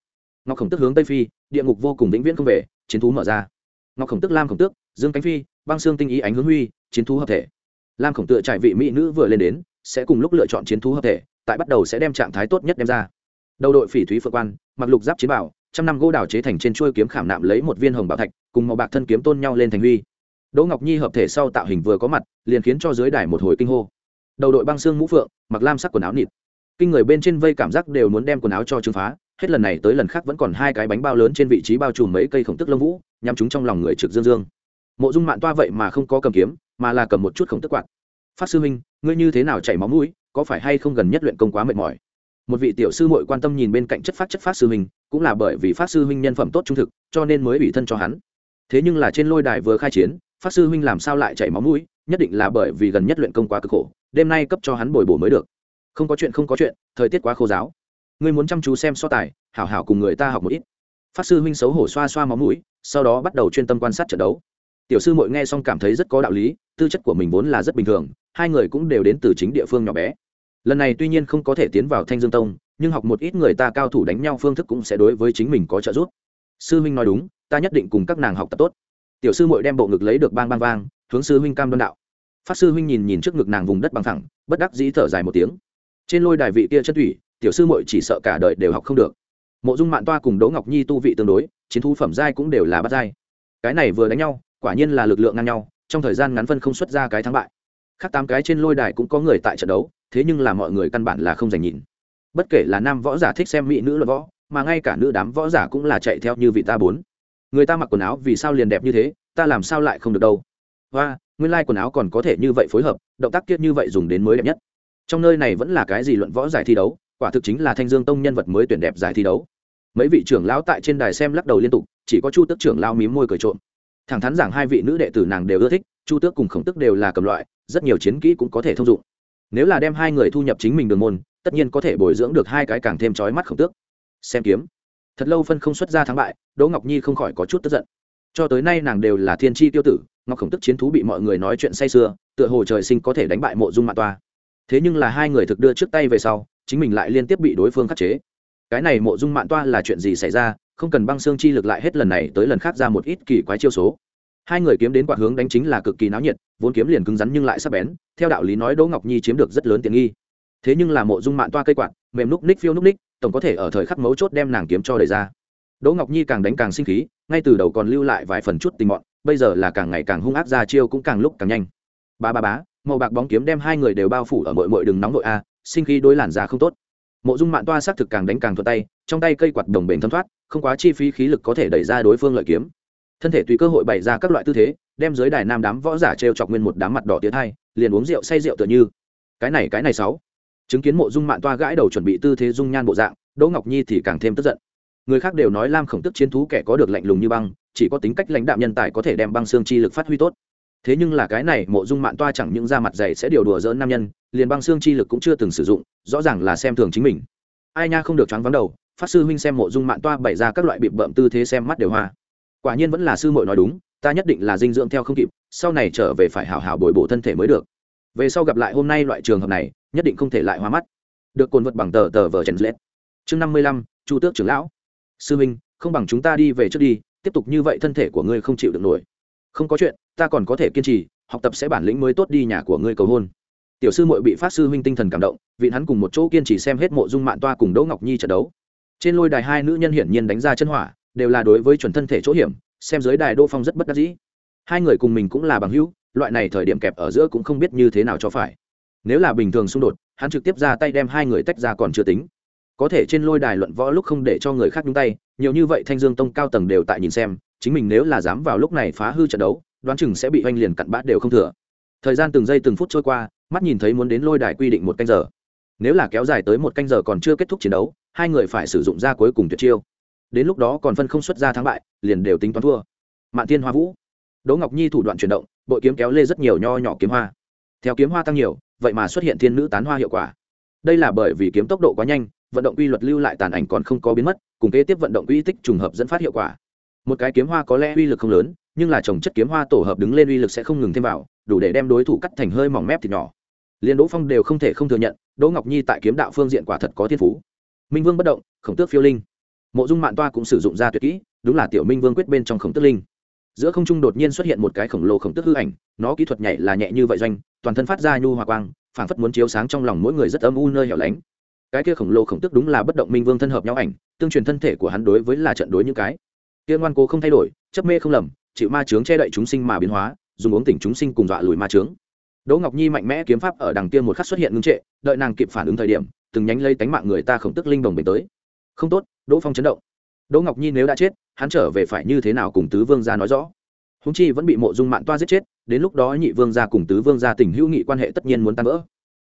Ngọc khổng tức hướng tây phi, địa ngục vô cùng vĩnh viễn không về, chiến thú mở ra. Ngọc khổng tức lam khổng tước dương cánh phi, băng xương tinh ý ánh hướng huy, chiến thú hợp thể. Lam khổng tựa trại vị mỹ nữ vừa lên đến, sẽ cùng lúc lựa chọn chiến thú hợp thể, tại bắt đầu sẽ đem trạng thái tốt nhất đem ra. Đầu đội phỉ thúy phượng quan, mặc lục giáp chiến bảo, trăm năm gỗ đào chế thành trên chuôi kiếm khảm nạm lấy một viên hồng bảo thạch, cùng màu bạc thân kiếm tôn nhau lên thành huy. Đỗ ngọc nhi hợp thể sau tạo hình vừa có mặt, liền khiến cho dưới đài một hồi kinh hô. Đầu đội băng xương mũ phượng, mặc lam sắc quần áo nịt. Kinh người bên trên vây cảm giác đều muốn đem quần áo cho trừng phá, hết lần này tới lần khác vẫn còn hai cái bánh bao lớn trên vị trí bao trùm mấy cây khổng tức lông vũ nhằm chúng trong lòng người trực dương dương mộ dung mạn toa vậy mà không có cầm kiếm, mà là cầm một chút khổng tức quạt. Phát sư huynh, ngươi như thế nào chảy máu mũi, có phải hay không gần nhất luyện công quá mệt mỏi? Một vị tiểu sư muội quan tâm nhìn bên cạnh chất phát chất phát sư huynh, cũng là bởi vì phát sư huynh nhân phẩm tốt trung thực, cho nên mới ủy thân cho hắn. Thế nhưng là trên lôi đài vừa khai chiến, phát sư huynh làm sao lại chảy máu mũi, nhất định là bởi vì gần nhất luyện công quá cực khổ, đêm nay cấp cho hắn bồi bổ mới được. Không có chuyện, không có chuyện, thời tiết quá khô giáo. Ngươi muốn chăm chú xem so tài, hảo hảo cùng người ta học một ít. Phát sư huynh xấu hổ xoa xoa máu mũi, sau đó bắt đầu chuyên tâm quan sát trận đấu tiểu sư mội nghe xong cảm thấy rất có đạo lý, tư chất của mình vốn là rất bình thường, hai người cũng đều đến từ chính địa phương nhỏ bé. Lần này tuy nhiên không có thể tiến vào thanh dương tông, nhưng học một ít người ta cao thủ đánh nhau phương thức cũng sẽ đối với chính mình có trợ giúp. Sư huynh nói đúng, ta nhất định cùng các nàng học tập tốt. Tiểu sư mội đem bộ ngực lấy được bang bang vang, hướng sư huynh cam đoan đạo. Phát sư huynh nhìn nhìn trước ngực nàng vùng đất bằng thẳng, bất đắc dĩ thở dài một tiếng. Trên lôi đài vị kia chất thủy, tiểu sư mội chỉ sợ cả đời đều học không được. Mộ dung mạng toa cùng đỗ ngọc nhi tu vị tương đối, chiến thu phẩm giai cũng đều là bắt giai. Cái này vừa đánh nhau quả nhiên là lực lượng ngang nhau, trong thời gian ngắn phân không xuất ra cái thắng bại. Khác tám cái trên lôi đài cũng có người tại trận đấu, thế nhưng là mọi người căn bản là không giành nhìn bất kể là nam võ giả thích xem mỹ nữ luận võ, mà ngay cả nữ đám võ giả cũng là chạy theo như vị ta bốn. Người ta mặc quần áo vì sao liền đẹp như thế, ta làm sao lại không được đâu? Và nguyên lai quần áo còn có thể như vậy phối hợp, động tác kiết như vậy dùng đến mới đẹp nhất. Trong nơi này vẫn là cái gì luận võ giải thi đấu, quả thực chính là thanh dương tông nhân vật mới tuyển đẹp giải thi đấu. Mấy vị trưởng lão tại trên đài xem lắc đầu liên tục, chỉ có chu tước trưởng lão mím môi cười trộm thẳng thắn rằng hai vị nữ đệ tử nàng đều ưa thích, chu tước cùng khổng tức đều là cầm loại, rất nhiều chiến kỹ cũng có thể thông dụng. Nếu là đem hai người thu nhập chính mình đường môn, tất nhiên có thể bồi dưỡng được hai cái càng thêm trói mắt khổng tước. Xem kiếm. Thật lâu phân không xuất ra thắng bại, đỗ ngọc nhi không khỏi có chút tức giận. Cho tới nay nàng đều là thiên tri tiêu tử, ngọc khổng tức chiến thú bị mọi người nói chuyện say sưa, tựa hồ trời sinh có thể đánh bại mộ dung mạ toa. Thế nhưng là hai người thực đưa trước tay về sau, chính mình lại liên tiếp bị đối phương khắc chế. Cái này mộ dung mạn toa là chuyện gì xảy ra không cần băng xương chi lực lại hết lần này tới lần khác ra một ít kỳ quái chiêu số. Hai người kiếm đến quạt hướng đánh chính là cực kỳ náo nhiệt, vốn kiếm liền cứng rắn nhưng lại sắp bén, theo đạo lý nói đỗ ngọc nhi chiếm được rất lớn tiện nghi. Thế nhưng là mộ dung mạn toa cây quạt, mềm núc ních phiêu núc ních, tổng có thể ở thời khắc mấu chốt đem nàng kiếm cho đầy ra. Đỗ ngọc nhi càng đánh càng sinh khí, ngay từ đầu còn lưu lại vài phần chút tình mọn, bây giờ là càng ngày càng hung ác ra chiêu cũng càng lúc càng nhanh. Ba ba bá, màu bạc bóng kiếm đem hai người đều bao phủ ở mội mội đường nóng nội a, sinh khí đối làn da không tốt mộ dung mạn toa xác thực càng đánh càng thuận tay, trong tay cây quạt đồng bền thấm thoát, không quá chi phí khí lực có thể đẩy ra đối phương lợi kiếm. Thân thể tùy cơ hội bày ra các loại tư thế, đem dưới đài nam đám võ giả t r e o chọc nguyên một đám mặt đỏ tiến hai liền uống rượu say rượu tựa như. Cái này cái này sáu. Chứng kiến mộ dung mạn toa gãi đầu chuẩn bị tư thế dung nhan bộ dạng, đỗ ngọc nhi thì càng thêm tức giận. Người khác đều nói lam khổng tức chiến thú kẻ có được lạnh lùng như băng, chỉ có tính cách lãnh đạm nhân tài có thể đem băng xương chi lực phát huy tốt thế nhưng là cái này, mộ dung mạn toa chẳng những da mặt dày sẽ điều đùa dỡn nam nhân, liền băng xương chi lực cũng chưa từng sử dụng, rõ ràng là xem thường chính mình. Ai nha không được choáng vắng đầu phát sư huynh xem mộ dung mạn toa bày ra các loại bịp bợm tư thế xem mắt đều hoa. Quả nhiên vẫn là sư muội nói đúng, ta nhất định là dinh dưỡng theo không kịp, sau này trở về phải hảo hảo bồi bổ thân thể mới được. Về sau gặp lại hôm nay loại trường hợp này, nhất định không thể lại hoa mắt. Được cồn vật bằng tờ tờ vờ chèn lết. Chương năm mươi lăm, chu tước trưởng lão. Sư huynh, không bằng chúng ta đi về trước đi, tiếp tục như vậy thân thể của ngươi không chịu được nổi không có chuyện, ta còn có thể kiên trì, học tập sẽ bản lĩnh mới tốt đi nhà của ngươi cầu hôn. Tiểu sư muội bị phát sư huynh tinh thần cảm động, vị hắn cùng một chỗ kiên trì xem hết mộ dung mạn toa cùng đỗ ngọc nhi trận đấu. Trên lôi đài hai nữ nhân hiển nhiên đánh ra chân hỏa, đều là đối với chuẩn thân thể chỗ hiểm, xem dưới đài đô phong rất bất đắc dĩ. Hai người cùng mình cũng là bằng hữu, loại này thời điểm kẹp ở giữa cũng không biết như thế nào cho phải. Nếu là bình thường xung đột, hắn trực tiếp ra tay đem hai người tách ra còn chưa tính. Có thể trên lôi đài luận võ lúc không để cho người khác nhúng tay, nhiều như vậy thanh dương tông cao tầng đều tại nhìn xem chính mình nếu là dám vào lúc này phá hư trận đấu, đoán chừng sẽ bị oanh liền cặn bát đều không thừa. Thời gian từng giây từng phút trôi qua, mắt nhìn thấy muốn đến lôi đài quy định một canh giờ. Nếu là kéo dài tới một canh giờ còn chưa kết thúc chiến đấu, hai người phải sử dụng ra cuối cùng tuyệt chiêu. Đến lúc đó còn phân không xuất ra thắng bại, liền đều tính toán thua. Mạn tiên hoa vũ. Đỗ ngọc nhi thủ đoạn chuyển động, bội kiếm kéo lê rất nhiều nho nhỏ kiếm hoa. Theo kiếm hoa tăng nhiều, vậy mà xuất hiện thiên nữ tán hoa hiệu quả. Đây là bởi vì kiếm tốc độ quá nhanh, vận động quy luật lưu lại tàn ảnh còn không có biến mất, cùng kế tiếp vận động quy tích trùng hợp dẫn phát hiệu quả một cái kiếm hoa có lẽ uy lực không lớn, nhưng là trồng chất kiếm hoa tổ hợp đứng lên uy lực sẽ không ngừng thêm vào, đủ để đem đối thủ cắt thành hơi mỏng mép thịt nhỏ. Liền đỗ phong đều không thể không thừa nhận, đỗ ngọc nhi tại kiếm đạo phương diện quả thật có thiên phú. Minh vương bất động, khổng tước phiêu linh. Mộ dung mạn toa cũng sử dụng ra tuyệt kỹ, đúng là tiểu minh vương quyết bên trong khổng tước linh. Giữa không trung đột nhiên xuất hiện một cái khổng lồ khổng tước hư ảnh, nó kỹ thuật nhảy là nhẹ như vậy doanh, toàn thân phát ra nhu hòa quang, phảng phất muốn chiếu sáng trong lòng mỗi người rất âm u nơi hẻo lánh. Cái kia khổng lồ khổng tước đúng là bất động minh vương thân hợp nhau ảnh, tương truyền thân thể của hắn đối với là trận đối những cái. Tiên ngoan cố không thay đổi, chấp mê không lầm, chịu ma chướng che đậy chúng sinh mà biến hóa, dùng uống tỉnh chúng sinh cùng dọa lùi ma chướng. Đỗ ngọc nhi mạnh mẽ kiếm pháp ở đằng kia một khắc xuất hiện ngưng trệ, đợi nàng kịp phản ứng thời điểm, từng nhánh lấy tánh mạng người ta khổng tức linh đồng bình tới. Không tốt, đỗ phong chấn động. Đỗ ngọc nhi nếu đã chết, hắn trở về phải như thế nào cùng tứ vương gia nói rõ? Húng chi vẫn bị mộ dung mạng toa giết chết, đến lúc đó nhị vương gia cùng tứ vương gia tình hữu nghị quan hệ tất nhiên muốn tan vỡ.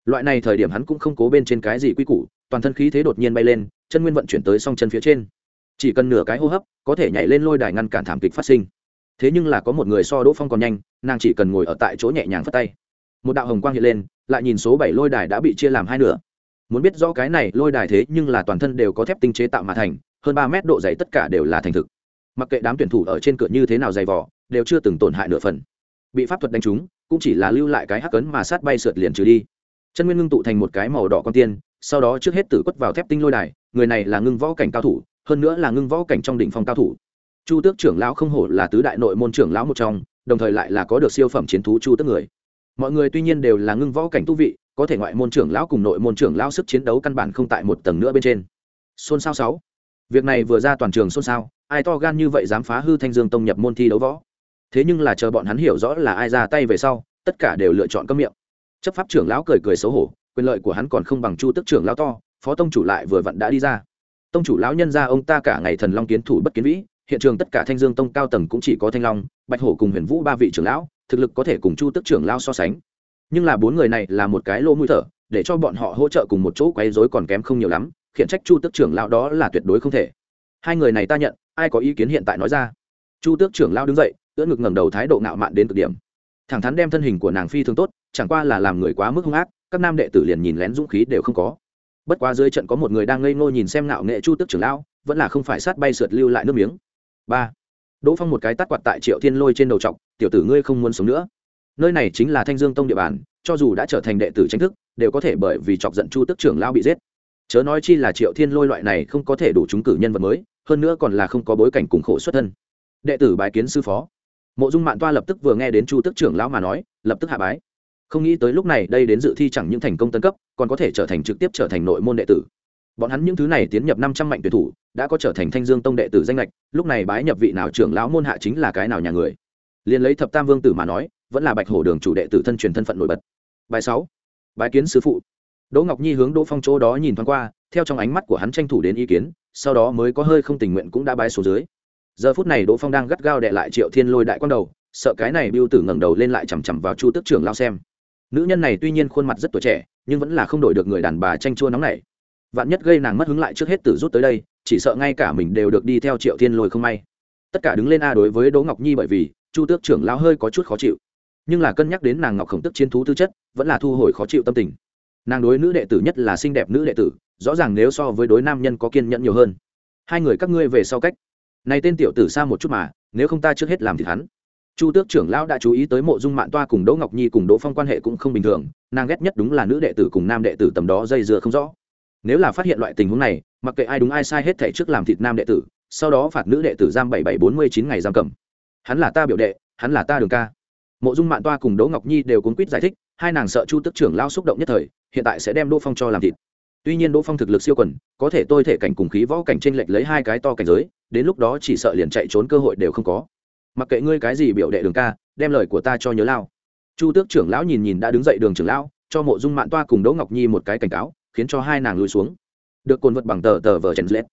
Loại này thời điểm hắn cũng không cố bên trên cái gì quy củ, toàn thân khí thế đột nhiên bay lên, chân nguyên vận chuyển tới song chân phía trên chỉ cần nửa cái hô hấp, có thể nhảy lên lôi đài ngăn cản thảm kịch phát sinh. Thế nhưng là có một người so đỗ phong còn nhanh, nàng chỉ cần ngồi ở tại chỗ nhẹ nhàng phất tay. Một đạo hồng quang hiện lên, lại nhìn số bảy lôi đài đã bị chia làm hai nửa. Muốn biết rõ cái này lôi đài thế nhưng là toàn thân đều có thép tinh chế tạo mà thành, hơn ba mét độ dày tất cả đều là thành thực. Mặc kệ đám tuyển thủ ở trên cửa như thế nào dày vỏ đều chưa từng tổn hại nửa phần. Bị pháp thuật đánh trúng, cũng chỉ là lưu lại cái hắc cấn mà sát bay sượt liền trừ đi. Chân nguyên ngưng tụ thành một cái màu đỏ con tiên, sau đó trước hết tử quất vào thép tinh lôi đài, người này là ngưng võ cảnh cao thủ hơn nữa là ngưng võ cảnh trong đỉnh phong cao thủ. Chu tước trưởng lão không hổ là tứ đại nội môn trưởng lão một trong, đồng thời lại là có được siêu phẩm chiến thú chu tước người. Mọi người tuy nhiên đều là ngưng võ cảnh tu vị, có thể ngoại môn trưởng lão cùng nội môn trưởng lão sức chiến đấu căn bản không tại một tầng nữa bên trên. Xôn xao sáu. Việc này vừa ra toàn trường xôn xao, ai to gan như vậy dám phá hư thanh dương tông nhập môn thi đấu võ? Thế nhưng là chờ bọn hắn hiểu rõ là ai ra tay về sau, tất cả đều lựa chọn cấm miệng. Chấp pháp trưởng lão cười cười xấu hổ, quyền lợi của hắn còn không bằng chu tức trưởng lão to, phó tông chủ lại vừa vặn đã đi ra tông chủ lão nhân ra ông ta cả ngày thần long kiến thủ bất kiến vĩ, hiện trường tất cả thanh dương tông cao tầng cũng chỉ có thanh long, bạch hổ cùng huyền vũ ba vị trưởng lão, thực lực có thể cùng chu tức trưởng lao so sánh. Nhưng là bốn người này là một cái lô mũi thở, để cho bọn họ hỗ trợ cùng một chỗ quấy rối còn kém không nhiều lắm, khiển trách chu tước trưởng lao đó là tuyệt đối không thể. Hai người này ta nhận, ai có ý kiến hiện tại nói ra? Chu tước trưởng lao đứng dậy, ưỡn ngực ngẩng đầu thái độ ngạo mạn đến cực điểm. Thẳng thắn đem thân hình của nàng phi thường tốt, chẳng qua là làm người quá mức hung ác, các nam đệ tử liền nhìn lén dũng khí đều không có bất quá dưới trận có một người đang ngây ngô nhìn xem ngạo nghệ chu tước trưởng lao vẫn là không phải sát bay sượt lưu lại nước miếng. Ba. Đỗ phong một cái tắt quạt tại triệu thiên lôi trên đầu t tiểu tử ngươi không muốn sống nữa. Nơi này chính là thanh dương tông địa bàn, cho dù đã trở thành đệ tử tranh thức, đều có thể bởi vì chọc giận chu tức trưởng lao bị giết. Chớ nói chi là triệu thiên lôi loại này không có thể đủ trúng cử nhân vật mới, hơn nữa còn là không có bối cảnh cùng khổ xuất thân. Đệ tử bái kiến sư phó. Mộ dung mạn toa lập tức vừa nghe đến chu tức trưởng lão mà nói, lập tức hạ bái không nghĩ tới lúc này đây đến dự thi chẳng những thành công tân cấp, còn có thể trở thành trực tiếp trở thành nội môn đệ tử. Bọn hắn những thứ này tiến nhập năm trăm mạnh tuyển thủ, đã có trở thành thanh dương tông đệ tử danh lệch lúc này bái nhập vị nào trưởng lão môn hạ chính là cái nào nhà người. Liền lấy thập tam vương tử mà nói, vẫn là bạch hổ đường chủ đệ tử thân truyền thân phận nổi bật. Bài sáu bài kiến sứ phụ. Đỗ ngọc nhi hướng đỗ phong chỗ đó nhìn thoáng qua, theo trong ánh mắt của hắn tranh thủ đến ý kiến, sau đó mới có hơi không tình nguyện cũng đã bái số dưới. Giờ phút này đỗ phong đang gắt gao đệ lại triệu thiên lôi đại quan đầu, sợ cái này biêu tử ngẩng đầu lên lại chằm chằm vào chu tước trưởng lao xem nữ nhân này tuy nhiên khuôn mặt rất tuổi trẻ, nhưng vẫn là không đổi được người đàn bà tranh chua nóng này. Vạn nhất gây nàng mất hứng lại trước hết tử rút tới đây, chỉ sợ ngay cả mình đều được đi theo triệu thiên lôi không may. Tất cả đứng lên a đối với đỗ ngọc nhi bởi vì chu tước trưởng lao hơi có chút khó chịu. Nhưng là cân nhắc đến nàng ngọc khổng tức chiến thú tư chất, vẫn là thu hồi khó chịu tâm tình. Nàng đối nữ đệ tử nhất là xinh đẹp nữ đệ tử, rõ ràng nếu so với đối nam nhân có kiên nhẫn nhiều hơn. Hai người các ngươi về sau cách. Này tên tiểu tử xa một chút mà, nếu không ta trước hết làm thì hắn chu tước trưởng lão đã chú ý tới mộ dung mạng toa cùng đỗ ngọc nhi cùng đỗ phong quan hệ cũng không bình thường, nàng ghét nhất đúng là nữ đệ tử cùng nam đệ tử tầm đó dây dưa không rõ. Nếu là phát hiện loại tình huống này, mặc kệ ai đúng ai sai hết thể trước làm thịt nam đệ tử, sau đó phạt nữ đệ tử giam bảy bảy bốn mươi chín ngày giam cầm. Hắn là ta biểu đệ, hắn là ta đường ca. Mộ dung mạng toa cùng đỗ ngọc nhi đều cuốn quýt giải thích, hai nàng sợ chu tức trưởng lao xúc động nhất thời, hiện tại sẽ đem đỗ phong cho làm thịt. Tuy nhiên đỗ phong thực lực siêu quần, có thể tôi thể cảnh cùng khí võ cảnh t r ê n lệch lấy hai cái to cảnh giới, đến lúc đó chỉ sợ liền chạy trốn cơ hội đều không có mặc kệ ngươi cái gì biểu đệ đường ca, đem lời của ta cho nhớ lao. Chu tước trưởng lão nhìn nhìn đã đứng dậy đường trưởng lão, cho mộ dung mạng toa cùng đỗ ngọc nhi một cái cảnh cáo, khiến cho hai nàng lùi xuống. Được cồn vật bằng tờ tờ vờ chèn lết.